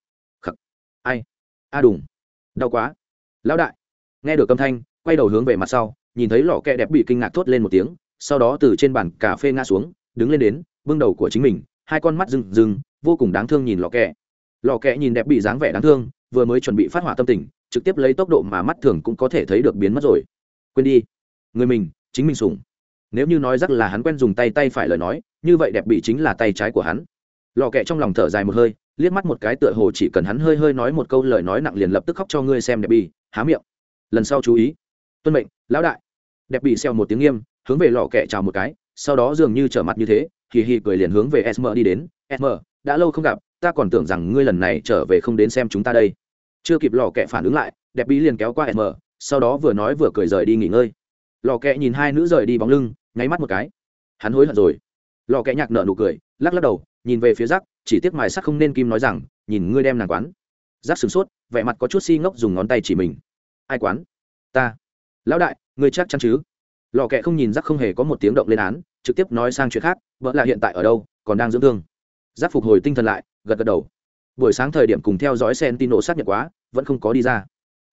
Khắc. Ai? A đùng. Đau quá. Lão đại. Nghe được âm thanh, quay đầu hướng về mặt sau, nhìn thấy lò kẹ đẹp bị kinh ngạc thốt lên một tiếng sau đó từ trên bàn cà phê ngã xuống, đứng lên đến, bưng đầu của chính mình, hai con mắt rừng rừng vô cùng đáng thương nhìn lò kẹ. Lò kẹ nhìn đẹp bị dáng vẻ đáng thương, vừa mới chuẩn bị phát hỏa tâm tình, trực tiếp lấy tốc độ mà mắt thường cũng có thể thấy được biến mất rồi. Quên đi. Người mình, chính mình sủng. Nếu như nói rắc là hắn quen dùng tay tay phải lời nói, như vậy đẹp bị chính là tay trái của hắn. Lò kẹ trong lòng thở dài một hơi, liếc mắt một cái tựa hồ chỉ cần hắn hơi hơi nói một câu lời nói nặng liền lập tức khóc cho ngươi xem đẹp bị, há miệng. Lần sau chú ý. Tuân mệnh, lão đại. Đẹp bị xeo một tiếng nghiêm hướng về lò kẹ chào một cái, sau đó dường như trở mặt như thế, hì hì cười liền hướng về sm đi đến. Sm đã lâu không gặp, ta còn tưởng rằng ngươi lần này trở về không đến xem chúng ta đây. Chưa kịp lò kẹ phản ứng lại, đẹp bí liền kéo qua sm sau đó vừa nói vừa cười rời đi nghỉ ngơi. Lò kẹ nhìn hai nữ rời đi bóng lưng, nháy mắt một cái. Hắn hối hận rồi. Lò kẹ nhạc nợ nụ cười, lắc lắc đầu, nhìn về phía rắc chỉ tiếc mài sắc không nên kim nói rằng, nhìn ngươi đem nàng quán. Rắc sửng sốt, vẻ mặt có chút si ngốc dùng ngón tay chỉ mình. Ai quán? Ta. Lão đại, ngươi chắc chắn chứ? Lò kẹ không nhìn rắc không hề có một tiếng động lên án, trực tiếp nói sang chuyện khác vợ là hiện tại ở đâu, còn đang dưỡng thương. Rắc phục hồi tinh thần lại, gật gật đầu. Buổi sáng thời điểm cùng theo dõi sentino xác nhận quá, vẫn không có đi ra.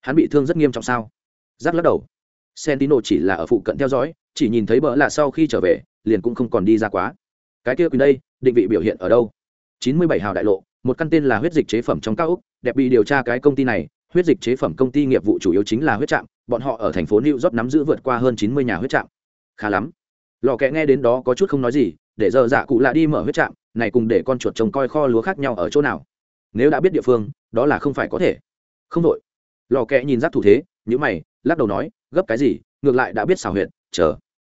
Hắn bị thương rất nghiêm trọng sao? Rắc lắc đầu. Sentino chỉ là ở phụ cận theo dõi, chỉ nhìn thấy bỡ là sau khi trở về, liền cũng không còn đi ra quá. Cái kia quyền đây, định vị biểu hiện ở đâu? Chín mươi bảy hào đại lộ, một căn tên là huyết dịch chế phẩm trong cao úc đẹp bị điều tra cái công ty này. Huyết dịch chế phẩm công ty nghiệp vụ chủ yếu chính là huyết trạm bọn họ ở thành phố new york nắm giữ vượt qua hơn chín mươi nhà huyết trạm. Khá lắm. Lò kẹ nghe đến đó có chút không nói gì để giờ dạ cụ lạ đi mở huyết trạm này cùng để con chuột trông coi kho lúa khác nhau ở chỗ nào? Nếu đã biết địa phương đó là không phải có thể. Không đội. Lò kẹ nhìn giáp thủ thế nhíu mày lắc đầu nói gấp cái gì ngược lại đã biết xảo huyệt, chờ.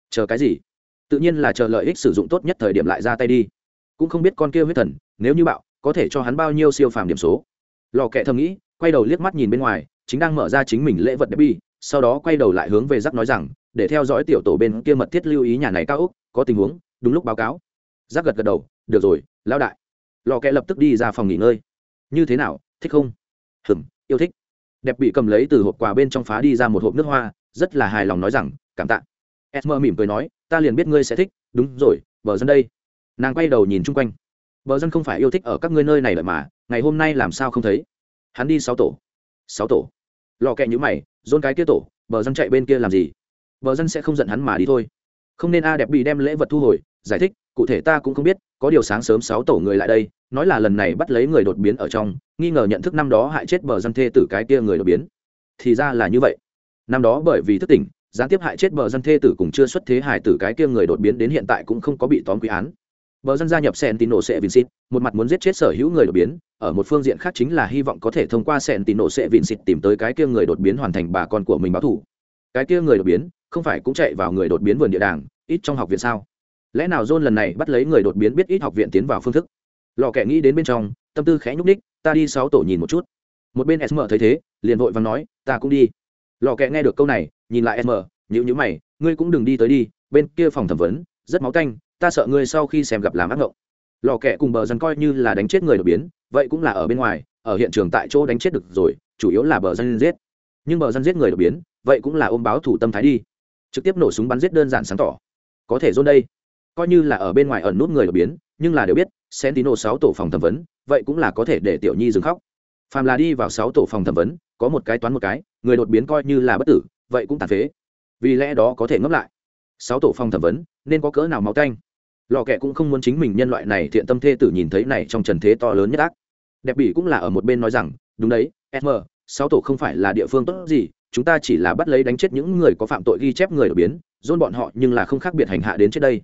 Chờ cái gì? Tự nhiên là chờ lợi ích sử dụng tốt nhất thời điểm lại ra tay đi. Cũng không biết con kia huyết thần nếu như bạo có thể cho hắn bao nhiêu siêu phàm điểm số. Lò kẹ thầm nghĩ quay đầu liếc mắt nhìn bên ngoài chính đang mở ra chính mình lễ vật đẹp bi sau đó quay đầu lại hướng về rắc nói rằng, để theo dõi tiểu tổ bên kia mật thiết lưu ý nhà này cao úc có tình huống, đúng lúc báo cáo. Rắc gật gật đầu, được rồi, lão đại. Lò kẹ lập tức đi ra phòng nghỉ ngơi. Như thế nào, thích không? Hừm yêu thích. Đẹp bị cầm lấy từ hộp quà bên trong phá đi ra một hộp nước hoa, rất là hài lòng nói rằng, cảm tạ. Esmer mỉm cười nói, ta liền biết ngươi sẽ thích. Đúng rồi bờ dân đây. Nàng quay đầu nhìn chung quanh. Bờ dân không phải yêu thích ở các ngươi nơi này lợi mà, ngày hôm nay làm sao không thấy? Hắn đi sáu tổ. Sáu tổ? Lò kẹ nhữ mày dôn cái kia tổ, bờ dân chạy bên kia làm gì? Bờ dân sẽ không giận hắn mà đi thôi. Không nên a đẹp bị đem lễ vật thu hồi, giải thích, cụ thể ta cũng không biết, có điều sáng sớm sáu tổ người lại đây, nói là lần này bắt lấy người đột biến ở trong, nghi ngờ nhận thức năm đó hại chết bờ dân thê tử cái kia người đột biến. Thì ra là như vậy. Năm đó bởi vì thức tỉnh, gián tiếp hại chết bờ dân thê tử cùng chưa xuất thế hại tử cái kia người đột biến đến hiện tại cũng không có bị tóm quy án bờ dân gia nhập sẹn tín nổ sẽ vincit một mặt muốn giết chết sở hữu người đột biến ở một phương diện khác chính là hy vọng có thể thông qua sẹn tín nổ sẽ vincit tìm tới cái kia người đột biến hoàn thành bà con của mình báo thủ. Cái kia người đột biến không phải cũng chạy vào người đột biến vườn địa đàng ít trong học viện sao? Lẽ nào john lần này bắt lấy người đột biến biết ít học viện tiến vào phương thức? Lò kẻ nghĩ đến bên trong tâm tư khẽ nhúc đích ta đi sáu tổ nhìn một chút. Một bên sm thấy thế liền vội vàng nói ta cũng đi. Lò kẹ nghe được câu này nhìn lại sm nhíu nhíu mày ngươi cũng đừng đi tới đi bên kia phòng thẩm vấn rất máu tanh, ta sợ ngươi sau khi xem gặp làm ác ngộng. Lò kẹ cùng bờ dân coi như là đánh chết người đột biến, vậy cũng là ở bên ngoài, ở hiện trường tại chỗ đánh chết được rồi, chủ yếu là bờ dân giết. Nhưng bờ dân giết người đột biến, vậy cũng là ôm báo thủ tâm thái đi. Trực tiếp nổ súng bắn giết đơn giản sáng tỏ. Có thể dôn đây. Coi như là ở bên ngoài ẩn nút người đột biến, nhưng là đều biết, sentino sáu tổ phòng thẩm vấn, vậy cũng là có thể để tiểu nhi dừng khóc. Phàm là đi vào sáu tổ phòng thẩm vấn, có một cái toán một cái, người đột biến coi như là bất tử, vậy cũng tàn phế. Vì lẽ đó có thể ngấp lại. Sáu tổ phòng thẩm vấn, nên có cỡ nào máu canh lò kẹ cũng không muốn chính mình nhân loại này thiện tâm thê tử nhìn thấy này trong trần thế to lớn nhất ác. Đẹp bỉ cũng là ở một bên nói rằng, đúng đấy sm sáu tổ không phải là địa phương tốt gì, chúng ta chỉ là bắt lấy đánh chết những người có phạm tội ghi chép người đột biến, dôn bọn họ nhưng là không khác biệt hành hạ đến trước đây.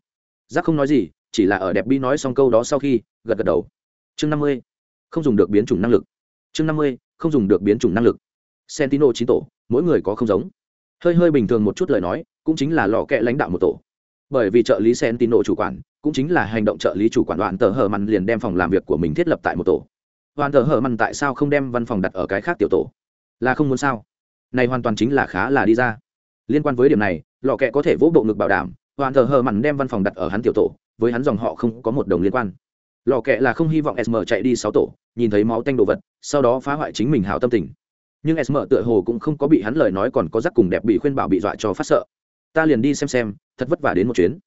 Giác không nói gì, chỉ là ở đẹp bi nói xong câu đó sau khi gật gật đầu. Chương năm mươi, không dùng được biến chủng năng lực. Chương năm mươi, không dùng được biến chủng năng lực. Sentino chín tổ, mỗi người có không giống. Hơi hơi bình thường một chút lời nói, cũng chính là lò kẹ lãnh đạo một tổ bởi vì trợ lý sen tín sentino chủ quản, cũng chính là hành động trợ lý chủ quản đoạn tờ hờ mặn liền đem phòng làm việc của mình thiết lập tại một tổ. Đoạn tờ hờ mặn tại sao không đem văn phòng đặt ở cái khác tiểu tổ? Là không muốn sao? Này hoàn toàn chính là khá là đi ra. Liên quan với điểm này, lọ kẹ có thể vỗ bộ ngực bảo đảm đoạn tờ hờ mặn đem văn phòng đặt ở hắn tiểu tổ, với hắn dòng họ không có một đồng liên quan. Lò kẹ là không hy vọng sm chạy đi sáu tổ, nhìn thấy máu tanh đồ vật, sau đó phá hoại chính mình hảo tâm tình. Nhưng sm tựa hồ cũng không có bị hắn lời nói còn có rắc cùng đẹp bị khuyên bảo bị dọa cho phát sợ. Ta liền đi xem xem thật vất vả đến một chuyến.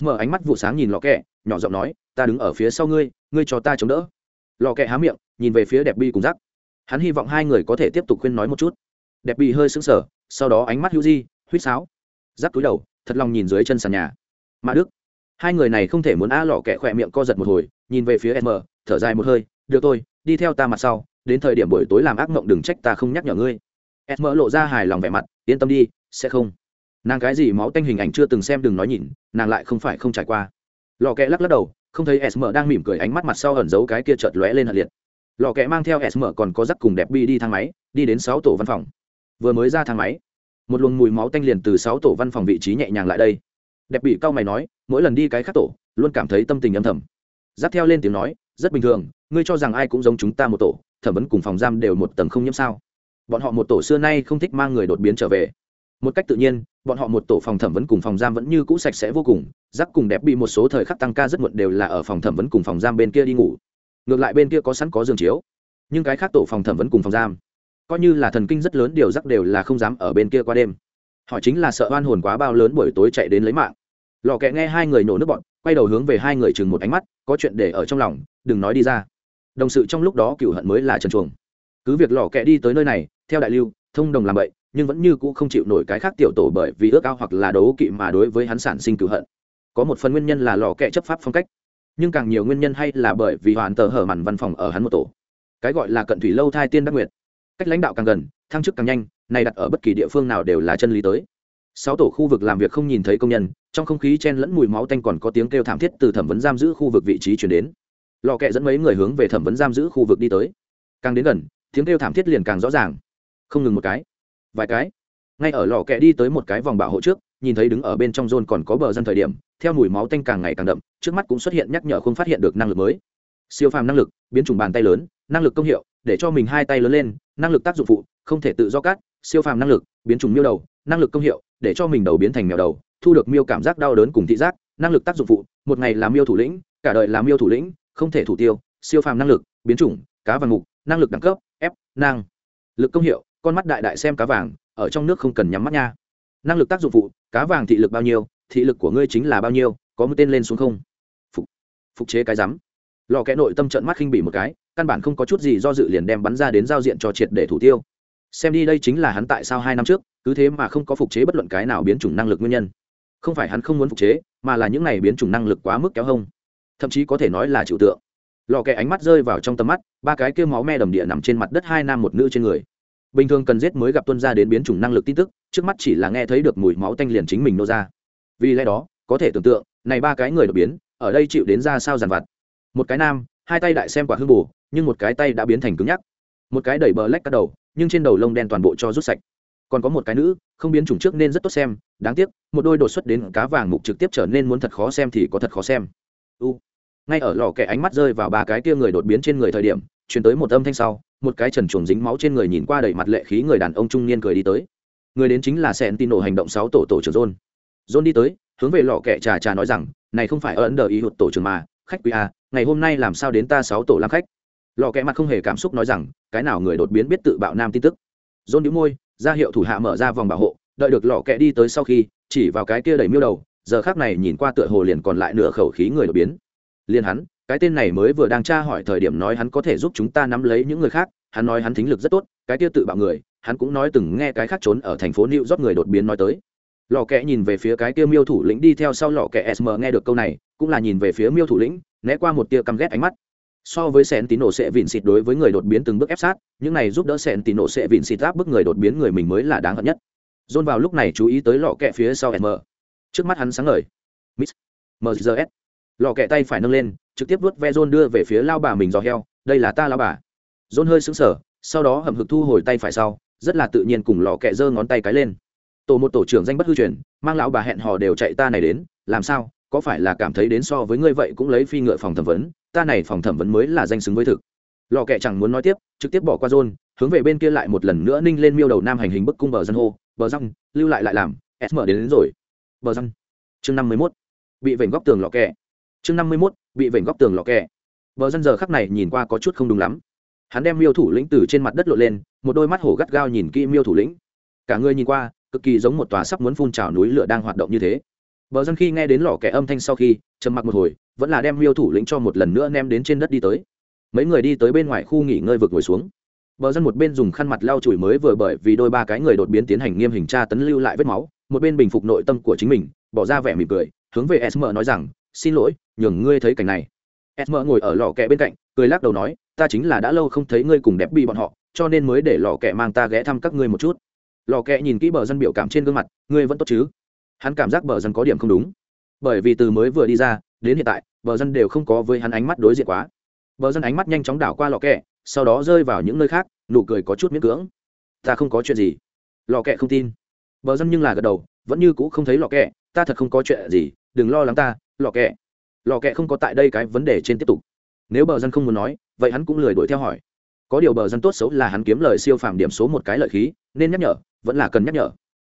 Sm ánh mắt vụ sáng nhìn lò kẹ, nhỏ giọng nói, ta đứng ở phía sau ngươi ngươi cho ta chống đỡ. Lò kẹ há miệng, nhìn về phía đẹp bi cùng rắc hắn hy vọng hai người có thể tiếp tục khuyên nói một chút. Đẹp bi hơi sững sờ, sau đó ánh mắt hữu di, huýt sáo. Rắc túi đầu, thật lòng nhìn dưới chân sàn nhà. Mã đức. Hai người này không thể muốn a lọ kẹ khỏe miệng co giật một hồi, nhìn về phía sm thở dài một hơi, được tôi đi theo ta mặt sau, đến thời điểm buổi tối làm ác mộng đừng trách ta không nhắc nhở ngươi. Sm lộ ra hài lòng vẻ mặt, yên tâm đi, sẽ không nàng cái gì máu tanh hình ảnh chưa từng xem đừng nói nhìn, nàng lại không phải không trải qua. Lò kẹ lắc lắc đầu, không thấy sm đang mỉm cười ánh mắt mặt sau ẩn giấu cái kia chợt lóe lên hận liệt. Lò kẹ mang theo sm còn có rắc cùng đẹp bi đi thang máy, đi đến sáu tổ văn phòng. Vừa mới ra thang máy, một luồng mùi máu tanh liền từ sáu tổ văn phòng vị trí nhẹ nhàng lại đây. Đẹp bị cao mày nói, mỗi lần đi cái khác tổ, luôn cảm thấy tâm tình âm thầm. Giáp theo lên tiếng nói, rất bình thường, ngươi cho rằng ai cũng giống chúng ta một tổ, thẩm vấn cùng phòng giam đều một tầng không nhiễm sao? Bọn họ một tổ xưa nay không thích mang người đột biến trở về một cách tự nhiên, bọn họ một tổ phòng thẩm vấn cùng phòng giam vẫn như cũ sạch sẽ vô cùng giáp cùng đẹp bị một số thời khắc tăng ca rất muộn đều là ở phòng thẩm vấn cùng phòng giam bên kia đi ngủ. Ngược lại bên kia có sẵn có giường chiếu. Nhưng cái khác tổ phòng thẩm vấn cùng phòng giam, coi như là thần kinh rất lớn điều rắc đều là không dám ở bên kia qua đêm. Họ chính là sợ oan hồn quá bao lớn buổi tối chạy đến lấy mạng. Lò kẹ nghe hai người nổ nước bọn, quay đầu hướng về hai người chừng một ánh mắt, có chuyện để ở trong lòng, đừng nói đi ra. Đồng sự trong lúc đó cựu hận mới là trần chuồng. Cứ việc lò kẹ đi tới nơi này, theo đại lưu, thông đồng làm vậy nhưng vẫn như cũ không chịu nổi cái khác tiểu tổ bởi vì ước ao hoặc là đấu kỵ mà đối với hắn sản sinh cựu hận. Có một phần nguyên nhân là lò kẹ chấp pháp phong cách. Nhưng càng nhiều nguyên nhân hay là bởi vì hoàn tờ hở màn văn phòng ở hắn một tổ. Cái gọi là cận thủy lâu thai tiên đắc nguyệt. Cách lãnh đạo càng gần, thăng chức càng nhanh này đặt ở bất kỳ địa phương nào đều là chân lý tới. Sáu tổ khu vực làm việc không nhìn thấy công nhân, trong không khí chen lẫn mùi máu tanh còn có tiếng kêu thảm thiết từ thẩm vấn giam giữ khu vực vị trí chuyển đến. Lò kẹ dẫn mấy người hướng về thẩm vấn giam giữ khu vực đi tới. Càng đến gần, tiếng kêu thảm thiết liền càng rõ ràng. Không ngừng một cái vài cái. Ngay ở lò kẹ đi tới một cái vòng bảo hộ trước, nhìn thấy đứng ở bên trong rôn còn có bờ dân thời điểm, theo mùi máu tanh càng ngày càng đậm, trước mắt cũng xuất hiện nhắc nhở không phát hiện được năng lực mới. Siêu phàm năng lực, biến chủng bàn tay lớn, năng lực công hiệu, để cho mình hai tay lớn lên, năng lực tác dụng phụ, không thể tự do cắt, siêu phàm năng lực, biến chủng miêu đầu, năng lực công hiệu, để cho mình đầu biến thành mèo đầu, thu được miêu cảm giác đau đớn cùng thị giác, năng lực tác dụng phụ, một ngày làm miêu thủ lĩnh, cả đời làm miêu thủ lĩnh, không thể thủ tiêu, siêu phàm năng lực, biến chủng, cá vàng ngục, năng lực đẳng cấp, f, năng lực công hiệu con mắt đại đại xem cá vàng, ở trong nước không cần nhắm mắt nha. Năng lực tác dụng phụ, cá vàng thị lực bao nhiêu, thị lực của ngươi chính là bao nhiêu, có một tên lên xuống không? Phục phục chế cái rắm. Lò kẽ nội tâm trận mắt khinh bỉ một cái, căn bản không có chút gì do dự liền đem bắn ra đến giao diện cho triệt để thủ tiêu. Xem đi đây chính là hắn tại sao hai năm trước, cứ thế mà không có phục chế bất luận cái nào biến chủng năng lực nguyên nhân. Không phải hắn không muốn phục chế, mà là những này biến chủng năng lực quá mức kéo hông. Thậm chí có thể nói là chịu tượng. Lò kẽ ánh mắt rơi vào trong tầm mắt, ba cái kêu máu me đầm địa nằm trên mặt đất hai nam một nữ trên người bình thường cần giết mới gặp tuân ra đến biến chủng năng lực tin tức, trước mắt chỉ là nghe thấy được mùi máu tanh liền chính mình nô ra. Vì lẽ đó, có thể tưởng tượng, này ba cái người đột biến, ở đây chịu đến ra sao giàn vặt. Một cái nam, hai tay đại xem quả hương bù, nhưng một cái tay đã biến thành cứng nhắc. Một cái đẩy bờ lách cắt đầu, nhưng trên đầu lông đen toàn bộ cho rút sạch. Còn có một cái nữ, không biến chủng trước nên rất tốt xem, đáng tiếc, một đôi đột xuất đến cá vàng mục trực tiếp trở nên muốn thật khó xem thì có thật khó xem. U. Ngay ở lò kẻ ánh mắt rơi vào ba cái kia người đột biến trên người thời điểm chuyển tới một âm thanh sau một cái trần chuồng dính máu trên người nhìn qua đầy mặt lệ khí người đàn ông trung niên cười đi tới. Người đến chính là sen tin nổ hành động sáu tổ tổ trưởng john. John đi tới, hướng về lò kẹ trà trà nói rằng, này không phải ấn đờ ý hụt tổ trưởng mà, khách quý à ngày hôm nay làm sao đến ta sáu tổ làm khách? Lò kẹ mặt không hề cảm xúc nói rằng, cái nào người đột biến biết tự bạo nam tin tức. John đĩu môi, ra hiệu thủ hạ mở ra vòng bảo hộ, đợi được lò kẹ đi tới sau khi, chỉ vào cái kia đầy miêu đầu, giờ khác này nhìn qua tựa hồ liền còn lại nửa khẩu khí người đột biến. Liền hắn cái tên này mới vừa đang tra hỏi thời điểm nói hắn có thể giúp chúng ta nắm lấy những người khác, hắn nói hắn thính lực rất tốt, cái kia tự bạo người, hắn cũng nói từng nghe cái khác trốn ở thành phố new york người đột biến nói tới. Lò kẹ nhìn về phía cái kia miêu thủ lĩnh đi theo sau lò kẹ sm nghe được câu này, cũng là nhìn về phía miêu thủ lĩnh, né qua một tia căm ghét ánh mắt. So với sẹn tín nổ sẽ vịn xịt đối với người đột biến từng bước ép sát, những này giúp đỡ sẹn tín nổ sẽ vịn xịt áp bức người đột biến người mình mới là đáng hận nhất. Dôn vào lúc này chú ý tới lọ kẹ phía sau sm trước mắt hắn sáng ngời. Miss mgs lò kẹ tay phải nâng lên trực tiếp vớt ve dôn đưa về phía lao bà mình dò heo đây là ta lao bà. Dôn hơi sững sờ sau đó hầm hực thu hồi tay phải sau rất là tự nhiên cùng lò kẹ giơ ngón tay cái lên. Tổ một tổ trưởng danh bất hư truyền mang lão bà hẹn hò đều chạy ta này đến làm sao? Có phải là cảm thấy đến so với ngươi vậy cũng lấy phi ngựa phòng thẩm vấn ta này phòng thẩm vấn mới là danh xứng với thực. Lò kẹ chẳng muốn nói tiếp trực tiếp bỏ qua rôn hướng về bên kia lại một lần nữa ninh lên miêu đầu nam hành hình bức cung bờ dân hô bờ răng lưu lại lại làm s mở đến, đến rồi. Bờ răng. Chương năm mươi mốt. Bị vểnh góc tường lò kẹ chương năm mươi mốt, bị vểnh góc tường lò kẹ bờ dân giờ khắc này nhìn qua có chút không đúng lắm. Hắn đem miêu thủ lĩnh từ trên mặt đất lộn lên, một đôi mắt hổ gắt gao nhìn kỹ miêu thủ lĩnh. Cả người nhìn qua, cực kỳ giống một tòa sắp muốn phun trào núi lửa đang hoạt động như thế. Bờ dân khi nghe đến lò kẻ âm thanh sau khi, trầm mặc một hồi, vẫn là đem miêu thủ lĩnh cho một lần nữa ném đến trên đất đi tới. Mấy người đi tới bên ngoài khu nghỉ ngơi vực ngồi xuống. Bờ dân một bên dùng khăn mặt lau chùi mới vừa bởi vì đôi ba cái người đột biến tiến hành nghiêm hình tra tấn lưu lại vết máu, một bên bình phục nội tâm của chính mình, bỏ ra vẻ mỉm cười, hướng về sm nói rằng xin lỗi, nhường ngươi thấy cảnh này. Esmer ngồi ở lò kẹ bên cạnh, cười lắc đầu nói, ta chính là đã lâu không thấy ngươi cùng đẹp bị bọn họ, cho nên mới để lò kẹ mang ta ghé thăm các ngươi một chút. Lò kẹ nhìn kỹ bờ dân biểu cảm trên gương mặt, ngươi vẫn tốt chứ? Hắn cảm giác bờ dân có điểm không đúng. Bởi vì từ mới vừa đi ra, đến hiện tại, bờ dân đều không có với hắn ánh mắt đối diện quá. Bờ dân ánh mắt nhanh chóng đảo qua lò kẹ, sau đó rơi vào những nơi khác, nụ cười có chút miễn cưỡng. Ta không có chuyện gì. Lò kẹ không tin. Bờ dân nhưng là gật đầu, vẫn như cũ không thấy lò kẹ, ta thật không có chuyện gì, đừng lo lắng ta lò kẹ. Lò kẹ không có tại đây cái vấn đề trên tiếp tục. Nếu bờ dân không muốn nói, vậy hắn cũng lười đuổi theo hỏi. Có điều bờ dân tốt xấu là hắn kiếm lời siêu phàm điểm số một cái lợi khí, nên nhắc nhở, vẫn là cần nhắc nhở.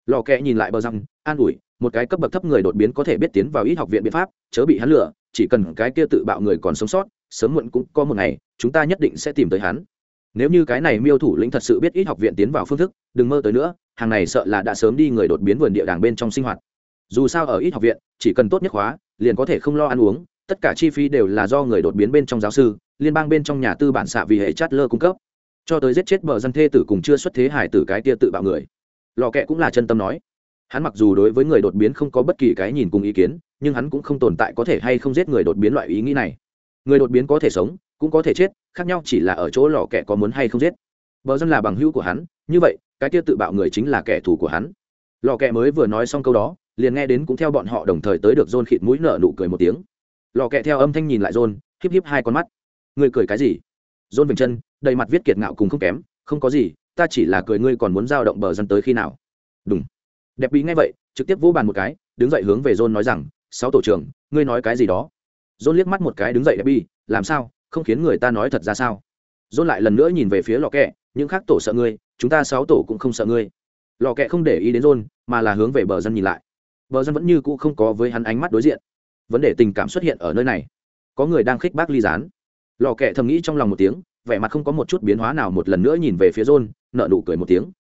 Lò kẹ nhìn lại bờ dân, an ủi, một cái cấp bậc thấp người đột biến có thể biết tiến vào ít học viện biện pháp, chớ bị hắn lừa, chỉ cần cái kia tự bạo người còn sống sót, sớm muộn cũng có một ngày, chúng ta nhất định sẽ tìm tới hắn. Nếu như cái này miêu thủ lĩnh thật sự biết ít học viện tiến vào phương thức, đừng mơ tới nữa, hàng này sợ là đã sớm đi người đột biến vườn địa đàng bên trong sinh hoạt dù sao ở ít học viện, chỉ cần tốt nhất khóa, liền có thể không lo ăn uống, tất cả chi phí đều là do người đột biến bên trong giáo sư, liên bang bên trong nhà tư bản xạ vì hệ chát lơ cung cấp. Cho tới giết chết bờ dân thê tử cùng chưa xuất thế hải tử cái tia tự bạo người. Lò kẹ cũng là chân tâm nói. Hắn mặc dù đối với người đột biến không có bất kỳ cái nhìn cùng ý kiến, nhưng hắn cũng không tồn tại có thể hay không giết người đột biến loại ý nghĩ này. Người đột biến có thể sống, cũng có thể chết, khác nhau chỉ là ở chỗ lò kẹ có muốn hay không giết. Bờ dân là bằng hữu của hắn, như vậy, cái tia tự bạo người chính là kẻ thù của hắn. Lò kẹ mới vừa nói xong câu đó liền nghe đến cũng theo bọn họ đồng thời tới được John khịt mũi nở nụ cười một tiếng. Lò kẹ theo âm thanh nhìn lại John, híp híp hai con mắt. Ngươi cười cái gì? John vểnh chân đầy mặt viết kiệt ngạo cùng không kém không có gì ta chỉ là cười ngươi còn muốn giao động bờ dân tới khi nào? Đúng đẹp bí ngay vậy trực tiếp vỗ bàn một cái đứng dậy hướng về john nói rằng sáu tổ trưởng ngươi nói cái gì đó? John liếc mắt một cái đứng dậy đẹp bi làm sao? Không khiến người ta nói thật ra sao? John lại lần nữa nhìn về phía lò kẹ những khác tổ sợ ngươi chúng ta sáu tổ cũng không sợ ngươi. Lò kẹ không để ý đến john mà là hướng về bờ dân nhìn lại bờ dân vẫn như cũ không có với hắn ánh mắt đối diện. Vấn đề tình cảm xuất hiện ở nơi này. Có người đang khích bác ly gián. Lò kẹ thầm nghĩ trong lòng một tiếng, vẻ mặt không có một chút biến hóa nào một lần nữa nhìn về phía john, nợ nụ cười một tiếng.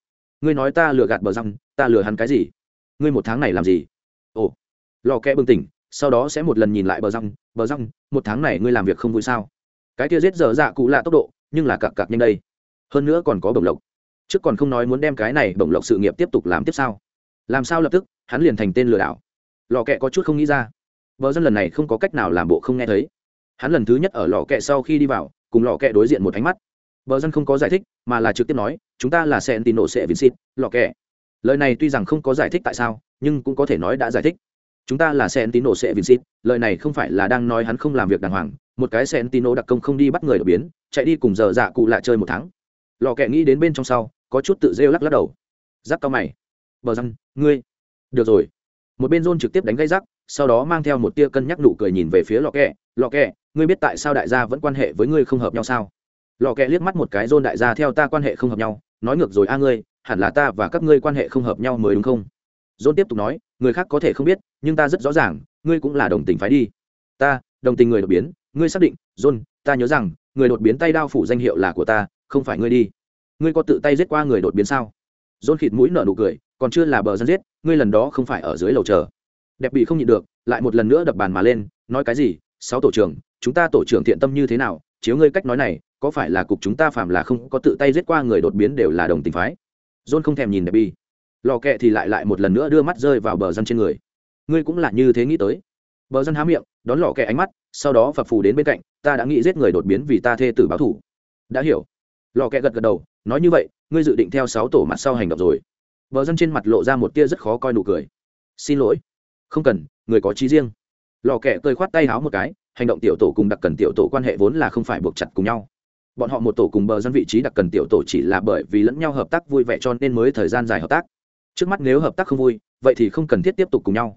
Ngươi nói ta lừa gạt bờ răng, ta lừa hắn cái gì? Ngươi một tháng này làm gì? Ồ. Lò kẹ bừng tỉnh, sau đó sẽ một lần nhìn lại bờ răng bờ răng, một tháng này ngươi làm việc không vui sao? Cái kia giết dở dạ cụ lạ tốc độ, nhưng là cặp cặp nhanh đây. Hơn nữa còn có bổng lộc. Trước còn không nói muốn đem cái này bổng lộc sự nghiệp tiếp tục làm tiếp sao làm sao lập tức, hắn liền thành tên lừa đảo? Lò kẹ có chút không nghĩ ra. Vợ dân lần này không có cách nào làm bộ không nghe thấy. Hắn lần thứ nhất ở lò kẹ sau khi đi vào, cùng lò kẹ đối diện một ánh mắt. Vợ dân không có giải thích, mà là trực tiếp nói, chúng ta là sen tin nổ sẽ vincit lò kẹ. Lời này tuy rằng không có giải thích tại sao, nhưng cũng có thể nói đã giải thích. Chúng ta là sen tín nổ sẽ vincit lời này không phải là đang nói hắn không làm việc đàng hoàng, một cái sen tín nổ đặc công không đi bắt người đột biến, chạy đi cùng giờ dạ cụ lại chơi một tháng. Lò kẹ nghĩ đến bên trong sau, có chút tự rêu lắc lắc đầu. Giáp cao mày bờ răng, ngươi. Được rồi. Một bên rôn trực tiếp đánh gây rắc sau đó mang theo một tia cân nhắc nụ cười nhìn về phía lò kẹ. Lò kẹ, ngươi biết tại sao đại gia vẫn quan hệ với ngươi không hợp nhau sao? Lò kẹ liếc mắt một cái rôn đại gia, theo ta quan hệ không hợp nhau, nói ngược rồi a ngươi, hẳn là ta và các ngươi quan hệ không hợp nhau mới đúng không? Rôn tiếp tục nói, người khác có thể không biết, nhưng ta rất rõ ràng, ngươi cũng là đồng tình phái đi. Ta, đồng tình người đột biến, ngươi xác định, john, ta nhớ rằng, người đột biến tay đao phủ danh hiệu là của ta, không phải ngươi đi. Ngươi có tự tay giết qua người đột biến sao? John khịt mũi nở nụ cười, còn chưa là bờ dân giết, ngươi lần đó không phải ở dưới lầu chờ. Đẹp bị không nhịn được, lại một lần nữa đập bàn mà lên, nói cái gì, sáu tổ trưởng, chúng ta tổ trưởng thiện tâm như thế nào, chiếu ngươi cách nói này, có phải là cục chúng ta phạm là không có tự tay giết qua người đột biến đều là đồng tình phái? John không thèm nhìn đẹp bi lò kẹ thì lại lại một lần nữa đưa mắt rơi vào bờ dân trên người. Ngươi cũng là như thế nghĩ tới. Bờ dân há miệng, đón lò kẹ ánh mắt, sau đó phập phù đến bên cạnh, ta đã nghĩ giết người đột biến vì ta thê tử báo thủ đã hiểu. Lò kẹ gật gật đầu, nói như vậy ngươi dự định theo sáu tổ mặt sau hành động rồi. Bờ dân trên mặt lộ ra một tia rất khó coi nụ cười. Xin lỗi. Không cần, người có trí riêng. Lò kẹ cơi khoát tay háo một cái, hành động tiểu tổ cùng đặc cần tiểu tổ quan hệ vốn là không phải buộc chặt cùng nhau. Bọn họ một tổ cùng bờ dân vị trí đặc cần tiểu tổ chỉ là bởi vì lẫn nhau hợp tác vui vẻ cho nên mới thời gian dài hợp tác. Trước mắt nếu hợp tác không vui, vậy thì không cần thiết tiếp tục cùng nhau.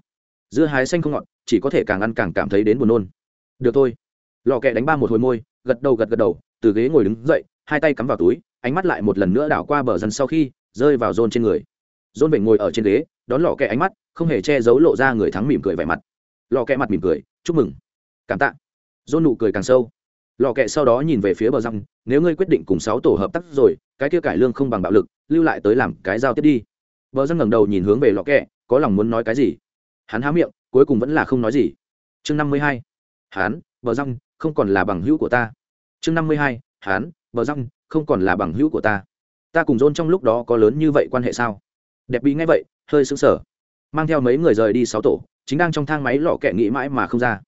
Dưa hái xanh không ngọt, chỉ có thể càng ăn càng cảm thấy đến buồn nôn. Được thôi. Lò kẹ đánh ba một hồi môi, gật đầu gật gật đầu, từ ghế ngồi đứng dậy, hai tay cắm vào túi ánh mắt lại một lần nữa đảo qua bờ dân sau khi rơi vào rôn trên người. Rôn bệnh ngồi ở trên ghế, đón lò kẹ ánh mắt, không hề che giấu lộ ra người thắng mỉm cười vẻ mặt. Lò kẹ mặt mỉm cười, chúc mừng. Cảm tạ. Rôn nụ cười càng sâu. Lò kẹ sau đó nhìn về phía bờ răng nếu ngươi quyết định cùng sáu tổ hợp tác rồi, cái kia cải lương không bằng bạo lực, lưu lại tới làm cái giao tiếp đi. Bờ răng ngẩng đầu nhìn hướng về lò kẹ, có lòng muốn nói cái gì? Hắn há miệng, cuối cùng vẫn là không nói gì. Chương năm mươi hai. Hắn bờ răng không còn là bằng hữu của ta. Chương năm mươi hai. Hắn bờ răng không còn là bằng hữu của ta. Ta cùng dôn trong lúc đó có lớn như vậy quan hệ sao? Đẹp bị ngay vậy, hơi sững sờ. Mang theo mấy người rời đi sáu tổ, chính đang trong thang máy lọ kẹ nghĩ mãi mà không ra.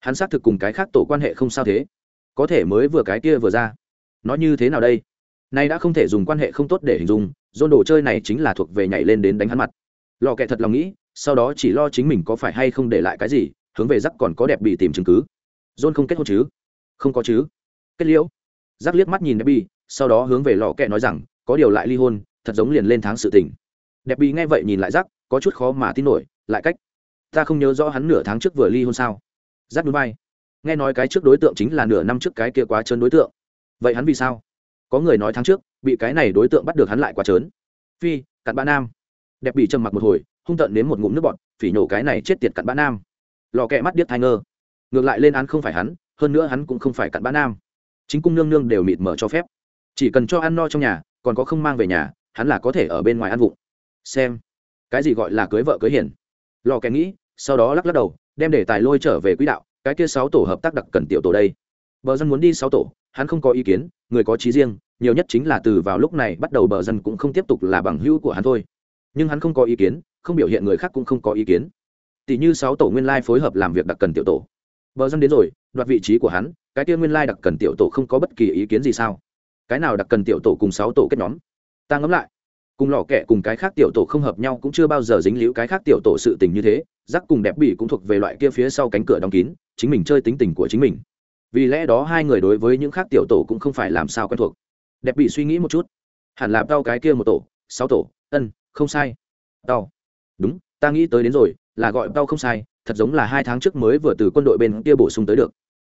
Hắn xác thực cùng cái khác tổ quan hệ không sao thế. Có thể mới vừa cái kia vừa ra. Nó như thế nào đây? Nay đã không thể dùng quan hệ không tốt để hình dung dôn đồ chơi này chính là thuộc về nhảy lên đến đánh hắn mặt. Lò kẹ thật lòng nghĩ, sau đó chỉ lo chính mình có phải hay không để lại cái gì, hướng về rắc còn có đẹp bị tìm chứng cứ. John không kết hôn chứ? Không có chứ. Kết liễu. Rắc liếc mắt nhìn đẹp bị sau đó hướng về lò kẹ nói rằng, có điều lại ly hôn, thật giống liền lên tháng sự tình. Đẹp bị nghe vậy nhìn lại rắc, có chút khó mà tin nổi, lại cách, ta không nhớ rõ hắn nửa tháng trước vừa ly hôn sao? Rắc núi bay nghe nói cái trước đối tượng chính là nửa năm trước cái kia quá trơn đối tượng. Vậy hắn vì sao? Có người nói tháng trước, bị cái này đối tượng bắt được hắn lại quá trớn. Phi, cặn bã nam. Đẹp bị trầm mặc một hồi, hung tận đến một ngụm nước bọt, phỉ nhổ cái này chết tiệt cặn bã nam. Lò kẹ mắt điếc thai ngơ. Ngược lại lên án không phải hắn, hơn nữa hắn cũng không phải cặn bã nam. Chính cung nương nương đều mịt mở cho phép chỉ cần cho ăn no trong nhà, còn có không mang về nhà, hắn là có thể ở bên ngoài ăn vụng. Xem, cái gì gọi là cưới vợ cưới hiền. Lò kẻ nghĩ, sau đó lắc lắc đầu, đem để tài lôi trở về quỹ đạo, cái kia sáu tổ hợp tác đặc cần tiểu tổ đây. Bờ dân muốn đi sáu tổ, hắn không có ý kiến, người có trí riêng, nhiều nhất chính là từ vào lúc này bắt đầu bờ dân cũng không tiếp tục là bằng hữu của hắn thôi. Nhưng hắn không có ý kiến, không biểu hiện người khác cũng không có ý kiến. Tỷ như sáu tổ nguyên lai phối hợp làm việc đặc cần tiểu tổ. Bờ dân đến rồi, đoạt vị trí của hắn, cái kia nguyên lai đặc cần tiểu tổ không có bất kỳ ý kiến gì sao? Cái nào đặc cần tiểu tổ cùng sáu tổ kết nhóm? Ta ngẫm lại. Cùng lò kẹ cùng cái khác tiểu tổ không hợp nhau cũng chưa bao giờ dính líu cái khác tiểu tổ sự tình như thế, rắc cùng đẹp bỉ cũng thuộc về loại kia phía sau cánh cửa đóng kín, chính mình chơi tính tình của chính mình. Vì lẽ đó hai người đối với những khác tiểu tổ cũng không phải làm sao quen thuộc. Đẹp bị suy nghĩ một chút. Hẳn là đau cái kia một tổ, sáu tổ, ân, không sai. Đau đúng, ta nghĩ tới đến rồi, là gọi đau không sai, thật giống là hai tháng trước mới vừa từ quân đội bên kia bổ sung tới được.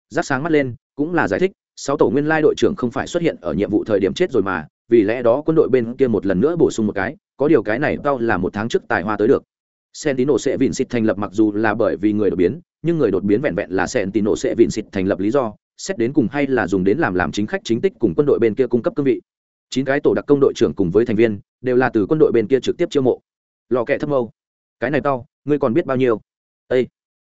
Rác sáng mắt lên, cũng là giải thích sáu tổ nguyên lai đội trưởng không phải xuất hiện ở nhiệm vụ thời điểm chết rồi mà vì lẽ đó quân đội bên kia một lần nữa bổ sung một cái có điều cái này tao là một tháng trước tài hoa tới được Sentino sẽ vịn xịt thành lập mặc dù là bởi vì người đột biến, nhưng người đột biến vẹn vẹn là Sentino sẽ vịn xịt thành lập lý do, xét đến cùng hay là dùng đến làm làm chính khách chính tích cùng quân đội bên kia cung cấp cương vị. Chín cái tổ đặc công đội trưởng cùng với thành viên đều là từ quân đội bên kia trực tiếp chiêu mộ. Lò kẹ thâm âu, Cái này tao, ngươi còn biết bao nhiêu? ây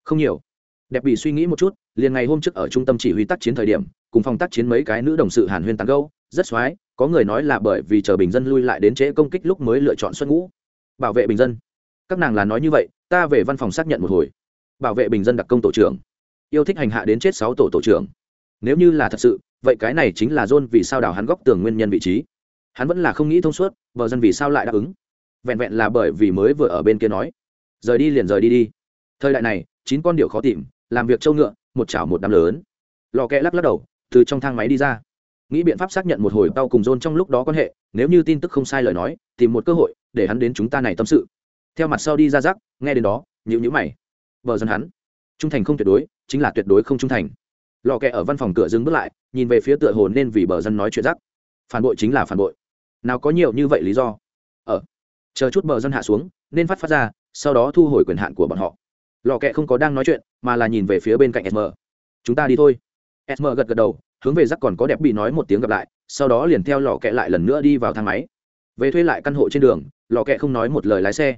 không nhiều. Đẹp bị suy nghĩ một chút, liền ngày hôm trước ở trung tâm chỉ huy tác chiến thời điểm, cùng phòng tác chiến mấy cái nữ đồng sự Hàn Huyên tán Gâu rất xoái, có người nói là bởi vì chờ bình dân lui lại đến trễ công kích lúc mới lựa chọn xuất ngũ. Bảo vệ bình dân. Các nàng là nói như vậy ta về văn phòng xác nhận một hồi. Bảo vệ bình dân đặc công tổ trưởng. Yêu thích hành hạ đến chết sáu tổ tổ trưởng. Nếu như là thật sự vậy cái này chính là john vì sao đào hắn góc tường nguyên nhân vị trí. Hắn vẫn là không nghĩ thông suốt vợ dân vì sao lại đáp ứng? Vẹn vẹn là bởi vì mới vừa ở bên kia nói. Rời đi liền rời đi đi. Thời đại này chín con điệu khó tìm làm việc trâu ngựa một chảo một đám lớn. Lò kẽ lắc lắc đầu từ trong thang máy đi ra. Nghĩ biện pháp xác nhận một hồi tao cùng john trong lúc đó quan hệ, nếu như tin tức không sai lời nói, tìm một cơ hội để hắn đến chúng ta này tâm sự. Theo mặt sau đi ra rắc, nghe đến đó nhữ nhữ mày. Vợ dân hắn, trung thành không tuyệt đối, chính là tuyệt đối không trung thành. Lò kẹ ở văn phòng cửa dừng bước lại, nhìn về phía tựa hồ nên vì bờ dân nói chuyện rắc. Phản bội chính là phản bội. Nào có nhiều như vậy lý do? Ở chờ chút bờ dân hạ xuống, nên phát phát ra, sau đó thu hồi quyền hạn của bọn họ. Lò kẹ không có đang nói chuyện, mà là nhìn về phía bên cạnh sm chúng ta đi thôi. Sm gật gật đầu hướng về rắc còn có đẹp bị nói một tiếng gặp lại, sau đó liền theo lò kẹ lại lần nữa đi vào thang máy. Về thuê lại căn hộ trên đường, lò kẹ không nói một lời lái xe.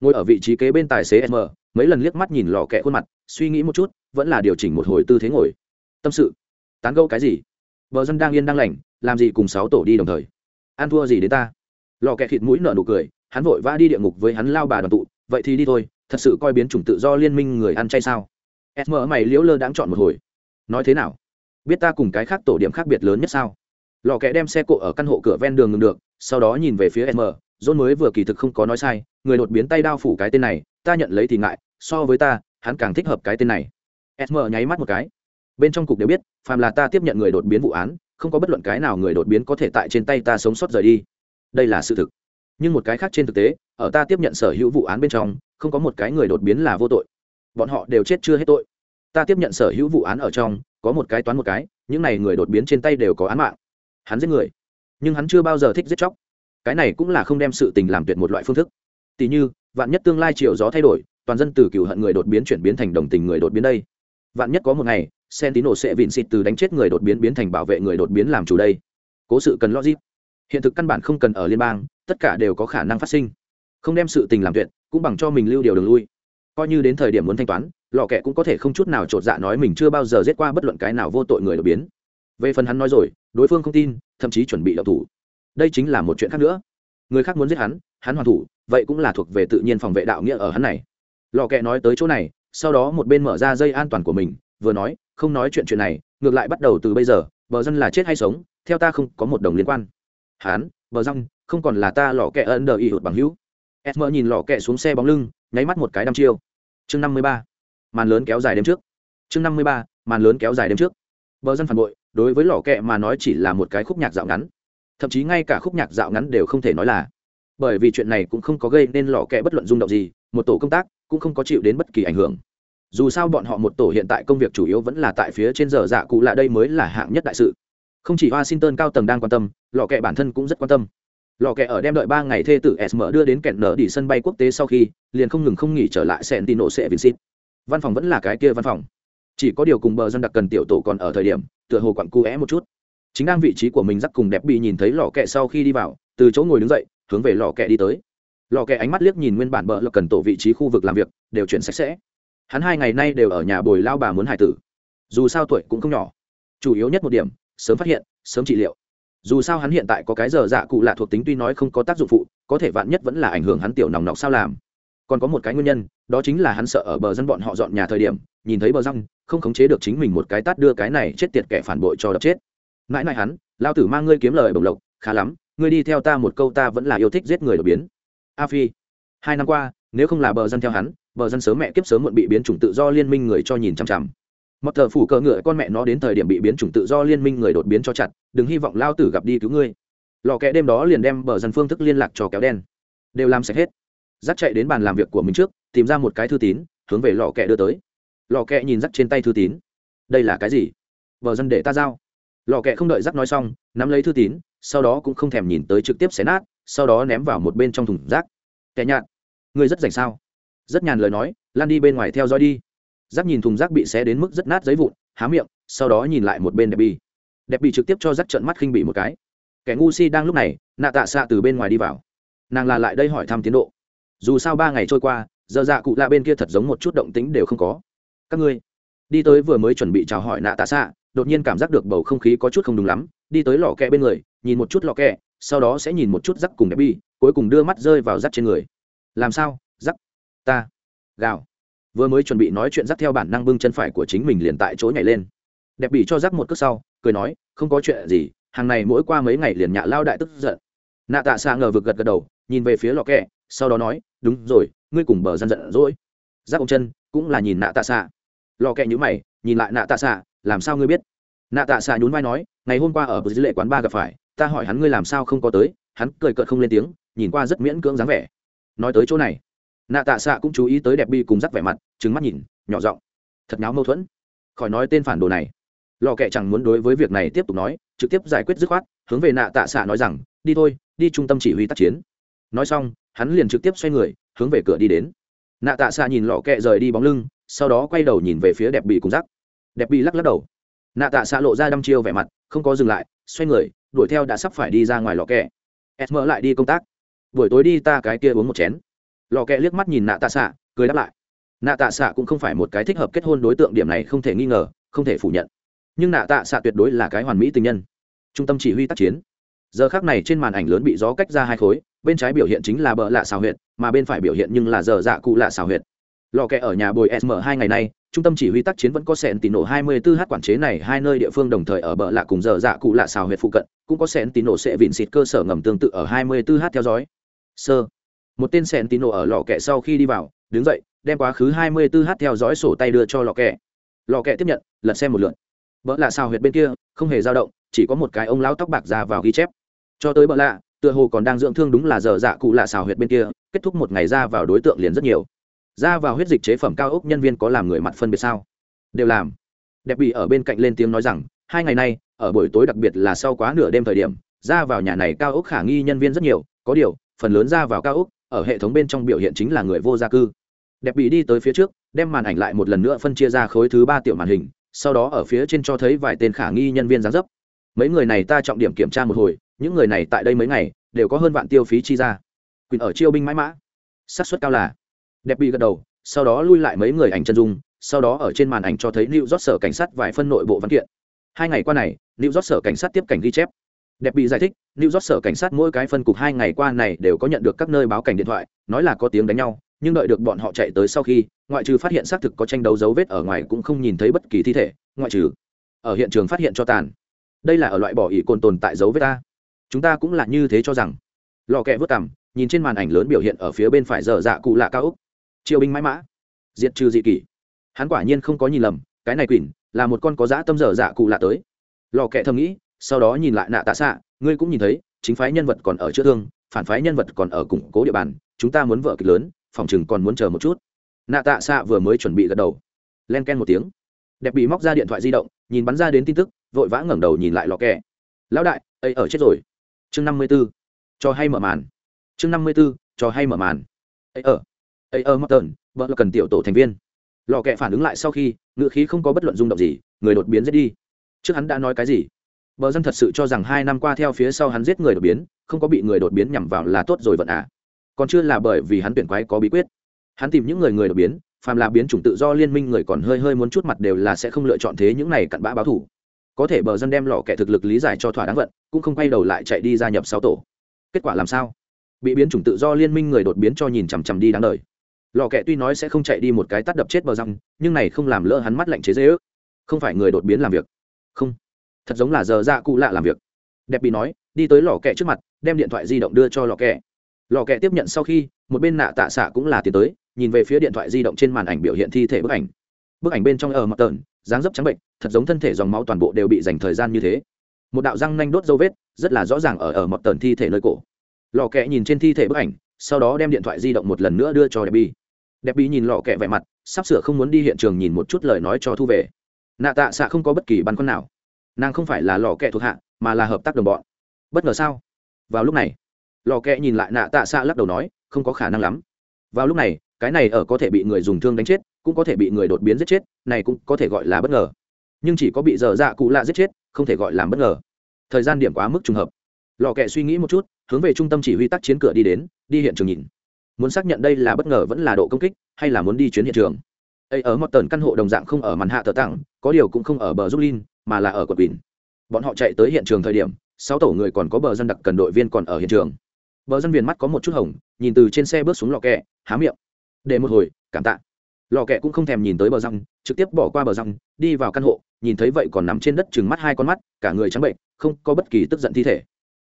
Ngồi ở vị trí kế bên tài xế sm mấy lần liếc mắt nhìn lò kẹ khuôn mặt, suy nghĩ một chút, vẫn là điều chỉnh một hồi tư thế ngồi. Tâm sự. Tán gẫu cái gì? Vợ dân đang yên đang lành, làm gì cùng sáu tổ đi đồng thời? Ăn thua gì đến ta? Lò kẹ thịt mũi nở nụ cười, hắn vội vã đi địa ngục với hắn lao bà đoàn tụ, vậy thì đi thôi, thật sự coi biến chủng tự do liên minh người ăn chay sao? Sm mày liễu lơ đáng chọn một hồi. Nói thế nào? Biết ta cùng cái khác tổ điểm khác biệt lớn nhất sao? Lò kẽ đem xe cộ ở căn hộ cửa ven đường ngừng được, sau đó nhìn về phía m john mới vừa kỳ thực không có nói sai, người đột biến tay đao phủ cái tên này, ta nhận lấy thì ngại, so với ta, hắn càng thích hợp cái tên này. Sm nháy mắt một cái. Bên trong cục đều biết, phàm là ta tiếp nhận người đột biến vụ án, không có bất luận cái nào người đột biến có thể tại trên tay ta sống sót rời đi. Đây là sự thực. Nhưng một cái khác trên thực tế, ở ta tiếp nhận sở hữu vụ án bên trong, không có một cái người đột biến là vô tội. Bọn họ đều chết chưa hết tội. Ta tiếp nhận sở hữu vụ án ở trong có một cái toán một cái, những này người đột biến trên tay đều có án mạng. Hắn giết người, nhưng hắn chưa bao giờ thích giết chóc. Cái này cũng là không đem sự tình làm tuyệt một loại phương thức. Tỉ như, vạn nhất tương lai chiều gió thay đổi, toàn dân từ cựu hận người đột biến chuyển biến thành đồng tình người đột biến đây. Vạn nhất có một ngày, sentino sẽ vịn xịt từ đánh chết người đột biến biến thành bảo vệ người đột biến làm chủ đây. Cố sự cần logic. Hiện thực căn bản không cần ở liên bang, tất cả đều có khả năng phát sinh. Không đem sự tình làm tuyệt, cũng bằng cho mình lưu điều đường lui coi như đến thời điểm muốn thanh toán lò kẹ cũng có thể không chút nào t r ộ t dạ nói mình chưa bao giờ giết qua bất luận cái nào vô tội người đột biến. Về phần hắn nói rồi, đối phương không tin, thậm chí chuẩn bị đậu thủ. Đây chính là một chuyện khác nữa. Người khác muốn giết hắn hắn hoàn thủ, vậy cũng là thuộc về tự nhiên phòng vệ đạo nghĩa ở hắn này. Lò kẹ nói tới chỗ này, sau đó một bên mở ra dây an toàn của mình, vừa nói, không nói chuyện chuyện này, ngược lại bắt đầu từ bây giờ, bờ dân là chết hay sống, theo ta không có một đồng liên quan. Hắn bờ răng không còn là ta lò kẹ ân đờ y hụt bằng hữu. Esmer nhìn lò kẹ xuống xe bóng lưng, nháy mắt một cái đăm chiêu chương năm mươi ba, màn lớn kéo dài đêm trước. Chương năm mươi ba, màn lớn kéo dài đêm trước. Bờ dân phản bội, đối với lò kẹ mà nói chỉ là một cái khúc nhạc dạo ngắn. Thậm chí ngay cả khúc nhạc dạo ngắn đều không thể nói là. Bởi vì chuyện này cũng không có gây nên lò kẹ bất luận rung động gì, một tổ công tác cũng không có chịu đến bất kỳ ảnh hưởng. Dù sao bọn họ một tổ hiện tại công việc chủ yếu vẫn là tại phía trên giờ dạ cụ lạ đây mới là hạng nhất đại sự. Không chỉ washington cao tầng đang quan tâm, lò kẹ bản thân cũng rất quan tâm lò kẹ ở đem đợi ba ngày thê tử sm đưa đến kẹn nở đi sân bay quốc tế sau khi, liền không ngừng không nghỉ trở lại sẹn tì nổ sẽ vincit văn phòng vẫn là cái kia văn phòng. Chỉ có điều cùng bờ dân đặc cần tiểu tổ còn ở thời điểm, tựa hồ quặn cu é một chút. Chính đang vị trí của mình dắt cùng đẹp bị nhìn thấy lò kẹ sau khi đi vào, từ chỗ ngồi đứng dậy, hướng về lò kẹ đi tới. Lò kẹ ánh mắt liếc nhìn nguyên bản bờ là cần tổ vị trí khu vực làm việc, đều chuyển sạch sẽ. Hắn hai ngày nay đều ở nhà bồi lao bà muốn hải tử. Dù sao tuổi cũng không nhỏ. Chủ yếu nhất một điểm, sớm phát hiện, sớm trị liệu dù sao hắn hiện tại có cái giờ dạ cụ lạ thuộc tính tuy nói không có tác dụng phụ, có thể vạn nhất vẫn là ảnh hưởng hắn tiểu nòng nọc sao làm. Còn có một cái nguyên nhân, đó chính là hắn sợ ở bờ dân bọn họ dọn nhà thời điểm, nhìn thấy bờ răng không khống chế được chính mình một cái tát đưa cái này chết tiệt kẻ phản bội cho đập chết. Mãi mãi hắn, lao tử mang ngươi kiếm lời bồng lộc, khá lắm, ngươi đi theo ta một câu ta vẫn là yêu thích giết người đột biến. A phi, hai năm qua, nếu không là bờ dân theo hắn, bờ dân sớm mẹ kiếp sớm muộn bị biến chủng tự do liên minh người cho nhìn chằm chằm mọt thờ phủ cờ ngựa con mẹ nó đến thời điểm bị biến chủng tự do liên minh người đột biến cho chặt, đừng hy vọng lao tử gặp đi cứu ngươi. Lò kẽ đêm đó liền đem bờ dân phương thức liên lạc cho kéo đen. Đều làm sạch hết. Dắt chạy đến bàn làm việc của mình trước, tìm ra một cái thư tín, hướng về lò kẽ đưa tới. Lò kẽ nhìn dắt trên tay thư tín. Đây là cái gì? Bờ dân để ta giao. Lò kẽ không đợi dắt nói xong, nắm lấy thư tín, sau đó cũng không thèm nhìn tới trực tiếp xé nát, sau đó ném vào một bên trong thùng rác. Kẻ nhạt, ngươi rất rảnh sao? Rất nhàn lời nói lan đi bên ngoài theo dõi đi giáp nhìn thùng rác bị xé đến mức rất nát giấy vụn, há miệng, sau đó nhìn lại một bên đẹp bi đẹp bị trực tiếp cho giáp trận mắt khinh bị một cái. Kẻ ngu si đang lúc này, nạ tạ xạ từ bên ngoài đi vào. Nàng là lại đây hỏi thăm tiến độ. Dù sao ba ngày trôi qua, giờ dạ cụ lạ bên kia thật giống một chút động tính đều không có. Các ngươi, đi tới vừa mới chuẩn bị chào hỏi nạ tạ xạ, đột nhiên cảm giác được bầu không khí có chút không đúng lắm, đi tới lò kẹ bên người, nhìn một chút lò kẹ, sau đó sẽ nhìn một chút rắc cùng đẹp bi cuối cùng đưa mắt rơi vào rắc trên người. Làm sao rắc ta, gào vừa mới chuẩn bị nói chuyện dắt theo bản năng bưng chân phải của chính mình liền tại chỗ nhảy lên. Đẹp bị cho dắt một cước sau, cười nói, không có chuyện gì, hàng này mỗi qua mấy ngày liền nhạ lao đại tức giận. Nạ tạ xạ ngờ vực gật gật đầu, nhìn về phía lò kẹ, sau đó nói, đúng rồi, ngươi cùng bờ dân giận dỗi. Rắc ông chân, cũng là nhìn nạ tạ xạ. Lò kẹ nhữ mày, nhìn lại nạ tạ xạ, làm sao ngươi biết? Nạ tạ xạ nhún vai nói, ngày hôm qua ở bờ dưới lệ quán ba gặp phải, ta hỏi hắn ngươi làm sao không có tới, hắn cười cợt không lên tiếng, nhìn qua rất miễn cưỡng dáng vẻ. Nói tới chỗ này nạ tạ xạ cũng chú ý tới đẹp bi cùng rắc vẻ mặt trứng mắt nhìn, nhỏ giọng. Thật nháo mâu thuẫn. Khỏi nói tên phản đồ này. Lò kệ chẳng muốn đối với việc này tiếp tục nói, trực tiếp giải quyết dứt khoát, hướng về nạ tạ xạ nói rằng, đi thôi, đi trung tâm chỉ huy tác chiến. Nói xong, hắn liền trực tiếp xoay người, hướng về cửa đi đến. Nạ tạ xạ nhìn lò kệ rời đi bóng lưng, sau đó quay đầu nhìn về phía đẹp bị cùng rắc. Đẹp bị lắc lắc đầu. Nạ tạ xạ lộ ra đăm chiêu vẻ mặt, không có dừng lại, xoay người, đuổi theo đã sắp phải đi ra ngoài lò kẹ s mở lại đi công tác. Buổi tối đi ta cái kia uống một chén lò kẹ liếc mắt nhìn nạ tạ xạ, cười đáp lại. Nạ tạ xạ cũng không phải một cái thích hợp kết hôn đối tượng, điểm này không thể nghi ngờ, không thể phủ nhận. Nhưng nạ tạ xạ tuyệt đối là cái hoàn mỹ tình nhân. Trung tâm chỉ huy tác chiến. Giờ khác này trên màn ảnh lớn bị gió cách ra hai khối, bên trái biểu hiện chính là bờ lạ xào huyệt, mà bên phải biểu hiện nhưng là giờ dạ cụ lạ xào huyệt. Lò kẹ ở nhà bồi sm hai ngày nay, trung tâm chỉ huy tác chiến vẫn có sẹn tín nổ 24 h quản chế này, hai nơi địa phương đồng thời ở bờ lạ cùng giờ dạ cụ lạ xào huyệt phụ cận, cũng có sẹn tín nổ sẽ vịn xịt cơ sở ngầm tương tự ở 24 h theo dõi. Sơ một tên sẹn tín nổ ở lò kẹ sau khi đi vào, đứng dậy, đem quá khứ 24 h theo dõi sổ tay đưa cho lò kẹ. Lò kẹ tiếp nhận, lật xem một lượt. Vợ lạ xào huyệt bên kia, không hề dao động, chỉ có một cái ông lão tóc bạc ra vào ghi chép. Cho tới bờ lạ, tựa hồ còn đang dưỡng thương đúng là giờ dạ cụ lạ xào huyệt bên kia, kết thúc một ngày ra vào đối tượng liền rất nhiều. Ra vào huyết dịch chế phẩm cao ốc nhân viên có làm người mặt phân biệt sao? Đều làm. Đẹp bị ở bên cạnh lên tiếng nói rằng, hai ngày nay, ở buổi tối đặc biệt là sau quá nửa đêm thời điểm, ra vào nhà này cao ốc khả nghi nhân viên rất nhiều, có điều, phần lớn ra vào cao ốc ở hệ thống bên trong biểu hiện chính là người vô gia cư. Đẹp bị đi tới phía trước, đem màn ảnh lại một lần nữa phân chia ra khối thứ ba tiểu màn hình, sau đó ở phía trên cho thấy vài tên khả nghi nhân viên gián dấp. Mấy người này ta trọng điểm kiểm tra một hồi, những người này tại đây mấy ngày, đều có hơn vạn tiêu phí chi ra. Quyền ở chiêu binh mãi mã. Xác suất cao là. Đẹp bị gật đầu, sau đó lui lại mấy người ảnh chân dung, sau đó ở trên màn ảnh cho thấy lưu rót sở cảnh sát vài phân nội bộ văn kiện. Hai ngày qua này lưu rót sở cảnh sát tiếp cảnh ghi chép đẹp bị giải thích, New York sở cảnh sát mỗi cái phân cục hai ngày qua này đều có nhận được các nơi báo cảnh điện thoại, nói là có tiếng đánh nhau, nhưng đợi được bọn họ chạy tới sau khi, ngoại trừ phát hiện xác thực có tranh đấu dấu vết ở ngoài cũng không nhìn thấy bất kỳ thi thể, ngoại trừ ở hiện trường phát hiện cho tàn. Đây là ở loại bỏ ỉ cồn tồn tại dấu vết ta. Chúng ta cũng là như thế cho rằng. Lò kẹ vớt cằm, nhìn trên màn ảnh lớn biểu hiện ở phía bên phải dở dạ cụ lạ cao úc. Triều binh mãi mã. Diệt trừ dị kỷ. Hắn quả nhiên không có nhìn lầm, cái này quỷ là một con có dã tâm dở dạ cụ lạ tới. Lò kẹ thầm nghĩ sau đó nhìn lại nạ tạ xạ, ngươi cũng nhìn thấy, chính phái nhân vật còn ở chữa thương, phản phái nhân vật còn ở củng cố địa bàn, chúng ta muốn vợ kịch lớn, phòng chừng còn muốn chờ một chút. Nạ tạ xạ vừa mới chuẩn bị gật đầu. Len ken một tiếng. Đẹp bị móc ra điện thoại di động, nhìn bắn ra đến tin tức, vội vã ngẩng đầu nhìn lại lò kẹ lão đại, ấy ở chết rồi. Chương năm mươi b ố cho hay mở màn. Chương năm mươi b ố cho hay mở màn. Ấy ở. Ấy ở mất tờn vợ là cần tiểu tổ thành viên. Lò kẹ phản ứng lại sau khi ngự khí không có bất luận rung động gì, người đột biến dễ đi. Trước hắn đã nói cái gì? Bờ dân thật sự cho rằng hai năm qua theo phía sau hắn giết người đột biến, không có bị người đột biến nhằm vào là tốt rồi vận à. Còn chưa là bởi vì hắn tuyển quái có bí quyết. Hắn tìm những người người đột biến, phàm là biến chủng tự do liên minh người còn hơi hơi muốn chút mặt đều là sẽ không lựa chọn thế những này cặn bã báo thủ. Có thể bờ dân đem lò kẻ thực lực lý giải cho thỏa đáng vận, cũng không quay đầu lại chạy đi gia nhập sáu tổ. Kết quả làm sao? Bị biến chủng tự do liên minh người đột biến cho nhìn chằm chằm đi đáng đời. Lò kẹ tuy nói sẽ không chạy đi một cái tắt đập chết bờ răng nhưng này không làm lỡ hắn mắt lạnh chế dễ ước. Không phải người đột biến làm việc. Không thật giống là giờ ra cụ lạ làm việc. Đẹp bị nói, đi tới lò kẹ trước mặt, đem điện thoại di động đưa cho lò kẹ. Lò kẹ tiếp nhận sau khi, một bên nạ tạ xạ cũng là tiến tới, nhìn về phía điện thoại di động trên màn ảnh biểu hiện thi thể bức ảnh. Bức ảnh bên trong ở mặt tờn, dáng dấp trắng bệnh, thật giống thân thể dòng máu toàn bộ đều bị dành thời gian như thế. Một đạo răng nanh đốt dấu vết, rất là rõ ràng ở ở mặt tờn thi thể nơi cổ. Lò kẹ nhìn trên thi thể bức ảnh, sau đó đem điện thoại di động một lần nữa đưa cho đẹp bi. Đẹp bi nhìn lò kẹ vẻ mặt, sắp sửa không muốn đi hiện trường nhìn một chút lời nói cho thu về. Nạ tạ xạ không có bất kỳ băn khoăn nào nàng không phải là lò kẹ thuộc hạ, mà là hợp tác đồng bọn. Bất ngờ sao? Vào lúc này, lò kẹ nhìn lại nạ tạ xạ lắc đầu nói, không có khả năng lắm. Vào lúc này, cái này ở có thể bị người dùng thương đánh chết, cũng có thể bị người đột biến giết chết, này cũng có thể gọi là bất ngờ. Nhưng chỉ có bị dở dạ cụ lạ giết chết, không thể gọi là bất ngờ. Thời gian điểm quá mức trùng hợp. Lò kẹ suy nghĩ một chút, hướng về trung tâm chỉ huy tác chiến cửa đi đến, đi hiện trường nhìn. Muốn xác nhận đây là bất ngờ vẫn là độ công kích, hay là muốn đi chuyến hiện trường? Ấy ở một tần căn hộ đồng dạng không ở màn hạ tờ tặng, có điều cũng không ở bờ giúp linh mà là ở quận bình bọn họ chạy tới hiện trường thời điểm, sáu tổ người còn có bờ dân đặc cần đội viên còn ở hiện trường. Bờ dân viền mắt có một chút hồng, nhìn từ trên xe bước xuống lò kẹ, há miệng. Để một hồi, cảm tạ. Lò kẹ cũng không thèm nhìn tới bờ răng trực tiếp bỏ qua bờ răng đi vào căn hộ, nhìn thấy vậy còn nằm trên đất chừng mắt hai con mắt, cả người trắng bệnh, không có bất kỳ tức giận thi thể.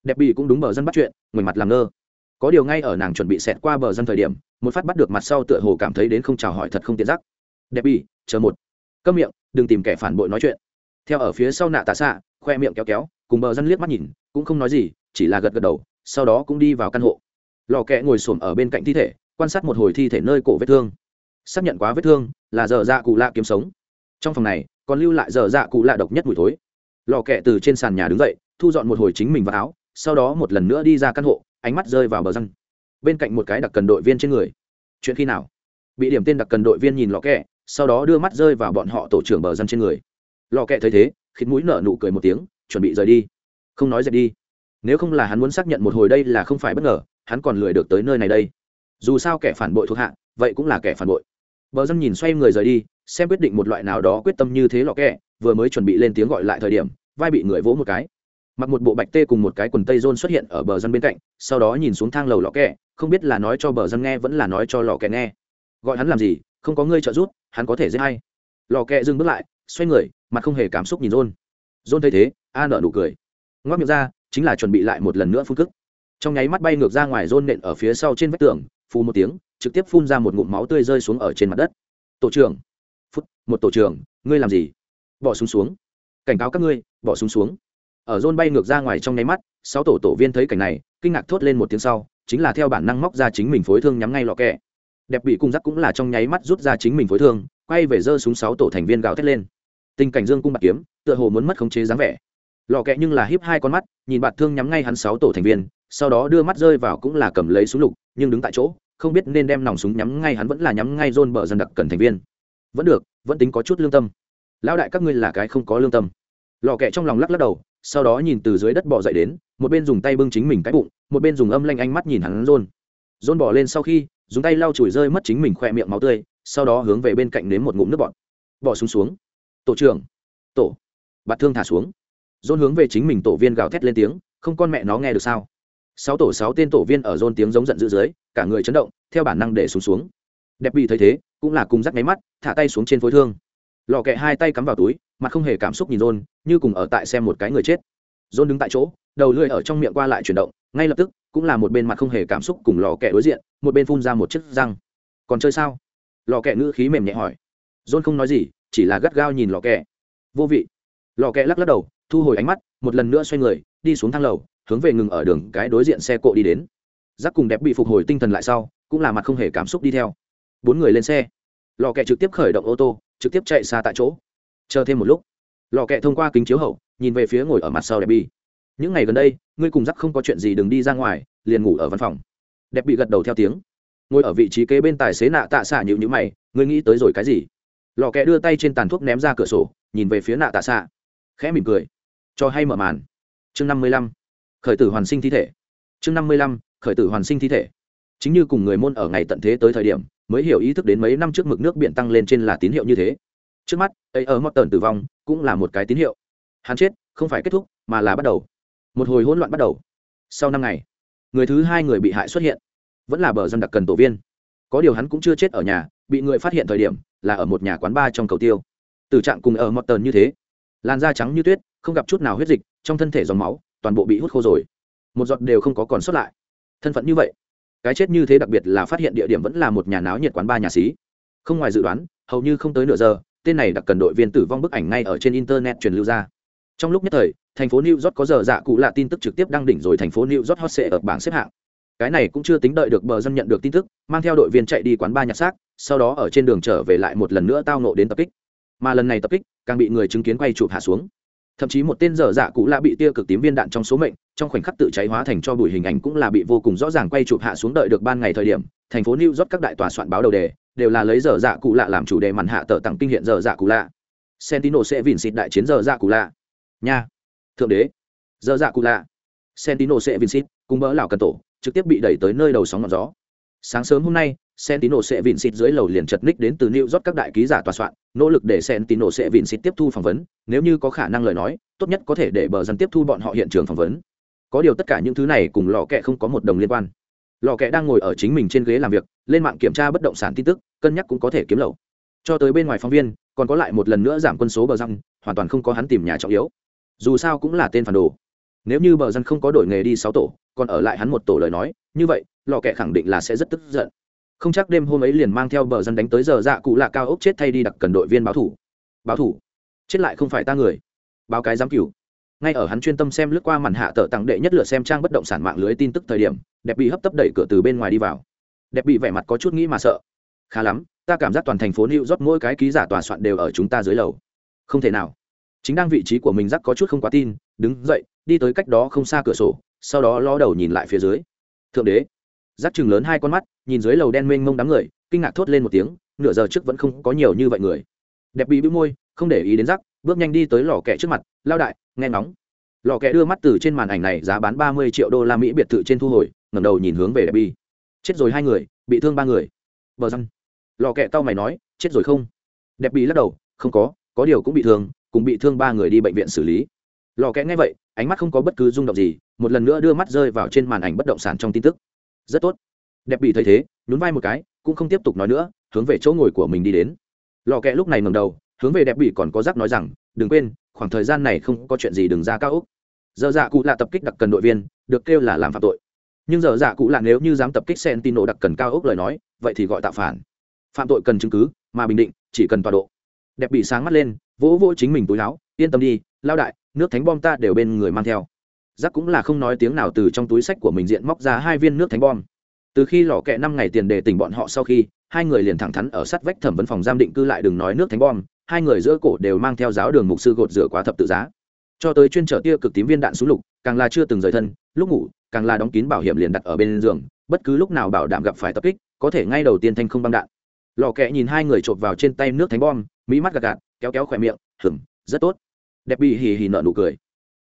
Đẹp bị cũng đúng bờ dân bắt chuyện người mặt làm ngơ. Có điều ngay ở nàng chuẩn bị xẹt qua bờ dân thời điểm, một phát bắt được mặt sau tựa hồ cảm thấy đến không chào hỏi thật không tiện giác. Đẹp bị chờ một. Câm miệng, đừng tìm kẻ phản bội nói chuyện theo ở phía sau nạ tạ xạ, khoe miệng kéo kéo, cùng bờ dân liếc mắt nhìn, cũng không nói gì, chỉ là gật gật đầu, sau đó cũng đi vào căn hộ. Lò kẹ ngồi xổm ở bên cạnh thi thể, quan sát một hồi thi thể nơi cổ vết thương. Xác nhận quá vết thương là dở dạ cụ lạ kiếm sống. Trong phòng này, còn lưu lại dở dạ cụ lạ độc nhất mùi thối. Lò kẹ từ trên sàn nhà đứng dậy, thu dọn một hồi chính mình vào áo, sau đó một lần nữa đi ra căn hộ, ánh mắt rơi vào bờ răng bên cạnh một cái đặc cần đội viên trên người. Chuyện khi nào? Bị điểm tên đặc cần đội viên nhìn lò kẹ, sau đó đưa mắt rơi vào bọn họ tổ trưởng bờ răng trên người lò kẹ thấy thế khiến mũi nở nụ cười một tiếng, chuẩn bị rời đi. Không nói dẹp đi. Nếu không là hắn muốn xác nhận một hồi đây là không phải bất ngờ, hắn còn lười được tới nơi này đây. Dù sao kẻ phản bội thuộc hạ, vậy cũng là kẻ phản bội. Bờ dân nhìn xoay người rời đi, xem quyết định một loại nào đó quyết tâm như thế lọ kẹ, vừa mới chuẩn bị lên tiếng gọi lại thời điểm, vai bị người vỗ một cái. Mặc một bộ bạch tê cùng một cái quần tây rôn xuất hiện ở bờ dân bên cạnh, sau đó nhìn xuống thang lầu lọ kẹ, không biết là nói cho bờ dân nghe vẫn là nói cho lọ kẹ nghe. Gọi hắn làm gì, không có ngươi trợ giúp, hắn có thể dễ hay lò kẹ dừng bước lại xoay người mặt không hề cảm xúc nhìn rôn rôn thấy thế a nợ nụ cười. Ngoắc miệng ra chính là chuẩn bị lại một lần nữa phun cức trong nháy mắt bay ngược ra ngoài rôn nện ở phía sau trên vách tường phù một tiếng trực tiếp phun ra một ngụm máu tươi rơi xuống ở trên mặt đất. Tổ trưởng. Phút một tổ trưởng ngươi làm gì? Bỏ súng xuống, xuống cảnh cáo các ngươi bỏ súng xuống, xuống ở rôn bay ngược ra ngoài trong nháy mắt sáu tổ tổ viên thấy cảnh này kinh ngạc thốt lên một tiếng sau chính là theo bản năng móc ra chính mình phối thương nhắm ngay lọ kẹ. Đẹp bị cung giắc cũng là trong nháy mắt rút ra chính mình phối thương quay về giơ súng sáu tổ thành viên gào thét lên tình cảnh dương cung bạc kiếm, tựa hồ muốn mất khống chế dáng vẻ. Lò kẹ nhưng là hiếp hai con mắt, nhìn bạt thương nhắm ngay hắn sáu tổ thành viên, sau đó đưa mắt rơi vào cũng là cầm lấy súng lục, nhưng đứng tại chỗ, không biết nên đem nòng súng nhắm ngay hắn vẫn là nhắm ngay rôn bờ dân đặc cần thành viên. Vẫn được, vẫn tính có chút lương tâm. Lão đại các ngươi là cái không có lương tâm. Lò kẹ trong lòng lắc lắc đầu, sau đó nhìn từ dưới đất bỏ dậy đến, một bên dùng tay bưng chính mình cái bụng, một bên dùng âm lanh ánh mắt nhìn hắn rôn rôn bỏ lên sau khi, dùng tay lau chùi rơi mất chính mình khoe miệng máu tươi, sau đó hướng về bên cạnh nếm một ngụm nước bọt. Bỏ xuống xuống tổ trưởng. Tổ. Bạt thương thả xuống. Dôn hướng về chính mình tổ viên gào thét lên tiếng, không con mẹ nó nghe được sao? Sáu tổ sáu tên tổ viên ở dôn tiếng giống giận dữ dưới, cả người chấn động, theo bản năng để xuống xuống. Đẹp bị thấy thế, cũng là cùng rắc máy mắt, thả tay xuống trên phối thương. Lò kẹ hai tay cắm vào túi, mặt không hề cảm xúc nhìn dôn, như cùng ở tại xem một cái người chết. Dôn đứng tại chỗ, đầu lưỡi ở trong miệng qua lại chuyển động, ngay lập tức, cũng là một bên mặt không hề cảm xúc cùng lò kẹ đối diện, một bên phun ra một chiếc răng. Còn chơi sao? Lò kẹ ngữ khí mềm nhẹ hỏi. Dôn không nói gì chỉ là gắt gao nhìn lò kẹ. Vô vị. Lò kẹ lắc lắc đầu, thu hồi ánh mắt, một lần nữa xoay người, đi xuống thang lầu, hướng về ngừng ở đường cái đối diện xe cộ đi đến. Giác cùng đẹp bị phục hồi tinh thần lại sau, cũng là mặt không hề cảm xúc đi theo. Bốn người lên xe. Lò kẹ trực tiếp khởi động ô tô, trực tiếp chạy xa tại chỗ. Chờ thêm một lúc, lò kẹ thông qua kính chiếu hậu, nhìn về phía ngồi ở mặt sau đẹp bị. những ngày gần đây, ngươi cùng giác không có chuyện gì đừng đi ra ngoài, liền ngủ ở văn phòng. Đẹp bị gật đầu theo tiếng. Ngồi ở vị trí kế bên tài xế nạ tạ xả nhịu nhữ mày, ngươi nghĩ tới rồi cái gì? Lò kẹ đưa tay trên tàn thuốc ném ra cửa sổ, nhìn về phía nạ tạ xạ. Khẽ mỉm cười. Cho hay mở màn. Chương năm mươi lăm. Khởi tử hoàn sinh thi thể. Chương năm mươi lăm. Khởi tử hoàn sinh thi thể. Chính như cùng người môn ở ngày tận thế tới thời điểm, mới hiểu ý thức đến mấy năm trước mực nước biển tăng lên trên là tín hiệu như thế. Trước mắt, ấy ở mọt tần tử vong cũng là một cái tín hiệu. Hắn chết, không phải kết thúc, mà là bắt đầu. Một hồi hỗn loạn bắt đầu. Sau năm ngày, người thứ hai người bị hại xuất hiện. Vẫn là bờ dân đặc cần tổ viên. Có điều hắn cũng chưa chết ở nhà, bị người phát hiện thời điểm là ở một nhà quán bar trong cầu tiêu. Tử trạng cùng ở mọt tờn như thế. Làn da trắng như tuyết, không gặp chút nào huyết dịch, trong thân thể dòng máu, toàn bộ bị hút khô rồi. Một giọt đều không có còn sót lại. Thân phận như vậy, cái chết như thế đặc biệt là phát hiện địa điểm vẫn là một nhà náo nhiệt quán ba nhà xí. Không ngoài dự đoán, hầu như không tới nửa giờ, tên này đặc cần đội viên tử vong bức ảnh ngay ở trên internet truyền lưu ra. Trong lúc nhất thời, thành phố new york có giờ dạ cụ lạ tin tức trực tiếp đăng đỉnh rồi thành phố new york hot sẽ ở bảng xếp hạng. Cái này cũng chưa tính đợi được bờ dân nhận được tin tức, mang theo đội viên chạy đi quán ba nhặt xác sau đó ở trên đường trở về lại một lần nữa tao nộ đến tập kích. Mà lần này tập kích, càng bị người chứng kiến quay chụp hạ xuống. Thậm chí một tên dở dạ cụ lạ bị tia cực tím viên đạn trong số mệnh, trong khoảnh khắc tự cháy hóa thành cho bụi hình ảnh cũng là bị vô cùng rõ ràng quay chụp hạ xuống đợi được ban ngày thời điểm, thành phố new york các đại tòa soạn báo đầu đề, đều là lấy dở dạ cụ lạ làm chủ đề màn hạ tờ tặng kinh hiện dở dạ cụ lạ. Sentino sẽ vìn xịt đại chiến dở dạ cụ lạ. Nha. Thượng đế. Dở dạ cụ lạ. Sentino sẽ vìn xịt, cùng bỡ lào cần tổ, trực tiếp bị đẩy tới nơi đầu sóng ngọn gió. Sáng sớm hôm nay Sentino sẽ vịn xịt dưới lầu liền chật ních đến từ New York các đại ký giả tòa soạn, nỗ lực để Sentino sẽ vịn xịt tiếp thu phỏng vấn, nếu như có khả năng lời nói, tốt nhất có thể để bờ dân tiếp thu bọn họ hiện trường phỏng vấn. Có điều tất cả những thứ này cùng lò kẹ không có một đồng liên quan. Lò kẹ đang ngồi ở chính mình trên ghế làm việc, lên mạng kiểm tra bất động sản tin tức, cân nhắc cũng có thể kiếm lậu. Cho tới bên ngoài phóng viên, còn có lại một lần nữa giảm quân số bờ răng, hoàn toàn không có hắn tìm nhà trọng yếu. Dù sao cũng là tên phản đồ. Nếu như bờ dân không có đổi nghề đi sáu tổ, còn ở lại hắn một tổ lời nói, như vậy, lò kẹ khẳng định là sẽ rất tức giận không chắc đêm hôm ấy liền mang theo bờ dân đánh tới giờ dạ cụ lạ cao ốc chết thay đi đặc cần đội viên báo thủ. Báo thủ? Chết lại không phải ta người. Báo cái giám cửu. Ngay ở hắn chuyên tâm xem lướt qua màn hạ tờ tặng đệ nhất lượt xem trang bất động sản mạng lưới tin tức thời điểm, đẹp bị hấp tấp đẩy cửa từ bên ngoài đi vào. Đẹp bị vẻ mặt có chút nghĩ mà sợ. Khá lắm, ta cảm giác toàn thành phố new rót mỗi cái ký giả tòa soạn đều ở chúng ta dưới lầu. Không thể nào. Chính đang vị trí của mình rắc có chút không quá tin, đứng dậy, đi tới cách đó không xa cửa sổ, sau đó ló đầu nhìn lại phía dưới. Thượng đế rắc chừng lớn hai con mắt, nhìn dưới lầu đen mênh mông đám người, kinh ngạc thốt lên một tiếng, nửa giờ trước vẫn không có nhiều như vậy người. Đẹp bị bĩu môi, không để ý đến rắc bước nhanh đi tới lò kẹ trước mặt, lao đại, nghe ngóng. Lò kẹ đưa mắt từ trên màn ảnh này giá bán ba mươi triệu đô la mỹ biệt thự trên thu hồi, ngẩng đầu nhìn hướng về đẹp bi chết rồi hai người, bị thương ba người. Bờ răng. Lò kẹ tao mày nói, chết rồi không? Đẹp bị lắc đầu, không có có điều cũng bị thương, cùng bị thương ba người đi bệnh viện xử lý. Lò kẽ nghe vậy, ánh mắt không có bất cứ rung động gì, một lần nữa đưa mắt rơi vào trên màn ảnh bất động sản trong tin tức rất tốt. Đẹp bị thấy thế, nhún vai một cái, cũng không tiếp tục nói nữa, hướng về chỗ ngồi của mình đi đến. Lò kẹ lúc này ngầm đầu, hướng về đẹp bị còn có rắc nói rằng, đừng quên, khoảng thời gian này không có chuyện gì, đừng ra cao úc giờ dạ cụ là tập kích đặc cần đội viên, được kêu là làm phạm tội. Nhưng giờ dạ cụ là nếu như dám tập kích sentino đặc cần cao ốc lời nói, vậy thì gọi tạo phản. Phạm tội cần chứng cứ, mà bình định, chỉ cần tọa độ. Đẹp bị sáng mắt lên, vỗ vỗ chính mình túi láo yên tâm đi lao đại, nước thánh bom ta đều bên người mang theo giác cũng là không nói tiếng nào từ trong túi sách của mình diện móc ra hai viên nước thánh bom. Từ khi lò kẹ năm ngày tiền đề tỉnh bọn họ sau khi, hai người liền thẳng thắn ở sát vách thẩm vấn phòng giam định cư lại đừng nói nước thánh bom, hai người giữa cổ đều mang theo giáo đường mục sư gột rửa quá thập tự giá. Cho tới chuyên trở tia cực tím viên đạn xuống lục, càng là chưa từng rời thân, lúc ngủ, càng là đóng kín bảo hiểm liền đặt ở bên giường, bất cứ lúc nào bảo đảm gặp phải tập kích, có thể ngay đầu tiên thanh không băng đạn. Lò kẹ nhìn hai người chộp vào trên tay nước thánh bom, mỹ mắt gạt gạt, kéo kéo khỏe miệng hửm rất tốt. Đẹp bị hì hì nợ nụ cười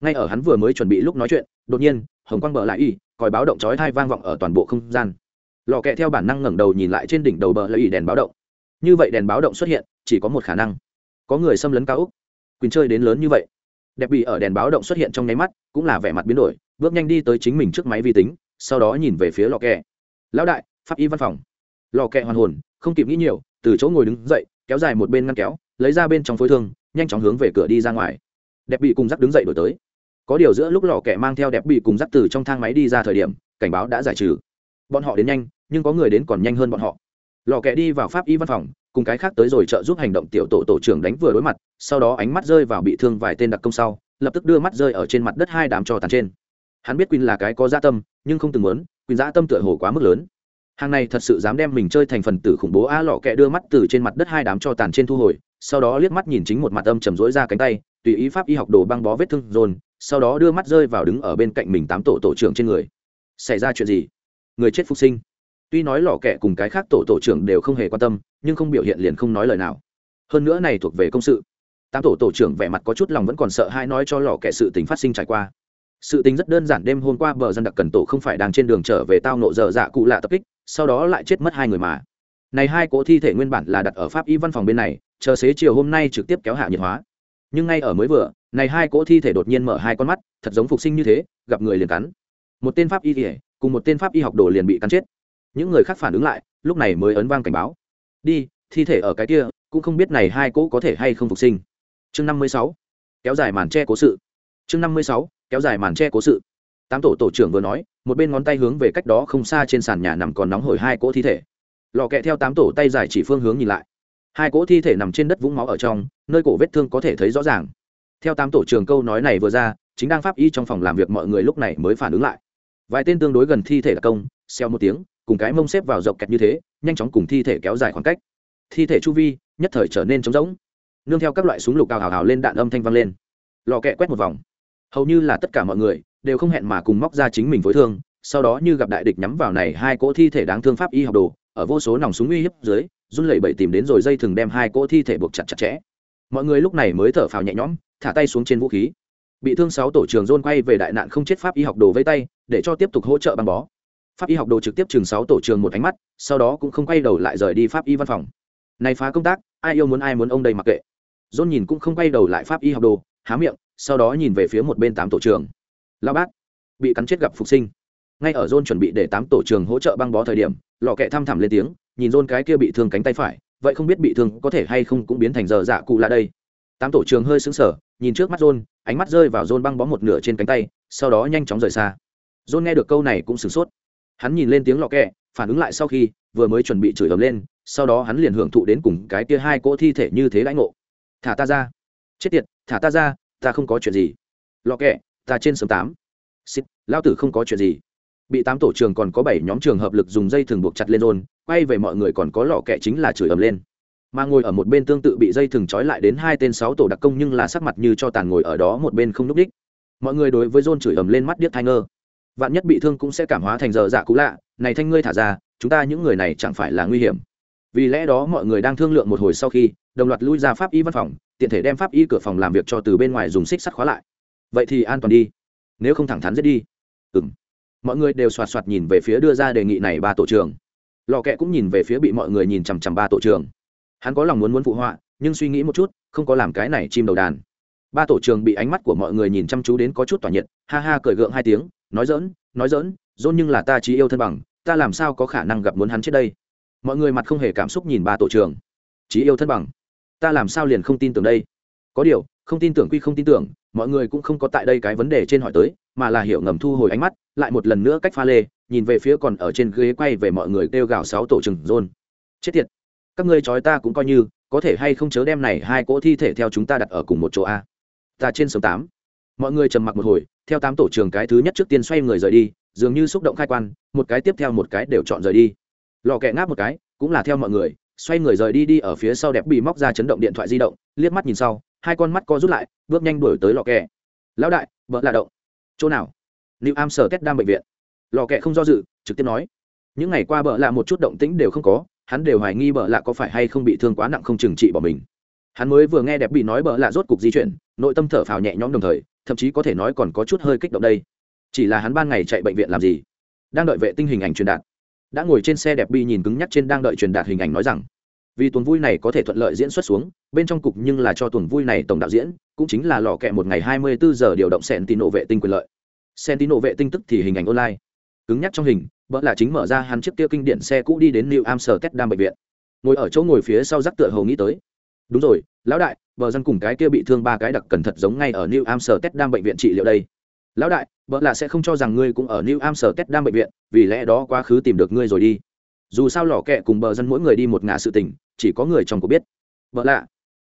ngay ở hắn vừa mới chuẩn bị lúc nói chuyện, đột nhiên, hồng quang bờ lại y còi báo động chói thai vang vọng ở toàn bộ không gian. Lò kẹ theo bản năng ngẩng đầu nhìn lại trên đỉnh đầu bờ lại y đèn báo động. Như vậy đèn báo động xuất hiện, chỉ có một khả năng. Có người xâm lấn cao úc quyền chơi đến lớn như vậy. Đẹp bị ở đèn báo động xuất hiện trong nháy mắt, cũng là vẻ mặt biến đổi, bước nhanh đi tới chính mình trước máy vi tính, sau đó nhìn về phía lò kẹ. Lão đại, pháp y văn phòng. Lò kẹ hoàn hồn, không kịp nghĩ nhiều, từ chỗ ngồi đứng dậy, kéo dài một bên ngăn kéo, lấy ra bên trong phối thương, nhanh chóng hướng về cửa đi ra ngoài. Đẹp bị cùng dắt đứng dậy đổi tới có điều giữa lúc lò kẹ mang theo đẹp bị cùng dắt từ trong thang máy đi ra thời điểm, cảnh báo đã giải trừ. Bọn họ đến nhanh, nhưng có người đến còn nhanh hơn bọn họ. Lò kẹ đi vào pháp y văn phòng, cùng cái khác tới rồi trợ giúp hành động tiểu tổ tổ trưởng đánh vừa đối mặt, sau đó ánh mắt rơi vào bị thương vài tên đặc công sau, lập tức đưa mắt rơi ở trên mặt đất hai đám trò tàn trên. Hắn biết quỳnh là cái có gia tâm, nhưng không từng muốn, quỳnh gia tâm tựa hồ quá mức lớn. Hàng này thật sự dám đem mình chơi thành phần tử khủng bố a lọ kẹ đưa mắt từ trên mặt đất hai đám cho tàn trên thu hồi, sau đó liếc mắt nhìn chính một mặt âm trầm rỗi ra cánh tay, tùy ý pháp y học đồ băng bó vết thương dồn sau đó đưa mắt rơi vào đứng ở bên cạnh mình tám tổ tổ trưởng trên người. Xảy ra chuyện gì? Người chết phục sinh. Tuy nói lò kẹ cùng cái khác tổ tổ trưởng đều không hề quan tâm, nhưng không biểu hiện liền không nói lời nào. Hơn nữa này thuộc về công sự. Tám tổ tổ trưởng vẻ mặt có chút lòng vẫn còn sợ hai nói cho lò kẹ sự tình phát sinh trải qua. Sự tình rất đơn giản, đêm hôm qua bờ dân đặc cần tổ không phải đang trên đường trở về tao nộ dở dạ cụ lạ tập kích, sau đó lại chết mất hai người mà. Này hai cỗ thi thể nguyên bản là đặt ở pháp y văn phòng bên này, chờ xế chiều hôm nay trực tiếp kéo hạ nhiệt hóa nhưng ngay ở mới vừa, này hai cỗ thi thể đột nhiên mở hai con mắt, thật giống phục sinh như thế, gặp người liền cắn. Một tên pháp y thể cùng một tên pháp y học đồ liền bị cắn chết. Những người khác phản ứng lại, lúc này mới ấn vang cảnh báo. Đi, thi thể ở cái kia, cũng không biết này hai cỗ có thể hay không phục sinh. Chương năm mươi sáu, kéo dài màn che cố sự. Chương năm mươi sáu, kéo dài màn che cố sự. Tám tổ tổ trưởng vừa nói, một bên ngón tay hướng về cách đó không xa trên sàn nhà nằm còn nóng hổi hai cỗ thi thể. Lò kẹ theo tám tổ tay giải chỉ phương hướng nhìn lại hai cỗ thi thể nằm trên đất vũng máu ở trong, nơi cổ vết thương có thể thấy rõ ràng. Theo tám tổ trưởng câu nói này vừa ra, chính đang pháp y trong phòng làm việc mọi người lúc này mới phản ứng lại. Vài tên tương đối gần thi thể đặc công xeo một tiếng, cùng cái mông xếp vào dọc kẹt như thế, nhanh chóng cùng thi thể kéo dài khoảng cách. Thi thể chu vi, nhất thời trở nên trống rỗng. Nương theo các loại súng lục cao hào hào lên đạn âm thanh vang lên. Lò kẹ quét một vòng. Hầu như là tất cả mọi người đều không hẹn mà cùng móc ra chính mình phối thương, sau đó như gặp đại địch nhắm vào này hai cỗ thi thể đáng thương pháp y học đồ, ở vô số nòng súng uy hiếp dưới run lẩy bẩy tìm đến rồi dây thừng đem hai cỗ thi thể buộc chặt chặt chẽ. Mọi người lúc này mới thở phào nhẹ nhõm, thả tay xuống trên vũ khí. Bị thương sáu tổ trưởng dôn quay về đại nạn không chết pháp y học đồ vây tay, để cho tiếp tục hỗ trợ băng bó. Pháp y học đồ trực tiếp trường sáu tổ trường một ánh mắt, sau đó cũng không quay đầu lại rời đi pháp y văn phòng. Này phá công tác, ai yêu muốn ai muốn ông đây mặc kệ. Dôn nhìn cũng không quay đầu lại pháp y học đồ, há miệng, sau đó nhìn về phía một bên tám tổ trường lao bác, bị cắn chết gặp phục sinh. Ngay ở john chuẩn bị để tám tổ trường hỗ trợ băng bó thời điểm, lò kẹ thăm thẳm lên tiếng nhìn john cái kia bị thương cánh tay phải, vậy không biết bị thương có thể hay không cũng biến thành giờ dạ cụ là đây. Tám tổ trường hơi sững sờ, nhìn trước mắt john ánh mắt rơi vào john băng bó một nửa trên cánh tay, sau đó nhanh chóng rời xa. John nghe được câu này cũng sửng sốt. Hắn nhìn lên tiếng lọ kẹ, phản ứng lại sau khi, vừa mới chuẩn bị chửi ầm lên, sau đó hắn liền hưởng thụ đến cùng cái kia hai cỗ thi thể như thế lãnh ngộ. Thả ta ra. Chết tiệt, thả ta ra, ta không có chuyện gì. Lọ kẹ, ta trên sớm tám. Xích lao tử không có chuyện gì. Bị tám tổ trường còn có bảy nhóm trường hợp lực dùng dây thường buộc chặt lên rôn quay về mọi người còn có lò kẹ chính là chửi ầm lên. Mà ngồi ở một bên tương tự bị dây thừng trói lại đến hai tên sáu tổ đặc công nhưng là sắc mặt như cho tàn ngồi ở đó một bên không núp đích. Mọi người đối với john chửi ầm lên mắt điếc thai ngơ. Vạn nhất bị thương cũng sẽ cảm hóa thành giờ dạ cũ lạ. Này thanh ngươi thả ra, chúng ta những người này chẳng phải là nguy hiểm. Vì lẽ đó mọi người đang thương lượng một hồi sau khi, đồng loạt lui ra pháp y văn phòng, tiện thể đem pháp y cửa phòng làm việc cho từ bên ngoài dùng xích sắt khóa lại. Vậy thì an toàn đi. Nếu không thẳng thắn giết đi. Ừ m mọi người đều soạt soạt nhìn về phía đưa ra đề nghị này ba tổ trưởng lò kẹ cũng nhìn về phía bị mọi người nhìn chằm chằm ba tổ trưởng hắn có lòng muốn muốn phụ họa, nhưng suy nghĩ một chút, không có làm cái này chim đầu đàn. Ba tổ trưởng bị ánh mắt của mọi người nhìn chăm chú đến có chút tỏa nhiệt, ha ha cười gượng hai tiếng, nói dỡn nói dỡn dôn nhưng là ta chỉ yêu thân bằng, ta làm sao có khả năng gặp muốn hắn trước đây? Mọi người mặt không hề cảm xúc nhìn ba tổ trưởng chỉ yêu thân bằng? Ta làm sao liền không tin tưởng đây? Có điều, không tin tưởng quy không tin tưởng, mọi người cũng không có tại đây cái vấn đề trên hỏi tới, mà là hiểu ngầm thu hồi ánh mắt, lại một lần nữa cách pha lê nhìn về phía còn ở trên ghế quay về mọi người kêu gào sáu tổ trừng rôn chết tiệt. Các ngươi trói ta cũng coi như, có thể hay không chớ đem này hai cỗ thi thể theo chúng ta đặt ở cùng một chỗ a? Ta trên sớm tám. Mọi người trầm mặc một hồi, theo tám tổ trưởng cái thứ nhất trước tiên xoay người rời đi, dường như xúc động khai quan, một cái tiếp theo một cái đều chọn rời đi. Lò kẹ ngáp một cái, cũng là theo mọi người, xoay người rời đi đi ở phía sau đẹp bị móc ra chấn động điện thoại di động, liếc mắt nhìn sau, hai con mắt co rút lại, bước nhanh đuổi tới lò kẹ lão đại, vợ là động. Chỗ nào? New am sở test đam bệnh viện lò kẹ không do dự, trực tiếp nói. Những ngày qua bợ lạ một chút động tĩnh đều không có, hắn đều hoài nghi bợ lạ có phải hay không bị thương quá nặng không trừng trị bỏ mình. Hắn mới vừa nghe đẹp bị nói bợ lạ rốt cục di chuyển, nội tâm thở phào nhẹ nhõm đồng thời, thậm chí có thể nói còn có chút hơi kích động đây. Chỉ là hắn ban ngày chạy bệnh viện làm gì? Đang đợi vệ tinh hình ảnh truyền đạt. Đã ngồi trên xe đẹp bị nhìn cứng nhắc trên đang đợi truyền đạt hình ảnh nói rằng, vì tuần vui này có thể thuận lợi diễn xuất xuống, bên trong cục nhưng là cho tuần vui này tổng đạo diễn, cũng chính là lò kẹ một ngày hai mươi bốn giờ điều động sentino vệ tinh quyền lợi. Sentino vệ tinh tức thì hình ảnh online cứng nhắc trong hình, vợ là chính mở ra hắn chiếc kia kinh điện xe cũ đi đến new amsterdam bệnh viện. Ngồi ở chỗ ngồi phía sau rắc tựa hầu nghĩ tới. Đúng rồi, lão đại, vợ dân cùng cái kia bị thương ba cái đặc cần thật giống ngay ở new amsterdam bệnh viện trị liệu đây. Lão đại, vợ là sẽ không cho rằng ngươi cũng ở new amsterdam bệnh viện, vì lẽ đó quá khứ tìm được ngươi rồi đi. Dù sao lò kẹ cùng bờ dân mỗi người đi một ngã sự tình, chỉ có người trong cuộc biết. Vợ lạ.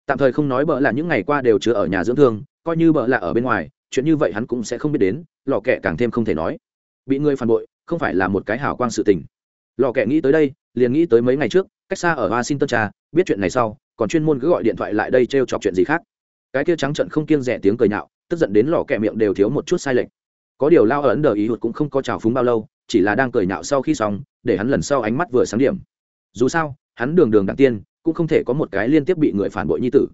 Tạm thời không nói bợ lạ những ngày qua đều chứa ở nhà dưỡng thương, coi như bợ lạ ở bên ngoài, chuyện như vậy hắn cũng sẽ không biết đến, lò kẹ càng thêm không thể nói bị người phản bội, không phải là một cái hảo quang sự tình. Lò kẹ nghĩ tới đây, liền nghĩ tới mấy ngày trước, cách xa ở washington cha, biết chuyện này sau, còn chuyên môn cứ gọi điện thoại lại đây t r e o chọc chuyện gì khác. Cái kia trắng trận không kiêng rẻ tiếng cười nhạo, tức giận đến lò kẹ miệng đều thiếu một chút sai lệch. Có điều lao ấn đờ ý hụt cũng không có trào phúng bao lâu, chỉ là đang cười nhạo sau khi xong, để hắn lần sau ánh mắt vừa sáng điểm. Dù sao, hắn đường đường đặng tiên, cũng không thể có một cái liên tiếp bị người phản bội như tử.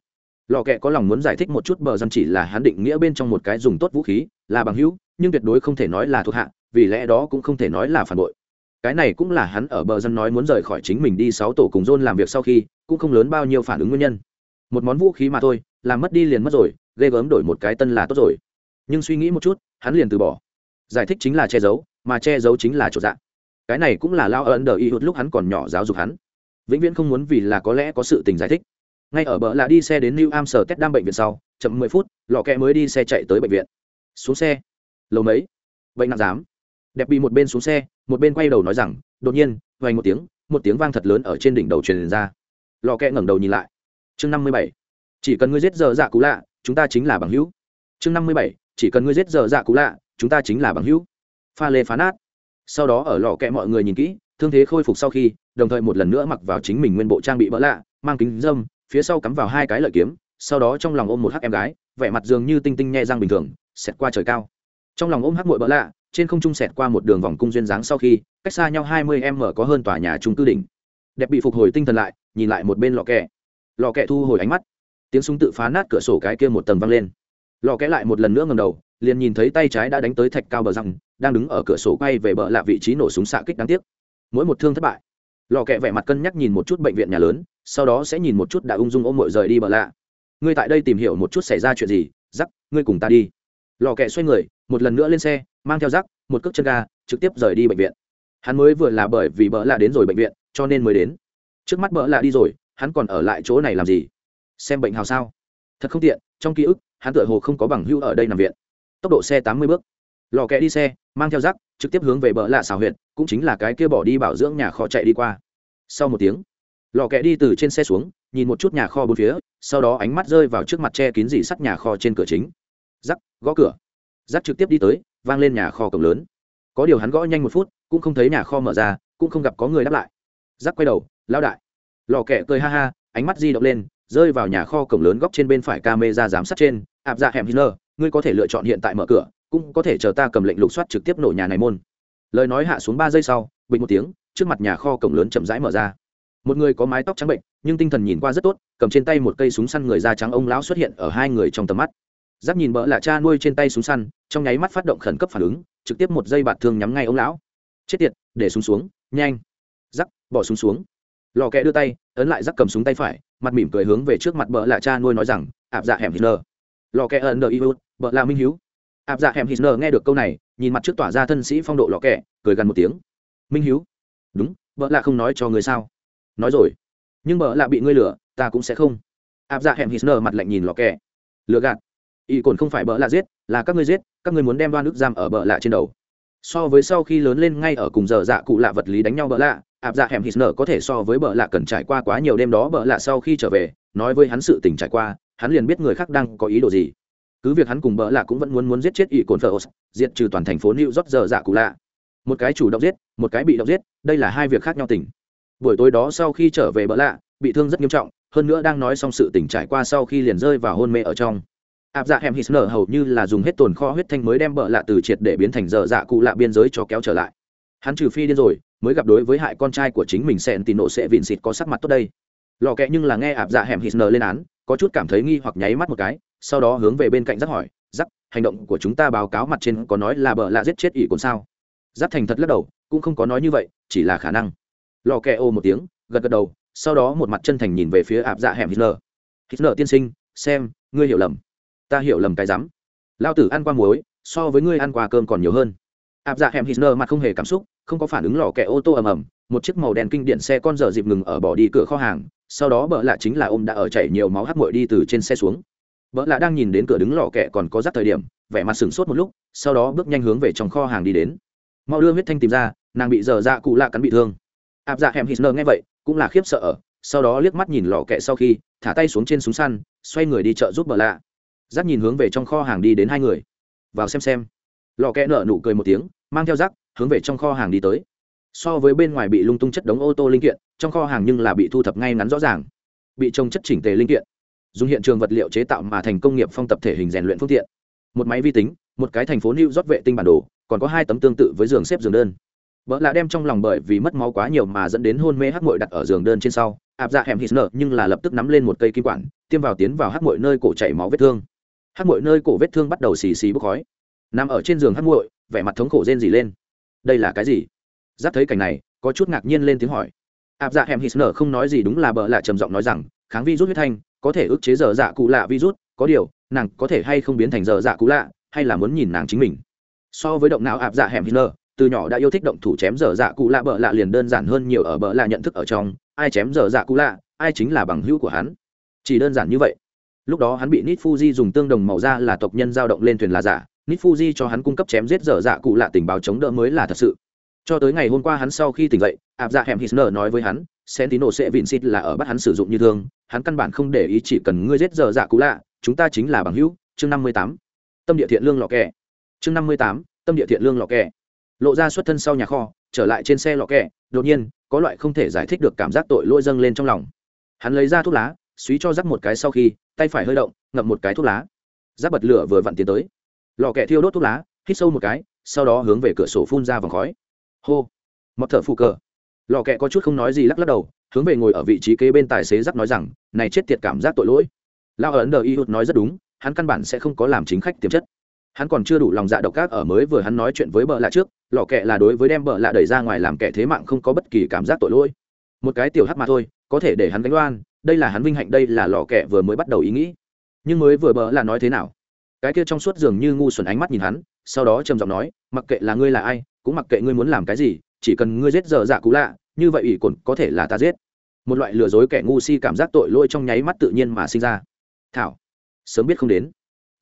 Lò kẹ có lòng muốn giải thích một chút bờ dân chỉ là hắn định nghĩa bên trong một cái dùng tốt vũ khí, là bằng hữu, nhưng tuyệt đối không thể nói là thuộc hạ vì lẽ đó cũng không thể nói là phản bội. Cái này cũng là hắn ở bờ dân nói muốn rời khỏi chính mình đi, sáu tổ cùng dôn làm việc sau khi, cũng không lớn bao nhiêu phản ứng nguyên nhân. Một món vũ khí mà thôi, làm mất đi liền mất rồi, ghê gớm đổi một cái tân là tốt rồi. Nhưng suy nghĩ một chút, hắn liền từ bỏ. Giải thích chính là che giấu, mà che giấu chính là chỗ dạng cái này cũng là lao ấn đờ y hụt lúc hắn còn nhỏ giáo dục hắn. Vĩnh viễn không muốn vì là có lẽ có sự tình giải thích. Ngay ở bờ là đi xe đến new amsterdam bệnh viện sau, chậm mười phút lò kẹ mới đi xe chạy tới bệnh viện. Xuống xe. Lâu mấy? Bệnh nặng dám đẹp bị một bên xuống xe, một bên quay đầu nói rằng, đột nhiên vay một tiếng một tiếng vang thật lớn ở trên đỉnh đầu truyền ra. Lò kẹ ngẩng đầu nhìn lại. Chương năm mươi bảy, chỉ cần ngươi giết giờ dạ cú lạ, chúng ta chính là bằng hữu. Chương năm mươi bảy, chỉ cần ngươi giết giờ dạ cú lạ, chúng ta chính là bằng hữu. Pha lê phá nát. Sau đó ở lò kẹ mọi người nhìn kỹ, thương thế khôi phục sau khi, đồng thời một lần nữa mặc vào chính mình nguyên bộ trang bị bỡ lạ, mang kính dâm phía sau cắm vào hai cái lợi kiếm, sau đó trong lòng ôm một hắc em gái, vẻ mặt dường như tinh tinh nhẹ răng bình thường, xẹt qua trời cao. Trong lòng ôm hắc mội bỡ lạ trên không trung xẹt qua một đường vòng cung duyên dáng sau khi, cách xa nhau hai mươi m có hơn tòa nhà trung cư đỉnh. Đẹp bị phục hồi tinh thần lại, nhìn lại một bên lò kẹ. Lò kẹ thu hồi ánh mắt. Tiếng súng tự phá nát cửa sổ cái kia một tầng văng lên. Lò kẽ lại một lần nữa ngầm đầu, liền nhìn thấy tay trái đã đánh tới thạch cao bờ răng, đang đứng ở cửa sổ quay về bờ lạ vị trí nổ súng xạ kích đáng tiếc. Mỗi một thương thất bại. Lò kẹ vẻ mặt cân nhắc nhìn một chút bệnh viện nhà lớn, sau đó sẽ nhìn một chút đã ung dung ôm mội rời đi bờ lạ. Ngươi tại đây tìm hiểu một chút xảy ra chuyện gì giắc ngươi cùng ta đi. Lò kẹ xoay người, một lần nữa lên xe mang theo rác, một cước chân ga trực tiếp rời đi bệnh viện. Hắn mới vừa là bởi vì bỡ lạ đến rồi bệnh viện cho nên mới đến. Trước mắt bỡ lạ đi rồi hắn còn ở lại chỗ này làm gì? Xem bệnh hào sao? Thật không tiện trong ký ức hắn tựa hồ không có bằng hưu ở đây nằm viện. Tốc độ xe tám mươi bước. Lò kẽ đi xe mang theo rắc trực tiếp hướng về bờ lạ xào huyện cũng chính là cái kia bỏ đi bảo dưỡng nhà kho chạy đi qua. Sau một tiếng lò kẽ đi từ trên xe xuống nhìn một chút nhà kho bốn phía sau đó ánh mắt rơi vào trước mặt che kín dì sắt nhà kho trên cửa chính. Rắc gõ cửa. Rắc trực tiếp đi tới vang lên nhà kho cổng lớn. Có điều hắn gõ nhanh một phút, cũng không thấy nhà kho mở ra, cũng không gặp có người đáp lại. Giáp quay đầu lao đại. Lò kẹ cười ha ha, ánh mắt di động lên, rơi vào nhà kho cổng lớn góc trên bên phải camera giám sát trên. Áp dạ hẻm hitler, ngươi có thể lựa chọn hiện tại mở cửa, cũng có thể chờ ta cầm lệnh lục soát trực tiếp nổ nhà này môn. Lời nói hạ xuống ba giây sau, bình một tiếng, trước mặt nhà kho cổng lớn chậm rãi mở ra. Một người có mái tóc trắng bệnh, nhưng tinh thần nhìn qua rất tốt, cầm trên tay một cây súng săn người da trắng ông lão xuất hiện ở hai người trong tầm mắt giáp nhìn bỡ lạ cha nuôi trên tay súng săn trong nháy mắt phát động khẩn cấp phản ứng trực tiếp một dây bạt thương nhắm ngay ông lão. Chết tiệt để súng xuống nhanh. Giắc bỏ súng xuống. Lò kẹ đưa tay ấn lại giắc cầm súng tay phải mặt mỉm cười hướng về trước mặt bỡ lạ cha nuôi nói rằng ạp dạ hẻm hitler. Lò kẹ ẩn nờ yêu bỡ lạ minh hiếu. Ạp dạ hẻm hitler nghe được câu này nhìn mặt trước tỏa ra thân sĩ phong độ lò kẹ cười gần một tiếng. Minh hiếu. Đúng bỡ lạ không nói cho người sao? Nói rồi. Nhưng bỡ lạ bị ngươi lừa, ta cũng sẽ không. Áp dạ hẻm hitler mặt lạnh nhìn lò kẹ. Lừa gạt y cồn không phải bợ lạ giết, là các ngươi giết, các ngươi muốn đem đoan ức giam ở bợ lạ trên đầu. So với sau khi lớn lên ngay ở cùng giờ dạ cụ lạ vật lý đánh nhau bợ lạ áp dạ hẻm hitler có thể so với bợ lạ cần trải qua quá nhiều đêm đó bợ lạ sau khi trở về, nói với hắn sự tình trải qua, hắn liền biết người khác đang có ý đồ gì. Cứ việc hắn cùng bợ lạ cũng vẫn muốn muốn giết chết y cồn phở diệt trừ toàn thành phố new york giờ dạ cụ lạ. Một cái chủ động giết, một cái bị động giết, đây là hai việc khác nhau tỉnh. buổi tối đó sau khi trở về bợ lạ, bị thương rất nghiêm trọng, hơn nữa đang nói xong sự tình trải qua sau khi liền rơi vào hôn mê ở trong áp dạ hẻm Nở hầu như là dùng hết tồn kho huyết thanh mới đem bợ lạ từ triệt để biến thành dở dạ cụ lạ biên giới cho kéo trở lại. Hắn trừ phi điên rồi, mới gặp đối với hại con trai của chính mình sẹn tì nộ sẽ vịn xịt có sắc mặt tốt đây. Lò kẹ nhưng là nghe áp dạ hẻm Nở lên án, có chút cảm thấy nghi hoặc nháy mắt một cái, sau đó hướng về bên cạnh rắc hỏi rắc hành động của chúng ta báo cáo mặt trên có nói là bợ lạ giết chết ỷ cồn sao? Rắc thành thật lắc đầu, cũng không có nói như vậy, chỉ là khả năng. Lò kẹ ô một tiếng, gật gật đầu, sau đó một mặt chân thành nhìn về phía áp dạ hẻm hít nở tiên sinh, xem, ngươi hiểu lầm ta hiểu lầm cái rắm. Lao tử ăn qua muối, so với ngươi ăn qua cơm còn nhiều hơn. Áp dạ hẻm hitler mặt không hề cảm xúc, không có phản ứng lò kẹ ô tô ầm ầm, một chiếc màu đen kinh điện xe con dở dịp ngừng ở bỏ đi cửa kho hàng, sau đó bợ lạ chính là ông đã ở chảy nhiều máu hắt muội đi từ trên xe xuống. Bợ lạ đang nhìn đến cửa đứng lò kẹ còn có rắc thời điểm, vẻ mặt sửng sốt một lúc, sau đó bước nhanh hướng về trong kho hàng đi đến. Mau đưa huyết thanh tìm ra, nàng bị dở dạ cụ lạ cắn bị thương. Áp dạ hẻm hitler nghe vậy, cũng là khiếp sợ sau đó liếc mắt nhìn lò kẹ sau khi, thả tay xuống trên súng săn, xoay người đi chợ giúp bợ lạ rác nhìn hướng về trong kho hàng đi đến hai người. Vào xem xem. Lò kẽ nở nụ cười một tiếng, mang theo rác hướng về trong kho hàng đi tới. So với bên ngoài bị lung tung chất đống ô tô linh kiện, trong kho hàng nhưng là bị thu thập ngay ngắn rõ ràng. Bị trồng chất chỉnh tề linh kiện. Dùng hiện trường vật liệu chế tạo mà thành công nghiệp phong tập thể hình rèn luyện phương tiện. Một máy vi tính, một cái thành phố new rót vệ tinh bản đồ, còn có hai tấm tương tự với giường xếp giường đơn. Vợ lạ đem trong lòng bởi vì mất máu quá nhiều mà dẫn đến hôn mê hắc mội đặt ở giường đơn trên sau. Áp dạ hẻm hít nở nhưng là lập tức nắm lên một cây kim quản, tiêm vào tiến vào hắc mội nơi cổ chảy máu vết thương hắc mội nơi cổ vết thương bắt đầu xì xì bốc khói. Nằm ở trên giường hắc mội vẻ mặt thống khổ rên dỉ lên. Đây là cái gì? Giáp thấy cảnh này, có chút ngạc nhiên lên tiếng hỏi. Áp dạ Hèm hít nở không nói gì đúng là bợ lạ trầm giọng nói rằng, kháng virus huyết thanh, có thể ức chế dở dạ cụ lạ virus, có điều, nàng có thể hay không biến thành dở dạ cụ lạ, hay là muốn nhìn nàng chính mình? So với động não áp dạ hẻm hít nở, từ nhỏ đã yêu thích động thủ chém dở dạ cụ lạ bợ lạ liền đơn giản hơn nhiều ở bợ lạ nhận thức ở trong, ai chém dở dạ cụ lạ, ai chính là bằng hữu của hắn. Chỉ đơn giản như vậy lúc đó hắn bị nít fuji dùng tương đồng màu da là tộc nhân giao động lên thuyền là giả. Nít fuji cho hắn cung cấp chém giết dở dạ cụ lạ tình báo chống đỡ mới là thật sự. Cho tới ngày hôm qua hắn sau khi tỉnh dậy áp dạ hẻm hisner nói với hắn, sentino sẽ vịn xịt là ở bắt hắn sử dụng như thương hắn căn bản không để ý chỉ cần ngươi giết dở dạ cụ lạ, chúng ta chính là bằng hữu. Chương năm mươi tám. Tâm địa thiện lương lọ kẹ chương năm mươi tám. Tâm địa thiện lương lọ kẹ lộ ra xuất thân sau nhà kho, trở lại trên xe lọ kẹ đột nhiên, có loại không thể giải thích được cảm giác tội lỗi dâng lên trong lòng. Hắn lấy ra thuốc lá suý cho rắc một cái sau khi, tay phải hơi động, ngậm một cái thuốc lá. Rắc bật lửa vừa vặn tiến tới. Lò kẹ thiêu đốt thuốc lá, hít sâu một cái, sau đó hướng về cửa sổ phun ra vòng khói. Hô. Mọt thở phụ cờ. Lò kẹ có chút không nói gì lắc lắc đầu, hướng về ngồi ở vị trí kế bên tài xế rắc nói rằng, này chết tiệt cảm giác tội lỗi. Lao ấn đờ y hụt nói rất đúng, hắn căn bản sẽ không có làm chính khách tiềm chất. Hắn còn chưa đủ lòng dạ độc ác ở mới vừa hắn nói chuyện với bợ lạ trước, lò kẹ là đối với đem bợ lạ đẩy ra ngoài làm kẻ thế mạng không có bất kỳ cảm giác tội lỗi. Một cái tiểu hắc mà thôi, có thể để hắn đánh đoan đây là hắn vinh hạnh, đây là lò kẹ vừa mới bắt đầu ý nghĩ. Nhưng mới vừa bỡ là nói thế nào? Cái kia trong suốt giường như ngu xuẩn ánh mắt nhìn hắn, sau đó trầm giọng nói, mặc kệ là ngươi là ai, cũng mặc kệ ngươi muốn làm cái gì, chỉ cần ngươi giết dở dạ cũ lạ, như vậy ủy cồn có thể là ta giết. Một loại lừa dối kẻ ngu si cảm giác tội lỗi trong nháy mắt tự nhiên mà sinh ra. Thảo, sớm biết không đến.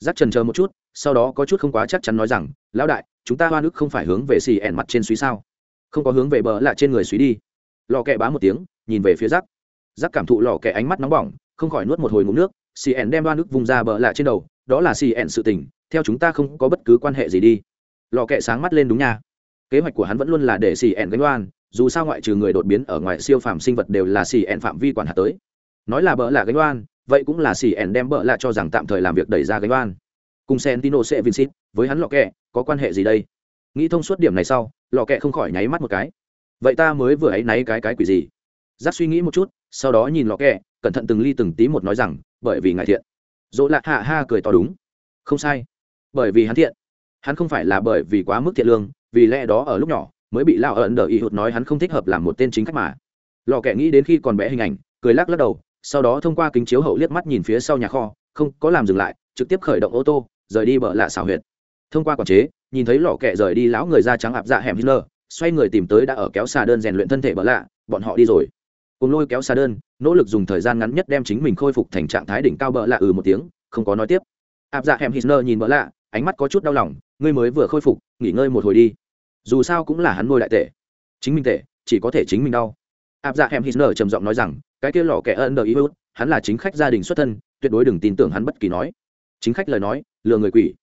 Giác trần chờ một chút, sau đó có chút không quá chắc chắn nói rằng, lão đại, chúng ta hoa nước không phải hướng về xì ẻn mặt trên suý sao? Không có hướng về bờ lạ trên người suý đi. Lò kẹ bá một tiếng, nhìn về phía giác giác cảm thụ lò kẻ ánh mắt nóng bỏng, không khỏi nuốt một hồi ngụm nước cn đem đoan nước vùng ra bờ lạ trên đầu, đó là cn sự tình, theo chúng ta không có bất cứ quan hệ gì đi. Lò kẹ sáng mắt lên đúng nha. Kế hoạch của hắn vẫn luôn là để xì ẻn gánh đoan dù sao ngoại trừ người đột biến ở ngoài siêu phàm sinh vật đều là xì ẻn phạm vi quản hạt tới. Nói là bỡ lạ gánh đoan vậy cũng là xì ẻn đem bỡ lạ cho rằng tạm thời làm việc đẩy ra gánh đoan cùng sentino sẽ vincit với hắn lọ kẹ có quan hệ gì đây? Nghĩ thông suốt điểm này sau lọ kẹ không khỏi nháy mắt một cái. Vậy ta mới vừa ấy náy cái cái quỷ gì? Giác suy nghĩ một chút, sau đó nhìn lọ kẹ, cẩn thận từng ly từng tí một nói rằng, bởi vì ngài thiện. Dỗ lạ hạ ha cười to đúng. Không sai. Bởi vì hắn thiện. Hắn không phải là bởi vì quá mức thiện lương, vì lẽ đó ở lúc nhỏ, mới bị lao ẩn đờ ý hụt nói hắn không thích hợp làm một tên chính khách mà. Lò kẹ nghĩ đến khi còn bé hình ảnh, cười lắc lắc đầu, sau đó thông qua kính chiếu hậu liếc mắt nhìn phía sau nhà kho, không có làm dừng lại, trực tiếp khởi động ô tô, rời đi bờ lạ xảo huyệt. Thông qua quản chế, nhìn thấy lò kẹ rời đi, lão người da trắng ạp dạ hẻm hitler, xoay người tìm tới đã ở kéo xà đơn rèn luyện thân thể bờ lạ, bọn họ đi rồi cùng lôi kéo xa đơn, nỗ lực dùng thời gian ngắn nhất đem chính mình khôi phục thành trạng thái đỉnh cao bỡ lạ ừ một tiếng, không có nói tiếp. Áp dạ hèm hitler nhìn bỡ lạ, ánh mắt có chút đau lòng, ngươi mới vừa khôi phục, nghỉ ngơi một hồi đi. Dù sao cũng là hắn nuôi đại tệ. Chính mình tệ, chỉ có thể chính mình đau. Áp dạ hèm hitler trầm giọng nói rằng, cái kia lò kẻ ân đờ ý hút, hắn là chính khách gia đình xuất thân, tuyệt đối đừng tin tưởng hắn bất kỳ nói. Chính khách lời nói, lừa người quỷ.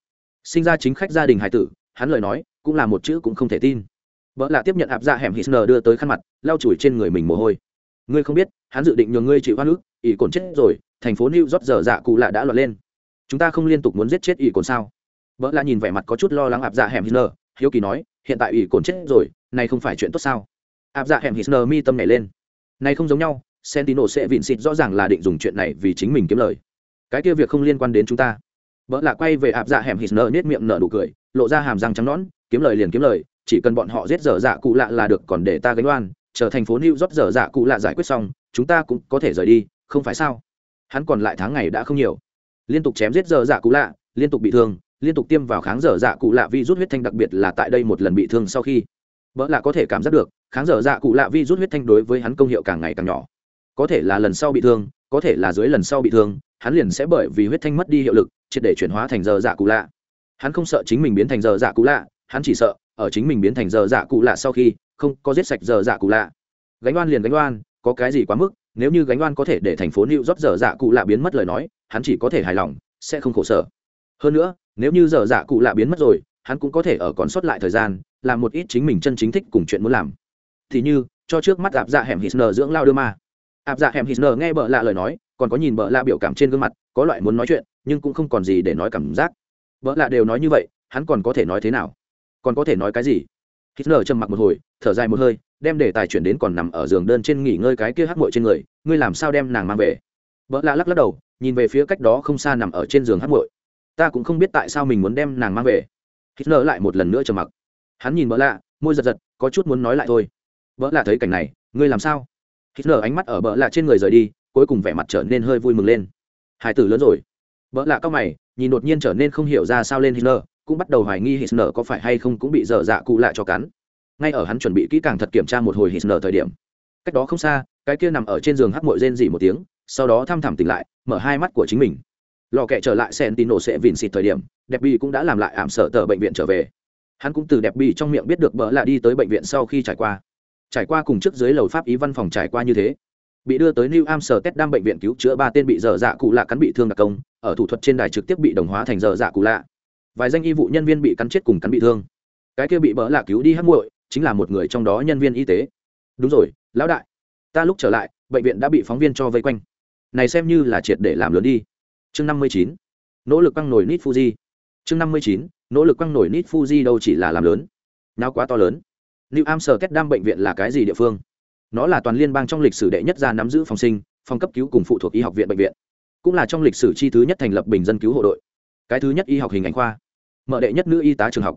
Sinh ra chính khách gia đình hải tử, hắn lời nói, cũng là một chữ cũng không thể tin. Vợ lạ tiếp nhận áp dạ hẻm hitler đưa tới khăn mặt, lau chùi trên người mình mồ hôi ngươi không biết, hắn dự định nhường ngươi chịu hoa ức, ỷ cồn chết rồi, thành phố new york giờ dạ cụ lạ đã loạn lên. Chúng ta không liên tục muốn giết chết ỷ cồn sao? Vợ là nhìn vẻ mặt có chút lo lắng ạp dạ hẻm hitler, hiếu kỳ nói, hiện tại ỷ cồn chết rồi, này không phải chuyện tốt sao? Ạp dạ hẻm hitler mi tâm nhảy lên. Này không giống nhau, sentino sẽ vịn xịt rõ ràng là định dùng chuyện này vì chính mình kiếm lời. Cái kia việc không liên quan đến chúng ta. Vợ là quay về ạp dạ hẻm hitler nết miệng nở nụ cười, lộ ra hàm răng trắng nõn, kiếm lời liền kiếm lời, chỉ cần bọn họ giết dở dạ cụ lạ là được, còn để ta gánh oan chờ thành phố new york dở dạ cụ lạ giải quyết xong, chúng ta cũng có thể rời đi, không phải sao? Hắn còn lại tháng ngày đã không nhiều. Liên tục chém giết dở dạ cụ lạ, liên tục bị thương, liên tục tiêm vào kháng dở dạ cụ lạ vi rút huyết thanh đặc biệt là tại đây một lần bị thương sau khi. Vợ lạ có thể cảm giác được, kháng dở dạ cụ lạ vi rút huyết thanh đối với hắn công hiệu càng ngày càng nhỏ. Có thể là lần sau bị thương, có thể là dưới lần sau bị thương, hắn liền sẽ bởi vì huyết thanh mất đi hiệu lực, triệt để chuyển hóa thành dở dạ cụ lạ. Hắn không sợ chính mình biến thành dở dạ cụ lạ, hắn chỉ sợ, ở chính mình biến thành dở dạ cụ lạ sau khi không có giết sạch dở dạ cụ lạ gánh oan liền gánh oan có cái gì quá mức nếu như gánh oan có thể để thành phố New rót dở dạ cụ lạ biến mất lời nói, hắn chỉ có thể hài lòng, sẽ không khổ sở. Hơn nữa, nếu như dở dạ cụ lạ biến mất rồi, hắn cũng có thể ở còn sót lại thời gian, làm một ít chính mình chân chính thích cùng chuyện muốn làm. Thì như, cho trước mắt ạp dạ hẻm Hitler dưỡng lao đưa ma. ạp dạ hẻm Hitler nghe bợ lạ lời nói, còn có nhìn bợ lạ biểu cảm trên gương mặt, có loại muốn nói chuyện, nhưng cũng không còn gì để nói cảm giác. Bợ lạ đều nói như vậy, hắn còn có thể nói thế nào? Còn có thể nói cái gì? Hitler trầm mặc một hồi, thở dài một hơi, đem đề tài chuyển đến còn nằm ở giường đơn trên nghỉ ngơi cái kia hắc muội trên người, ngươi làm sao đem nàng mang về? Bỡ lạ lắc lắc đầu, nhìn về phía cách đó không xa nằm ở trên giường hắc muội. Ta cũng không biết tại sao mình muốn đem nàng mang về. Hitler lại một lần nữa trầm mặc. Hắn nhìn bỡ lạ, môi giật giật, có chút muốn nói lại thôi. Bỡ lạ thấy cảnh này, ngươi làm sao? Hitler ánh mắt ở bỡ lạ trên người rời đi, cuối cùng vẻ mặt trở nên hơi vui mừng lên. Hải tử lớn rồi. Bỡ lạ cao mày, nhìn đột nhiên trở nên không hiểu ra sao lên Hitler, cũng bắt đầu hoài nghi Hitler có phải hay không cũng bị dở dạ cụ lạ cho cắn. Ngay ở hắn chuẩn bị kỹ càng thật kiểm tra một hồi hít nở thời điểm, cách đó không xa, cái kia nằm ở trên giường hắc mội rên dỉ một tiếng, sau đó thăm thẳm tỉnh lại, mở hai mắt của chính mình. Lò kẹ trở lại sen tín nổ sẽ vìn xịt thời điểm đẹp bi cũng đã làm lại ảm sợ tờ bệnh viện trở về. Hắn cũng từ đẹp bi trong miệng biết được bỡ là đi tới bệnh viện sau khi trải qua. Trải qua cùng trước dưới lầu pháp ý văn phòng trải qua như thế, bị đưa tới new amsterdam bệnh viện cứu chữa ba tên bị dở dạ cụ lạ cắn bị thương đặc công, ở thủ thuật trên đài trực tiếp bị đồng hóa thành dở dạ cụ lạ vài danh y vụ nhân viên bị cắn chết cùng cắn bị thương. Cái kia bị bỡ lạ cứu đi hắc muội, chính là một người trong đó nhân viên y tế. Đúng rồi, lão đại. Ta lúc trở lại, bệnh viện đã bị phóng viên cho vây quanh. Này xem như là triệt để làm lớn đi. Chương năm mươi chín. Nỗ lực quăng nổi nít fuji. Chương năm mươi chín. Nỗ lực quăng nổi nít fuji đâu chỉ là làm lớn. Nào quá to lớn. New amsterdam bệnh viện là cái gì địa phương? Nó là toàn liên bang trong lịch sử đệ nhất gia nắm giữ phòng sinh, phòng cấp cứu cùng phụ thuộc y học viện bệnh viện. Cũng là trong lịch sử chi thứ nhất thành lập bình dân cứu hộ đội. Cái thứ nhất y học hình ảnh khoa mở đệ nhất nữ y tá trường học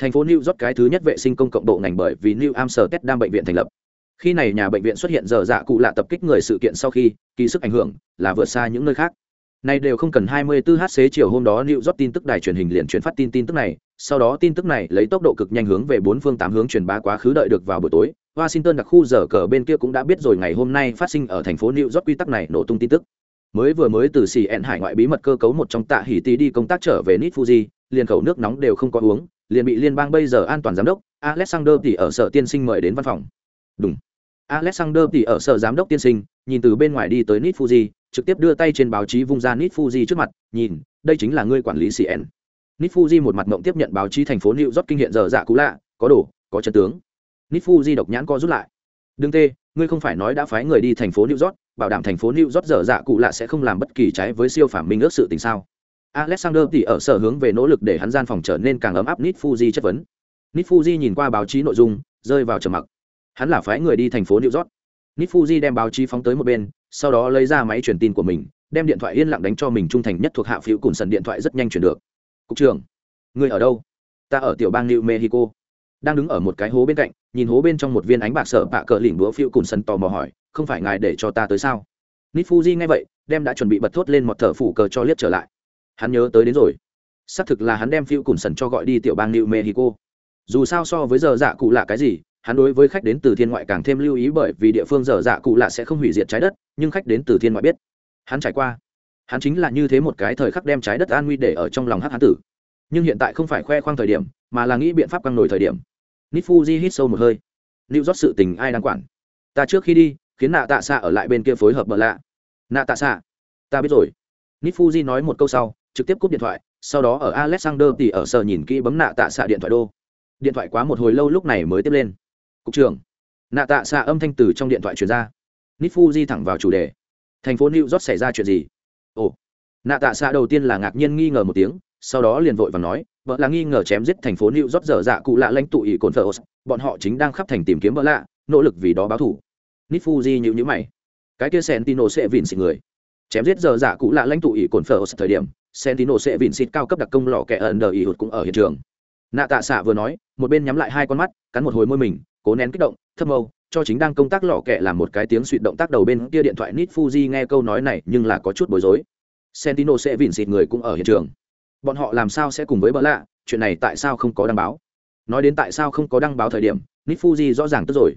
Thành phố New York cái thứ nhất vệ sinh công cộng độ ngành bởi vì New Amsterdam bệnh viện thành lập. Khi này nhà bệnh viện xuất hiện giờ dạ cụ lạ tập kích người sự kiện sau khi, kỳ sức ảnh hưởng là vượt xa những nơi khác. Này đều không cần 24h xế chiều hôm đó New York tin tức đài truyền hình liền truyền phát tin tin tức này, sau đó tin tức này lấy tốc độ cực nhanh hướng về bốn phương tám hướng truyền bá quá khứ đợi được vào buổi tối. Washington đặc khu giờ cờ bên kia cũng đã biết rồi ngày hôm nay phát sinh ở thành phố New York quy tắc này nổ tung tin tức. Mới vừa mới từ xì ẹn hải ngoại bí mật cơ cấu một trong tạ hỉ tí đi công tác trở về nít Fuji, liền khẩu nước nóng đều không có uống, liền bị liên bang bây giờ an toàn giám đốc alexander thì ở sở tiên sinh mời đến văn phòng. Đúng. Alexander thì ở sở giám đốc tiên sinh nhìn từ bên ngoài đi tới nít fuji trực tiếp đưa tay trên báo chí vung ra nít fuji trước mặt nhìn đây chính là ngươi quản lý cn nít fuji một mặt mộng tiếp nhận báo chí thành phố new york kinh hiện giờ dạ cũ lạ có đồ có chân tướng. Nít fuji độc nhãn co rút lại. Đương tê ngươi không phải nói đã phái người đi thành phố new york bảo đảm thành phố new york dở dạ cụ lạ sẽ không làm bất kỳ trái với siêu phẩm minh ước sự tình sao? Alexander thì ở sở hướng về nỗ lực để hắn gian phòng trở nên càng ấm áp Nit fuji chất vấn. Nit fuji nhìn qua báo chí nội dung, rơi vào trầm mặc. Hắn là phái người đi thành phố new york. Nit fuji đem báo chí phóng tới một bên, sau đó lấy ra máy truyền tin của mình, đem điện thoại yên lặng đánh cho mình trung thành nhất thuộc hạ phiếu cùng sần điện thoại rất nhanh chuyển được. Cục trưởng, người ở đâu? Ta ở tiểu bang new mexico. Đang đứng ở một cái hố bên cạnh, nhìn hố bên trong một viên ánh bạc sợ bạ cờ lỉnh đũa phiêu cùng sân tò mò hỏi không phải ngài để cho ta tới sao? Nít fuji nghe vậy, đem đã chuẩn bị bật thốt lên một thở phủ cờ cho liếc trở lại. Hắn nhớ tới đến rồi. Xác thực là hắn đem phiêu cùng sần cho gọi đi tiểu bang new mexico. Dù sao so với giờ dạ cụ lạ cái gì, hắn đối với khách đến từ thiên ngoại càng thêm lưu ý bởi vì địa phương giờ dạ cụ lạ sẽ không hủy diệt trái đất, nhưng khách đến từ thiên ngoại biết. Hắn trải qua. Hắn chính là như thế một cái thời khắc đem trái đất an nguy để ở trong lòng hắc hán tử. Nhưng hiện tại không phải khoe khoang thời điểm, mà là nghĩ biện pháp căng nổi thời điểm. Nít fuji hít sâu một hơi. Lưu rót sự tình ai đang quản? Ta trước khi đi khiến nạ tạ xạ ở lại bên kia phối hợp bờ lạ. Nạ tạ xạ, ta biết rồi. Nít fuji nói một câu sau, trực tiếp cúp điện thoại, sau đó ở alexander thì ở sở nhìn kỹ bấm nạ tạ xạ điện thoại đô. Điện thoại quá một hồi lâu lúc này mới tiếp lên. Cục trưởng, nạ tạ xạ âm thanh từ trong điện thoại truyền ra. Nít fuji thẳng vào chủ đề. Thành phố new york xảy ra chuyện gì? Ồ, nạ tạ xạ đầu tiên là ngạc nhiên nghi ngờ một tiếng, sau đó liền vội và nói vợ là nghi ngờ chém giết thành phố new york dở dạ cụ lạ lãnh tụ ỷ cồn phở bọn họ chính đang khắp thành tìm kiếm vợ lạ, nỗ lực vì đó báo thủ nít fuji nhịu nhữ mày. Cái kia sentino sẽ vìn xịt người. Chém giết dở giả cụ lạ lãnh tụ ỷ cồn phở thời điểm sentino sẽ vìn xịt cao cấp đặc công lò kẻ ẩn đờ ỷ hụt cũng ở hiện trường. Nạ tạ xạ vừa nói một bên nhắm lại hai con mắt cắn một hồi môi mình cố nén kích động thâm âu, cho chính đang công tác lò kẹ làm một cái tiếng suy động tác đầu bên kia điện thoại nít fuji nghe câu nói này nhưng là có chút bối rối. Sentino sẽ vìn xịt người cũng ở hiện trường. Bọn họ làm sao sẽ cùng với bỡ lạ? Chuyện này tại sao không có đăng báo? Nói đến tại sao không có đăng báo thời điểm nít fuji rõ ràng tức rồi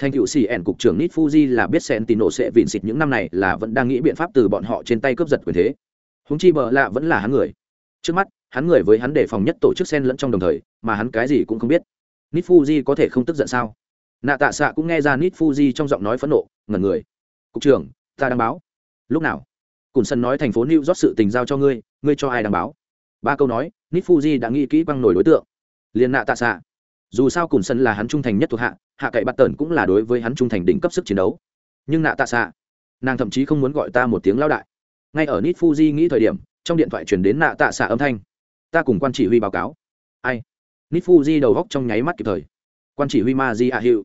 thành cựu xì ẻn cục trưởng nít fuji là biết sentino sẽ vìn xịt những năm này là vẫn đang nghĩ biện pháp từ bọn họ trên tay cướp giật quyền thế. Húng chi bợ lạ vẫn là hắn người. Trước mắt, hắn người với hắn đề phòng nhất tổ chức sen lẫn trong đồng thời, mà hắn cái gì cũng không biết. Nít fuji có thể không tức giận sao? Nạ tạ xạ cũng nghe ra nít fuji trong giọng nói phẫn nộ, ngẩn người. Cục trưởng, ta đang báo. Lúc nào? Cùn sân nói thành phố new Rót sự tình giao cho ngươi ngươi cho ai đang báo? Ba câu nói nít fuji đã nghĩ kỹ băng nổi đối tượng. Liền nạ tạ xạ dù sao cùng sân là hắn trung thành nhất thuộc hạ hạ cậy bắt tần cũng là đối với hắn trung thành đỉnh cấp sức chiến đấu. Nhưng nạ tạ xạ, nàng thậm chí không muốn gọi ta một tiếng lao đại. Ngay ở nít fuji nghĩ thời điểm, trong điện thoại chuyển đến nạ tạ xạ âm thanh. Ta cùng quan chỉ huy báo cáo. Ai? Nít fuji đầu góc trong nháy mắt kịp thời. Quan chỉ huy ma di ạ hữu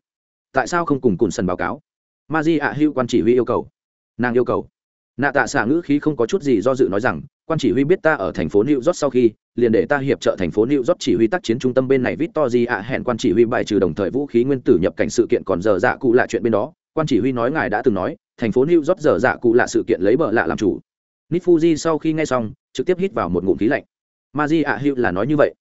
tại sao không cùng cùn sân báo cáo? Ma di ạ hữu quan chỉ huy yêu cầu. Nàng yêu cầu. Nạ tạ xạ ngữ khí không có chút gì do dự nói rằng quan chỉ huy biết ta ở thành phố new york sau khi, liền để ta hiệp trợ thành phố new york chỉ huy tác chiến trung tâm bên này victor ạ, hẹn quan chỉ huy bài trừ đồng thời vũ khí nguyên tử nhập cảnh sự kiện còn giờ dạ cụ lạ chuyện bên đó. Quan chỉ huy nói ngài đã từng nói, thành phố new york giờ dạ cụ lạ sự kiện lấy bờ lạ làm chủ. Nifuji sau khi nghe xong, trực tiếp hít vào một ngụm khí lạnh. Maji ạ, hiệu là nói như vậy.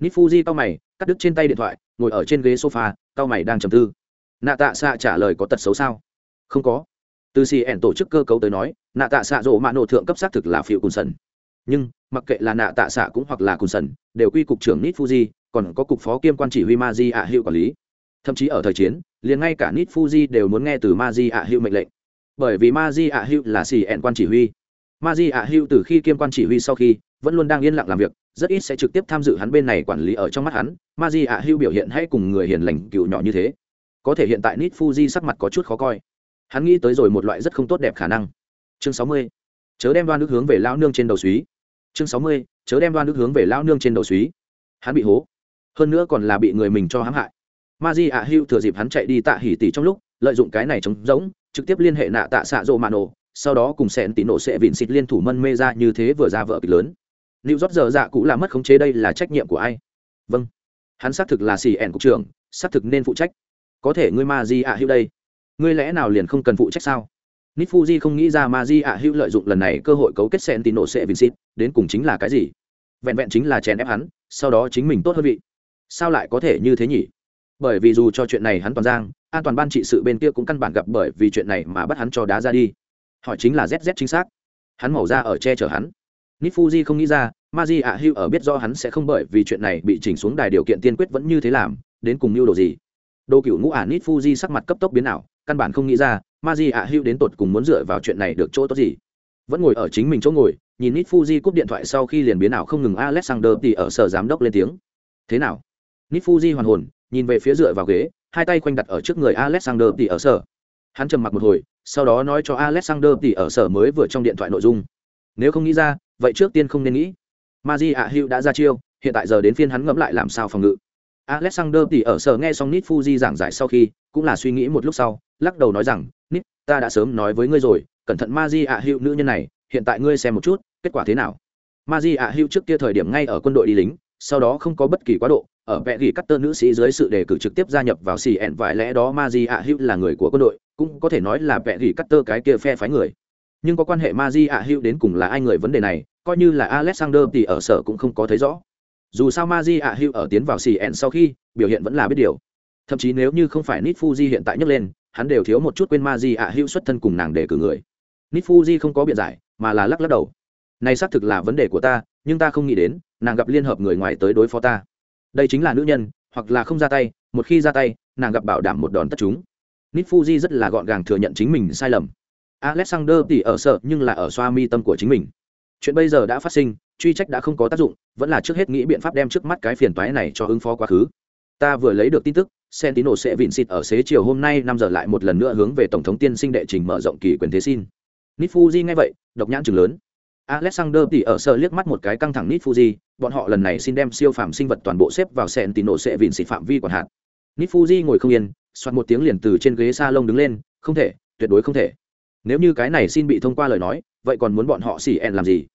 Nifuji cau cao mày, cắt đứt trên tay điện thoại, ngồi ở trên ghế sofa cao mày đang trầm tư. Nạ tạ Sạ trả lời có tật xấu sao? Không có. Từ cn tổ chức cơ cấu tới nói nạ tạ Sạ rồ mạ nổ thượng cấp xác thực là phiêu cùn sần nhưng mặc kệ là nạ tạ xạ cũng hoặc là cùn sần, đều quy cục trưởng nít fuji, còn có cục phó kiêm quan chỉ huy ma di ạ hiệu quản lý. Thậm chí ở thời chiến, liền ngay cả nít fuji đều muốn nghe từ ma di ạ hiệu mệnh lệnh. Bởi vì ma di ạ hiệu là cn quan chỉ huy. Ma di ạ hiệu từ khi kiêm quan chỉ huy sau khi, vẫn luôn đang yên lặng làm việc, rất ít sẽ trực tiếp tham dự hắn bên này quản lý ở trong mắt hắn. Ma di ạ hiệu biểu hiện hay cùng người hiền lành cựu nhỏ như thế. Có thể hiện tại nít fuji sắc mặt có chút khó coi. Hắn nghĩ tới rồi một loại rất không tốt đẹp khả năng. Chương sáu mươi. Chớ đem đoan nước hướng về lao nương trên đầu suý chương sáu mươi, chớ đem đoan đức hướng về lao nương trên đầu suý hắn bị hố. Hơn nữa còn là bị người mình cho hãm hại. Ma di ạ hữu thừa dịp hắn chạy đi tạ hỉ tỷ trong lúc, lợi dụng cái này trống rỗng, trực tiếp liên hệ nạ tạ xạ rộ mạ nổ, sau đó cùng sẹn tỷ nổ sẽ vịn xịt liên thủ mân mê ra như thế vừa ra vợ kịch lớn. Liệu rót giờ dạ cũ là mất khống chế đây là trách nhiệm của ai? Vâng. Hắn xác thực là xì ẻn cục trưởng, xác thực nên phụ trách. Có thể ngươi ma di ạ hữu đây, ngươi lẽ nào liền không cần phụ trách sao? Nifuji không nghĩ ra Maji ạ hữu lợi dụng lần này cơ hội cấu kết Sentinel nổ sẽ Vincent, đến cùng chính là cái gì? Vẹn vẹn chính là chèn ép hắn sau đó chính mình tốt hơn vị. Sao lại có thể như thế nhỉ? Bởi vì dù cho chuyện này hắn toàn giang an toàn ban trị sự bên kia cũng căn bản gặp bởi vì chuyện này mà bắt hắn cho đá ra đi. Hỏi chính là zz chính xác. Hắn màu ra ở che chở hắn. Nifuji không nghĩ ra Maji ạ hữu ở biết do hắn sẽ không bởi vì chuyện này bị chỉnh xuống đài điều kiện tiên quyết vẫn như thế làm đến cùng mưu đồ gì? Đồ cửu ngũ ả Nifuji sắc mặt cấp tốc biến ảo căn bản không nghĩ ra ma di ạ hữu đến tột cùng muốn dựa vào chuyện này được chỗ tốt gì? Vẫn ngồi ở chính mình chỗ ngồi, nhìn nít fuji cúp điện thoại sau khi liền biến ảo không ngừng alexander thì ở sở giám đốc lên tiếng. Thế nào? Nít fuji hoàn hồn, nhìn về phía dựa vào ghế, hai tay quanh đặt ở trước người alexander thì ở sở. Hắn trầm mặc một hồi, sau đó nói cho alexander thì ở sở mới vừa trong điện thoại nội dung. Nếu không nghĩ ra, vậy trước tiên không nên nghĩ. Maji ạ hữu đã ra chiêu, hiện tại giờ đến phiên hắn ngẫm lại làm sao phòng ngự. Alexander thì ở sở nghe xong nít fuji giảng giải sau khi, cũng là suy nghĩ một lúc sau, lắc đầu nói rằng ta đã sớm nói với ngươi rồi, cẩn thận maji ạ hữu nữ nhân này, hiện tại ngươi xem một chút, kết quả thế nào? Maji ạ hữu trước kia thời điểm ngay ở quân đội đi lính, sau đó không có bất kỳ quá độ, ở vẽ ghi cắt tơ nữ sĩ dưới sự đề cử trực tiếp gia nhập vào cn vài lẽ đó maji ạ hữu là người của quân đội, cũng có thể nói là vẽ ghi cắt tơ cái kia phe phái người. Nhưng có quan hệ maji ạ hữu đến cùng là ai người vấn đề này, coi như là alexander thì ở sở cũng không có thấy rõ. Dù sao maji ạ hữu ở tiến vào cn sau khi, biểu hiện vẫn là biết điều. Thậm chí nếu như không phải nít fuji hiện tại nhấc lên hắn đều thiếu một chút quên ma di ạ hữu xuất thân cùng nàng để cử người. Nít fuji không có biện giải, mà là lắc lắc đầu. Này xác thực là vấn đề của ta, nhưng ta không nghĩ đến, nàng gặp liên hợp người ngoài tới đối phó ta. Đây chính là nữ nhân, hoặc là không ra tay, một khi ra tay, nàng gặp bảo đảm một đòn tất chúng. Nít fuji rất là gọn gàng thừa nhận chính mình sai lầm. Alexander thì ở sợ, nhưng là ở xoa mi tâm của chính mình. Chuyện bây giờ đã phát sinh, truy trách đã không có tác dụng, vẫn là trước hết nghĩ biện pháp đem trước mắt cái phiền toái này cho ứng phó quá khứ ta vừa lấy được tin tức Sentinel sẽ vịn xịt ở xế chiều hôm nay năm giờ lại một lần nữa hướng về tổng thống tiên sinh đệ trình mở rộng kỳ quyền thế xin. Nifuji nghe vậy, độc nhãn chừng lớn. Alexander thì ở sợ liếc mắt một cái căng thẳng Nifuji, bọn họ lần này xin đem siêu phàm sinh vật toàn bộ xếp vào Sentinel sẽ vịn xịt phạm vi quản hạt. Nifuji ngồi không yên, xoát một tiếng liền từ trên ghế salon đứng lên, không thể, tuyệt đối không thể. Nếu như cái này xin bị thông qua lời nói, vậy còn muốn bọn họ xỉ ẹn làm gì?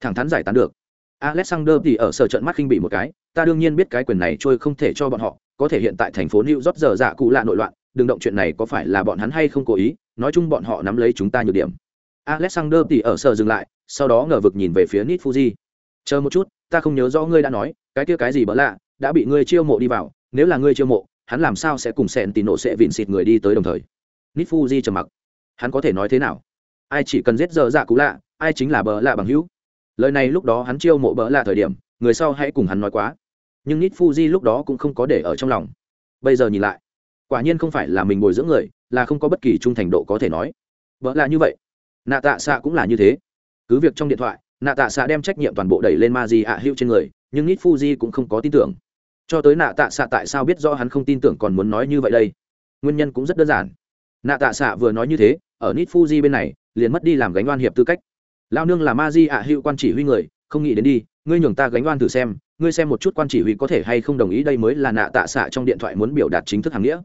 Thẳng thắn giải tán được. Alexander thì ở sở trận mắt khinh bị một cái, ta đương nhiên biết cái quyền này trôi không thể cho bọn họ, có thể hiện tại thành phố New York giờ dạ cụ lạ nội loạn, đừng động chuyện này có phải là bọn hắn hay không cố ý, nói chung bọn họ nắm lấy chúng ta nhược điểm. Alexander thì ở sở dừng lại, sau đó ngờ vực nhìn về phía Nit Fuji. Chờ một chút, ta không nhớ rõ ngươi đã nói, cái kia cái gì bỡ lạ, đã bị ngươi chiêu mộ đi vào, nếu là ngươi chiêu mộ, hắn làm sao sẽ cùng sẹn tì nổ sẽ vịn xịt người đi tới đồng thời. Nit Fuji trầm mặc. Hắn có thể nói thế nào? Ai chỉ cần giết giờ dạ cụ lạ, ai chính là bỡ lạ bằng hữu lời này lúc đó hắn chiêu mộ bỡ là thời điểm, người sau hãy cùng hắn nói quá. Nhưng nít fuji lúc đó cũng không có để ở trong lòng. Bây giờ nhìn lại, quả nhiên không phải là mình bồi dưỡng người, là không có bất kỳ trung thành độ có thể nói. Vợ là như vậy, nạ tạ xạ cũng là như thế. Cứ việc trong điện thoại, nạ tạ xạ đem trách nhiệm toàn bộ đẩy lên ma di ạ hữu trên người, nhưng nít fuji cũng không có tin tưởng. Cho tới nạ tạ xạ tại sao biết do hắn không tin tưởng còn muốn nói như vậy đây? Nguyên nhân cũng rất đơn giản. Nạ tạ xạ vừa nói như thế, ở nít fuji bên này, liền mất đi làm gánh oan hiệp tư cách lao nương là ma di ạ hữu quan chỉ huy người, không nghĩ đến đi, ngươi nhường ta gánh oan thử xem, ngươi xem một chút quan chỉ huy có thể hay không đồng ý đây mới là nạ tạ xạ trong điện thoại muốn biểu đạt chính thức hàng nghĩa.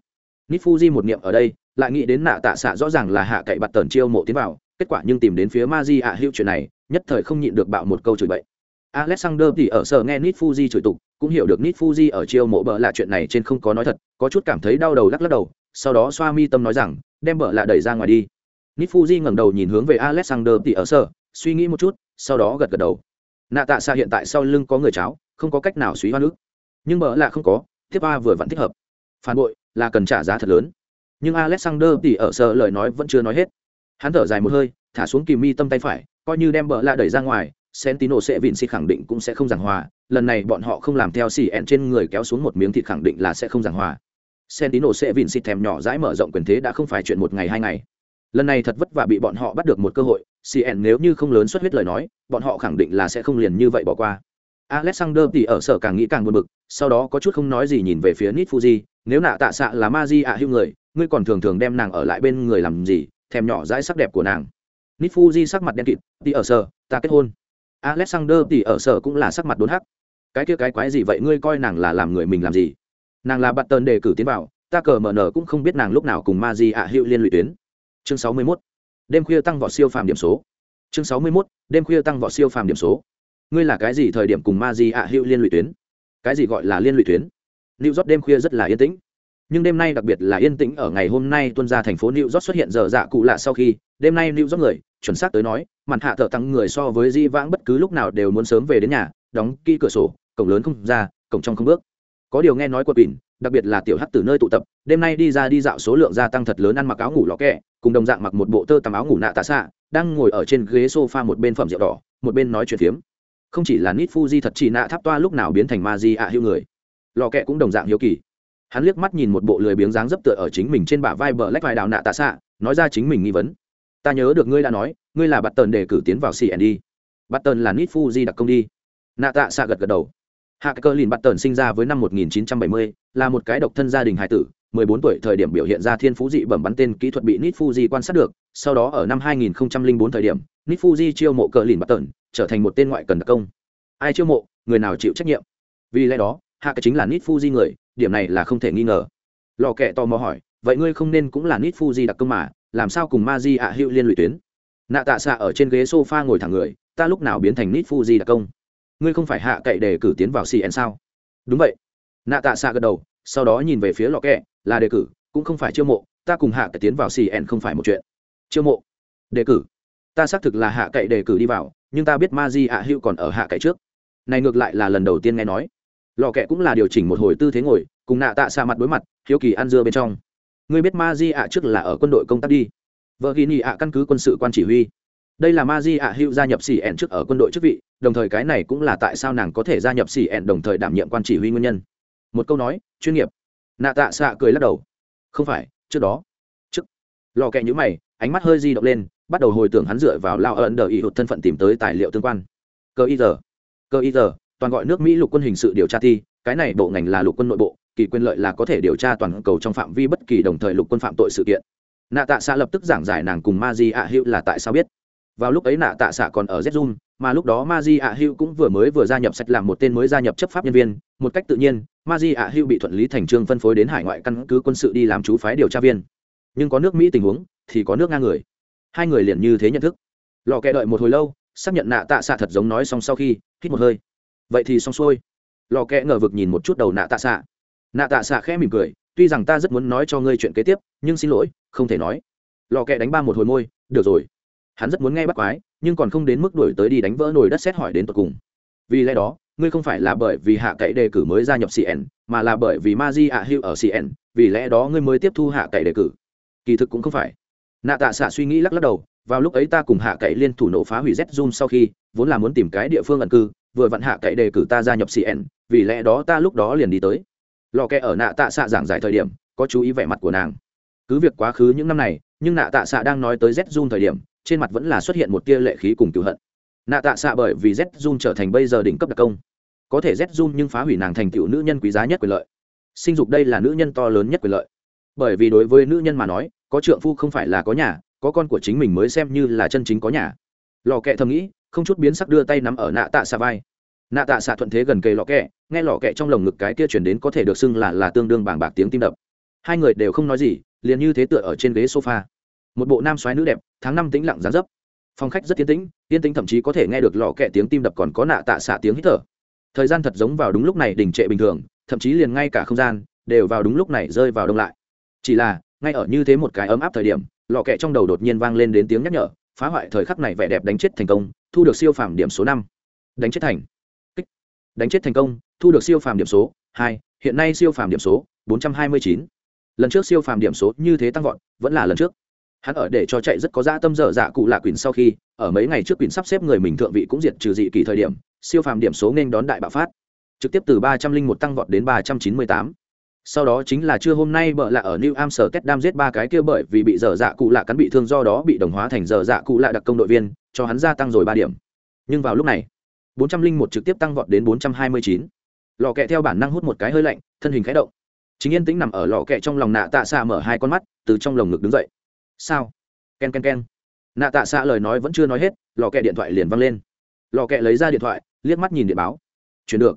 Nít fuji một niệm ở đây, lại nghĩ đến nạ tạ xạ rõ ràng là hạ cậy bạt tần chiêu mộ tiến vào, kết quả nhưng tìm đến phía ma di ạ hữu chuyện này, nhất thời không nhịn được bạo một câu chửi bậy. Alexander thì ở sở nghe nít fuji chửi tục, cũng hiểu được nít fuji ở chiêu mộ bợ là chuyện này trên không có nói thật, có chút cảm thấy đau đầu lắc lắc đầu, sau đó xoa mi tâm nói rằng, đem bợ lạ đẩy ra ngoài đi. Nít fuji ngẩng đầu nhìn hướng về alexander thì ở sở suy nghĩ một chút, sau đó gật gật đầu. Nạ tạ xạ hiện tại sau lưng có người cháo, không có cách nào suy hoa nước nhưng mở là không có tiếp A vừa vẫn thích hợp. Phản bội là cần trả giá thật lớn. Nhưng alexander thì ở sợ lời nói vẫn chưa nói hết. Hắn thở dài một hơi, thả xuống kìm mi tâm tay phải, coi như đem bờ lạ đẩy ra ngoài, sentino sẽ vịn xịt khẳng định cũng sẽ không giảng hòa. Lần này bọn họ không làm theo xì ẹn trên người kéo xuống một miếng thịt khẳng định là sẽ không giảng hòa. Sentino sẽ vịn xịt thèm nhỏ dãi mở rộng quyền thế đã không phải chuyện một ngày hai ngày. Lần này thật vất vả bị bọn họ bắt được một cơ hội cn nếu như không lớn xuất huyết lời nói, bọn họ khẳng định là sẽ không liền như vậy bỏ qua. Alexander thì ở sở càng nghĩ càng buồn bực, sau đó có chút không nói gì nhìn về phía nít fuji nếu nạ tạ xạ là ma di ạ hữu người, ngươi còn thường thường đem nàng ở lại bên người làm gì, thèm nhỏ dãi sắc đẹp của nàng. Nít fuji sắc mặt đen kịt, thì ở sở, ta kết hôn. Alexander thì ở sở cũng là sắc mặt đốn hắc. Cái kia cái quái gì vậy, ngươi coi nàng là làm người mình làm gì? Nàng là bạn tần đề cử tiến vào, ta cờ mở nở cũng không biết nàng lúc nào cùng ma di ạ hữu liên lụy tuyến. Chương sáu mươi 61 đêm khuya tăng vọt siêu phàm điểm số. Chương sáu mươi mốt, đêm khuya tăng vọt siêu phàm điểm số. Ngươi là cái gì thời điểm cùng ma di ạ hữu liên lụy tuyến? Cái gì gọi là liên lụy tuyến? New york đêm khuya rất là yên tĩnh. Nhưng đêm nay đặc biệt là yên tĩnh ở ngày hôm nay tuân ra thành phố new york xuất hiện giờ dạ cụ lạ sau khi, đêm nay new york người, chuẩn xác tới nói, màn hạ thợ tăng người so với di vãng bất cứ lúc nào đều muốn sớm về đến nhà, đóng kỹ cửa sổ, cổng lớn không ra, cổng trong không bước. Có điều nghe nói của bỉn đặc biệt là tiểu hắc từ nơi tụ tập, đêm nay đi ra đi dạo số lượng gia tăng thật lớn, ăn mặc áo ngủ lò kẹ, cùng đồng dạng mặc một bộ tơ tằm áo ngủ nạ tạ xạ, đang ngồi ở trên ghế sofa một bên phẩm rượu đỏ, một bên nói chuyện phiếm. Không chỉ là nít fuji thật chỉ nạ tháp toa lúc nào biến thành ma di ạ hữu người lò kẹ cũng đồng dạng hiếu kỳ. Hắn liếc mắt nhìn một bộ lười biếng dáng dấp tựa ở chính mình trên bả vai bờ lách vai đào nạ tạ xạ, nói ra chính mình nghi vấn. Ta nhớ được ngươi đã nói, ngươi là bắt tần để cử tiến vào cnd bắt tần là nít fuji đặc công đi. Nạ tạ xạ gật gật đầu hạ cơ lìn bắt tần sinh ra với năm 1970, là một cái độc thân gia đình hải tử 14 tuổi thời điểm biểu hiện ra thiên phú dị bẩm bắn tên kỹ thuật bị nit fuji quan sát được sau đó ở năm 2004 thời điểm nit fuji chiêu mộ cờ lìn bắt tần trở thành một tên ngoại cần đặc công. Ai chiêu mộ người nào chịu trách nhiệm? Vì lẽ đó hạ cái chính là nit fuji người điểm này là không thể nghi ngờ. Lò kẹ tò mò hỏi vậy ngươi không nên cũng là nit fuji đặc công mà làm sao cùng ma di ạ hữu liên lụy tuyến? Nạ tạ xạ ở trên ghế sofa ngồi thẳng người ta lúc nào biến thành nít fuji đặc công? Ngươi không phải hạ cậy để cử tiến vào cn sao? Đúng vậy. Nạ tạ xạ gật đầu, sau đó nhìn về phía lò kẹ, là đề cử, cũng không phải chiêu mộ, ta cùng hạ cậy tiến vào cn không phải một chuyện. Chiêu mộ? Đề cử? Ta xác thực là hạ cậy đề cử đi vào, nhưng ta biết ma di ạ hữu còn ở hạ cậy trước. Này ngược lại là lần đầu tiên nghe nói. Lò kẹ cũng là điều chỉnh một hồi tư thế ngồi, cùng nạ tạ xa mặt đối mặt, hiếu kỳ ăn dưa bên trong. Ngươi biết ma di ạ trước là ở quân đội công tác đi. Vợ ghi nhị ạ căn cứ quân sự quan chỉ huy đây là ma di ạ hữu gia nhập xỉ ẹn trước ở quân đội chức vị, đồng thời cái này cũng là tại sao nàng có thể gia nhập xỉ ẹn đồng thời đảm nhiệm quan chỉ huy nguyên nhân. Một câu nói, chuyên nghiệp. Nạ tạ xạ cười lắc đầu. Không phải, trước đó. Trước. Lò kẹ nhữ mày, ánh mắt hơi di động lên, bắt đầu hồi tưởng hắn dựa vào lao ấn đờ ý hụt thân phận tìm tới tài liệu tương quan. Cơ y giờ. Cơ y giờ, toàn gọi nước mỹ lục quân hình sự điều tra thi, cái này bộ ngành là lục quân nội bộ, kỳ quyền lợi là có thể điều tra toàn cầu trong phạm vi bất kỳ đồng thời lục quân phạm tội sự kiện. Nạ tạ xạ lập tức giảng giải nàng cùng ma di ạ hữu là tại sao biết vào lúc ấy nạ tạ xạ còn ở z mà lúc đó ma di ạ hữu cũng vừa mới vừa gia nhập sạch làm một tên mới gia nhập chấp pháp nhân viên. Một cách tự nhiên ma di ạ hữu bị thuận lý thành trương phân phối đến hải ngoại căn cứ quân sự đi làm chú phái điều tra viên. Nhưng có nước mỹ tình huống, thì có nước nga người. Hai người liền như thế nhận thức. Lò kẹ đợi một hồi lâu, xác nhận nạ tạ xạ thật giống nói xong sau khi, hít một hơi. Vậy thì xong xuôi. Lò kẹ ngờ vực nhìn một chút đầu nạ tạ xạ. Nạ tạ xạ khẽ mỉm cười, tuy rằng ta rất muốn nói cho ngươi chuyện kế tiếp, nhưng xin lỗi, không thể nói. Lò kẹ đánh ba một hồi môi, được rồi hắn rất muốn nghe bắt quái, nhưng còn không đến mức đuổi tới đi đánh vỡ nồi đất xét hỏi đến tột cùng. Vì lẽ đó, ngươi không phải là bởi vì hạ cậy đề cử mới gia nhập cn mà là bởi vì ma di ạ hữu ở cn vì lẽ đó ngươi mới tiếp thu hạ cậy đề cử. Kỳ thực cũng không phải. Nạ tạ xạ suy nghĩ lắc lắc đầu, vào lúc ấy ta cùng hạ cậy liên thủ nổ phá hủy z zoom sau khi, vốn là muốn tìm cái địa phương ẩn cư, vừa vặn hạ cậy đề cử ta gia nhập cn vì lẽ đó ta lúc đó liền đi tới. Lò kẹ ở nạ tạ xạ giảng giải thời điểm, có chú ý vẻ mặt của nàng. Cứ việc quá khứ những năm này, nhưng nạ tạ xạ đang nói tới z zoom thời điểm trên mặt vẫn là xuất hiện một tia lệ khí cùng cựu hận. Nạ tạ xạ bởi vì z zoom trở thành bây giờ đỉnh cấp đặc công. Có thể z zoom nhưng phá hủy nàng thành tựu nữ nhân quý giá nhất quyền lợi. Sinh dục đây là nữ nhân to lớn nhất quyền lợi. Bởi vì đối với nữ nhân mà nói, có trượng phu không phải là có nhà, có con của chính mình mới xem như là chân chính có nhà. Lò kẹ thầm nghĩ, không chút biến sắc đưa tay nắm ở nạ tạ xạ vai. Nạ tạ xạ thuận thế gần cây lò kẹ, nghe lò kẹ trong lồng ngực cái kia chuyển đến có thể được xưng là là tương đương bàng bạc tiếng tim đập. Hai người đều không nói gì, liền như thế tựa ở trên ghế sofa một bộ nam soái nữ đẹp, tháng năm tĩnh lặng dán dấp. Phong khách rất tiến tĩnh, yên tĩnh thậm chí có thể nghe được lò kẹ tiếng tim đập còn có nạ tạ xạ tiếng hít thở. Thời gian thật giống vào đúng lúc này đình trệ bình thường, thậm chí liền ngay cả không gian đều vào đúng lúc này rơi vào đông lại. Chỉ là, ngay ở như thế một cái ấm áp thời điểm, lò kẹ trong đầu đột nhiên vang lên đến tiếng nhắc nhở, phá hoại thời khắc này vẻ đẹp đánh chết thành công, thu được siêu phàm điểm số năm. Đánh chết thành. Kích. đánh chết thành công, thu được siêu phàm điểm số hai, hiện nay siêu phàm điểm số bốn trăm hai mươi chín. Lần trước siêu phàm điểm số như thế tăng vọt, vẫn là lần trước hắn ở để cho chạy rất có dã tâm dở dạ cụ lạ quỳnh sau khi, ở mấy ngày trước quỳnh sắp xếp người mình thượng vị cũng diệt trừ dị kỳ thời điểm, siêu phàm điểm số nên đón đại bạo phát. Trực tiếp từ ba trăm linh một tăng vọt đến ba trăm chín mươi tám. Sau đó chính là trưa hôm nay bợ lạ ở new amsterdam giết ba cái kia bởi vì bị dở dạ cụ lạ cắn bị thương do đó bị đồng hóa thành dở dạ cụ lạ đặc công đội viên, cho hắn gia tăng rồi ba điểm. Nhưng vào lúc này, bốn trăm linh một trực tiếp tăng vọt đến bốn trăm hai mươi chín. Lò kẹ theo bản năng hút một cái hơi lạnh, thân hình khẽ động. Chính yên tĩnh nằm ở lò kẹ trong lòng nạ tạ xa mở hai con mắt, từ trong lồng ngực đứng dậy sao? K e n k e n k e n nạ tạ xạ lời nói vẫn chưa nói hết, lò kẹ điện thoại liền văng lên. Lò kẹ lấy ra điện thoại, liếc mắt nhìn điện báo. Chuyển được.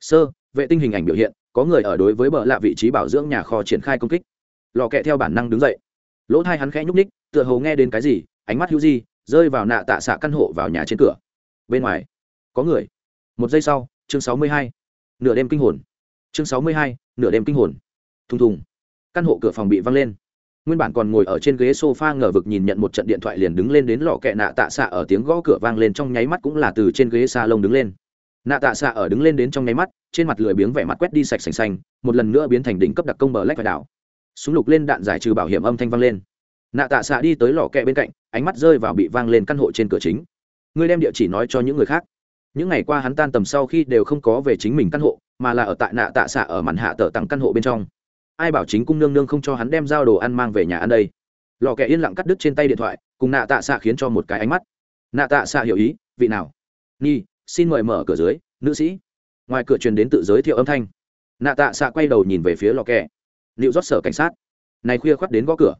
Sơ, vệ tinh hình ảnh biểu hiện, có người ở đối với bờ lạ vị trí bảo dưỡng nhà kho triển khai công kích. Lò kẹ theo bản năng đứng dậy. Lỗ thai hắn khẽ nhúc ních tựa hồ nghe đến cái gì, ánh mắt hữu di, rơi vào nạ tạ xạ căn hộ vào nhà trên cửa. Bên ngoài, có người. Một giây sau, chương sáu mươi hai. Nửa đêm kinh hồn. Chương sáu mươi hai, nửa đêm kinh hồn. Thùng thùng. Căn hộ cửa phòng bị văng lên nguyên bản còn ngồi ở trên ghế sofa ngờ vực nhìn nhận một trận điện thoại liền đứng lên đến lò kẹ nạ tạ xạ ở tiếng gõ cửa vang lên trong nháy mắt cũng là từ trên ghế xa lông đứng lên. Nạ tạ xạ ở đứng lên đến trong nháy mắt, trên mặt lười biếng vẻ mặt quét đi sạch sành xanh, một lần nữa biến thành đỉnh cấp đặc công bờ lách phải đảo. Súng lục lên đạn giải trừ bảo hiểm âm thanh vang lên. Nạ tạ xạ đi tới lò kẹ bên cạnh, ánh mắt rơi vào bị vang lên căn hộ trên cửa chính. Ngươi đem địa chỉ nói cho những người khác. Những ngày qua hắn tan tầm sau khi đều không có về chính mình căn hộ, mà là ở tại nạ tạ xạ ở màn hạ tờ tặng căn hộ bên trong ai bảo chính cung nương nương không cho hắn đem giao đồ ăn mang về nhà ăn đây? Lò kẹ yên lặng cắt đứt trên tay điện thoại, cùng nạ tạ xạ khiến cho một cái ánh mắt. Nạ tạ xạ hiểu ý, vị nào? Nhi, xin mời mở cửa dưới, nữ sĩ. Ngoài cửa truyền đến tự giới thiệu âm thanh. Nạ tạ xạ quay đầu nhìn về phía lò kẹ liệu rót sở cảnh sát. Này khuya khoắt đến gõ cửa.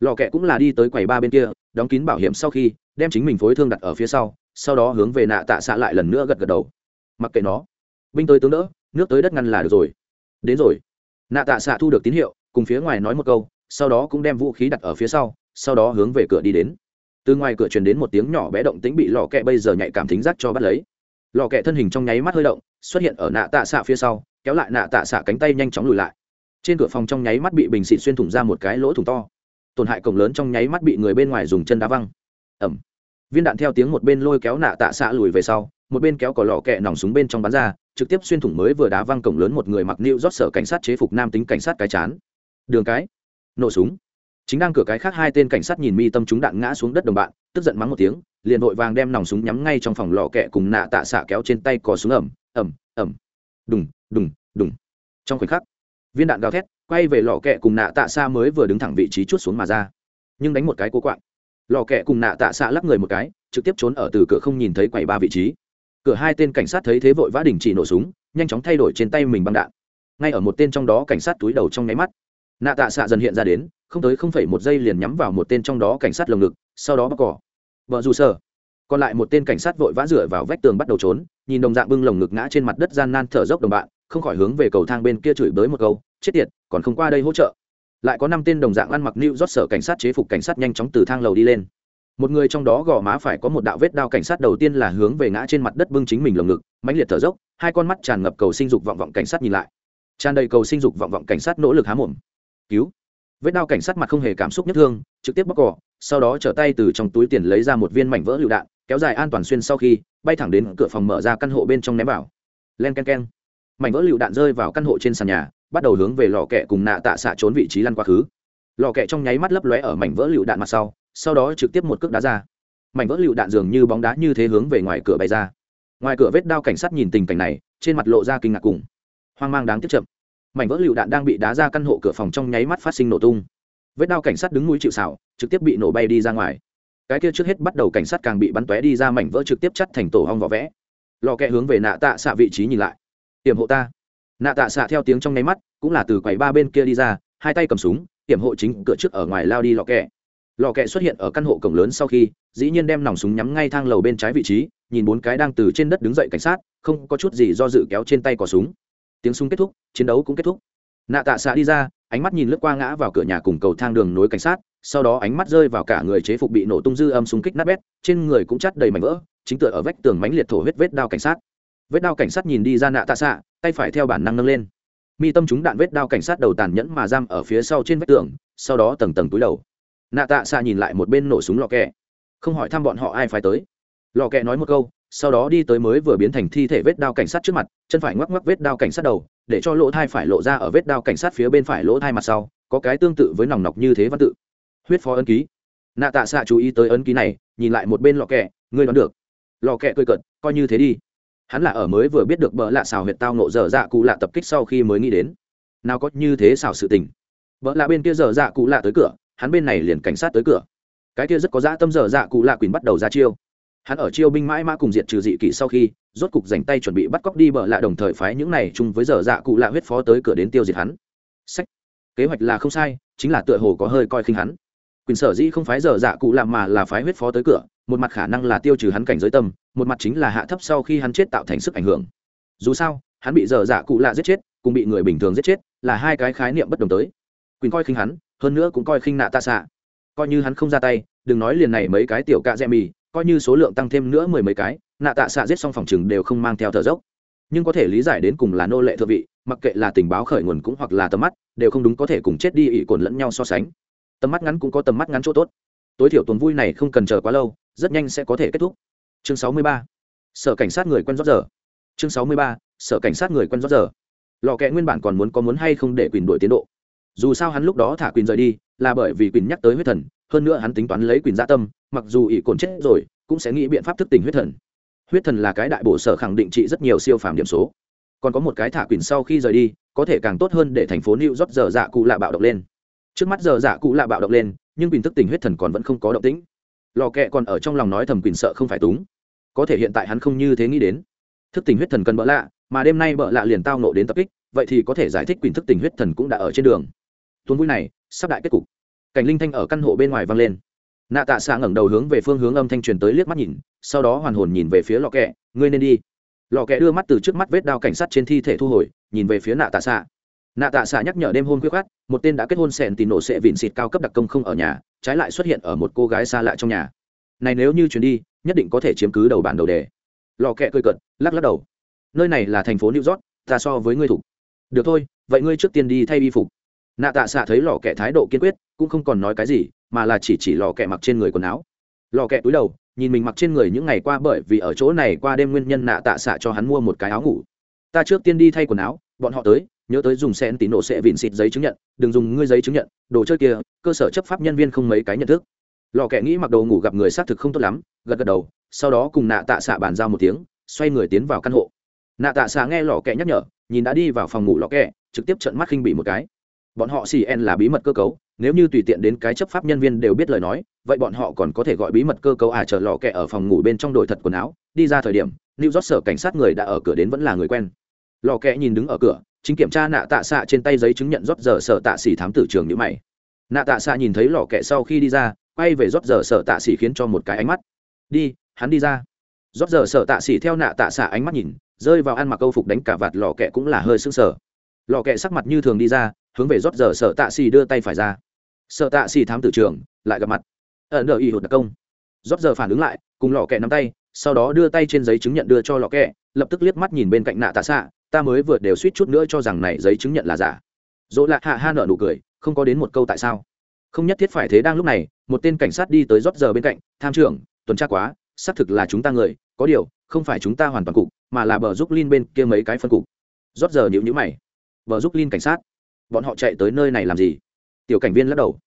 Lò kẹ cũng là đi tới quầy ba bên kia, đóng kín bảo hiểm sau khi, đem chính mình phối thương đặt ở phía sau sau đó hướng về nạ tạ xạ lại lần nữa gật gật đầu. Mặc kệ nó. Binh tới tướng đỡ, nước tới đất ngăn là được rồi. Đến rồi nạ tạ xạ thu được tín hiệu, cùng phía ngoài nói một câu, sau đó cũng đem vũ khí đặt ở phía sau sau đó hướng về cửa đi đến. Từ ngoài cửa truyền đến một tiếng nhỏ bé động tính bị lò kẹ bây giờ nhạy cảm thính giác cho bắt lấy. Lò kẹ thân hình trong nháy mắt hơi động, xuất hiện ở nạ tạ xạ phía sau, kéo lại nạ tạ xạ cánh tay nhanh chóng lùi lại. Trên cửa phòng trong nháy mắt bị bình xịt xuyên thủng ra một cái lỗ thủng to. Tổn hại cổng lớn trong nháy mắt bị người bên ngoài dùng chân đá văng. Ẩm viên đạn theo tiếng một bên lôi kéo nạ tạ xạ lùi về sau một bên kéo cỏ lò kẹ nòng súng bên trong bắn ra, trực tiếp xuyên thủng mới vừa đá văng cổng lớn một người mặc nịu rót sở cảnh sát chế phục nam tính cảnh sát cái chán. Đường cái, nổ súng. Chính đang cửa cái khác hai tên cảnh sát nhìn mi tâm chúng đạn ngã xuống đất đồng bạn, tức giận mắng một tiếng, liền vội vàng đem nòng súng nhắm ngay trong phòng lò kẹ cùng nạ tạ xạ kéo trên tay cò súng ẩm ẩm ẩm. Đùng đùng đùng. Trong khoảnh khắc, viên đạn gào thét, quay về lò kẹ cùng nạ tạ xa mới vừa đứng thẳng vị trí chút xuống mà ra. Nhưng đánh một cái cố quạng. Lò kẹ cùng nạ tạ xạ lắc người một cái, trực tiếp trốn ở từ cửa không nhìn thấy quầy ba vị trí cửa hai tên cảnh sát thấy thế vội vã đình chỉ nổ súng, nhanh chóng thay đổi trên tay mình băng đạn. Ngay ở một tên trong đó cảnh sát túi đầu trong nháy mắt. Nạ tạ xạ dần hiện ra đến, không tới không phẩy một giây liền nhắm vào một tên trong đó cảnh sát lồng ngực, sau đó bóc cỏ. Vợ dù sợ. còn lại một tên cảnh sát vội vã rửa vào vách tường bắt đầu trốn, nhìn đồng dạng bưng lồng ngực ngã trên mặt đất gian nan thở dốc đồng bạn, không khỏi hướng về cầu thang bên kia chửi bới một câu, chết tiệt, còn không qua đây hỗ trợ. Lại có năm tên đồng dạng ăn mặc new rót sở cảnh sát chế phục cảnh sát nhanh chóng từ thang lầu đi lên một người trong đó gò má phải có một đạo vết đao cảnh sát đầu tiên là hướng về ngã trên mặt đất bưng chính mình lồng ngực, mãnh liệt thở dốc, hai con mắt tràn ngập cầu sinh dục vọng vọng cảnh sát nhìn lại. Tràn đầy cầu sinh dục vọng vọng cảnh sát nỗ lực há mồm. Cứu. Vết đao cảnh sát mặt không hề cảm xúc nhất thương, trực tiếp bóc cỏ, sau đó trở tay từ trong túi tiền lấy ra một viên mảnh vỡ lựu đạn, kéo dài an toàn xuyên sau khi, bay thẳng đến cửa phòng mở ra căn hộ bên trong ném vào. Len k e n k e n mảnh vỡ lựu đạn rơi vào căn hộ trên sàn nhà, bắt đầu hướng về lò kẹ cùng nạ tạ xạ trốn vị trí lăn quá khứ lò kẹ trong nháy mắt lấp lóe ở mảnh vỡ lựu đạn mặt sau sau đó trực tiếp một cước đá ra. Mảnh vỡ lựu đạn dường như bóng đá như thế hướng về ngoài cửa bay ra. Ngoài cửa vết đao cảnh sát nhìn tình cảnh này, trên mặt lộ ra kinh ngạc cùng hoang mang đáng tiếc chậm. Mảnh vỡ lựu đạn đang bị đá ra căn hộ cửa phòng trong nháy mắt phát sinh nổ tung. Vết đao cảnh sát đứng núi chịu xảo trực tiếp bị nổ bay đi ra ngoài. Cái kia trước hết bắt đầu cảnh sát càng bị bắn tóe đi ra mảnh vỡ trực tiếp chắt thành tổ hong vỏ vẽ. Lò kẹ hướng về nạ tạ xạ vị trí nhìn lại. Hiểm hộ ta. Nạ tạ xạ theo tiếng trong nháy mắt, cũng là từ quầy ba bên kia đi ra, hai tay cầm súng hiểm hộ chính cửa trước ở ngoài lao đi lò kẹ lò kẹ xuất hiện ở căn hộ cổng lớn sau khi, dĩ nhiên đem nòng súng nhắm ngay thang lầu bên trái vị trí, nhìn bốn cái đang từ trên đất đứng dậy cảnh sát, không có chút gì do dự kéo trên tay cò súng. Tiếng súng kết thúc, chiến đấu cũng kết thúc. Nạ tạ xạ đi ra, ánh mắt nhìn lướt qua ngã vào cửa nhà cùng cầu thang đường nối cảnh sát, sau đó ánh mắt rơi vào cả người chế phục bị nổ tung dư âm súng kích nát bét, trên người cũng chắt đầy mảnh vỡ, chính tựa ở vách tường mánh liệt thổ huyết vết đao cảnh sát. Vết đao cảnh sát nhìn đi ra nạ tạ xạ, tay phải theo bản năng nâng lên. Mi tâm chúng đạn vết đao cảnh sát đầu tàn nhẫn mà giam ở phía sau trên vách tường, sau đó tầng tầng túi đầu nạ tạ xạ nhìn lại một bên nổ súng lò kẹ. Không hỏi thăm bọn họ ai phải tới. Lò kẹ nói một câu, sau đó đi tới mới vừa biến thành thi thể vết đao cảnh sát trước mặt, chân phải ngoắc ngoắc vết đao cảnh sát đầu, để cho lỗ thai phải lộ ra ở vết đao cảnh sát phía bên phải lỗ thai mặt sau, có cái tương tự với nòng nọc như thế văn tự. Huyết phó ấn ký. Nạ tạ xạ chú ý tới ấn ký này, nhìn lại một bên lò kẹ, ngươi đoán được. Lò kẹ cười cợt, coi như thế đi. Hắn là ở mới vừa biết được bỡ lạ xào huyệt tao nộ dở dạ cụ lạ tập kích sau khi mới nghĩ đến. Nào có như thế xào sự tình. Vợ lạ bên kia dở dạ cụ lạ tới cửa hắn bên này liền cảnh sát tới cửa. Cái kia rất có dã tâm dở dạ cụ lạ quỳnh bắt đầu ra chiêu. Hắn ở chiêu binh mãi mã cùng diệt trừ dị kỷ sau khi, rốt cục dành tay chuẩn bị bắt cóc đi bờ lạ đồng thời phái những này chung với dở dạ cụ lạ huyết phó tới cửa đến tiêu diệt hắn. Sách. Kế hoạch là không sai, chính là tựa hồ có hơi coi khinh hắn. Quyền sở dĩ không phái dở dạ cụ lạ mà là phái huyết phó tới cửa, một mặt khả năng là tiêu trừ hắn cảnh giới tâm, một mặt chính là hạ thấp sau khi hắn chết tạo thành sức ảnh hưởng. Dù sao, hắn bị dở dạ cụ lạ giết chết, cùng bị người bình thường giết chết, là hai cái khái niệm bất đồng tới. Quyền coi khinh hắn hơn nữa cũng coi khinh nạ ta xạ. Coi như hắn không ra tay, đừng nói liền này mấy cái tiểu cạ dẹ mì, coi như số lượng tăng thêm nữa mười mấy cái, nạ tạ xạ giết xong phòng chừng đều không mang theo thở dốc. Nhưng có thể lý giải đến cùng là nô lệ thượng vị, mặc kệ là tình báo khởi nguồn cũng hoặc là tầm mắt, đều không đúng có thể cùng chết đi ỷ cồn lẫn nhau so sánh. Tầm mắt ngắn cũng có tầm mắt ngắn chỗ tốt. Tối thiểu tuần vui này không cần chờ quá lâu, rất nhanh sẽ có thể kết thúc. Chương sáu mươi ba. Sở cảnh sát người quen rót giờ. Chương sáu mươi ba. Sở cảnh sát người quen rót giờ. Lò kẹ nguyên bản còn muốn có muốn hay không để quyền đổi tiến độ dù sao hắn lúc đó thả quyền rời đi là bởi vì quyền nhắc tới huyết thần, hơn nữa hắn tính toán lấy quyền gia tâm, mặc dù ỷ cồn chết rồi, cũng sẽ nghĩ biện pháp thức tỉnh huyết thần. Huyết thần là cái đại bổ sở khẳng định trị rất nhiều siêu phàm điểm số. Còn có một cái thả quyền sau khi rời đi, có thể càng tốt hơn để thành phố new york giờ dạ cụ lạ bạo động lên. Trước mắt giờ dạ cụ lạ bạo động lên, nhưng quyền thức tỉnh huyết thần còn vẫn không có động tĩnh. Lò kẹ còn ở trong lòng nói thầm quyền sợ không phải túng. Có thể hiện tại hắn không như thế nghĩ đến. Thức tỉnh huyết thần cần bỡ lạ, mà đêm nay bỡ lạ liền tao nộ đến tập kích, vậy thì có thể giải thích quyền thức tỉnh huyết thần cũng đã ở trên đường tuôn vui này, sắp đại kết cục. Cảnh linh thanh ở căn hộ bên ngoài vang lên. Nạ tạ xạ ngẩng đầu hướng về phương hướng âm thanh truyền tới liếc mắt nhìn, sau đó hoàn hồn nhìn về phía lò kẹ, ngươi nên đi. Lò kẹ đưa mắt từ trước mắt vết đao cảnh sát trên thi thể thu hồi, nhìn về phía nạ tạ xạ nạ tạ xạ nhắc nhở đêm hôn khuyết khát một tên đã kết hôn sẹn tì nổ sệ vịn xịt cao cấp đặc công không ở nhà, trái lại xuất hiện ở một cô gái xa lạ trong nhà. Này nếu như chuyến đi, nhất định có thể chiếm cứ đầu bản đầu đề. Lò kẹ cười cợt, lắc lắc đầu. Nơi này là thành phố new york, ta so với ngươi thủ. Được thôi, vậy ngươi trước tiên đi thay y phục nạ tạ xạ thấy lò kẹ thái độ kiên quyết, cũng không còn nói cái gì, mà là chỉ chỉ lò kẹ mặc trên người quần áo. Lò kẹ túi đầu, nhìn mình mặc trên người những ngày qua bởi vì ở chỗ này qua đêm nguyên nhân nạ tạ xạ cho hắn mua một cái áo ngủ. Ta trước tiên đi thay quần áo, bọn họ tới, nhớ tới dùng sen tín nổ sẽ vịn xịt giấy chứng nhận, đừng dùng ngươi giấy chứng nhận, đồ chơi kia, cơ sở chấp pháp nhân viên không mấy cái nhận thức. Lò kẹ nghĩ mặc đồ ngủ gặp người xác thực không tốt lắm, gật gật đầu, sau đó cùng nạ tạ xạ bàn giao một tiếng, xoay người tiến vào căn hộ. Nạ tạ xạ nghe lò kẹ nhắc nhở, nhìn đã đi vào phòng ngủ lò kẹ trực tiếp trận mắt khinh bị một cái bọn họ xì en là bí mật cơ cấu, nếu như tùy tiện đến cái chấp pháp nhân viên đều biết lời nói, vậy bọn họ còn có thể gọi bí mật cơ cấu à chờ lò kẹ ở phòng ngủ bên trong đổi thật quần áo, đi ra thời điểm lưu rót sở cảnh sát người đã ở cửa đến vẫn là người quen. Lò kẹ nhìn đứng ở cửa, chính kiểm tra nạ tạ xạ trên tay giấy chứng nhận rót giờ sở tạ xỉ thám tử trường nhữ mày. Nạ tạ xạ nhìn thấy lò kẹ sau khi đi ra, quay về rót giờ sở tạ xỉ khiến cho một cái ánh mắt. Đi, hắn đi ra. Rót giờ sở tạ xỉ theo nạ tạ xạ ánh mắt nhìn, rơi vào ăn mặc câu phục đánh cả vạt lò kẹ cũng là hơi sưng sở lò kẹ sắc mặt như thường đi ra hướng về rót giờ sợ tạ xì đưa tay phải ra. Sợ tạ xì thám tử trường lại gặp mặt. Ẩn đợi ý hụt đặc công. Rót giờ phản ứng lại, cùng lò kẹ nắm tay, sau đó đưa tay trên giấy chứng nhận đưa cho lò kẹ, lập tức liếc mắt nhìn bên cạnh nạ tạ xạ, ta mới vượt đều suýt chút nữa cho rằng này giấy chứng nhận là giả. Dỗ lạ hạ ha nợ nụ cười, không có đến một câu tại sao? Không nhất thiết phải thế đang lúc này, một tên cảnh sát đi tới rót giờ bên cạnh, tham trưởng, tuần tra quá, xác thực là chúng ta người, có điều, không phải chúng ta hoàn toàn cục, mà là bờ giúp linh bên kia mấy cái phân cục. Rót giờ nhịu nhữ mày. Bờ giúp linh cảnh sát? Bọn họ chạy tới nơi này làm gì? Tiểu cảnh viên lắc đầu.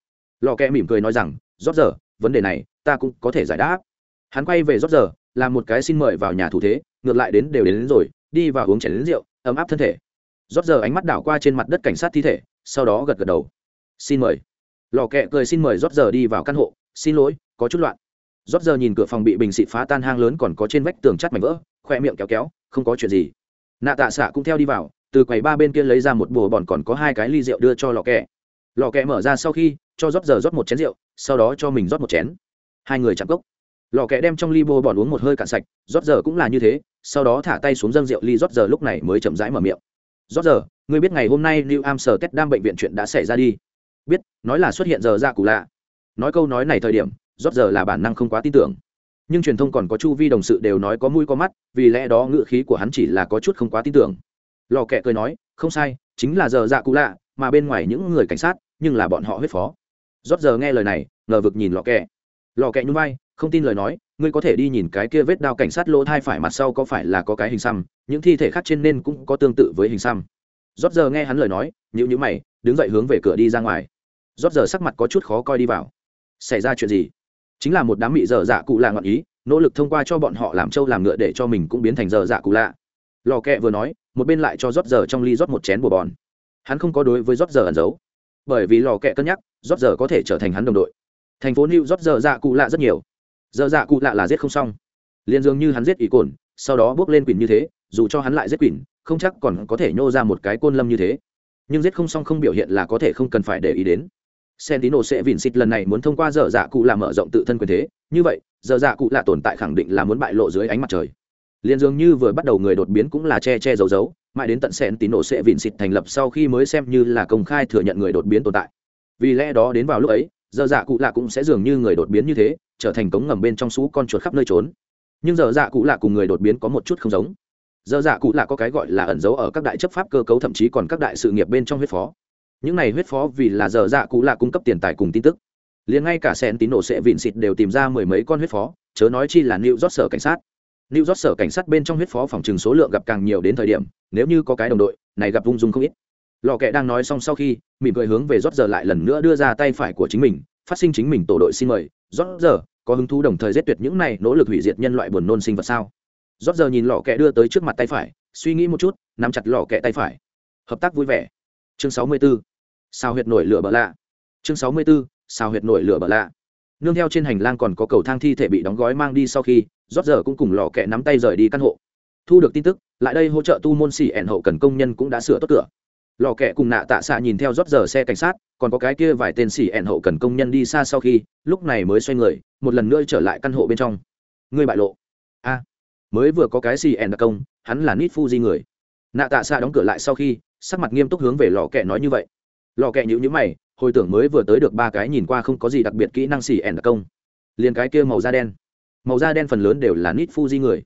Lò kẹ mỉm cười nói rằng rót giờ vấn đề này ta cũng có thể giải đáp. Hắn quay về rót giờ làm một cái xin mời vào nhà thủ thế ngược lại đến đều đến, đến rồi đi vào uống chén đến rượu ấm áp thân thể. Rót giờ ánh mắt đảo qua trên mặt đất cảnh sát thi thể sau đó gật gật đầu. Xin mời. Lò kẹ cười xin mời rót giờ đi vào căn hộ. Xin lỗi có chút loạn. Rót giờ nhìn cửa phòng bị bình xịt phá tan hang lớn còn có trên vách tường chắt mảnh vỡ khoe miệng kéo kéo không có chuyện gì. Nạ tạ xạ cũng theo đi vào từ quầy ba bên kia lấy ra một bồ bòn còn có hai cái ly rượu đưa cho lò kẹ. Lò kẹ mở ra sau khi, cho rót giờ rót một chén rượu, sau đó cho mình rót một chén. Hai người chạm cốc. Lò kẹ đem trong ly bồ bòn uống một hơi cạn sạch, rót giờ cũng là như thế, sau đó thả tay xuống dâng rượu ly rót giờ lúc này mới chậm rãi mở miệng. Rót giờ, ngươi biết ngày hôm nay new amsterdam bệnh viện chuyện đã xảy ra đi? Biết, nói là xuất hiện giờ ra cụ lạ. Nói câu nói này thời điểm, rót giờ là bản năng không quá tin tưởng. Nhưng truyền thông còn có chu vi đồng sự đều nói có mũi có mắt, vì lẽ đó ngựa khí của hắn chỉ là có chút không quá tin tưởng lò kẹ cười nói, không sai, chính là giờ dạ cụ lạ, mà bên ngoài những người cảnh sát, nhưng là bọn họ huyết phó. Rót giờ nghe lời này, ngờ vực nhìn lò kẹ lò kẹ nhún vai, không tin lời nói, ngươi có thể đi nhìn cái kia vết đao cảnh sát lỗ thai phải mặt sau có phải là có cái hình xăm, những thi thể khác trên nên cũng có tương tự với hình xăm. Rót giờ nghe hắn lời nói nhữ nhữ mày, đứng dậy hướng về cửa đi ra ngoài. Rót giờ sắc mặt có chút khó coi đi vào. Xảy ra chuyện gì? Chính là một đám mị dở dạ cụ lạ ngọn ý, nỗ lực thông qua cho bọn họ làm trâu làm ngựa để cho mình cũng biến thành dở dạ cụ lạ lò kẹ vừa nói một bên lại cho rót giờ trong ly rót một chén bùa bòn. Hắn không có đối với rót giờ ẩn giấu bởi vì lò kẹ cân nhắc rót giờ có thể trở thành hắn đồng đội. Thành phố new rót giờ dạ cụ lạ rất nhiều. Giờ dạ cụ lạ là giết không xong. Liền dường như hắn giết ý cồn sau đó bước lên quỳnh như thế dù cho hắn lại giết quỳnh không chắc còn có thể nhô ra một cái côn lâm như thế. Nhưng giết không xong không biểu hiện là có thể không cần phải để ý đến. Sentino sẽ vìn xịt lần này muốn thông qua dở dạ cụ là mở rộng tự thân quyền thế, như vậy, dở dạ cụ là tồn tại khẳng định là muốn bại lộ dưới ánh mặt trời. Liên dường như vừa bắt đầu người đột biến cũng là che che giấu giấu, mãi đến tận sen tín nổ sẽ vịn xịt thành lập sau khi mới xem như là công khai thừa nhận người đột biến tồn tại. Vì lẽ đó đến vào lúc ấy, giờ dạ cụ lạ cũng sẽ dường như người đột biến như thế, trở thành cống ngầm bên trong sú con chuột khắp nơi trốn. Nhưng giờ dạ cụ lạ cùng người đột biến có một chút không giống. giờ dạ cụ lạ có cái gọi là ẩn giấu ở các đại chấp pháp cơ cấu thậm chí còn các đại sự nghiệp bên trong huyết phó những này huyết phó vì là giờ dạ cụ lạ cung cấp tiền tài cùng tin tức liền ngay cả sen tín nổ sẽ vịn xịt đều tìm ra mười mấy con huyết phó chớ nói chi là nịu rót sở cảnh sát new rót sở cảnh sát bên trong huyết phó phòng trừng số lượng gặp càng nhiều đến thời điểm nếu như có cái đồng đội này gặp ung dung không ít. Lò kẹ đang nói xong sau khi mỉm cười hướng về rót giờ lại lần nữa đưa ra tay phải của chính mình phát sinh chính mình tổ đội xin mời. Rót giờ có hứng thú đồng thời giết tuyệt những này nỗ lực hủy diệt nhân loại buồn nôn sinh vật sao? Rót giờ nhìn lò kẹ đưa tới trước mặt tay phải suy nghĩ một chút nắm chặt lò kẹ tay phải. Hợp tác vui vẻ. Chương sáu mươi 64 sao huyệt nổi lửa bờ lạ. Chương sáu mươi 64, sao huyệt nổi lửa bờ lạ nương theo trên hành lang còn có cầu thang thi thể bị đóng gói mang đi sau khi, rót giờ cũng cùng lò kẹ nắm tay rời đi căn hộ. Thu được tin tức, lại đây hỗ trợ tu môn xỉ ẻn hậu cần công nhân cũng đã sửa tốt cửa. Lò kẹ cùng nạ tạ xạ nhìn theo rót giờ xe cảnh sát, còn có cái kia vài tên xỉ ẻn hậu cần công nhân đi xa sau khi, lúc này mới xoay người, một lần nữa trở lại căn hộ bên trong. Ngươi bại lộ. A, mới vừa có cái xỉ ẻn đặc công, hắn là nít fuji người. Nạ tạ xạ đóng cửa lại sau khi, sắc mặt nghiêm túc hướng về lò kẹ nói như vậy. Lò kẹ nhữ nhữ mày hồi tưởng mới vừa tới được ba cái nhìn qua không có gì đặc biệt kỹ năng xỉ ẻn đặc công. Liền cái kia màu da đen. Màu da đen phần lớn đều là nít fuji người.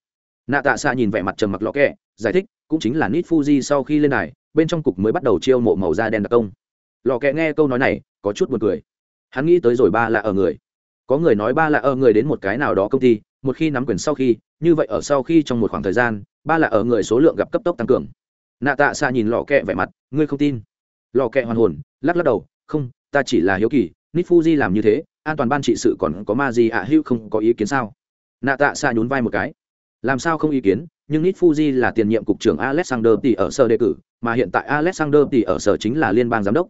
Nạ tạ xạ nhìn vẻ mặt trầm mặc lọ kẹ, giải thích, cũng chính là nít fuji sau khi lên này bên trong cục mới bắt đầu chiêu mộ màu da đen đặc công. Lọ kẹ nghe câu nói này, có chút buồn cười. Hắn nghĩ tới rồi ba là ở người. Có người nói ba là ở người đến một cái nào đó công ty, một khi nắm quyền sau khi, như vậy ở sau khi trong một khoảng thời gian, ba là ở người số lượng gặp cấp tốc tăng cường. Nạ tạ xa nhìn lò kẹ vẻ mặt, ngươi không tin? Lò kẹ hoàn hồn, lắc lắc đầu không, ta chỉ là hiếu kỳ nít fuji làm như thế, an toàn ban trị sự còn có ma gì ạ à hữu không có ý kiến sao? Nạ tạ xa nhún vai một cái. Làm sao không ý kiến, nhưng nít fuji là tiền nhiệm cục trưởng alexander tỷ ở sở đề cử, mà hiện tại alexander tỷ ở sở chính là liên bang giám đốc.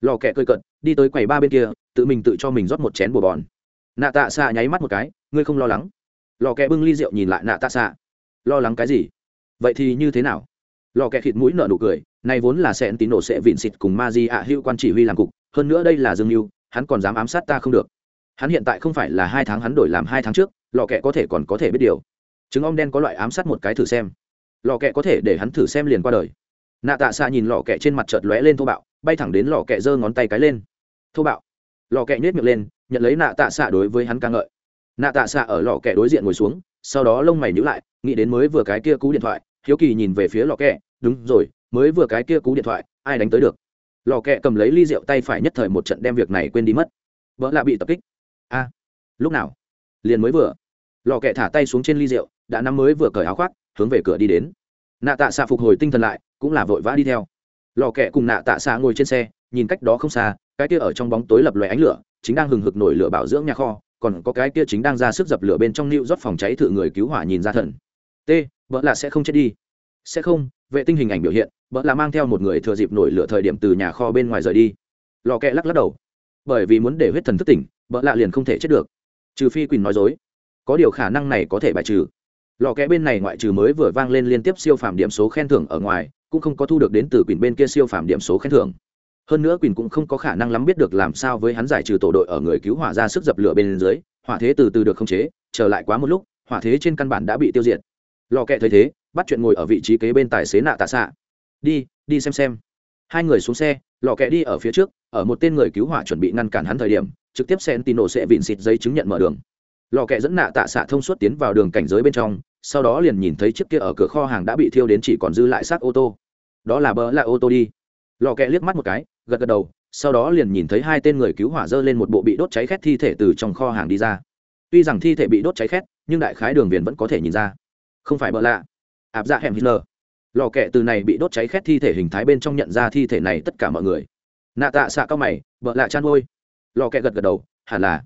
Lò kẹ cười cận đi tới quầy ba bên kia, tự mình tự cho mình rót một chén bùa bòn. Nạ tạ xa nháy mắt một cái, ngươi không lo lắng. Lò kẹ bưng ly rượu nhìn lại nạ tạ xa lo lắng cái gì? Vậy thì như thế nào? Lò kẹ khịt mũi nợ nụ cười, này vốn là sẽ tín nổ sẽ vịn xịt cùng ma di ạ hữu quan chỉ huy làm cục hơn nữa đây là dương mưu hắn còn dám ám sát ta không được. Hắn hiện tại không phải là hai tháng hắn đổi làm hai tháng trước, lò kẹ có thể còn có thể biết điều. Chứng om đen có loại ám sát một cái thử xem. Lò kẹ có thể để hắn thử xem liền qua đời. Nạ tạ xạ nhìn lò kẹ trên mặt chợt lóe lên thô bạo, bay thẳng đến lò kẹ giơ ngón tay cái lên. Thô bạo. Lò kẹ nhét miệng lên, nhận lấy nạ tạ xạ đối với hắn ca ngợi. Nạ tạ xạ ở lò kẹ đối diện ngồi xuống, sau đó lông mày nhữ lại, nghĩ đến mới vừa cái kia cú điện thoại, hiếu kỳ nhìn về phía lò kẹ, đúng rồi, mới vừa cái kia cú điện thoại, ai đánh tới được? Lò kẹ cầm lấy ly rượu tay phải nhất thời một trận đem việc này quên đi mất. Vợ lạ bị tập kích. A, lúc nào? Liền mới vừa. Lò kẹ thả tay xuống trên ly rượu, đã nắm mới vừa cởi áo khoác, hướng về cửa đi đến. Nạ tạ xạ phục hồi tinh thần lại, cũng là vội vã đi theo. Lò kẹ cùng nạ tạ xạ ngồi trên xe, nhìn cách đó không xa, cái kia ở trong bóng tối lập loè ánh lửa, chính đang hừng hực nổi lửa bảo dưỡng nhà kho, còn có cái kia chính đang ra sức dập lửa bên trong nịu rót phòng cháy thử người cứu hỏa nhìn ra thần. T, vợ là sẽ không chết đi. Sẽ không, vệ tinh hình ảnh biểu hiện vợ là mang theo một người thừa dịp nổi lửa thời điểm từ nhà kho bên ngoài rời đi. Lò kẹ lắc lắc đầu. Bởi vì muốn để huyết thần thức tỉnh vợ lạ liền không thể chết được. Trừ phi quỳnh nói dối. Có điều khả năng này có thể bài trừ. Lò kẽ bên này ngoại trừ mới vừa vang lên liên tiếp siêu phàm điểm số khen thưởng ở ngoài, cũng không có thu được đến từ quỳnh bên kia siêu phàm điểm số khen thưởng. Hơn nữa quỳnh cũng không có khả năng lắm biết được làm sao với hắn giải trừ tổ đội ở người cứu hỏa ra sức dập lửa bên dưới, hỏa thế từ từ được khống chế trở lại quá một lúc, hỏa thế trên căn bản đã bị tiêu diệt. Lò kẹ thấy thế, bắt chuyện ngồi ở vị trí kế bên tài xế nạ tạ xạ đi đi xem xem. Hai người xuống xe lò kẹ đi ở phía trước, ở một tên người cứu hỏa chuẩn bị ngăn cản hắn thời điểm, trực tiếp sen tino sẽ vịn xịt giấy chứng nhận mở đường. Lò kẹ dẫn nạ tạ xạ thông suốt tiến vào đường cảnh giới bên trong, sau đó liền nhìn thấy chiếc kia ở cửa kho hàng đã bị thiêu đến chỉ còn dư lại xác ô tô. Đó là bỡ lại ô tô đi. Lò kẹ liếc mắt một cái, gật gật đầu, sau đó liền nhìn thấy hai tên người cứu hỏa dơ lên một bộ bị đốt cháy khét thi thể từ trong kho hàng đi ra. Tuy rằng thi thể bị đốt cháy khét, nhưng đại khái đường viền vẫn có thể nhìn ra. Không phải bỡ lạ. Áp dạ hẻm hitler lò kẹ từ này bị đốt cháy khét thi thể hình thái bên trong nhận ra thi thể này tất cả mọi người. Nạ tạ xạ cao mày bợ lạ chăn ôi lò kẹ gật gật đầu, hẳn là.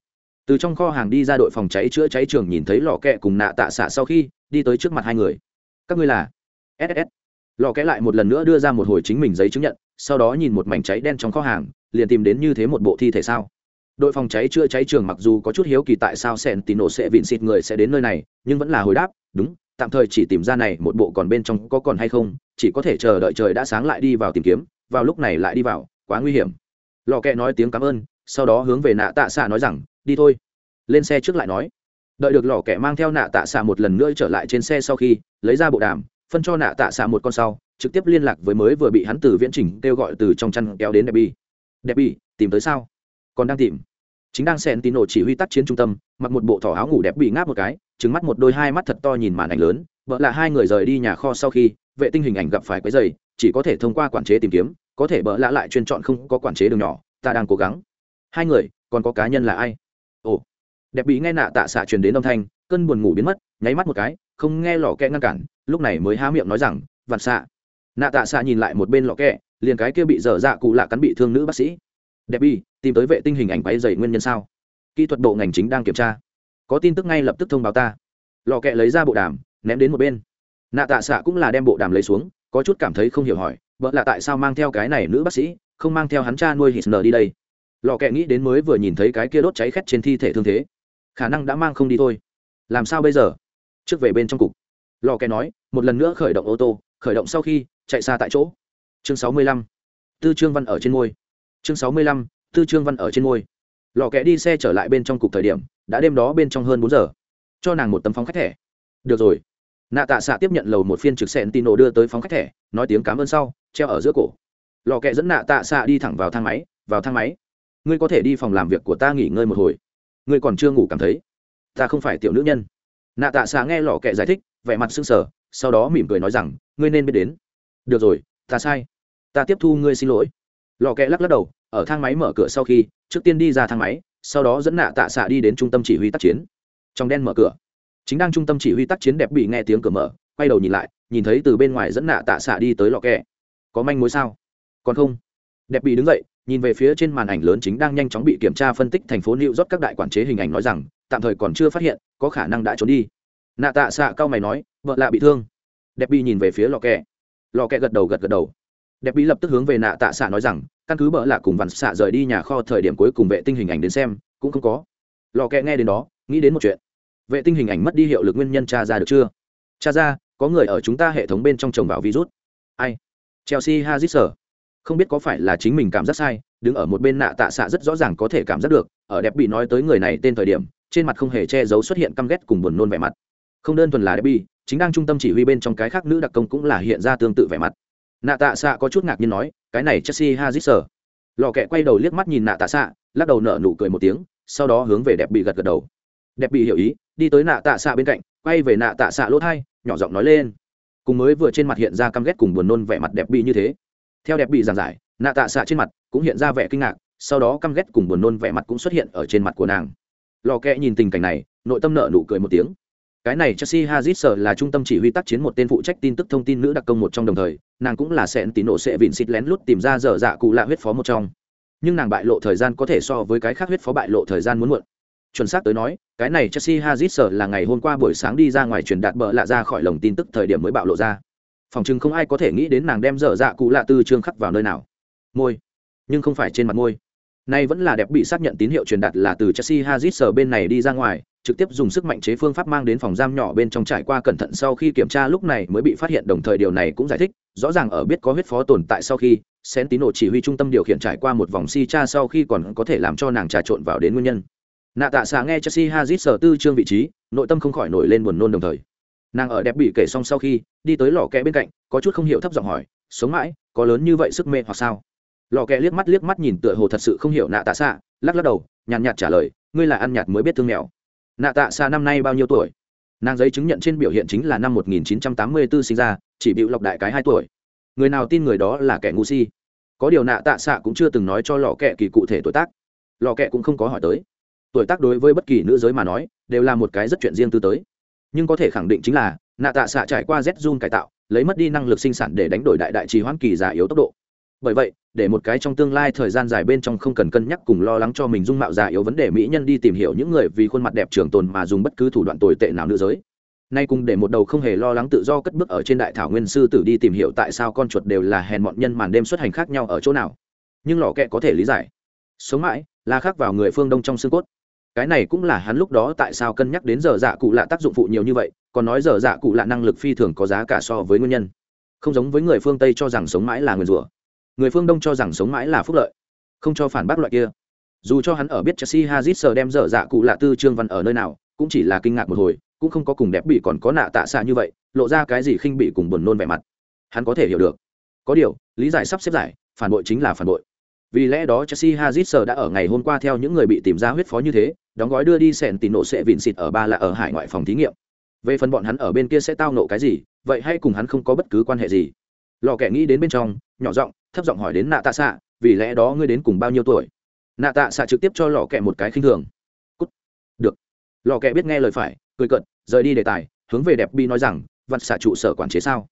Từ trong kho hàng đi ra đội phòng cháy chữa cháy trường nhìn thấy lò kẹ cùng nạ tạ xạ sau khi, đi tới trước mặt hai người. Các ngươi là ss lò kẽ lại một lần nữa đưa ra một hồi chính mình giấy chứng nhận, sau đó nhìn một mảnh cháy đen trong kho hàng, liền tìm đến như thế một bộ thi thể sao? Đội phòng cháy chữa cháy trường mặc dù có chút hiếu kỳ tại sao sẹn tì nổ sẽ vịn xịt người sẽ đến nơi này, nhưng vẫn là hồi đáp, đúng tạm thời chỉ tìm ra này một bộ còn bên trong có còn hay không, chỉ có thể chờ đợi trời đã sáng lại đi vào tìm kiếm, vào lúc này lại đi vào, quá nguy hiểm. Lò kẹ nói tiếng cảm ơn, sau đó hướng về nạ tạ xạ nói rằng, đi thôi. Lên xe trước lại nói. Đợi được lò kẹ mang theo nạ tạ xạ một lần nữa trở lại trên xe sau khi, lấy ra bộ đàm, phân cho nạ tạ xạ một con sau, trực tiếp liên lạc với mới vừa bị hắn từ viễn trình kêu gọi từ trong chăn kéo đến đẹp bi đẹp bi tìm tới sao? Còn đang tìm. Chính đang xen tín nổ chỉ huy tác chiến trung tâm, mặc một bộ thỏ áo ngủ đẹp bị ngáp một cái trứng mắt một đôi hai mắt thật to nhìn màn ảnh lớn, vợ là hai người rời đi nhà kho sau khi, vệ tinh hình ảnh gặp phải quấy dày, chỉ có thể thông qua quản chế tìm kiếm, có thể bỡ lạ lại chuyên chọn không có quản chế đường nhỏ, ta đang cố gắng. Hai người, còn có cá nhân là ai? Ồ, đẹp bị nghe nạ tạ xạ truyền đến âm thanh, cơn buồn ngủ biến mất, nháy mắt một cái, không nghe lò kẹ ngăn cản, lúc này mới há miệng nói rằng vặt xạ. Nạ tạ xạ nhìn lại một bên lò kẹ, liền cái kia bị dở dạ cụ lạ cắn bị thương nữ bác sĩ. Đẹp bị, tìm tới vệ tinh hình ảnh quay dày nguyên nhân sao? Kỹ thuật bộ ngành chính đang kiểm tra có tin tức ngay lập tức thông báo ta. Lò kẹ lấy ra bộ đàm, ném đến một bên. Nạ tạ xạ cũng là đem bộ đàm lấy xuống, có chút cảm thấy không hiểu hỏi vợ là tại sao mang theo cái này nữ bác sĩ, không mang theo hắn cha nuôi hít nở đi đây? Lò kẹ nghĩ đến mới vừa nhìn thấy cái kia đốt cháy khét trên thi thể thương thế, khả năng đã mang không đi thôi. Làm sao bây giờ? Trước về bên trong cục. Lò kẹ nói, một lần nữa khởi động ô tô, khởi động sau khi chạy xa tại chỗ. Chương sáu mươi lăm. Tư trương văn ở trên môi chương sáu mươi lăm, tư trương văn ở trên môi lò kẹ đi xe trở lại bên trong cục thời điểm đã đêm đó bên trong hơn bốn giờ. Cho nàng một tấm phóng khách thẻ. Được rồi. Nạ tạ xạ tiếp nhận lầu một phiên trực sẹn tin nổ đưa tới phóng khách thẻ, nói tiếng cảm ơn sau, treo ở giữa cổ. Lò kẹ dẫn nạ tạ xạ đi thẳng vào thang máy, vào thang máy. Ngươi có thể đi phòng làm việc của ta nghỉ ngơi một hồi. Ngươi còn chưa ngủ cảm thấy. Ta không phải tiểu nữ nhân. Nạ tạ xạ nghe lò kẹ giải thích, vẻ mặt sưng sờ, sau đó mỉm cười nói rằng, ngươi nên biết đến. Được rồi, ta sai. Ta tiếp thu ngươi xin lỗi. Lò kẹ lắc lắc đầu, ở thang máy mở cửa sau khi, trước tiên đi ra thang máy sau đó dẫn nạ tạ xạ đi đến trung tâm chỉ huy tác chiến. Trong đen mở cửa, chính đang trung tâm chỉ huy tác chiến đẹp bị nghe tiếng cửa mở, quay đầu nhìn lại, nhìn thấy từ bên ngoài dẫn nạ tạ xạ đi tới lò kẹ có manh mối sao? Còn không? Đẹp bị đứng dậy, nhìn về phía trên màn ảnh lớn chính đang nhanh chóng bị kiểm tra phân tích thành phố new york các đại quản chế hình ảnh nói rằng, tạm thời còn chưa phát hiện, có khả năng đã trốn đi. Nạ tạ xạ cao mày nói, vợ lạ bị thương. Đẹp bị nhìn về phía lò kẹ lò kẹ gật đầu, gật gật đầu. Đẹp bị lập tức hướng về nạ tạ xạ nói rằng căn cứ bỡ lạ cùng vằn xạ rời đi nhà kho thời điểm cuối cùng vệ tinh hình ảnh đến xem, cũng không có. Lò kẹ nghe đến đó, nghĩ đến một chuyện. Vệ tinh hình ảnh mất đi hiệu lực nguyên nhân tra ra được chưa? Tra ra, có người ở chúng ta hệ thống bên trong trồng vào virus. Ai? Chelsea hazit sở không biết có phải là chính mình cảm giác sai, đứng ở một bên nạ tạ xạ rất rõ ràng có thể cảm giác được, ở đẹp bị nói tới người này tên thời điểm, trên mặt không hề che giấu xuất hiện căm ghét cùng buồn nôn vẻ mặt. Không đơn thuần là đẹp bị, chính đang trung tâm chỉ huy bên trong cái khác nữ đặc công cũng là hiện ra tương tự vẻ mặt nạ tạ xạ có chút ngạc nhiên nói, cái này chelsea hazit sở lò kẹ quay đầu liếc mắt nhìn nạ tạ xạ lắc đầu nở nụ cười một tiếng, sau đó hướng về đẹp bị gật gật đầu. Đẹp bị hiểu ý, đi tới nạ tạ xạ bên cạnh, quay về nạ tạ xạ lỗ thai, nhỏ giọng nói lên. Cùng mới vừa trên mặt hiện ra căm ghét cùng buồn nôn vẻ mặt đẹp bị như thế. Theo đẹp bị giảng giải, nạ tạ xạ trên mặt cũng hiện ra vẻ kinh ngạc, sau đó căm ghét cùng buồn nôn vẻ mặt cũng xuất hiện ở trên mặt của nàng. Lò kẹ nhìn tình cảnh này, nội tâm nợ nụ cười một tiếng cái này chelsea hazit sở là trung tâm chỉ huy tác chiến một tên phụ trách tin tức thông tin nữ đặc công một trong đồng thời, nàng cũng là sẹn tín nổ sẽ vịn xịt lén lút tìm ra dở dạ cụ lạ huyết phó một trong. Nhưng nàng bại lộ thời gian có thể so với cái khác huyết phó bại lộ thời gian muốn muộn. Chuẩn xác tới nói, cái này chelsea hazit sở là ngày hôm qua buổi sáng đi ra ngoài truyền đạt bợ lạ ra khỏi lồng tin tức thời điểm mới bạo lộ ra. Phòng chừng không ai có thể nghĩ đến nàng đem dở dạ cụ lạ tư trương khắc vào nơi nào. Môi. Nhưng không phải trên mặt môi nay vẫn là đẹp bị xác nhận tín hiệu truyền đạt là từ chelsea Hazard sở bên này đi ra ngoài, trực tiếp dùng sức mạnh chế phương pháp mang đến phòng giam nhỏ bên trong trải qua cẩn thận sau khi kiểm tra lúc này mới bị phát hiện, đồng thời điều này cũng giải thích, rõ ràng ở biết có huyết phó tồn tại sau khi, Sentino chỉ huy trung tâm điều khiển trải qua một vòng si tra sau khi còn có thể làm cho nàng trà trộn vào đến nguyên nhân. Nạ tạ xạ nghe chelsea Hazard sở tư trương vị trí, nội tâm không khỏi nổi lên buồn nôn đồng thời. Nàng ở đẹp bị kể xong sau khi, đi tới lò kẽ bên cạnh, có chút không hiểu thấp giọng hỏi, sống mãi, có lớn như vậy sức mê hoặc sao? Lò kẹ liếc mắt liếc mắt nhìn tựa hồ thật sự không hiểu nạ tạ xạ, lắc lắc đầu, nhàn nhạt trả lời, ngươi là ăn nhạt mới biết thương mèo. Nạ tạ xạ năm nay bao nhiêu tuổi? Nàng giấy chứng nhận trên biểu hiện chính là năm 1984 sinh ra, chỉ bị lọc đại cái hai tuổi. Người nào tin người đó là kẻ ngu si? Có điều nạ tạ xạ cũng chưa từng nói cho lò kẹ kỳ cụ thể tuổi tác. Lò kẹ cũng không có hỏi tới. Tuổi tác đối với bất kỳ nữ giới mà nói, đều là một cái rất chuyện riêng tư tới. Nhưng có thể khẳng định chính là, nạ tạ xạ trải qua z zun cải tạo, lấy mất đi năng lực sinh sản để đánh đổi đại đại trì hoãn kỳ già yếu tốc độ bởi vậy, để một cái trong tương lai thời gian dài bên trong không cần cân nhắc cùng lo lắng cho mình dung mạo già yếu vấn đề, mỹ nhân đi tìm hiểu những người vì khuôn mặt đẹp trường tồn mà dùng bất cứ thủ đoạn tồi tệ nào nữ giới. Nay cùng để một đầu không hề lo lắng tự do cất bước ở trên đại thảo nguyên sư tử đi tìm hiểu tại sao con chuột đều là hèn mọn nhân màn đêm xuất hành khác nhau ở chỗ nào. Nhưng lò kẹ có thể lý giải. Sống mãi, là khác vào người phương đông trong xương cốt. Cái này cũng là hắn lúc đó tại sao cân nhắc đến giờ dạ cụ lạ tác dụng phụ nhiều như vậy, còn nói giờ dạ cụ lạ năng lực phi thường có giá cả so với nguyên nhân. Không giống với người phương tây cho rằng sống mãi là nguyền rủa người phương đông cho rằng sống mãi là phúc lợi không cho phản bác loại kia dù cho hắn ở biết chelsea hazit sờ đem dở dạ cụ lạ tư trương văn ở nơi nào cũng chỉ là kinh ngạc một hồi cũng không có cùng đẹp bị còn có nạ tạ xa như vậy lộ ra cái gì khinh bị cùng buồn nôn vẻ mặt hắn có thể hiểu được có điều lý giải sắp xếp giải phản bội chính là phản bội vì lẽ đó chelsea hazit sờ đã ở ngày hôm qua theo những người bị tìm ra huyết phó như thế đóng gói đưa đi sẹn tín nổ sẽ vịn xịt ở ba là ở hải ngoại phòng thí nghiệm về phần bọn hắn ở bên kia sẽ tao nộ cái gì vậy hay cùng hắn không có bất cứ quan hệ gì lò kẻ nghĩ đến bên trong nhỏ giọng thấp giọng hỏi đến nạ tạ xạ, vì lẽ đó ngươi đến cùng bao nhiêu tuổi? Nạ tạ xạ trực tiếp cho lò kẹ một cái khinh thường. Cút. Được. Lò kẹ biết nghe lời phải, cười cận rời đi đề tài, hướng về đẹp bi nói rằng vặt xạ trụ sở quản chế sao?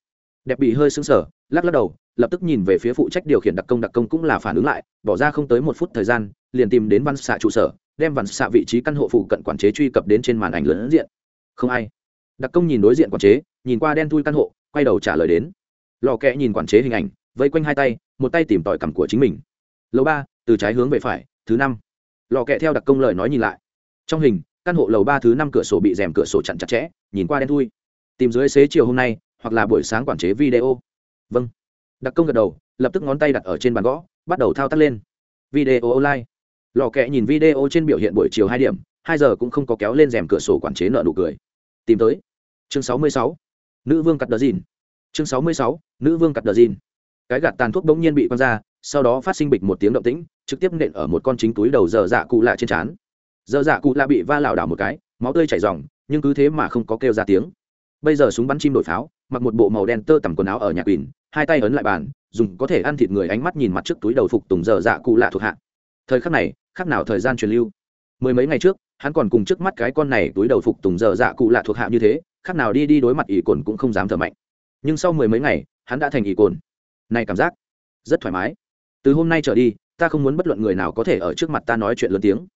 Đẹp bị hơi xứng sờ, lắc lắc đầu, lập tức nhìn về phía phụ trách điều khiển đặc công đặc công cũng là phản ứng lại, bỏ ra không tới một phút thời gian, liền tìm đến văn xạ trụ sở, đem văn xạ vị trí căn hộ phụ cận quản chế truy cập đến trên màn ảnh lớn diện. Không ai. Đặc công nhìn đối diện quản chế, nhìn qua đen thui căn hộ, quay đầu trả lời đến. Lò kẹ nhìn quản chế hình ảnh vây quanh hai tay, một tay tìm tòi cằm của chính mình. Lầu ba, từ trái hướng về phải, thứ năm. Lò kẹ theo đặc công lời nói nhìn lại. Trong hình, căn hộ lầu ba thứ năm cửa sổ bị rèm cửa sổ chặn chặt chẽ, nhìn qua đen thui. Tìm dưới xế chiều hôm nay, hoặc là buổi sáng quản chế video. Vâng. Đặc công gật đầu, lập tức ngón tay đặt ở trên bàn gõ, bắt đầu thao tác lên. Video online. Lò kẹ nhìn video trên biểu hiện buổi chiều hai điểm, hai giờ cũng không có kéo lên rèm cửa sổ quản chế nợ nụ cười. Tìm tới. Chương sáu mươi sáu. Nữ vương cắt đờ dìn. Chương sáu mươi sáu. Nữ vương cắt đờ dìn cái gạt tàn thuốc bỗng nhiên bị quăng ra, sau đó phát sinh bịch một tiếng động tĩnh, trực tiếp nện ở một con chính túi đầu dở dạ cụ lạ trên trán. Dở dạ cụ lạ bị va lảo đảo một cái, máu tươi chảy ròng, nhưng cứ thế mà không có kêu ra tiếng. Bây giờ súng bắn chim đổi pháo, mặc một bộ màu đen tơ tằm quần áo ở nhà quỳnh, hai tay ấn lại bàn, dùng có thể ăn thịt người ánh mắt nhìn mặt trước túi đầu phục tùng dở dạ cụ lạ thuộc hạ. Thời khắc này khác nào thời gian truyền lưu? Mười mấy ngày trước, hắn còn cùng trước mắt cái con này túi đầu phục tùng dở dạ cụ lạ thuộc hạ như thế khác nào đi đi đối mặt ỷ cồn cũng không dám thở mạnh. Nhưng sau mười mấy ngày, hắn đã thành ỷ cồn này cảm giác, rất thoải mái. Từ hôm nay trở đi, ta không muốn bất luận người nào có thể ở trước mặt ta nói chuyện lớn tiếng.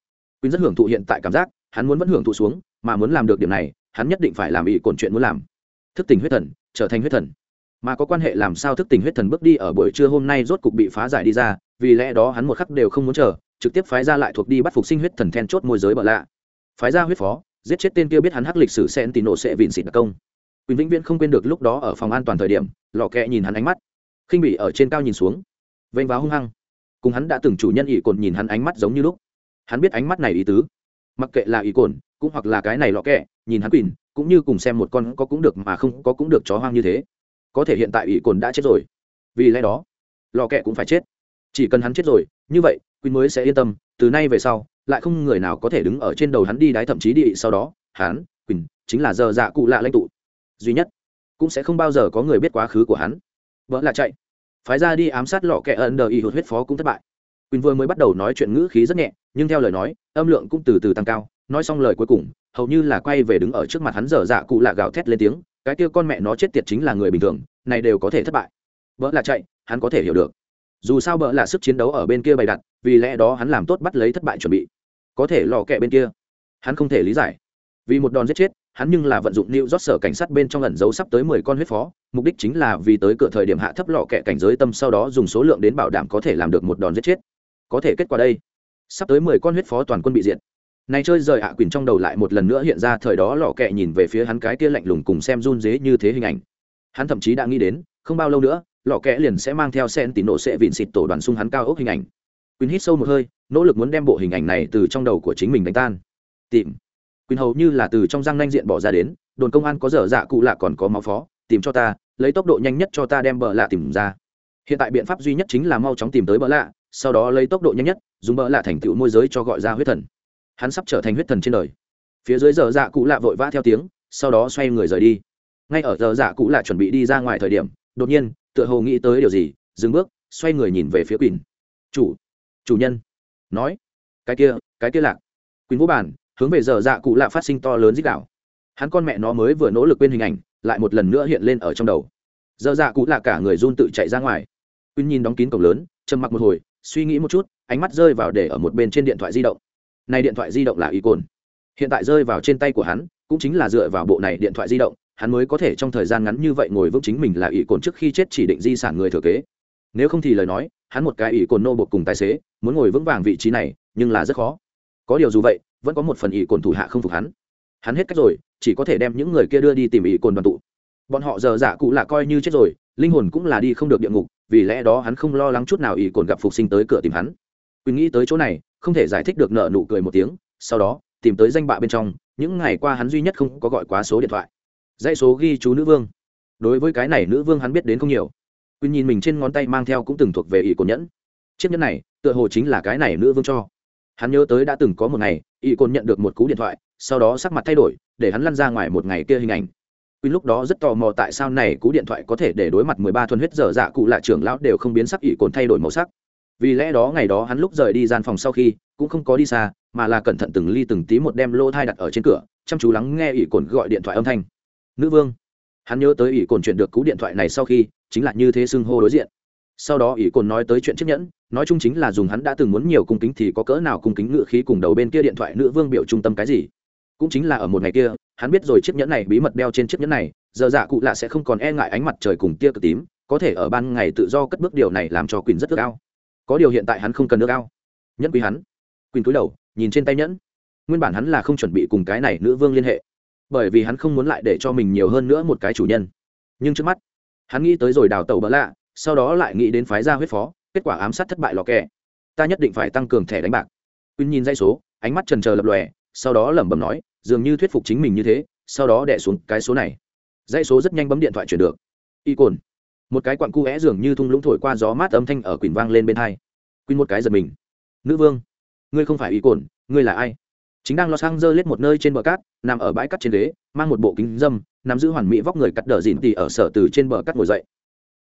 Quyên rất hưởng thụ hiện tại cảm giác, hắn muốn vẫn hưởng thụ xuống, mà muốn làm được điểm này, hắn nhất định phải làm ý cồn chuyện muốn làm. Thức tỉnh huyết thần, trở thành huyết thần. Mà có quan hệ làm sao thức tỉnh huyết thần bước đi ở buổi trưa hôm nay rốt cục bị phá giải đi ra, vì lẽ đó hắn một khắc đều không muốn chờ, trực tiếp phái ra lại thuộc đi bắt phục sinh huyết thần then chốt môi giới bợ lạ. Phái ra huyết phó, giết chết tên kia biết hắn hắc lịch sử sen tì nổ sẽ vịn xịt đặc công. Quyền vĩnh viễn không quên được lúc đó ở phòng an toàn thời điểm lò kẹ nhìn hắn ánh mắt khinh bị ở trên cao nhìn xuống. Vênh váo hung hăng. Cùng hắn đã từng chủ nhân ỷ cồn nhìn hắn ánh mắt giống như lúc. Hắn biết ánh mắt này ý tứ. Mặc kệ là ỷ cồn, cũng hoặc là cái này lọ kẹ, nhìn hắn quỳnh, cũng như cùng xem một con có cũng được mà không có cũng được chó hoang như thế. Có thể hiện tại ỷ cồn đã chết rồi. Vì lẽ đó, lọ kẹ cũng phải chết. Chỉ cần hắn chết rồi, như vậy, quỳnh mới sẽ yên tâm, từ nay về sau, lại không người nào có thể đứng ở trên đầu hắn đi đái thậm chí đi sau đó. Hắn, quỳnh, chính là giờ dạ cụ lạ lãnh tụ. Duy nhất, cũng sẽ không bao giờ có người biết quá khứ của hắn vợ là chạy. Phái ra đi ám sát lọ kẻ ẩn đờ y hụt huyết phó cũng thất bại. Quỳnh vừa mới bắt đầu nói chuyện ngữ khí rất nhẹ, nhưng theo lời nói, âm lượng cũng từ từ tăng cao. Nói xong lời cuối cùng, hầu như là quay về đứng ở trước mặt hắn dở dạ cụ lạ gào thét lên tiếng, cái kia con mẹ nó chết tiệt chính là người bình thường, này đều có thể thất bại. Vợ là chạy, hắn có thể hiểu được. Dù sao bỡ là sức chiến đấu ở bên kia bày đặt, vì lẽ đó hắn làm tốt bắt lấy thất bại chuẩn bị. Có thể lò kẹ bên kia, hắn không thể lý giải. Vì một đòn giết chết hắn nhưng là vận dụng new rót sở cảnh sát bên trong lần giấu sắp tới mười con huyết phó, mục đích chính là vì tới cửa thời điểm hạ thấp lọ kẹ cảnh giới tâm sau đó dùng số lượng đến bảo đảm có thể làm được một đòn giết chết. Có thể kết quả đây, sắp tới mười con huyết phó toàn quân bị diệt. Này chơi rời hạ à quỳnh trong đầu lại một lần nữa hiện ra thời đó lọ kẹ nhìn về phía hắn cái kia lạnh lùng cùng xem run dế như thế hình ảnh. Hắn thậm chí đã nghĩ đến, không bao lâu nữa, lọ kẹ liền sẽ mang theo sen tín nổ sẽ vịn xịt tổ đoàn xung hắn cao ốc hình ảnh. Quỳnh hít sâu một hơi, nỗ lực muốn đem bộ hình ảnh này từ trong đầu của chính mình đánh tan. Tìm quỳnh hầu như là từ trong răng nanh diện bỏ ra đến đồn công an có dở dạ cụ lạ còn có máu phó tìm cho ta lấy tốc độ nhanh nhất cho ta đem bờ lạ tìm ra hiện tại biện pháp duy nhất chính là mau chóng tìm tới bờ lạ sau đó lấy tốc độ nhanh nhất dùng bờ lạ thành tựu môi giới cho gọi ra huyết thần hắn sắp trở thành huyết thần trên đời phía dưới dở dạ cụ lạ vội vã theo tiếng sau đó xoay người rời đi ngay ở dở dạ cụ lạ chuẩn bị đi ra ngoài thời điểm đột nhiên tựa hồ nghĩ tới điều gì dừng bước xoay người nhìn về phía quỳnh chủ chủ nhân nói cái kia cái kia lạc quỳnh vũ bản hướng về giờ dạ cụ lạ phát sinh to lớn dích đạo. Hắn con mẹ nó mới vừa nỗ lực quên hình ảnh, lại một lần nữa hiện lên ở trong đầu. Giờ dạ cụ lạ cả người run tự chạy ra ngoài. Quyên nhìn đóng kín cổng lớn, trầm mặc một hồi, suy nghĩ một chút, ánh mắt rơi vào để ở một bên trên điện thoại di động. Này điện thoại di động là y cồn hiện tại rơi vào trên tay của hắn, cũng chính là dựa vào bộ này điện thoại di động, hắn mới có thể trong thời gian ngắn như vậy ngồi vững chính mình là ỷ cồn trước khi chết chỉ định di sản người thừa kế. Nếu không thì lời nói, hắn một cái ỷ cồn nô bột cùng tài xế, muốn ngồi vững vàng vị trí này, nhưng là rất khó. Có điều dù vậy vẫn có một phần ỷ cồn thủ hạ không phục hắn. Hắn hết cách rồi, chỉ có thể đem những người kia đưa đi tìm ỷ cồn đoàn tụ. Bọn họ giờ giả cụ là coi như chết rồi, linh hồn cũng là đi không được địa ngục, vì lẽ đó hắn không lo lắng chút nào ỷ cồn gặp phục sinh tới cửa tìm hắn. Quỳnh nghĩ tới chỗ này, không thể giải thích được nợ nụ cười một tiếng, sau đó, tìm tới danh bạ bên trong, những ngày qua hắn duy nhất không có gọi quá số điện thoại. Dãy số ghi chú nữ vương. Đối với cái này nữ vương hắn biết đến không nhiều. Quyên nhìn mình trên ngón tay mang theo cũng từng thuộc về ỷ cồn nhẫn. Chiếc nhẫn này, tựa hồ chính là cái này nữ vương cho hắn nhớ tới đã từng có một ngày, y cồn nhận được một cú điện thoại, sau đó sắc mặt thay đổi, để hắn lăn ra ngoài một ngày kia hình ảnh. Quyên lúc đó rất tò mò tại sao này cú điện thoại có thể để đối mặt mười ba thuần huyết dở dạ cụ lạ trưởng lão đều không biến sắc ỷ cồn thay đổi màu sắc. Vì lẽ đó ngày đó hắn lúc rời đi gian phòng sau khi, cũng không có đi xa, mà là cẩn thận từng ly từng tí một đem lô thai đặt ở trên cửa, chăm chú lắng nghe ỷ cồn gọi điện thoại âm thanh. Nữ vương. Hắn nhớ tới ỷ cồn chuyện được cú điện thoại này sau khi, chính là như thế xưng hô đối diện sau đó ỷ cồn nói tới chuyện chiếc nhẫn, nói chung chính là dùng hắn đã từng muốn nhiều cung kính thì có cỡ nào cung kính ngự khí cùng đầu bên kia điện thoại nữ vương biểu trung tâm cái gì. Cũng chính là ở một ngày kia, hắn biết rồi chiếc nhẫn này bí mật đeo trên chiếc nhẫn này, giờ dạ cụ lạ sẽ không còn e ngại ánh mặt trời cùng tia cực tím, có thể ở ban ngày tự do cất bước điều này làm cho quỳnh rất ước ao. Có điều hiện tại hắn không cần nước ao. Nhẫn quý hắn. Quỳnh cúi đầu, nhìn trên tay nhẫn. Nguyên bản hắn là không chuẩn bị cùng cái này nữ vương liên hệ, bởi vì hắn không muốn lại để cho mình nhiều hơn nữa một cái chủ nhân. Nhưng trước mắt, hắn nghĩ tới rồi đào tàu bỡ lạ sau đó lại nghĩ đến phái ra huyết phó, kết quả ám sát thất bại lò kẹ ta nhất định phải tăng cường thẻ đánh bạc. Quyên nhìn dây số, ánh mắt trần trờ lập lòe, sau đó lẩm bẩm nói, dường như thuyết phục chính mình như thế, sau đó đẻ xuống cái số này. Dây số rất nhanh bấm điện thoại chuyển được. Y cồn. Một cái quặn cu é dường như thung lũng thổi qua gió mát âm thanh ở quỳnh vang lên bên hai. Quyên một cái giật mình. Nữ vương, ngươi không phải y cồn, ngươi là ai? Chính đang lo sang dơ lết một nơi trên bờ cát, nằm ở bãi cát trên ghế, mang một bộ kính dâm, nắm giữ hoàn mỹ vóc người cắt đờ dịn tỉ ở sở từ trên bờ cát ngồi dậy.